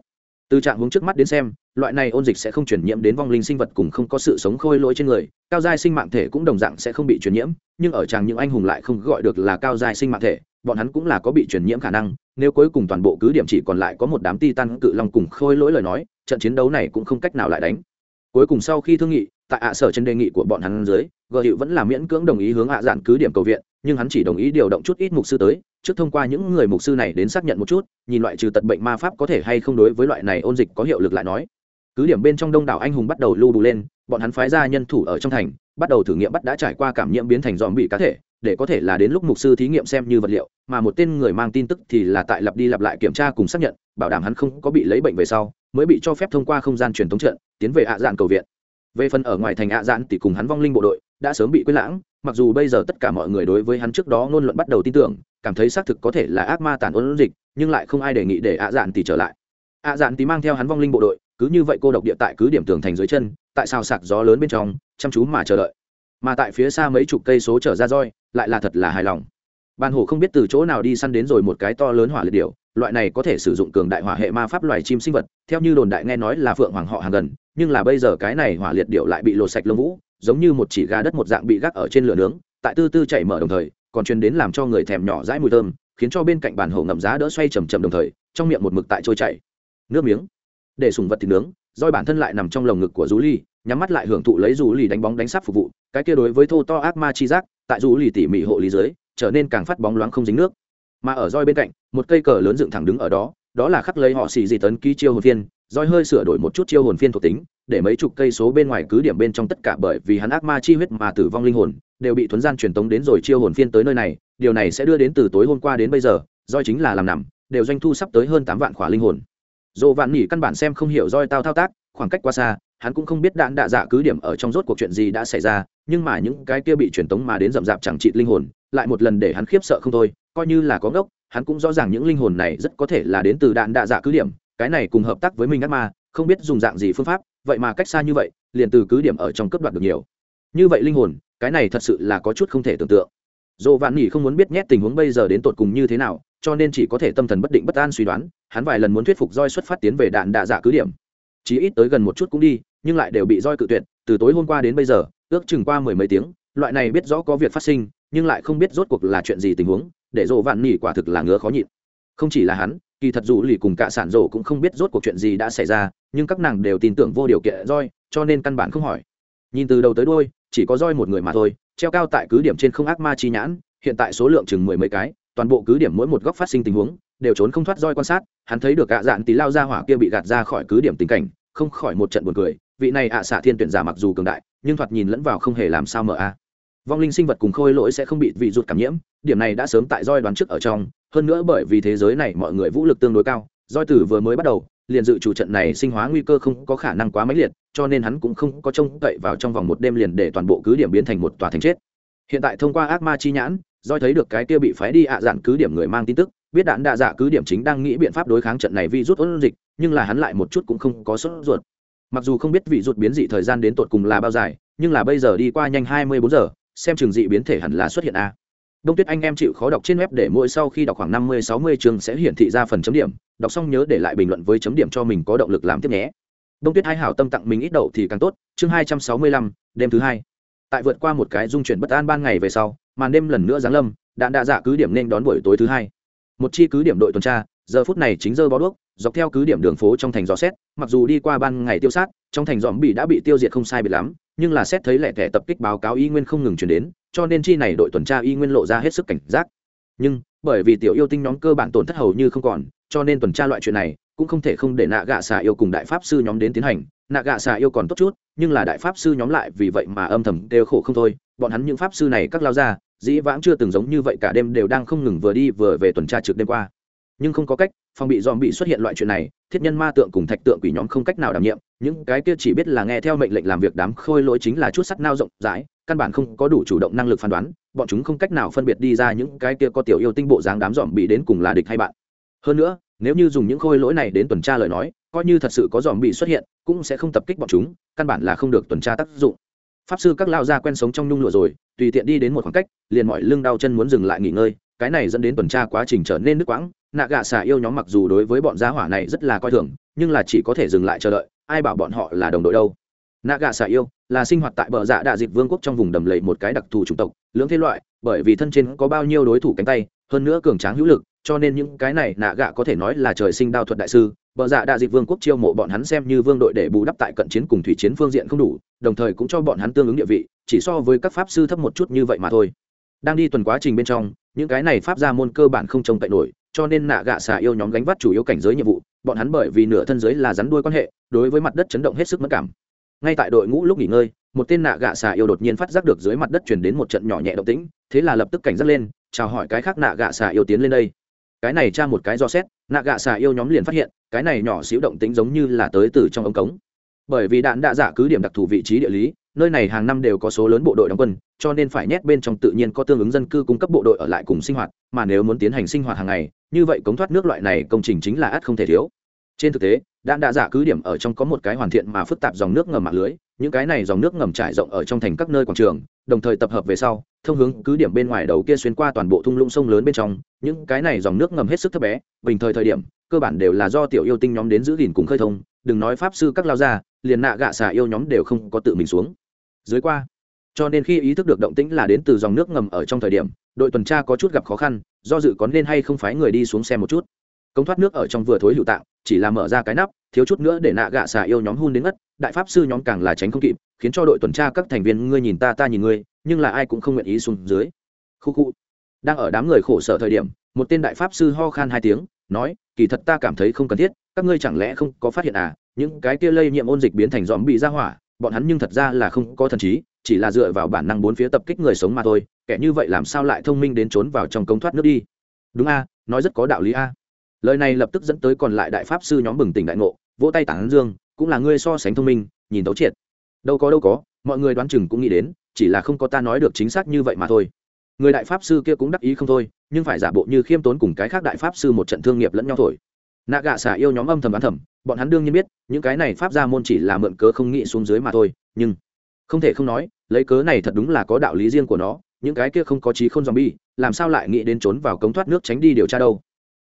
từ trạng hướng trước mắt đến xem, loại này ôn dịch sẽ không truyền nhiễm đến vong linh sinh vật cùng không có sự sống khôi lỗi trên người, cao giai sinh mạng thể cũng đồng dạng sẽ không bị truyền nhiễm, nhưng ở chàng những anh hùng lại không gọi được là cao giai sinh mạng thể, bọn hắn cũng là có bị truyền nhiễm khả năng, nếu cuối cùng toàn bộ cứ điểm chỉ còn lại có một đám ti tan cự long cùng khôi lỗi lời nói, trận chiến đấu này cũng không cách nào lại đánh. Cuối cùng sau khi thương nghị, tại ạ sở trên đề nghị của bọn hắn dưới gợ hiệu vẫn là miễn cưỡng đồng ý hướng hạ dạn cứ điểm cầu viện, nhưng hắn chỉ đồng ý điều động chút ít mục sư tới, trước thông qua những người mục sư này đến xác nhận một chút, nhìn loại trừ tật bệnh ma pháp có thể hay không đối với loại này ôn dịch có hiệu lực lại nói. Cứ điểm bên trong đông đảo anh hùng bắt đầu lưu bù lên, bọn hắn phái ra nhân thủ ở trong thành, bắt đầu thử nghiệm bắt đã trải qua cảm nhiễm biến thành dòm bị cá thể, để có thể là đến lúc mục sư thí nghiệm xem như vật liệu, mà một tên người mang tin tức thì là tại lặp đi lặp lại kiểm tra cùng xác nhận, bảo đảm hắn không có bị lấy bệnh về sau, mới bị cho phép thông qua không gian truyền thống trận, tiến về ạ dạn cầu viện. Về phần ở ngoài thành ạ dạn thì cùng hắn vong linh bộ đội đã sớm bị quên lãng mặc dù bây giờ tất cả mọi người đối với hắn trước đó ngôn luận bắt đầu tin tưởng cảm thấy xác thực có thể là ác ma tàn ôn dịch nhưng lại không ai đề nghị để ạ dạn tỷ trở lại. ạ dạn tỷ mang theo hắn vong linh bộ đội cứ như vậy cô độc địa tại cứ điểm tường thành dưới chân tại sao sạc gió lớn bên trong chăm chú mà chờ đợi. Mà tại phía xa mấy chục cây số trở ra roi lại là thật là hài lòng. Ban hồ không biết từ chỗ nào đi săn đến rồi một cái to lớn hỏa liệt điểu, loại này có thể sử dụng cường đại hỏa hệ ma pháp loài chim sinh vật theo như đồn đại nghe nói là phượng hoàng họ hàng gần nhưng là bây giờ cái này hỏa liệt điệu lại bị lột sạch lông vũ giống như một chỉ gà đất một dạng bị gác ở trên lửa nướng, tại tư tư chảy mở đồng thời, còn truyền đến làm cho người thèm nhỏ dãi mùi thơm, khiến cho bên cạnh bàn hổ ngậm giá đỡ xoay chầm chầm đồng thời, trong miệng một mực tại trôi chảy. Nước miếng. Để sùng vật thịt nướng roi bản thân lại nằm trong lồng ngực của rú ly, nhắm mắt lại hưởng thụ lấy rú ly đánh bóng đánh sắp phục vụ, cái kia đối với thô to ác ma chi giác, tại rú ly tỉ mỉ hộ lý dưới trở nên càng phát bóng loáng không dính nước. Mà ở roi bên cạnh, một cây cờ lớn dựng thẳng đứng ở đó đó là khắc lấy họ xì dị tấn ký chiêu hồn phiên roi hơi sửa đổi một chút chiêu hồn phiên thuộc tính, để mấy chục cây số bên ngoài cứ điểm bên trong tất cả bởi vì hắn ác ma chi huyết mà tử vong linh hồn, đều bị thuấn gian truyền tống đến rồi chiêu hồn phiên tới nơi này, điều này sẽ đưa đến từ tối hôm qua đến bây giờ, roi chính là làm nằm, đều doanh thu sắp tới hơn tám vạn khỏa linh hồn. Dồ vạn nỉ căn bản xem không hiểu roi tao thao tác, khoảng cách quá xa, hắn cũng không biết đạn đạ dạ cứ điểm ở trong rốt cuộc chuyện gì đã xảy ra, nhưng mà những cái kia bị truyền tống mà đến rậm rạp chẳng trị linh hồn, lại một lần để hắn khiếp sợ không thôi, coi như là có ngốc, hắn cũng rõ ràng những linh hồn này rất có thể là đến từ đạn đạ dạ cứ điểm cái này cùng hợp tác với mình ác ma, không biết dùng dạng gì phương pháp, vậy mà cách xa như vậy, liền từ cứ điểm ở trong cấp đoạt được nhiều. Như vậy linh hồn, cái này thật sự là có chút không thể tưởng tượng. Dồ vạn nghỉ không muốn biết nhét tình huống bây giờ đến tột cùng như thế nào, cho nên chỉ có thể tâm thần bất định bất an suy đoán, hắn vài lần muốn thuyết phục roi xuất phát tiến về đạn đạ dạ cứ điểm. Chí ít tới gần một chút cũng đi, nhưng lại đều bị roi cự tuyệt, từ tối hôm qua đến bây giờ, ước chừng qua mười mấy tiếng, loại này biết rõ có việc phát sinh, nhưng lại không biết rốt cuộc là chuyện gì tình huống, để dồ vạn nghỉ quả thực là ngứa khó nhịn. Không chỉ là hắn kỳ thật dù lì cùng cả sản rổ cũng không biết rốt cuộc chuyện gì đã xảy ra, nhưng các nàng đều tin tưởng vô điều kiện roi cho nên căn bản không hỏi. Nhìn từ đầu tới đôi chỉ có roi một người mà thôi, treo cao tại cứ điểm trên không ác ma chi nhãn, hiện tại số lượng chừng mười mấy cái, toàn bộ cứ điểm mỗi một góc phát sinh tình huống, đều trốn không thoát roi quan sát, hắn thấy được ạ dạn tí lao ra hỏa kia bị gạt ra khỏi cứ điểm tình cảnh, không khỏi một trận buồn cười, vị này ạ xạ thiên tuyển giả mặc dù cường đại, nhưng thoạt nhìn lẫn vào không hề làm sao mở a vong linh sinh vật cùng khôi lỗi sẽ không bị vị rụt cảm nhiễm, điểm này đã sớm tại roi đoán trước ở trong, hơn nữa bởi vì thế giới này mọi người vũ lực tương đối cao, roi tử vừa mới bắt đầu, liền dự chủ trận này sinh hóa nguy cơ không có khả năng quá mãnh liệt, cho nên hắn cũng không có trông cậy vào trong vòng một đêm liền để toàn bộ cứ điểm biến thành một tòa thành chết. Hiện tại thông qua ác ma chi nhãn, roi thấy được cái kia bị phái đi ạ dạn cứ điểm người mang tin tức, biết đạn đạ dạ cứ điểm chính đang nghĩ biện pháp đối kháng trận này vi rút ôn dịch, nhưng là hắn lại một chút cũng không có sốt ruột. Mặc dù không biết vị rụt biến dị thời gian đến tột cùng là bao dài, nhưng là bây giờ đi qua nhanh hai mươi bốn giờ xem trường dị biến thể hẳn là xuất hiện a. Đông tuyết anh em chịu khó đọc trên web để mỗi sau khi đọc khoảng năm mươi, sáu mươi chương sẽ hiển thị ra phần chấm điểm. Đọc xong nhớ để lại bình luận với chấm điểm cho mình có động lực làm tiếp nhé. Đông tuyết hai hảo tâm tặng mình ít đậu thì càng tốt. Chương hai trăm sáu mươi lăm, đêm thứ hai. Tại vượt qua một cái dung chuyển bất an ban ngày về sau, màn đêm lần nữa giáng lâm, đạn đạ dạ cứ điểm nên đón buổi tối thứ hai. Một chi cứ điểm đội tuần tra, giờ phút này chính giờ bó đuốc, dọc theo cứ điểm đường phố trong thành gió xét, mặc dù đi qua ban ngày tiêu sát, trong thành dòm bị đã bị tiêu diệt không sai biệt lắm nhưng là xét thấy lẻ thẻ tập kích báo cáo y nguyên không ngừng chuyển đến, cho nên chi này đội tuần tra y nguyên lộ ra hết sức cảnh giác. Nhưng, bởi vì tiểu yêu tinh nhóm cơ bản tổn thất hầu như không còn, cho nên tuần tra loại chuyện này cũng không thể không để nạ gạ xà yêu cùng đại pháp sư nhóm đến tiến hành. Nạ gạ xà yêu còn tốt chút, nhưng là đại pháp sư nhóm lại vì vậy mà âm thầm đều khổ không thôi. Bọn hắn những pháp sư này các lao ra dĩ vãng chưa từng giống như vậy cả đêm đều đang không ngừng vừa đi vừa về tuần tra trực đêm qua. Nhưng không có cách, phòng bị dòm bị xuất hiện loại chuyện này, thiết nhân ma tượng cùng thạch tượng quỷ nhóm không cách nào đảm nhiệm những cái kia chỉ biết là nghe theo mệnh lệnh làm việc đám khôi lỗi chính là chút sắt nao rộng rãi, căn bản không có đủ chủ động năng lực phán đoán, bọn chúng không cách nào phân biệt đi ra những cái kia có tiểu yêu tinh bộ dáng đám dòm bị đến cùng là địch hay bạn. Hơn nữa, nếu như dùng những khôi lỗi này đến tuần tra lời nói, coi như thật sự có dòm bị xuất hiện, cũng sẽ không tập kích bọn chúng, căn bản là không được tuần tra tác dụng. Pháp sư các lao ra quen sống trong nhung lụa rồi, tùy tiện đi đến một khoảng cách, liền mọi lưng đau chân muốn dừng lại nghỉ ngơi, cái này dẫn đến tuần tra quá trình trở nên nước quãng. Nạ gạ xà yêu nhóm mặc dù đối với bọn gia hỏa này rất là coi thường, nhưng là chỉ có thể dừng lại chờ đợi ai bảo bọn họ là đồng đội đâu? Nạ gạ xà yêu, là sinh hoạt tại bờ dạ đạ dịp vương quốc trong vùng đầm lầy một cái đặc thù chủng tộc, lưỡng thế loại, bởi vì thân trên có bao nhiêu đối thủ cánh tay, hơn nữa cường tráng hữu lực, cho nên những cái này nạ gạ có thể nói là trời sinh đao thuật đại sư. Bờ dạ đạ dịp vương quốc chiêu mộ bọn hắn xem như vương đội để bù đắp tại cận chiến cùng thủy chiến phương diện không đủ, đồng thời cũng cho bọn hắn tương ứng địa vị, chỉ so với các pháp sư thấp một chút như vậy mà thôi. Đang đi tuần quá trình bên trong, những cái này pháp ra môn cơ bản không trông cậy nổi, cho nên nạ gạ xà yêu nhóm gánh vác chủ yếu cảnh giới nhiệm vụ bọn hắn bởi vì nửa thân dưới là rắn đuôi quan hệ, đối với mặt đất chấn động hết sức mất cảm. Ngay tại đội ngũ lúc nghỉ ngơi, một tên nạ gạ xà yêu đột nhiên phát giác được dưới mặt đất chuyển đến một trận nhỏ nhẹ động tĩnh, thế là lập tức cảnh giác lên, chào hỏi cái khác nạ gạ xà yêu tiến lên đây. Cái này tra một cái do xét, nạ gạ xà yêu nhóm liền phát hiện, cái này nhỏ xíu động tĩnh giống như là tới từ trong ống cống. Bởi vì đạn đạ dạ cứ điểm đặc thù vị trí địa lý nơi này hàng năm đều có số lớn bộ đội đóng quân, cho nên phải nhét bên trong tự nhiên có tương ứng dân cư cung cấp bộ đội ở lại cùng sinh hoạt, mà nếu muốn tiến hành sinh hoạt hàng ngày, như vậy cống thoát nước loại này công trình chính là ắt không thể thiếu. Trên thực tế đạn đạ giả cứ điểm ở trong có một cái hoàn thiện mà phức tạp dòng nước ngầm mạng lưới, những cái này dòng nước ngầm trải rộng ở trong thành các nơi quảng trường, đồng thời tập hợp về sau, thông hướng cứ điểm bên ngoài đầu kia xuyên qua toàn bộ thung lũng sông lớn bên trong, những cái này dòng nước ngầm hết sức thấp bé, bình thời thời điểm, cơ bản đều là do tiểu yêu tinh nhóm đến giữ gìn cùng khơi thông, đừng nói pháp sư các lao ra liền nạ gạ xà yêu nhóm đều không có tự mình xuống dưới qua. Cho nên khi ý thức được động tĩnh là đến từ dòng nước ngầm ở trong thời điểm, đội tuần tra có chút gặp khó khăn, do dự có nên hay không phái người đi xuống xem một chút. Công thoát nước ở trong vừa thối hữu tạng, chỉ là mở ra cái nắp, thiếu chút nữa để nạ gạ xà yêu nhóm hun đến ngất, đại pháp sư nhóm càng là tránh không kịp, khiến cho đội tuần tra các thành viên, ngươi nhìn ta ta nhìn ngươi, nhưng là ai cũng không nguyện ý xuống dưới. Khu khu. Đang ở đám người khổ sở thời điểm, một tên đại pháp sư ho khan hai tiếng, nói, kỳ thật ta cảm thấy không cần thiết, các ngươi chẳng lẽ không có phát hiện à những cái kia lây nhiễm ôn dịch biến thành dòm bị ra hỏa bọn hắn nhưng thật ra là không có thần trí, chỉ là dựa vào bản năng bốn phía tập kích người sống mà thôi, kẻ như vậy làm sao lại thông minh đến trốn vào trong công thoát nước đi? Đúng a, nói rất có đạo lý a. Lời này lập tức dẫn tới còn lại đại pháp sư nhóm bừng tỉnh đại ngộ, vỗ tay tản dương, cũng là ngươi so sánh thông minh, nhìn tấu triệt. Đâu có đâu có, mọi người đoán chừng cũng nghĩ đến, chỉ là không có ta nói được chính xác như vậy mà thôi. Người đại pháp sư kia cũng đắc ý không thôi, nhưng phải giả bộ như khiêm tốn cùng cái khác đại pháp sư một trận thương nghiệp lẫn nhau thổi. Nạ gạ xả yêu nhóm âm thầm đoán thầm bọn hắn đương nhiên biết, những cái này pháp ra môn chỉ là mượn cớ không nghĩ xuống dưới mà thôi, nhưng không thể không nói, lấy cớ này thật đúng là có đạo lý riêng của nó, những cái kia không có trí không dòm bi làm sao lại nghĩ đến trốn vào cống thoát nước tránh đi điều tra đâu.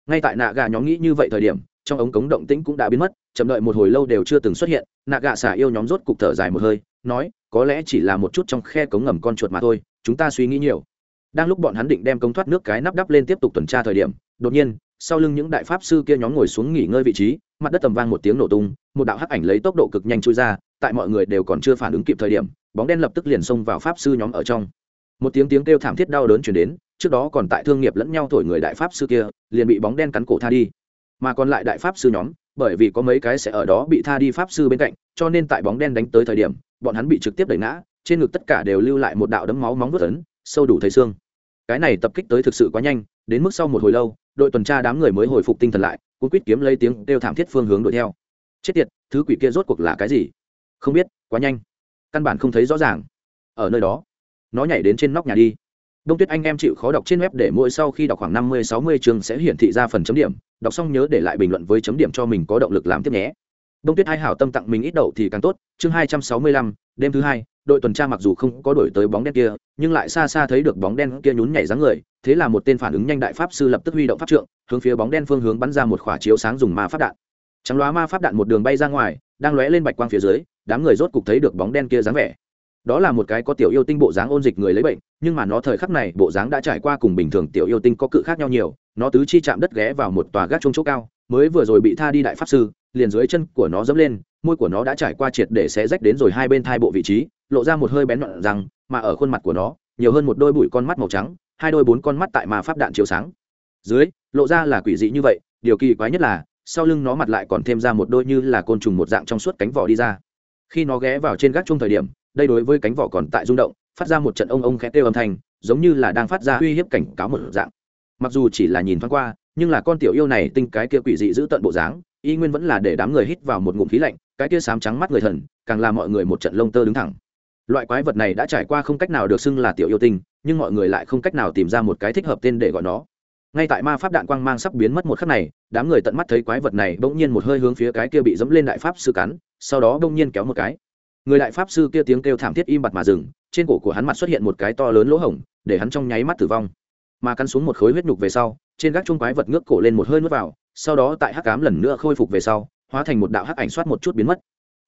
Ngay tại nạ gà nhóm nghĩ như vậy thời điểm, trong ống cống động tĩnh cũng đã biến mất, chậm đợi một hồi lâu đều chưa từng xuất hiện, nạ gà xả yêu nhóm rốt cục thở dài một hơi, nói, có lẽ chỉ là một chút trong khe cống ngầm con chuột mà thôi, chúng ta suy nghĩ nhiều. Đang lúc bọn hắn định đem cống thoát nước cái nắp đắp lên tiếp tục tuần tra thời điểm, đột nhiên sau lưng những đại pháp sư kia nhóm ngồi xuống nghỉ ngơi vị trí, mặt đất tầm vang một tiếng nổ tung, một đạo hắc ảnh lấy tốc độ cực nhanh chui ra, tại mọi người đều còn chưa phản ứng kịp thời điểm, bóng đen lập tức liền xông vào pháp sư nhóm ở trong. Một tiếng tiếng kêu thảm thiết đau đớn chuyển đến, trước đó còn tại thương nghiệp lẫn nhau thổi người đại pháp sư kia, liền bị bóng đen cắn cổ tha đi. Mà còn lại đại pháp sư nhóm, bởi vì có mấy cái sẽ ở đó bị tha đi pháp sư bên cạnh, cho nên tại bóng đen đánh tới thời điểm, bọn hắn bị trực tiếp đẩy ngã, trên ngực tất cả đều lưu lại một đạo đấm máu móng vớt ấn, sâu đủ thấy xương cái này tập kích tới thực sự quá nhanh, đến mức sau một hồi lâu, đội tuần tra đám người mới hồi phục tinh thần lại cũng quýt kiếm lấy tiếng đều thảm thiết phương hướng đuổi theo. Chết tiệt, thứ quỷ kia rốt cuộc là cái gì? Không biết, quá nhanh. Căn bản không thấy rõ ràng. Ở nơi đó, nó nhảy đến trên nóc nhà đi. Đông tuyết anh em chịu khó đọc trên web để mỗi sau khi đọc khoảng năm mươi, sáu mươi chương sẽ hiển thị ra phần chấm điểm, đọc xong nhớ để lại bình luận với chấm điểm cho mình có động lực làm tiếp nhé. Đông tuyết hai hảo tâm tặng mình ít đậu thì càng tốt, chương hai trăm sáu mươi lăm đêm thứ hai, đội tuần tra mặc dù không có đổi tới bóng đen kia, nhưng lại xa xa thấy được bóng đen kia nhún nhảy dáng người, thế là một tên phản ứng nhanh đại pháp sư lập tức huy động pháp trượng, hướng phía bóng đen phương hướng bắn ra một khỏa chiếu sáng dùng ma pháp đạn. Trắng loá ma pháp đạn một đường bay ra ngoài, đang lóe lên bạch quang phía dưới, đám người rốt cục thấy được bóng đen kia dáng vẻ. Đó là một cái có tiểu yêu tinh bộ dáng ôn dịch người lấy bệnh, nhưng mà nó thời khắc này bộ dáng đã trải qua cùng bình thường tiểu yêu tinh có cự khác nhau nhiều, nó tứ chi chạm đất ghé vào một tòa gác trung chỗ cao, mới vừa rồi bị tha đi đại pháp sư, liền dưới chân của nó dẫm lên môi của nó đã trải qua triệt để xé rách đến rồi hai bên thai bộ vị trí, lộ ra một hơi bén nhọn răng mà ở khuôn mặt của nó, nhiều hơn một đôi bụi con mắt màu trắng, hai đôi bốn con mắt tại mà pháp đạn chiếu sáng. Dưới, lộ ra là quỷ dị như vậy, điều kỳ quái nhất là, sau lưng nó mặt lại còn thêm ra một đôi như là côn trùng một dạng trong suốt cánh vỏ đi ra. Khi nó ghé vào trên gác chung thời điểm, đây đối với cánh vỏ còn tại rung động, phát ra một trận ông ông khẽ kêu âm thanh, giống như là đang phát ra uy hiếp cảnh cáo một dạng. Mặc dù chỉ là nhìn thoáng qua, nhưng là con tiểu yêu này tinh cái kia quỷ dị giữ tận bộ dáng, y nguyên vẫn là để đám người hít vào một ngụm khí lạnh cái kia sám trắng mắt người thần, càng làm mọi người một trận lông tơ đứng thẳng. Loại quái vật này đã trải qua không cách nào được xưng là tiểu yêu tinh, nhưng mọi người lại không cách nào tìm ra một cái thích hợp tên để gọi nó. Ngay tại ma pháp đạn quang mang sắp biến mất một khắc này, đám người tận mắt thấy quái vật này bỗng nhiên một hơi hướng phía cái kia bị dẫm lên đại pháp sư cắn, sau đó bỗng nhiên kéo một cái. Người đại pháp sư kia tiếng kêu thảm thiết im bặt mà dừng, trên cổ của hắn mặt xuất hiện một cái to lớn lỗ hổng, để hắn trong nháy mắt tử vong. Mà cắn xuống một khối huyết nhục về sau, trên gác chung quái vật ngước cổ lên một hơi nuốt vào, sau đó tại hắc cám lần nữa khôi phục về sau hóa thành một đạo hắc ảnh soát một chút biến mất.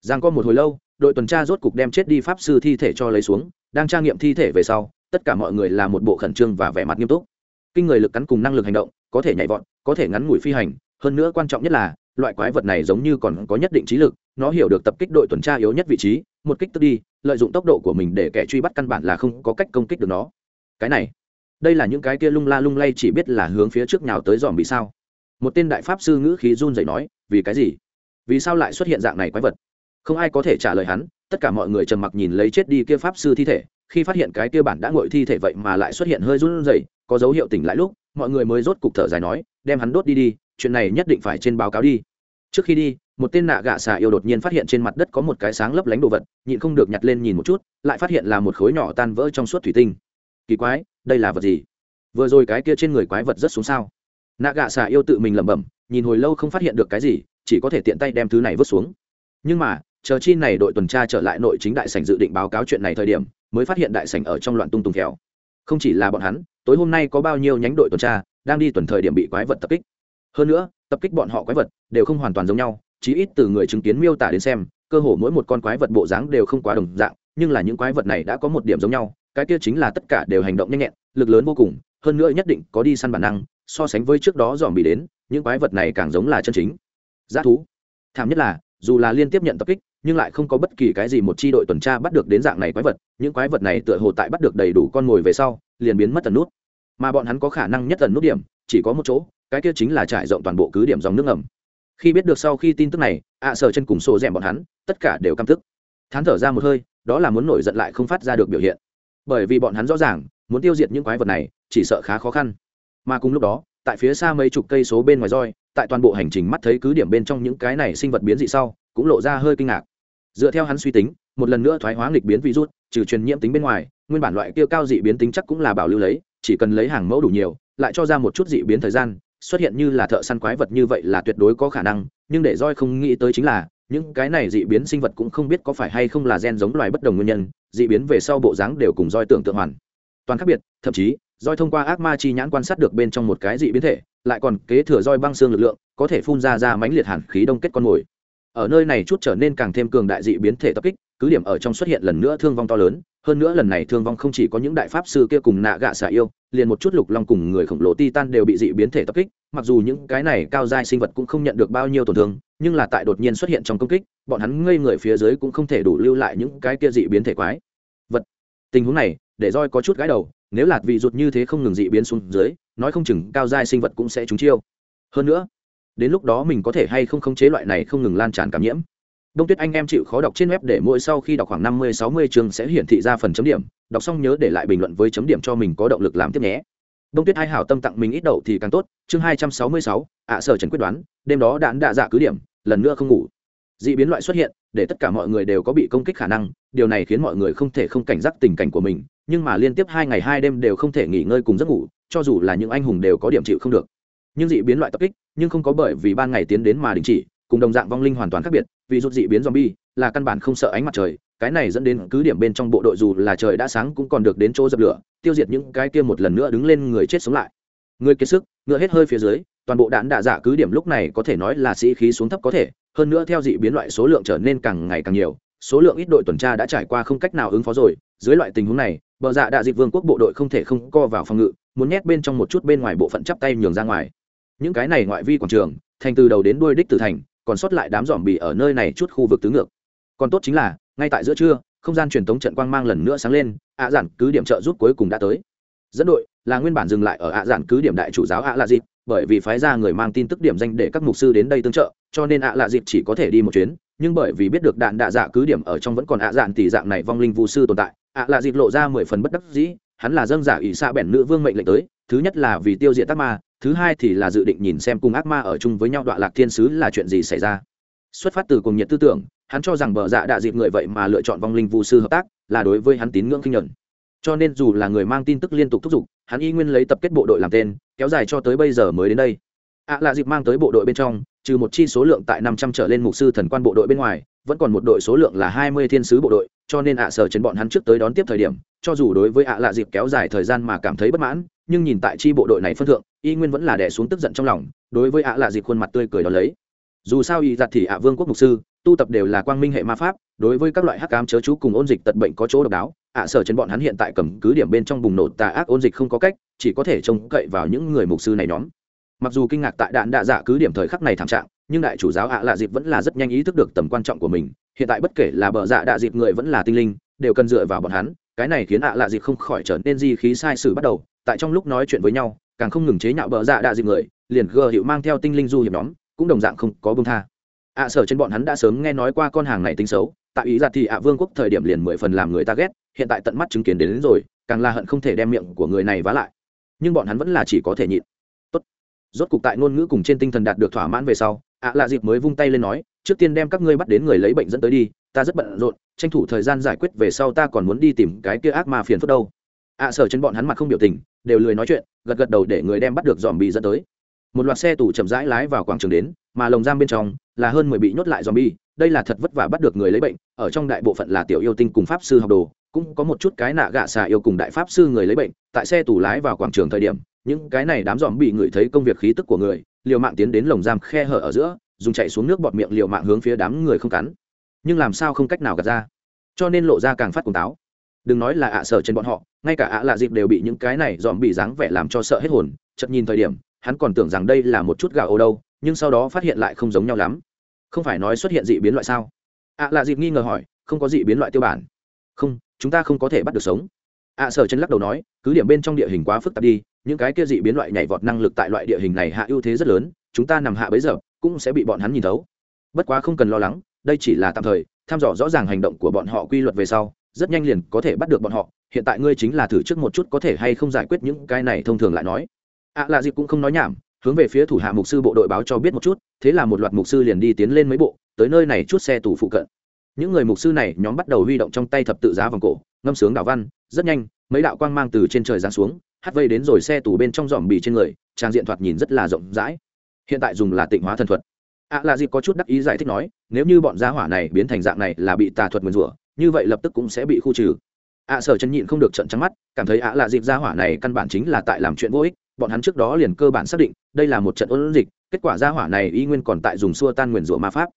Giang có một hồi lâu, đội tuần tra rốt cục đem chết đi pháp sư thi thể cho lấy xuống, đang tra nghiệm thi thể về sau, tất cả mọi người là một bộ khẩn trương và vẻ mặt nghiêm túc. Kinh người lực cắn cùng năng lực hành động, có thể nhảy vọt, có thể ngắn ngủi phi hành, hơn nữa quan trọng nhất là, loại quái vật này giống như còn có nhất định trí lực, nó hiểu được tập kích đội tuần tra yếu nhất vị trí, một kích tức đi, lợi dụng tốc độ của mình để kẻ truy bắt căn bản là không có cách công kích được nó. Cái này, đây là những cái kia lung la lung lay chỉ biết là hướng phía trước nhào tới dòm bị sao. Một tên đại pháp sư ngữ khí run rẩy nói, vì cái gì? Vì sao lại xuất hiện dạng này quái vật? Không ai có thể trả lời hắn, tất cả mọi người trầm mặc nhìn lấy chết đi kia pháp sư thi thể, khi phát hiện cái kia bản đã ngội thi thể vậy mà lại xuất hiện hơi run rẩy, có dấu hiệu tỉnh lại lúc, mọi người mới rốt cục thở dài nói, đem hắn đốt đi đi, chuyện này nhất định phải trên báo cáo đi. Trước khi đi, một tên nạ gạ xà yêu đột nhiên phát hiện trên mặt đất có một cái sáng lấp lánh đồ vật, nhịn không được nhặt lên nhìn một chút, lại phát hiện là một khối nhỏ tan vỡ trong suốt thủy tinh. Kỳ quái, đây là vật gì? Vừa rồi cái kia trên người quái vật rất xuống sao? Nạ gạ xà yêu tự mình lẩm bẩm, nhìn hồi lâu không phát hiện được cái gì chỉ có thể tiện tay đem thứ này vứt xuống. Nhưng mà, chờ chi này đội tuần tra trở lại nội chính đại sảnh dự định báo cáo chuyện này thời điểm, mới phát hiện đại sảnh ở trong loạn tung tung khéo không chỉ là bọn hắn, tối hôm nay có bao nhiêu nhánh đội tuần tra đang đi tuần thời điểm bị quái vật tập kích. Hơn nữa, tập kích bọn họ quái vật đều không hoàn toàn giống nhau, chí ít từ người chứng kiến miêu tả đến xem, cơ hồ mỗi một con quái vật bộ dáng đều không quá đồng dạng, nhưng là những quái vật này đã có một điểm giống nhau, cái kia chính là tất cả đều hành động nhanh nhẹn, lực lớn vô cùng, hơn nữa nhất định có đi săn bản năng, so sánh với trước đó dòm bị đến, những quái vật này càng giống là chân chính giá thú. Thảm nhất là, dù là liên tiếp nhận tập kích, nhưng lại không có bất kỳ cái gì một chi đội tuần tra bắt được đến dạng này quái vật, những quái vật này tựa hồ tại bắt được đầy đủ con mồi về sau, liền biến mất tần nút. Mà bọn hắn có khả năng nhất tần nút điểm, chỉ có một chỗ, cái kia chính là trải rộng toàn bộ cứ điểm dòng nước ngầm. Khi biết được sau khi tin tức này, ạ à sở chân cùng xô rèm bọn hắn, tất cả đều căm tức. Thán thở ra một hơi, đó là muốn nổi giận lại không phát ra được biểu hiện. Bởi vì bọn hắn rõ ràng, muốn tiêu diệt những quái vật này, chỉ sợ khá khó khăn. Mà cùng lúc đó tại phía xa mấy chục cây số bên ngoài roi, tại toàn bộ hành trình mắt thấy cứ điểm bên trong những cái này sinh vật biến dị sau, cũng lộ ra hơi kinh ngạc. Dựa theo hắn suy tính, một lần nữa thoái hóa nghịch biến virus, trừ truyền nhiễm tính bên ngoài, nguyên bản loại kia cao dị biến tính chắc cũng là bảo lưu lấy, chỉ cần lấy hàng mẫu đủ nhiều, lại cho ra một chút dị biến thời gian, xuất hiện như là thợ săn quái vật như vậy là tuyệt đối có khả năng, nhưng để roi không nghĩ tới chính là, những cái này dị biến sinh vật cũng không biết có phải hay không là gen giống loài bất đồng nguyên nhân, dị biến về sau bộ dáng đều cùng roi tưởng tượng hoàn toàn khác biệt, thậm chí roi thông qua ác ma chi nhãn quan sát được bên trong một cái dị biến thể, lại còn kế thừa roi băng xương lực lượng, có thể phun ra ra mãnh liệt hàn khí đông kết con mồi. Ở nơi này chút trở nên càng thêm cường đại dị biến thể tập kích, cứ điểm ở trong xuất hiện lần nữa thương vong to lớn, hơn nữa lần này thương vong không chỉ có những đại pháp sư kia cùng nạ gạ xả yêu, liền một chút lục long cùng người khổng lồ titan đều bị dị biến thể tập kích, mặc dù những cái này cao giai sinh vật cũng không nhận được bao nhiêu tổn thương, nhưng là tại đột nhiên xuất hiện trong công kích, bọn hắn ngây người phía dưới cũng không thể đủ lưu lại những cái kia dị biến thể quái. Vật. Tình huống này, để roi có chút gái đầu nếu lạt vị rụt như thế không ngừng dị biến xuống dưới, nói không chừng cao giai sinh vật cũng sẽ trúng chiêu. Hơn nữa, đến lúc đó mình có thể hay không khống chế loại này không ngừng lan tràn cảm nhiễm. Đông tuyết anh em chịu khó đọc trên web để mỗi sau khi đọc khoảng năm mươi, sáu mươi chương sẽ hiển thị ra phần chấm điểm. Đọc xong nhớ để lại bình luận với chấm điểm cho mình có động lực làm tiếp nhé. Đông tuyết hai hảo tâm tặng mình ít đậu thì càng tốt. Chương hai trăm sáu mươi sáu, ạ sở trần quyết đoán. Đêm đó đạn đạ dạ cứ điểm, lần nữa không ngủ d ị biến loại xuất hiện, để tất cả mọi người đều có bị công kích khả năng, điều này khiến mọi người không thể không cảnh giác tình cảnh của mình, nhưng mà liên tiếp hai ngày hai đêm đều không thể nghỉ ngơi cùng giấc ngủ, cho dù là những anh hùng đều có điểm chịu không được. Nhưng dị biến loại tập kích, nhưng không có bởi vì ban ngày tiến đến mà đình chỉ, cùng đồng dạng vong linh hoàn toàn khác biệt, vì rút dị biến zombie là căn bản không sợ ánh mặt trời, cái này dẫn đến cứ điểm bên trong bộ đội dù là trời đã sáng cũng còn được đến chỗ dập lửa, tiêu diệt những cái kia một lần nữa đứng lên người chết sống lại. Người kiệt sức, ngựa hết hơi phía dưới, toàn bộ đạn đạ giả cứ điểm lúc này có thể nói là sĩ khí xuống thấp có thể hơn nữa theo dị biến loại số lượng trở nên càng ngày càng nhiều, số lượng ít đội tuần tra đã trải qua không cách nào ứng phó rồi. Dưới loại tình huống này, bờ dạ đạ dịp vương quốc bộ đội không thể không co vào phòng ngự, muốn nhét bên trong một chút bên ngoài bộ phận chắp tay nhường ra ngoài. Những cái này ngoại vi quảng trường, thành từ đầu đến đuôi đích tử thành, còn sót lại đám dòm bì ở nơi này chút khu vực tứ ngược. Còn tốt chính là, ngay tại giữa trưa, không gian truyền thống trận quang mang lần nữa sáng lên, ạ à giản cứ điểm trợ giúp cuối cùng đã tới. Dẫn đội là nguyên bản dừng lại ở ạ à giản cứ điểm đại chủ giáo ạ à lạ dịp bởi vì phái ra người mang tin tức điểm danh để các mục sư đến đây tương trợ, cho nên ạ lạ dịp chỉ có thể đi một chuyến, nhưng bởi vì biết được đạn đạ dạ cứ điểm ở trong vẫn còn ạ dạn tỷ dạng này vong linh vũ sư tồn tại, ạ lạ dịp lộ ra mười phần bất đắc dĩ, hắn là dâng giả ỷ xa bẻn nữ vương mệnh lệnh tới, thứ nhất là vì tiêu diệt ác ma, thứ hai thì là dự định nhìn xem cùng ác ma ở chung với nhau đoạn lạc thiên sứ là chuyện gì xảy ra. Xuất phát từ cùng nhiệt tư tưởng, hắn cho rằng bờ dạ đạ dịp người vậy mà lựa chọn vong linh vũ sư hợp tác, là đối với hắn tín ngưỡng kinh nhuận. Cho nên dù là người mang tin tức liên tục thúc giục, hắn y nguyên lấy tập kết bộ đội làm tên kéo dài cho tới bây giờ mới đến đây. Ạ à là dịp mang tới bộ đội bên trong, trừ một chi số lượng tại năm trăm trở lên mục sư thần quan bộ đội bên ngoài, vẫn còn một đội số lượng là hai mươi thiên sứ bộ đội, cho nên ạ sở chấn bọn hắn trước tới đón tiếp thời điểm, cho dù đối với ạ à lạ dịp kéo dài thời gian mà cảm thấy bất mãn, nhưng nhìn tại chi bộ đội này phân thượng, y nguyên vẫn là đẻ xuống tức giận trong lòng, đối với ạ lạ dịp khuôn mặt tươi cười đó lấy. Dù sao y giặt thì ạ vương quốc mục sư, tu tập đều là quang minh hệ ma pháp, đối với các loại hắc cám chớ chú cùng ôn dịch tật bệnh có chỗ độc đáo, ạ sở trên bọn hắn hiện tại cầm cứ điểm bên trong bùng nổ tà ác ôn dịch không có cách chỉ có thể trông cậy vào những người mục sư này nhóm. Mặc dù kinh ngạc tại đạn đạ dạ cứ điểm thời khắc này thảm trạng nhưng đại chủ giáo ạ lạ dịp vẫn là rất nhanh ý thức được tầm quan trọng của mình. Hiện tại bất kể là bờ dạ đạ dịp người vẫn là tinh linh đều cần dựa vào bọn hắn. Cái này khiến ạ lạ dịp không khỏi trở nên di khí sai sử bắt đầu. Tại trong lúc nói chuyện với nhau càng không ngừng chế nhạo bờ dạ đạ dịp người liền gờ hiệu mang theo tinh linh du hiệp nhóm cũng đồng dạng không có bông tha. Ạ sở trên bọn hắn đã sớm nghe nói qua con hàng này tính xấu. Tại ý ra thì ạ vương quốc thời điểm liền mười phần làm người ta ghét. Hiện tại tận mắt chứng kiến đến, đến rồi càng là hận không thể đem miệng của người này vá lại nhưng bọn hắn vẫn là chỉ có thể nhịn. Tốt. Rốt cục tại ngôn ngữ cùng trên tinh thần đạt được thỏa mãn về sau, ạ lạ dịp mới vung tay lên nói, trước tiên đem các ngươi bắt đến người lấy bệnh dẫn tới đi, ta rất bận rộn, tranh thủ thời gian giải quyết về sau ta còn muốn đi tìm cái kia ác ma phiền phức đâu. Ạ sở trên bọn hắn mặt không biểu tình, đều lười nói chuyện, gật gật đầu để người đem bắt được dòm bị dẫn tới. Một loạt xe tủ chậm rãi lái vào quảng trường đến, mà lồng giam bên trong là hơn mười bị nhốt lại dòm bi đây là thật vất vả bắt được người lấy bệnh, ở trong đại bộ phận là tiểu yêu tinh cùng pháp sư học đồ, cũng có một chút cái nạ gạ xà yêu cùng đại pháp sư người lấy bệnh, tại xe tủ lái vào quảng trường thời điểm, những cái này đám dòm bị ngửi thấy công việc khí tức của người, liều mạng tiến đến lồng giam khe hở ở giữa, dùng chạy xuống nước bọt miệng liều mạng hướng phía đám người không cắn. Nhưng làm sao không cách nào gạt ra? Cho nên lộ ra càng phát cùng táo. Đừng nói là ạ sợ trên bọn họ, ngay cả ạ lạ dịp đều bị những cái này dòm bị dáng vẻ làm cho sợ hết hồn chật nhìn thời điểm, hắn còn tưởng rằng đây là một chút gà ô đâu, nhưng sau đó phát hiện lại không giống nhau lắm không phải nói xuất hiện dị biến loại sao? À, Ạ lạ dịp nghi ngờ hỏi, không có dị biến loại tiêu bản. Không, chúng ta không có thể bắt được sống. Ạ sở chân lắc đầu nói, cứ điểm bên trong địa hình quá phức tạp đi, những cái kia dị biến loại nhảy vọt năng lực tại loại địa hình này hạ ưu thế rất lớn, chúng ta nằm hạ bấy giờ, cũng sẽ bị bọn hắn nhìn thấu. Bất quá không cần lo lắng, đây chỉ là tạm thời thăm dò rõ ràng hành động của bọn họ quy luật về sau, rất nhanh liền có thể bắt được bọn họ. Hiện tại ngươi chính là thử trước một chút có thể hay không giải quyết những cái này thông thường lại nói. À, Ạ lạ dịp cũng không nói nhảm hướng về phía thủ hạ mục sư bộ đội báo cho biết một chút, thế là một loạt mục sư liền đi tiến lên mấy bộ, tới nơi này chút xe tù phụ cận. Những người mục sư này nhóm bắt đầu huy động trong tay thập tự giá vòng cổ, ngâm sướng đạo văn, rất nhanh, mấy đạo quang mang từ trên trời giáng xuống hắt vây đến rồi xe tù bên trong dòm bì trên người, trang diện thoạt nhìn rất là rộng rãi. Hiện tại dùng là tịnh hóa thần thuật. Ạ à là gì có chút đắc ý giải thích nói, nếu như bọn gia hỏa này biến thành dạng này là bị tà thuật nguyền rủa, như vậy lập tức cũng sẽ bị khu trừ. Ạ sở chân nhịn không được trận trắng mắt, cảm thấy ạ là dịp gia hỏa này căn bản chính là tại làm chuyện vô ích bọn hắn trước đó liền cơ bản xác định, đây là một trận ôn dịch, kết quả gia hỏa này y nguyên còn tại dùng xua tan nguyền rủa ma pháp.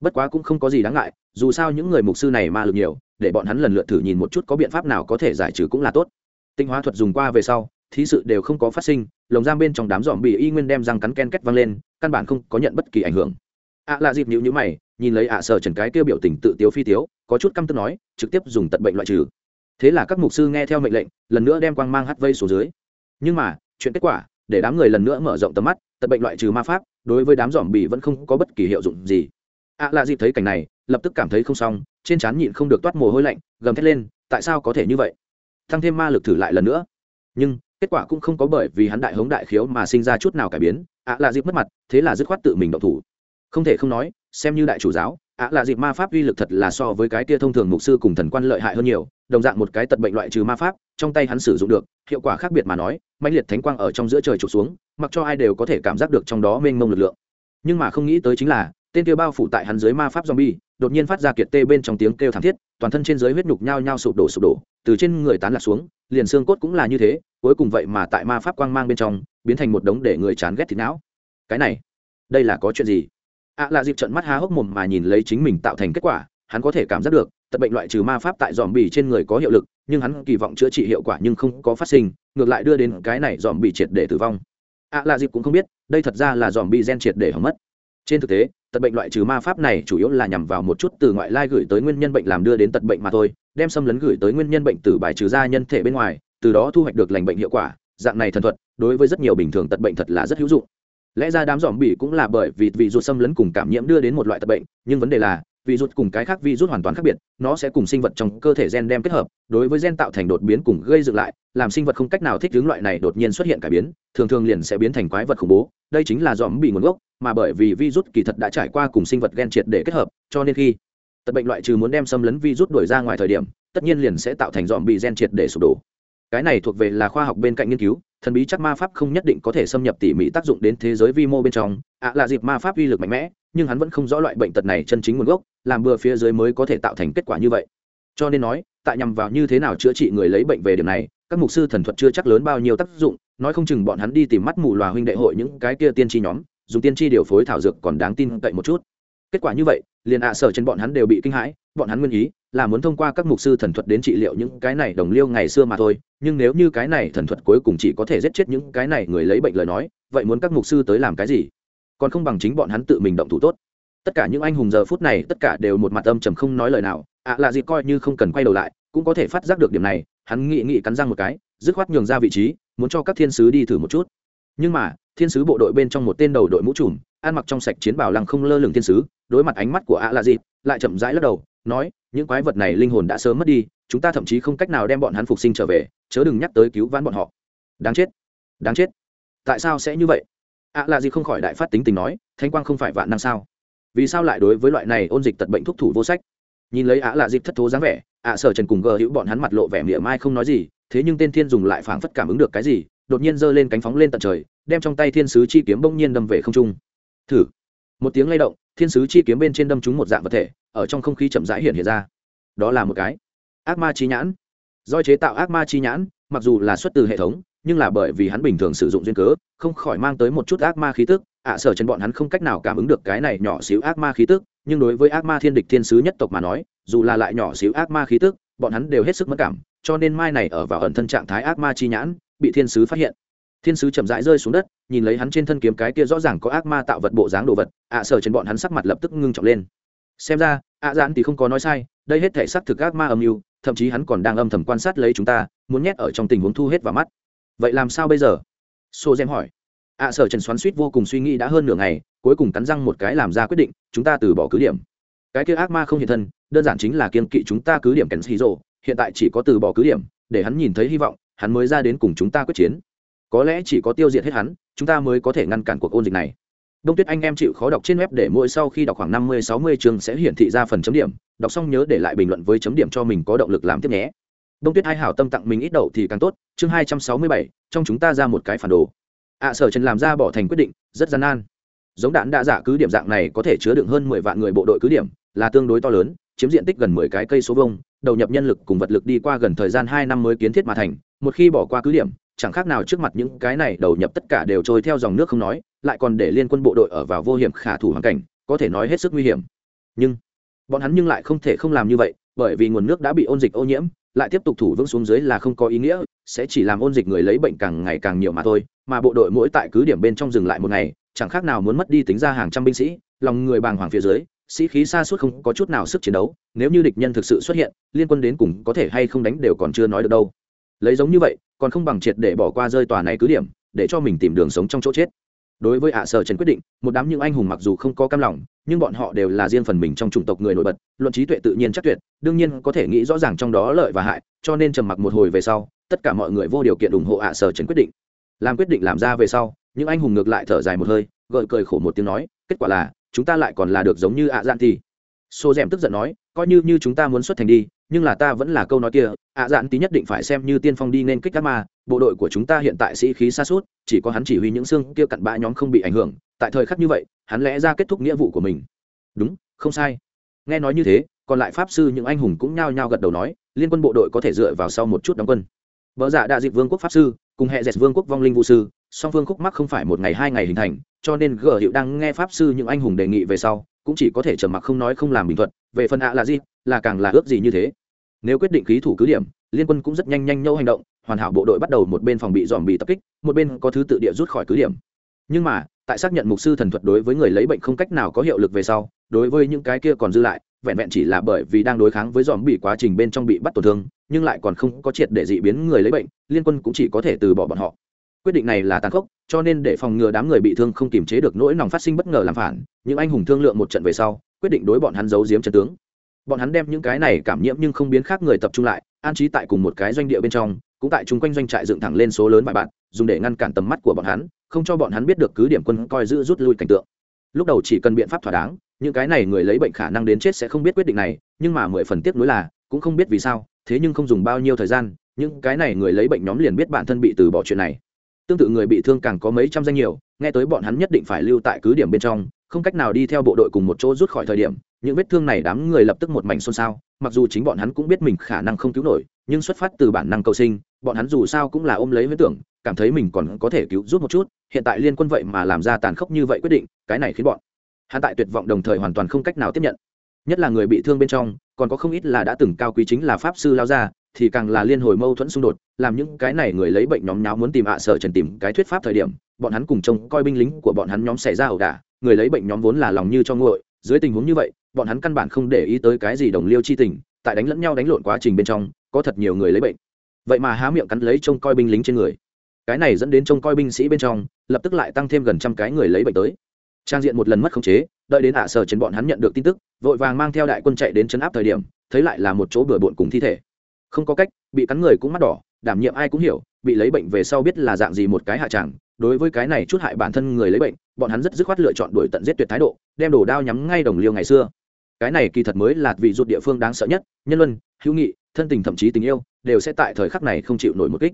Bất quá cũng không có gì đáng ngại, dù sao những người mục sư này ma lực nhiều, để bọn hắn lần lượt thử nhìn một chút có biện pháp nào có thể giải trừ cũng là tốt. Tinh hóa thuật dùng qua về sau, thí sự đều không có phát sinh, lồng giam bên trong đám dòm bị y nguyên đem răng cắn ken két văng lên, căn bản không có nhận bất kỳ ảnh hưởng. Ạ à là dịp nhữ nhữ mày, nhìn lấy ạ à trần cái tiêu biểu tình tự tiếu phi tiếu, có chút căm tức nói, trực tiếp dùng tận bệnh loại trừ. Thế là các mục sư nghe theo mệnh lệnh, lần nữa đem quang mang hắt vây xuống dưới. Nhưng mà chuyện kết quả, để đám người lần nữa mở rộng tầm mắt, tận bệnh loại trừ ma pháp, đối với đám dòm bì vẫn không có bất kỳ hiệu dụng gì. Ạ à gì dịp thấy cảnh này, lập tức cảm thấy không xong, trên trán nhịn không được toát mồ hôi lạnh, gầm thét lên, tại sao có thể như vậy? Thăng thêm ma lực thử lại lần nữa. Nhưng, kết quả cũng không có bởi vì hắn đại hống đại khiếu mà sinh ra chút nào cải biến ạ à là dịp mất mặt, thế là dứt khoát tự mình động thủ. Không thể không nói, xem như đại chủ giáo ạ là dịp ma pháp uy lực thật là so với cái kia thông thường mục sư cùng thần quan lợi hại hơn nhiều, đồng dạng một cái tật bệnh loại trừ ma pháp, trong tay hắn sử dụng được, hiệu quả khác biệt mà nói mạnh liệt thánh quang ở trong giữa trời trục xuống, mặc cho ai đều có thể cảm giác được trong đó mênh mông lực lượng. Nhưng mà không nghĩ tới chính là, tên kia bao phủ tại hắn dưới ma pháp zombie, đột nhiên phát ra kiệt tê bên trong tiếng kêu thảm thiết, toàn thân trên dưới huyết nhục nhao nhao sụp đổ sụp đổ, từ trên người tán lạc xuống, liền xương cốt cũng là như thế, cuối cùng vậy mà tại ma pháp quang mang bên trong, biến thành một đống để người chán ghét thịt não. Cái này, đây là có chuyện gì? Ạ à là dịp trận mắt há hốc mồm mà nhìn lấy chính mình tạo thành kết quả, hắn có thể cảm giác được, tật bệnh loại trừ ma pháp tại dòm bì trên người có hiệu lực, nhưng hắn kỳ vọng chữa trị hiệu quả nhưng không có phát sinh, ngược lại đưa đến cái này dòm bì triệt để tử vong. ạ à là dịp cũng không biết, đây thật ra là dòm bì gen triệt để hỏng mất. Trên thực tế, tật bệnh loại trừ ma pháp này chủ yếu là nhằm vào một chút từ ngoại lai gửi tới nguyên nhân bệnh làm đưa đến tật bệnh mà thôi, đem xâm lấn gửi tới nguyên nhân bệnh từ bài trừ ra nhân thể bên ngoài, từ đó thu hoạch được lành bệnh hiệu quả, dạng này thần thuật đối với rất nhiều bình thường tật bệnh thật là rất hữu dụng lẽ ra đám dòm bỉ cũng là bởi vì vị rút xâm lấn cùng cảm nhiễm đưa đến một loại tật bệnh, nhưng vấn đề là, vị rút cùng cái khác vi rút hoàn toàn khác biệt, nó sẽ cùng sinh vật trong cơ thể gen đem kết hợp, đối với gen tạo thành đột biến cùng gây dựng lại, làm sinh vật không cách nào thích ứng loại này đột nhiên xuất hiện cải biến, thường thường liền sẽ biến thành quái vật khủng bố. Đây chính là dòm bị nguồn gốc, mà bởi vì virus kỳ thật đã trải qua cùng sinh vật gen triệt để kết hợp, cho nên khi tật bệnh loại trừ muốn đem xâm lấn virus đuổi ra ngoài thời điểm, tất nhiên liền sẽ tạo thành dòm bị gen triệt để sụp đổ. Cái này thuộc về là khoa học bên cạnh nghiên cứu thần bí chắc ma pháp không nhất định có thể xâm nhập tỉ mỉ tác dụng đến thế giới vi mô bên trong. Ạ là dịp ma pháp uy lực mạnh mẽ, nhưng hắn vẫn không rõ loại bệnh tật này chân chính nguồn gốc, làm bừa phía dưới mới có thể tạo thành kết quả như vậy. Cho nên nói, tại nhằm vào như thế nào chữa trị người lấy bệnh về điểm này, các mục sư thần thuật chưa chắc lớn bao nhiêu tác dụng, nói không chừng bọn hắn đi tìm mắt mù loà huynh đệ hội những cái kia tiên tri nhóm, dùng tiên tri điều phối thảo dược còn đáng tin cậy một chút. Kết quả như vậy, liền ạ sở trên bọn hắn đều bị kinh hãi bọn hắn nguyên ý là muốn thông qua các mục sư thần thuật đến trị liệu những cái này đồng liêu ngày xưa mà thôi, nhưng nếu như cái này thần thuật cuối cùng chỉ có thể giết chết những cái này người lấy bệnh lời nói, vậy muốn các mục sư tới làm cái gì? Còn không bằng chính bọn hắn tự mình động thủ tốt. Tất cả những anh hùng giờ phút này, tất cả đều một mặt âm trầm không nói lời nào. Ạ là gì coi như không cần quay đầu lại, cũng có thể phát giác được điểm này, hắn nghị nghị cắn răng một cái, dứt khoát nhường ra vị trí, muốn cho các thiên sứ đi thử một chút. Nhưng mà, thiên sứ bộ đội bên trong một tên đầu đội mũ trùm, ăn mặc trong sạch chiến bảo lăng không lơ lửng thiên sứ, đối mặt ánh mắt của ạ là gì lại chậm rãi lắc đầu, nói, những quái vật này linh hồn đã sớm mất đi, chúng ta thậm chí không cách nào đem bọn hắn phục sinh trở về, chớ đừng nhắc tới cứu vãn bọn họ. Đáng chết đáng chết. Tại sao sẽ như vậy? Ạ là gì không khỏi đại phát tính tình nói thanh quang không phải vạn năng sao? Vì sao lại đối với loại này ôn dịch tật bệnh thuốc thủ vô sách? Nhìn lấy ạ là dịp thất thố dáng vẻ ạ sở trần cùng gờ hữu bọn hắn mặt lộ vẻ mỉa mai không nói gì, thế nhưng tên thiên dùng lại phảng phất cảm ứng được cái gì, đột nhiên giơ lên cánh phóng lên tận trời, đem trong tay thiên sứ chi kiếm bỗng nhiên đâm về không trung. Thử. Một tiếng lay động thiên sứ chi kiếm bên trên đâm trúng một dạng vật thể, ở trong không khí chậm rãi hiện hiện ra. Đó là một cái ác ma chi nhãn. Do chế tạo ác ma chi nhãn, mặc dù là xuất từ hệ thống, nhưng là bởi vì hắn bình thường sử dụng duyên cớ, không khỏi mang tới một chút ác ma khí tức. Ạ sở chân bọn hắn không cách nào cảm ứng được cái này nhỏ xíu ác ma khí tức, nhưng đối với ác ma thiên địch thiên sứ nhất tộc mà nói, dù là lại nhỏ xíu ác ma khí tức, bọn hắn đều hết sức mất cảm, cho nên mai này ở vào ẩn thân trạng thái ác ma chi nhãn, bị thiên sứ phát hiện thiên sứ chậm rãi rơi xuống đất, nhìn lấy hắn trên thân kiếm cái kia rõ ràng có ác ma tạo vật bộ dáng đồ vật, ạ sở trên bọn hắn sắc mặt lập tức ngưng trọng lên. Xem ra, ạ giãn thì không có nói sai, đây hết thể xác thực ác ma âm mưu, thậm chí hắn còn đang âm thầm quan sát lấy chúng ta, muốn nhét ở trong tình huống thu hết vào mắt. Vậy làm sao bây giờ? Sô xem hỏi. Ạ sở trần xoắn suýt vô cùng suy nghĩ đã hơn nửa ngày, cuối cùng cắn răng một cái làm ra quyết định, chúng ta từ bỏ cứ điểm. Cái kia ác ma không hiện thân, đơn giản chính là kiên kỵ chúng ta cứ điểm kèn xì rộ hiện tại chỉ có từ bỏ cứ điểm, để hắn nhìn thấy hy vọng, hắn mới ra đến cùng chúng ta quyết chiến có lẽ chỉ có tiêu diệt hết hắn, chúng ta mới có thể ngăn cản cuộc ôn dịch này. Đông tuyết anh em chịu khó đọc trên web để mỗi sau khi đọc khoảng năm mươi, sáu mươi chương sẽ hiển thị ra phần chấm điểm, đọc xong nhớ để lại bình luận với chấm điểm cho mình có động lực làm tiếp nhé. Đông tuyết hai hảo tâm tặng mình ít đậu thì càng tốt, chương hai trăm sáu mươi bảy, trong chúng ta ra một cái phản đồ. Ạ sở trần làm ra bỏ thành quyết định, rất gian nan. Giống đạn đa giả dạ cứ điểm dạng này có thể chứa đựng hơn mười vạn người bộ đội cứ điểm, là tương đối to lớn, chiếm diện tích gần mười cái cây số vông đầu nhập nhân lực cùng vật lực đi qua gần thời gian hai năm mới kiến thiết mà thành, một khi bỏ qua cứ điểm chẳng khác nào trước mặt những cái này đầu nhập tất cả đều trôi theo dòng nước không nói, lại còn để liên quân bộ đội ở vào vô hiểm khả thủ hoàn cảnh, có thể nói hết sức nguy hiểm. Nhưng, bọn hắn nhưng lại không thể không làm như vậy, bởi vì nguồn nước đã bị ôn dịch ô nhiễm, lại tiếp tục thủ vững xuống dưới là không có ý nghĩa, sẽ chỉ làm ôn dịch người lấy bệnh càng ngày càng nhiều mà thôi, mà bộ đội mỗi tại cứ điểm bên trong dừng lại một ngày, chẳng khác nào muốn mất đi tính ra hàng trăm binh sĩ, lòng người bàng hoàng phía dưới, sĩ khí xa suốt không có chút nào sức chiến đấu, nếu như địch nhân thực sự xuất hiện, liên quân đến cùng có thể hay không đánh đều còn chưa nói được đâu. Lấy giống như vậy còn không bằng triệt để bỏ qua rơi tòa này cứ điểm, để cho mình tìm đường sống trong chỗ chết. Đối với ạ, sở trần quyết định, một đám những anh hùng mặc dù không có cam lòng, nhưng bọn họ đều là riêng phần mình trong chủng tộc người nổi bật, luận trí tuệ tự nhiên chắc tuyệt, đương nhiên có thể nghĩ rõ ràng trong đó lợi và hại, cho nên trầm mặc một hồi về sau, tất cả mọi người vô điều kiện ủng hộ ạ, sở trần quyết định. Làm quyết định làm ra về sau, những anh hùng ngược lại thở dài một hơi, gợi cười khổ một tiếng nói, kết quả là, chúng ta lại còn là được giống như ạ dạn thì xô rèm tức giận nói, coi như như chúng ta muốn xuất thành đi nhưng là ta vẫn là câu nói kia, ạ dạn tí nhất định phải xem như tiên phong đi nên kích các ma, bộ đội của chúng ta hiện tại sĩ khí xa suốt, chỉ có hắn chỉ huy những xương kia cặn bã nhóm không bị ảnh hưởng, tại thời khắc như vậy, hắn lẽ ra kết thúc nghĩa vụ của mình. Đúng, không sai. Nghe nói như thế, còn lại pháp sư những anh hùng cũng nhao nhao gật đầu nói, liên quân bộ đội có thể dựa vào sau một chút đóng quân. Vợ dạ đại dịch vương quốc pháp sư, cùng hệ dẹt vương quốc vong linh vũ sư, song phương khúc mắc không phải một ngày hai ngày hình thành, cho nên gờ hiệu đang nghe pháp sư những anh hùng đề nghị về sau, cũng chỉ có thể trầm mặc không nói không làm bình thuận về phần ạ là gì, là càng là ước gì như thế nếu quyết định khí thủ cứ điểm, liên quân cũng rất nhanh nhanh nhâu hành động, hoàn hảo bộ đội bắt đầu một bên phòng bị dòm bị tập kích, một bên có thứ tự địa rút khỏi cứ điểm. Nhưng mà, tại xác nhận mục sư thần thuật đối với người lấy bệnh không cách nào có hiệu lực về sau, đối với những cái kia còn dư lại, vẹn vẹn chỉ là bởi vì đang đối kháng với dòm bị quá trình bên trong bị bắt tổn thương, nhưng lại còn không có triệt để dị biến người lấy bệnh, liên quân cũng chỉ có thể từ bỏ bọn họ. Quyết định này là tàn khốc, cho nên để phòng ngừa đám người bị thương không kiềm chế được nỗi lòng phát sinh bất ngờ làm phản, những anh hùng thương lượng một trận về sau, quyết định đối bọn hắn giấu giếm trận tướng bọn hắn đem những cái này cảm nhiễm nhưng không biến khác người tập trung lại, an trí tại cùng một cái doanh địa bên trong, cũng tại chung quanh doanh trại dựng thẳng lên số lớn bài bạn dùng để ngăn cản tầm mắt của bọn hắn, không cho bọn hắn biết được cứ điểm quân coi giữ rút lui cảnh tượng. Lúc đầu chỉ cần biện pháp thỏa đáng, những cái này người lấy bệnh khả năng đến chết sẽ không biết quyết định này, nhưng mà mười phần tiếp nối là, cũng không biết vì sao, thế nhưng không dùng bao nhiêu thời gian, những cái này người lấy bệnh nhóm liền biết bản thân bị từ bỏ chuyện này. Tương tự người bị thương càng có mấy trăm danh nhiều, nghe tới bọn hắn nhất định phải lưu tại cứ điểm bên trong, không cách nào đi theo bộ đội cùng một chỗ rút khỏi thời điểm những vết thương này đám người lập tức một mảnh xôn xao, mặc dù chính bọn hắn cũng biết mình khả năng không cứu nổi, nhưng xuất phát từ bản năng cầu sinh, bọn hắn dù sao cũng là ôm lấy huyết tưởng, cảm thấy mình còn có thể cứu giúp một chút, hiện tại liên quân vậy mà làm ra tàn khốc như vậy quyết định, cái này khiến bọn hắn tại tuyệt vọng đồng thời hoàn toàn không cách nào tiếp nhận. Nhất là người bị thương bên trong, còn có không ít là đã từng cao quý chính là pháp sư lao ra, thì càng là liên hồi mâu thuẫn xung đột, làm những cái này người lấy bệnh nhóm nháo muốn tìm ạ sở trần tìm cái thuyết pháp thời điểm, bọn hắn cùng trông coi binh lính của bọn hắn nhóm xảy ra ẩu đả, người lấy bệnh nhóm vốn là lòng như cho nguội, dưới tình huống như vậy bọn hắn căn bản không để ý tới cái gì đồng liêu chi tình, tại đánh lẫn nhau đánh lộn quá trình bên trong, có thật nhiều người lấy bệnh. Vậy mà há miệng cắn lấy trông coi binh lính trên người. Cái này dẫn đến trông coi binh sĩ bên trong, lập tức lại tăng thêm gần trăm cái người lấy bệnh tới. Trang diện một lần mất khống chế, đợi đến ả sở trên bọn hắn nhận được tin tức, vội vàng mang theo đại quân chạy đến chấn áp thời điểm, thấy lại là một chỗ bừa bộn cùng thi thể. Không có cách, bị cắn người cũng mắt đỏ, đảm nhiệm ai cũng hiểu, bị lấy bệnh về sau biết là dạng gì một cái hạ tràng đối với cái này chút hại bản thân người lấy bệnh, bọn hắn rất dứt khoát lựa chọn đuổi tận giết tuyệt thái độ, đem đồ đao nhắm ngay đồng liêu ngày xưa cái này kỳ thật mới là vị rụt địa phương đáng sợ nhất, nhân luân, hữu nghị, thân tình thậm chí tình yêu, đều sẽ tại thời khắc này không chịu nổi một kích.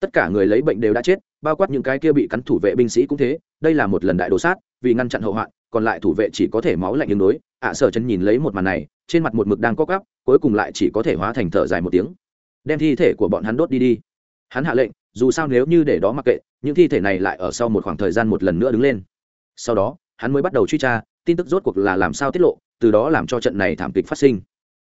Tất cả người lấy bệnh đều đã chết, bao quát những cái kia bị cắn thủ vệ binh sĩ cũng thế, đây là một lần đại đồ sát, vì ngăn chặn hậu hoạn, còn lại thủ vệ chỉ có thể máu lạnh ứng đối ạ sở chân nhìn lấy một màn này, trên mặt một mực đang co cắp cuối cùng lại chỉ có thể hóa thành thở dài một tiếng. Đem thi thể của bọn hắn đốt đi đi. Hắn hạ lệnh, dù sao nếu như để đó mặc kệ, những thi thể này lại ở sau một khoảng thời gian một lần nữa đứng lên. Sau đó, hắn mới bắt đầu truy tra, tin tức rốt cuộc là làm sao tiết lộ từ đó làm cho trận này thảm kịch phát sinh.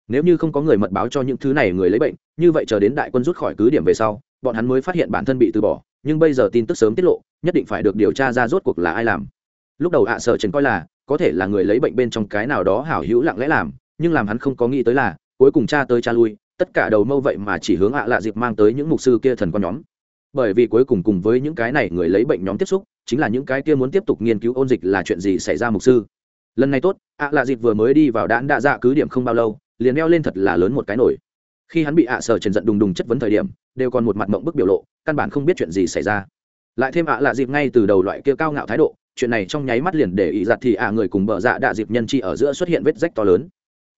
Nếu như không có người mật báo cho những thứ này người lấy bệnh, như vậy chờ đến đại quân rút khỏi cứ điểm về sau, bọn hắn mới phát hiện bản thân bị từ bỏ, nhưng bây giờ tin tức sớm tiết lộ, nhất định phải được điều tra ra rốt cuộc là ai làm. Lúc đầu ạ sợ trần coi là, có thể là người lấy bệnh bên trong cái nào đó hảo hữu lặng lẽ làm, nhưng làm hắn không có nghĩ tới là, cuối cùng cha tới cha lui, tất cả đầu mâu vậy mà chỉ hướng ạ lạ dịp mang tới những mục sư kia thần con nhóm. Bởi vì cuối cùng cùng với những cái này người lấy bệnh nhóm tiếp xúc, chính là những cái kia muốn tiếp tục nghiên cứu ôn dịch là chuyện gì xảy ra mục sư lần này tốt, ạ lạ dịp vừa mới đi vào đạn đạ dạ cứ điểm không bao lâu, liền đeo lên thật là lớn một cái nổi. Khi hắn bị ạ sở trần giận đùng đùng chất vấn thời điểm, đều còn một mặt mộng bức biểu lộ, căn bản không biết chuyện gì xảy ra. Lại thêm ạ lạ dịp ngay từ đầu loại kia cao ngạo thái độ, chuyện này trong nháy mắt liền để ý giặt thì ạ người cùng bờ dạ đạ dịp nhân chi ở giữa xuất hiện vết rách to lớn.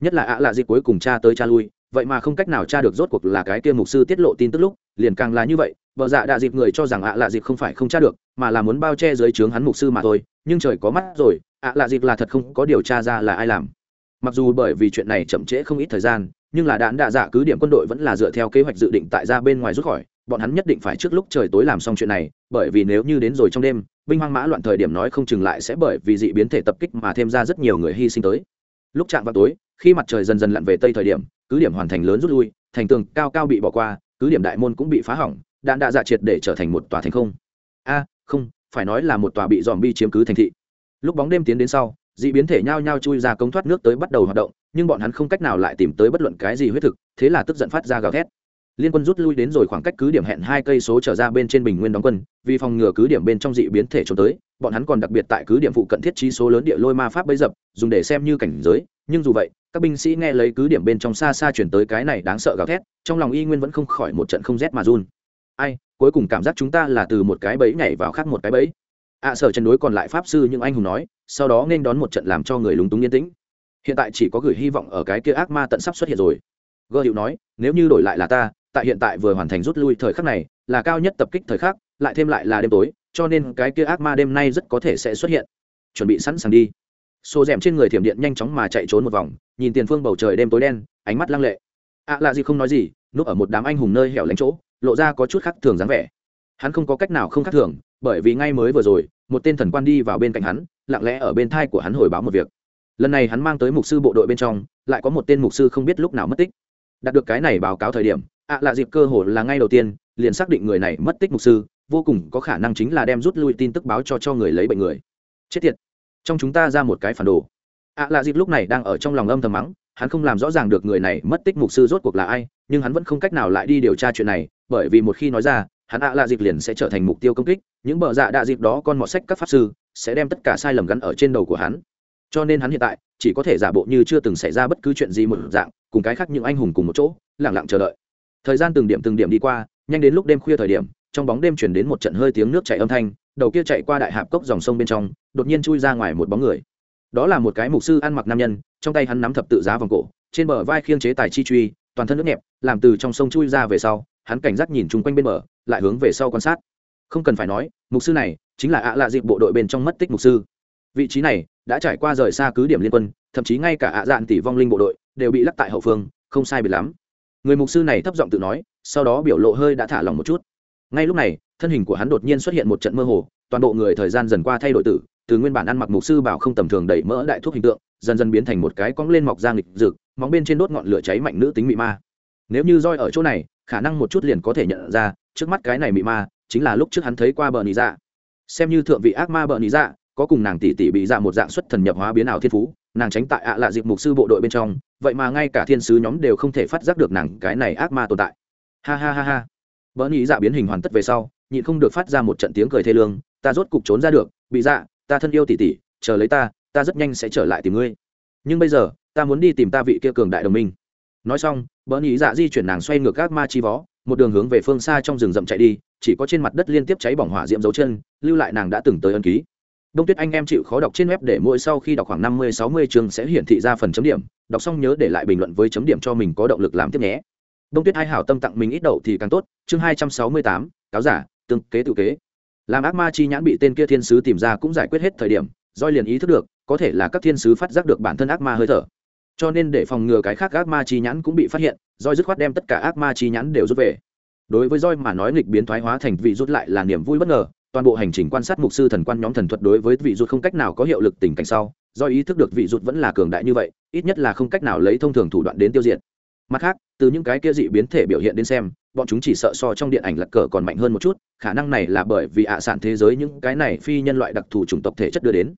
Nhất là ạ lạ dịp cuối cùng cha tới cha lui, vậy mà không cách nào tra được rốt cuộc là cái kia mục sư tiết lộ tin tức lúc, liền càng là như vậy vợ dạ đạ dịp người cho rằng ạ lạ dịp không phải không tra được, mà là muốn bao che dưới trướng hắn mục sư mà thôi, nhưng trời có mắt rồi ạ lạ dịp là thật không có điều tra ra là ai làm. Mặc dù bởi vì chuyện này chậm trễ không ít thời gian, nhưng là đạn đạ dạ cứ điểm quân đội vẫn là dựa theo kế hoạch dự định tại ra bên ngoài rút khỏi, bọn hắn nhất định phải trước lúc trời tối làm xong chuyện này, bởi vì nếu như đến rồi trong đêm, binh hoang mã loạn thời điểm nói không chừng lại sẽ bởi vì dị biến thể tập kích mà thêm ra rất nhiều người hy sinh tới. Lúc chạm vào tối, khi mặt trời dần dần lặn về tây thời điểm, cứ điểm hoàn thành lớn rút lui, thành tường cao cao bị bỏ qua, cứ điểm đại môn cũng bị phá hỏng, đạn đạ dạ triệt để trở thành một tòa thành không. A, không, phải nói là một tòa bị dòm bi chiếm cứ thành thị lúc bóng đêm tiến đến sau, dị biến thể nhao nhao chui ra cống thoát nước tới bắt đầu hoạt động, nhưng bọn hắn không cách nào lại tìm tới bất luận cái gì huyết thực, thế là tức giận phát ra gào thét. Liên quân rút lui đến rồi khoảng cách cứ điểm hẹn hai cây số trở ra bên trên bình nguyên đóng quân, vì phòng ngừa cứ điểm bên trong dị biến thể trốn tới, bọn hắn còn đặc biệt tại cứ điểm phụ cận thiết trí số lớn địa lôi ma pháp bấy dập, dùng để xem như cảnh giới, nhưng dù vậy, các binh sĩ nghe lấy cứ điểm bên trong xa xa chuyển tới cái này đáng sợ gào thét, trong lòng y nguyên vẫn không khỏi một trận không rét mà run. Ai, cuối cùng cảm giác chúng ta là từ một cái bẫy nhảy vào khác một cái bẫy ạ à, sở chân đối còn lại pháp sư những anh hùng nói sau đó nên đón một trận làm cho người lúng túng yên tĩnh. Hiện tại chỉ có gửi hy vọng ở cái kia ác ma tận sắp xuất hiện rồi. Gơ hiệu nói nếu như đổi lại là ta tại hiện tại vừa hoàn thành rút lui thời khắc này là cao nhất tập kích thời khắc lại thêm lại là đêm tối cho nên cái kia ác ma đêm nay rất có thể sẽ xuất hiện. Chuẩn bị sẵn sàng đi. Xô rèm trên người thiểm điện nhanh chóng mà chạy trốn một vòng nhìn tiền phương bầu trời đêm tối đen ánh mắt lăng lệ. Ạ à là gì không nói gì núp ở một đám anh hùng nơi hẻo lánh chỗ lộ ra có chút khác thường dáng vẻ hắn không có cách nào không khác thường, bởi vì ngay mới vừa rồi, một tên thần quan đi vào bên cạnh hắn, lặng lẽ ở bên thai của hắn hồi báo một việc. Lần này hắn mang tới mục sư bộ đội bên trong, lại có một tên mục sư không biết lúc nào mất tích. Đạt được cái này báo cáo thời điểm, ạ à là dịp cơ hồ là ngay đầu tiên, liền xác định người này mất tích mục sư, vô cùng có khả năng chính là đem rút lui tin tức báo cho cho người lấy bệnh người. Chết tiệt. Trong chúng ta ra một cái phản đồ. Ạ à là dịp lúc này đang ở trong lòng âm thầm mắng, hắn không làm rõ ràng được người này mất tích mục sư rốt cuộc là ai, nhưng hắn vẫn không cách nào lại đi điều tra chuyện này, bởi vì một khi nói ra hắn ạ à là dịp liền sẽ trở thành mục tiêu công kích, những bờ dạ đạ dịp đó con mọt sách các pháp sư sẽ đem tất cả sai lầm gắn ở trên đầu của hắn. Cho nên hắn hiện tại chỉ có thể giả bộ như chưa từng xảy ra bất cứ chuyện gì một dạng, cùng cái khác những anh hùng cùng một chỗ lẳng lặng chờ đợi. Thời gian từng điểm từng điểm đi qua, nhanh đến lúc đêm khuya thời điểm, trong bóng đêm chuyển đến một trận hơi tiếng nước chảy âm thanh, đầu kia chạy qua đại hạp cốc dòng sông bên trong, đột nhiên chui ra ngoài một bóng người. Đó là một cái mục sư ăn mặc nam nhân, trong tay hắn nắm thập tự giá vòng cổ, trên bờ vai khiêng chế tài chi truy, toàn thân nước nhẹp, làm từ trong sông chui ra về sau, hắn cảnh giác nhìn chung quanh bên bờ lại hướng về sau quan sát. Không cần phải nói, mục sư này chính là ạ lạ dịp bộ đội bên trong mất tích mục sư. Vị trí này đã trải qua rời xa cứ điểm liên quân, thậm chí ngay cả ạ dạn tỷ vong linh bộ đội đều bị lắc tại hậu phương, không sai biệt lắm. Người mục sư này thấp giọng tự nói, sau đó biểu lộ hơi đã thả lòng một chút. Ngay lúc này, thân hình của hắn đột nhiên xuất hiện một trận mơ hồ, toàn bộ người thời gian dần qua thay đổi tử, từ nguyên bản ăn mặc mục sư bảo không tầm thường đẩy mỡ đại thuốc hình tượng, dần dần biến thành một cái cong lên mọc da nghịch rực móng bên trên đốt ngọn lửa cháy mạnh nữ tính mị ma. Nếu như roi ở chỗ này, khả năng một chút liền có thể nhận ra trước mắt cái này mị ma, chính là lúc trước hắn thấy qua bờ nị dạ. Xem như thượng vị ác ma bờ nị dạ có cùng nàng tỷ tỷ bị dạ một dạng xuất thần nhập hóa biến ảo thiên phú, nàng tránh tại ạ lạ dịp mục sư bộ đội bên trong, vậy mà ngay cả thiên sứ nhóm đều không thể phát giác được nàng cái này ác ma tồn tại. Ha ha ha ha. Bờ nị dạ biến hình hoàn tất về sau, nhịn không được phát ra một trận tiếng cười thê lương, ta rốt cục trốn ra được, bị dạ ta thân yêu tỷ tỷ, chờ lấy ta ta rất nhanh sẽ trở lại tìm ngươi. Nhưng bây giờ, ta muốn đi tìm ta vị kia cường đại đồng minh. Nói xong, bờ nhị dạ di chuyển nàng xoay ngược các ma chi vó một đường hướng về phương xa trong rừng rậm chạy đi, chỉ có trên mặt đất liên tiếp cháy bỏng hỏa diễm dấu chân, lưu lại nàng đã từng tới ân ký. Đông tuyết anh em chịu khó đọc trên web để mỗi sau khi đọc khoảng năm mươi, sáu mươi chương sẽ hiển thị ra phần chấm điểm, đọc xong nhớ để lại bình luận với chấm điểm cho mình có động lực làm tiếp nhé. Đông tuyết hai hảo tâm tặng mình ít đậu thì càng tốt, chương hai trăm sáu mươi tám, cáo giả, tương kế tự kế. Làm ác ma chi nhãn bị tên kia thiên sứ tìm ra cũng giải quyết hết thời điểm doi liền ý thức được, có thể là các thiên sứ phát giác được bản thân ác ma hơi thở cho nên để phòng ngừa cái khác ác ma chi nhãn cũng bị phát hiện roi dứt khoát đem tất cả ác ma chi nhãn đều rút về. Đối với roi mà nói, nghịch biến thoái hóa thành vị rút lại là niềm vui bất ngờ, toàn bộ hành trình quan sát mục sư thần quan nhóm thần thuật đối với vị rút không cách nào có hiệu lực tình cảnh sau do ý thức được vị rút vẫn là cường đại như vậy, ít nhất là không cách nào lấy thông thường thủ đoạn đến tiêu diệt. Mặt khác, từ những cái kia dị biến thể biểu hiện đến xem, bọn chúng chỉ sợ so trong điện ảnh lật cờ còn mạnh hơn một chút, khả năng này là bởi vì ạ sản thế giới những cái này phi nhân loại đặc thù chủng tộc thể chất đưa đến.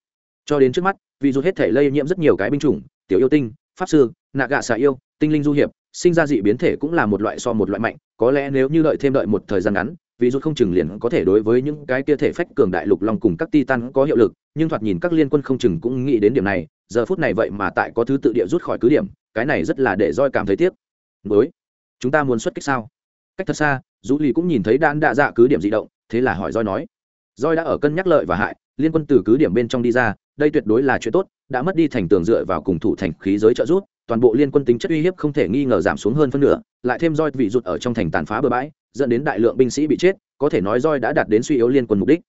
Cho đến trước mắt, vị rút hết thể lây nhiễm rất nhiều cái binh chủng, tiểu yêu tinh pháp sư nạ gạ xạ yêu, tinh linh du hiệp, sinh ra dị biến thể cũng là một loại so một loại mạnh, có lẽ nếu như đợi thêm đợi một thời gian ngắn, vì rút không chừng liền có thể đối với những cái kia thể phách cường đại lục long cùng các titan có hiệu lực, nhưng thoạt nhìn các liên quân không chừng cũng nghĩ đến điểm này, giờ phút này vậy mà tại có thứ tự địa rút khỏi cứ điểm, cái này rất là để roi cảm thấy tiếc. Mới chúng ta muốn xuất kích sao? Cách thật xa dù lì cũng nhìn thấy đan đạ dạ cứ điểm di động, thế là hỏi roi nói. Roi đã ở cân nhắc lợi và hại, liên quân từ cứ điểm bên trong đi ra, đây tuyệt đối là chuyện tốt đã mất đi thành tường dựa vào cùng thủ thành khí giới trợ rút toàn bộ liên quân tính chất uy hiếp không thể nghi ngờ giảm xuống hơn phân nửa, lại thêm roi vị rụt ở trong thành tàn phá bờ bãi, dẫn đến đại lượng binh sĩ bị chết, có thể nói roi đã đạt đến suy yếu liên quân mục đích.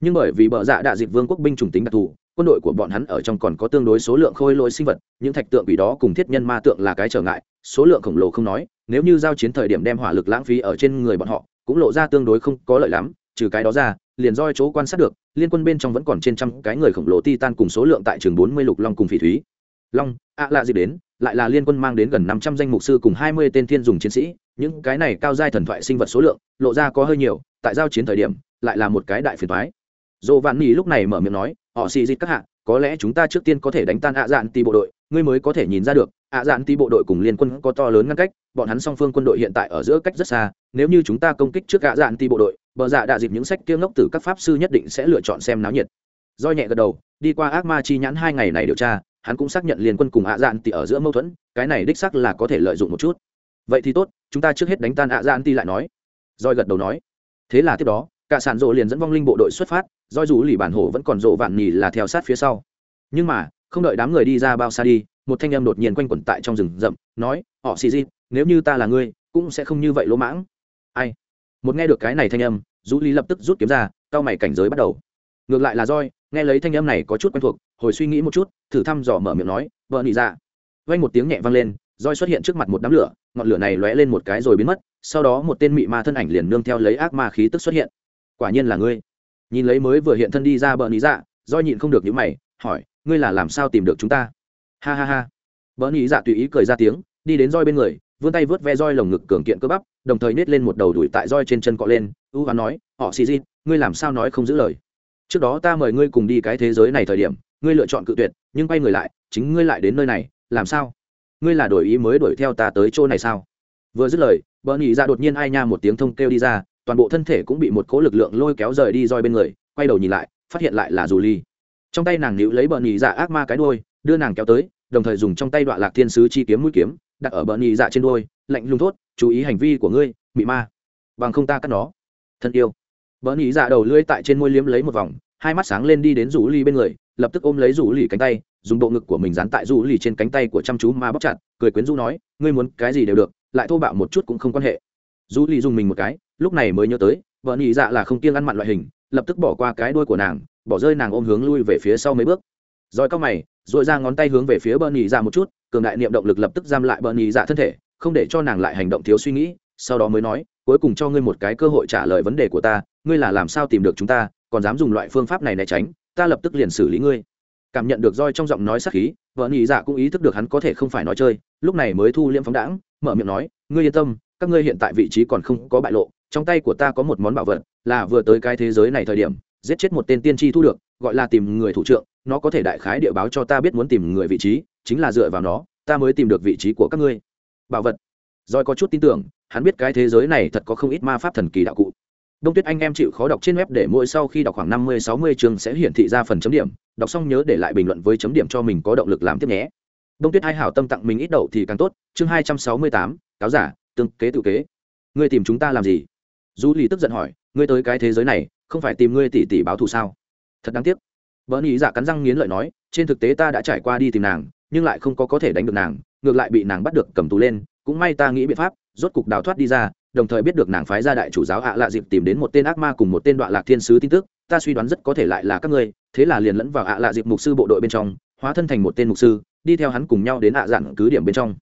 Nhưng bởi vì bờ dạ đạ dịp vương quốc binh chủng tính đặc thù, quân đội của bọn hắn ở trong còn có tương đối số lượng khôi lỗi sinh vật, những thạch tượng quỷ đó cùng thiết nhân ma tượng là cái trở ngại, số lượng khổng lồ không nói, nếu như giao chiến thời điểm đem hỏa lực lãng phí ở trên người bọn họ, cũng lộ ra tương đối không có lợi lắm, trừ cái đó ra liền roi chỗ quan sát được, liên quân bên trong vẫn còn trên trăm cái người khổng lồ titan cùng số lượng tại trường bốn mươi lục long cùng phỉ thúy. Long, ạ lạ gì đến, lại là liên quân mang đến gần năm trăm danh mục sư cùng hai mươi tên thiên dùng chiến sĩ, những cái này cao giai thần thoại sinh vật số lượng, lộ ra có hơi nhiều, tại giao chiến thời điểm, lại là một cái đại phiền thoái dồ vạn nỉ lúc này mở miệng nói, họ xì dịch các hạ, có lẽ chúng ta trước tiên có thể đánh tan ạ dạn ti bộ đội, ngươi mới có thể nhìn ra được, ạ dạn ti bộ đội cùng liên quân có to lớn ngăn cách, bọn hắn song phương quân đội hiện tại ở giữa cách rất xa, nếu như chúng ta công kích trước ạ dạn ti bộ đội bờ dạ đạ dịp những sách kia ngốc từ các pháp sư nhất định sẽ lựa chọn xem náo nhiệt. Do nhẹ gật đầu, đi qua ác ma chi nhãn hai ngày này điều tra, hắn cũng xác nhận liên quân cùng ạ dạn ti ở giữa mâu thuẫn, cái này đích xác là có thể lợi dụng một chút. Vậy thì tốt, chúng ta trước hết đánh tan ạ dạn ti lại nói. Roi gật đầu nói. Thế là tiếp đó, cả sản rộ liền dẫn vong linh bộ đội xuất phát doi dù lì bản hổ vẫn còn rộ vạn nhì là theo sát phía sau. Nhưng mà, không đợi đám người đi ra bao xa đi, một thanh âm đột nhiên quanh quẩn tại trong rừng rậm, nói, họ xì di, nếu như ta là ngươi, cũng sẽ không như vậy lỗ mãng. Ai? Một nghe được cái này thanh âm du lý lập tức rút kiếm ra cao mày cảnh giới bắt đầu. Ngược lại là roi nghe lấy thanh âm này có chút quen thuộc, hồi suy nghĩ một chút, thử thăm dò mở miệng nói, vợ nị dạ. Vang một tiếng nhẹ vang lên roi xuất hiện trước mặt một đám lửa, ngọn lửa này lóe lên một cái rồi biến mất, sau đó một tên mị ma thân ảnh liền nương theo lấy ác ma khí tức xuất hiện. Quả nhiên là ngươi. Nhìn lấy mới vừa hiện thân đi ra bờ nị dạ roi nhịn không được những mày, hỏi, ngươi là làm sao tìm được chúng ta? Ha ha ha. Bờ nị dạ tùy ý cười ra tiếng, đi đến roi bên người vươn tay vớt ve roi lồng ngực cường kiện cơ bắp, đồng thời nết lên một đầu đuổi tại roi trên chân cọ lên. U hoán nói, họ xì di ngươi làm sao nói không giữ lời? Trước đó ta mời ngươi cùng đi cái thế giới này thời điểm, ngươi lựa chọn cự tuyệt, nhưng quay người lại, chính ngươi lại đến nơi này, làm sao? Ngươi là đổi ý mới đuổi theo ta tới chỗ này sao? Vừa dứt lời bờ nhị ra đột nhiên ai nha một tiếng thông kêu đi ra, toàn bộ thân thể cũng bị một cỗ lực lượng lôi kéo rời đi roi bên người, quay đầu nhìn lại, phát hiện lại là dù ly trong tay nàng níu lấy bờ nhị dạ ác ma cái đôi đưa nàng kéo tới, đồng thời dùng trong tay đoạn lạc thiên sứ chi kiếm mũi kiếm đặt ở bờ nhị dạ trên đôi lạnh lùng thốt, chú ý hành vi của ngươi, mị ma. Bằng không ta cắt nó. Thân yêu. Bờ nhị dạ đầu lưỡi tại trên môi liếm lấy một vòng, hai mắt sáng lên đi đến rủ ly bên người, lập tức ôm lấy rủ ly cánh tay, dùng bộ ngực của mình dán tại rủ ly trên cánh tay của chăm chú ma bóc chặt, cười quyến rũ nói, ngươi muốn cái gì đều được, lại thô bạo một chút cũng không quan hệ. Rủ ly dùng mình một cái, lúc này mới nhớ tới vợ nhị dạ là không kiêng ăn mặn loại hình, lập tức bỏ qua cái đuôi của nàng, bỏ rơi nàng ôm hướng lui về phía sau mấy bước. Rồi cao mày dội ra ngón tay hướng về phía bờ nhị dạ một chút cường đại niệm động lực lập tức giam lại bợn nhị dạ thân thể, không để cho nàng lại hành động thiếu suy nghĩ, sau đó mới nói, cuối cùng cho ngươi một cái cơ hội trả lời vấn đề của ta, ngươi là làm sao tìm được chúng ta, còn dám dùng loại phương pháp này né tránh, ta lập tức liền xử lý ngươi. Cảm nhận được roi trong giọng nói sắc khí vợ nhị dạ cũng ý thức được hắn có thể không phải nói chơi, lúc này mới thu liêm phóng đãng, mở miệng nói, ngươi yên tâm, các ngươi hiện tại vị trí còn không có bại lộ, trong tay của ta có một món bảo vật, là vừa tới cái thế giới này thời điểm, giết chết một tên tiên tri thu được, gọi là tìm người thủ trưởng nó có thể đại khái địa báo cho ta biết muốn tìm người vị trí, chính là dựa vào nó, ta mới tìm được vị trí của các ngươi. Bảo vật. Roi có chút tin tưởng, hắn biết cái thế giới này thật có không ít ma pháp thần kỳ đạo cụ. Đông tuyết anh em chịu khó đọc trên web để mỗi sau khi đọc khoảng năm mươi, sáu mươi chương sẽ hiển thị ra phần chấm điểm, đọc xong nhớ để lại bình luận với chấm điểm cho mình có động lực làm tiếp nhé. Đông tuyết hai hảo tâm tặng mình ít đậu thì càng tốt, chương hai trăm sáu mươi tám, cáo giả, tương kế tự kế. Ngươi tìm chúng ta làm gì? Du lì tức giận hỏi, ngươi tới cái thế giới này, không phải tìm ngươi tỷ tỷ báo thù sao? Thật đáng tiếc vợ nghĩ dạ cắn răng nghiến lợi nói, trên thực tế ta đã trải qua đi tìm nàng, nhưng lại không có có thể đánh được nàng, ngược lại bị nàng bắt được cầm tù lên, cũng may ta nghĩ biện pháp, rốt cục đào thoát đi ra, đồng thời biết được nàng phái ra đại chủ giáo ạ lạ dịp tìm đến một tên ác ma cùng một tên đoạn lạc thiên sứ tin tức, ta suy đoán rất có thể lại là các ngươi. Thế là liền lẫn vào ạ lạ dịp mục sư bộ đội bên trong, hóa thân thành một tên mục sư, đi theo hắn cùng nhau đến ạ giản cứ điểm bên trong.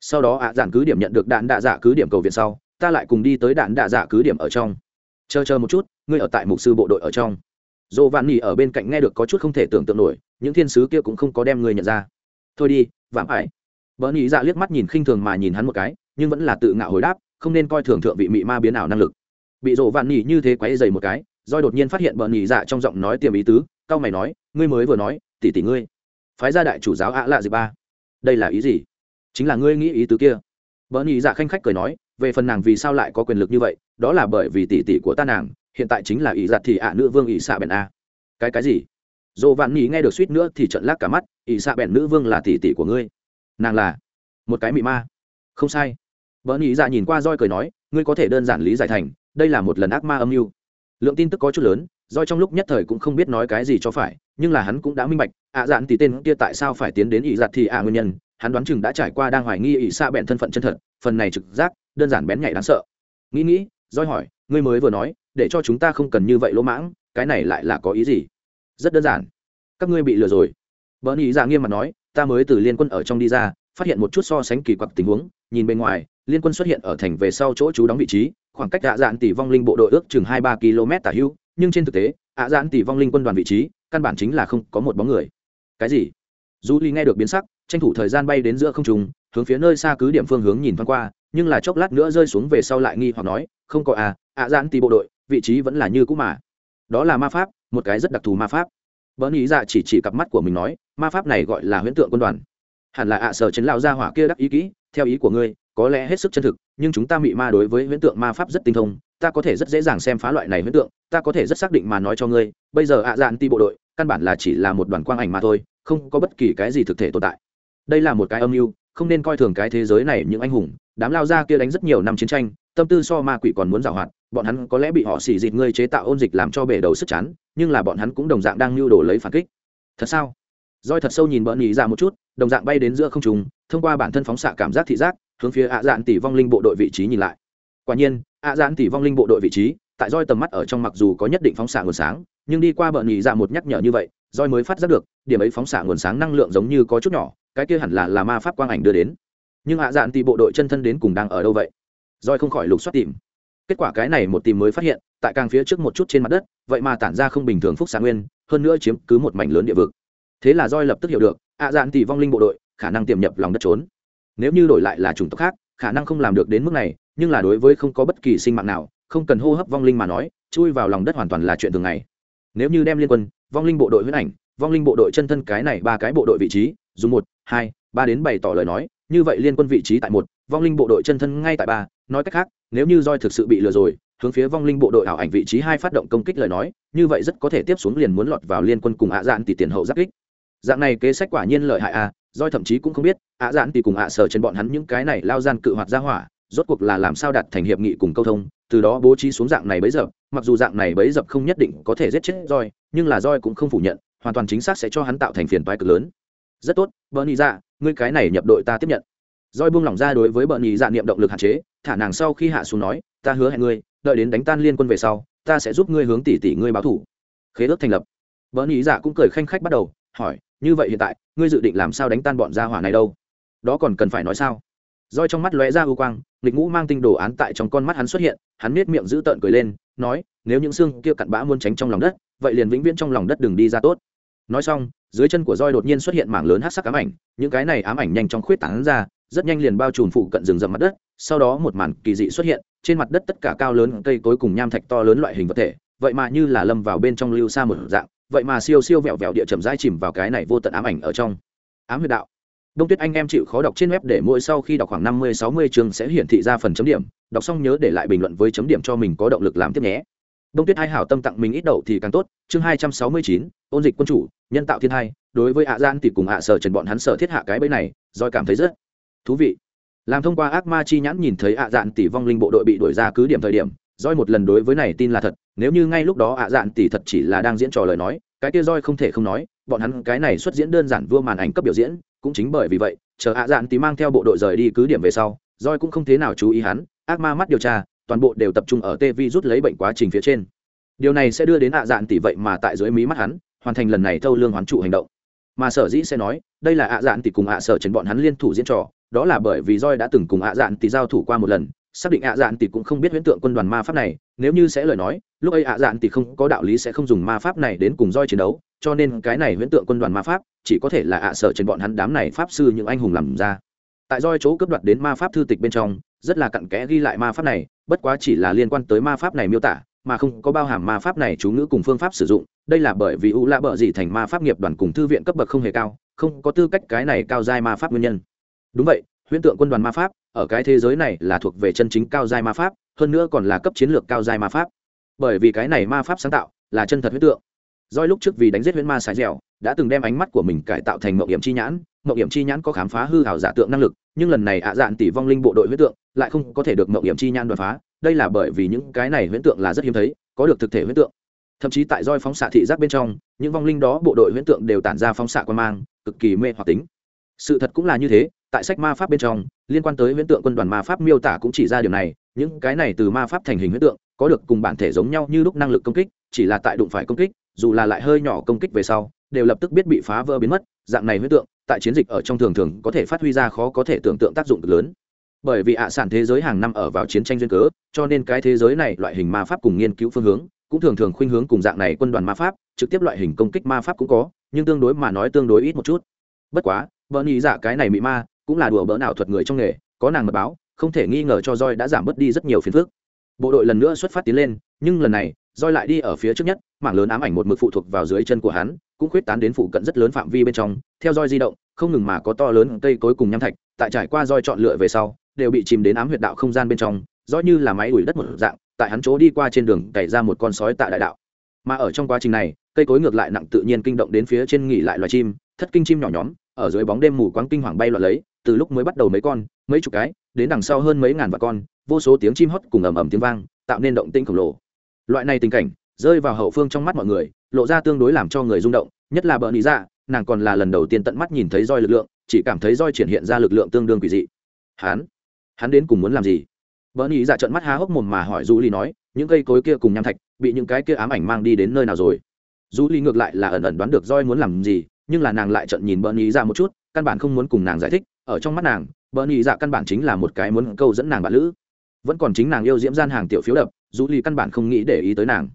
Sau đó ạ giản cứ điểm nhận được đạn đạ dạ cứ điểm cầu viện sau, ta lại cùng đi tới đạn đạ dạ cứ điểm ở trong. Chờ chờ một chút, ngươi ở tại mục sư bộ đội ở trong dồ vạn nỉ ở bên cạnh nghe được có chút không thể tưởng tượng nổi, những thiên sứ kia cũng không có đem người nhận ra. Thôi đi, vạm ải vợ nỉ dạ liếc mắt nhìn khinh thường mà nhìn hắn một cái, nhưng vẫn là tự ngạo hồi đáp, không nên coi thường thượng vị mị ma biến ảo năng lực. Bị dồ vạn nỉ như thế quấy dày một cái, doi đột nhiên phát hiện vợ nỉ dạ trong giọng nói tiềm ý tứ cao mày nói, ngươi mới vừa nói, tỷ tỷ ngươi, phái gia đại chủ giáo ạ lạ gì ba. Đây là ý gì? Chính là ngươi nghĩ ý tứ kia. Vợ nỉ dạ khanh khách cười nói về phần nàng vì sao lại có quyền lực như vậy, đó là bởi vì tỷ tỷ của ta nàng, hiện tại chính là ỷ giặt thì ạ nữ vương ỷ xạ bèn a. Cái cái gì? Dồ vạn nỉ nghe được suýt nữa thì trận lắc cả mắt, ỷ xạ bèn nữ vương là tỷ tỷ của ngươi. Nàng là một cái mị ma. Không sai. Vợ nhị dạ nhìn qua roi cười nói, ngươi có thể đơn giản lý giải thành, đây là một lần ác ma âm mưu. Lượng tin tức có chút lớn, roi trong lúc nhất thời cũng không biết nói cái gì cho phải, nhưng là hắn cũng đã minh bạch, ạ à dạn thì tên kia tại sao phải tiến đến ỷ giặt thì ạ nguyên nhân, hắn đoán chừng đã trải qua đang hoài nghi ỷ xạ bèn thân phận chân thật phần này trực giác, đơn giản bén nhạy đáng sợ. Nghĩ nghĩ roi hỏi, ngươi mới vừa nói, để cho chúng ta không cần như vậy lỗ mãng, cái này lại là có ý gì? Rất đơn giản. Các ngươi bị lừa rồi. Vợ nhị dạ nghiêm mặt nói, ta mới từ liên quân ở trong đi ra, phát hiện một chút so sánh kỳ quặc tình huống, nhìn bên ngoài, liên quân xuất hiện ở thành về sau chỗ trú đóng vị trí, khoảng cách ạ dạn tỷ vong linh bộ đội ước chừng hai ba km tả hữu nhưng trên thực tế ạ dạn tỷ vong linh quân đoàn vị trí, căn bản chính là không có một bóng người. Cái gì? Du ly nghe được biến sắc, tranh thủ thời gian bay đến giữa không trùng hướng phía nơi xa cứ điểm phương hướng nhìn thoáng qua, nhưng là chốc lát nữa rơi xuống về sau lại nghi hoặc nói, không có à ạ giãn tì bộ đội, vị trí vẫn là như cũ mà. Đó là ma pháp, một cái rất đặc thù ma pháp. Bỡ nghĩ dạ chỉ chỉ cặp mắt của mình nói, ma pháp này gọi là huyễn tượng quân đoàn. Hẳn là ạ sở chấn lao ra hỏa kia đắc ý kỹ, theo ý của ngươi, có lẽ hết sức chân thực, nhưng chúng ta mị ma đối với huyễn tượng ma pháp rất tinh thông, ta có thể rất dễ dàng xem phá loại này huyễn tượng, ta có thể rất xác định mà nói cho ngươi, bây giờ ạ dạn ti bộ đội, căn bản là chỉ là một đoàn quang ảnh mà thôi, không có bất kỳ cái gì thực thể tồn tại. Đây là một cái âm mưu không nên coi thường cái thế giới này những anh hùng, đám lao ra kia đánh rất nhiều năm chiến tranh, tâm tư so ma quỷ còn muốn giảo hoạt bọn hắn có lẽ bị họ xỉ dịt ngươi chế tạo ôn dịch làm cho bể đầu sức chán, nhưng là bọn hắn cũng đồng dạng đang lưu đồ lấy phản kích. Thật sao? Roi thật sâu nhìn bợn nhị ra một chút, đồng dạng bay đến giữa không trung, thông qua bản thân phóng xạ cảm giác thị giác, hướng phía ạ dạn tỷ vong linh bộ đội vị trí nhìn lại. Quả nhiên, ạ dạn tỷ vong linh bộ đội vị trí tại roi tầm mắt ở trong mặc dù có nhất định phóng xạ nguồn sáng, nhưng đi qua bợn nhị dạ một nhắc nhở như vậy, roi mới phát giác được, điểm ấy phóng xạ nguồn sáng năng lượng giống như có chút nhỏ, cái kia hẳn là là ma pháp quang ảnh đưa đến. Nhưng hạ dạn tỷ bộ đội chân thân đến cùng đang ở đâu vậy? Roi không khỏi lục soát tìm. Kết quả cái này một tìm mới phát hiện, tại càng phía trước một chút trên mặt đất, vậy mà tản ra không bình thường phúc xạ nguyên, hơn nữa chiếm cứ một mảnh lớn địa vực. Thế là roi lập tức hiểu được, ạ dạn tỷ vong linh bộ đội, khả năng tiềm nhập lòng đất trốn. Nếu như đổi lại là chủng tộc khác, khả năng không làm được đến mức này, nhưng là đối với không có bất kỳ sinh mạng nào không cần hô hấp vong linh mà nói, chui vào lòng đất hoàn toàn là chuyện thường ngày. Nếu như đem liên quân, vong linh bộ đội huyết ảnh, vong linh bộ đội chân thân cái này ba cái bộ đội vị trí, dùng một, hai, ba đến bày tỏ lời nói, như vậy liên quân vị trí tại một, vong linh bộ đội chân thân ngay tại ba, nói cách khác, nếu như roi thực sự bị lừa rồi, hướng phía vong linh bộ đội ảo ảnh vị trí hai phát động công kích lời nói, như vậy rất có thể tiếp xuống liền muốn lọt vào liên quân cùng ạ dạn tỷ tiền hậu giáp kích. Dạng này kế sách quả nhiên lợi hại à, a roi thậm chí cũng không biết, ạ dạn tỷ cùng ạ sở trên bọn hắn những cái này lao gian cự hoạt ra hỏa rốt cuộc là làm sao đạt thành hiệp nghị cùng câu thông, từ đó bố trí xuống dạng này bấy dập mặc dù dạng này bấy dập không nhất định có thể giết chết roi nhưng là roi cũng không phủ nhận, hoàn toàn chính xác sẽ cho hắn tạo thành phiền toái cực lớn. Rất tốt bờ nhị dạ ngươi cái này nhập đội ta tiếp nhận. Roi buông lỏng ra đối với bờ nhị dạ niệm động lực hạn chế, thả nàng sau khi hạ xuống nói, ta hứa hẹn ngươi, đợi đến đánh tan liên quân về sau, ta sẽ giúp ngươi hướng tỷ tỷ ngươi báo thủ. Khế ước thành lập. Bờ nhị dạ cũng cười khanh khách bắt đầu, hỏi, như vậy hiện tại, ngươi dự định làm sao đánh tan bọn gia hỏa này đâu? Đó còn cần phải nói sao? Roi trong mắt lóe ra ưu quang, nghịch ngũ mang tinh đồ án tại trong con mắt hắn xuất hiện, hắn nết miệng giữ tợn cười lên, nói, nếu những xương kia cặn bã muốn tránh trong lòng đất, vậy liền vĩnh viễn trong lòng đất đừng đi ra tốt. Nói xong, dưới chân của roi đột nhiên xuất hiện mảng lớn hát sắc ám ảnh, những cái này ám ảnh nhanh chóng khuyết tảng ra, rất nhanh liền bao trùm phụ cận rừng rậm mặt đất, sau đó một màn kỳ dị xuất hiện, trên mặt đất tất cả cao lớn cây cối cùng nham thạch to lớn loại hình vật thể, vậy mà như là lâm vào bên trong lưu xa một dạng, vậy mà siêu siêu vẹo vẹo địa chậm rãi chìm vào cái này vô tận ám ảnh ở trong. Ám huyệt đạo đông tuyết anh em chịu khó đọc trên web để mỗi sau khi đọc khoảng năm mươi, sáu mươi chương sẽ hiển thị ra phần chấm điểm. Đọc xong nhớ để lại bình luận với chấm điểm cho mình có động lực làm tiếp nhé. Đông tuyết hai hảo tâm tặng mình ít đậu thì càng tốt. Chương hai trăm sáu mươi chín, ôn dịch quân chủ, nhân tạo thiên hai. Đối với ạ gian thì cùng ạ sở trần bọn hắn sở thiết hạ cái bẫy này doi cảm thấy rất thú vị. Làm thông qua ác ma chi nhãn nhìn thấy ạ dạn tỷ vong linh bộ đội bị đuổi ra cứ điểm thời điểm roi một lần đối với này tin là thật. Nếu như ngay lúc đó ạ dạn tỷ thật chỉ là đang diễn trò lời nói, cái kia roi không thể không nói, bọn hắn cái này xuất diễn đơn giản vua màn ảnh cấp biểu diễn cũng chính bởi vì vậy, chờ ạ dạn tỷ mang theo bộ đội rời đi cứ điểm về sau roi cũng không thế nào chú ý hắn, ác ma mắt điều tra, toàn bộ đều tập trung ở tê vi rút lấy bệnh quá trình phía trên. Điều này sẽ đưa đến ạ dạn tỷ vậy mà tại dưới mí mắt hắn, hoàn thành lần này thâu lương hoán trụ hành động. Mà sở dĩ sẽ nói, đây là ạ dạn tỷ cùng ạ sở trần bọn hắn liên thủ diễn trò, đó là bởi vì roi đã từng cùng ạ dạn tỷ giao thủ qua một lần, xác định ạ dạn tỷ cũng không biết huyễn tượng quân đoàn ma pháp này, nếu như sẽ lời nói, lúc ấy ạ dạn tỷ không có đạo lý sẽ không dùng ma pháp này đến cùng roi chiến đấu cho nên cái này huyễn tượng quân đoàn ma pháp chỉ có thể là ạ sở trên bọn hắn đám này pháp sư những anh hùng làm ra. Tại roi chỗ cướp đoạt đến ma pháp thư tịch bên trong, rất là cặn kẽ ghi lại ma pháp này, bất quá chỉ là liên quan tới ma pháp này miêu tả, mà không có bao hàm ma pháp này chú ngữ cùng phương pháp sử dụng. Đây là bởi vì u lạ bợ gì thành ma pháp nghiệp đoàn cùng thư viện cấp bậc không hề cao, không có tư cách cái này cao giai ma pháp nguyên nhân. Đúng vậy, huyễn tượng quân đoàn ma pháp ở cái thế giới này là thuộc về chân chính cao giai ma pháp, hơn nữa còn là cấp chiến lược cao giai ma pháp. Bởi vì cái này ma pháp sáng tạo là chân thật huyễn tượng doi lúc trước vì đánh giết huyễn ma sái dẻo, đã từng đem ánh mắt của mình cải tạo thành mậu hiểm chi nhãn. Mậu hiểm chi nhãn có khám phá hư hảo giả tượng năng lực, nhưng lần này ạ dạn tỷ vong linh bộ đội huyễn tượng lại không có thể được mậu hiểm chi nhãn đoạt phá. Đây là bởi vì những cái này huyễn tượng là rất hiếm thấy, có được thực thể huyễn tượng. Thậm chí tại roi phóng xạ thị giác bên trong, những vong linh đó bộ đội huyễn tượng đều tản ra phóng xạ quan mang, cực kỳ mê hoặc tính. Sự thật cũng là như thế, tại sách ma pháp bên trong, liên quan tới huyễn tượng quân đoàn ma pháp miêu tả cũng chỉ ra điều này. Những cái này từ ma pháp thành hình huyễn tượng, có được cùng bản thể giống nhau như lúc năng lực công kích, chỉ là tại đụng phải công kích dù là lại hơi nhỏ công kích về sau, đều lập tức biết bị phá vỡ biến mất, dạng này huyết tượng, tại chiến dịch ở trong thường thường có thể phát huy ra khó có thể tưởng tượng tác dụng cực lớn. Bởi vì ạ sản thế giới hàng năm ở vào chiến tranh duyên cớ, cho nên cái thế giới này loại hình ma pháp cùng nghiên cứu phương hướng, cũng thường thường khuynh hướng cùng dạng này quân đoàn ma pháp, trực tiếp loại hình công kích ma pháp cũng có, nhưng tương đối mà nói tương đối ít một chút. Bất quá, vợ nghĩ dạ cái này mị ma, cũng là đùa bỡ nào thuật người trong nghề, có nàng mật báo, không thể nghi ngờ cho roi đã giảm bớt đi rất nhiều phiền phức. Bộ đội lần nữa xuất phát tiến lên nhưng lần này, roi lại đi ở phía trước nhất, mảng lớn ám ảnh một mực phụ thuộc vào dưới chân của hắn, cũng khuyết tán đến phụ cận rất lớn phạm vi bên trong. Theo roi di động, không ngừng mà có to lớn cây cối cùng nham thạch, tại trải qua roi chọn lựa về sau, đều bị chìm đến ám huyệt đạo không gian bên trong, roi như là máy đuổi đất một dạng, tại hắn chỗ đi qua trên đường cày ra một con sói tại đại đạo. Mà ở trong quá trình này, cây cối ngược lại nặng tự nhiên kinh động đến phía trên nghỉ lại loài chim, thất kinh chim nhỏ nhóm, ở dưới bóng đêm mù quáng kinh hoàng bay loạn lấy, từ lúc mới bắt đầu mấy con, mấy chục cái, đến đằng sau hơn mấy ngàn vạn con, vô số tiếng chim hót cùng ầm ầm tiếng vang, tạo nên động tĩnh khổng lồ loại này tình cảnh rơi vào hậu phương trong mắt mọi người, lộ ra tương đối làm cho người rung động, nhất là bờ nị dạ nàng còn là lần đầu tiên tận mắt nhìn thấy roi lực lượng, chỉ cảm thấy roi triển hiện ra lực lượng tương đương quỷ dị. Hắn? Hắn đến cùng muốn làm gì? Bờ nị dạ trợn mắt há hốc mồm mà hỏi du ly nói, những cây cối kia cùng nham thạch, bị những cái kia ám ảnh mang đi đến nơi nào rồi? Du ly ngược lại là ẩn ẩn đoán được roi muốn làm gì, nhưng là nàng lại trợn nhìn bờ nị dạ một chút, căn bản không muốn cùng nàng giải thích, ở trong mắt nàng bờ nị dạ căn bản chính là một cái muốn câu dẫn nàng bạn lữ. Vẫn còn chính nàng yêu diễm gian hàng tiểu phiếu đập dù lì căn bản không nghĩ để ý tới nàng.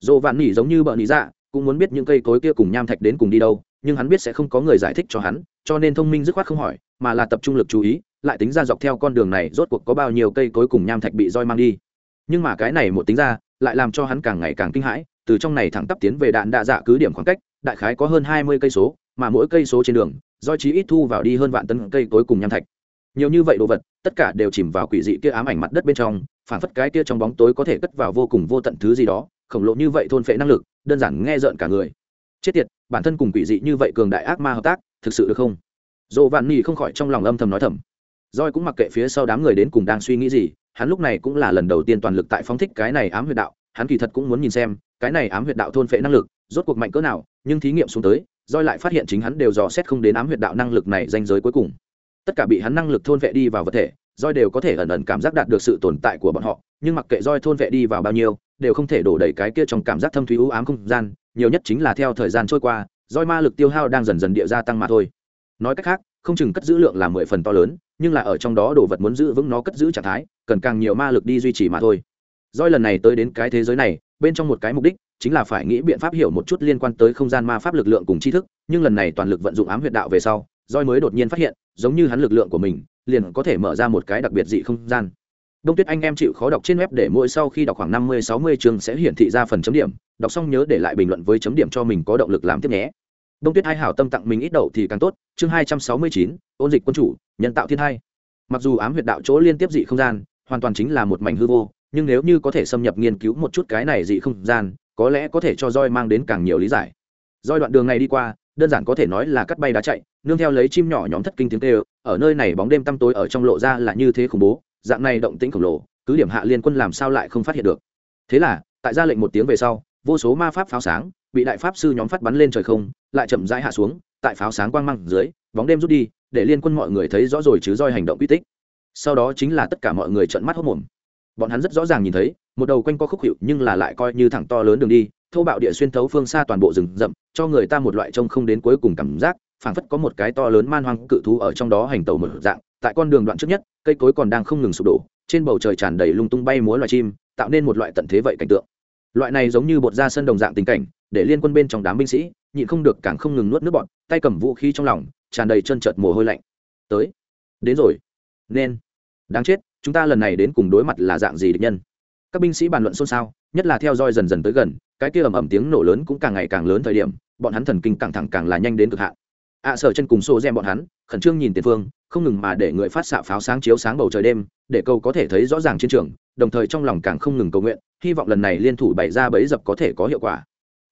Dồ vạn Nỉ giống như bợn nỉ dạ cũng muốn biết những cây cối kia cùng nham thạch đến cùng đi đâu, nhưng hắn biết sẽ không có người giải thích cho hắn, cho nên thông minh dứt khoát không hỏi, mà là tập trung lực chú ý, lại tính ra dọc theo con đường này rốt cuộc có bao nhiêu cây cối cùng nham thạch bị roi mang đi. Nhưng mà cái này một tính ra, lại làm cho hắn càng ngày càng kinh hãi, từ trong này thẳng tắp tiến về đạn đạ dạ cứ điểm khoảng cách, đại khái có hơn hai mươi cây số, mà mỗi cây số trên đường do chí ít thu vào đi hơn vạn tấn cây cối cùng nham thạch. Nhiều như vậy đồ vật, tất cả đều chìm vào quỷ dị kia ám ảnh mặt đất bên trong phản phất cái kia trong bóng tối có thể cất vào vô cùng vô tận thứ gì đó, khổng lồ như vậy thôn phệ năng lực, đơn giản nghe rợn cả người. Chết tiệt, bản thân cùng quỷ dị như vậy cường đại ác ma hợp tác, thực sự được không? Dồ vạn nỉ không khỏi trong lòng âm thầm nói thầm. Roi cũng mặc kệ phía sau đám người đến cùng đang suy nghĩ gì, hắn lúc này cũng là lần đầu tiên toàn lực tại phóng thích cái này ám huyệt đạo, hắn kỳ thật cũng muốn nhìn xem, cái này ám huyệt đạo thôn phệ năng lực, rốt cuộc mạnh cỡ nào, nhưng thí nghiệm xuống tới roi lại phát hiện chính hắn đều dò xét không đến ám huyệt đạo năng lực này danh giới cuối cùng. Tất cả bị hắn năng lực thôn vệ đi vào vật thể roi đều có thể ẩn ẩn cảm giác đạt được sự tồn tại của bọn họ, nhưng mặc kệ roi thôn vệ đi vào bao nhiêu, đều không thể đổ đầy cái kia trong cảm giác thâm thúy u ám không gian, nhiều nhất chính là theo thời gian trôi qua, roi ma lực tiêu hao đang dần dần địa gia tăng mà thôi. Nói cách khác, không chừng cất giữ lượng là mười phần to lớn, nhưng là ở trong đó đồ vật muốn giữ vững nó cất giữ trạng thái, cần càng nhiều ma lực đi duy trì mà thôi. Roi lần này tới đến cái thế giới này, bên trong một cái mục đích chính là phải nghĩ biện pháp hiểu một chút liên quan tới không gian ma pháp lực lượng cùng tri thức, nhưng lần này toàn lực vận dụng ám huyệt đạo về sau, roi mới đột nhiên phát hiện, giống như hắn lực lượng của mình liền có thể mở ra một cái đặc biệt dị không gian. Đông tuyết anh em chịu khó đọc trên web để mỗi sau khi đọc khoảng năm mươi, sáu mươi chương sẽ hiển thị ra phần chấm điểm, đọc xong nhớ để lại bình luận với chấm điểm cho mình có động lực làm tiếp nhé. Đông tuyết hai hảo tâm tặng mình ít đậu thì càng tốt, chương hai trăm sáu mươi chín, ôn dịch quân chủ, nhân tạo thiên hai. Mặc dù ám huyệt đạo chỗ liên tiếp dị không gian, hoàn toàn chính là một mảnh hư vô, nhưng nếu như có thể xâm nhập nghiên cứu một chút cái này dị không gian, có lẽ có thể cho roi mang đến càng nhiều lý giải. Roi đoạn đường này đi qua, đơn giản có thể nói là cắt bay đá chạy nương theo lấy chim nhỏ nhóm thất kinh tiếng kêu, ở nơi này bóng đêm tăm tối ở trong lộ ra là như thế khủng bố, dạng này động tĩnh khổng lồ, cứ điểm hạ liên quân làm sao lại không phát hiện được. Thế là, tại ra lệnh một tiếng về sau, vô số ma pháp pháo sáng bị đại pháp sư nhóm phát bắn lên trời không, lại chậm rãi hạ xuống, tại pháo sáng quang măng dưới, bóng đêm rút đi, để liên quân mọi người thấy rõ rồi chứ roi hành động quy tích. Sau đó chính là tất cả mọi người trợn mắt hốc mồm. Bọn hắn rất rõ ràng nhìn thấy, một đầu quanh co khúc hiệu nhưng là lại coi như thẳng to lớn đường đi, thô bạo địa xuyên thấu phương xa toàn bộ rừng rậm, cho người ta một loại trông không đến cuối cùng cảm giác phảng phất có một cái to lớn man hoang cự thú ở trong đó hành tẩu mở dạng. Tại con đường đoạn trước nhất, cây cối còn đang không ngừng sụp đổ, trên bầu trời tràn đầy lung tung bay múa loài chim, tạo nên một loại tận thế vậy cảnh tượng. Loại này giống như bột ra sân đồng dạng tình cảnh, để liên quân bên trong đám binh sĩ nhịn không được càng không ngừng nuốt nước bọn, tay cầm vũ khí trong lòng, tràn đầy chân trợt mồ hôi lạnh. Tới, đến rồi. Nên, đáng chết, chúng ta lần này đến cùng đối mặt là dạng gì địch nhân? Các binh sĩ bàn luận xôn xao, nhất là theo dõi dần dần tới gần, cái kia ầm ầm tiếng nổ lớn cũng càng ngày càng lớn thời điểm, bọn hắn thần kinh càng thẳng càng là nhanh đến cực hạn ạ sở chân cùng xô rèm bọn hắn, khẩn trương nhìn tiền phương, không ngừng mà để người phát xạ pháo sáng chiếu sáng bầu trời đêm, để cầu có thể thấy rõ ràng chiến trường, đồng thời trong lòng càng không ngừng cầu nguyện, hy vọng lần này liên thủ bày ra bẫy dập có thể có hiệu quả.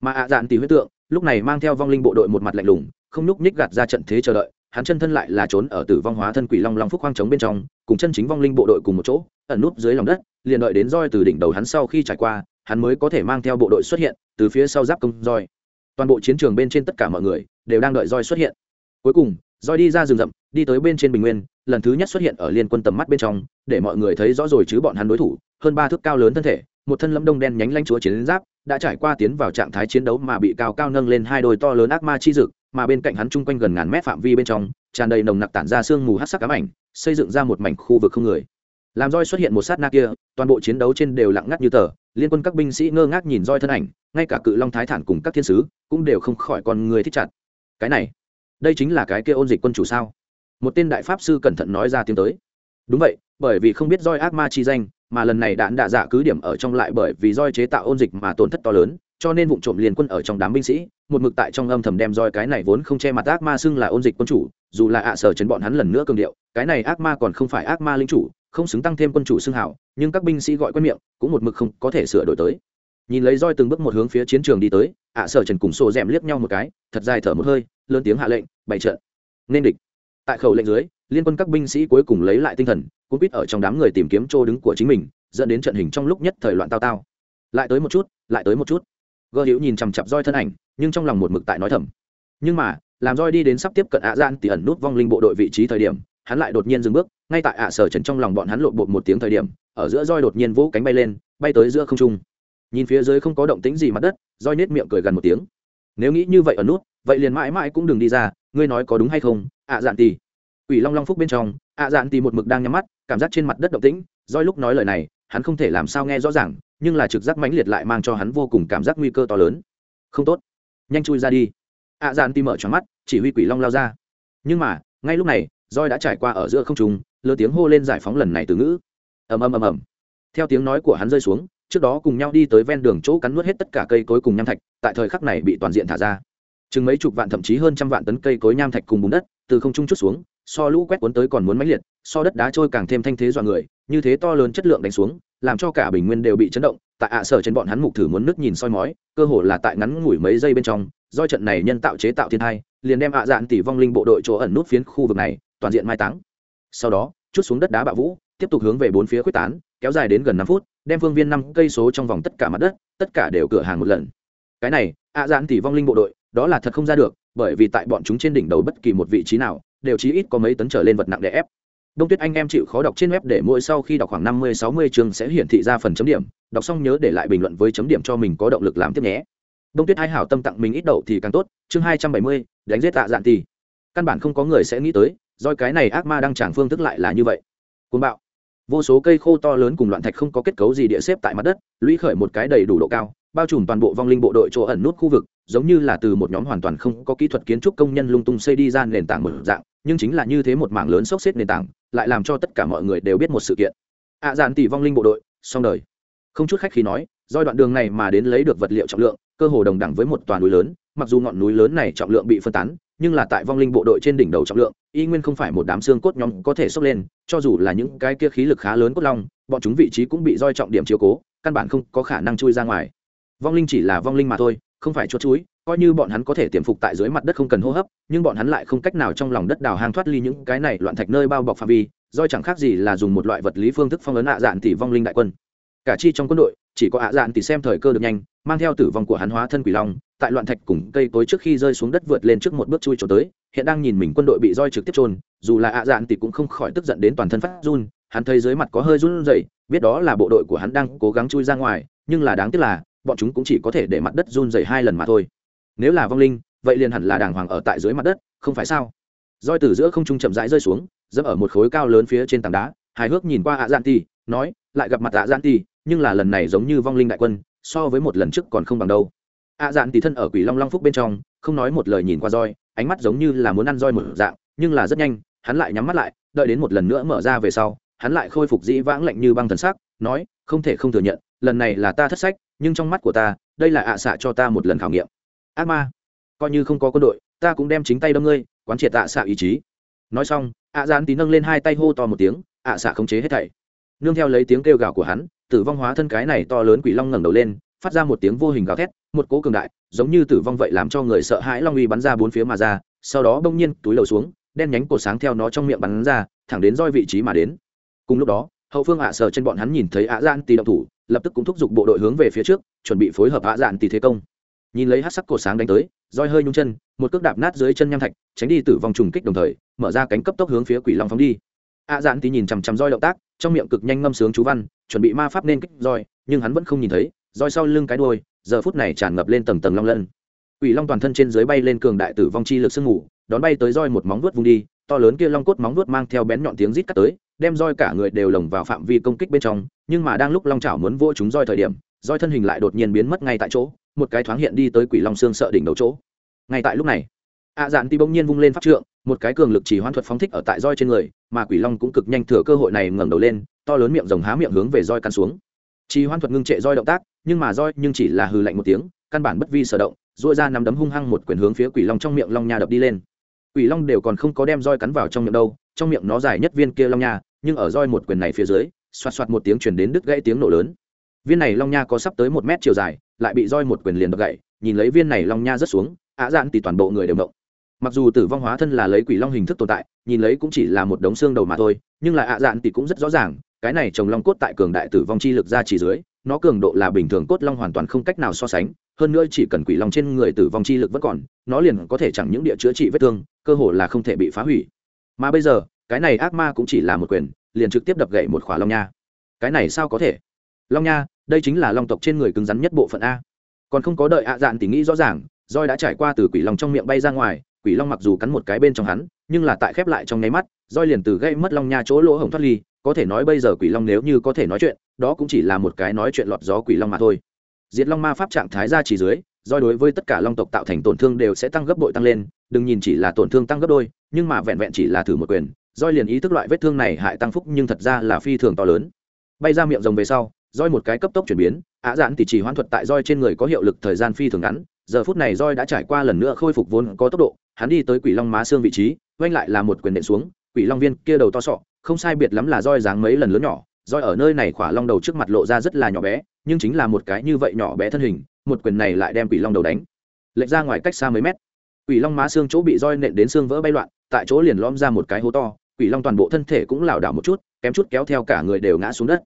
Mà ạ dạn tỷ huyết tượng, lúc này mang theo vong linh bộ đội một mặt lạnh lùng, không nhúc nhích gạt ra trận thế chờ đợi, hắn chân thân lại là trốn ở tử vong hóa thân quỷ long long phúc hoang trống bên trong, cùng chân chính vong linh bộ đội cùng một chỗ, ẩn núp dưới lòng đất, liền đợi đến roi từ đỉnh đầu hắn sau khi trải qua, hắn mới có thể mang theo bộ đội xuất hiện, từ phía sau giáp công roi. Toàn bộ chiến trường bên trên tất cả mọi người đều đang đợi roi xuất hiện. Cuối cùng, roi đi ra rừng rậm, đi tới bên trên bình nguyên, lần thứ nhất xuất hiện ở liên quân tầm mắt bên trong, để mọi người thấy rõ rồi chứ bọn hắn đối thủ, hơn ba thước cao lớn thân thể, một thân lâm đông đen nhánh lanh chúa chiến giáp, đã trải qua tiến vào trạng thái chiến đấu mà bị cao cao nâng lên hai đôi to lớn ác ma chi dực, mà bên cạnh hắn chung quanh gần ngàn mét phạm vi bên trong, tràn đầy nồng nặc tản ra sương mù hát sắc ám ảnh, xây dựng ra một mảnh khu vực không người. Làm roi xuất hiện một sát na kia, toàn bộ chiến đấu trên đều lặng ngắt như tờ, liên quân các binh sĩ ngơ ngác nhìn roi thân ảnh, ngay cả cự long thái thản cùng các thiên sứ cũng đều không khỏi con người thích chặt cái này, đây chính là cái kia ôn dịch quân chủ sao? Một tên đại pháp sư cẩn thận nói ra tiếng tới. Đúng vậy, bởi vì không biết roi ác ma chi danh, mà lần này đạn đạ dạ cứ điểm ở trong lại bởi vì roi chế tạo ôn dịch mà tổn thất to lớn, cho nên vụ trộm liền quân ở trong đám binh sĩ, một mực tại trong âm thầm đem roi cái này vốn không che mặt ác ma xưng là ôn dịch quân chủ, dù là ạ sở chấn bọn hắn lần nữa cường điệu, cái này ác ma còn không phải ác ma linh chủ, không xứng tăng thêm quân chủ xưng hảo, nhưng các binh sĩ gọi quen miệng, cũng một mực không có thể sửa đổi tới nhìn lấy roi từng bước một hướng phía chiến trường đi tới, ạ sở trần cùng sổ d liếc nhau một cái, thật dài thở một hơi, lớn tiếng hạ lệnh, bày trận. Nên địch. Tại khẩu lệnh dưới, liên quân các binh sĩ cuối cùng lấy lại tinh thần cũng biết ở trong đám người tìm kiếm chỗ đứng của chính mình, dẫn đến trận hình trong lúc nhất thời loạn tao tao. Lại tới một chút, lại tới một chút. Gơ hữu nhìn chằm chặp roi thân ảnh, nhưng trong lòng một mực tại nói thầm. Nhưng mà, làm roi đi đến sắp tiếp cận ạ gian thì ẩn nút vong linh bộ đội vị trí thời điểm, hắn lại đột nhiên dừng bước, ngay tại ạ sở trần trong lòng bọn hắn lộn bột một tiếng thời điểm, ở giữa roi đột nhiên vỗ cánh bay lên, bay tới giữa không trung nhìn phía dưới không có động tĩnh gì mặt đất, roi nết miệng cười gần một tiếng. Nếu nghĩ như vậy ở nút, vậy liền mãi mãi cũng đừng đi ra, ngươi nói có đúng hay không? Ạ dạn tì ủy long long phúc bên trong, ạ dạn tì một mực đang nhắm mắt, cảm giác trên mặt đất động tĩnh, roi lúc nói lời này, hắn không thể làm sao nghe rõ ràng, nhưng là trực giác mãnh liệt lại mang cho hắn vô cùng cảm giác nguy cơ to lớn. Không tốt. Nhanh chui ra đi. Ạ dạn tì mở tròn mắt, chỉ huy quỷ long lao ra. Nhưng mà, ngay lúc này, roi đã trải qua ở giữa không trung lơ tiếng hô lên giải phóng lần này từ ngữ. Ầm ầm ầm ầm. Theo tiếng nói của hắn rơi xuống trước đó cùng nhau đi tới ven đường chỗ cắn nuốt hết tất cả cây cối cùng nham thạch, tại thời khắc này bị toàn diện thả ra. Chừng mấy chục vạn thậm chí hơn trăm vạn tấn cây cối nham thạch cùng bùn đất, từ không trung chút xuống, so lũ quét cuốn tới còn muốn mãnh liệt, so đất đá trôi càng thêm thanh thế dọa người, như thế to lớn chất lượng đánh xuống, làm cho cả bình nguyên đều bị chấn động, tại ạ sở trên bọn hắn mục thử muốn nước nhìn soi mói, cơ hồ là tại ngắn ngủi mấy giây bên trong, do trận này nhân tạo chế tạo thiên thai, liền đem ạ dạn tỷ vong linh bộ đội chỗ ẩn nút phiến khu vực này, toàn diện mai táng. Sau đó, chút xuống đất đá bạo vũ, tiếp tục hướng về bốn phía quyết tán kéo dài đến gần năm phút, đem phương viên năm cây số trong vòng tất cả mặt đất, tất cả đều cửa hàng một lần. Cái này, ạ dạn tỷ vong linh bộ đội, đó là thật không ra được, bởi vì tại bọn chúng trên đỉnh đầu bất kỳ một vị trí nào, đều chí ít có mấy tấn trở lên vật nặng để ép. Đông tuyết anh em chịu khó đọc trên web để mỗi sau khi đọc khoảng năm mươi, sáu mươi chương sẽ hiển thị ra phần chấm điểm, đọc xong nhớ để lại bình luận với chấm điểm cho mình có động lực làm tiếp nhé. Đông tuyết hai hảo tâm tặng mình ít đậu thì càng tốt, chương hai trăm bảy mươi, đánh giết tạ dạn tỷ căn bản không có người sẽ nghĩ tới, do cái này ác ma đang tràng phương thức lại là như vậy. Côn bạo vô số cây khô to lớn cùng loạn thạch không có kết cấu gì địa xếp tại mặt đất lũy khởi một cái đầy đủ độ cao bao trùm toàn bộ vong linh bộ đội chỗ ẩn nút khu vực giống như là từ một nhóm hoàn toàn không có kỹ thuật kiến trúc công nhân lung tung xây đi ra nền tảng một dạng nhưng chính là như thế một mảng lớn sốc xếp nền tảng lại làm cho tất cả mọi người đều biết một sự kiện. Ạ à, dàn tỷ vong linh bộ đội xong đời. Không chút khách khi nói do đoạn đường này mà đến lấy được vật liệu trọng lượng cơ hồ đồng đẳng với một toàn núi lớn mặc dù ngọn núi lớn này trọng lượng bị phân tán nhưng là tại vong linh bộ đội trên đỉnh đầu trọng lượng, y nguyên không phải một đám xương cốt nhóm có thể xốc lên, cho dù là những cái kia khí lực khá lớn cốt long, bọn chúng vị trí cũng bị roi trọng điểm chiếu cố, căn bản không có khả năng chui ra ngoài. Vong linh chỉ là vong linh mà thôi, không phải chốt chuối, coi như bọn hắn có thể tiềm phục tại dưới mặt đất không cần hô hấp, nhưng bọn hắn lại không cách nào trong lòng đất đào hang thoát ly những cái này loạn thạch nơi bao bọc phạm vi, roi chẳng khác gì là dùng một loại vật lý phương thức phong ấn ạ dạn tỷ vong linh đại quân. Cả chi trong quân đội, chỉ có ạ dạn tỷ xem thời cơ được nhanh, mang theo tử vong của hắn hóa thân quỷ long tại loạn thạch cùng cây tối trước khi rơi xuống đất vượt lên trước một bước chui trốn tới, hiện đang nhìn mình quân đội bị roi trực tiếp trôn dù là ạ dạn thì cũng không khỏi tức giận đến toàn thân phát run, hắn thấy dưới mặt có hơi run rẩy, biết đó là bộ đội của hắn đang cố gắng chui ra ngoài, nhưng là đáng tiếc là, bọn chúng cũng chỉ có thể để mặt đất run rẩy hai lần mà thôi. Nếu là vong linh, vậy liền hẳn là đàng hoàng ở tại dưới mặt đất, không phải sao? Roi từ giữa không trung chậm rãi rơi xuống, dẫm ở một khối cao lớn phía trên tảng đá, hài hước nhìn qua ạ dạn thì, nói, lại gặp mặt ạ dạn thì, nhưng là lần này giống như vong linh đại quân, so với một lần trước còn không bằng đâu ạ dạn tỷ thân ở quỷ long long phúc bên trong, không nói một lời nhìn qua roi, ánh mắt giống như là muốn ăn roi một dạng, nhưng là rất nhanh, hắn lại nhắm mắt lại, đợi đến một lần nữa mở ra về sau, hắn lại khôi phục dĩ vãng lạnh như băng thần sắc, nói, không thể không thừa nhận, lần này là ta thất sách, nhưng trong mắt của ta, đây là ạ xạ cho ta một lần khảo nghiệm. Ác ma, coi như không có quân đội, ta cũng đem chính tay đâm ngươi, quán triệt ạ xạ ý chí. Nói xong, ạ dạn tí nâng lên hai tay hô to một tiếng, ạ xạ khống chế hết thảy. Nương theo lấy tiếng kêu gào của hắn, tử vong hóa thân cái này to lớn quỷ long ngẩng đầu lên phát ra một tiếng vô hình gào thét, một cố cường đại, giống như tử vong vậy làm cho người sợ hãi long uy bắn ra bốn phía mà ra, sau đó bỗng nhiên túi lầu xuống, đen nhánh cột sáng theo nó trong miệng bắn ra, thẳng đến roi vị trí mà đến. Cùng lúc đó, hậu phương ạ sở trên bọn hắn nhìn thấy ạ dạn tì động thủ, lập tức cũng thúc giục bộ đội hướng về phía trước, chuẩn bị phối hợp ạ dạn tì thế công. Nhìn lấy hát sắc cột sáng đánh tới, roi hơi nhung chân, một cước đạp nát dưới chân nham thạch, tránh đi tử vong trùng kích đồng thời, mở ra cánh cấp tốc hướng phía quỷ long phóng đi. Ạ dạn tì nhìn chằm chằm roi động tác, trong miệng cực nhanh ngâm sướng chú văn, chuẩn bị ma pháp nên kích roi, nhưng hắn vẫn không nhìn thấy roi sau lưng cái đuôi, giờ phút này tràn ngập lên tầng tầng long lân. Quỷ long toàn thân trên dưới bay lên cường đại tử vong chi lực sương ngủ đón bay tới roi một móng vuốt vung đi, to lớn kia long cốt móng vuốt mang theo bén nhọn tiếng rít cắt tới, đem roi cả người đều lồng vào phạm vi công kích bên trong, nhưng mà đang lúc long chảo muốn vỗ chúng roi thời điểm, roi thân hình lại đột nhiên biến mất ngay tại chỗ, một cái thoáng hiện đi tới quỷ long xương sợ đỉnh đầu chỗ. Ngay tại lúc này ạ dạn ti bỗng nhiên vung lên pháp trượng, một cái cường lực chỉ hoán thuật phóng thích ở tại roi trên người, mà quỷ long cũng cực nhanh thừa cơ hội này ngẩng đầu lên, to lớn miệng rồng há miệng hướng về roi căn xuống. Chỉ hoán thuật ngưng trệ roi động tác nhưng mà roi nhưng chỉ là hừ lạnh một tiếng, căn bản bất vi sở động dội ra nắm đấm hung hăng một quyền hướng phía quỷ long trong miệng long nha đập đi lên. Quỷ long đều còn không có đem roi cắn vào trong miệng đâu, trong miệng nó dài nhất viên kia long nha, nhưng ở roi một quyền này phía dưới, xoạt xoạt một tiếng chuyển đến đứt gãy tiếng nổ lớn. Viên này long nha có sắp tới một mét chiều dài, lại bị roi một quyền liền đập gãy, nhìn lấy viên này long nha rất xuống ạ dạn thì toàn bộ người đều động. Mặc dù tử vong hóa thân là lấy quỷ long hình thức tồn tại, nhìn lấy cũng chỉ là một đống xương đầu mà thôi, nhưng là ạ dạn thì cũng rất rõ ràng, cái này trồng long cốt tại cường đại tử vong chi lực ra chỉ dưới nó cường độ là bình thường cốt long hoàn toàn không cách nào so sánh, hơn nữa chỉ cần quỷ long trên người tử vong chi lực vẫn còn, nó liền có thể chẳng những địa chữa trị vết thương, cơ hồ là không thể bị phá hủy. Mà bây giờ, cái này ác ma cũng chỉ là một quyền, liền trực tiếp đập gậy một khỏa long nha. Cái này sao có thể? Long nha, đây chính là long tộc trên người cứng rắn nhất bộ phận a. Còn không có đợi ạ dạn thì nghĩ rõ ràng, roi đã trải qua từ quỷ long trong miệng bay ra ngoài, quỷ long mặc dù cắn một cái bên trong hắn, nhưng là tại khép lại trong nháy mắt, roi liền từ gây mất long nha chỗ lỗ hổng thoát ly có thể nói bây giờ quỷ long nếu như có thể nói chuyện, đó cũng chỉ là một cái nói chuyện lọt gió quỷ long mà thôi. Diệt long ma pháp trạng thái ra chỉ dưới, do đối với tất cả long tộc tạo thành tổn thương đều sẽ tăng gấp bội tăng lên, đừng nhìn chỉ là tổn thương tăng gấp đôi, nhưng mà vẹn vẹn chỉ là thử một quyền, roi liền ý thức loại vết thương này hại tăng phúc nhưng thật ra là phi thường to lớn. Bay ra miệng rồng về sau, roi một cái cấp tốc chuyển biến ạ giãn thì chỉ hoãn thuật tại roi trên người có hiệu lực thời gian phi thường ngắn, giờ phút này roi đã trải qua lần nữa khôi phục vốn có tốc độ, hắn đi tới quỷ long má xương vị trí oanh lại là một quyền nện xuống quỷ long viên kia đầu to sọ, không sai biệt lắm là roi dáng mấy lần lớn nhỏ, roi ở nơi này khỏa long đầu trước mặt lộ ra rất là nhỏ bé, nhưng chính là một cái như vậy nhỏ bé thân hình, một quyền này lại đem quỷ long đầu đánh. Lệch ra ngoài cách xa mấy mét, quỷ long má xương chỗ bị roi nện đến xương vỡ bay loạn, tại chỗ liền lõm ra một cái hố to, quỷ long toàn bộ thân thể cũng lảo đảo một chút, kém chút kéo theo cả người đều ngã xuống đất.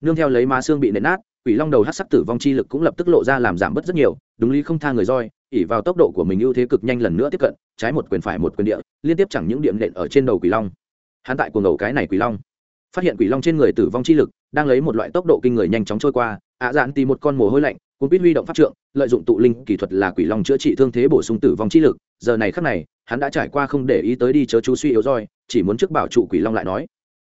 Nương theo lấy má xương bị nện nát, quỷ long đầu hát sắc tử vong chi lực cũng lập tức lộ ra làm giảm bớt rất nhiều, đúng lý không tha người roi ỉ vào tốc độ của mình ưu thế cực nhanh lần nữa tiếp cận, trái một quyền phải một quyền địa, liên tiếp chẳng những điểm nện ở trên đầu quỷ long. Hắn tại cuồng đầu cái này quỷ long. Phát hiện quỷ long trên người tử vong chi lực, đang lấy một loại tốc độ kinh người nhanh chóng trôi qua, ạ à dạn tìm một con mồ hôi lạnh cũng biết huy động pháp trượng, lợi dụng tụ linh kỹ thuật là quỷ long chữa trị thương thế bổ sung tử vong chi lực. Giờ này khắc này, hắn đã trải qua không để ý tới đi chớ chú suy yếu roi, chỉ muốn trước bảo trụ quỷ long lại nói.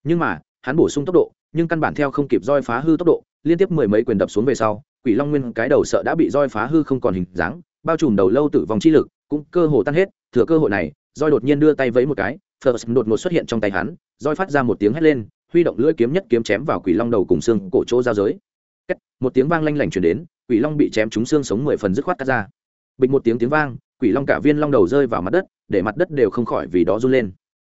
Nhưng mà, hắn bổ sung tốc độ, nhưng căn bản theo không kịp roi phá hư tốc độ, liên tiếp mười mấy quyền đập xuống về sau, quỷ long nguyên cái đầu sợ đã bị roi phá hư không còn hình dáng bao trùm đầu lâu tử vong chi lực cũng cơ hồ tan hết thừa cơ hội này roi đột nhiên đưa tay vẫy một cái first đột ngột xuất hiện trong tay hắn roi phát ra một tiếng hét lên huy động lưỡi kiếm nhất kiếm chém vào quỷ long đầu cùng xương cổ chỗ giao giới. Kết, một tiếng vang lanh lảnh truyền đến quỷ long bị chém trúng xương sống mười phần dứt khoát cắt ra. Bình một tiếng tiếng vang quỷ long cả viên long đầu rơi vào mặt đất để mặt đất đều không khỏi vì đó run lên.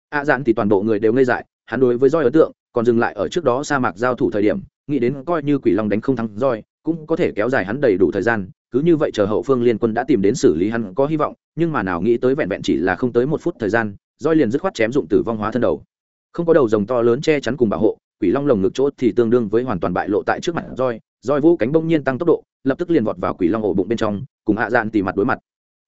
A à dạn thì toàn bộ người đều ngây dại hắn đối với roi ấn tượng còn dừng lại ở trước đó sa mạc giao thủ thời điểm nghĩ đến coi như quỷ long đánh không thắng roi cũng có thể kéo dài hắn đầy đủ thời gian cứ như vậy chờ hậu phương liên quân đã tìm đến xử lý hắn có hy vọng, nhưng mà nào nghĩ tới vẹn vẹn chỉ là không tới một phút thời gian roi liền dứt khoát chém dụng tử vong hóa thân đầu. Không có đầu rồng to lớn che chắn cùng bảo hộ, quỷ long lồng ngực chỗ thì tương đương với hoàn toàn bại lộ tại trước mặt roi roi vũ cánh bông nhiên tăng tốc độ, lập tức liền vọt vào quỷ long ổ bụng bên trong, cùng hạ dạn tỉ mặt đối mặt.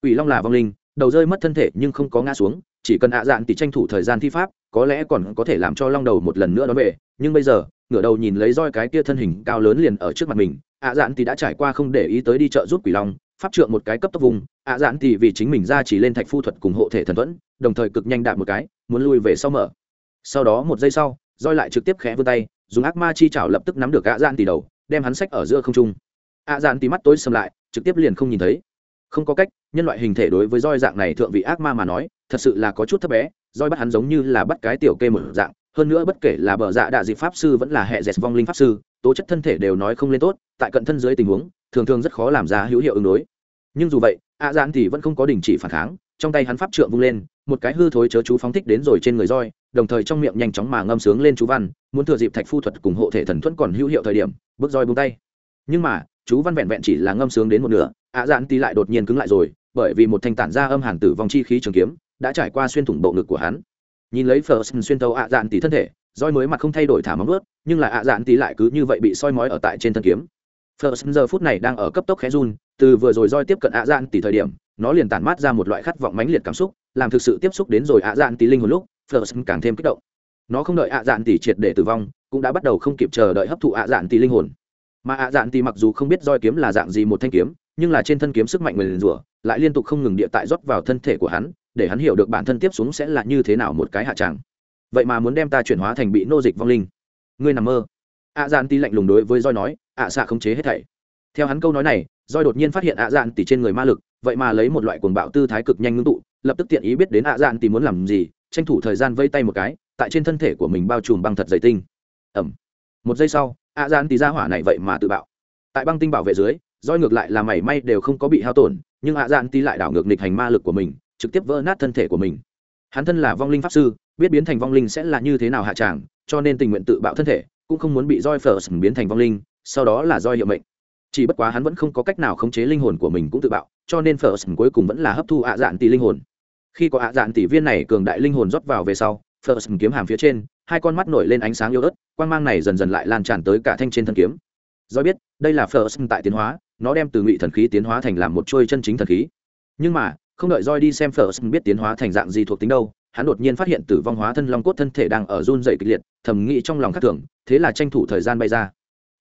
Quỷ long là vong linh, đầu rơi mất thân thể nhưng không có ngã xuống, chỉ cần hạ dạn tỉ tranh thủ thời gian thi pháp, có lẽ còn có thể làm cho long đầu một lần nữa đón về. Nhưng bây giờ, ngửa đầu nhìn lấy roi cái kia thân hình cao lớn liền ở trước mặt mình ạ dạn thì đã trải qua không để ý tới đi chợ giúp quỷ long, pháp trượng một cái cấp tốc vùng, ạ dạn thì vì chính mình ra chỉ lên thạch phu thuật cùng hộ thể thần thuẫn, đồng thời cực nhanh đạp một cái, muốn lui về sau mở. Sau đó một giây sau, roi lại trực tiếp khẽ vươn tay, dùng ác ma chi chảo lập tức nắm được ạ dạn tỷ đầu, đem hắn sách ở giữa không trung. Ạ dạn thì mắt tối sầm lại, trực tiếp liền không nhìn thấy. Không có cách, nhân loại hình thể đối với roi dạng này thượng vị ác ma mà nói, thật sự là có chút thấp bé, roi bắt hắn giống như là bắt cái tiểu kê một dạng hơn nữa bất kể là bờ dạ đạ dịp pháp sư vẫn là hệ dẹt vong linh pháp sư, tố chất thân thể đều nói không lên tốt, tại cận thân dưới tình huống, thường thường rất khó làm ra hữu hiệu ứng đối. Nhưng dù vậy ạ dạn thì vẫn không có đình chỉ phản kháng, trong tay hắn pháp trượng vung lên, một cái hư thối chớ chú phóng thích đến rồi trên người roi, đồng thời trong miệng nhanh chóng mà ngâm sướng lên chú văn, muốn thừa dịp thạch phu thuật cùng hộ thể thần thuẫn còn hữu hiệu thời điểm, bước roi bung tay. Nhưng mà, chú văn vẹn vẹn chỉ là ngâm sướng đến một nửa ạ dạn tí lại đột nhiên cứng lại rồi, bởi vì một thanh tản ra âm hàn tử vong chi khí trường kiếm, đã trải qua xuyên thủng bộ ngực của hắn nhìn lấy first xuyên tấu ạ dạn tỷ thân thể, roi mới mặt không thay đổi thả móng ướt nhưng là ạ dạn tỷ lại cứ như vậy bị soi mói ở tại trên thân kiếm. First giờ phút này đang ở cấp tốc khẽ run, từ vừa rồi roi tiếp cận ạ dạn tỷ thời điểm, nó liền tản mát ra một loại khát vọng mãnh liệt cảm xúc, làm thực sự tiếp xúc đến rồi ạ dạn tỷ linh hồn lúc first càng thêm kích động. Nó không đợi ạ dạn tỷ triệt để tử vong, cũng đã bắt đầu không kịp chờ đợi hấp thụ ạ dạn tỷ linh hồn. Mà ạ dạn tỷ mặc dù không biết roi kiếm là dạng gì một thanh kiếm, nhưng là trên thân kiếm sức mạnh nguyền rủa, lại liên tục không ngừng địa tại rót vào thân thể của hắn để hắn hiểu được bản thân tiếp xuống sẽ là như thế nào một cái hạ tràng. Vậy mà muốn đem ta chuyển hóa thành bị nô dịch vong linh. Ngươi nằm mơ. Ạ dạn tỷ lạnh lùng đối với roi nói, ạ xạ khống chế hết thảy. Theo hắn câu nói này roi đột nhiên phát hiện ạ dạn tỷ trên người ma lực, vậy mà lấy một loại cuồng bạo tư thái cực nhanh ngưng tụ, lập tức tiện ý biết đến ạ dạn tỷ muốn làm gì, tranh thủ thời gian vây tay một cái, tại trên thân thể của mình bao trùm băng thật dày tinh. Ẩm. Một giây sau ạ dạn tỷ ra hỏa này vậy mà tự bạo. Tại băng tinh bảo vệ dưới roi ngược lại là mảy may đều không có bị hao tổn, nhưng ạ dạn tỷ lại đảo ngược nghịch hành ma lực của mình trực tiếp vỡ nát thân thể của mình. Hắn thân là vong linh pháp sư biết biến thành vong linh sẽ là như thế nào hạ tràng cho nên tình nguyện tự bạo thân thể cũng không muốn bị roi phở biến thành vong linh sau đó là roi hiệu mệnh. Chỉ bất quá hắn vẫn không có cách nào khống chế linh hồn của mình cũng tự bạo cho nên phở cuối cùng vẫn là hấp thu ạ dạn tỷ linh hồn. Khi có ạ dạn tỷ viên này cường đại linh hồn rót vào về sau First kiếm hàm phía trên, hai con mắt nổi lên ánh sáng yếu ớt, quang mang này dần dần lại lan tràn tới cả thanh trên thân kiếm. do biết đây là first tại tiến hóa nó đem từ ngụy thần khí tiến hóa thành làm một trôi chân chính thần khí. Nhưng mà không đợi roi đi xem first biết tiến hóa thành dạng gì thuộc tính đâu, hắn đột nhiên phát hiện tử vong hóa thân long cốt thân thể đang ở run rẩy kịch liệt, thầm nghĩ trong lòng khắc thường, thế là tranh thủ thời gian bay ra.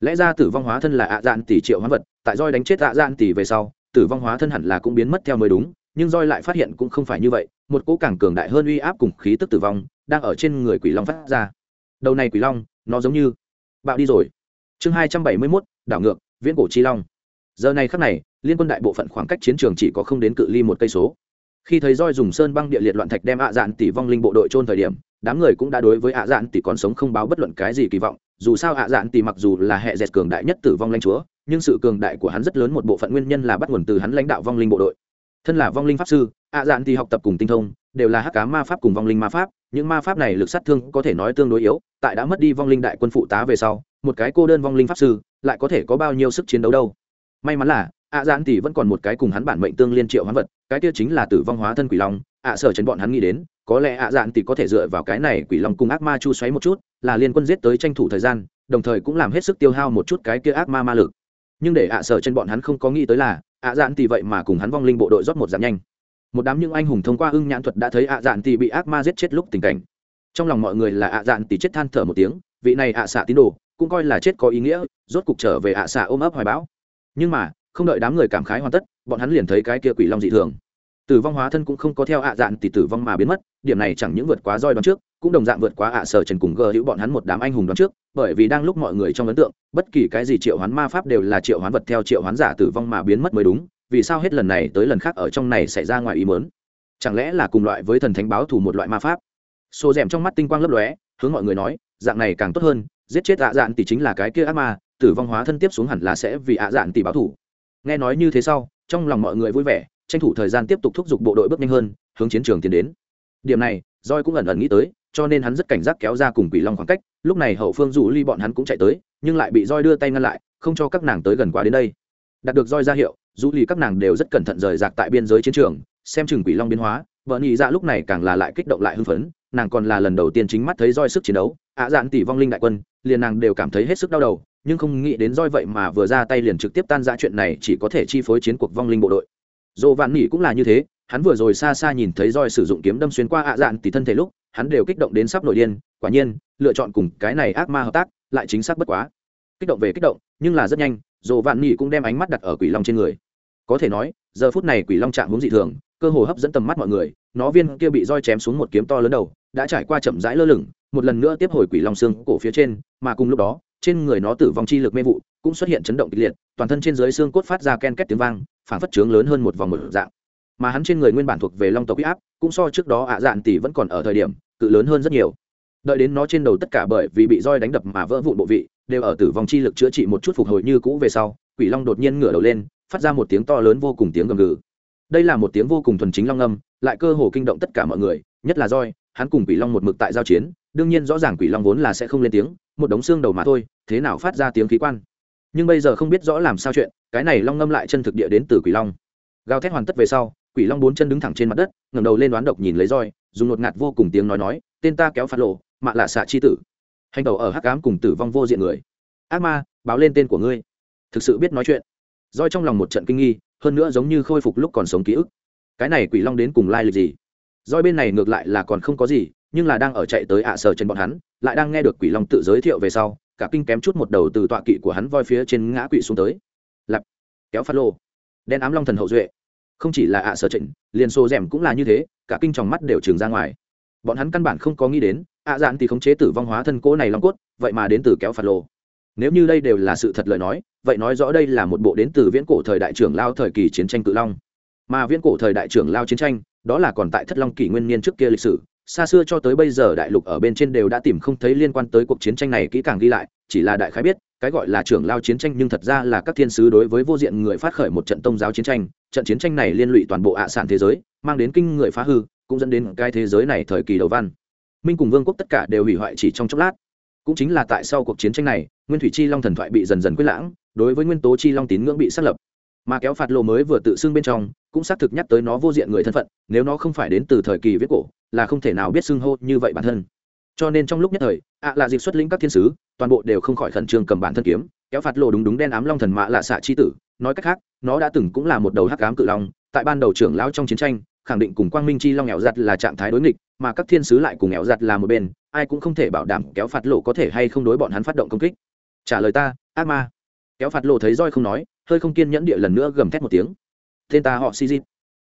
Lẽ ra tử vong hóa thân là ạ dạn tỷ triệu hóa vật, tại roi đánh chết ạ dạn tỷ về sau, tử vong hóa thân hẳn là cũng biến mất theo mới đúng, nhưng roi lại phát hiện cũng không phải như vậy, một cỗ càng cường đại hơn uy áp cùng khí tức tử vong đang ở trên người quỷ long phát ra. Đầu này quỷ long, nó giống như bạo đi rồi. Chương hai trăm bảy mươi mốt, đảo ngược, viễn cổ chi long giờ này khắc này, liên quân đại bộ phận khoảng cách chiến trường chỉ có không đến cự ly một cây số. Khi thấy roi dùng sơn băng địa liệt loạn thạch đem ạ dạn tỷ vong linh bộ đội trôn thời điểm, đám người cũng đã đối với ạ dạn tỷ còn sống không báo bất luận cái gì kỳ vọng. Dù sao ạ dạn tỷ mặc dù là hệ dẹt cường đại nhất tử vong lanh chúa, nhưng sự cường đại của hắn rất lớn một bộ phận nguyên nhân là bắt nguồn từ hắn lãnh đạo vong linh bộ đội. Thân là vong linh pháp sư, ạ dạn tỷ học tập cùng tinh thông, đều là hắc cá ma pháp cùng vong linh ma pháp, những ma pháp này lực sát thương có thể nói tương đối yếu, tại đã mất đi vong linh đại quân phụ tá về sau, một cái cô đơn vong linh pháp sư, lại có thể có bao nhiêu sức chiến đấu đâu? May mắn là, ạ dạn tỷ vẫn còn một cái cùng hắn bản mệnh tương liên triệu hoán vật, cái kia chính là tử vong hóa thân quỷ long. Ạ sở chấn bọn hắn nghĩ đến, có lẽ ạ dạn tỷ có thể dựa vào cái này quỷ long cùng ác ma chu xoáy một chút, là liên quân giết tới tranh thủ thời gian, đồng thời cũng làm hết sức tiêu hao một chút cái kia ác ma ma lực. Nhưng để ạ sở chân bọn hắn không có nghĩ tới là, ạ dạn tỷ vậy mà cùng hắn vong linh bộ đội rót một giảm nhanh. Một đám những anh hùng thông qua ưng nhãn thuật đã thấy ạ dạn tỷ bị ác ma giết chết lúc tình cảnh. Trong lòng mọi người là ạ dạn tỷ chết than thở một tiếng, vị này ạ xạ tín đồ, cũng coi là chết có ý nghĩa, rốt cục trở về ạ xạ ôm ấp hoài bão nhưng mà, không đợi đám người cảm khái hoàn tất, bọn hắn liền thấy cái kia quỷ long dị thường. Tử vong hóa thân cũng không có theo ạ dạn thì tử vong mà biến mất, điểm này chẳng những vượt quá roi đoán trước, cũng đồng dạng vượt quá ạ sở trần cùng gờ hữu bọn hắn một đám anh hùng đoán trước, bởi vì đang lúc mọi người trong ấn tượng, bất kỳ cái gì triệu hoán ma pháp đều là triệu hoán vật theo triệu hoán giả tử vong mà biến mất mới đúng, vì sao hết lần này tới lần khác ở trong này xảy ra ngoài ý mớn chẳng lẽ là cùng loại với thần thánh báo thủ một loại ma pháp? Xô rèm trong mắt tinh quang lấp lóe, hướng mọi người nói, dạng này càng tốt hơn, giết chết ạ dạn thì chính là cái kia ác ma tử vong hóa thân tiếp xuống hẳn là sẽ vì ạ dạn tỷ báo thủ. Nghe nói như thế sau, trong lòng mọi người vui vẻ, tranh thủ thời gian tiếp tục thúc giục bộ đội bước nhanh hơn, hướng chiến trường tiến đến. Điểm này roi cũng ẩn ẩn nghĩ tới, cho nên hắn rất cảnh giác kéo ra cùng quỷ long khoảng cách, lúc này hậu phương dù ly bọn hắn cũng chạy tới, nhưng lại bị roi đưa tay ngăn lại, không cho các nàng tới gần quá đến đây. Đạt được roi ra hiệu, dù ly các nàng đều rất cẩn thận rời rạc tại biên giới chiến trường, xem chừng quỷ long biến hóa, vợ nhị dạ lúc này càng là lại kích động lại hưng phấn, nàng còn là lần đầu tiên chính mắt thấy roi sức chiến đấu, ạ dạn tỷ vong linh đại quân, liền nàng đều cảm thấy hết sức đau đầu nhưng không nghĩ đến roi vậy mà vừa ra tay liền trực tiếp tan ra chuyện này, chỉ có thể chi phối chiến cuộc vong linh bộ đội. Dồ vạn nỉ cũng là như thế, hắn vừa rồi xa xa nhìn thấy roi sử dụng kiếm đâm xuyên qua ạ dạn tỷ thân thể lúc, hắn đều kích động đến sắp nổi điên, quả nhiên, lựa chọn cùng cái này ác ma hợp tác, lại chính xác bất quá. Kích động về kích động, nhưng là rất nhanh dồ vạn nỉ cũng đem ánh mắt đặt ở quỷ long trên người. Có thể nói, giờ phút này quỷ long chạm hướng dị thường, cơ hồ hấp dẫn tầm mắt mọi người, nó viên kia bị roi chém xuống một kiếm to lớn đầu, đã trải qua chậm rãi lơ lửng, một lần nữa tiếp hồi quỷ long xương cổ phía trên, mà cùng lúc đó trên người nó tử vong chi lực mê vụ cũng xuất hiện chấn động kịch liệt, toàn thân trên dưới xương cốt phát ra ken két tiếng vang phản phất trướng lớn hơn một vòng một dạng. Mà hắn trên người nguyên bản thuộc về long tộc huy áp, cũng so trước đó ạ dạn tỷ vẫn còn ở thời điểm, cự lớn hơn rất nhiều. Đợi đến nó trên đầu tất cả bởi vì bị roi đánh đập mà vỡ vụn bộ vị, đều ở tử vong chi lực chữa trị một chút phục hồi như cũ về sau, quỷ long đột nhiên ngửa đầu lên, phát ra một tiếng to lớn vô cùng tiếng gầm gừ. Đây là một tiếng vô cùng thuần chính long âm, lại cơ hồ kinh động tất cả mọi người, nhất là roi, hắn cùng quỷ long một mực tại giao chiến, đương nhiên rõ ràng quỷ long vốn là sẽ không lên tiếng, một đống xương đầu mà thôi thế nào phát ra tiếng khí quan? Nhưng bây giờ không biết rõ làm sao chuyện, cái này long ngâm lại chân thực địa đến từ quỷ long. Gào thét hoàn tất về sau, quỷ long bốn chân đứng thẳng trên mặt đất, ngẩng đầu lên đoán độc nhìn lấy roi, dùng ngột ngạt vô cùng tiếng nói nói, tên ta kéo phạt lộ, mạ lạ xạ chi tử. Hành đầu ở hắc ám cùng tử vong vô diện người. Ác ma, báo lên tên của ngươi. Thực sự biết nói chuyện. Roi trong lòng một trận kinh nghi, hơn nữa giống như khôi phục lúc còn sống ký ức. Cái này quỷ long đến cùng lai lịch gì? Roi bên này ngược lại là còn không có gì, nhưng là đang ở chạy tới ạ à sờ chân bọn hắn, lại đang nghe được quỷ long tự giới thiệu về sau cả kinh kém chút một đầu từ tọa kỵ của hắn voi phía trên ngã quỵ xuống tới. Lặp kéo phát lô. Đen ám long thần hậu duệ. Không chỉ là ạ à sở trịnh, liền xô rèm cũng là như thế, cả kinh tròng mắt đều trừng ra ngoài. Bọn hắn căn bản không có nghĩ đến, ạ dạn thì khống chế tử vong hóa thân cố này long cốt, vậy mà đến từ kéo phạt lô. Nếu như đây đều là sự thật lời nói, vậy nói rõ đây là một bộ đến từ viễn cổ thời đại trưởng lao thời kỳ chiến tranh cự long. Mà viễn cổ thời đại trưởng lao chiến tranh, đó là còn tại thất long kỷ nguyên niên trước kia lịch sử xa xưa cho tới bây giờ đại lục ở bên trên đều đã tìm không thấy liên quan tới cuộc chiến tranh này kỹ càng ghi lại, chỉ là đại khái biết, cái gọi là trưởng lao chiến tranh nhưng thật ra là các thiên sứ đối với vô diện người phát khởi một trận tông giáo chiến tranh. Trận chiến tranh này liên lụy toàn bộ ạ sản thế giới, mang đến kinh người phá hư, cũng dẫn đến cái thế giới này thời kỳ đầu văn. Minh cùng vương quốc tất cả đều hủy hoại chỉ trong chốc lát. Cũng chính là tại sau cuộc chiến tranh này, nguyên thủy chi long thần thoại bị dần dần quyết lãng, đối với nguyên tố chi long tín ngưỡng bị xác lập. Mà kéo phạt lộ mới vừa tự xưng bên trong, cũng xác thực nhắc tới nó vô diện người thân phận, nếu nó không phải đến từ thời kỳ viết cổ là không thể nào biết xưng hô như vậy bản thân. Cho nên trong lúc nhất thời, ạ là dịp xuất lĩnh các thiên sứ, toàn bộ đều không khỏi khẩn trương cầm bản thân kiếm, kéo phạt lộ đúng đúng đen ám long thần mạ lạ xạ chi tử. Nói cách khác, nó đã từng cũng là một đầu hắc ám cự long, tại ban đầu trưởng lão trong chiến tranh, khẳng định cùng quang minh chi long nghèo giặt là trạng thái đối nghịch, mà các thiên sứ lại cùng nghèo giặt là một bên, ai cũng không thể bảo đảm kéo phạt lộ có thể hay không đối bọn hắn phát động công kích. Trả lời ta, ác ma. Kéo phạt lộ thấy roi không nói, hơi không kiên nhẫn địa lần nữa gầm thét một tiếng. Tên ta họ si di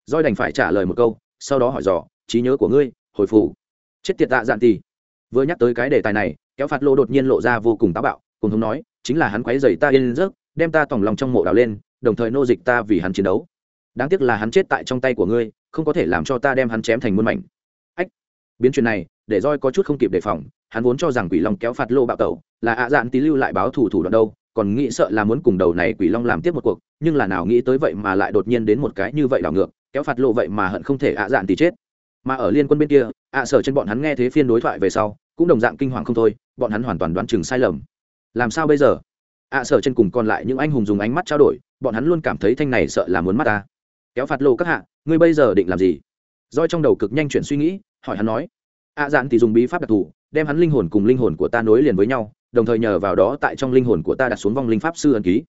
roi đành phải trả lời một câu, sau đó hỏi dò, trí nhớ của ngươi hồi phủ chết tiệt tạ dạn tì. Vừa nhắc tới cái đề tài này, kéo phạt lô đột nhiên lộ ra vô cùng táo bạo, cùng thống nói, chính là hắn quấy dày ta yên giấc, đem ta tỏng lòng trong mộ đào lên, đồng thời nô dịch ta vì hắn chiến đấu. Đáng tiếc là hắn chết tại trong tay của ngươi, không có thể làm cho ta đem hắn chém thành muôn mảnh. Ách. Biến chuyện này, để roi có chút không kịp đề phòng, hắn vốn cho rằng quỷ long kéo phạt lô bạo tẩu, là ạ dạn tí lưu lại báo thủ thủ đoạn đâu, còn nghĩ sợ là muốn cùng đầu này quỷ long làm tiếp một cuộc, nhưng là nào nghĩ tới vậy mà lại đột nhiên đến một cái như vậy đảo ngược, kéo phạt lộ vậy mà hận không thể ạ dạn tí chết mà ở liên quân bên kia, ạ sở trên bọn hắn nghe thế phiên đối thoại về sau, cũng đồng dạng kinh hoàng không thôi, bọn hắn hoàn toàn đoán chừng sai lầm. Làm sao bây giờ? Ạ sở trên cùng còn lại những anh hùng dùng ánh mắt trao đổi, bọn hắn luôn cảm thấy thanh này sợ là muốn mắt ta. Kéo phạt lộ các hạ, ngươi bây giờ định làm gì? Roi trong đầu cực nhanh chuyển suy nghĩ, hỏi hắn nói. Ạ dạn thì dùng bí pháp đặc thù, đem hắn linh hồn cùng linh hồn của ta nối liền với nhau, đồng thời nhờ vào đó tại trong linh hồn của ta đặt xuống vong linh pháp sư ấn ký.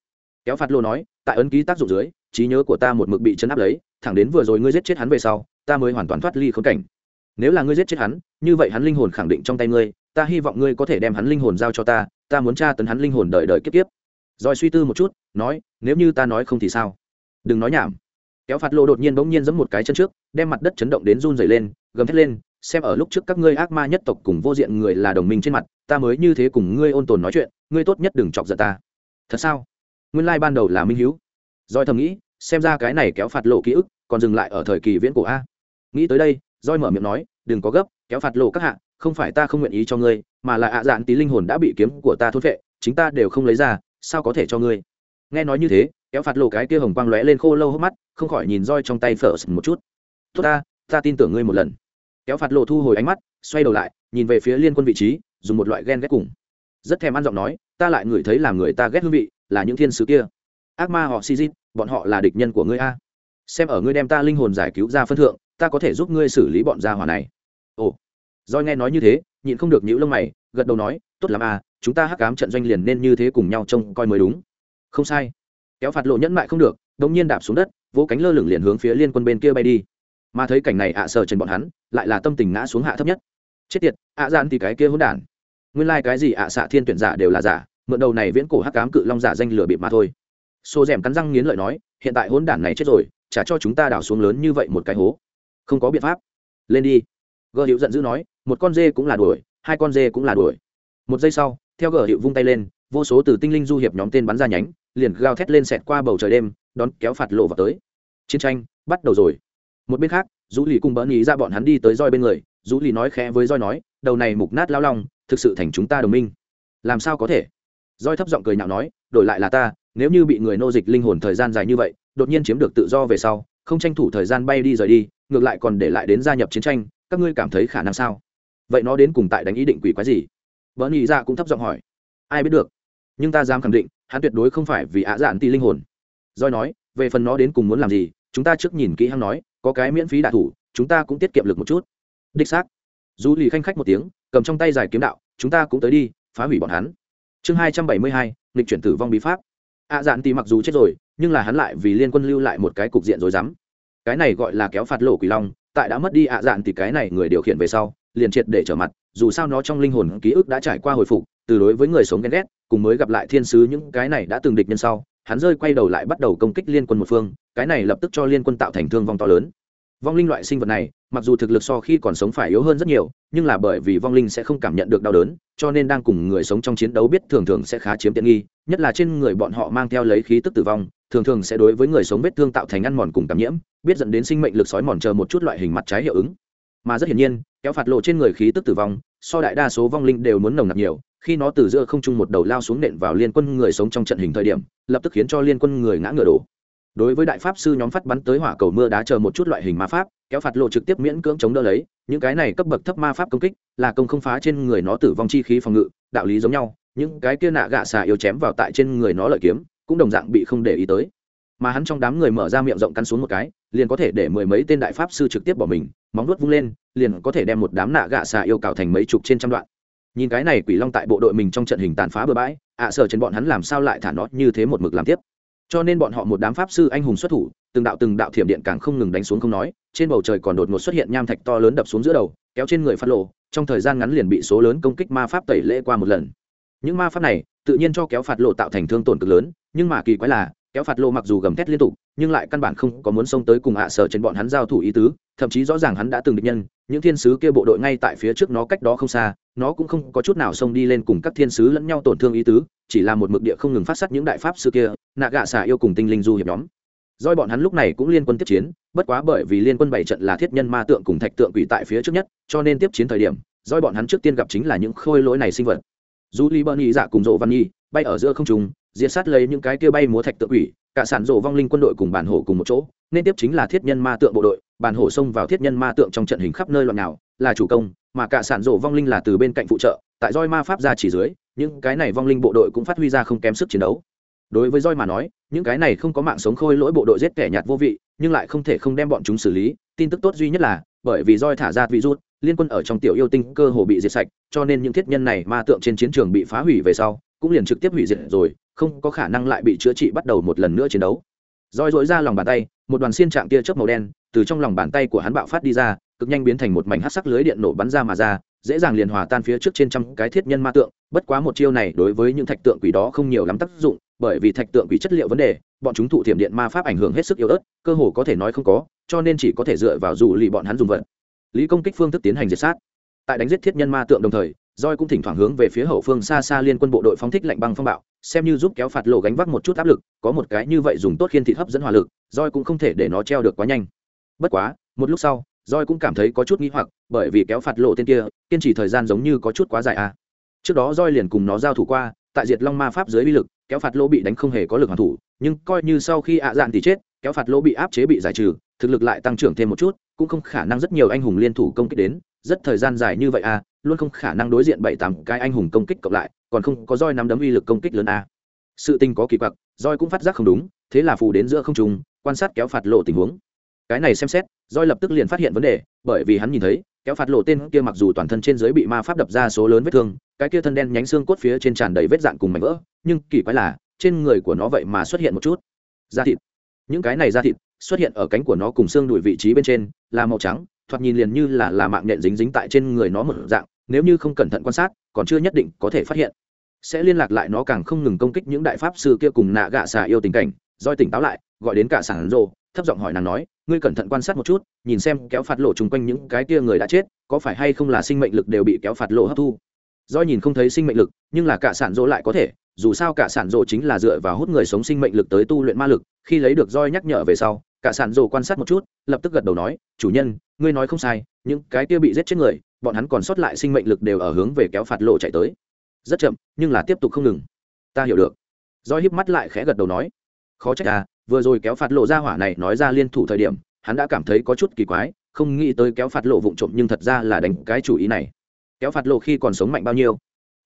Kéo phạt lô nói, tại ấn ký tác dụng dưới, trí nhớ của ta một mực bị chấn áp lấy, thẳng đến vừa rồi ngươi giết chết hắn về sau ta mới hoàn toàn thoát ly khốn cảnh. Nếu là ngươi giết chết hắn, như vậy hắn linh hồn khẳng định trong tay ngươi, ta hy vọng ngươi có thể đem hắn linh hồn giao cho ta ta muốn tra tấn hắn linh hồn đợi đợi kiếp kiếp. Rồi suy tư một chút, nói, nếu như ta nói không thì sao? Đừng nói nhảm. Kéo phạt lô đột nhiên bỗng nhiên giẫm một cái chân trước, đem mặt đất chấn động đến run rẩy lên, gầm thét lên, xem ở lúc trước các ngươi ác ma nhất tộc cùng vô diện người là đồng minh trên mặt, ta mới như thế cùng ngươi ôn tồn nói chuyện, ngươi tốt nhất đừng chọc giận ta. Thật sao? Nguyên lai ban đầu là minh hiếu. Roi thầm nghĩ, xem ra cái này kéo phạt lộ ký ức còn dừng lại ở thời kỳ viễn cổ a nghĩ tới đây roi mở miệng nói, đừng có gấp, kéo phạt lộ các hạ, không phải ta không nguyện ý cho ngươi, mà là ạ dạn tí linh hồn đã bị kiếm của ta thốt vệ chính ta đều không lấy ra, sao có thể cho ngươi? Nghe nói như thế, kéo phạt lộ cái kia hồng quang lóe lên khô lâu hốc mắt, không khỏi nhìn roi trong tay phở một chút. Tốt ta ta tin tưởng ngươi một lần. Kéo phạt lộ thu hồi ánh mắt, xoay đầu lại, nhìn về phía liên quân vị trí, dùng một loại ghen ghét cùng. Rất thèm ăn giọng nói, ta lại ngửi thấy làm người ta ghét hương vị, là những thiên sứ kia. Ác ma họ si dít bọn họ là địch nhân của ngươi a. Xem ở ngươi đem ta linh hồn giải cứu ra phân thượng ta có thể giúp ngươi xử lý bọn gia hỏa này. Ồ doi nghe nói như thế, nhịn không được nhữ lông mày, gật đầu nói, tốt lắm à chúng ta hắc cám trận doanh liền nên như thế cùng nhau trông coi mới đúng. Không sai. Kéo phạt lộ nhẫn mại không được, đống nhiên đạp xuống đất, vỗ cánh lơ lửng liền hướng phía liên quân bên kia bay đi. Mà thấy cảnh này ạ à sờ chân bọn hắn, lại là tâm tình ngã xuống hạ thấp nhất. Chết tiệt, ạ à gian thì cái kia hỗn đản. Nguyên lai、like、cái gì ạ à xạ thiên tuyển giả đều là giả, mượn đầu này viễn cổ hắc cám cự long giả danh lừa bịp mà thôi. Xô rèm cắn răng nghiến lợi nói, hiện tại hỗn đản này chết rồi trả cho chúng ta đào xuống lớn như vậy một cái hố không có biện pháp. Lên đi. Gờ hiệu giận dữ nói, một con dê cũng là đuổi, hai con dê cũng là đuổi. Một giây sau, theo gờ hiệu vung tay lên, vô số từ tinh linh du hiệp nhóm tên bắn ra nhánh, liền gào thét lên xẹt qua bầu trời đêm, đón kéo phạt lộ vào tới. Chiến tranh bắt đầu rồi. Một bên khác, dũ lì cùng bỡn ý ra bọn hắn đi tới roi bên người, dũ lì nói khẽ với roi nói, đầu này mục nát lao long, thực sự thành chúng ta đồng minh. Làm sao có thể? Roi thấp giọng cười nhạo nói, đổi lại là ta, nếu như bị người nô dịch linh hồn thời gian dài như vậy, đột nhiên chiếm được tự do về sau, không tranh thủ thời gian bay đi rời đi ngược lại còn để lại đến gia nhập chiến tranh, các ngươi cảm thấy khả năng sao? Vậy nó đến cùng tại đánh ý định quỷ quái gì? Vợ nghĩ ra cũng thấp giọng hỏi. Ai biết được. Nhưng ta dám khẳng định, hắn tuyệt đối không phải vì ạ dạn ti linh hồn. Doi nói, về phần nó đến cùng muốn làm gì, chúng ta trước nhìn kỹ hắn nói, có cái miễn phí đạ thủ, chúng ta cũng tiết kiệm lực một chút. Đích xác. Dù lì khanh khách một tiếng, cầm trong tay giải kiếm đạo, chúng ta cũng tới đi, phá hủy bọn hắn. Chương hai trăm bảy mươi hai lịch chuyển tử vong bí pháp. ạ dạn tì mặc dù chết rồi, nhưng là hắn lại vì liên quân lưu lại một cái cục diện rồi dám cái này gọi là kéo phạt lộ quỷ long, tại đã mất đi ạ dạn thì cái này người điều khiển về sau, liền triệt để trở mặt, dù sao nó trong linh hồn ký ức đã trải qua hồi phục, từ đối với người sống ghen ghét, cùng mới gặp lại thiên sứ những cái này đã từng địch nhân sau, hắn rơi quay đầu lại bắt đầu công kích liên quân một phương, cái này lập tức cho liên quân tạo thành thương vong to lớn. Vong linh loại sinh vật này, mặc dù thực lực so khi còn sống phải yếu hơn rất nhiều, nhưng là bởi vì vong linh sẽ không cảm nhận được đau đớn, cho nên đang cùng người sống trong chiến đấu biết thường thường sẽ khá chiếm tiện nghi, nhất là trên người bọn họ mang theo lấy khí tức tử vong thường thường sẽ đối với người sống vết thương tạo thành ăn mòn cùng cảm nhiễm, biết dẫn đến sinh mệnh lực sói mòn chờ một chút loại hình mặt trái hiệu ứng. Mà rất hiển nhiên, kéo phạt lộ trên người khí tức tử vong, so đại đa số vong linh đều muốn nồng nặc nhiều, khi nó từ giữa không trung một đầu lao xuống nện vào liên quân người sống trong trận hình thời điểm, lập tức khiến cho liên quân người ngã ngựa đổ. Đối với đại pháp sư nhóm phát bắn tới hỏa cầu mưa đá chờ một chút loại hình ma pháp, kéo phạt lộ trực tiếp miễn cưỡng chống đỡ lấy, những cái này cấp bậc thấp ma pháp công kích, là công không phá trên người nó tử vong chi khí phòng ngự, đạo lý giống nhau, những cái kia nạ gạ xà yếu chém vào tại trên người nó lợi kiếm cũng đồng dạng bị không để ý tới. Mà hắn trong đám người mở ra miệng rộng cắn xuống một cái, liền có thể để mười mấy tên đại pháp sư trực tiếp bỏ mình, móng nuốt vung lên, liền có thể đem một đám nạ gạ xà yêu cào thành mấy chục trên trăm đoạn. Nhìn cái này quỷ long tại bộ đội mình trong trận hình tàn phá bừa bãi, ạ sở trên bọn hắn làm sao lại thả nó như thế một mực làm tiếp? Cho nên bọn họ một đám pháp sư anh hùng xuất thủ, từng đạo từng đạo thiểm điện càng không ngừng đánh xuống không nói, trên bầu trời còn đột ngột xuất hiện nham thạch to lớn đập xuống giữa đầu, kéo trên người phát lộ, trong thời gian ngắn liền bị số lớn công kích ma pháp tẩy lễ qua một lần. Những ma pháp này tự nhiên cho kéo phạt lộ tạo thành thương tổn cực lớn, nhưng mà kỳ quái là, kéo phạt lộ mặc dù gầm thét liên tục, nhưng lại căn bản không có muốn xông tới cùng hạ sở trên bọn hắn giao thủ ý tứ, thậm chí rõ ràng hắn đã từng địch nhân, những thiên sứ kia bộ đội ngay tại phía trước nó cách đó không xa, nó cũng không có chút nào xông đi lên cùng các thiên sứ lẫn nhau tổn thương ý tứ, chỉ là một mực địa không ngừng phát sát những đại pháp sư kia, nạ gạ xả yêu cùng tinh linh du hiệp nhóm. Doi bọn hắn lúc này cũng liên quân tiếp chiến, bất quá bởi vì liên quân bảy trận là thiết nhân ma tượng cùng thạch tượng quỷ tại phía trước nhất, cho nên tiếp chiến thời điểm doi bọn hắn trước tiên gặp chính là những khôi lỗi này sinh vật dù li bơn nhị dạ cùng rộ văn nhi bay ở giữa không trung, diệt sát lấy những cái kia bay múa thạch tượng quỷ, cả sản rộ vong linh quân đội cùng bản hổ cùng một chỗ, nên tiếp chính là thiết nhân ma tượng bộ đội, bản hổ xông vào thiết nhân ma tượng trong trận hình khắp nơi loạn nào là chủ công, mà cả sản rộ vong linh là từ bên cạnh phụ trợ, tại roi ma pháp ra chỉ dưới, những cái này vong linh bộ đội cũng phát huy ra không kém sức chiến đấu. Đối với roi mà nói, những cái này không có mạng sống khôi lỗi bộ đội giết kẻ nhạt vô vị, nhưng lại không thể không đem bọn chúng xử lý, tin tức tốt duy nhất là, bởi vì roi thả ra virus liên quân ở trong tiểu yêu tinh cơ hồ bị diệt sạch, cho nên những thiết nhân này ma tượng trên chiến trường bị phá hủy về sau, cũng liền trực tiếp hủy diệt rồi, không có khả năng lại bị chữa trị bắt đầu một lần nữa chiến đấu. Roi rỗi ra lòng bàn tay, một đoàn xiên trạng tia chớp màu đen, từ trong lòng bàn tay của hắn bạo phát đi ra, cực nhanh biến thành một mảnh hắc sắc lưới điện nổ bắn ra mà ra, dễ dàng liền hòa tan phía trước trên trăm cái thiết nhân ma tượng, bất quá một chiêu này đối với những thạch tượng quỷ đó không nhiều lắm tác dụng, bởi vì thạch tượng quỷ chất liệu vấn đề, bọn chúng thụ thiểm điện ma pháp ảnh hưởng hết sức yếu ớt, cơ hồ có thể nói không có, cho nên chỉ có thể dựa vào dù lì bọn hắn dùng vận lý công kích phương thức tiến hành diệt sát. Tại đánh giết thiết nhân ma tượng đồng thời roi cũng thỉnh thoảng hướng về phía hậu phương xa xa liên quân bộ đội phóng thích lạnh băng phong bạo, xem như giúp kéo phạt lộ gánh vác một chút áp lực, có một cái như vậy dùng tốt khiên thịt hấp dẫn hỏa lực roi cũng không thể để nó treo được quá nhanh. Bất quá, một lúc sau roi cũng cảm thấy có chút nghi hoặc, bởi vì kéo phạt lộ tên kia, kiên trì thời gian giống như có chút quá dài à. Trước đó roi liền cùng nó giao thủ qua, tại diệt long ma pháp dưới uy lực, kéo phạt lỗ bị đánh không hề có lực hoàn thủ, nhưng coi như sau khi ạ dạn thì chết, kéo phạt lỗ bị áp chế bị giải trừ thực lực lại tăng trưởng thêm một chút, cũng không khả năng rất nhiều anh hùng liên thủ công kích đến, rất thời gian dài như vậy à luôn không khả năng đối diện bảy tám cái anh hùng công kích cộng lại, còn không có roi nắm đấm uy lực công kích lớn à. sự tình có kỳ quặc, roi cũng phát giác không đúng, thế là phù đến giữa không trung, quan sát kéo phạt lộ tình huống. Cái này xem xét, roi lập tức liền phát hiện vấn đề, bởi vì hắn nhìn thấy, kéo phạt lộ tên kia mặc dù toàn thân trên dưới bị ma pháp đập ra số lớn vết thương, cái kia thân đen nhánh xương cốt phía trên tràn đầy vết dạn cùng mảnh vỡ, nhưng kỳ quái là, trên người của nó vậy mà xuất hiện một chút. Da thịt. Những cái này da thịt xuất hiện ở cánh của nó cùng xương đùi vị trí bên trên, là màu trắng, thoạt nhìn liền như là là mạng nhện dính dính tại trên người nó một dạng, nếu như không cẩn thận quan sát, còn chưa nhất định có thể phát hiện. Sẽ liên lạc lại nó càng không ngừng công kích những đại pháp sư kia cùng nạ gạ xà yêu tình cảnh doi tỉnh táo lại, gọi đến cả sản rồ, thấp giọng hỏi nàng nói, ngươi cẩn thận quan sát một chút, nhìn xem kéo phạt lộ chung quanh những cái kia người đã chết, có phải hay không là sinh mệnh lực đều bị kéo phạt lộ hấp thu? Do nhìn không thấy sinh mệnh lực, nhưng là cả sản rỗ lại có thể, dù sao cả sản rỗ chính là dựa vào hút người sống sinh mệnh lực tới tu luyện ma lực, khi lấy được roi nhắc nhở về sau cả sản rồ quan sát một chút, lập tức gật đầu nói, chủ nhân, ngươi nói không sai, những cái kia bị giết chết người, bọn hắn còn sót lại sinh mệnh lực đều ở hướng về kéo phạt lộ chạy tới. Rất chậm, nhưng là tiếp tục không ngừng. Ta hiểu được. Do híp mắt lại khẽ gật đầu nói, khó trách à vừa rồi kéo phạt lộ ra hỏa này nói ra liên thủ thời điểm, hắn đã cảm thấy có chút kỳ quái, không nghĩ tới kéo phạt lộ vụng trộm nhưng thật ra là đánh cái chủ ý này. Kéo phạt lộ khi còn sống mạnh bao nhiêu?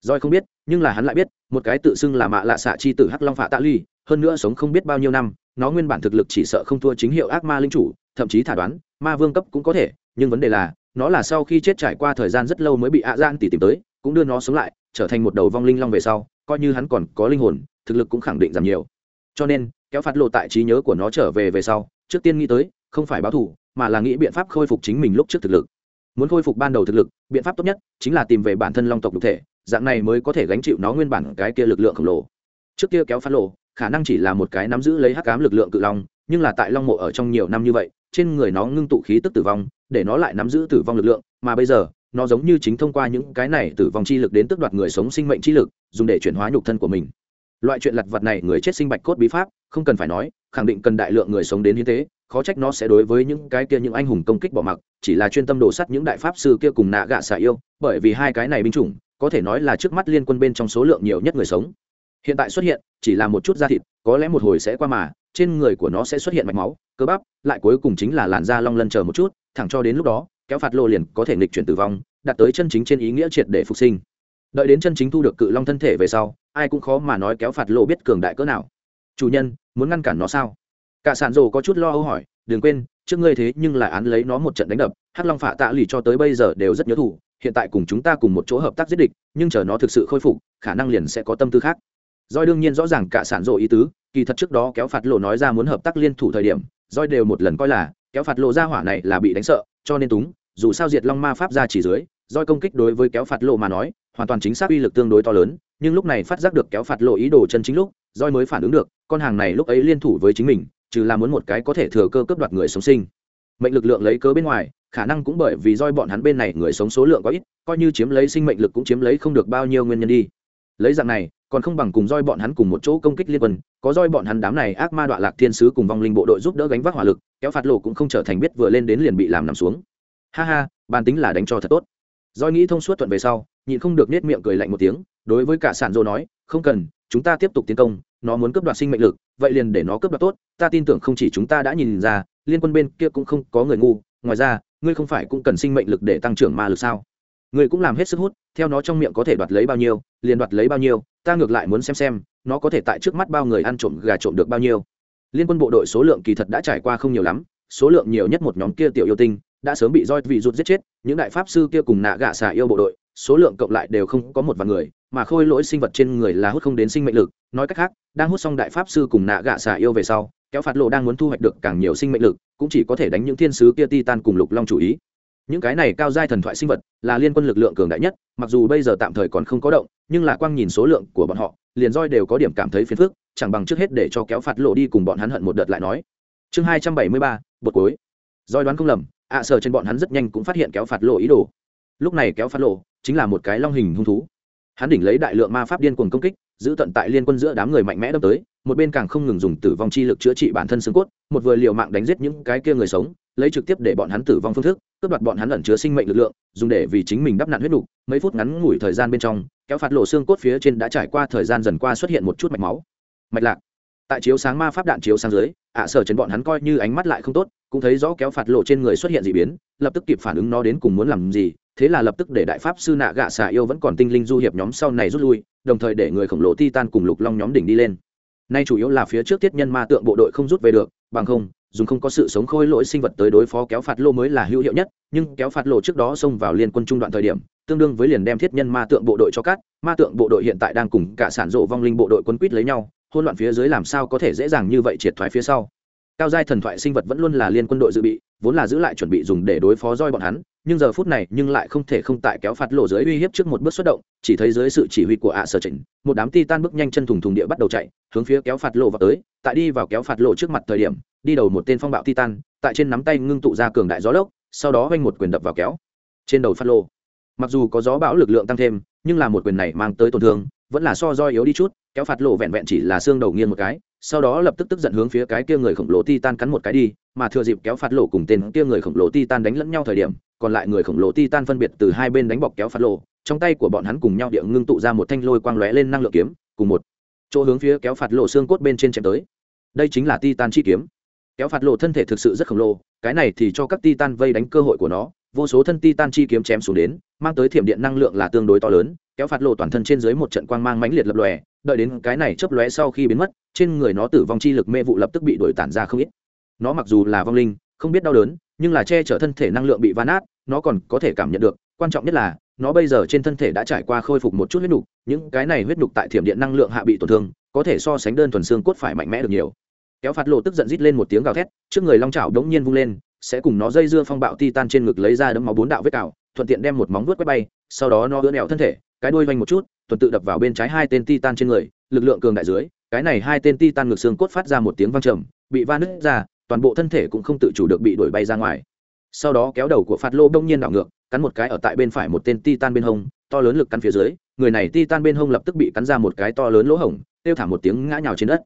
Roi không biết, nhưng là hắn lại biết, một cái tự xưng là mạ lạ xạ chi tử hắc long phạ tạ ly, hơn nữa sống không biết bao nhiêu năm, nó nguyên bản thực lực chỉ sợ không thua chính hiệu ác ma linh chủ, thậm chí thả đoán, ma vương cấp cũng có thể, nhưng vấn đề là, nó là sau khi chết trải qua thời gian rất lâu mới bị ạ gian tỉ tìm tới, cũng đưa nó sống lại, trở thành một đầu vong linh long về sau, coi như hắn còn có linh hồn, thực lực cũng khẳng định giảm nhiều. Cho nên, kéo phạt lộ tại trí nhớ của nó trở về về sau, trước tiên nghĩ tới, không phải báo thù, mà là nghĩ biện pháp khôi phục chính mình lúc trước thực lực. Muốn khôi phục ban đầu thực lực, biện pháp tốt nhất chính là tìm về bản thân long tộc thực thể dạng này mới có thể gánh chịu nó nguyên bản cái kia lực lượng khổng lồ. Trước kia kéo phát lộ, khả năng chỉ là một cái nắm giữ lấy hắc cám lực lượng cự long, nhưng là tại long mộ ở trong nhiều năm như vậy, trên người nó ngưng tụ khí tức tử vong, để nó lại nắm giữ tử vong lực lượng, mà bây giờ, nó giống như chính thông qua những cái này tử vong chi lực đến tước đoạt người sống sinh mệnh chi lực, dùng để chuyển hóa nhục thân của mình. Loại chuyện lặt vặt này người chết sinh bạch cốt bí pháp, không cần phải nói, khẳng định cần đại lượng người sống đến hiến tế khó trách nó sẽ đối với những cái kia những anh hùng công kích bỏ mặc, chỉ là chuyên tâm đổ sắt những đại pháp sư kia cùng nạ gạ xả yêu, bởi vì hai cái này binh chủng, có thể nói là trước mắt liên quân bên trong số lượng nhiều nhất người sống. Hiện tại xuất hiện, chỉ là một chút da thịt, có lẽ một hồi sẽ qua mà, trên người của nó sẽ xuất hiện mạch máu, cơ bắp, lại cuối cùng chính là làn da long lân chờ một chút, thẳng cho đến lúc đó, kéo phạt lô liền có thể nghịch chuyển tử vong, đạt tới chân chính trên ý nghĩa triệt để phục sinh. Đợi đến chân chính thu được cự long thân thể về sau, ai cũng khó mà nói kéo phạt lô biết cường đại cỡ nào. Chủ nhân, muốn ngăn cản nó sao? Cả sản rồ có chút lo âu hỏi, đừng quên, trước ngươi thế nhưng lại án lấy nó một trận đánh đập, hắc long phạ tạ lì cho tới bây giờ đều rất nhớ thủ hiện tại cùng chúng ta cùng một chỗ hợp tác giết địch, nhưng chờ nó thực sự khôi phục, khả năng liền sẽ có tâm tư khác. Doi đương nhiên rõ ràng cả sản rộ ý tứ, kỳ thật trước đó kéo phạt lộ nói ra muốn hợp tác liên thủ thời điểm doi đều một lần coi là, kéo phạt lộ ra hỏa này là bị đánh sợ, cho nên túng, dù sao diệt long ma pháp ra chỉ dưới doi công kích đối với kéo phạt lộ mà nói, hoàn toàn chính xác uy lực tương đối to lớn, nhưng lúc này phát giác được kéo phạt lộ ý đồ chân chính lúc doi mới phản ứng được, con hàng này lúc ấy liên thủ với chính mình trừ là muốn một cái có thể thừa cơ cướp đoạt người sống sinh. Mệnh lực lượng lấy cớ bên ngoài, khả năng cũng bởi vì roi bọn hắn bên này người sống số lượng có ít, coi như chiếm lấy sinh mệnh lực cũng chiếm lấy không được bao nhiêu nguyên nhân đi. Lấy dạng này, còn không bằng cùng roi bọn hắn cùng một chỗ công kích liên quân, có roi bọn hắn đám này ác ma đoạn lạc thiên sứ cùng vong linh bộ đội giúp đỡ gánh vác hỏa lực, kéo phạt lộ cũng không trở thành biết vừa lên đến liền bị làm nằm xuống. Ha ha, bàn tính là đánh cho thật tốt. Roi nghĩ thông suốt thuận về sau, nhịn không được nết miệng cười lạnh một tiếng, đối với cả sản dô nói, không cần, chúng ta tiếp tục tiến công nó muốn cướp đoạt sinh mệnh lực, vậy liền để nó cướp đoạt tốt. Ta tin tưởng không chỉ chúng ta đã nhìn ra, liên quân bên kia cũng không có người ngu. Ngoài ra, ngươi không phải cũng cần sinh mệnh lực để tăng trưởng ma lực sao? Ngươi cũng làm hết sức hút, theo nó trong miệng có thể đoạt lấy bao nhiêu, liền đoạt lấy bao nhiêu. Ta ngược lại muốn xem xem, nó có thể tại trước mắt bao người ăn trộm gà trộm được bao nhiêu. Liên quân bộ đội số lượng kỳ thật đã trải qua không nhiều lắm, số lượng nhiều nhất một nhóm kia tiểu yêu tinh, đã sớm bị roi vị rụt giết chết. Những đại pháp sư kia cùng nạ gạ xà yêu bộ đội số lượng cộng lại đều không có một vài người mà khôi lỗi sinh vật trên người là hút không đến sinh mệnh lực. Nói cách khác đang hút xong đại pháp sư cùng nạ gạ xà yêu về sau kéo phạt lộ đang muốn thu hoạch được càng nhiều sinh mệnh lực cũng chỉ có thể đánh những thiên sứ kia titan cùng lục long chủ ý. Những cái này cao giai thần thoại sinh vật là liên quân lực lượng cường đại nhất mặc dù bây giờ tạm thời còn không có động nhưng là quang nhìn số lượng của bọn họ liền roi đều có điểm cảm thấy phiền phức chẳng bằng trước hết để cho kéo phạt lộ đi cùng bọn hắn hận một đợt lại nói. Chương hai trăm bảy mươi ba bột cuối. roi đoán không lầm ạ à, sở trên bọn hắn rất nhanh cũng phát hiện kéo phạt lộ ý đồ. Lúc này kéo phạt lộ chính là một cái long hình hung thú hắn đỉnh lấy đại lượng ma pháp điên cuồng công kích, giữ tận tại liên quân giữa đám người mạnh mẽ đâm tới, một bên càng không ngừng dùng tử vong chi lực chữa trị bản thân xương cốt, một vừa liều mạng đánh giết những cái kia người sống, lấy trực tiếp để bọn hắn tử vong phương thức, cướp đoạt bọn hắn ẩn chứa sinh mệnh lực lượng, dùng để vì chính mình đắp nạn huyết đủ. mấy phút ngắn ngủi thời gian bên trong, kéo phạt lộ xương cốt phía trên đã trải qua thời gian dần qua xuất hiện một chút mạch máu mạch lạc tại chiếu sáng ma pháp đạn chiếu sáng dưới, ạ sở chấn bọn hắn coi như ánh mắt lại không tốt, cũng thấy rõ kéo phạt lộ trên người xuất hiện d ị biến, lập tức kịp phản ứng nó đến cùng muốn làm gì thế là lập tức để đại pháp sư nạ gạ xà yêu vẫn còn tinh linh du hiệp nhóm sau này rút lui, đồng thời để người khổng lồ titan cùng lục long nhóm đỉnh đi lên. Nay chủ yếu là phía trước tiết nhân ma tượng bộ đội không rút về được, bằng không, dùng không có sự sống khôi lỗi sinh vật tới đối phó kéo phạt lô mới là hữu hiệu nhất, nhưng kéo phạt lô trước đó xông vào liên quân trung đoạn thời điểm, tương đương với liền đem thiết nhân ma tượng bộ đội cho cắt, ma tượng bộ đội hiện tại đang cùng cả sản rộ vong linh bộ đội quân quýt lấy nhau hôn loạn phía dưới làm sao có thể dễ dàng như vậy triệt thoái phía sau. Cao giai thần thoại sinh vật vẫn luôn là liên quân đội dự bị, vốn là giữ lại chuẩn bị dùng để đối phó roi bọn hắn nhưng giờ phút này nhưng lại không thể không tại kéo phạt lộ dưới uy hiếp trước một bước xuất động, chỉ thấy dưới sự chỉ huy của ạ sở chỉnh, một đám ti tan bước nhanh chân thùng thùng địa bắt đầu chạy, hướng phía kéo phạt lộ vào tới, tại đi vào kéo phạt lộ trước mặt thời điểm, đi đầu một tên phong bạo titan tại trên nắm tay ngưng tụ ra cường đại gió lốc, sau đó vanh một quyền đập vào kéo. Trên đầu phạt lộ, mặc dù có gió bão lực lượng tăng thêm, nhưng là một quyền này mang tới tổn thương, vẫn là so do yếu đi chút, kéo phạt lộ vẹn vẹn chỉ là xương đầu nghiêng một cái, sau đó lập tức tức giận hướng phía cái kia người khổng lồ titan cắn một cái đi, mà thừa dịp kéo phạt lộ cùng tên kia người khổng lồ titan đánh lẫn nhau thời điểm còn lại người khổng lồ titan phân biệt từ hai bên đánh bọc kéo phạt lộ, trong tay của bọn hắn cùng nhau địa ngưng tụ ra một thanh lôi quang lóe lên năng lượng kiếm, cùng một chỗ hướng phía kéo phạt lộ xương cốt bên trên chém tới. Đây chính là titan chi kiếm. Kéo phạt lộ thân thể thực sự rất khổng lồ, cái này thì cho các titan vây đánh cơ hội của nó. Vô số thân titan chi kiếm chém xuống đến, mang tới thiểm điện năng lượng là tương đối to lớn, kéo phạt lộ toàn thân trên dưới một trận quang mang mãnh liệt lập lòe, đợi đến cái này chớp lóe sau khi biến mất, trên người nó tử vong chi lực mê vụ lập tức bị đuổi tản ra không ít. Nó mặc dù là vong linh, không biết đau đớn nhưng là che chở thân thể năng lượng bị van át nó còn có thể cảm nhận được. Quan trọng nhất là, nó bây giờ trên thân thể đã trải qua khôi phục một chút huyết nhục những cái này huyết nhục tại thiểm điện năng lượng hạ bị tổn thương, có thể so sánh đơn thuần xương cốt phải mạnh mẽ được nhiều. Kéo phạt lộ tức giận rít lên một tiếng gào thét, trước người long chảo đống nhiên vung lên, sẽ cùng nó dây dưa phong bạo ti tan trên ngực lấy ra đấm máu bốn đạo vết cào, thuận tiện đem một móng vuốt quét bay, sau đó nó ưỡn ẹo thân thể, cái đuôi vanh một chút, tuần tự đập vào bên trái hai tên titan trên người, lực lượng cường đại dưới, cái này hai tên titan ngực xương cốt phát ra một tiếng vang trầm, bị va nứt ra toàn bộ thân thể cũng không tự chủ được bị đuổi bay ra ngoài. Sau đó kéo đầu của phạt lô đông nhiên đảo ngược, cắn một cái ở tại bên phải một tên titan bên hông, to lớn lực cắn phía dưới, người này titan bên hông lập tức bị cắn ra một cái to lớn lỗ hổng, kêu thả một tiếng ngã nhào trên đất.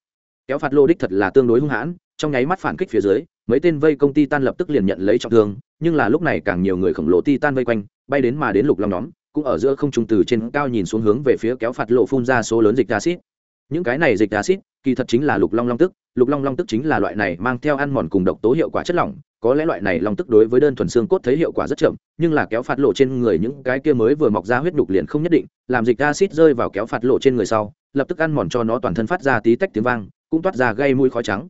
Kéo phạt lô đích thật là tương đối hung hãn, trong nháy mắt phản kích phía dưới, mấy tên vây công titan lập tức liền nhận lấy trọng thương, nhưng là lúc này càng nhiều người khổng lồ titan vây quanh, bay đến mà đến lục long nhóm, cũng ở giữa không trung từ trên cao nhìn xuống hướng về phía kéo phạt lộ phun ra số lớn dịch acid những cái này dịch acid, kỳ thật chính là lục long long tức. Lục long long tức chính là loại này mang theo ăn mòn cùng độc tố hiệu quả chất lỏng. Có lẽ loại này long tức đối với đơn thuần xương cốt thấy hiệu quả rất chậm, nhưng là kéo phạt lộ trên người những cái kia mới vừa mọc ra huyết đục liền không nhất định. Làm dịch acid rơi vào kéo phạt lộ trên người sau, lập tức ăn mòn cho nó toàn thân phát ra tí tách tiếng vang, cũng toát ra gây mũi khói trắng.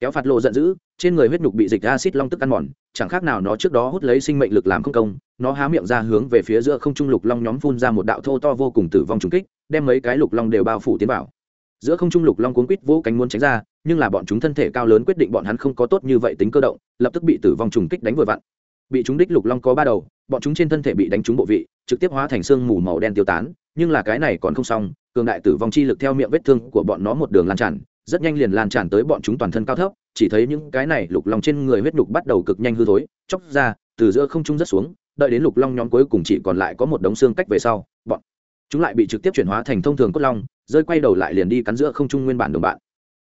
Kéo phạt lộ giận dữ, trên người huyết nhục bị dịch acid long tức ăn mòn, chẳng khác nào nó trước đó hút lấy sinh mệnh lực làm không công, nó há miệng ra hướng về phía giữa không trung lục long nhóm phun ra một đạo thô to vô cùng tử vong trùng kích, đem mấy cái lục long đều bao phủ tiến vào giữa không trung lục long cuốn quýt vỗ cánh muốn tránh ra, nhưng là bọn chúng thân thể cao lớn quyết định bọn hắn không có tốt như vậy tính cơ động, lập tức bị tử vong trùng kích đánh vội vặn. Bị chúng đích lục long có ba đầu, bọn chúng trên thân thể bị đánh trúng bộ vị, trực tiếp hóa thành xương mù màu đen tiêu tán, nhưng là cái này còn không xong, cường đại tử vong chi lực theo miệng vết thương của bọn nó một đường lan tràn, rất nhanh liền lan tràn tới bọn chúng toàn thân cao thấp, chỉ thấy những cái này lục long trên người huyết nhục bắt đầu cực nhanh hư thối chóc ra, từ giữa không trung rất xuống, đợi đến lục long nhóm cuối cùng chỉ còn lại có một đống xương cách về sau, bọn chúng lại bị trực tiếp chuyển hóa thành thông thường cốt long rơi quay đầu lại liền đi cắn giữa không trung nguyên bản đồng bạn.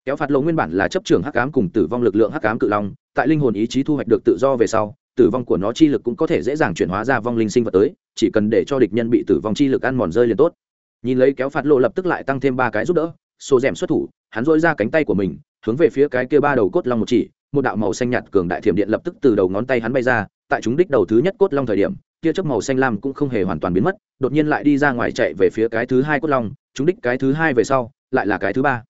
Kéo phạt lộ nguyên bản là chấp trưởng hắc ám cùng tử vong lực lượng hắc ám cự long, tại linh hồn ý chí thu hoạch được tự do về sau, tử vong của nó chi lực cũng có thể dễ dàng chuyển hóa ra vong linh sinh vật tới, chỉ cần để cho địch nhân bị tử vong chi lực ăn mòn rơi liền tốt. Nhìn lấy kéo phạt lộ lập tức lại tăng thêm ba cái giúp đỡ xô rèm xuất thủ, hắn dội ra cánh tay của mình, hướng về phía cái kia ba đầu cốt long một chỉ, một đạo màu xanh nhạt cường đại thiểm điện lập tức từ đầu ngón tay hắn bay ra, tại chúng đích đầu thứ nhất cốt long thời điểm tia chớp màu xanh lam cũng không hề hoàn toàn biến mất, đột nhiên lại đi ra ngoài chạy về phía cái thứ hai cốt long chúng đích cái thứ hai về sau, lại là cái thứ ba.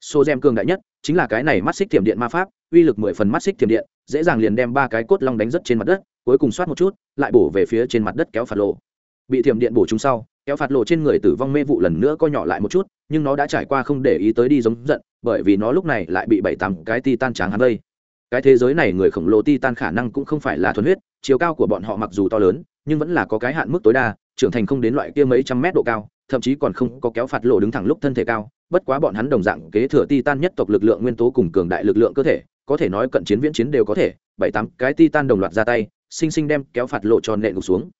Xô gem cường đại nhất chính là cái này mắt xích thiểm điện ma pháp, uy lực mười phần mắt xích thiểm điện, dễ dàng liền đem ba cái cốt long đánh rất trên mặt đất, cuối cùng soát một chút, lại bổ về phía trên mặt đất kéo phạt lộ. Bị thiểm điện bổ chúng sau, kéo phạt lộ trên người tử vong mê vụ lần nữa co nhỏ lại một chút, nhưng nó đã trải qua không để ý tới đi giống giận, bởi vì nó lúc này lại bị bảy tám cái ti tan tráng hắn đây. Cái thế giới này người khổng lồ ti tan khả năng cũng không phải là thuần huyết, chiều cao của bọn họ mặc dù to lớn nhưng vẫn là có cái hạn mức tối đa, trưởng thành không đến loại kia mấy trăm mét độ cao, thậm chí còn không có kéo phạt lộ đứng thẳng lúc thân thể cao. Bất quá bọn hắn đồng dạng kế thừa ti tan nhất tộc lực lượng nguyên tố cùng cường đại lực lượng cơ thể, có thể nói cận chiến viễn chiến đều có thể. Bảy tám cái ti tan đồng loạt ra tay, sinh sinh đem kéo phạt lộ tròn nện gục xuống.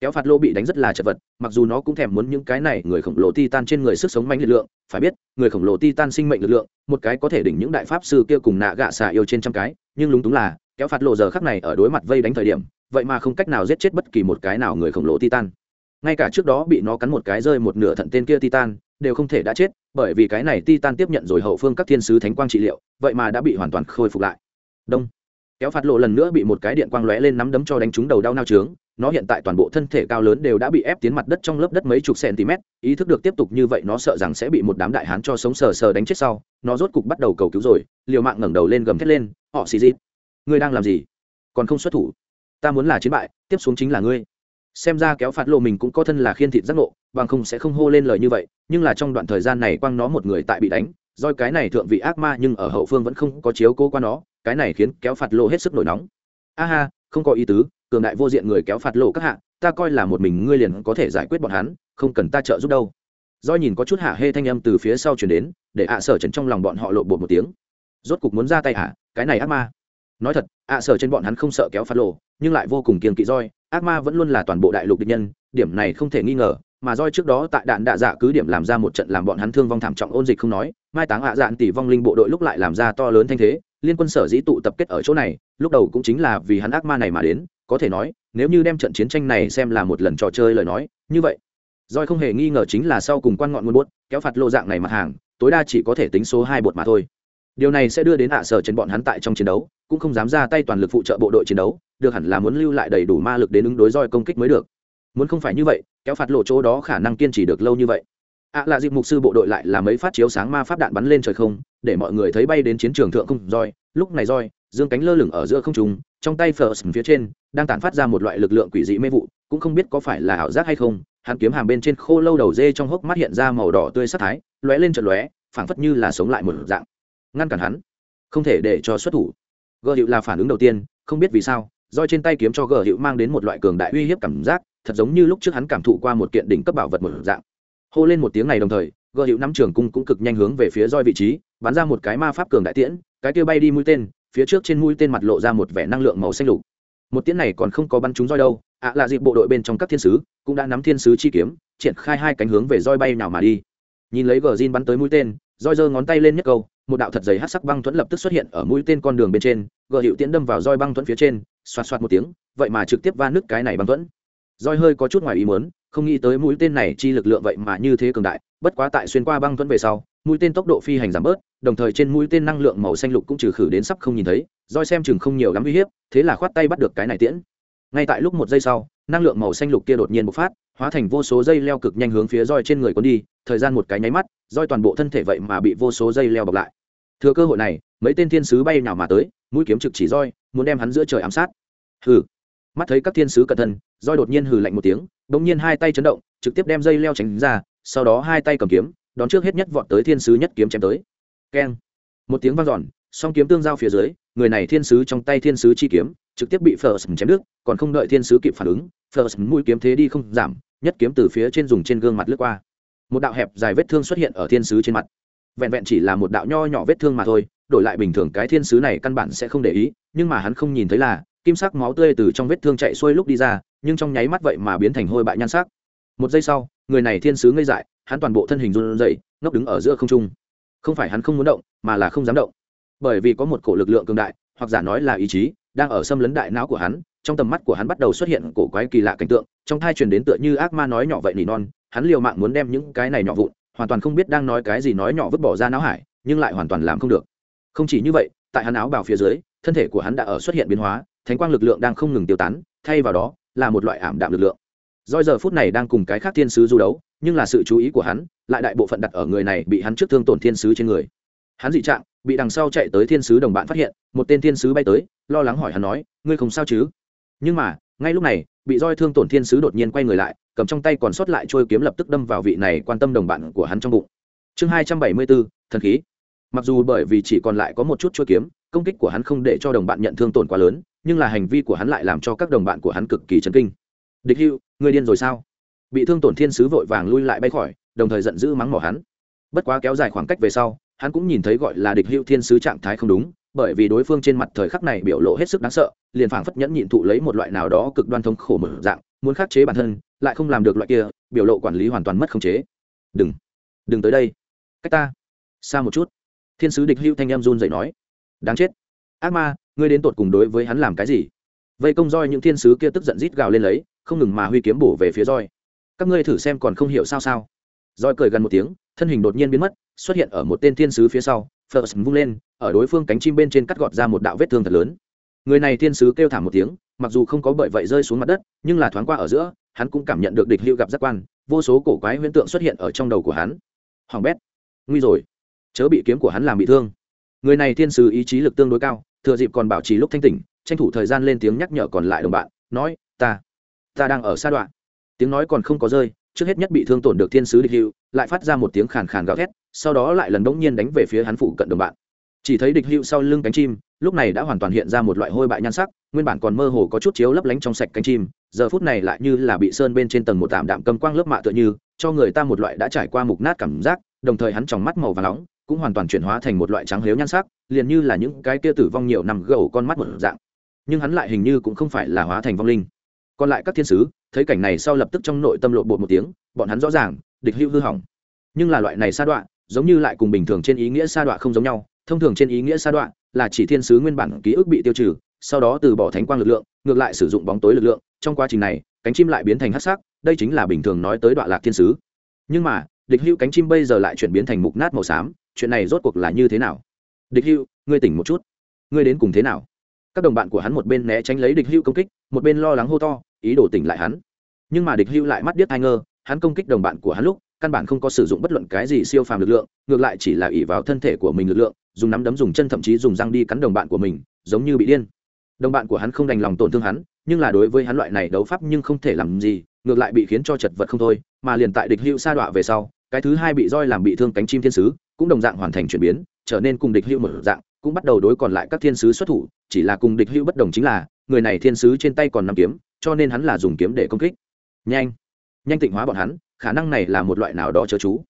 Kéo phạt lô bị đánh rất là chật vật, mặc dù nó cũng thèm muốn những cái này, người khổng lồ ti tan trên người sức sống mạnh lực lượng, phải biết, người khổng lồ ti tan sinh mệnh lực lượng, một cái có thể đỉnh những đại pháp sư kia cùng nạ gạ xà yêu trên trăm cái, nhưng lúng túng là, kéo phạt lộ giờ khắc này ở đối mặt vây đánh thời điểm vậy mà không cách nào giết chết bất kỳ một cái nào người khổng lồ titan. Ngay cả trước đó bị nó cắn một cái rơi một nửa thận tên kia titan, đều không thể đã chết, bởi vì cái này titan tiếp nhận rồi hậu phương các thiên sứ thánh quang trị liệu, vậy mà đã bị hoàn toàn khôi phục lại. Đông. Kéo phạt lộ lần nữa bị một cái điện quang lóe lên nắm đấm cho đánh trúng đầu đau nao trướng, nó hiện tại toàn bộ thân thể cao lớn đều đã bị ép tiến mặt đất trong lớp đất mấy chục cm ý thức được tiếp tục như vậy nó sợ rằng sẽ bị một đám đại hán cho sống sờ sờ đánh chết sau, nó rốt cục bắt đầu cầu cứu rồi, liều mạng ngẩng đầu lên gầm thét lên, họ xì dít ngươi đang làm gì? Còn không xuất thủ ta muốn là chiến bại, tiếp xuống chính là ngươi. Xem ra kéo phạt lộ mình cũng có thân là khiên thịt giác ngộ, bằng không sẽ không hô lên lời như vậy, nhưng là trong đoạn thời gian này quăng nó một người tại bị đánh do cái này thượng vị ác ma nhưng ở hậu phương vẫn không có chiếu cố qua nó, cái này khiến kéo phạt lộ hết sức nổi nóng. A ha, không có ý tứ, cường đại vô diện người kéo phạt lộ các hạ, ta coi là một mình ngươi liền có thể giải quyết bọn hắn, không cần ta trợ giúp đâu. Do nhìn có chút hạ hê thanh âm từ phía sau chuyển đến, để ạ sở trần trong lòng bọn họ lộ bột một tiếng. Rốt cục muốn ra tay ạ, cái này ác ma nói thật, ạ sở trên bọn hắn không sợ kéo phát lộ, nhưng lại vô cùng kiềm kỵ roi. Ác ma vẫn luôn là toàn bộ đại lục địch nhân, điểm này không thể nghi ngờ, mà roi trước đó tại đạn đạ dạ cứ điểm làm ra một trận làm bọn hắn thương vong thảm trọng ôn dịch không nói, mai táng hạ dạn tỷ vong linh bộ đội lúc lại làm ra to lớn thanh thế, liên quân sở dĩ tụ tập kết ở chỗ này, lúc đầu cũng chính là vì hắn ác ma này mà đến, có thể nói, nếu như đem trận chiến tranh này xem là một lần trò chơi lời nói, như vậy, roi không hề nghi ngờ chính là sau cùng quan ngọn nguồn bút kéo phạt lô dạng này mặt hàng, tối đa chỉ có thể tính số hai bột mà thôi. Điều này sẽ đưa đến hạ sở trên bọn hắn tại trong chiến đấu cũng không dám ra tay toàn lực phụ trợ bộ đội chiến đấu, được hẳn là muốn lưu lại đầy đủ ma lực đến ứng đối roi công kích mới được. Muốn không phải như vậy, kéo phạt lộ chỗ đó khả năng kiên trì được lâu như vậy. Ạ là dịp mục sư bộ đội lại là mấy phát chiếu sáng ma pháp đạn bắn lên trời không, để mọi người thấy bay đến chiến trường thượng không, roi. Lúc này roi, dương cánh lơ lửng ở giữa không trung, trong tay first phía trên, đang tản phát ra một loại lực lượng quỷ dị mê vụ, cũng không biết có phải là ảo giác hay không, hắn kiếm hàm bên trên khô lâu đầu dê trong hốc mắt hiện ra màu đỏ tươi sắc thái, lóe lên trận lóe, phảng phất như là sống lại một dạng. Ngăn cản hắn, không thể để cho xuất thủ gờ hiệu là phản ứng đầu tiên, không biết vì sao, roi trên tay kiếm cho gờ hiệu mang đến một loại cường đại uy hiếp cảm giác, thật giống như lúc trước hắn cảm thụ qua một kiện đỉnh cấp bảo vật một dạng. Hô lên một tiếng này đồng thời gờ hiệu năm trường cung cũng cực nhanh hướng về phía roi vị trí, bắn ra một cái ma pháp cường đại tiễn, cái kia bay đi mũi tên, phía trước trên mũi tên mặt lộ ra một vẻ năng lượng màu xanh lục. Một tiễn này còn không có bắn trúng roi đâu, ạ là dịp bộ đội bên trong các thiên sứ, cũng đã nắm thiên sứ chi kiếm, triển khai hai cánh hướng về roi bay nào mà đi. Nhìn lấy gờ zin bắn tới mũi tên, roi giơ ngón tay lên nhất câu một đạo thật dày hát sắc băng thuẫn lập tức xuất hiện ở mũi tên con đường bên trên, gờ hiệu tiễn đâm vào roi băng thuẫn phía trên, xoạt xoạt một tiếng, vậy mà trực tiếp va nứt cái này băng thuẫn. Roi hơi có chút ngoài ý muốn, không nghĩ tới mũi tên này chi lực lượng vậy mà như thế cường đại, bất quá tại xuyên qua băng thuẫn về sau, mũi tên tốc độ phi hành giảm bớt, đồng thời trên mũi tên năng lượng màu xanh lục cũng trừ khử đến sắp không nhìn thấy, roi xem chừng không nhiều lắm uy hiếp, thế là khoát tay bắt được cái này tiễn. Ngay tại lúc một giây sau, năng lượng màu xanh lục kia đột nhiên bộc phát, hóa thành vô số dây leo cực nhanh hướng phía roi trên người cuốn đi, thời gian một cái nháy mắt, roi toàn bộ thân thể vậy mà bị vô số dây leo bọc lại thừa cơ hội này mấy tên thiên sứ bay nào mà tới mũi kiếm trực chỉ roi muốn đem hắn giữa trời ám sát hừ mắt thấy các thiên sứ cẩn thân roi đột nhiên hừ lạnh một tiếng đ nhiên hai tay chấn động trực tiếp đem dây leo tránh ra sau đó hai tay cầm kiếm đón trước hết nhất vọt tới thiên sứ nhất kiếm chém tới keng một tiếng vang dọn song kiếm tương giao phía dưới người này thiên sứ trong tay thiên sứ chi kiếm trực tiếp bị First chém đứt, còn không đợi thiên sứ kịp phản ứng, First mũi kiếm thế đi không giảm, nhất kiếm từ phía trên dùng trên gương mặt lướt qua. Một đạo hẹp dài vết thương xuất hiện ở thiên sứ trên mặt. Vẹn vẹn chỉ là một đạo nho nhỏ vết thương mà thôi, đổi lại bình thường cái thiên sứ này căn bản sẽ không để ý, nhưng mà hắn không nhìn thấy là, kim sắc máu tươi từ trong vết thương chạy xuôi lúc đi ra nhưng trong nháy mắt vậy mà biến thành hôi bại nhan sắc. Một giây sau người này thiên sứ ngây dại hắn toàn bộ thân hình run rẩy ngốc đứng ở giữa không trung. Không phải hắn không muốn động mà là không dám động. Bởi vì có một cổ lực lượng cường đại hoặc giả nói là ý chí đang ở xâm lấn đại não của hắn trong tầm mắt của hắn bắt đầu xuất hiện cổ quái kỳ lạ cảnh tượng trong thai truyền đến tựa như ác ma nói nhỏ vậy nỉ non hắn liều mạng muốn đem những cái này nhỏ vụn hoàn toàn không biết đang nói cái gì nói nhỏ vứt bỏ ra não hải, nhưng lại hoàn toàn làm không được. Không chỉ như vậy, tại hắn áo bào phía dưới, thân thể của hắn đã ở xuất hiện biến hóa, thánh quang lực lượng đang không ngừng tiêu tán, thay vào đó, là một loại ảm đạm lực lượng. Doi giờ phút này đang cùng cái khác thiên sứ du đấu, nhưng là sự chú ý của hắn, lại đại bộ phận đặt ở người này bị hắn trước thương tổn thiên sứ trên người. Hắn dị trạng, bị đằng sau chạy tới thiên sứ đồng bạn phát hiện, một tên thiên sứ bay tới, lo lắng hỏi hắn nói, ngươi không sao chứ? Nhưng mà, ngay lúc này, bị roi thương tổn thiên sứ đột nhiên quay người lại cầm trong tay còn sót lại trôi kiếm lập tức đâm vào vị này quan tâm đồng bạn của hắn trong bụng. Chương hai trăm bảy mươi bốn thần khí. Mặc dù bởi vì chỉ còn lại có một chút trôi kiếm, công kích của hắn không để cho đồng bạn nhận thương tổn quá lớn, nhưng là hành vi của hắn lại làm cho các đồng bạn của hắn cực kỳ chấn kinh. Địch hưu, người điên rồi sao? Bị thương tổn thiên sứ vội vàng lui lại bay khỏi, đồng thời giận dữ mắng mỏ hắn. Bất quá kéo dài khoảng cách về sau, hắn cũng nhìn thấy gọi là địch hưu thiên sứ trạng thái không đúng, bởi vì đối phương trên mặt thời khắc này biểu lộ hết sức đáng sợ, liền phảng phất nhẫn nhịn thụ lấy một loại nào đó cực đoan thống khổ mở dạng muốn khắc chế bản thân, lại không làm được loại kia, biểu lộ quản lý hoàn toàn mất khống chế. Đừng đừng tới đây. Cách ta, xa một chút. Thiên sứ địch hưu thanh em run dậy nói. Đáng chết. Ác ma, ngươi đến tột cùng đối với hắn làm cái gì? Vây công roi những thiên sứ kia tức giận rít gào lên lấy, không ngừng mà huy kiếm bổ về phía roi. Các ngươi thử xem còn không hiểu sao sao. Roi cười gần một tiếng, thân hình đột nhiên biến mất, xuất hiện ở một tên thiên sứ phía sau first vung lên, ở đối phương cánh chim bên trên cắt gọt ra một đạo vết thương thật lớn. Người này thiên sứ kêu thảm một tiếng mặc dù không có bởi vậy rơi xuống mặt đất, nhưng là thoáng qua ở giữa, hắn cũng cảm nhận được địch hữu gặp giác quan, vô số cổ quái huyễn tượng xuất hiện ở trong đầu của hắn. Hoàng bét, nguy rồi. Chớ bị kiếm của hắn làm bị thương. Người này thiên sứ ý chí lực tương đối cao, thừa dịp còn bảo trì lúc thanh tỉnh, tranh thủ thời gian lên tiếng nhắc nhở còn lại đồng bạn, nói, ta ta đang ở xa đoạn. Tiếng nói còn không có rơi, trước hết nhất bị thương tổn được thiên sứ địch hữu, lại phát ra một tiếng khàn khàn gào thét, sau đó lại lần đống nhiên đánh về phía hắn phụ cận đồng bạn. Chỉ thấy địch hữu sau lưng cánh chim, lúc này đã hoàn toàn hiện ra một loại hôi bại nhan sắc nguyên bản còn mơ hồ có chút chiếu lấp lánh trong sạch cánh chim, giờ phút này lại như là bị sơn bên trên tầng một tạm đạm cầm quang lớp mạ tựa như, cho người ta một loại đã trải qua mục nát cảm giác, đồng thời hắn trong mắt màu và nóng cũng hoàn toàn chuyển hóa thành một loại trắng lếu nhan sắc, liền như là những cái kia tử vong nhiều năm gầu con mắt một dạng. Nhưng hắn lại hình như cũng không phải là hóa thành vong linh. Còn lại các thiên sứ, thấy cảnh này sau lập tức trong nội tâm lộ bột một tiếng, bọn hắn rõ ràng, địch hữu hư hỏng. Nhưng là loại này sa đoạn giống như lại cùng bình thường trên ý nghĩa sa đoạn không giống nhau. Thông thường trên ý nghĩa sa đoạn là chỉ thiên sứ nguyên bản ký ức bị tiêu trừ sau đó từ bỏ thánh quang lực lượng, ngược lại sử dụng bóng tối lực lượng. Trong quá trình này, cánh chim lại biến thành hắc sắc, đây chính là bình thường nói tới đoạn lạc thiên sứ. Nhưng mà, địch hữu cánh chim bây giờ lại chuyển biến thành mục nát màu xám, chuyện này rốt cuộc là như thế nào? Địch hữu, ngươi tỉnh một chút. Ngươi đến cùng thế nào? Các đồng bạn của hắn một bên né tránh lấy địch hữu công kích, một bên lo lắng hô to, ý đồ tỉnh lại hắn. Nhưng mà địch hữu lại mắt điếc tai ngơ hắn công kích đồng bạn của hắn lúc, căn bản không có sử dụng bất luận cái gì siêu phàm lực lượng, ngược lại chỉ là ỉ vào thân thể của mình lực lượng, dùng nắm đấm dùng chân thậm chí dùng răng đi cắn đồng bạn của mình, giống như bị điên đồng bạn của hắn không đành lòng tổn thương hắn, nhưng là đối với hắn loại này đấu pháp nhưng không thể làm gì, ngược lại bị khiến cho chật vật không thôi, mà liền tại địch hữu sa đọa về sau, cái thứ hai bị roi làm bị thương cánh chim thiên sứ, cũng đồng dạng hoàn thành chuyển biến, trở nên cùng địch hữu một dạng, cũng bắt đầu đối còn lại các thiên sứ xuất thủ, chỉ là cùng địch hữu bất đồng chính là, người này thiên sứ trên tay còn nằm kiếm, cho nên hắn là dùng kiếm để công kích. Nhanh nhanh tịnh hóa bọn hắn, khả năng này là một loại nào đó chớ chú.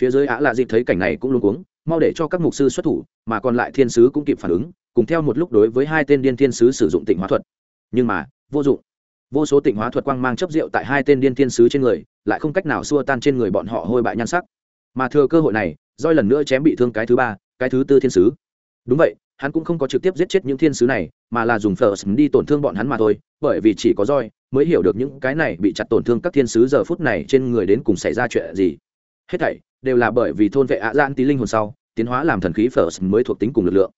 Phía dưới á lạ dịp thấy cảnh này cũng luôn cuống, mau để cho các mục sư xuất thủ, mà còn lại thiên sứ cũng kịp phản ứng cùng theo một lúc đối với hai tên điên thiên sứ sử dụng tịnh hóa thuật. Nhưng mà, vô dụng. Vô số tịnh hóa thuật quang mang chấp rượu tại hai tên điên thiên sứ trên người, lại không cách nào xua tan trên người bọn họ hôi bại nhan sắc. Mà thừa cơ hội này roi lần nữa chém bị thương cái thứ ba, cái thứ tư thiên sứ. Đúng vậy, hắn cũng không có trực tiếp giết chết những thiên sứ này, mà là dùng first đi tổn thương bọn hắn mà thôi, bởi vì chỉ có roi mới hiểu được những cái này bị chặt tổn thương các thiên sứ giờ phút này trên người đến cùng xảy ra chuyện gì. Hết thảy đều là bởi vì thôn vệ ạ gian tí linh hồn sau, tiến hóa làm thần khí first mới thuộc tính cùng lực lượng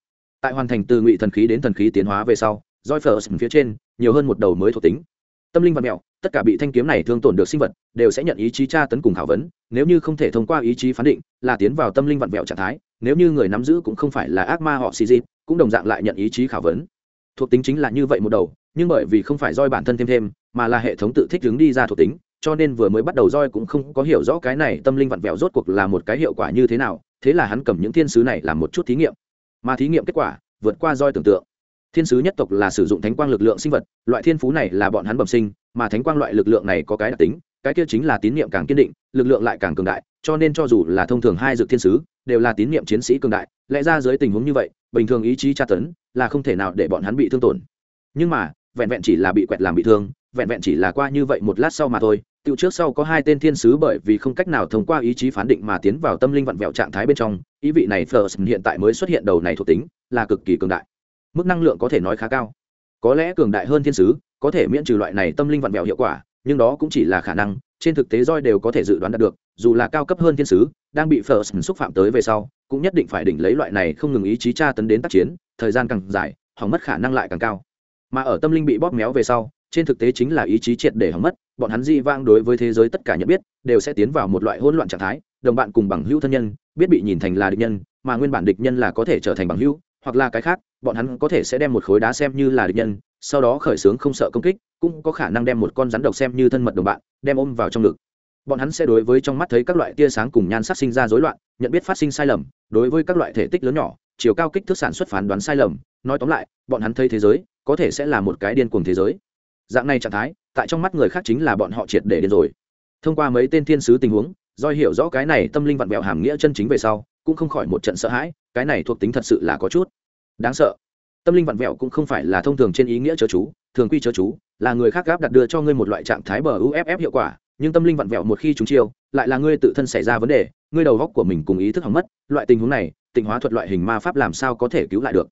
tại hoàn thành từ ngụy thần khí đến thần khí tiến hóa về sau roi first phía trên, nhiều hơn một đầu mới thuộc tính. Tâm linh và mẹo, tất cả bị thanh kiếm này thương tổn được sinh vật, đều sẽ nhận ý chí tra tấn cùng khảo vấn, nếu như không thể thông qua ý chí phán định, là tiến vào tâm linh vặn vẹo trạng thái, nếu như người nắm giữ cũng không phải là ác ma họ xì dịp cũng đồng dạng lại nhận ý chí khảo vấn. Thuộc tính chính là như vậy một đầu, nhưng bởi vì không phải roi bản thân thêm thêm, mà là hệ thống tự thích ứng đi ra thuộc tính, cho nên vừa mới bắt đầu roi cũng không có hiểu rõ cái này tâm linh vặn vẹo rốt cuộc là một cái hiệu quả như thế nào, thế là hắn cầm những thiên sứ này làm một chút thí nghiệm mà thí nghiệm kết quả vượt qua roi tưởng tượng. Thiên sứ nhất tộc là sử dụng thánh quang lực lượng sinh vật, loại thiên phú này là bọn hắn bẩm sinh, mà thánh quang loại lực lượng này có cái đặc tính, cái kia chính là tín niệm càng kiên định, lực lượng lại càng cường đại, cho nên cho dù là thông thường hai dược thiên sứ, đều là tín niệm chiến sĩ cường đại, lẽ ra dưới tình huống như vậy, bình thường ý chí tra tấn là không thể nào để bọn hắn bị thương tổn. Nhưng mà, vẹn vẹn chỉ là bị quẹt làm bị thương, vẹn vẹn chỉ là qua như vậy một lát sau mà thôi Tiểu trước sau có hai tên thiên sứ bởi vì không cách nào thông qua ý chí phán định mà tiến vào tâm linh vặn vẹo trạng thái bên trong, ý vị này First hiện tại mới xuất hiện đầu này thuộc tính, là cực kỳ cường đại. Mức năng lượng có thể nói khá cao. Có lẽ cường đại hơn thiên sứ, có thể miễn trừ loại này tâm linh vặn vẹo hiệu quả, nhưng đó cũng chỉ là khả năng, trên thực tế roi đều có thể dự đoán được, dù là cao cấp hơn thiên sứ, đang bị First xúc phạm tới về sau, cũng nhất định phải đỉnh lấy loại này không ngừng ý chí tra tấn đến tác chiến, thời gian càng dài, hỏng mất khả năng lại càng cao. Mà ở tâm linh bị bóp méo về sau, trên thực tế chính là ý chí triệt để hỏng mất, bọn hắn di vang đối với thế giới tất cả nhận biết, đều sẽ tiến vào một loại hỗn loạn trạng thái, đồng bạn cùng bằng hữu thân nhân, biết bị nhìn thành là địch nhân, mà nguyên bản địch nhân là có thể trở thành bằng hữu, hoặc là cái khác, bọn hắn có thể sẽ đem một khối đá xem như là địch nhân, sau đó khởi xướng không sợ công kích, cũng có khả năng đem một con rắn độc xem như thân mật đồng bạn, đem ôm vào trong ngực. Bọn hắn sẽ đối với trong mắt thấy các loại tia sáng cùng nhan sắc sinh ra rối loạn, nhận biết phát sinh sai lầm, đối với các loại thể tích lớn nhỏ, chiều cao kích thước sản xuất phán đoán sai lầm, nói tóm lại, bọn hắn thấy thế giới có thể sẽ là một cái điên cuồng thế giới dạng này trạng thái, tại trong mắt người khác chính là bọn họ triệt để đến rồi. Thông qua mấy tên thiên sứ tình huống do hiểu rõ cái này tâm linh vặn vẹo hàm nghĩa chân chính về sau, cũng không khỏi một trận sợ hãi, cái này thuộc tính thật sự là có chút đáng sợ. Tâm linh vặn vẹo cũng không phải là thông thường trên ý nghĩa chớ chú, thường quy chớ chú, là người khác gáp đặt đưa cho ngươi một loại trạng thái bờ uff hiệu quả, nhưng tâm linh vặn vẹo một khi chúng chiêu, lại là ngươi tự thân xảy ra vấn đề, ngươi đầu góc của mình cùng ý thức hỏng mất, loại tình huống này tình hóa thuật loại hình ma pháp làm sao có thể cứu lại được?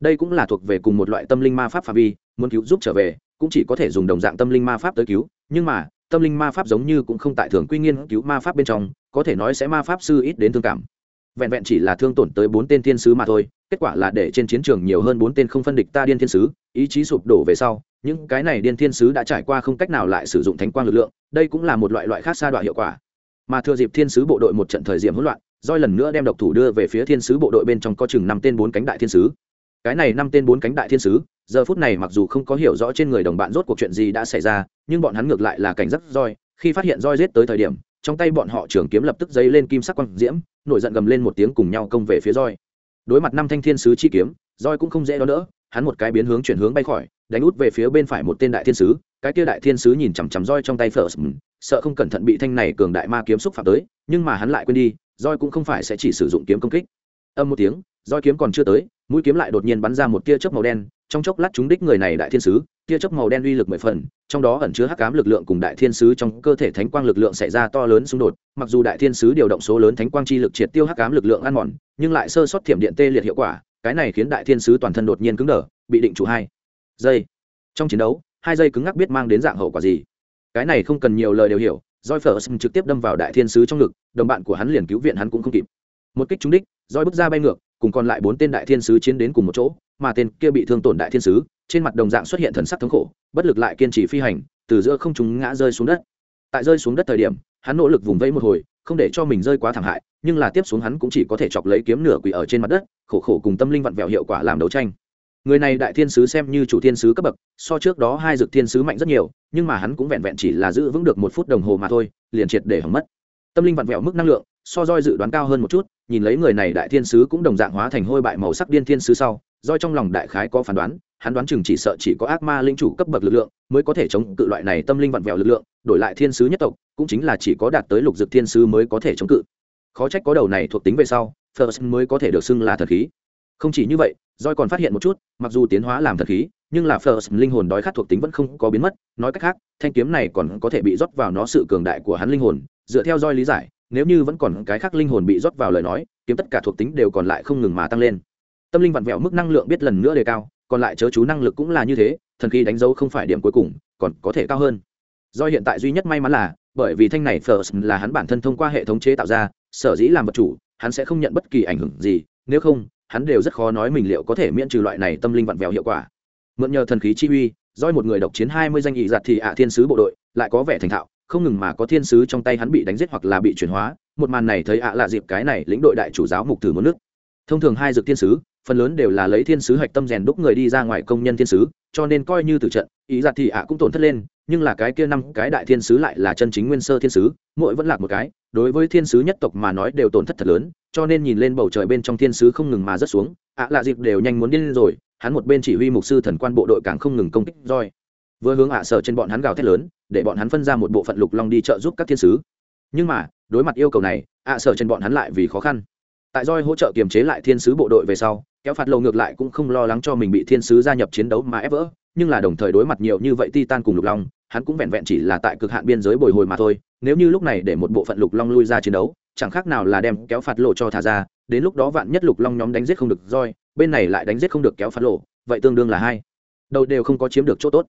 Đây cũng là thuộc về cùng một loại tâm linh ma pháp phạm vi, muốn cứu giúp trở về cũng chỉ có thể dùng đồng dạng tâm linh ma pháp tới cứu, nhưng mà, tâm linh ma pháp giống như cũng không tại thường quy nghiên cứu ma pháp bên trong, có thể nói sẽ ma pháp sư ít đến thương cảm. Vẹn vẹn chỉ là thương tổn tới bốn tên thiên sứ mà thôi, kết quả là để trên chiến trường nhiều hơn bốn tên không phân địch ta điên thiên sứ, ý chí sụp đổ về sau, những cái này điên thiên sứ đã trải qua không cách nào lại sử dụng thánh quang lực lượng, đây cũng là một loại loại khác xa đoạn hiệu quả. Mà thừa dịp thiên sứ bộ đội một trận thời diệm hỗn loạn doi lần nữa đem độc thủ đưa về phía thiên sứ bộ đội bên trong có chừng năm tên bốn cánh đại thiên sứ cái này năm tên bốn cánh đại thiên sứ, giờ phút này mặc dù không có hiểu rõ trên người đồng bạn rốt cuộc chuyện gì đã xảy ra, nhưng bọn hắn ngược lại là cảnh giác roi, khi phát hiện roi giết tới thời điểm, trong tay bọn họ trường kiếm lập tức dấy lên kim sắc quang diễm, nổi giận gầm lên một tiếng cùng nhau công về phía roi. Đối mặt năm thanh thiên sứ chi kiếm, roi cũng không dễ đó nữa hắn một cái biến hướng chuyển hướng bay khỏi, đánh út về phía bên phải một tên đại thiên sứ, cái kia đại thiên sứ nhìn chằm chằm roi trong tay phở, sợ không cẩn thận bị thanh này cường đại ma kiếm xúc phạm tới, nhưng mà hắn lại quên đi, roi cũng không phải sẽ chỉ sử dụng kiếm công kích âm một tiếng, roi kiếm còn chưa tới, mũi kiếm lại đột nhiên bắn ra một tia chớp màu đen, trong chốc lát chúng đích người này đại thiên sứ, tia chớp màu đen uy lực mười phần, trong đó ẩn chứa hắc ám lực lượng cùng đại thiên sứ trong cơ thể thánh quang lực lượng xảy ra to lớn xung đột, mặc dù đại thiên sứ điều động số lớn thánh quang chi lực triệt tiêu hắc ám lực lượng ăn mòn, nhưng lại sơ sót thiểm điện tê liệt hiệu quả, cái này khiến đại thiên sứ toàn thân đột nhiên cứng đờ, bị định chủ hai giây. Trong chiến đấu, hai giây cứng ngắc biết mang đến dạng hậu quả gì. Cái này không cần nhiều lời đều hiểu roi phở trực tiếp đâm vào đại thiên sứ trong ngực, đồng bạn của hắn liền cứu viện hắn cũng không kịp. Một kích trúng đích roi bước ra bay ngược, cùng còn lại bốn tên đại thiên sứ chiến đến cùng một chỗ, mà tên kia bị thương tổn đại thiên sứ, trên mặt đồng dạng xuất hiện thần sắc thống khổ, bất lực lại kiên trì phi hành, từ giữa không chúng ngã rơi xuống đất. Tại rơi xuống đất thời điểm, hắn nỗ lực vùng vẫy một hồi, không để cho mình rơi quá thảm hại, nhưng là tiếp xuống hắn cũng chỉ có thể chọc lấy kiếm nửa quỷ ở trên mặt đất, khổ khổ cùng tâm linh vặn vẹo hiệu quả làm đấu tranh. Người này đại thiên sứ xem như chủ thiên sứ cấp bậc, so trước đó hai dực thiên sứ mạnh rất nhiều, nhưng mà hắn cũng vẹn vẹn chỉ là giữ vững được một phút đồng hồ mà thôi, liền triệt để hỏng mất. Tâm linh vặn vẹo mức năng lượng so roi dự đoán cao hơn một chút, nhìn lấy người này đại thiên sứ cũng đồng dạng hóa thành hôi bại màu sắc điên thiên sứ sau, roi trong lòng đại khái có phán đoán, hắn đoán chừng chỉ sợ chỉ có ác ma linh chủ cấp bậc lực lượng mới có thể chống cự loại này tâm linh vặn vẹo lực lượng, đổi lại thiên sứ nhất tộc, cũng chính là chỉ có đạt tới lục dực thiên sứ mới có thể chống cự. Khó trách có đầu này thuộc tính về sau, first mới có thể được xưng là thần khí. Không chỉ như vậy, roi còn phát hiện một chút, mặc dù tiến hóa làm thần khí, nhưng là first linh hồn đói khát thuộc tính vẫn không có biến mất, nói cách khác, thanh kiếm này còn có thể bị rót vào nó sự cường đại của hắn linh hồn, dựa theo roi lý giải nếu như vẫn còn cái khác linh hồn bị rót vào lời nói, kiếm tất cả thuộc tính đều còn lại không ngừng mà tăng lên. Tâm linh vặn vẹo mức năng lượng biết lần nữa đề cao, còn lại chớ chú năng lực cũng là như thế, thần khi đánh dấu không phải điểm cuối cùng, còn có thể cao hơn. Do hiện tại duy nhất may mắn là, bởi vì thanh này first là hắn bản thân thông qua hệ thống chế tạo ra, sở dĩ làm vật chủ, hắn sẽ không nhận bất kỳ ảnh hưởng gì, nếu không, hắn đều rất khó nói mình liệu có thể miễn trừ loại này tâm linh vặn vẹo hiệu quả. Mượn nhờ thần khí chi uy doi một người độc chiến hai mươi danh nghị giặt thì ạ thiên sứ bộ đội, lại có vẻ thành thạo không ngừng mà có thiên sứ trong tay hắn bị đánh giết hoặc là bị chuyển hóa, một màn này thấy ạ là dịp cái này lĩnh đội đại chủ giáo mục thử một nước. Thông thường hai dược thiên sứ, phần lớn đều là lấy thiên sứ hạch tâm rèn đúc người đi ra ngoài công nhân thiên sứ, cho nên coi như từ trận, ý giặt thì ạ cũng tổn thất lên, nhưng là cái kia năm cái đại thiên sứ lại là chân chính nguyên sơ thiên sứ, mỗi vẫn lạc một cái, đối với thiên sứ nhất tộc mà nói đều tổn thất thật lớn, cho nên nhìn lên bầu trời bên trong thiên sứ không ngừng mà rớt xuống, ạ lạ dịp đều nhanh muốn điên lên rồi, hắn một bên chỉ huy mục sư thần quan bộ đội càng không ngừng công kích roi. Vừa hướng ạ sở trên bọn hắn gào thét lớn để bọn hắn phân ra một bộ phận lục long đi trợ giúp các thiên sứ. Nhưng mà, đối mặt yêu cầu này, ạ sở trên bọn hắn lại vì khó khăn. Tại roi hỗ trợ kiềm chế lại thiên sứ bộ đội về sau, kéo phạt lầu ngược lại cũng không lo lắng cho mình bị thiên sứ gia nhập chiến đấu mà ép vỡ, nhưng là đồng thời đối mặt nhiều như vậy titan cùng lục long, hắn cũng vẹn vẹn chỉ là tại cực hạn biên giới bồi hồi mà thôi. Nếu như lúc này để một bộ phận lục long lui ra chiến đấu, chẳng khác nào là đem kéo phạt lộ cho thả ra, đến lúc đó vạn nhất lục long nhóm đánh giết không được roi, bên này lại đánh giết không được kéo phạt lộ, vậy tương đương là hai. Đầu đều không có chiếm được chỗ tốt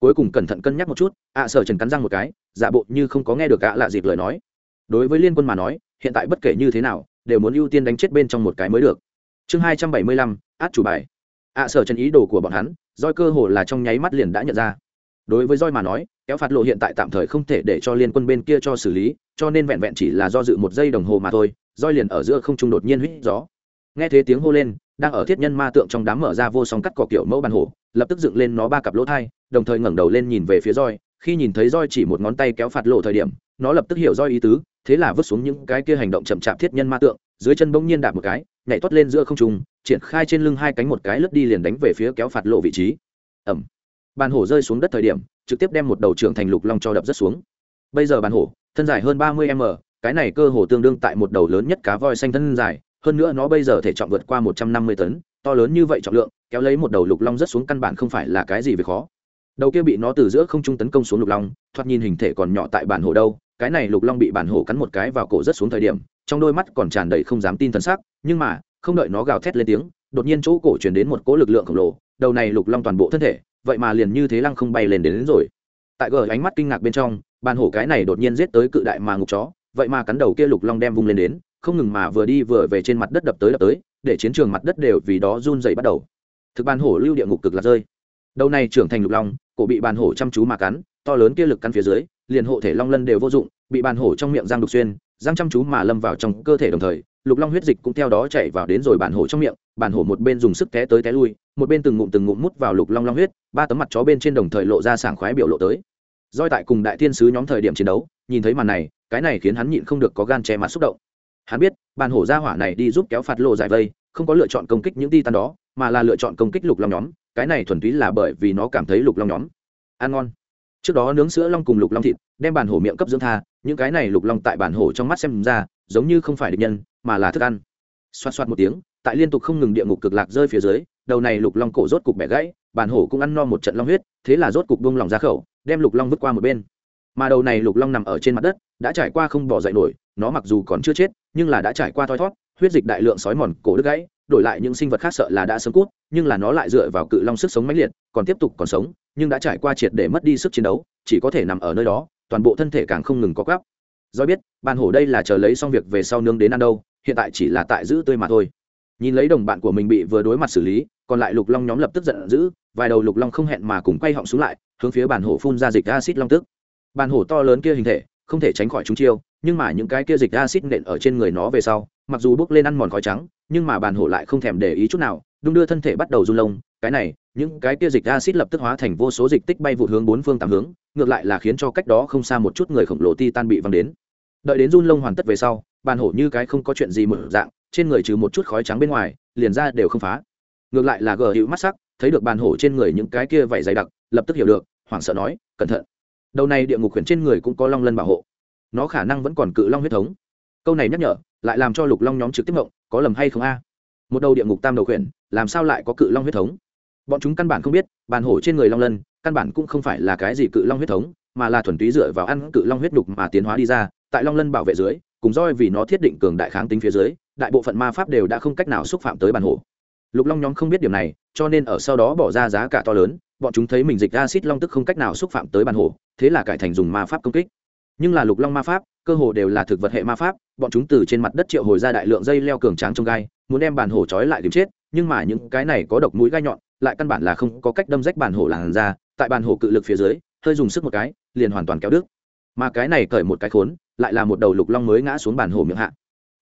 cuối cùng cẩn thận cân nhắc một chút, ạ sở trần cắn răng một cái giả bộ như không có nghe được ạ lạ dịp lời nói. Đối với liên quân mà nói, hiện tại bất kể như thế nào, đều muốn ưu tiên đánh chết bên trong một cái mới được. Chương hai trăm bảy mươi lăm, át chủ bài. Ạ sở trần ý đồ của bọn hắn, roi cơ hồ là trong nháy mắt liền đã nhận ra. Đối với roi mà nói, kéo phạt lộ hiện tại tạm thời không thể để cho liên quân bên kia cho xử lý, cho nên vẹn vẹn chỉ là do dự một giây đồng hồ mà thôi, roi liền ở giữa không trung đột nhiên huýt gió. Nghe thấy tiếng hô lên, đang ở thiết nhân ma tượng trong đám mở ra vô song cắt cỏ kiểu mẫu bàn hổ lập tức dựng lên nó ba cặp lỗ thai, đồng thời ngẩng đầu lên nhìn về phía roi. Khi nhìn thấy roi chỉ một ngón tay kéo phạt lộ thời điểm, nó lập tức hiểu roi ý tứ, thế là vứt xuống những cái kia hành động chậm chạp thiết nhân ma tượng, dưới chân bỗng nhiên đạp một cái, nhảy toát lên giữa không trung, triển khai trên lưng hai cánh một cái lướt đi liền đánh về phía kéo phạt lộ vị trí. Ẩm. Bàn hổ rơi xuống đất thời điểm, trực tiếp đem một đầu trưởng thành lục long cho đập rất xuống. Bây giờ bàn hổ, thân dài hơn ba mươi m, cái này cơ hồ tương đương tại một đầu lớn nhất cá voi xanh thân dài, hơn nữa nó bây giờ thể trọng vượt qua một trăm năm mươi tấn, to lớn như vậy trọng lượng kéo lấy một đầu lục long rất xuống căn bản không phải là cái gì về khó. Đầu kia bị nó từ giữa không trung tấn công xuống lục long thoạt nhìn hình thể còn nhỏ tại bản hổ đâu cái này lục long bị bản hổ cắn một cái vào cổ rất xuống thời điểm trong đôi mắt còn tràn đầy không dám tin thần sắc nhưng mà không đợi nó gào thét lên tiếng đột nhiên chỗ cổ truyền đến một cỗ lực lượng khổng lồ đầu này lục long toàn bộ thân thể vậy mà liền như thế lăng không bay lên đến, đến rồi. Tại gờ ánh mắt kinh ngạc bên trong bàn hổ cái này đột nhiên giết tới cự đại mà ngục chó vậy mà cắn đầu kia lục long đem vung lên đến không ngừng mà vừa đi vừa về trên mặt đất đập tới đập tới để chiến trường mặt đất đều vì đó run rẩy bắt đầu thực bàn hổ lưu địa ngục cực lạc rơi. Đầu này trưởng thành lục long, cổ bị bàn hổ chăm chú mà cắn, to lớn kia lực cắn phía dưới, liền hộ thể long lân đều vô dụng, bị bàn hổ trong miệng giang đục xuyên giang chăm chú mà lâm vào trong cơ thể đồng thời, lục long huyết dịch cũng theo đó chạy vào đến rồi bàn hổ trong miệng, bàn hổ một bên dùng sức té tới té lui, một bên từng ngụm từng ngụm mút vào lục long long huyết, ba tấm mặt chó bên trên đồng thời lộ ra sảng khoái biểu lộ tới. Doi tại cùng đại thiên sứ nhóm thời điểm chiến đấu, nhìn thấy màn này, cái này khiến hắn nhịn không được có gan che mặt xúc động. Hắn biết, bàn hổ ra hỏa này đi giúp kéo phạt lộ giải vây, không có lựa chọn công kích những ti tan đó mà là lựa chọn công kích lục long nhóm, cái này thuần túy là bởi vì nó cảm thấy lục long nhóm ăn ngon. Trước đó nướng sữa long cùng lục long thịt, đem bản hổ miệng cấp dưỡng tha, những cái này lục long tại bản hổ trong mắt xem ra, giống như không phải địch nhân, mà là thức ăn. Xoát xoát một tiếng, tại liên tục không ngừng địa ngục cực lạc rơi phía dưới, đầu này lục long cổ rốt cục bẻ gãy bản hổ cũng ăn no một trận long huyết, thế là rốt cục buông lòng ra khẩu, đem lục long vứt qua một bên. Mà đầu này lục long nằm ở trên mặt đất, đã trải qua không bỏ dậy nổi, nó mặc dù còn chưa chết, nhưng là đã trải qua thoi thót huyết dịch đại lượng sói mòn, cổ đứt gãy đổi lại những sinh vật khác sợ là đã sớm cút, nhưng là nó lại dựa vào cự long sức sống mãnh liệt, còn tiếp tục còn sống, nhưng đã trải qua triệt để mất đi sức chiến đấu, chỉ có thể nằm ở nơi đó, toàn bộ thân thể càng không ngừng có gắp do biết, bàn hổ đây là chờ lấy xong việc về sau nương đến ăn đâu, hiện tại chỉ là tại giữ tươi mà thôi. Nhìn lấy đồng bạn của mình bị vừa đối mặt xử lý, còn lại lục long nhóm lập tức giận dữ, vài đầu lục long không hẹn mà cùng quay họng xuống lại, hướng phía bàn hổ phun ra dịch acid long tức. Bàn hổ to lớn kia hình thể, không thể tránh khỏi chúng chiêu, nhưng mà những cái kia dịch acid nện ở trên người nó về sau, mặc dù bước lên ăn mòn khói trắng nhưng mà bàn hổ lại không thèm để ý chút nào, đung đưa thân thể bắt đầu run lông, cái này, những cái kia dịch acid lập tức hóa thành vô số dịch tích bay vụ hướng bốn phương tám hướng, ngược lại là khiến cho cách đó không xa một chút người khổng lồ ti tan bị văng đến. Đợi đến run lông hoàn tất về sau bàn hổ như cái không có chuyện gì mở dạng, trên người trừ một chút khói trắng bên ngoài, liền ra đều không phá. Ngược lại là gờ hữu mắt sắc, thấy được bàn hổ trên người những cái kia vảy dày đặc, lập tức hiểu được, hoảng sợ nói, cẩn thận. Đầu này địa ngục khuyển trên người cũng có long lân bảo hộ. Nó khả năng vẫn còn cự long huyết thống. Câu này nhắc nhở, lại làm cho lục long nhóm trực tiếp mộng có lầm hay không a? Một đầu địa ngục tam đầu khuyển, làm sao lại có cự long huyết thống? Bọn chúng căn bản không biết, bàn hổ trên người long lân, căn bản cũng không phải là cái gì cự long huyết thống, mà là thuần túy dựa vào ăn cự long huyết đục mà tiến hóa đi ra, tại long lân bảo vệ dưới, cùng roi vì nó thiết định cường đại kháng tính phía dưới, đại bộ phận ma pháp đều đã không cách nào xúc phạm tới bàn hổ. Lục long nhóm không biết điểm này, cho nên ở sau đó bỏ ra giá cả to lớn, bọn chúng thấy mình dịch acid long tức không cách nào xúc phạm tới bàn hổ, thế là cải thành dùng ma pháp công kích. Nhưng là lục long ma pháp cơ hồ đều là thực vật hệ ma pháp, bọn chúng từ trên mặt đất triệu hồi ra đại lượng dây leo cường tráng trong gai, muốn đem bàn hổ trói lại tìm chết, nhưng mà những cái này có độc mũi gai nhọn, lại căn bản là không có cách đâm rách bàn hổ làn ra tại bàn hổ cự lực phía dưới, hơi dùng sức một cái, liền hoàn toàn kéo đứt. Mà cái này cởi một cái khốn, lại là một đầu lục long mới ngã xuống bàn hổ miệng hạ.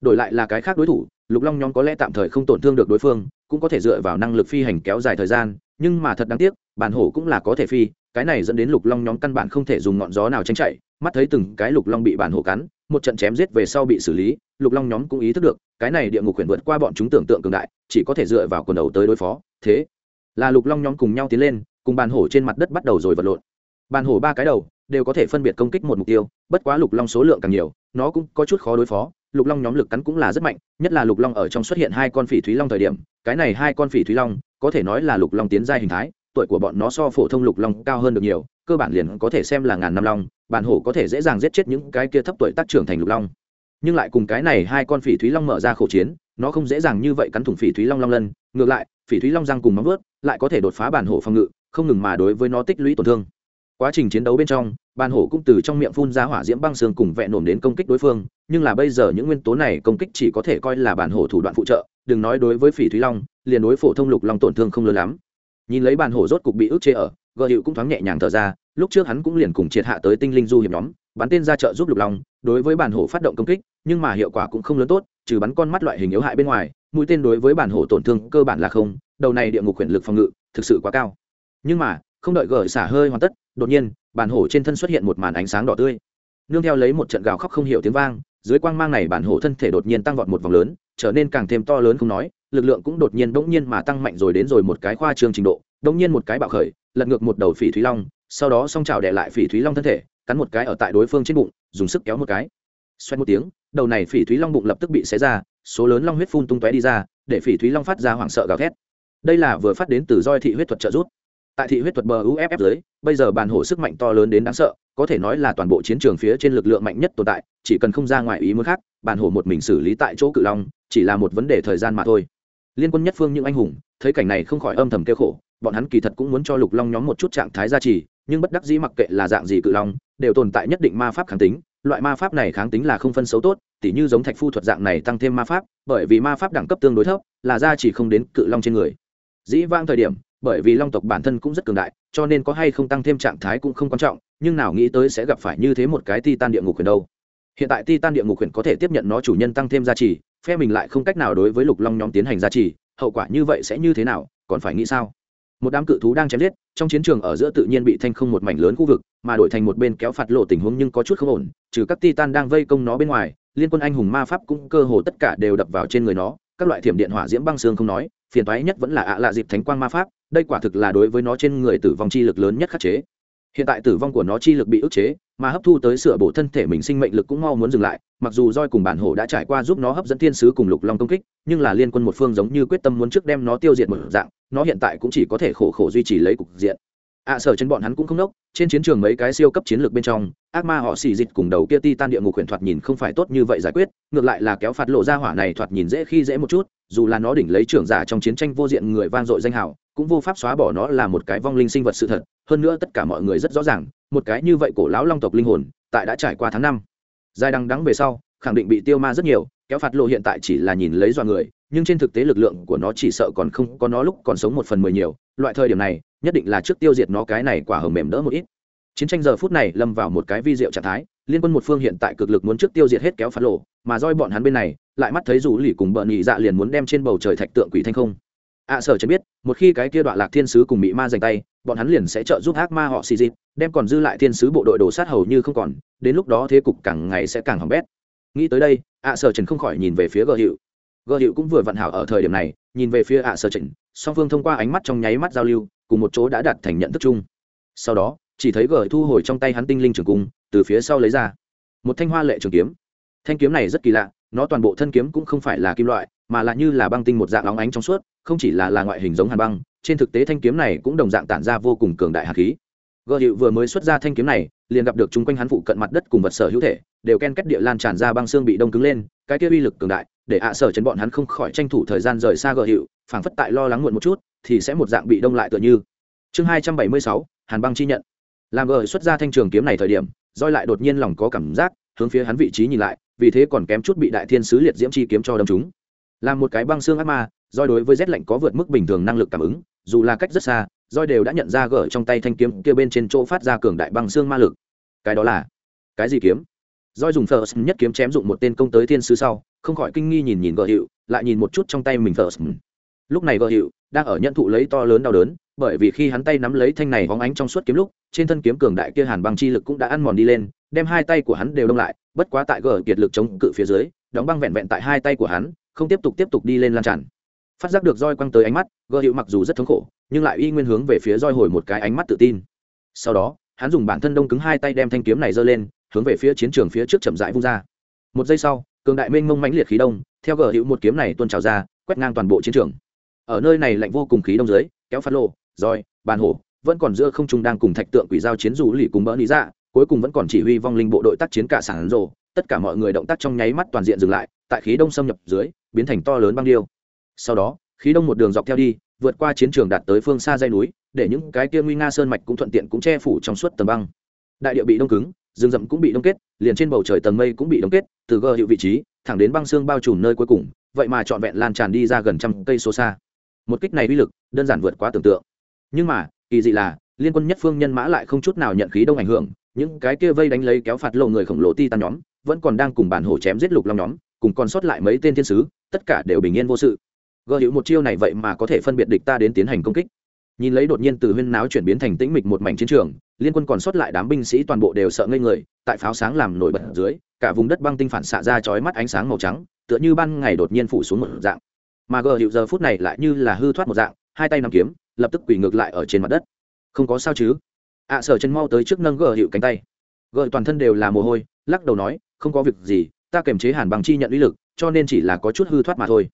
Đổi lại là cái khác đối thủ, lục long nhóm có lẽ tạm thời không tổn thương được đối phương, cũng có thể dựa vào năng lực phi hành kéo dài thời gian, nhưng mà thật đáng tiếc, bản hổ cũng là có thể phi, cái này dẫn đến lục long nhóm căn bản không thể dùng ngọn gió nào tránh chạy mắt thấy từng cái lục long bị bản hổ cắn, một trận chém giết về sau bị xử lý, lục long nhóm cũng ý thức được, cái này địa ngục quyển vượt qua bọn chúng tưởng tượng cường đại, chỉ có thể dựa vào quần đầu tới đối phó, thế là lục long nhóm cùng nhau tiến lên, cùng bàn hổ trên mặt đất bắt đầu rồi vật lộn. Bàn hổ ba cái đầu đều có thể phân biệt công kích một mục tiêu, bất quá lục long số lượng càng nhiều, nó cũng có chút khó đối phó, lục long nhóm lực cắn cũng là rất mạnh, nhất là lục long ở trong xuất hiện hai con phỉ thúy long thời điểm, cái này hai con phỉ thúy long có thể nói là lục long tiến giai hình thái tuổi của bọn nó so phổ thông lục long cao hơn được nhiều, cơ bản liền có thể xem là ngàn năm long, bản hổ có thể dễ dàng giết chết những cái kia thấp tuổi tác trưởng thành lục long. Nhưng lại cùng cái này hai con phỉ thúy long mở ra khẩu chiến, nó không dễ dàng như vậy cắn thủng phỉ thúy long long lân. Ngược lại, phỉ thúy long răng cùng móng vớt lại có thể đột phá bản hổ phòng ngự, không ngừng mà đối với nó tích lũy tổn thương. Quá trình chiến đấu bên trong, bản hổ cũng từ trong miệng phun ra hỏa diễm băng xương cùng vẹn nổm đến công kích đối phương, nhưng là bây giờ những nguyên tố này công kích chỉ có thể coi là bản hổ thủ đoạn phụ trợ, đừng nói đối với phỉ thúy long, liền đối phổ thông lục long tổn thương không lớn lắm nhìn lấy bản hổ rốt cục bị ức chế ở gợ hiệu cũng thoáng nhẹ nhàng thở ra, lúc trước hắn cũng liền cùng triệt hạ tới tinh linh du hiệp nhóm, bắn tên ra chợ giúp lục long, đối với bản hổ phát động công kích, nhưng mà hiệu quả cũng không lớn tốt, trừ bắn con mắt loại hình yếu hại bên ngoài, mũi tên đối với bản hổ tổn thương cơ bản là không, đầu này địa ngục quyền lực phòng ngự, thực sự quá cao. Nhưng mà, không đợi gờ xả hơi hoàn tất, đột nhiên bản hổ trên thân xuất hiện một màn ánh sáng đỏ tươi. Nương theo lấy một trận gào khóc không hiểu tiếng vang, dưới quang mang này bản hổ thân thể đột nhiên tăng vọt một vòng lớn, trở nên càng thêm to lớn không nói lực lượng cũng đột nhiên bỗng nhiên mà tăng mạnh rồi đến rồi một cái khoa trương trình độ, bỗng nhiên một cái bạo khởi, lật ngược một đầu phỉ thúy long, sau đó song trào đè lại phỉ thúy long thân thể, cắn một cái ở tại đối phương trên bụng, dùng sức kéo một cái. Xoay một tiếng, đầu này phỉ thúy long bụng lập tức bị xé ra, số lớn long huyết phun tung tóe đi ra, để phỉ thúy long phát ra hoảng sợ gào thét. Đây là vừa phát đến từ roi thị huyết thuật trợ rút tại thị huyết thuật bờ uff dưới, bây giờ bàn hổ sức mạnh to lớn đến đáng sợ, có thể nói là toàn bộ chiến trường phía trên lực lượng mạnh nhất tồn tại, chỉ cần không ra ngoài ý muốn khác bàn hổ một mình xử lý tại chỗ cự long, chỉ là một vấn đề thời gian mà thôi liên quân nhất phương những anh hùng, thấy cảnh này không khỏi âm thầm kêu khổ, bọn hắn kỳ thật cũng muốn cho lục long nhóm một chút trạng thái gia trì, nhưng bất đắc dĩ mặc kệ là dạng gì cự long, đều tồn tại nhất định ma pháp kháng tính, loại ma pháp này kháng tính là không phân xấu tốt, tỉ như giống thạch phu thuật dạng này tăng thêm ma pháp, bởi vì ma pháp đẳng cấp tương đối thấp, là gia trì không đến cự long trên người. Dĩ vang thời điểm, bởi vì long tộc bản thân cũng rất cường đại, cho nên có hay không tăng thêm trạng thái cũng không quan trọng, nhưng nào nghĩ tới sẽ gặp phải như thế một cái ti tan địa ngục quyền đâu. Hiện tại ti tan địa ngục quyền có thể tiếp nhận nó chủ nhân tăng thêm gia trì phe mình lại không cách nào đối với lục long nhóm tiến hành gia trì, hậu quả như vậy sẽ như thế nào, còn phải nghĩ sao? Một đám cự thú đang chém giết, trong chiến trường ở giữa tự nhiên bị thanh không một mảnh lớn khu vực, mà đổi thành một bên kéo phạt lộ tình huống nhưng có chút không ổn, trừ các titan đang vây công nó bên ngoài, liên quân anh hùng ma pháp cũng cơ hồ tất cả đều đập vào trên người nó, các loại thiểm điện hỏa diễm băng xương không nói, phiền toái nhất vẫn là ạ lạ dịp thánh quang ma pháp, đây quả thực là đối với nó trên người tử vong chi lực lớn nhất khắc chế hiện tại tử vong của nó chi lực bị ức chế mà hấp thu tới sửa bổ thân thể mình sinh mệnh lực cũng mau muốn dừng lại mặc dù roi cùng bản hổ đã trải qua giúp nó hấp dẫn thiên sứ cùng lục long công kích nhưng là liên quân một phương giống như quyết tâm muốn trước đem nó tiêu diệt một dạng nó hiện tại cũng chỉ có thể khổ khổ duy trì lấy cục diện. Ạ à, sở chân bọn hắn cũng không đốc trên chiến trường mấy cái siêu cấp chiến lược bên trong ác ma họ xì dịch cùng đầu kia ti tan địa ngục huyền thoạt nhìn không phải tốt như vậy giải quyết ngược lại là kéo phạt lộ ra hỏa này thoạt nhìn dễ khi dễ một chút dù là nó đỉnh lấy trưởng giả trong chiến tranh vô diện người vang dội danh hào cũng vô pháp xóa bỏ nó là một cái vong linh sinh vật sự thật, hơn nữa tất cả mọi người rất rõ ràng, một cái như vậy cổ lão long tộc linh hồn, tại đã trải qua tháng năm. Dài đằng đắng về sau, khẳng định bị tiêu ma rất nhiều, kéo phạt lộ hiện tại chỉ là nhìn lấy dọa người, nhưng trên thực tế lực lượng của nó chỉ sợ còn không có nó lúc còn sống một phần mười nhiều, loại thời điểm này, nhất định là trước tiêu diệt nó cái này quả hầm mềm đỡ một ít. Chiến tranh giờ phút này lâm vào một cái vi diệu trạng thái, liên quân một phương hiện tại cực lực muốn trước tiêu diệt hết kéo phạt lộ, mà roi bọn hắn bên này, lại mắt thấy rủ lì cùng bợn nhị dạ liền muốn đem trên bầu trời thạch tượng quỷ thanh không ạ à, sở chẳng biết một khi cái kia đoạn lạc thiên sứ cùng mỹ ma giành tay bọn hắn liền sẽ trợ giúp ác ma họ xì dịp đem còn dư lại thiên sứ bộ đội đổ sát hầu như không còn đến lúc đó thế cục càng ngày sẽ càng hỏng bét. Nghĩ tới đây ạ à, sở trần không khỏi nhìn về phía gợ hiệu. Gợ hiệu cũng vừa vặn hảo ở thời điểm này nhìn về phía ạ à, sở trần song phương thông qua ánh mắt trong nháy mắt giao lưu cùng một chỗ đã đạt thành nhận thức chung. Sau đó chỉ thấy gờ thu hồi trong tay hắn tinh linh trường cung từ phía sau lấy ra. Một thanh hoa lệ trường kiếm. Thanh kiếm này rất kỳ lạ nó toàn bộ thân kiếm cũng không phải là kim loại mà là như là băng tinh một dạng óng ánh trong suốt, không chỉ là là ngoại hình giống hàn băng, trên thực tế thanh kiếm này cũng đồng dạng tản ra vô cùng cường đại hạt khí. Gợ hiệu vừa mới xuất ra thanh kiếm này, liền gặp được chung quanh hắn phụ cận mặt đất cùng vật sở hữu thể, đều ken kết địa lan tràn ra băng xương bị đông cứng lên, cái kia uy lực cường đại, để ạ sở chấn bọn hắn không khỏi tranh thủ thời gian rời xa gợ hiệu phảng phất tại lo lắng muộn một chút, thì sẽ một dạng bị đông lại tựa như. Chương hai trăm bảy mươi sáu, hàn băng chi nhận. Làm gợ xuất ra thanh trường kiếm này thời điểm roi lại đột nhiên lòng có cảm giác, hướng phía hắn vị trí nhìn lại, vì thế còn kém chút bị đại thiên sứ liệt diễm chi kiếm cho đâm chúng là một cái băng xương ác ma, roi đối với rét lạnh có vượt mức bình thường năng lực cảm ứng, dù là cách rất xa, roi đều đã nhận ra gở trong tay thanh kiếm kia bên trên chỗ phát ra cường đại băng xương ma lực. Cái đó là cái gì kiếm? Roi dùng first nhất kiếm chém dụng một tên công tới thiên sứ sau, không khỏi kinh nghi nhìn nhìn gỡ hiệu lại nhìn một chút trong tay mình first. Lúc này gỡ hiệu đang ở nhận thụ lấy to lớn đau đớn, bởi vì khi hắn tay nắm lấy thanh này hóng ánh trong suốt kiếm lúc, trên thân kiếm cường đại kia hàn băng chi lực cũng đã ăn mòn đi lên, đem hai tay của hắn đều đông lại, bất quá tại gờ kiệt lực chống cự phía dưới, đóng băng vẹn vẹn tại hai tay của hắn không tiếp tục tiếp tục đi lên lan tràn. Phát giác được roi quăng tới ánh mắt gờ hiệu mặc dù rất thống khổ, nhưng lại y nguyên hướng về phía roi hồi một cái ánh mắt tự tin. Sau đó, hắn dùng bản thân đông cứng hai tay đem thanh kiếm này giơ lên, hướng về phía chiến trường phía trước chậm rãi vung ra. Một giây sau, cường đại mênh mông mãnh liệt khí đông, theo gờ hiệu một kiếm này tuôn trào ra, quét ngang toàn bộ chiến trường. Ở nơi này lạnh vô cùng khí đông dưới, kéo phát lô, roi, bàn hổ, vẫn còn giữa không trung đang cùng thạch tượng quỷ giao chiến dù lì cùng bỡ lý ra dạ, cuối cùng vẫn còn chỉ huy vong linh bộ đội tác chiến cả sản rồ, tất cả mọi người động tác trong nháy mắt toàn diện dừng lại, tại khí đông xâm nhập dưới biến thành to lớn băng điêu. Sau đó, khí đông một đường dọc theo đi, vượt qua chiến trường đạt tới phương xa dây núi, để những cái kia nguy nga sơn mạch cũng thuận tiện cũng che phủ trong suốt tầng băng. Đại địa bị đông cứng, rừng rậm cũng bị đông kết, liền trên bầu trời tầng mây cũng bị đông kết, từ gờ hiệu vị trí, thẳng đến băng xương bao trùm nơi cuối cùng, vậy mà trọn vẹn lan tràn đi ra gần trăm cây số xa. Một kích này uy lực, đơn giản vượt quá tưởng tượng. Nhưng mà, kỳ dị là, liên quân nhất phương nhân mã lại không chút nào nhận khí đông ảnh hưởng, những cái kia vây đánh lấy kéo phạt lộ người khổng lồ ti tan nhóm, vẫn còn đang cùng bản hổ chém giết lục long nhóm, cùng còn sót lại mấy tên thiên sứ tất cả đều bình yên vô sự. Gợ hữu một chiêu này vậy mà có thể phân biệt địch ta đến tiến hành công kích. Nhìn lấy đột nhiên từ huyên náo chuyển biến thành tĩnh mịch một mảnh chiến trường liên quân còn sót lại đám binh sĩ toàn bộ đều sợ ngây người tại pháo sáng làm nổi bật dưới cả vùng đất băng tinh phản xạ ra chói mắt ánh sáng màu trắng tựa như ban ngày đột nhiên phủ xuống một dạng. Mà gờ hiệu giờ phút này lại như là hư thoát một dạng hai tay nắm kiếm lập tức quỳ ngược lại ở trên mặt đất. Không có sao chứ? Ạ à, sở chân mau tới trước nâng gờ hiệu cánh tay. Gờ toàn thân đều là mồ hôi lắc đầu nói không có việc gì ta kiềm chế hàn bằng chi nhận uy lực cho nên chỉ là có chút hư thoát mà thôi.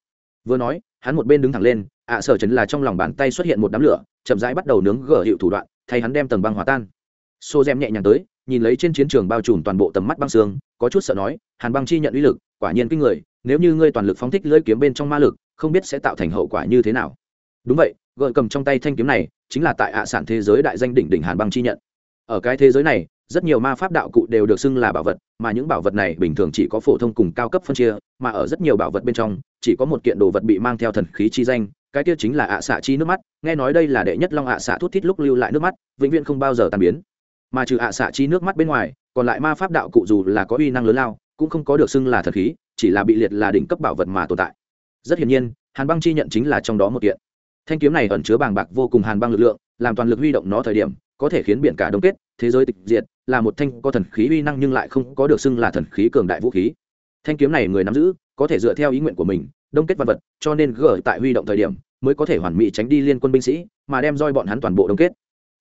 Vừa nói hắn một bên đứng thẳng lên ạ à, sở chấn là trong lòng bàn tay xuất hiện một đám lửa chậm rãi bắt đầu nướng gờ hiệu thủ đoạn thay hắn đem tầng băng hòa tan. Xô rèm nhẹ nhàng tới nhìn lấy trên chiến trường bao trùm toàn bộ tầm mắt băng xương có chút sợ nói hàn băng chi nhận uy lực quả nhiên kinh người nếu như ngươi toàn lực phóng thích lưỡi kiếm bên trong ma lực không biết sẽ tạo thành hậu quả như thế nào. Đúng vậy gợi cầm trong tay thanh kiếm này chính là tại ạ sản thế giới đại danh đỉnh đỉnh hàn băng chi nhận. Ở cái thế giới này rất nhiều ma pháp đạo cụ đều được xưng là bảo vật, mà những bảo vật này bình thường chỉ có phổ thông cùng cao cấp phân chia, mà ở rất nhiều bảo vật bên trong, chỉ có một kiện đồ vật bị mang theo thần khí chi danh, cái kia chính là ạ xạ chi nước mắt. Nghe nói đây là đệ nhất long ạ xạ thút thít lúc lưu lại nước mắt, vĩnh viễn không bao giờ tàn biến. Mà trừ ạ xạ chi nước mắt bên ngoài, còn lại ma pháp đạo cụ dù là có uy năng lớn lao, cũng không có được xưng là thần khí, chỉ là bị liệt là đỉnh cấp bảo vật mà tồn tại. Rất hiển nhiên, hàn băng chi nhận chính là trong đó một kiện. Thanh kiếm này ẩn chứa bàng bạc vô cùng hàn băng lực lượng, làm toàn lực huy động nó thời điểm, có thể khiến biển cả đông kết thế giới tịch diệt, là một thanh có thần khí uy năng nhưng lại không có được xưng là thần khí cường đại vũ khí. Thanh kiếm này người nắm giữ, có thể dựa theo ý nguyện của mình, đông kết vật vật, cho nên gỡ tại huy động thời điểm, mới có thể hoàn mỹ tránh đi liên quân binh sĩ, mà đem roi bọn hắn toàn bộ đông kết.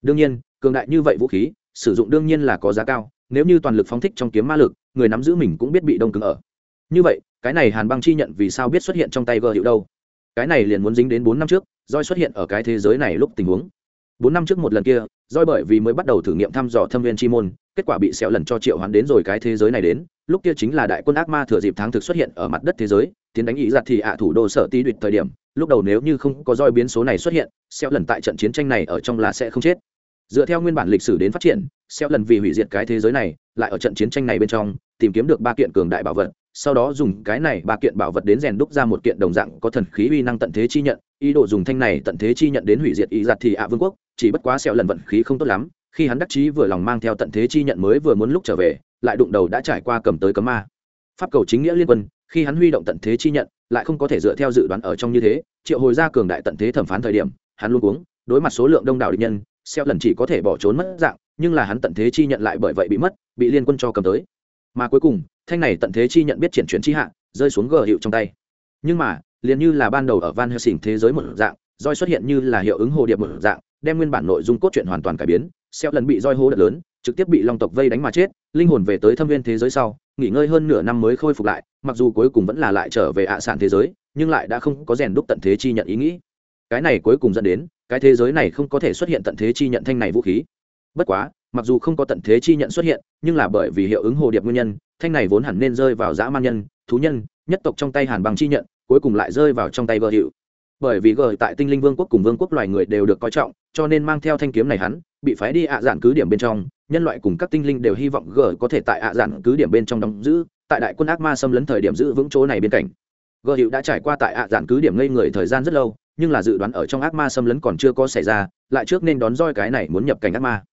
Đương nhiên, cường đại như vậy vũ khí, sử dụng đương nhiên là có giá cao, nếu như toàn lực phóng thích trong kiếm ma lực, người nắm giữ mình cũng biết bị đông cứng ở. Như vậy, cái này hàn băng chi nhận vì sao biết xuất hiện trong tay gờ hiệu đâu? Cái này liền muốn dính đến bốn năm trước, roi xuất hiện ở cái thế giới này lúc tình huống bốn năm trước một lần kia roi bởi vì mới bắt đầu thử nghiệm thăm dò thâm viên chi môn, kết quả bị xẹo lần cho triệu hoán đến rồi cái thế giới này đến, lúc kia chính là đại quân ác ma thừa dịp tháng thực xuất hiện ở mặt đất thế giới, tiến đánh ý giặt thì ạ thủ đô sở tí đuyệt thời điểm, lúc đầu nếu như không có roi biến số này xuất hiện, xẹo lần tại trận chiến tranh này ở trong là sẽ không chết. Dựa theo nguyên bản lịch sử đến phát triển, xẹo lần vì hủy diệt cái thế giới này, lại ở trận chiến tranh này bên trong, tìm kiếm được ba kiện cường đại bảo vật sau đó dùng cái này ba kiện bảo vật đến rèn đúc ra một kiện đồng dạng có thần khí uy năng tận thế chi nhận. Ý đồ dùng thanh này tận thế chi nhận đến hủy diệt ý giặt thì ạ vương quốc, chỉ bất quá sẹo lần vận khí không tốt lắm, khi hắn đắc chí vừa lòng mang theo tận thế chi nhận mới vừa muốn lúc trở về, lại đụng đầu đã trải qua cầm tới cấm ma. Pháp cầu chính nghĩa liên quân, khi hắn huy động tận thế chi nhận, lại không có thể dựa theo dự đoán ở trong như thế, triệu hồi ra cường đại tận thế thẩm phán thời điểm, hắn luôn uống đối mặt số lượng đông đảo địch nhân sẹo lần chỉ có thể bỏ trốn mất dạng, nhưng là hắn tận thế chi nhận lại bởi vậy bị mất, bị liên quân cho cầm tới mà cuối cùng, thanh này tận thế chi nhận biết triển chuyển chi hạ, rơi xuống gờ hiệu trong tay. Nhưng mà, liền như là ban đầu ở van helsing thế giới một dạng, roi xuất hiện như là hiệu ứng hồ điệp một dạng, đem nguyên bản nội dung cốt truyện hoàn toàn cải biến xeo lần bị roi hô đợt lớn, trực tiếp bị long tộc vây đánh mà chết, linh hồn về tới thâm viên thế giới sau, nghỉ ngơi hơn nửa năm mới khôi phục lại, mặc dù cuối cùng vẫn là lại trở về ạ sản thế giới, nhưng lại đã không có rèn đúc tận thế chi nhận ý nghĩ. Cái này cuối cùng dẫn đến, cái thế giới này không có thể xuất hiện tận thế chi nhận thanh này vũ khí. Bất quá mặc dù không có tận thế chi nhận xuất hiện, nhưng là bởi vì hiệu ứng hồ điệp nguyên nhân, thanh này vốn hẳn nên rơi vào dã man nhân, thú nhân, nhất tộc trong tay hàn bằng chi nhận, cuối cùng lại rơi vào trong tay gờ hiệu bởi vì gờ tại tinh linh vương quốc cùng vương quốc loài người đều được coi trọng, cho nên mang theo thanh kiếm này hắn, bị phái đi ạ dạn cứ điểm bên trong, nhân loại cùng các tinh linh đều hy vọng gờ có thể tại ạ dạn cứ điểm bên trong đóng giữ, tại đại quân ác ma xâm lấn thời điểm giữ vững chỗ này bên cạnh. Gờ hiệu đã trải qua tại ạ dạn cứ điểm ngây người thời gian rất lâu, nhưng là dự đoán ở trong ác ma xâm lấn còn chưa có xảy ra, lại trước nên đón roi cái này muốn nhập cảnh ác ma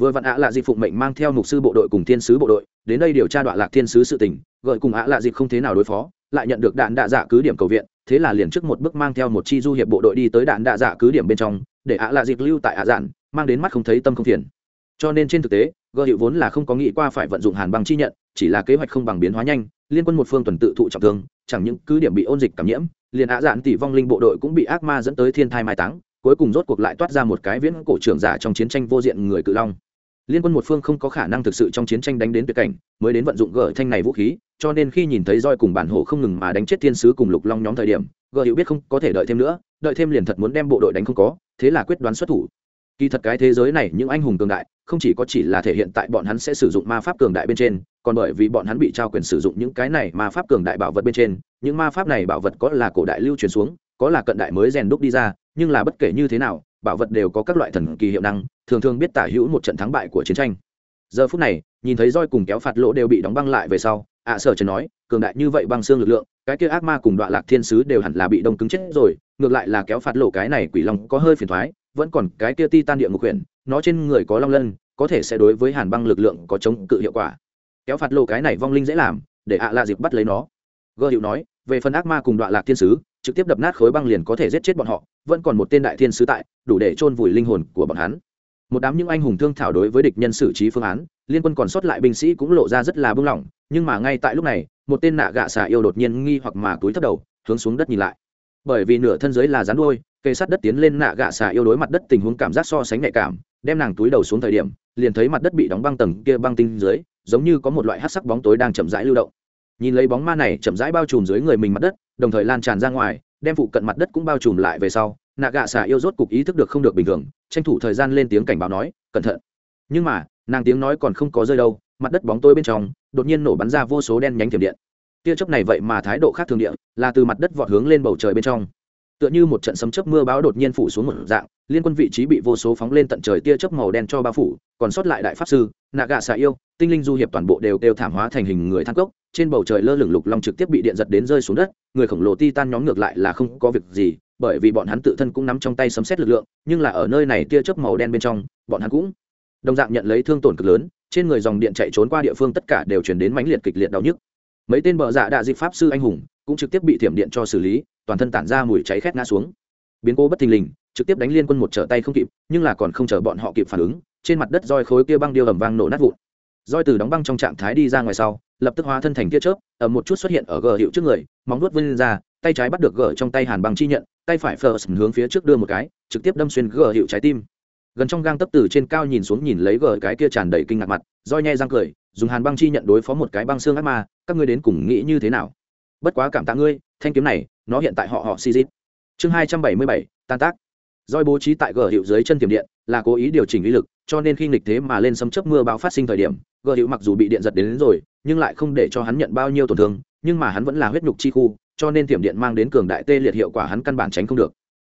vừa vặn ạ lạ dịp phụng mệnh mang theo mục sư bộ đội cùng thiên sứ bộ đội, đến đây điều tra đoạn lạc thiên sứ sự tình, gợi cùng ạ lạ dịp không thế nào đối phó, lại nhận được đạn đạ dạ cứ điểm cầu viện, thế là liền trước một bước mang theo một chi du hiệp bộ đội đi tới đạn đạ dạ cứ điểm bên trong, để ạ lạ dịp lưu tại ạ dạn, mang đến mắt không thấy tâm không phiền. Cho nên trên thực tế gợ hiệu vốn là không có nghĩ qua phải vận dụng hàn băng chi nhận, chỉ là kế hoạch không bằng biến hóa nhanh, liên quân một phương tuần tự thụ trọng thương, chẳng những cứ điểm bị ôn dịch cảm nhiễm, liền ạ dạn tỷ vong linh bộ đội cũng bị ác ma dẫn tới thiên thai mai táng, cuối cùng rốt cuộc lại toát ra một cái viễn cổ trưởng giả trong chiến tranh vô diện người cự long liên quân một phương không có khả năng thực sự trong chiến tranh đánh đến tuyệt cảnh, mới đến vận dụng gỡ thanh này vũ khí, cho nên khi nhìn thấy roi cùng bản hổ không ngừng mà đánh chết thiên sứ cùng lục long nhóm thời điểm gỡ hiểu biết không có thể đợi thêm nữa, đợi thêm liền thật muốn đem bộ đội đánh không có, thế là quyết đoán xuất thủ. Kỳ thật cái thế giới này những anh hùng cường đại, không chỉ có chỉ là thể hiện tại bọn hắn sẽ sử dụng ma pháp cường đại bên trên, còn bởi vì bọn hắn bị trao quyền sử dụng những cái này ma pháp cường đại bảo vật bên trên, những ma pháp này bảo vật có là cổ đại lưu truyền xuống, có là cận đại mới rèn đúc đi ra nhưng là bất kể như thế nào, bảo vật đều có các loại thần kỳ hiệu năng, thường thường biết tả hữu một trận thắng bại của chiến tranh. Giờ phút này, nhìn thấy roi cùng kéo phạt lỗ đều bị đóng băng lại về sau, ạ sở trần nói, cường đại như vậy băng xương lực lượng, cái kia ác ma cùng đoạn lạc thiên sứ đều hẳn là bị đông cứng chết rồi, ngược lại là kéo phạt lộ cái này quỷ long có hơi phiền thoái, vẫn còn cái kia ti tan địa ngục huyện nó trên người có long lân, có thể sẽ đối với hàn băng lực lượng có chống cự hiệu quả. Kéo phạt lộ cái này vong linh dễ làm, để ạ à lạ dịp bắt lấy nó. Gơ hiệu nói, về phần ác ma cùng đoạn lạc thiên sứ, trực tiếp đập nát khối băng liền có thể giết chết bọn họ vẫn còn một tên đại thiên sứ tại, đủ để chôn vùi linh hồn của bọn hắn. Một đám những anh hùng thương thảo đối với địch nhân xử trí phương án, liên quân còn sót lại binh sĩ cũng lộ ra rất là bưng lỏng nhưng mà ngay tại lúc này, một tên nạ gạ xà yêu đột nhiên nghi hoặc mà túi thấp đầu, hướng xuống đất nhìn lại. Bởi vì nửa thân dưới là rắn đuôi cây sắt đất tiến lên nạ gạ xà yêu đối mặt đất tình huống cảm giác so sánh nhạy cảm, đem nàng túi đầu xuống thời điểm, liền thấy mặt đất bị đóng băng tầng kia băng tinh dưới, giống như có một loại hát sắc bóng tối đang chậm rãi lưu động. Nhìn lấy bóng ma này chậm rãi bao trùm dưới người mình mặt đất, đồng thời lan tràn ra ngoài đem phụ cận mặt đất cũng bao trùm lại về sau nạ gạ xà yêu rốt cục ý thức được không được bình thường, tranh thủ thời gian lên tiếng cảnh báo nói, cẩn thận. Nhưng mà, nàng tiếng nói còn không có rơi đâu, mặt đất bóng tối bên trong, đột nhiên nổ bắn ra vô số đen nhánh thiểm điện. Tia chớp này vậy mà thái độ khác thường địa, là từ mặt đất vọt hướng lên bầu trời bên trong. Tựa như một trận sấm chớp mưa bão đột nhiên phủ xuống một dạng, liên quân vị trí bị vô số phóng lên tận trời tia chớp màu đen cho bao phủ, còn sót lại đại pháp sư nạ gạ xà yêu, tinh linh du hiệp toàn bộ đều đều thảm hóa thành hình người thang cốc trên bầu trời lơ lửng lục long trực tiếp bị điện giật đến rơi xuống đất, người khổng lồ ti tan nhóm ngược lại là không có việc gì, bởi vì bọn hắn tự thân cũng nắm trong tay sấm xét lực lượng, nhưng là ở nơi này tia chớp màu đen bên trong, bọn hắn cũng đồng dạng nhận lấy thương tổn cực lớn, trên người dòng điện chạy trốn qua địa phương tất cả đều chuyển đến mãnh liệt kịch liệt đau nhức. Mấy tên bờ dạ đạ dịp pháp sư anh hùng cũng trực tiếp bị thiểm điện cho xử lý, toàn thân tản ra mùi cháy khét ngã xuống. Biến cố bất thình lình, trực tiếp đánh liên quân một trở tay không kịp, nhưng là còn không chờ bọn họ kịp phản ứng, trên mặt đất roi khối kia băng điêu ầm vang nổ nát vụn roi từ đóng băng trong trạng thái đi ra ngoài sau, lập tức hóa thân thành tia chớp ở một chút xuất hiện ở gờ hiệu trước người, móng nuốt vươn ra, tay trái bắt được gờ trong tay hàn băng chi nhận, tay phải first hướng phía trước đưa một cái, trực tiếp đâm xuyên gờ hiệu trái tim. Gần trong gang tấp từ trên cao nhìn xuống nhìn lấy gờ cái kia tràn đầy kinh ngạc mặt, roi nhai răng cười, dùng hàn băng chi nhận đối phó một cái băng xương ác ma, các ngươi đến cùng nghĩ như thế nào? Bất quá cảm tạ ngươi, thanh kiếm này, nó hiện tại họ họ si dít chương hai trăm bảy mươi bảy, tan tác. Roi bố trí tại gờ hiệu dưới chân tiềm điện là cố ý điều chỉnh uy lực cho nên khi nghịch thế mà lên sấm chớp mưa bão phát sinh thời điểm gờ hữu mặc dù bị điện giật đến, đến rồi nhưng lại không để cho hắn nhận bao nhiêu tổn thương nhưng mà hắn vẫn là huyết nhục chi khu cho nên tiềm điện mang đến cường đại tê liệt hiệu quả hắn căn bản tránh không được.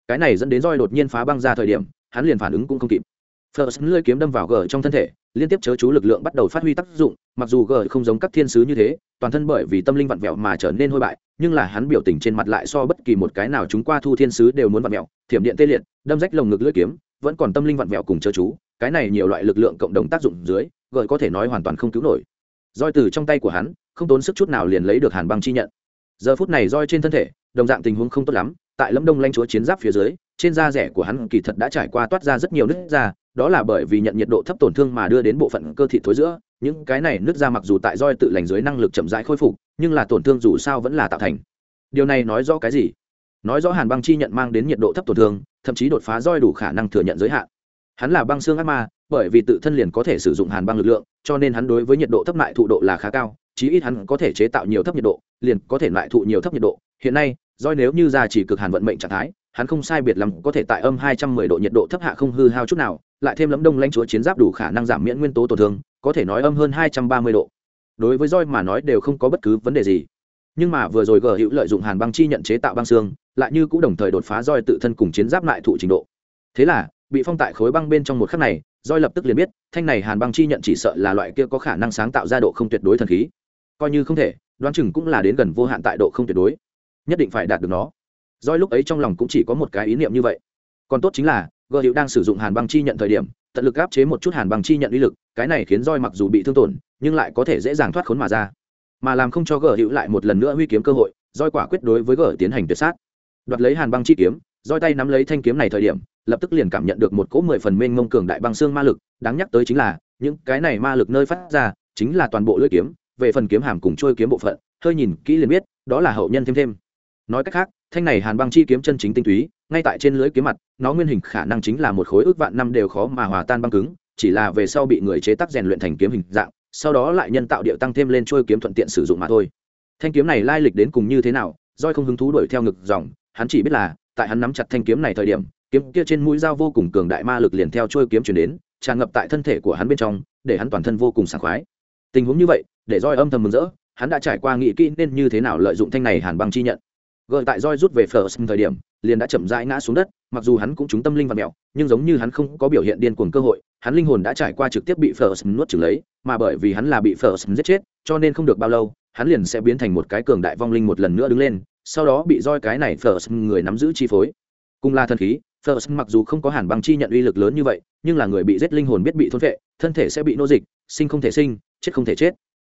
Cái này dẫn đến roi đột nhiên phá băng ra thời điểm hắn liền phản ứng cũng không kịp. First lưỡi kiếm đâm vào gờ trong thân thể, liên tiếp chớ chú lực lượng bắt đầu phát huy tác dụng, mặc dù gờ không giống các thiên sứ như thế, toàn thân bởi vì tâm linh vặn vẹo mà trở nên hôi bại, nhưng là hắn biểu tình trên mặt lại so bất kỳ một cái nào chúng qua thu thiên sứ đều muốn vặn vẹo, thiểm điện tê liệt, đâm rách lồng ngực lưỡi kiếm, vẫn còn tâm linh vặn vẹo cùng chớ chú, cái này nhiều loại lực lượng cộng đồng tác dụng dưới, gợi có thể nói hoàn toàn không cứu nổi. Roi từ trong tay của hắn, không tốn sức chút nào liền lấy được hàn băng chi nhận. Giờ phút này roi trên thân thể, đồng dạng tình huống không tốt lắm, tại Lâm Đông lanh chúa chiến giáp phía dưới, trên da rẻ của hắn kỳ thật đã trải qua toát ra rất nhiều nứt da, đó là bởi vì nhận nhiệt độ thấp tổn thương mà đưa đến bộ phận cơ thịt thối giữa những cái này nứt da mặc dù tại roi tự lành dưới năng lực chậm rãi khôi phục nhưng là tổn thương dù sao vẫn là tạo thành điều này nói rõ cái gì nói rõ hàn băng chi nhận mang đến nhiệt độ thấp tổn thương thậm chí đột phá roi đủ khả năng thừa nhận giới hạn hắn là băng xương ác ma bởi vì tự thân liền có thể sử dụng hàn băng lực lượng cho nên hắn đối với nhiệt độ thấp lại thụ độ là khá cao chí ít hắn có thể chế tạo nhiều thấp nhiệt độ liền có thể lại thụ nhiều thấp nhiệt độ hiện nay roi nếu như ra chỉ cực hàn vận mệnh trạng thái hắn không sai biệt lắm có thể tại âm 210 độ nhiệt độ thấp hạ không hư hao chút nào, lại thêm lấm đông lãnh chúa chiến giáp đủ khả năng giảm miễn nguyên tố tổn thương, có thể nói âm hơn 230 độ. Đối với roi mà nói đều không có bất cứ vấn đề gì. Nhưng mà vừa rồi gờ hữu lợi dụng hàn băng chi nhận chế tạo băng xương, lại như cũng đồng thời đột phá roi tự thân cùng chiến giáp lại thụ trình độ. Thế là, bị phong tại khối băng bên trong một khắc này, roi lập tức liền biết, thanh này hàn băng chi nhận chỉ sợ là loại kia có khả năng sáng tạo ra độ không tuyệt đối thần khí. Coi như không thể, đoán chừng cũng là đến gần vô hạn tại độ không tuyệt đối. Nhất định phải đạt được nó Roi lúc ấy trong lòng cũng chỉ có một cái ý niệm như vậy còn tốt chính là gờ hữu đang sử dụng hàn băng chi nhận thời điểm tận lực áp chế một chút hàn băng chi nhận uy lực cái này khiến roi mặc dù bị thương tổn nhưng lại có thể dễ dàng thoát khốn mà ra mà làm không cho gở hữu lại một lần nữa huy kiếm cơ hội, roi quả quyết đối với gở tiến hành tuyệt sát. Đoạt lấy hàn băng chi kiếm, roi tay nắm lấy thanh kiếm này thời điểm, lập tức liền cảm nhận được một cỗ mười phần mênh mông cường đại băng xương ma lực, đáng nhắc tới chính là, những cái này ma lực nơi phát ra, chính là toàn bộ lưỡi kiếm, về phần kiếm hàm cùng trôi kiếm bộ phận, hơi nhìn kỹ liền biết, đó là hậu nhân thêm thêm. Nói cách khác, thanh này hàn băng chi kiếm chân chính tinh túy, ngay tại trên lưỡi kiếm mặt, nó nguyên hình khả năng chính là một khối ước vạn năm đều khó mà hòa tan băng cứng, chỉ là về sau bị người chế tác rèn luyện thành kiếm hình dạng sau đó lại nhân tạo điệu tăng thêm lên trôi kiếm thuận tiện sử dụng mà thôi. Thanh kiếm này lai lịch đến cùng như thế nào roi không hứng thú đuổi theo ngực dòng, hắn chỉ biết là, tại hắn nắm chặt thanh kiếm này thời điểm, kiếm kia trên mũi dao vô cùng cường đại ma lực liền theo trôi kiếm chuyển đến, tràn ngập tại thân thể của hắn bên trong, để hắn toàn thân vô cùng sảng khoái. Tình huống như vậy, để roi âm thầm mừng rỡ, hắn đã trải qua nghĩ kỹ nên như thế nào lợi dụng thanh này hàn băng chi nhận gợi tại roi rút về first thời điểm, liền đã chậm rãi ngã xuống đất, mặc dù hắn cũng trúng tâm linh và mẹo, nhưng giống như hắn không có biểu hiện điên cuồng cơ hội, hắn linh hồn đã trải qua trực tiếp bị first nuốt chửng lấy, mà bởi vì hắn là bị first giết chết, cho nên không được bao lâu, hắn liền sẽ biến thành một cái cường đại vong linh một lần nữa đứng lên, sau đó bị roi cái này first người nắm giữ chi phối. Cùng là thần khí first mặc dù không có hàn băng chi nhận uy lực lớn như vậy, nhưng là người bị giết linh hồn biết bị thôn vệ, thân thể sẽ bị nô dịch, sinh không thể sinh, chết không thể chết.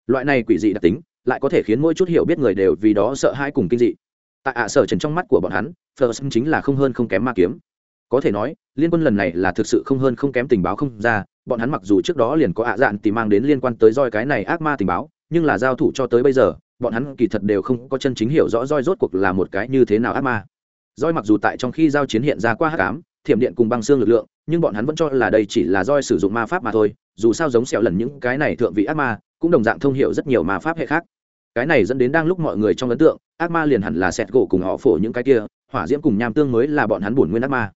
Loại này quỷ dị đặc tính, lại có thể khiến mỗi chút hiểu biết người đều vì đó sợ hãi cùng kinh dị tại ạ sở trần trong mắt của bọn hắn first chính là không hơn không kém ma kiếm. Có thể nói, liên quân lần này là thực sự không hơn không kém tình báo không ra, bọn hắn mặc dù trước đó liền có ạ dạn thì mang đến liên quan tới roi cái này ác ma tình báo, nhưng là giao thủ cho tới bây giờ, bọn hắn kỳ thật đều không có chân chính hiểu rõ roi rốt cuộc là một cái như thế nào ác ma. Roi mặc dù tại trong khi giao chiến hiện ra qua hắc ám, thiểm điện cùng băng xương lực lượng, nhưng bọn hắn vẫn cho là đây chỉ là roi sử dụng ma pháp mà thôi, dù sao giống sẹo lần những cái này thượng vị ác ma, cũng đồng dạng thông hiểu rất nhiều ma pháp hệ khác. Cái này dẫn đến đang lúc mọi người trong ấn tượng ác ma liền hẳn là sẹt gỗ cùng họ phổ những cái kia, hỏa diễm cùng nham tương mới là bọn hắn buồn nguyên ác ma.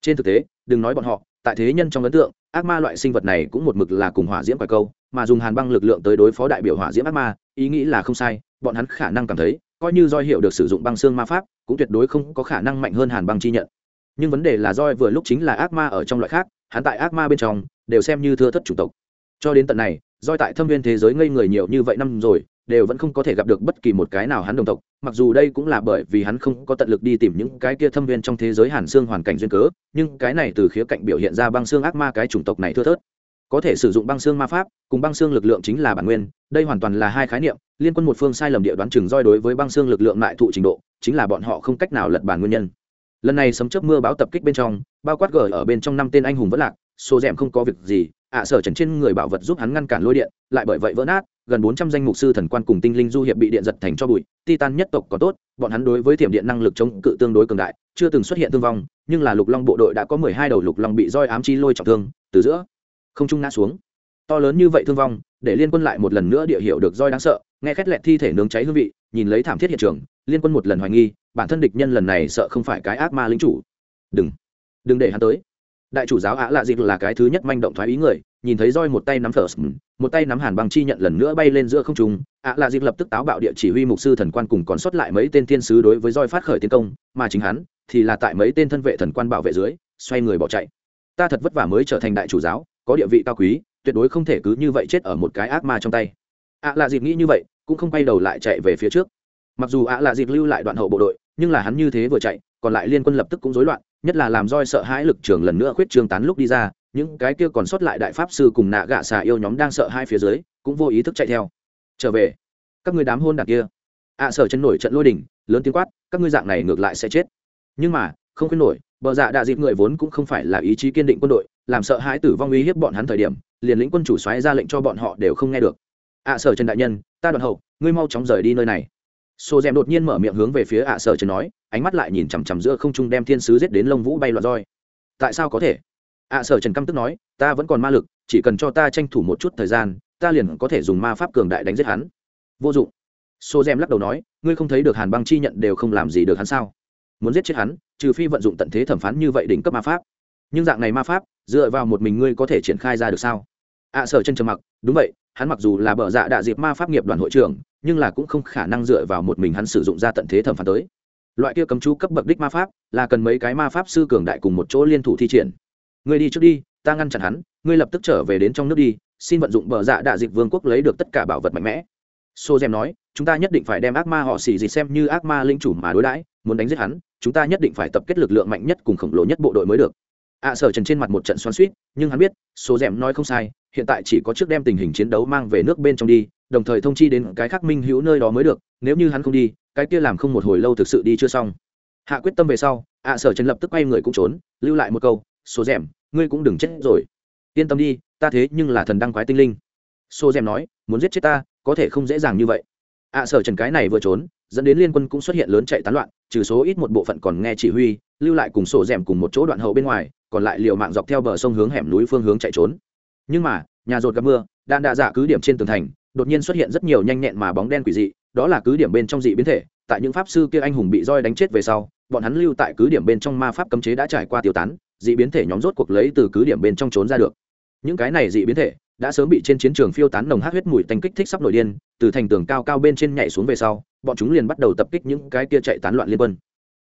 Trên thực tế, đừng nói bọn họ, tại thế nhân trong ấn tượng, ác ma loại sinh vật này cũng một mực là cùng hỏa diễm quả câu, mà dùng hàn băng lực lượng tới đối phó đại biểu hỏa diễm ác ma, ý nghĩ là không sai, bọn hắn khả năng cảm thấy, coi như roi hiệu được sử dụng băng xương ma pháp, cũng tuyệt đối không có khả năng mạnh hơn hàn băng chi nhận. Nhưng vấn đề là roi vừa lúc chính là ác ma ở trong loại khác, hắn tại ác ma bên trong, đều xem như thưa thất chủng tộc. Cho đến tận này Doi tại thâm viên thế giới ngây người nhiều như vậy năm rồi, đều vẫn không có thể gặp được bất kỳ một cái nào hắn đồng tộc, mặc dù đây cũng là bởi vì hắn không có tận lực đi tìm những cái kia thâm viên trong thế giới hàn xương hoàn cảnh duyên cớ, nhưng cái này từ khía cạnh biểu hiện ra băng xương ác ma cái chủng tộc này thưa thớt. Có thể sử dụng băng xương ma pháp, cùng băng xương lực lượng chính là bản nguyên, đây hoàn toàn là hai khái niệm, liên quân một phương sai lầm địa đoán chừng roi đối với băng xương lực lượng lại thụ trình độ, chính là bọn họ không cách nào lật bản nguyên nhân. Lần này sấm chớp mưa báo tập kích bên trong, bao quát gờ ở bên trong năm tên anh hùng vẫn lạc, số dẻm không có việc gì ạ sở trần trên người bảo vật giúp hắn ngăn cản lôi điện, lại bởi vậy vỡ nát, gần bốn trăm danh mục sư thần quan cùng tinh linh du hiệp bị điện giật thành cho bụi, titan nhất tộc có tốt, bọn hắn đối với thiểm điện năng lực chống cự tương đối cường đại, chưa từng xuất hiện thương vong, nhưng là lục long bộ đội đã có mười hai đầu lục long bị roi ám chi lôi trọng thương, từ giữa không trung ngã xuống. To lớn như vậy thương vong, để liên quân lại một lần nữa địa hiệu được roi đáng sợ, nghe khét lẹt thi thể nướng cháy hương vị, nhìn lấy thảm thiết hiện trường, liên quân một lần hoài nghi, bản thân địch nhân lần này sợ không phải cái ác ma lính chủ. Đừng đừng để hắn tới đại chủ giáo ạ lạ dịp là cái thứ nhất manh động thoái ý người, nhìn thấy roi một tay nắm thở một tay nắm hàn băng chi nhận lần nữa bay lên giữa không trung ạ lạ dịp lập tức táo bạo địa chỉ huy mục sư thần quan cùng còn sót lại mấy tên thiên sứ đối với roi phát khởi tiến công, mà chính hắn thì là tại mấy tên thân vệ thần quan bảo vệ dưới, xoay người bỏ chạy. Ta thật vất vả mới trở thành đại chủ giáo, có địa vị cao quý, tuyệt đối không thể cứ như vậy chết ở một cái ác ma trong tay. Ạ lạ dịp nghĩ như vậy, cũng không quay đầu lại chạy về phía trước. Mặc dù ạ lạ dịp lưu lại đoạn hậu bộ đội, nhưng là hắn như thế vừa chạy, còn lại liên quân lập tức cũng rối loạn nhất là làm roi sợ hãi lực trường lần nữa khuyết trương tán lúc đi ra những cái kia còn sót lại đại pháp sư cùng nạ gạ xà yêu nhóm đang sợ hai phía dưới cũng vô ý thức chạy theo. Trở về. Các người đám hôn đạc kia. Ạ à, sở chân nổi trận lôi đỉnh lớn tiếng quát các ngươi dạng này ngược lại sẽ chết. Nhưng mà không khuyên nổi bờ dạ đạ dịp người vốn cũng không phải là ý chí kiên định quân đội làm sợ hãi tử vong uy hiếp bọn hắn thời điểm liền lĩnh quân chủ xoáy ra lệnh cho bọn họ đều không nghe được. Ạ à, sở chân đại nhân ta đoạn hậu ngươi mau chóng rời đi nơi này. Sô Dèm đột nhiên mở miệng hướng về phía ạ sở trần nói, ánh mắt lại nhìn chằm chằm giữa không trung đem thiên sứ giết đến lông vũ bay loạn roi. Tại sao có thể? ạ sở trần căm tức nói, ta vẫn còn ma lực, chỉ cần cho ta tranh thủ một chút thời gian, ta liền có thể dùng ma pháp cường đại đánh giết hắn. Vô dụng. Sô Dèm lắc đầu nói, ngươi không thấy được Hàn Băng chi nhận đều không làm gì được hắn sao? Muốn giết chết hắn, trừ phi vận dụng tận thế thẩm phán như vậy đỉnh cấp ma pháp. Nhưng dạng này ma pháp, dựa vào một mình ngươi có thể triển khai ra được sao? ạ sở chân trầm mặc, đúng vậy, hắn mặc dù là bờ dạ đạ dịp ma pháp nghiệp đoàn hội trưởng nhưng là cũng không khả năng dựa vào một mình hắn sử dụng ra tận thế thẩm phán tới. Loại kia cấm chú cấp bậc đích ma pháp là cần mấy cái ma pháp sư cường đại cùng một chỗ liên thủ thi triển. Ngươi đi trước đi ta ngăn chặn hắn ngươi lập tức trở về đến trong nước đi xin vận dụng bờ dạ đạ dịch vương quốc lấy được tất cả bảo vật mạnh mẽ. Sô gem nói chúng ta nhất định phải đem ác ma họ xì dịch xem như ác ma linh chủ mà đối đãi muốn đánh giết hắn chúng ta nhất định phải tập kết lực lượng mạnh nhất cùng khổng lồ nhất bộ đội mới được. Ạ à, sở trần trên mặt một trận xoắn suýt nhưng hắn biết số d nói không sai hiện tại chỉ có trước đem tình hình chiến đấu mang về nước bên trong đi, đồng thời thông chi đến cái khác minh hữu nơi đó mới được, nếu như hắn không đi, cái kia làm không một hồi lâu thực sự đi chưa xong. Hạ quyết tâm về sau, ạ sở trần lập tức quay người cũng trốn, lưu lại một câu số rèm ngươi cũng đừng chết rồi. Yên tâm đi, ta thế nhưng là thần đăng quái tinh linh. Số rèm nói, muốn giết chết ta, có thể không dễ dàng như vậy. Ạ sở trần cái này vừa trốn, dẫn đến liên quân cũng xuất hiện lớn chạy tán loạn, trừ số ít một bộ phận còn nghe chỉ huy, lưu lại cùng sổ rèm cùng một chỗ đoạn hậu bên ngoài, còn lại liều mạng dọc theo bờ sông hướng hẻm núi phương hướng chạy trốn nhưng mà, nhà rột gặp mưa, đạn đạ dạ cứ điểm trên tường thành, đột nhiên xuất hiện rất nhiều nhanh nhẹn mà bóng đen quỷ dị, đó là cứ điểm bên trong dị biến thể, tại những pháp sư kia anh hùng bị roi đánh chết về sau, bọn hắn lưu tại cứ điểm bên trong ma pháp cấm chế đã trải qua tiêu tán, dị biến thể nhóm rốt cuộc lấy từ cứ điểm bên trong trốn ra được. Những cái này dị biến thể đã sớm bị trên chiến trường phiêu tán nồng hát huyết mùi tanh kích thích sắp nổi điên, từ thành tường cao cao bên trên nhảy xuống về sau, bọn chúng liền bắt đầu tập kích những cái kia chạy tán loạn liên quân.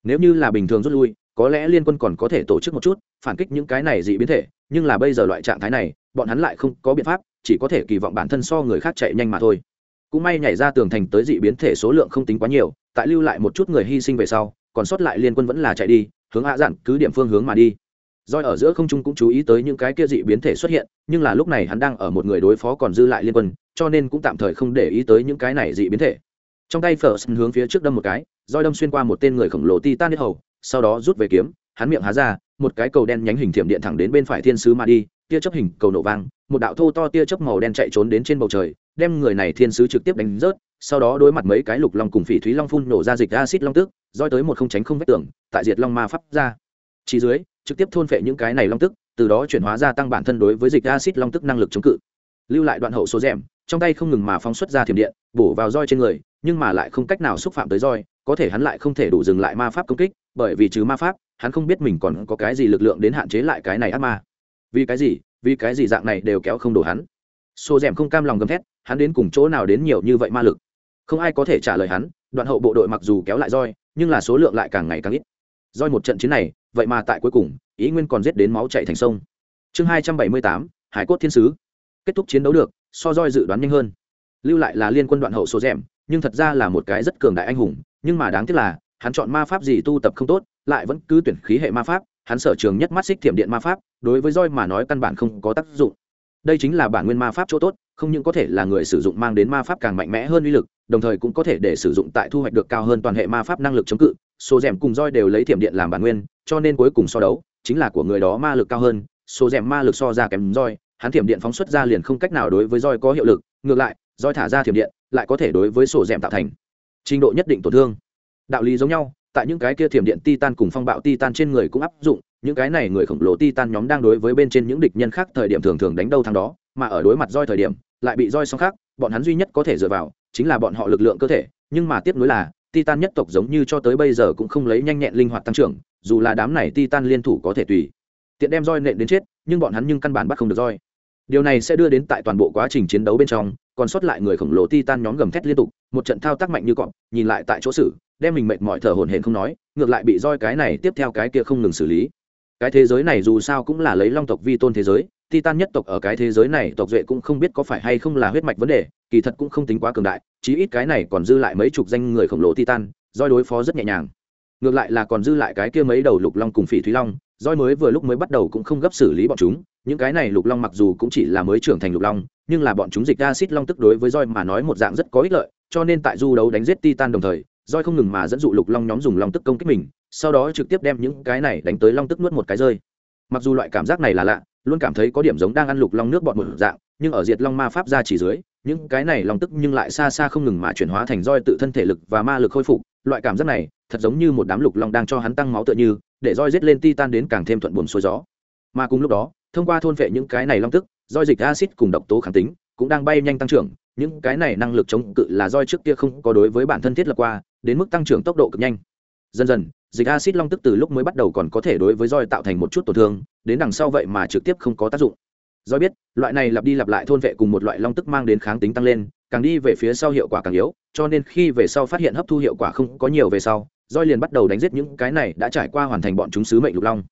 Nếu như là bình thường rút lui, có lẽ liên quân còn có thể tổ chức một chút, phản kích những cái này dị biến thể, nhưng là bây giờ loại trạng thái này bọn hắn lại không có biện pháp chỉ có thể kỳ vọng bản thân so người khác chạy nhanh mà thôi cũng may nhảy ra tường thành tới dị biến thể số lượng không tính quá nhiều tại lưu lại một chút người hy sinh về sau còn sót lại liên quân vẫn là chạy đi hướng hạ dặn cứ điểm phương hướng mà đi Doi ở giữa không trung cũng chú ý tới những cái kia dị biến thể xuất hiện, nhưng là lúc này hắn đang ở một người đối phó còn dư lại liên quân, cho nên cũng tạm thời không để ý tới những cái này dị biến thể. Trong tay First hướng phía trước đâm một cái, Doi đâm xuyên qua một tên người khổng lồ Titan hầu, sau đó rút về kiếm, hắn miệng há ra, một cái cầu đen nhánh hình thiểm điện thẳng đến bên phải thiên sứ mà đi, tia chớp hình cầu nổ vang, một đạo thô to tia chớp màu đen chạy trốn đến trên bầu trời, đem người này thiên sứ trực tiếp đánh rớt, sau đó đối mặt mấy cái lục long cùng phỉ thúy long phun nổ ra dịch acid long tức, roi tới một không tránh không vết tưởng, tại diệt long ma pháp ra. Chỉ dưới, trực tiếp thôn phệ những cái này long tức từ đó chuyển hóa ra tăng bản thân đối với dịch acid long tức năng lực chống cự lưu lại đoạn hậu số rèm trong tay không ngừng mà phóng xuất ra thiểm điện bổ vào roi trên người nhưng mà lại không cách nào xúc phạm tới roi có thể hắn lại không thể đủ dừng lại ma pháp công kích bởi vì trừ ma pháp hắn không biết mình còn có cái gì lực lượng đến hạn chế lại cái này ác ma vì cái gì, vì cái gì dạng này đều kéo không đổ hắn. Xô rèm không cam lòng gầm thét, hắn đến cùng chỗ nào đến nhiều như vậy ma lực? Không ai có thể trả lời hắn, đoạn hậu bộ đội mặc dù kéo lại roi, nhưng là số lượng lại càng ngày càng ít. Roi một trận chiến này, vậy mà tại cuối cùng, ý nguyên còn giết đến máu chạy thành sông. Chương hai trăm bảy mươi tám, hải cốt thiên sứ. Kết thúc chiến đấu được, so roi dự đoán nhanh hơn. Lưu lại là liên quân đoạn hậu số rèm nhưng thật ra là một cái rất cường đại anh hùng, nhưng mà đáng tiếc là, hắn chọn ma pháp gì tu tập không tốt, lại vẫn cứ tuyển khí hệ ma pháp hắn sở trường nhất mắt xích thiểm điện ma pháp, đối với roi mà nói căn bản không có tác dụng. Đây chính là bản nguyên ma pháp chỗ tốt, không những có thể là người sử dụng mang đến ma pháp càng mạnh mẽ hơn uy lực, đồng thời cũng có thể để sử dụng tại thu hoạch được cao hơn toàn hệ ma pháp năng lực chống cự. Số rèm cùng roi đều lấy thiểm điện làm bản nguyên, cho nên cuối cùng so đấu chính là của người đó ma lực cao hơn. Số rèm ma lực so ra kém roi, hắn thiểm điện phóng xuất ra liền không cách nào đối với roi có hiệu lực, ngược lại, roi thả ra thiểm điện lại có thể đối với sổ rèm tạo thành trình độ nhất định tổn thương. Đạo lý giống nhau tại những cái kia thiểm điện titan cùng phong bạo titan trên người cũng áp dụng, những cái này người khổng lồ titan nhóm đang đối với bên trên những địch nhân khác thời điểm thường thường đánh đâu thằng đó, mà ở đối mặt roi thời điểm, lại bị roi song khác, bọn hắn duy nhất có thể dựa vào, chính là bọn họ lực lượng cơ thể, nhưng mà tiếp nối là, titan nhất tộc giống như cho tới bây giờ cũng không lấy nhanh nhẹn linh hoạt tăng trưởng, dù là đám này titan liên thủ có thể tùy tiện đem roi nện đến chết, nhưng bọn hắn nhưng căn bản bắt không được roi. Điều này sẽ đưa đến tại toàn bộ quá trình chiến đấu bên trong, còn sót lại người khổng lồ titan nhóm gầm thét liên tục, một trận thao tác mạnh như cọp, nhìn lại tại chỗ xử đem mình mệt mỏi thở hổn hển không nói, ngược lại bị roi cái này tiếp theo cái kia không ngừng xử lý. Cái thế giới này dù sao cũng là lấy long tộc vi tôn thế giới, titan nhất tộc ở cái thế giới này tộc duệ cũng không biết có phải hay không là huyết mạch vấn đề, kỳ thật cũng không tính quá cường đại, chí ít cái này còn dư lại mấy chục danh người khổng lồ titan, roi đối phó rất nhẹ nhàng. Ngược lại là còn dư lại cái kia mấy đầu lục long cùng phỉ thúy long, roi mới vừa lúc mới bắt đầu cũng không gấp xử lý bọn chúng, những cái này lục long mặc dù cũng chỉ là mới trưởng thành lục long, nhưng là bọn chúng dịch acid long tức đối với roi mà nói một dạng rất có ích lợi, cho nên tại du đấu đánh giết titan đồng thời roi không ngừng mà dẫn dụ lục long nhóm dùng long tức công kích mình, sau đó trực tiếp đem những cái này đánh tới long tức nuốt một cái rơi. Mặc dù loại cảm giác này là lạ, luôn cảm thấy có điểm giống đang ăn lục long nước bọt một dạng, nhưng ở diệt long ma pháp ra chỉ dưới, những cái này long tức nhưng lại xa xa không ngừng mà chuyển hóa thành roi tự thân thể lực và ma lực khôi phục. Loại cảm giác này, thật giống như một đám lục long đang cho hắn tăng máu tựa như, để roi giết lên titan đến càng thêm thuận buồm xuôi gió. Mà cùng lúc đó, thông qua thôn vệ những cái này long tức, roi dịch acid cùng độc tố kháng tính cũng đang bay nhanh tăng trưởng. Những cái này năng lực chống cự là roi trước kia không có đối với bản thân thiết lập qua đến mức tăng trưởng tốc độ cực nhanh. Dần dần, dịch acid long tức từ lúc mới bắt đầu còn có thể đối với roi tạo thành một chút tổn thương, đến đằng sau vậy mà trực tiếp không có tác dụng. Roi biết, loại này lặp đi lặp lại thôn vệ cùng một loại long tức mang đến kháng tính tăng lên, càng đi về phía sau hiệu quả càng yếu, cho nên khi về sau phát hiện hấp thu hiệu quả không có nhiều về sau, roi liền bắt đầu đánh giết những cái này đã trải qua hoàn thành bọn chúng sứ mệnh lục long.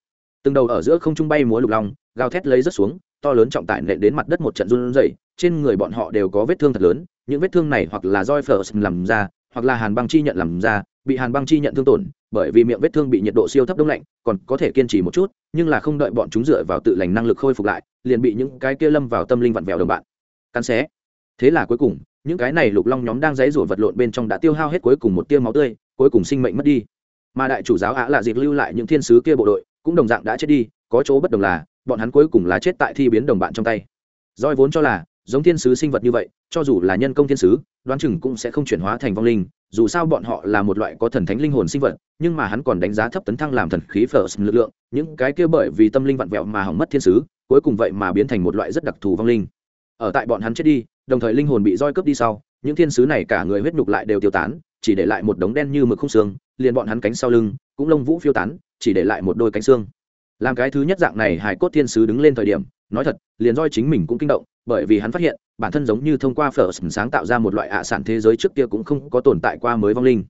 Từng đầu ở giữa không trung bay múa lục long, gào thét lấy rất xuống, to lớn trọng tải nện đến mặt đất một trận run rẩy, trên người bọn họ đều có vết thương thật lớn, những vết thương này hoặc là roi phở làm ra hoặc là hàn băng chi nhận làm ra, bị hàn băng chi nhận thương tổn, bởi vì miệng vết thương bị nhiệt độ siêu thấp đông lạnh, còn có thể kiên trì một chút, nhưng là không đợi bọn chúng dựa vào tự lành năng lực khôi phục lại, liền bị những cái kia lâm vào tâm linh vặn vẹo đồng bạn. Cắn xé. Thế là cuối cùng, những cái này lục long nhóm đang dãy rủa vật lộn bên trong đã tiêu hao hết cuối cùng một tia máu tươi, cuối cùng sinh mệnh mất đi. Mà đại chủ giáo ạ là dịp lưu lại những thiên sứ kia bộ đội, cũng đồng dạng đã chết đi, có chỗ bất đồng là, bọn hắn cuối cùng là chết tại thi biến đồng bạn trong tay. Roi vốn cho là, giống thiên sứ sinh vật như vậy, cho dù là nhân công thiên sứ đoán chừng cũng sẽ không chuyển hóa thành vong linh, dù sao bọn họ là một loại có thần thánh linh hồn sinh vật, nhưng mà hắn còn đánh giá thấp tấn thăng làm thần khí phở lực lượng, những cái kia bởi vì tâm linh vặn vẹo mà hỏng mất thiên sứ, cuối cùng vậy mà biến thành một loại rất đặc thù vong linh. Ở tại bọn hắn chết đi, đồng thời linh hồn bị roi cướp đi sau, những thiên sứ này cả người huyết nhục lại đều tiêu tán, chỉ để lại một đống đen như mực không xương, liền bọn hắn cánh sau lưng cũng lông vũ phiêu tán, chỉ để lại một đôi cánh xương. Làm cái thứ nhất dạng này hải cốt thiên sứ đứng lên thời điểm, nói thật, liền roi chính mình cũng kinh động bởi vì hắn phát hiện, bản thân giống như thông qua phở sáng tạo ra một loại ạ sản thế giới trước kia cũng không có tồn tại qua mới vong linh.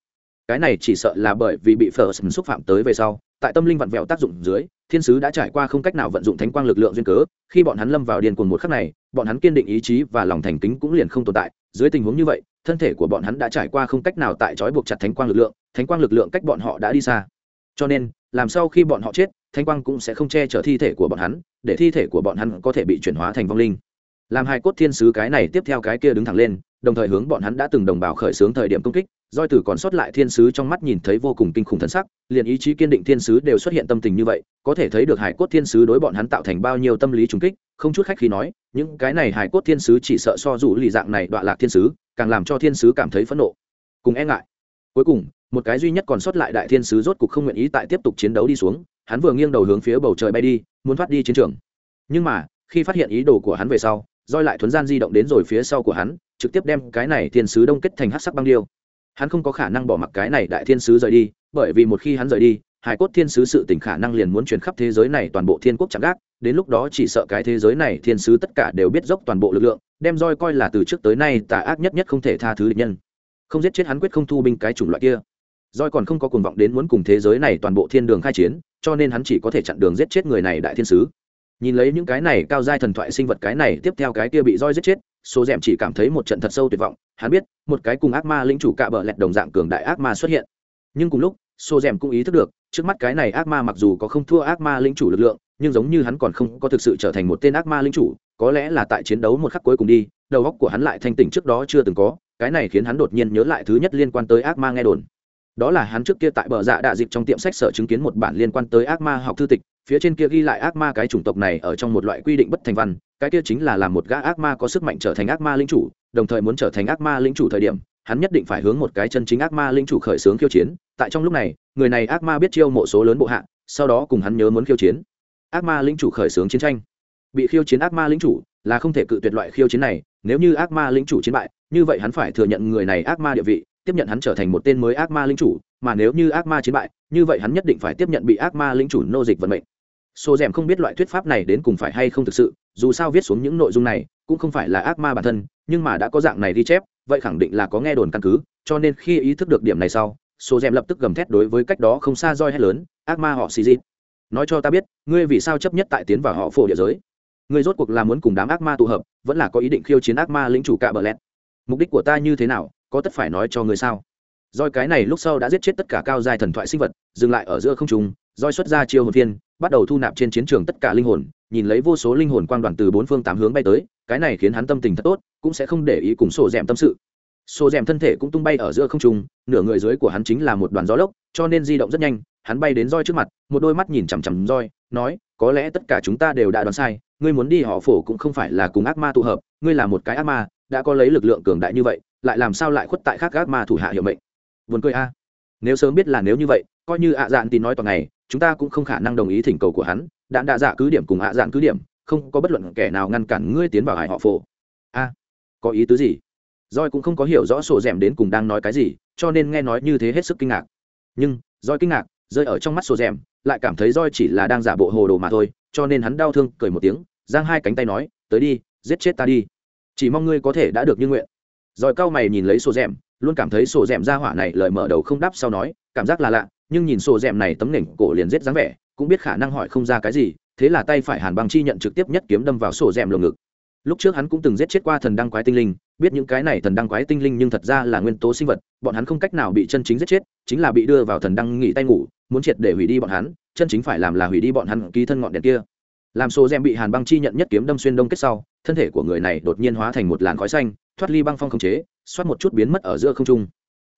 Cái này chỉ sợ là bởi vì bị phở xúc phạm tới về sau, tại tâm linh vặn vẹo tác dụng dưới, thiên sứ đã trải qua không cách nào vận dụng thánh quang lực lượng duyên cớ, khi bọn hắn lâm vào điền cuồng một khắc này, bọn hắn kiên định ý chí và lòng thành kính cũng liền không tồn tại. Dưới tình huống như vậy, thân thể của bọn hắn đã trải qua không cách nào tại trói buộc chặt thánh quang lực lượng, thánh quang lực lượng cách bọn họ đã đi xa. Cho nên, làm sau khi bọn họ chết, thánh quang cũng sẽ không che chở thi thể của bọn hắn, để thi thể của bọn hắn có thể bị chuyển hóa thành vong linh làm hai cốt thiên sứ cái này tiếp theo cái kia đứng thẳng lên, đồng thời hướng bọn hắn đã từng đồng bào khởi xướng thời điểm công kích doi tử còn sót lại thiên sứ trong mắt nhìn thấy vô cùng kinh khủng thân sắc, liền ý chí kiên định thiên sứ đều xuất hiện tâm tình như vậy, có thể thấy được hải cốt thiên sứ đối bọn hắn tạo thành bao nhiêu tâm lý trùng kích, không chút khách khi nói, những cái này hải cốt thiên sứ chỉ sợ so dù lì dạng này đoạn lạc thiên sứ, càng làm cho thiên sứ cảm thấy phẫn nộ, cùng e ngại. Cuối cùng, một cái duy nhất còn sót lại đại thiên sứ rốt cục không nguyện ý tại tiếp tục chiến đấu đi xuống, hắn vừa nghiêng đầu hướng phía bầu trời bay đi, muốn thoát đi chiến trường. Nhưng mà, khi phát hiện ý đồ của hắn về sau roi lại thuấn gian di động đến rồi phía sau của hắn, trực tiếp đem cái này thiên sứ đông kết thành hát sắc băng điêu. Hắn không có khả năng bỏ mặc cái này đại thiên sứ rời đi, bởi vì một khi hắn rời đi, hải cốt thiên sứ sự tỉnh khả năng liền muốn truyền khắp thế giới này toàn bộ thiên quốc chạm gác, đến lúc đó chỉ sợ cái thế giới này thiên sứ tất cả đều biết dốc toàn bộ lực lượng, đem roi coi là từ trước tới nay tà ác nhất nhất không thể tha thứ địch nhân. Không giết chết hắn quyết không thu binh cái chủng loại kia. Roi còn không có cuồng vọng đến muốn cùng thế giới này toàn bộ thiên đường khai chiến, cho nên hắn chỉ có thể chặn đường giết chết người này đại thiên sứ nhìn lấy những cái này cao giai thần thoại sinh vật cái này, tiếp theo cái kia bị roi giết chết số d chỉ cảm thấy một trận thật sâu tuyệt vọng. Hắn biết, một cái cùng ác ma linh chủ cạ bờ lẹt đồng dạng cường đại ác ma xuất hiện. Nhưng cùng lúc số d cũng ý thức được, trước mắt cái này ác ma mặc dù có không thua ác ma linh chủ lực lượng, nhưng giống như hắn còn không có thực sự trở thành một tên ác ma linh chủ, có lẽ là tại chiến đấu một khắc cuối cùng đi, đầu óc của hắn lại thanh tỉnh trước đó chưa từng có, cái này khiến hắn đột nhiên nhớ lại thứ nhất liên quan tới ác ma nghe đồn. Đó là hắn trước kia tại bờ dạ đạ dịp trong tiệm sách sở chứng kiến một bản liên quan tới ác ma học thư tịch phía trên kia ghi lại ác ma cái chủng tộc này ở trong một loại quy định bất thành văn cái kia chính là làm một gã ác ma có sức mạnh trở thành ác ma linh chủ đồng thời muốn trở thành ác ma linh chủ thời điểm hắn nhất định phải hướng một cái chân chính ác ma linh chủ khởi xướng khiêu chiến tại trong lúc này người này ác ma biết chiêu mộ số lớn bộ hạ sau đó cùng hắn nhớ muốn khiêu chiến ác ma linh chủ khởi xướng chiến tranh bị khiêu chiến ác ma linh chủ là không thể cự tuyệt loại khiêu chiến này nếu như ác ma linh chủ chiến bại như vậy hắn phải thừa nhận người này ác ma địa vị tiếp nhận hắn trở thành một tên mới ác ma linh chủ mà nếu như ác ma chiến bại như vậy hắn nhất định phải tiếp nhận bị ác ma linh chủ nô dịch vận mệnh Sô Dẻm không biết loại thuyết pháp này đến cùng phải hay không thực sự, dù sao viết xuống những nội dung này cũng không phải là ác ma bản thân, nhưng mà đã có dạng này ghi chép, vậy khẳng định là có nghe đồn căn cứ, cho nên khi ý thức được điểm này sau, Sô Dẻm lập tức gầm thét đối với cách đó không xa roi hay lớn, ác ma họ Sisi. Nói cho ta biết, ngươi vì sao chấp nhất tại tiến vào họ phổ địa giới? Ngươi rốt cuộc là muốn cùng đám ác ma tụ hợp, vẫn là có ý định khiêu chiến ác ma lĩnh chủ cạ bờ lẹt? Mục đích của ta như thế nào, có tất phải nói cho ngươi sao? Roi cái này lúc sau đã giết chết tất cả cao giai thần thoại sinh vật, dừng lại ở giữa không trung, roi xuất ra chiêu hồn viên bắt đầu thu nạp trên chiến trường tất cả linh hồn, nhìn lấy vô số linh hồn quang đoàn từ bốn phương tám hướng bay tới, cái này khiến hắn tâm tình thật tốt, cũng sẽ không để ý cùng sổ d tâm sự. Sổ d thân thể cũng tung bay ở giữa không trung, nửa người dưới của hắn chính là một đoàn gió lốc, cho nên di động rất nhanh, hắn bay đến roi trước mặt, một đôi mắt nhìn chằm chằm roi, nói, có lẽ tất cả chúng ta đều đã đoán sai, ngươi muốn đi họ phổ cũng không phải là cùng ác ma tụ hợp, ngươi là một cái ác ma, đã có lấy lực lượng cường đại như vậy, lại làm sao lại khuất tại khác ác ma thủ hạ hiệu mệnh? Vườn cười a. Nếu sớm biết là nếu như vậy, coi như ạ dạn tin nói toàn ngày chúng ta cũng không khả năng đồng ý thỉnh cầu của hắn, đạn đạ dạ cứ điểm cùng ạ dạn cứ điểm, không có bất luận kẻ nào ngăn cản ngươi tiến vào hải họ phổ. A, có ý tứ gì? Roi cũng không có hiểu rõ sổ rèm đến cùng đang nói cái gì, cho nên nghe nói như thế hết sức kinh ngạc. Nhưng roi kinh ngạc, rơi ở trong mắt sổ rèm lại cảm thấy roi chỉ là đang giả bộ hồ đồ mà thôi, cho nên hắn đau thương, cười một tiếng, giang hai cánh tay nói, tới đi, giết chết ta đi. Chỉ mong ngươi có thể đã được như nguyện. Roi cao mày nhìn lấy sổ rèm luôn cảm thấy sổ rèm ra hỏa này lời mở đầu không đáp sau nói cảm giác là lạ, nhưng nhìn sổ rèm này tấm nỉnh cổ liền rết dáng vẻ, cũng biết khả năng hỏi không ra cái gì, thế là tay phải hàn băng chi nhận trực tiếp nhất kiếm đâm vào sổ rèm lồng ngực. Lúc trước hắn cũng từng giết chết qua thần đăng quái tinh linh, biết những cái này thần đăng quái tinh linh nhưng thật ra là nguyên tố sinh vật, bọn hắn không cách nào bị chân chính giết chết, chính là bị đưa vào thần đăng nghỉ tay ngủ, muốn triệt để hủy đi bọn hắn, chân chính phải làm là hủy đi bọn hắn ký thân ngọn đèn kia. Làm sổ rèm bị hàn băng chi nhận nhất kiếm đâm xuyên đông kết sau, thân thể của người này đột nhiên hóa thành một làn khói xanh, thoát ly băng phong không chế, xoát một chút biến mất ở giữa không trung.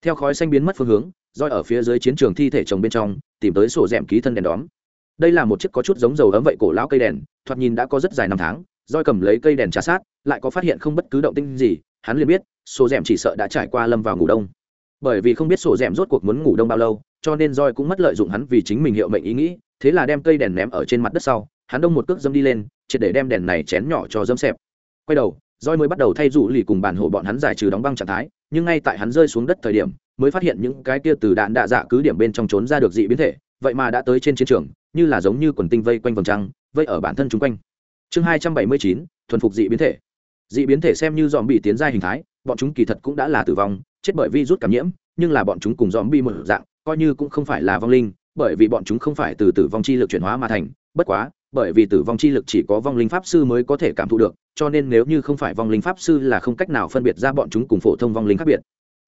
Theo khói xanh biến mất phương hướng roi ở phía dưới chiến trường thi thể chồng bên trong, tìm tới sổ rèm ký thân đèn đóm. Đây là một chiếc có chút giống dầu ấm vậy cổ lão cây đèn, thoạt nhìn đã có rất dài năm tháng, roi cầm lấy cây đèn trà sát, lại có phát hiện không bất cứ động tĩnh gì, hắn liền biết, sổ rèm chỉ sợ đã trải qua lâm vào ngủ đông. Bởi vì không biết sổ rèm rốt cuộc muốn ngủ đông bao lâu, cho nên roi cũng mất lợi dụng hắn vì chính mình hiệu mệnh ý nghĩ, thế là đem cây đèn ném ở trên mặt đất sau, hắn đông một cước dâm đi lên, triệt để đem đèn này chén nhỏ cho dâm xẹp. Quay đầu, roi mới bắt đầu thay rủ lì cùng bản hộ bọn hắn giải trừ đóng băng trạng thái, nhưng ngay tại hắn rơi xuống đất thời điểm mới phát hiện những cái kia từ đạn đạ dạ cứ điểm bên trong trốn ra được dị biến thể, vậy mà đã tới trên chiến trường, như là giống như quần tinh vây quanh vòng trăng, vây ở bản thân chúng quanh. Chương hai trăm bảy mươi chín, thuần phục dị biến thể. Dị biến thể xem như dòm bị tiến ra hình thái, bọn chúng kỳ thật cũng đã là tử vong, chết bởi vi rút cảm nhiễm, nhưng là bọn chúng cùng dòm bị một dạng, coi như cũng không phải là vong linh, bởi vì bọn chúng không phải từ tử vong chi lực chuyển hóa mà thành, bất quá, bởi vì tử vong chi lực chỉ có vong linh pháp sư mới có thể cảm thụ được, cho nên nếu như không phải vong linh pháp sư là không cách nào phân biệt ra bọn chúng cùng phổ thông vong linh khác biệt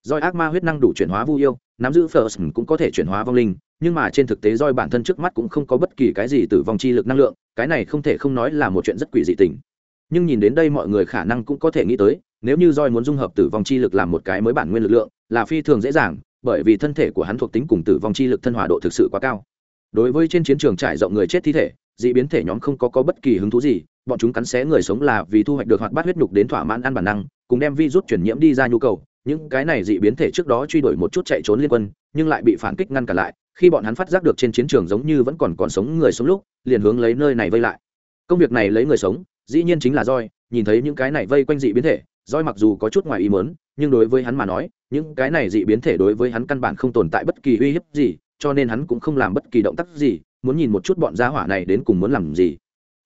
doi ác ma huyết năng đủ chuyển hóa vu yêu nắm giữ first cũng có thể chuyển hóa vong linh nhưng mà trên thực tế doi bản thân trước mắt cũng không có bất kỳ cái gì tử vong chi lực năng lượng cái này không thể không nói là một chuyện rất quỷ dị tình. Nhưng nhìn đến đây mọi người khả năng cũng có thể nghĩ tới nếu như doi muốn dung hợp tử vong chi lực làm một cái mới bản nguyên lực lượng là phi thường dễ dàng bởi vì thân thể của hắn thuộc tính cùng tử vong chi lực thân hòa độ thực sự quá cao. Đối với trên chiến trường trải rộng người chết thi thể dị biến thể nhóm không có, có bất kỳ hứng thú gì bọn chúng cắn xé người sống là vì thu hoạch được hoạt bát huyết nhục đến thỏa mãn ăn bản năng cùng đem vi rút chuyển nhiễm đi ra nhu cầu những cái này dị biến thể trước đó truy đuổi một chút chạy trốn liên quân, nhưng lại bị phản kích ngăn cản lại, khi bọn hắn phát giác được trên chiến trường giống như vẫn còn còn sống người sống lúc, liền hướng lấy nơi này vây lại. Công việc này lấy người sống, dĩ nhiên chính là roi nhìn thấy những cái này vây quanh dị biến thể roi mặc dù có chút ngoài ý mớn nhưng đối với hắn mà nói, những cái này dị biến thể đối với hắn căn bản không tồn tại bất kỳ uy hiếp gì, cho nên hắn cũng không làm bất kỳ động tác gì, muốn nhìn một chút bọn gia hỏa này đến cùng muốn làm gì.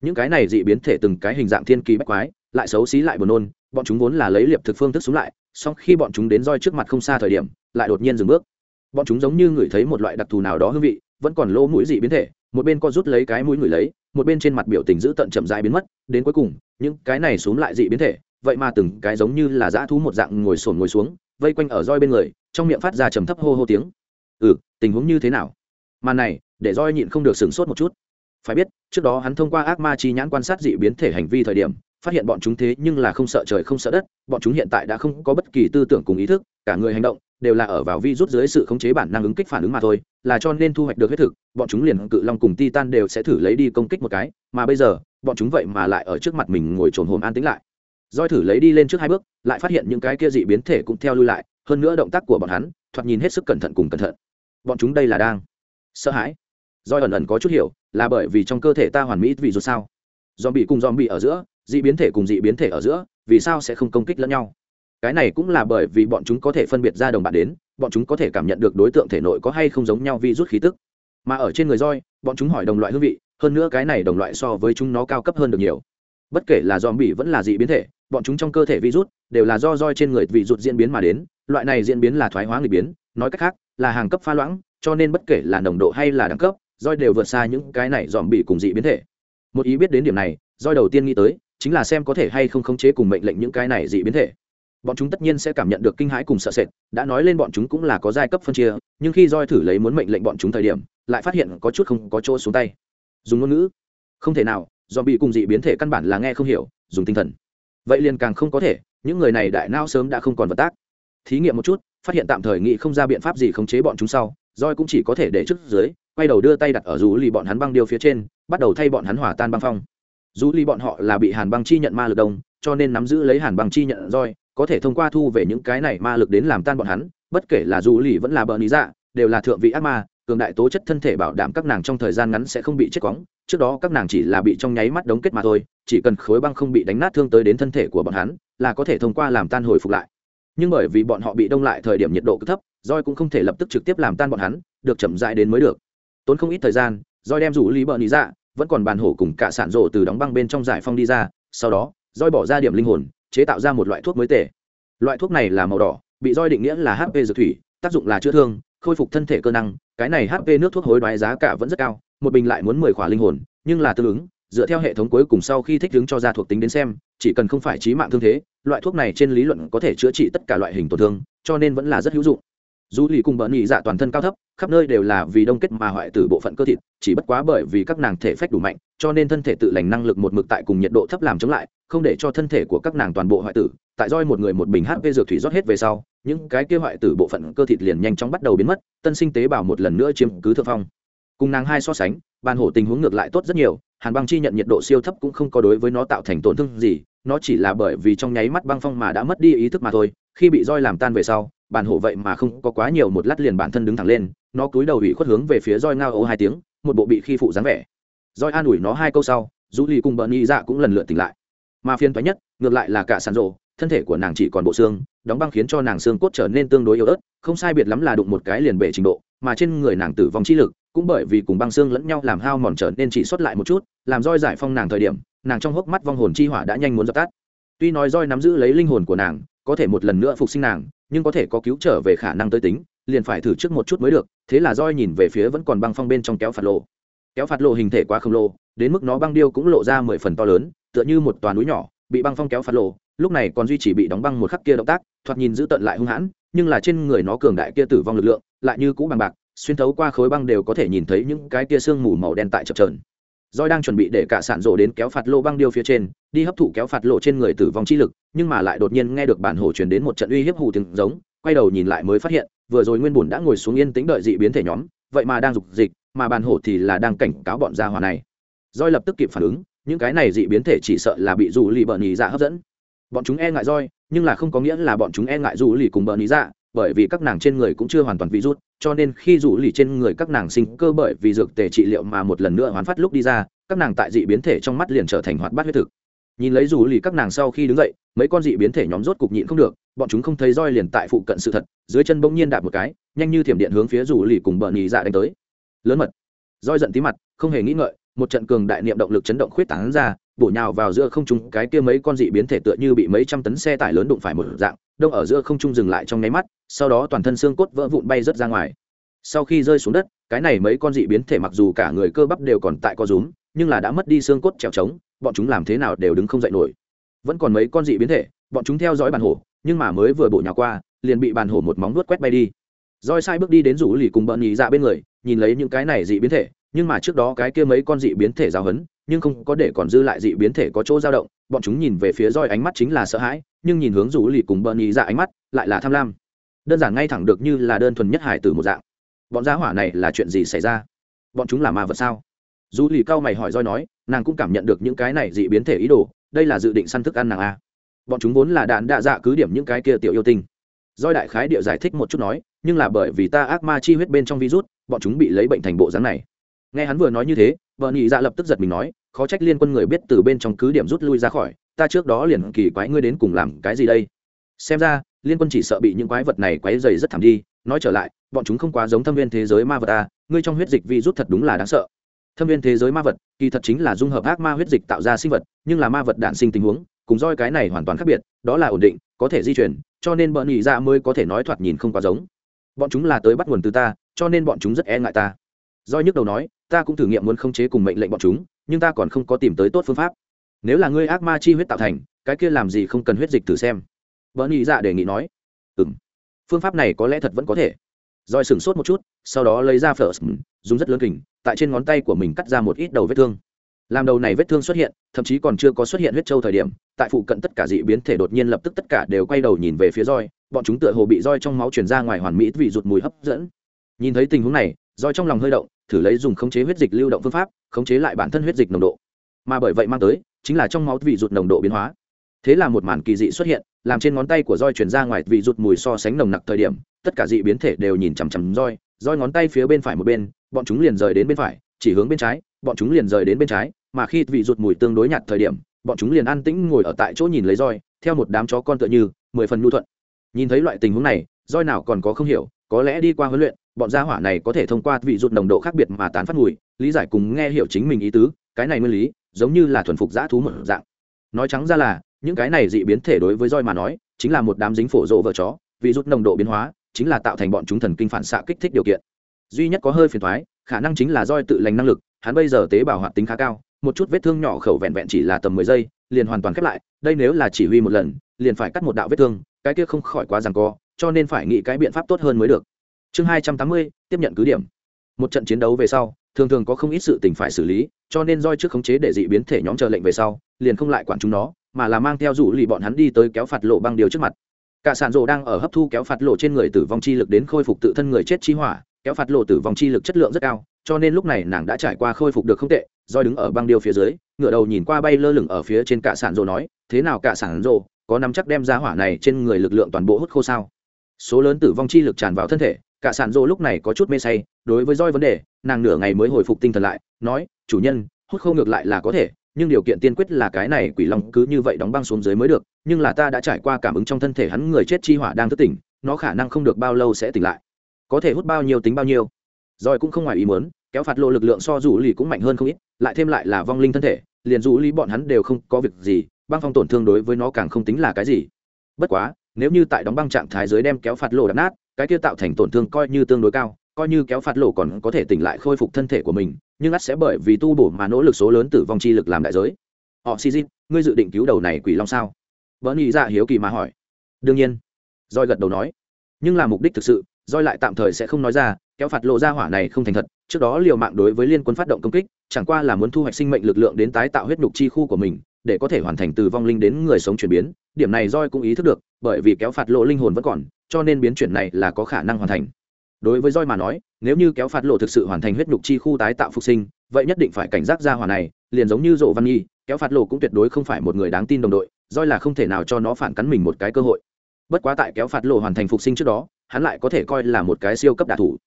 Những cái này dị biến thể từng cái hình dạng thiên kỳ bách quái, lại xấu xí lại buồn nôn, bọn chúng vốn là lấy liệp thực phương thức xuống lại song khi bọn chúng đến roi trước mặt không xa thời điểm, lại đột nhiên dừng bước. Bọn chúng giống như ngửi thấy một loại đặc thù nào đó hương vị, vẫn còn lỗ mũi dị biến thể, một bên co rút lấy cái mũi ngửi lấy, một bên trên mặt biểu tình giữ tận chậm dãi biến mất, đến cuối cùng, những cái này xuống lại dị biến thể, vậy mà từng cái giống như là dã thú một dạng ngồi sồn ngồi xuống, vây quanh ở roi bên người, trong miệng phát ra trầm thấp hô hô tiếng. Ừ tình huống như thế nào? Màn này, để roi nhịn không được sửng sốt một chút. Phải biết, trước đó hắn thông qua ác ma chi nhãn quan sát dị biến thể hành vi thời điểm phát hiện bọn chúng thế nhưng là không sợ trời không sợ đất, bọn chúng hiện tại đã không có bất kỳ tư tưởng cùng ý thức, cả người hành động đều là ở vào vi rút dưới sự khống chế bản năng ứng kích phản ứng mà thôi, là cho nên thu hoạch được huyết thực, bọn chúng liền cự long cùng titan đều sẽ thử lấy đi công kích một cái, mà bây giờ, bọn chúng vậy mà lại ở trước mặt mình ngồi trồn hồm an tĩnh lại. Roi thử lấy đi lên trước hai bước, lại phát hiện những cái kia dị biến thể cũng theo lui lại, hơn nữa động tác của bọn hắn, thoạt nhìn hết sức cẩn thận cùng cẩn thận. Bọn chúng đây là đang sợ hãi. Roi ẩn ẩn có chút hiểu, là bởi vì trong cơ thể ta hoàn mỹ vì dù sao. Dòm bị cùng dòm bị ở giữa dị biến thể cùng dị biến thể ở giữa, vì sao sẽ không công kích lẫn nhau? Cái này cũng là bởi vì bọn chúng có thể phân biệt ra đồng bạn đến, bọn chúng có thể cảm nhận được đối tượng thể nội có hay không giống nhau vi rút khí tức. Mà ở trên người roi, bọn chúng hỏi đồng loại hương vị, hơn nữa cái này đồng loại so với chúng nó cao cấp hơn được nhiều. Bất kể là dòm bỉ vẫn là dị biến thể, bọn chúng trong cơ thể virus đều là do roi trên người vị rụt diễn biến mà đến, loại này diễn biến là thoái hóa người biến, nói cách khác, là hàng cấp pha loãng, cho nên bất kể là nồng độ hay là đẳng cấp, roi đều vượt xa những cái này dòm bỉ cùng dị biến thể. Một ý biết đến điểm này, roi đầu tiên nghĩ tới chính là xem có thể hay không khống chế cùng mệnh lệnh những cái này dị biến thể. Bọn chúng tất nhiên sẽ cảm nhận được kinh hãi cùng sợ sệt, đã nói lên bọn chúng cũng là có giai cấp phân chia, nhưng khi roi thử lấy muốn mệnh lệnh bọn chúng thời điểm, lại phát hiện có chút không có chỗ xuống tay. Dùng ngôn ngữ? Không thể nào do bị cùng dị biến thể căn bản là nghe không hiểu, dùng tinh thần. Vậy liền càng không có thể, những người này đại nao sớm đã không còn vật tác. Thí nghiệm một chút, phát hiện tạm thời nghĩ không ra biện pháp gì khống chế bọn chúng sau roi cũng chỉ có thể để trước dưới, quay đầu đưa tay đặt ở rú lì bọn hắn băng điêu phía trên, bắt đầu thay bọn hắn hòa tan băng phong dù ly bọn họ là bị hàn băng chi nhận ma lực đông, cho nên nắm giữ lấy hàn băng chi nhận roi, có thể thông qua thu về những cái này ma lực đến làm tan bọn hắn, bất kể là dù ly vẫn là bờ lý dạ đều là thượng vị ác ma, cường đại tố chất thân thể bảo đảm các nàng trong thời gian ngắn sẽ không bị chết quóng trước đó các nàng chỉ là bị trong nháy mắt đóng kết mà thôi, chỉ cần khối băng không bị đánh nát thương tới đến thân thể của bọn hắn, là có thể thông qua làm tan hồi phục lại nhưng bởi vì bọn họ bị đông lại thời điểm nhiệt độ cứ thấp, roi cũng không thể lập tức trực tiếp làm tan bọn hắn, được chậm dại đến mới được tốn không ít thời gian, roi đem rủ lý bợn ý dạ vẫn còn bàn hổ cùng cả sản rộ từ đóng băng bên trong giải phong đi ra, sau đó, roi bỏ ra điểm linh hồn, chế tạo ra một loại thuốc mới tể. Loại thuốc này là màu đỏ, bị roi định nghĩa là hp dược thủy, tác dụng là chữa thương, khôi phục thân thể cơ năng, cái này hp nước thuốc hối đoái giá cả vẫn rất cao, một bình lại muốn mười khỏa linh hồn, nhưng là tương ứng, dựa theo hệ thống cuối cùng sau khi thích ứng cho ra thuộc tính đến xem, chỉ cần không phải trí mạng thương thế, loại thuốc này trên lý luận có thể chữa trị tất cả loại hình tổn thương, cho nên vẫn là rất hữu dụng dù lì cùng bợn nhị dạ toàn thân cao thấp, khắp nơi đều là vì đông kết mà hoại tử bộ phận cơ thịt, chỉ bất quá bởi vì các nàng thể phách đủ mạnh, cho nên thân thể tự lành năng lực một mực tại cùng nhiệt độ thấp làm chống lại, không để cho thân thể của các nàng toàn bộ hoại tử. Tại roi một người một bình hp dược thủy rót hết về sau, những cái kia hoại tử bộ phận cơ thịt liền nhanh chóng bắt đầu biến mất, tân sinh tế bào một lần nữa chiếm cứ thượng phong. Cùng nàng hai so sánh bàn hổ tình huống ngược lại tốt rất nhiều, hàn băng chi nhận nhiệt độ siêu thấp cũng không có đối với nó tạo thành tổn thương gì, nó chỉ là bởi vì trong nháy mắt băng phong mà đã mất đi ý thức mà thôi khi bị roi làm tan về sau, bản hổ vậy mà không có quá nhiều một lát liền bản thân đứng thẳng lên, nó cúi đầu ủy khuất hướng về phía roi ngao ấu hai tiếng, một bộ bị khi phụ dáng vẻ. Roi an ủi nó hai câu sau dù lì cùng bợn y dạ cũng lần lượt tỉnh lại. Mà phiên thoái nhất, ngược lại là cả sàn rộ, thân thể của nàng chỉ còn bộ xương, đóng băng khiến cho nàng xương cốt trở nên tương đối yếu ớt, không sai biệt lắm là đụng một cái liền bể trình độ, mà trên người nàng tử vong chi lực, cũng bởi vì cùng băng xương lẫn nhau làm hao mòn trở nên chỉ xuất lại một chút, làm roi giải phong nàng thời điểm, nàng trong hốc mắt vong hồn chi hỏa đã nhanh muốn dập tắt. Tuy nói roi nắm giữ lấy linh hồn của nàng có thể một lần nữa phục sinh nàng, nhưng có thể có cứu trở về khả năng tới tính, liền phải thử trước một chút mới được, thế là roi nhìn về phía vẫn còn băng phong bên trong kéo phạt lộ. Kéo phạt lộ hình thể quá khổng lồ, đến mức nó băng điêu cũng lộ ra mười phần to lớn, tựa như một toàn núi nhỏ, bị băng phong kéo phạt lộ, lúc này còn duy trì bị đóng băng một khắc kia động tác, thoạt nhìn giữ tận lại hung hãn, nhưng là trên người nó cường đại kia tử vong lực lượng, lại như cũ bằng bạc, xuyên thấu qua khối băng đều có thể nhìn thấy những cái kia sương mù màu đen tại chập trờn Roi đang chuẩn bị để cả sản rộ đến kéo phạt lô băng điêu phía trên, đi hấp thụ kéo phạt lộ trên người tử vong chi lực, nhưng mà lại đột nhiên nghe được bản hồ truyền đến một trận uy hiếp hù tiếng giống, quay đầu nhìn lại mới phát hiện, vừa rồi nguyên bùn đã ngồi xuống yên tĩnh đợi dị biến thể nhóm, vậy mà đang dục dịch, mà bản hồ thì là đang cảnh cáo bọn gia hỏa này. Roi lập tức kịp phản ứng, những cái này dị biến thể chỉ sợ là bị dù lì bợn nhì dạ hấp dẫn. Bọn chúng e ngại Roi, nhưng là không có nghĩa là bọn chúng e ngại dù lì cùng bợn nhì dạ, bởi vì các nàng trên người cũng chưa hoàn toàn virus, cho nên khi rủ lì trên người các nàng sinh cơ bởi vì dược tề trị liệu mà một lần nữa hoán phát lúc đi ra, các nàng tại dị biến thể trong mắt liền trở thành hoạt bát huyết thực. Nhìn lấy rủ lì các nàng sau khi đứng dậy mấy con dị biến thể nhóm rốt cục nhịn không được bọn chúng không thấy roi liền tại phụ cận sự thật dưới chân bỗng nhiên đạp một cái nhanh như thiểm điện hướng phía rủ lì cùng bờ nhì dạ đánh tới. Lớn mật. Roi giận tí mặt không hề nghĩ ngợi một trận cường đại niệm động lực chấn động khuyết tảng ra bổ nhào vào giữa không trung, cái kia mấy con dị biến thể tựa như bị mấy trăm tấn xe tải lớn đụng phải một dạng, đông ở giữa không trung dừng lại trong nháy mắt, sau đó toàn thân xương cốt vỡ vụn bay rớt ra ngoài. Sau khi rơi xuống đất, cái này mấy con dị biến thể mặc dù cả người cơ bắp đều còn tại co rúm, nhưng là đã mất đi xương cốt trèo trống, bọn chúng làm thế nào đều đứng không dậy nổi. Vẫn còn mấy con dị biến thể, bọn chúng theo dõi bàn hổ, nhưng mà mới vừa bộ nhà qua, liền bị bàn hổ một móng vuốt quét bay đi. Roi sai bước đi đến rủ lì cùng bợn nhì ra bên người, nhìn lấy những cái này dị biến thể, nhưng mà trước đó cái kia mấy con dị biến thể giao hấn nhưng không có để còn dư lại dị biến thể có chỗ dao động, bọn chúng nhìn về phía roi ánh mắt chính là sợ hãi, nhưng nhìn hướng rủ lì cùng bợn nhì ra dạ ánh mắt lại là tham lam. Đơn giản ngay thẳng được như là đơn thuần nhất hải từ một dạng. Bọn gia hỏa này là chuyện gì xảy ra? Bọn chúng là ma vật sao? Dù lì cao mày hỏi roi nói, nàng cũng cảm nhận được những cái này dị biến thể ý đồ, đây là dự định săn thức ăn nàng a. Bọn chúng vốn là đạn đạ dạ cứ điểm những cái kia tiểu yêu tinh. Doi đại khái địa giải thích một chút nói, nhưng là bởi vì ta ác ma chi huyết bên trong virus, bọn chúng bị lấy bệnh thành bộ dáng này. Nghe hắn vừa nói như thế vợ nhị dạ lập tức giật mình nói, khó trách liên quân người biết từ bên trong cứ điểm rút lui ra khỏi, ta trước đó liền kỳ quái ngươi đến cùng làm cái gì đây? Xem ra, liên quân chỉ sợ bị những quái vật này quấy dày rất thảm đi, nói trở lại, bọn chúng không quá giống thâm viên thế giới ma vật ta ngươi trong huyết dịch virus thật đúng là đáng sợ. Thâm viên thế giới ma vật, kỳ thật chính là dung hợp ác ma huyết dịch tạo ra sinh vật, nhưng là ma vật đản sinh tình huống, cùng roi cái này hoàn toàn khác biệt, đó là ổn định, có thể di chuyển, cho nên bọn nhị ra mới có thể nói thoạt nhìn không quá giống. Bọn chúng là tới bắt nguồn từ ta, cho nên bọn chúng rất e ngại ta. Roi nhức đầu nói ta cũng thử nghiệm muốn khống chế cùng mệnh lệnh bọn chúng, nhưng ta còn không có tìm tới tốt phương pháp. Nếu là ngươi ác ma chi huyết tạo thành, cái kia làm gì không cần huyết dịch thử xem. Bọn nhị dạ đề nghị nói. Ừ phương pháp này có lẽ thật vẫn có thể. Roi sửng sốt một chút, sau đó lấy ra phở dùng rất lớn kình, tại trên ngón tay của mình cắt ra một ít đầu vết thương. Làm đầu này vết thương xuất hiện, thậm chí còn chưa có xuất hiện huyết trâu thời điểm, tại phụ cận tất cả dị biến thể đột nhiên lập tức tất cả đều quay đầu nhìn về phía roi bọn chúng tựa hồ bị roi trong máu truyền ra ngoài hoàn mỹ vì rụt mùi hấp dẫn. Nhìn thấy tình huống này roi trong lòng hơi động thử lấy dùng khống chế huyết dịch lưu động phương pháp, khống chế lại bản thân huyết dịch nồng độ. Mà bởi vậy mang tới, chính là trong máu vị rụt nồng độ biến hóa. Thế là một màn kỳ dị xuất hiện, làm trên ngón tay của roi truyền ra ngoài vị rụt mùi so sánh nồng nặc thời điểm, tất cả dị biến thể đều nhìn chằm chằm roi roi ngón tay phía bên phải một bên, bọn chúng liền rời đến bên phải, chỉ hướng bên trái, bọn chúng liền rời đến bên trái, mà khi vị rụt mùi tương đối nhạt thời điểm, bọn chúng liền an tĩnh ngồi ở tại chỗ nhìn lấy roi, theo một đám chó con tựa như, mười phần nhu thuận. Nhìn thấy loại tình huống này, roi nào còn có không hiểu, có lẽ đi qua huấn luyện bọn gia hỏa này có thể thông qua vị rụt nồng độ khác biệt mà tán phát mùi, lý giải cùng nghe hiểu chính mình ý tứ, cái này nguyên lý, giống như là thuần phục dã thú một dạng. Nói trắng ra là, những cái này dị biến thể đối với roi mà nói, chính là một đám dính phổ rộ vợ chó, vị rút nồng độ biến hóa, chính là tạo thành bọn chúng thần kinh phản xạ kích thích điều kiện. Duy nhất có hơi phiền thoái khả năng chính là roi tự lành năng lực, hắn bây giờ tế bào hoạt tính khá cao, một chút vết thương nhỏ khẩu vẹn vẹn chỉ là tầm mười giây, liền hoàn toàn khép lại, đây nếu là chỉ huy một lần, liền phải cắt một đạo vết thương, cái kia không khỏi quá rằng co, cho nên phải nghĩ cái biện pháp tốt hơn mới được chương hai trăm tám mươi, tiếp nhận cứ điểm. Một trận chiến đấu về sau, thường thường có không ít sự tình phải xử lý, cho nên roi trước khống chế để dị biến thể nhóm chờ lệnh về sau, liền không lại quản chúng nó, mà là mang theo rủ lì bọn hắn đi tới kéo phạt lộ băng điều trước mặt. Cả sản rộ đang ở hấp thu kéo phạt lộ trên người tử vong chi lực đến khôi phục tự thân người chết chi hỏa, kéo phạt lộ tử vong chi lực chất lượng rất cao, cho nên lúc này nàng đã trải qua khôi phục được không tệ roi đứng ở băng điều phía dưới ngựa đầu nhìn qua bay lơ lửng ở phía trên cả sản rộ nói, thế nào cả sản rộ có nắm chắc đem ra hỏa này trên người lực lượng toàn bộ hút khô sao? Số lớn tử vong chi lực tràn vào thân thể, cả sản rộ lúc này có chút mê say, đối với roi vấn đề, nàng nửa ngày mới hồi phục tinh thần lại, nói, chủ nhân, hút khô ngược lại là có thể, nhưng điều kiện tiên quyết là cái này quỷ long cứ như vậy đóng băng xuống dưới mới được, nhưng là ta đã trải qua cảm ứng trong thân thể hắn người chết chi hỏa đang thức tỉnh, nó khả năng không được bao lâu sẽ tỉnh lại. Có thể hút bao nhiêu tính bao nhiêu. Rồi cũng không ngoài ý muốn, kéo phạt lộ lực lượng so dù lì cũng mạnh hơn không ít, lại thêm lại là vong linh thân thể, liền dù lì bọn hắn đều không có việc gì, băng phong tổn thương đối với nó càng không tính là cái gì. Bất quá nếu như tại đóng băng trạng thái dưới đem kéo phạt lộ đập nát, cái kia tạo thành tổn thương coi như tương đối cao, coi như kéo phạt lộ còn có thể tỉnh lại khôi phục thân thể của mình, nhưng ắt sẽ bởi vì tu bổ mà nỗ lực số lớn tử vong chi lực làm đại giới. Họ si dít ngươi dự định cứu đầu này quỷ long sao? Vẫn nghĩ ra hiếu kỳ mà hỏi. Đương nhiên. Roi gật đầu nói. Nhưng là mục đích thực sự roi lại tạm thời sẽ không nói ra, kéo phạt lộ ra hỏa này không thành thật, trước đó liều mạng đối với liên quân phát động công kích, chẳng qua là muốn thu hoạch sinh mệnh lực lượng đến tái tạo huyết nhục chi khu của mình để có thể hoàn thành từ vong linh đến người sống chuyển biến, điểm này roi cũng ý thức được, bởi vì kéo phạt lộ linh hồn vẫn còn, cho nên biến chuyển này là có khả năng hoàn thành. Đối với roi mà nói, nếu như kéo phạt lộ thực sự hoàn thành huyết nhục chi khu tái tạo phục sinh, vậy nhất định phải cảnh giác ra hỏa này, liền giống như rộ văn nhi, kéo phạt lộ cũng tuyệt đối không phải một người đáng tin đồng đội roi là không thể nào cho nó phản cắn mình một cái cơ hội. Bất quá tại kéo phạt lộ hoàn thành phục sinh trước đó, hắn lại có thể coi là một cái siêu cấp đả thủ.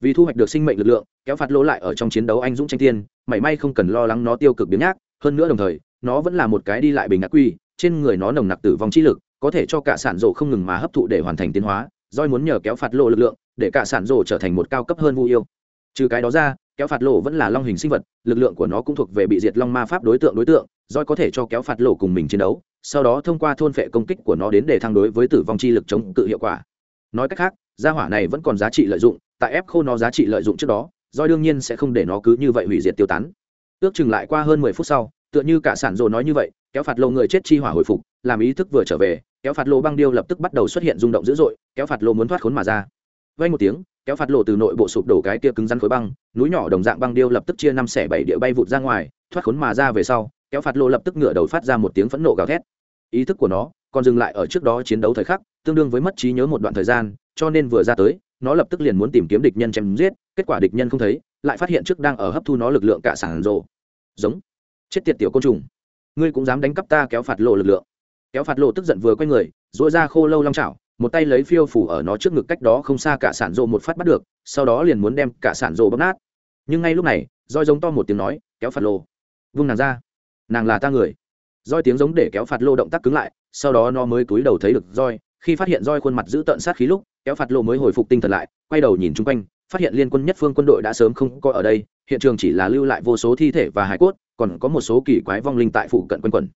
Vì thu hoạch được sinh mệnh lực lượng, kéo phạt lộ lại ở trong chiến đấu anh dũng tranh tiên, mảy may không cần lo lắng nó tiêu cực biến nhác, hơn nữa đồng thời nó vẫn là một cái đi lại bình ngạc quy, trên người nó nồng nặc tử vong chi lực, có thể cho cả sản rộ không ngừng mà hấp thụ để hoàn thành tiến hóa, roi muốn nhờ kéo phạt lộ lực lượng, để cả sản rộ trở thành một cao cấp hơn vu yêu. Trừ cái đó ra, kéo phạt lộ vẫn là long hình sinh vật, lực lượng của nó cũng thuộc về bị diệt long ma pháp đối tượng đối tượng, roi có thể cho kéo phạt lộ cùng mình chiến đấu, sau đó thông qua thôn phệ công kích của nó đến để thăng đối với tử vong chi lực chống cự hiệu quả. Nói cách khác, gia hỏa này vẫn còn giá trị lợi dụng, tại ép khô nó giá trị lợi dụng trước đó, roi đương nhiên sẽ không để nó cứ như vậy hủy diệt tiêu tán. Ước chừng lại qua hơn mười phút sau tựa như cả sản rồ nói như vậy, kéo phạt lô người chết chi hỏa hồi phục, làm ý thức vừa trở về, kéo phạt lô băng điêu lập tức bắt đầu xuất hiện rung động dữ dội, kéo phạt lô muốn thoát khốn mà ra. Vay một tiếng, kéo phạt lô từ nội bộ sụp đổ cái kia cứng rắn khối băng, núi nhỏ đồng dạng băng điêu lập tức chia năm xẻ bảy địa bay vụt ra ngoài, thoát khốn mà ra về sau, kéo phạt lô lập tức ngửa đầu phát ra một tiếng phẫn nộ gào thét. Ý thức của nó còn dừng lại ở trước đó chiến đấu thời khắc, tương đương với mất trí nhớ một đoạn thời gian, cho nên vừa ra tới, nó lập tức liền muốn tìm kiếm địch nhân chém giết, kết quả địch nhân không thấy, lại phát hiện trước đang ở hấp thu nó lực lượng cả sản rộ giống chết tiệt tiểu côn trùng. Ngươi cũng dám đánh cắp ta kéo phạt lộ lực lượng. Kéo phạt lộ tức giận vừa quay người dội ra khô lâu long chảo, một tay lấy phiêu phủ ở nó trước ngực cách đó không xa cả sản rộ một phát bắt được, sau đó liền muốn đem cả sản rộ bóp nát. Nhưng ngay lúc này, roi giống to một tiếng nói, kéo phạt lộ. Vung nàng ra. Nàng là ta người. Roi tiếng giống để kéo phạt lô động tác cứng lại, sau đó nó mới cúi đầu thấy được roi. Khi phát hiện roi khuôn mặt giữ tợn sát khí lúc, kéo phạt lô mới hồi phục tinh thần lại, quay đầu nhìn chung quanh, phát hiện liên quân nhất phương quân đội đã sớm không có ở đây, hiện trường chỉ là lưu lại vô số thi thể và hải cốt còn có một số kỳ quái vong linh tại phụ cận quân quần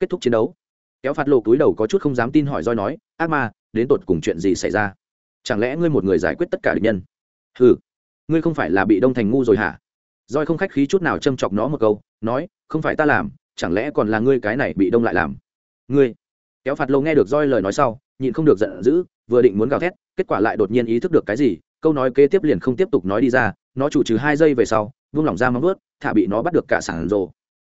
kết thúc chiến đấu, kéo phạt lộ túi đầu có chút không dám tin hỏi roi nói, ác ma, đến tột cùng chuyện gì xảy ra? Chẳng lẽ ngươi một người giải quyết tất cả địch nhân? Ừ ngươi không phải là bị đông thành ngu rồi hả? Roi không khách khí chút nào châm chọc nó một câu, nói, không phải ta làm, chẳng lẽ còn là ngươi cái này bị đông lại làm? Ngươi? Kéo phạt lộ nghe được roi lời nói sau, nhịn không được giận dữ, vừa định muốn gào thét, kết quả lại đột nhiên ý thức được cái gì câu nói kế tiếp liền không tiếp tục nói đi ra, nó chủ trừ hai giây về sau, vung lỏng ra móng vớt thả bị nó bắt được cả sản rồ.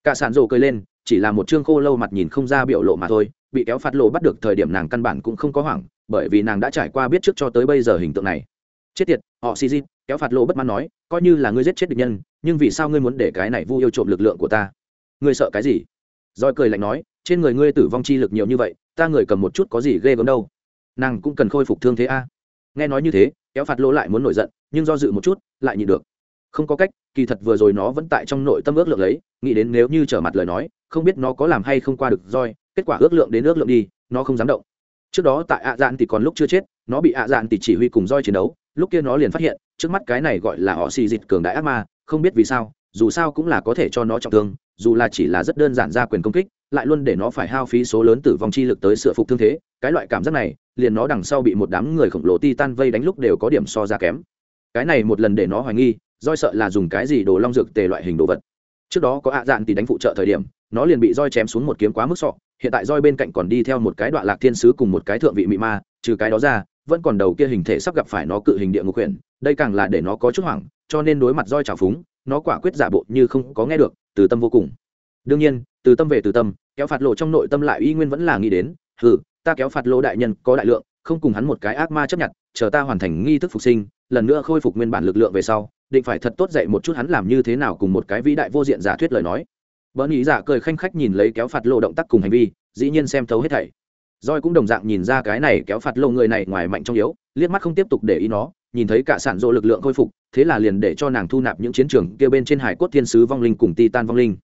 Cả sản rồ cười lên, chỉ là một chương khô lâu mặt nhìn không ra biểu lộ mà thôi, bị kéo phạt lộ bắt được thời điểm nàng căn bản cũng không có hoảng, bởi vì nàng đã trải qua biết trước cho tới bây giờ hình tượng này. Chết tiệt, họ xì xì kéo phạt lộ bất mãn nói, coi như là ngươi giết chết địch nhân, nhưng vì sao ngươi muốn để cái này vu yêu trộm lực lượng của ta? Ngươi sợ cái gì? Roi cười lạnh nói, trên người ngươi tử vong chi lực nhiều như vậy, ta người cầm một chút có gì ghê gớm đâu. Nàng cũng cần khôi phục thương thế a. Nghe nói như thế kéo phạt lỗ lại muốn nổi giận, nhưng do dự một chút, lại nhịn được. Không có cách, kỳ thật vừa rồi nó vẫn tại trong nội tâm ước lượng lấy, nghĩ đến nếu như trở mặt lời nói, không biết nó có làm hay không qua được roi, kết quả ước lượng đến ước lượng đi, nó không dám động. Trước đó tại ạ dạn thì còn lúc chưa chết, nó bị ạ dạn thì chỉ huy cùng roi chiến đấu, lúc kia nó liền phát hiện, trước mắt cái này gọi là họ xì dịch cường đại ác ma, không biết vì sao, dù sao cũng là có thể cho nó trọng thương, dù là chỉ là rất đơn giản ra quyền công kích lại luôn để nó phải hao phí số lớn tử vong chi lực tới sửa phục thương thế, cái loại cảm giác này, liền nó đằng sau bị một đám người khổng lồ ti tan vây đánh lúc đều có điểm so ra kém. Cái này một lần để nó hoài nghi, roi sợ là dùng cái gì đồ long dược tề loại hình đồ vật. Trước đó có ạ dạn thì đánh phụ trợ thời điểm, nó liền bị roi chém xuống một kiếm quá mức sọ, hiện tại roi bên cạnh còn đi theo một cái đoạn lạc thiên sứ cùng một cái thượng vị mị ma, trừ cái đó ra, vẫn còn đầu kia hình thể sắp gặp phải nó cự hình địa ngục huyện đây càng là để nó có chút hoảng, cho nên đối mặt roi trào phúng, nó quả quyết giả bộ như không có nghe được, từ tâm vô cùng đương nhiên, từ tâm về từ tâm, kéo phạt lộ trong nội tâm lại y nguyên vẫn là nghĩ đến, hừ, ta kéo phạt lô đại nhân có đại lượng, không cùng hắn một cái ác ma chấp nhận, chờ ta hoàn thành nghi thức phục sinh, lần nữa khôi phục nguyên bản lực lượng về sau, định phải thật tốt dạy một chút hắn làm như thế nào cùng một cái vĩ đại vô diện giả thuyết lời nói. Bỡn ý dạ giả cười khanh khách nhìn lấy kéo phạt lô động tác cùng hành vi, dĩ nhiên xem thấu hết thảy. Roi cũng đồng dạng nhìn ra cái này kéo phạt lô người này ngoài mạnh trong yếu, liếc mắt không tiếp tục để ý nó, nhìn thấy cả sản dỗ lực lượng khôi phục, thế là liền để cho nàng thu nạp những chiến trường kia bên trên hải cốt thiên sứ vong linh cùng titan vong linh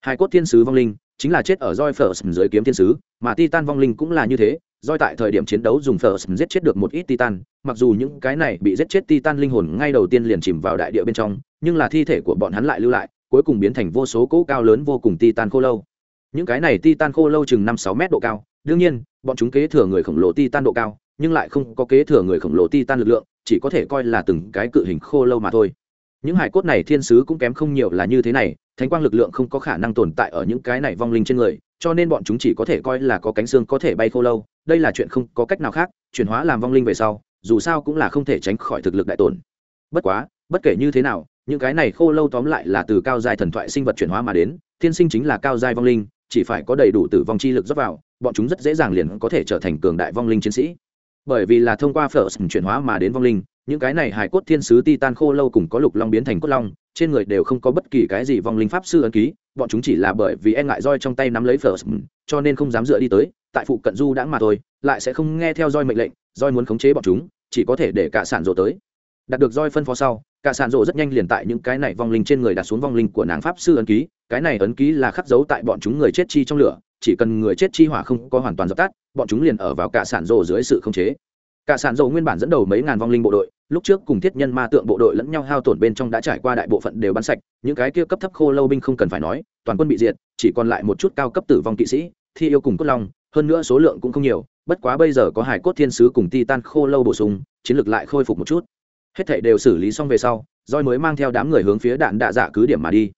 hải cốt thiên sứ vong linh chính là chết ở roi first dưới kiếm thiên sứ, mà titan vong linh cũng là như thế, roi tại thời điểm chiến đấu dùng first giết chết được một ít titan, mặc dù những cái này bị giết chết titan linh hồn ngay đầu tiên liền chìm vào đại địa bên trong, nhưng là thi thể của bọn hắn lại lưu lại, cuối cùng biến thành vô số cỗ cao lớn vô cùng titan khô lâu. Những cái này titan khô lâu chừng năm sáu mét độ cao, đương nhiên, bọn chúng kế thừa người khổng lồ titan độ cao, nhưng lại không có kế thừa người khổng lồ titan lực lượng, chỉ có thể coi là từng cái cự hình khô lâu mà thôi. Những hải cốt này thiên sứ cũng kém không nhiều là như thế này thánh quang lực lượng không có khả năng tồn tại ở những cái này vong linh trên người, cho nên bọn chúng chỉ có thể coi là có cánh xương có thể bay khô lâu, đây là chuyện không có cách nào khác, chuyển hóa làm vong linh về sau, dù sao cũng là không thể tránh khỏi thực lực đại tổn. Bất quá, bất kể như thế nào, những cái này khô lâu tóm lại là từ cao dài thần thoại sinh vật chuyển hóa mà đến, thiên sinh chính là cao dài vong linh, chỉ phải có đầy đủ tử vong chi lực dốc vào, bọn chúng rất dễ dàng liền có thể trở thành cường đại vong linh chiến sĩ. Bởi vì là thông qua phở chuyển hóa mà đến vong linh những cái này hải cốt thiên sứ titan khô lâu cùng có lục long biến thành cốt long, trên người đều không có bất kỳ cái gì vong linh pháp sư ấn ký, bọn chúng chỉ là bởi vì e ngại roi trong tay nắm lấy first cho nên không dám dựa đi tới, tại phụ cận du đã mà thôi, lại sẽ không nghe theo roi mệnh lệnh, roi muốn khống chế bọn chúng, chỉ có thể để cả sản rộ tới. Đạt được roi phân phó sau, cả sản rộ rất nhanh liền tại những cái này vong linh trên người đặt xuống vong linh của nàng pháp sư ấn ký, cái này ấn ký là khắc dấu tại bọn chúng người chết chi trong lửa, chỉ cần người chết chi hỏa không có hoàn toàn dập tắt, bọn chúng liền ở vào cả sản rộ dưới sự khống chế. Cả sản rộ nguyên bản dẫn đầu mấy ngàn vong linh bộ đội lúc trước cùng thiết nhân ma tượng bộ đội lẫn nhau hao tổn bên trong đã trải qua đại bộ phận đều bắn sạch, những cái kia cấp thấp khô lâu binh không cần phải nói, toàn quân bị diệt, chỉ còn lại một chút cao cấp tử vong kỵ sĩ, thi yêu cùng cốt long, hơn nữa số lượng cũng không nhiều, bất quá bây giờ có hải cốt thiên sứ cùng titan khô lâu bổ sung, chiến lược lại khôi phục một chút. Hết thảy đều xử lý xong về sau roi mới mang theo đám người hướng phía đạn đạ dạ cứ điểm mà đi.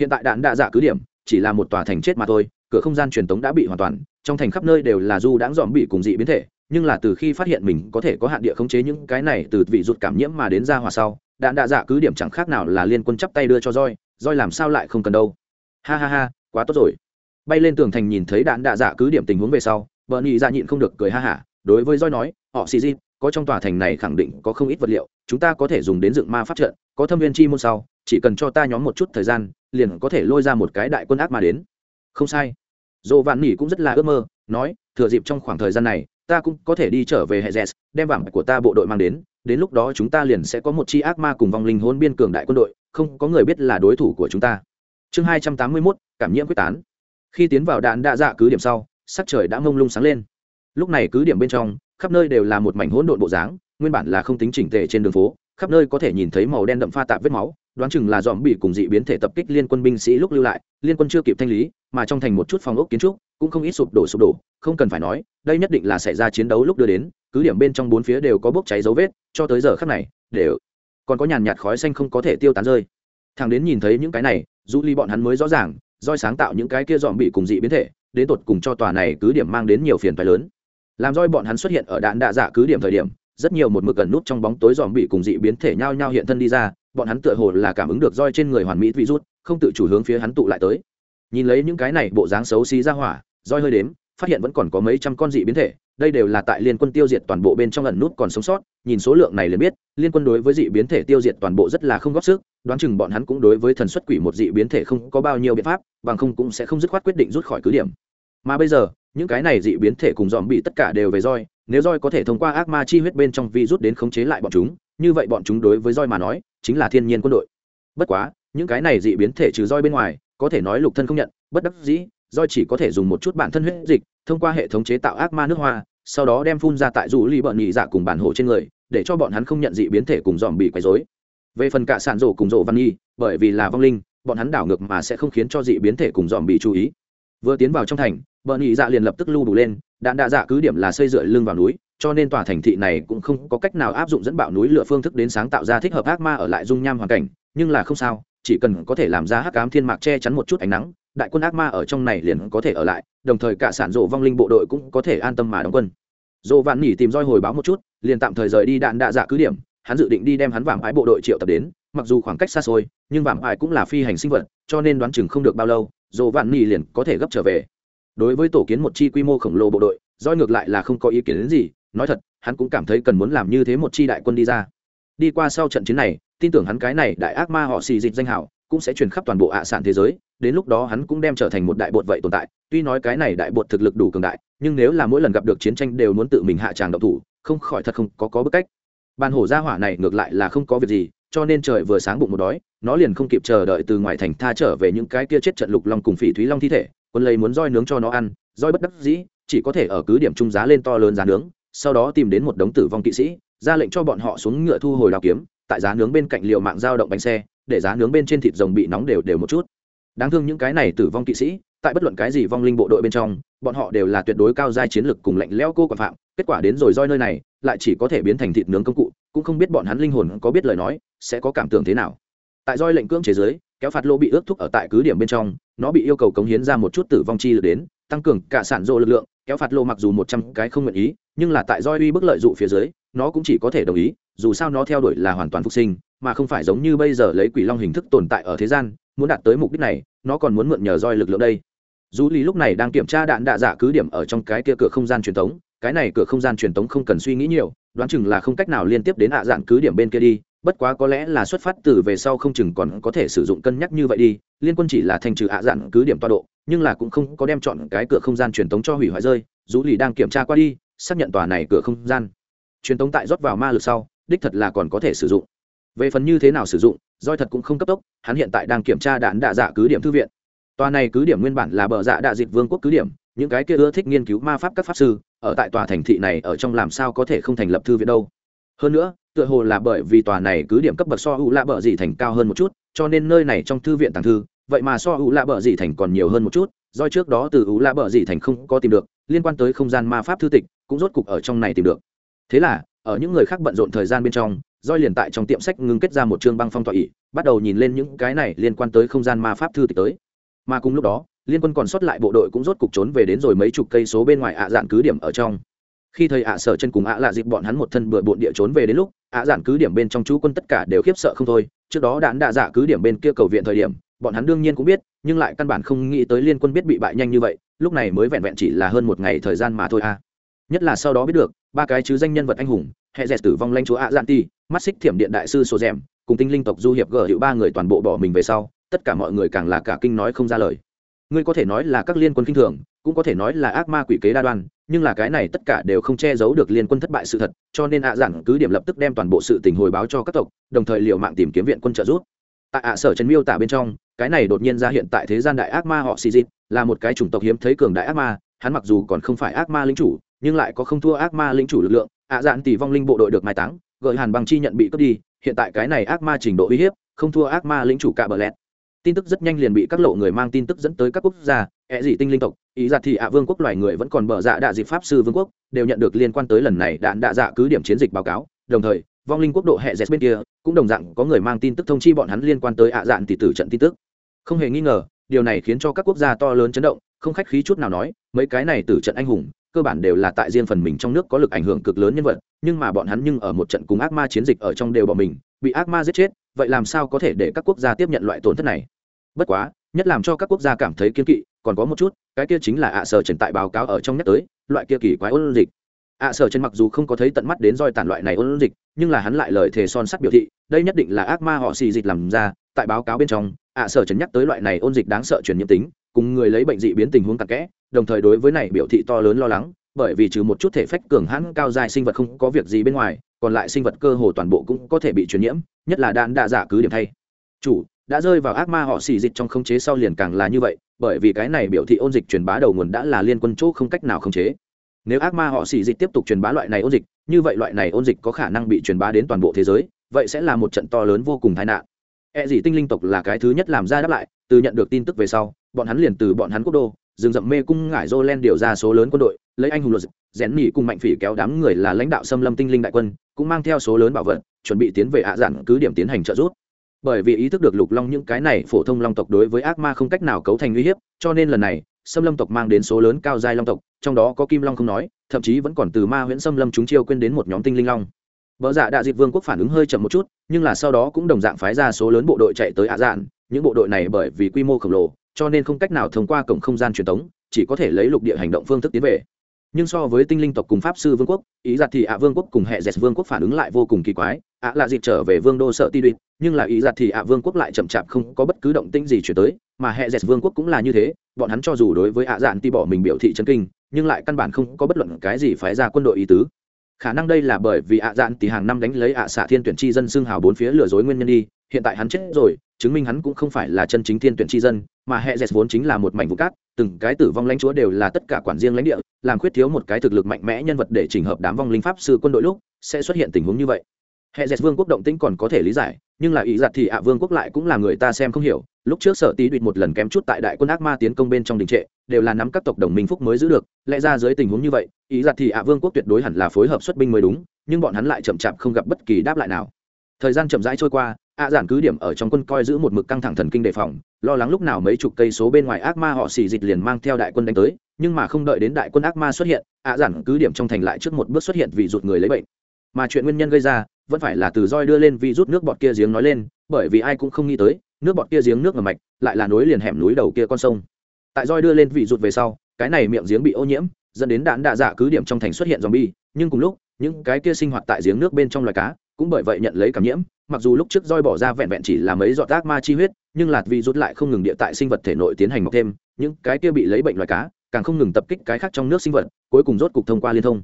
Hiện tại đạn đạ dạ cứ điểm chỉ là một tòa thành chết mà thôi, cửa không gian truyền tống đã bị hoàn toàn, trong thành khắp nơi đều là du đãng dòm bị cùng dị biến thể nhưng là từ khi phát hiện mình có thể có hạn địa khống chế những cái này từ vị rụt cảm nhiễm mà đến ra hòa sau đạn đạ dạ cứ điểm chẳng khác nào là liên quân chắp tay đưa cho roi roi làm sao lại không cần đâu. Ha ha ha, quá tốt rồi. Bay lên tường thành nhìn thấy đạn đạ dạ cứ điểm tình huống về sau vợ nhị dạ nhịn không được cười ha hả, đối với roi nói, họ xì di có trong tòa thành này khẳng định có không ít vật liệu, chúng ta có thể dùng đến dựng ma pháp trận, có thâm viên chi môn sau, chỉ cần cho ta nhóm một chút thời gian, liền có thể lôi ra một cái đại quân ác mà đến. Không sai. Dồ vạn nỉ cũng rất là ước mơ, nói, thừa dịp trong khoảng thời gian này ta cũng có thể đi trở về hệ z đem vàng của ta bộ đội mang đến đến lúc đó chúng ta liền sẽ có một chi ác ma cùng vong linh hôn biên cường đại quân đội, không có người biết là đối thủ của chúng ta. Chương hai trăm tám mươi mốt, cảm nhiễm quyết tán. Khi tiến vào đạn đa dạ cứ điểm sau, sắc trời đã mông lung sáng lên. Lúc này cứ điểm bên trong, khắp nơi đều là một mảnh hỗn độn bộ dáng, nguyên bản là không tính chỉnh tề trên đường phố, khắp nơi có thể nhìn thấy màu đen đậm pha tạp vết máu đoán chừng là dòm bị cùng dị biến thể tập kích liên quân binh sĩ lúc lưu lại, liên quân chưa kịp thanh lý, mà trong thành một chút phòng ốc kiến trúc, cũng không ít sụp đổ sụp đổ, không cần phải nói, đây nhất định là xảy ra chiến đấu lúc đưa đến, cứ điểm bên trong bốn phía đều có bốc cháy dấu vết, cho tới giờ khắc này, đều còn có nhàn nhạt khói xanh không có thể tiêu tán rơi. Thằng đến nhìn thấy những cái này du ly bọn hắn mới rõ ràng doi sáng tạo những cái kia dòm bị cùng dị biến thể, đến tột cùng cho tòa này cứ điểm mang đến nhiều phiền phái lớn. Làm roi bọn hắn xuất hiện ở đạn đạ dạ cứ điểm thời điểm, rất nhiều một mực gần nút trong bóng tối dòm bị cùng dị biến thể nhao nhao hiện thân đi ra bọn hắn tựa hồ là cảm ứng được roi trên người hoàn mỹ virus không tự chủ hướng phía hắn tụ lại tới. Nhìn lấy những cái này, bộ dáng xấu xí ra hỏa, roi hơi đếm, phát hiện vẫn còn có mấy trăm con dị biến thể, đây đều là tại liên quân tiêu diệt toàn bộ bên trong ẩn nút còn sống sót, nhìn số lượng này liền biết, liên quân đối với dị biến thể tiêu diệt toàn bộ rất là không góp sức, đoán chừng bọn hắn cũng đối với thần xuất quỷ một dị biến thể không có bao nhiêu biện pháp, bằng không cũng sẽ không dứt khoát quyết định rút khỏi cứ điểm. Mà bây giờ, những cái này dị biến thể cùng dòm bị tất cả đều về roi, nếu roi có thể thông qua ác ma chi huyết bên trong vi rút đến khống chế lại bọn chúng như vậy bọn chúng đối với roi mà nói, chính là thiên nhiên quân đội. Bất quá, những cái này dị biến thể trừ roi bên ngoài, có thể nói lục thân không nhận, bất đắc dĩ, roi chỉ có thể dùng một chút bản thân huyết dịch, thông qua hệ thống chế tạo ác ma nước hoa, sau đó đem phun ra tại rủ ly bợn nhị dạ cùng bản hồ trên người, để cho bọn hắn không nhận dị biến thể cùng dòm bị quấy rối. Về phần cả sản rổ cùng rổ văn nhi, bởi vì là vong linh, bọn hắn đảo ngược mà sẽ không khiến cho dị biến thể cùng dòm bị chú ý. Vừa tiến vào trong thành bợn nhị dạ liền lập tức lưu đủ lên, đạn đạ dạ cứ điểm là xây dựa lưng vào núi cho nên tòa thành thị này cũng không có cách nào áp dụng dẫn bạo núi lửa phương thức đến sáng tạo ra thích hợp ác ma ở lại dung nham hoàn cảnh, nhưng là không sao, chỉ cần có thể làm ra hắc ám thiên mạc che chắn một chút ánh nắng, đại quân ác ma ở trong này liền có thể ở lại, đồng thời cả sản rộ vong linh bộ đội cũng có thể an tâm mà đóng quân. Dồ vạn nỉ tìm roi hồi báo một chút, liền tạm thời rời đi đạn đạ dạ cứ điểm, hắn dự định đi đem hắn vảm ái bộ đội triệu tập đến, mặc dù khoảng cách xa xôi, nhưng vảm ái cũng là phi hành sinh vật, cho nên đoán chừng không được bao lâu dồ vạn nỉ liền có thể gấp trở về. Đối với tổ kiến một chi quy mô khổng lồ bộ đội, roi ngược lại là không có ý kiến đến gì nói thật hắn cũng cảm thấy cần muốn làm như thế một chi đại quân đi ra. Đi qua sau trận chiến này tin tưởng hắn cái này đại ác ma họ xì dịch danh hào, cũng sẽ truyền khắp toàn bộ ạ sản thế giới đến lúc đó hắn cũng đem trở thành một đại bột vậy tồn tại. Tuy nói cái này đại bột thực lực đủ cường đại nhưng nếu là mỗi lần gặp được chiến tranh đều muốn tự mình hạ tràng động thủ không khỏi thật không có có bức cách. Bàn hổ gia hỏa này ngược lại là không có việc gì cho nên trời vừa sáng bụng một đói nó liền không kịp chờ đợi từ ngoài thành tha trở về những cái kia chết trận lục long cùng phỉ thúy long thi thể quân lấy muốn roi nướng cho nó ăn roi bất đắc dĩ chỉ có thể ở cứ điểm trung giá lên to lớn giá nướng sau đó tìm đến một đống tử vong kỵ sĩ, ra lệnh cho bọn họ xuống ngựa thu hồi đào kiếm, tại giá nướng bên cạnh liệu mạng dao động bánh xe, để giá nướng bên trên thịt rồng bị nóng đều đều một chút. Đáng thương những cái này tử vong kỵ sĩ, tại bất luận cái gì vong linh bộ đội bên trong, bọn họ đều là tuyệt đối cao giai chiến lực cùng lạnh lẽo cô quản phạm, kết quả đến rồi roi nơi này, lại chỉ có thể biến thành thịt nướng công cụ, cũng không biết bọn hắn linh hồn có biết lời nói, sẽ có cảm tưởng thế nào. Tại roi lệnh cưỡng chế giới kéo phạt lô bị ước thúc ở tại cứ điểm bên trong, nó bị yêu cầu cống hiến ra một chút tử vong chi lực đến, tăng cường cả sản rộ lực lượng kéo phạt lô mặc dù một trăm cái không nguyện ý, nhưng là tại roi uy bức lợi dụ phía dưới, nó cũng chỉ có thể đồng ý, dù sao nó theo đuổi là hoàn toàn phục sinh, mà không phải giống như bây giờ lấy quỷ long hình thức tồn tại ở thế gian, muốn đạt tới mục đích này, nó còn muốn mượn nhờ roi lực lượng đây. Dù lý lúc này đang kiểm tra đạn đạ giả cứ điểm ở trong cái kia cửa không gian truyền thống, cái này cửa không gian truyền thống không cần suy nghĩ nhiều, đoán chừng là không cách nào liên tiếp đến hạ dạn cứ điểm bên kia đi, bất quá có lẽ là xuất phát từ về sau không chừng còn có thể sử dụng cân nhắc như vậy đi, liên quân chỉ là thành trừ hạ dạn cứ điểm toa độ nhưng là cũng không có đem chọn cái cửa không gian truyền thống cho hủy hoại rơi dù lì đang kiểm tra qua đi, xác nhận tòa này cửa không gian. Truyền thống tại rót vào ma lực sau, đích thật là còn có thể sử dụng. Về phần như thế nào sử dụng roi thật cũng không cấp tốc, hắn hiện tại đang kiểm tra đạn đạ dạ cứ điểm thư viện. Tòa này cứ điểm nguyên bản là bờ dạ đạ dịch vương quốc cứ điểm, những cái kia ưa thích nghiên cứu ma pháp các pháp sư, ở tại tòa thành thị này ở trong làm sao có thể không thành lập thư viện đâu. Hơn nữa, tựa hồ là bởi vì tòa này cứ điểm cấp bậc so hữu lạ bờ dị thành cao hơn một chút, cho nên nơi này trong thư viện tàng thư vậy mà so u lạ bờ dị thành còn nhiều hơn một chút, do trước đó từ u lạ bờ dị thành không có tìm được, liên quan tới không gian ma pháp thư tịch, cũng rốt cục ở trong này tìm được. Thế là, ở những người khác bận rộn thời gian bên trong doi liền tại trong tiệm sách ngưng kết ra một chương băng phong tọa ỉ bắt đầu nhìn lên những cái này liên quan tới không gian ma pháp thư tịch tới. Mà cùng lúc đó, liên quân còn sót lại bộ đội cũng rốt cục trốn về đến rồi mấy chục cây số bên ngoài ạ dạn cứ điểm ở trong. Khi thầy ạ sở chân cùng ạ lạ dịp bọn hắn một thân bừa bộn địa trốn về đến lúc, ạ dạn cứ điểm bên trong chú quân tất cả đều khiếp sợ không thôi, trước đó đạn đạ dạ cứ điểm bên kia cầu viện thời điểm bọn hắn đương nhiên cũng biết, nhưng lại căn bản không nghĩ tới liên quân biết bị bại nhanh như vậy, lúc này mới vẹn vẹn chỉ là hơn một ngày thời gian mà thôi à. Nhất là sau đó biết được, ba cái chứ danh nhân vật anh hùng, hệ dẹt tử vong lanh chúa ạ dạn ti, mắt xích thiểm điện đại sư sô rèm cùng tinh linh tộc du hiệp gở hiệu ba người toàn bộ bỏ mình về sau, tất cả mọi người càng là cả kinh nói không ra lời. Ngươi có thể nói là các liên quân kinh thường, cũng có thể nói là ác ma quỷ kế đa đoan, nhưng là cái này tất cả đều không che giấu được liên quân thất bại sự thật, cho nên ạ à giản cứ điểm lập tức đem toàn bộ sự tình hồi báo cho các tộc, đồng thời liệu mạng tìm kiếm viện quân trợ giúp tại ạ sở trần miêu tả bên trong, cái này đột nhiên ra hiện tại thế gian đại ác ma họ xì dịp là một cái chủng tộc hiếm thấy cường đại ác ma, hắn mặc dù còn không phải ác ma lính chủ, nhưng lại có không thua ác ma lính chủ lực lượng. Ạ dạn tỷ vong linh bộ đội được mai táng, gợi hàn bằng chi nhận bị cướp đi, hiện tại cái này ác ma trình độ uy hiếp, không thua ác ma lính chủ cả bờ lẹt. Tin tức rất nhanh liền bị các lộ người mang tin tức dẫn tới các quốc gia ẹ dị tinh linh tộc, ý giặt thì ạ vương quốc loài người vẫn còn bờ dạ đạ dịp pháp sư vương quốc, đều nhận được liên quan tới lần này đạn đạ dạ cứ điểm chiến dịch báo cáo, đồng thời vong linh quốc độ hệ z bên kia, cũng đồng dạng có người mang tin tức thông chi bọn hắn liên quan tới ạ dạn tỷ tử trận tin tức. Không hề nghi ngờ, điều này khiến cho các quốc gia to lớn chấn động, không khách khí chút nào nói, mấy cái này tử trận anh hùng, cơ bản đều là tại riêng phần mình trong nước có lực ảnh hưởng cực lớn nhân vật, nhưng mà bọn hắn nhưng ở một trận cùng ác ma chiến dịch ở trong đều bỏ mình, bị ác ma giết chết, vậy làm sao có thể để các quốc gia tiếp nhận loại tổn thất này? Bất quá, nhất làm cho các quốc gia cảm thấy kiên kỵ, còn có một chút, cái kia chính là ạ sở trần tại báo cáo ở trong nhắc tới, loại kia kỳ quái ôn dịch ạ sở chân mặc dù không có thấy tận mắt đến roi tàn loại này ôn dịch, nhưng là hắn lại lời thề son sắt biểu thị, đây nhất định là ác ma họ xì dịch làm ra, tại báo cáo bên trong, ạ sở chân nhắc tới loại này ôn dịch đáng sợ truyền nhiễm tính, cùng người lấy bệnh dị biến tình huống tạc kẽ, đồng thời đối với này biểu thị to lớn lo lắng, bởi vì trừ một chút thể phách cường hãn cao dài sinh vật không có việc gì bên ngoài, còn lại sinh vật cơ hồ toàn bộ cũng có thể bị truyền nhiễm, nhất là đạn đạ dạ giả cứ điểm thay. Chủ, đã rơi vào ác ma họ xì dịch trong khống chế sau liền càng là như vậy, bởi vì cái này biểu thị ôn dịch truyền bá đầu nguồn đã là liên quân chỗ không cách nào khống chế nếu ác ma họ xì dịch tiếp tục truyền bá loại này ôn dịch, như vậy loại này ôn dịch có khả năng bị truyền bá đến toàn bộ thế giới, vậy sẽ là một trận to lớn vô cùng tai nạn. E gì tinh linh tộc là cái thứ nhất làm ra đáp lại, từ nhận được tin tức về sau, bọn hắn liền từ bọn hắn quốc đô, rừng rậm mê cung ngải dô len điều ra số lớn quân đội, lấy anh hùng luật rèn nỉ cùng mạnh phỉ kéo đám người là lãnh đạo xâm lâm tinh linh đại quân, cũng mang theo số lớn bảo vật, chuẩn bị tiến về ạ à cứ điểm tiến hành trợ giúp. Bởi vì ý thức được lục long những cái này phổ thông long tộc đối với ác ma không cách nào cấu thành uy hiếp, cho nên lần này xâm lâm tộc mang đến số lớn cao giai long tộc, trong đó có kim long không nói, thậm chí vẫn còn từ ma huyễn xâm lâm chúng chiêu quên đến một nhóm tinh linh long. Vợ dạ đại dịp vương quốc phản ứng hơi chậm một chút, nhưng là sau đó cũng đồng dạng phái ra số lớn bộ đội chạy tới ạ dạn những bộ đội này bởi vì quy mô khổng lồ, cho nên không cách nào thông qua cổng không gian truyền thống chỉ có thể lấy lục địa hành động phương thức tiến về. Nhưng so với tinh linh tộc cùng pháp sư vương quốc, ý giặt thì ạ vương quốc cùng hệ dẹt vương quốc phản ứng lại vô cùng kỳ quái ạ là dịp trở về vương đô sợ ti đuyệt nhưng là ý giặt thì ạ vương quốc lại chậm chạp không có bất cứ động tĩnh gì chuyển tới, mà hệ dẹt vương quốc cũng là như thế bọn hắn cho dù đối với ạ dạn ti bỏ mình biểu thị chân kinh, nhưng lại căn bản không có bất luận cái gì phái ra quân đội ý tứ. Khả năng đây là bởi vì ạ dạn thì hàng năm đánh lấy ạ xạ thiên tuyển chi dân xương hào bốn phía lừa dối nguyên nhân đi, hiện tại hắn chết rồi, chứng minh hắn cũng không phải là chân chính thiên tuyển chi dân, mà hệ dẹt vốn chính là một mảnh vụ cát, từng cái tử vong lãnh chúa đều là tất cả quản riêng lãnh địa, làm khuyết thiếu một cái thực lực mạnh mẽ nhân vật để chỉnh hợp đám vong linh pháp sư quân đội lúc, sẽ xuất hiện tình huống như vậy. Hệ dẹt vương quốc động tĩnh còn có thể lý giải, nhưng là ý giặt thì ạ vương quốc lại cũng là người ta xem không hiểu lúc trước sở tí đụt một lần kém chút tại đại quân ác ma tiến công bên trong đình trệ, đều là nắm các tộc đồng minh phúc mới giữ được, lẽ ra dưới tình huống như vậy, ý giặt thì ạ vương quốc tuyệt đối hẳn là phối hợp xuất binh mới đúng, nhưng bọn hắn lại chậm chạp không gặp bất kỳ đáp lại nào. Thời gian chậm rãi trôi qua, ạ giản cứ điểm ở trong quân coi giữ một mực căng thẳng thần kinh đề phòng, lo lắng lúc nào mấy chục cây số bên ngoài ác ma họ xì dịch liền mang theo đại quân đánh tới, nhưng mà không đợi đến đại quân ác ma xuất hiện, ạ giản cứ điểm trong thành lại trước một bước xuất hiện vì rụt người lấy bệnh. Mà chuyện nguyên nhân gây ra, vẫn phải là từ roi đưa lên vì rút nước bọt kia giếng nói lên, bởi vì ai cũng không nghĩ tới nước bọt kia giếng nước ngầm mạch, lại là nối liền hẻm núi đầu kia con sông. Tại roi đưa lên vị rụt về sau, cái này miệng giếng bị ô nhiễm, dẫn đến đạn đạ dạ cứ điểm trong thành xuất hiện zombie, nhưng cùng lúc, những cái kia sinh hoạt tại giếng nước bên trong loài cá cũng bởi vậy nhận lấy cảm nhiễm, mặc dù lúc trước roi bỏ ra vẹn vẹn chỉ là mấy giọt ác ma chi huyết, nhưng lạt vị rút lại không ngừng địa tại sinh vật thể nội tiến hành mọc thêm, những cái kia bị lấy bệnh loài cá càng không ngừng tập kích cái khác trong nước sinh vật, cuối cùng rốt cục thông qua liên thông.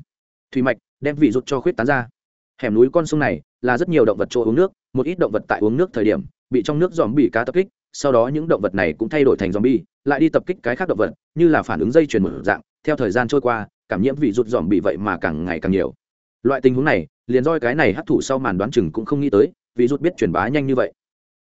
Thủy mạch đem vị rút cho khuyết tán ra. Hẻm núi con sông này là rất nhiều động vật chỗ uống nước, một ít động vật tại uống nước thời điểm bị trong nước dòm bị cá tập kích, sau đó những động vật này cũng thay đổi thành dòm bi lại đi tập kích cái khác động vật, như là phản ứng dây chuyền một dạng. Theo thời gian trôi qua, cảm nhiễm vị rụt dòm bị vậy mà càng ngày càng nhiều. Loại tình huống này, liền roi cái này hấp thụ sau màn đoán chừng cũng không nghĩ tới vì rút biết truyền bá nhanh như vậy.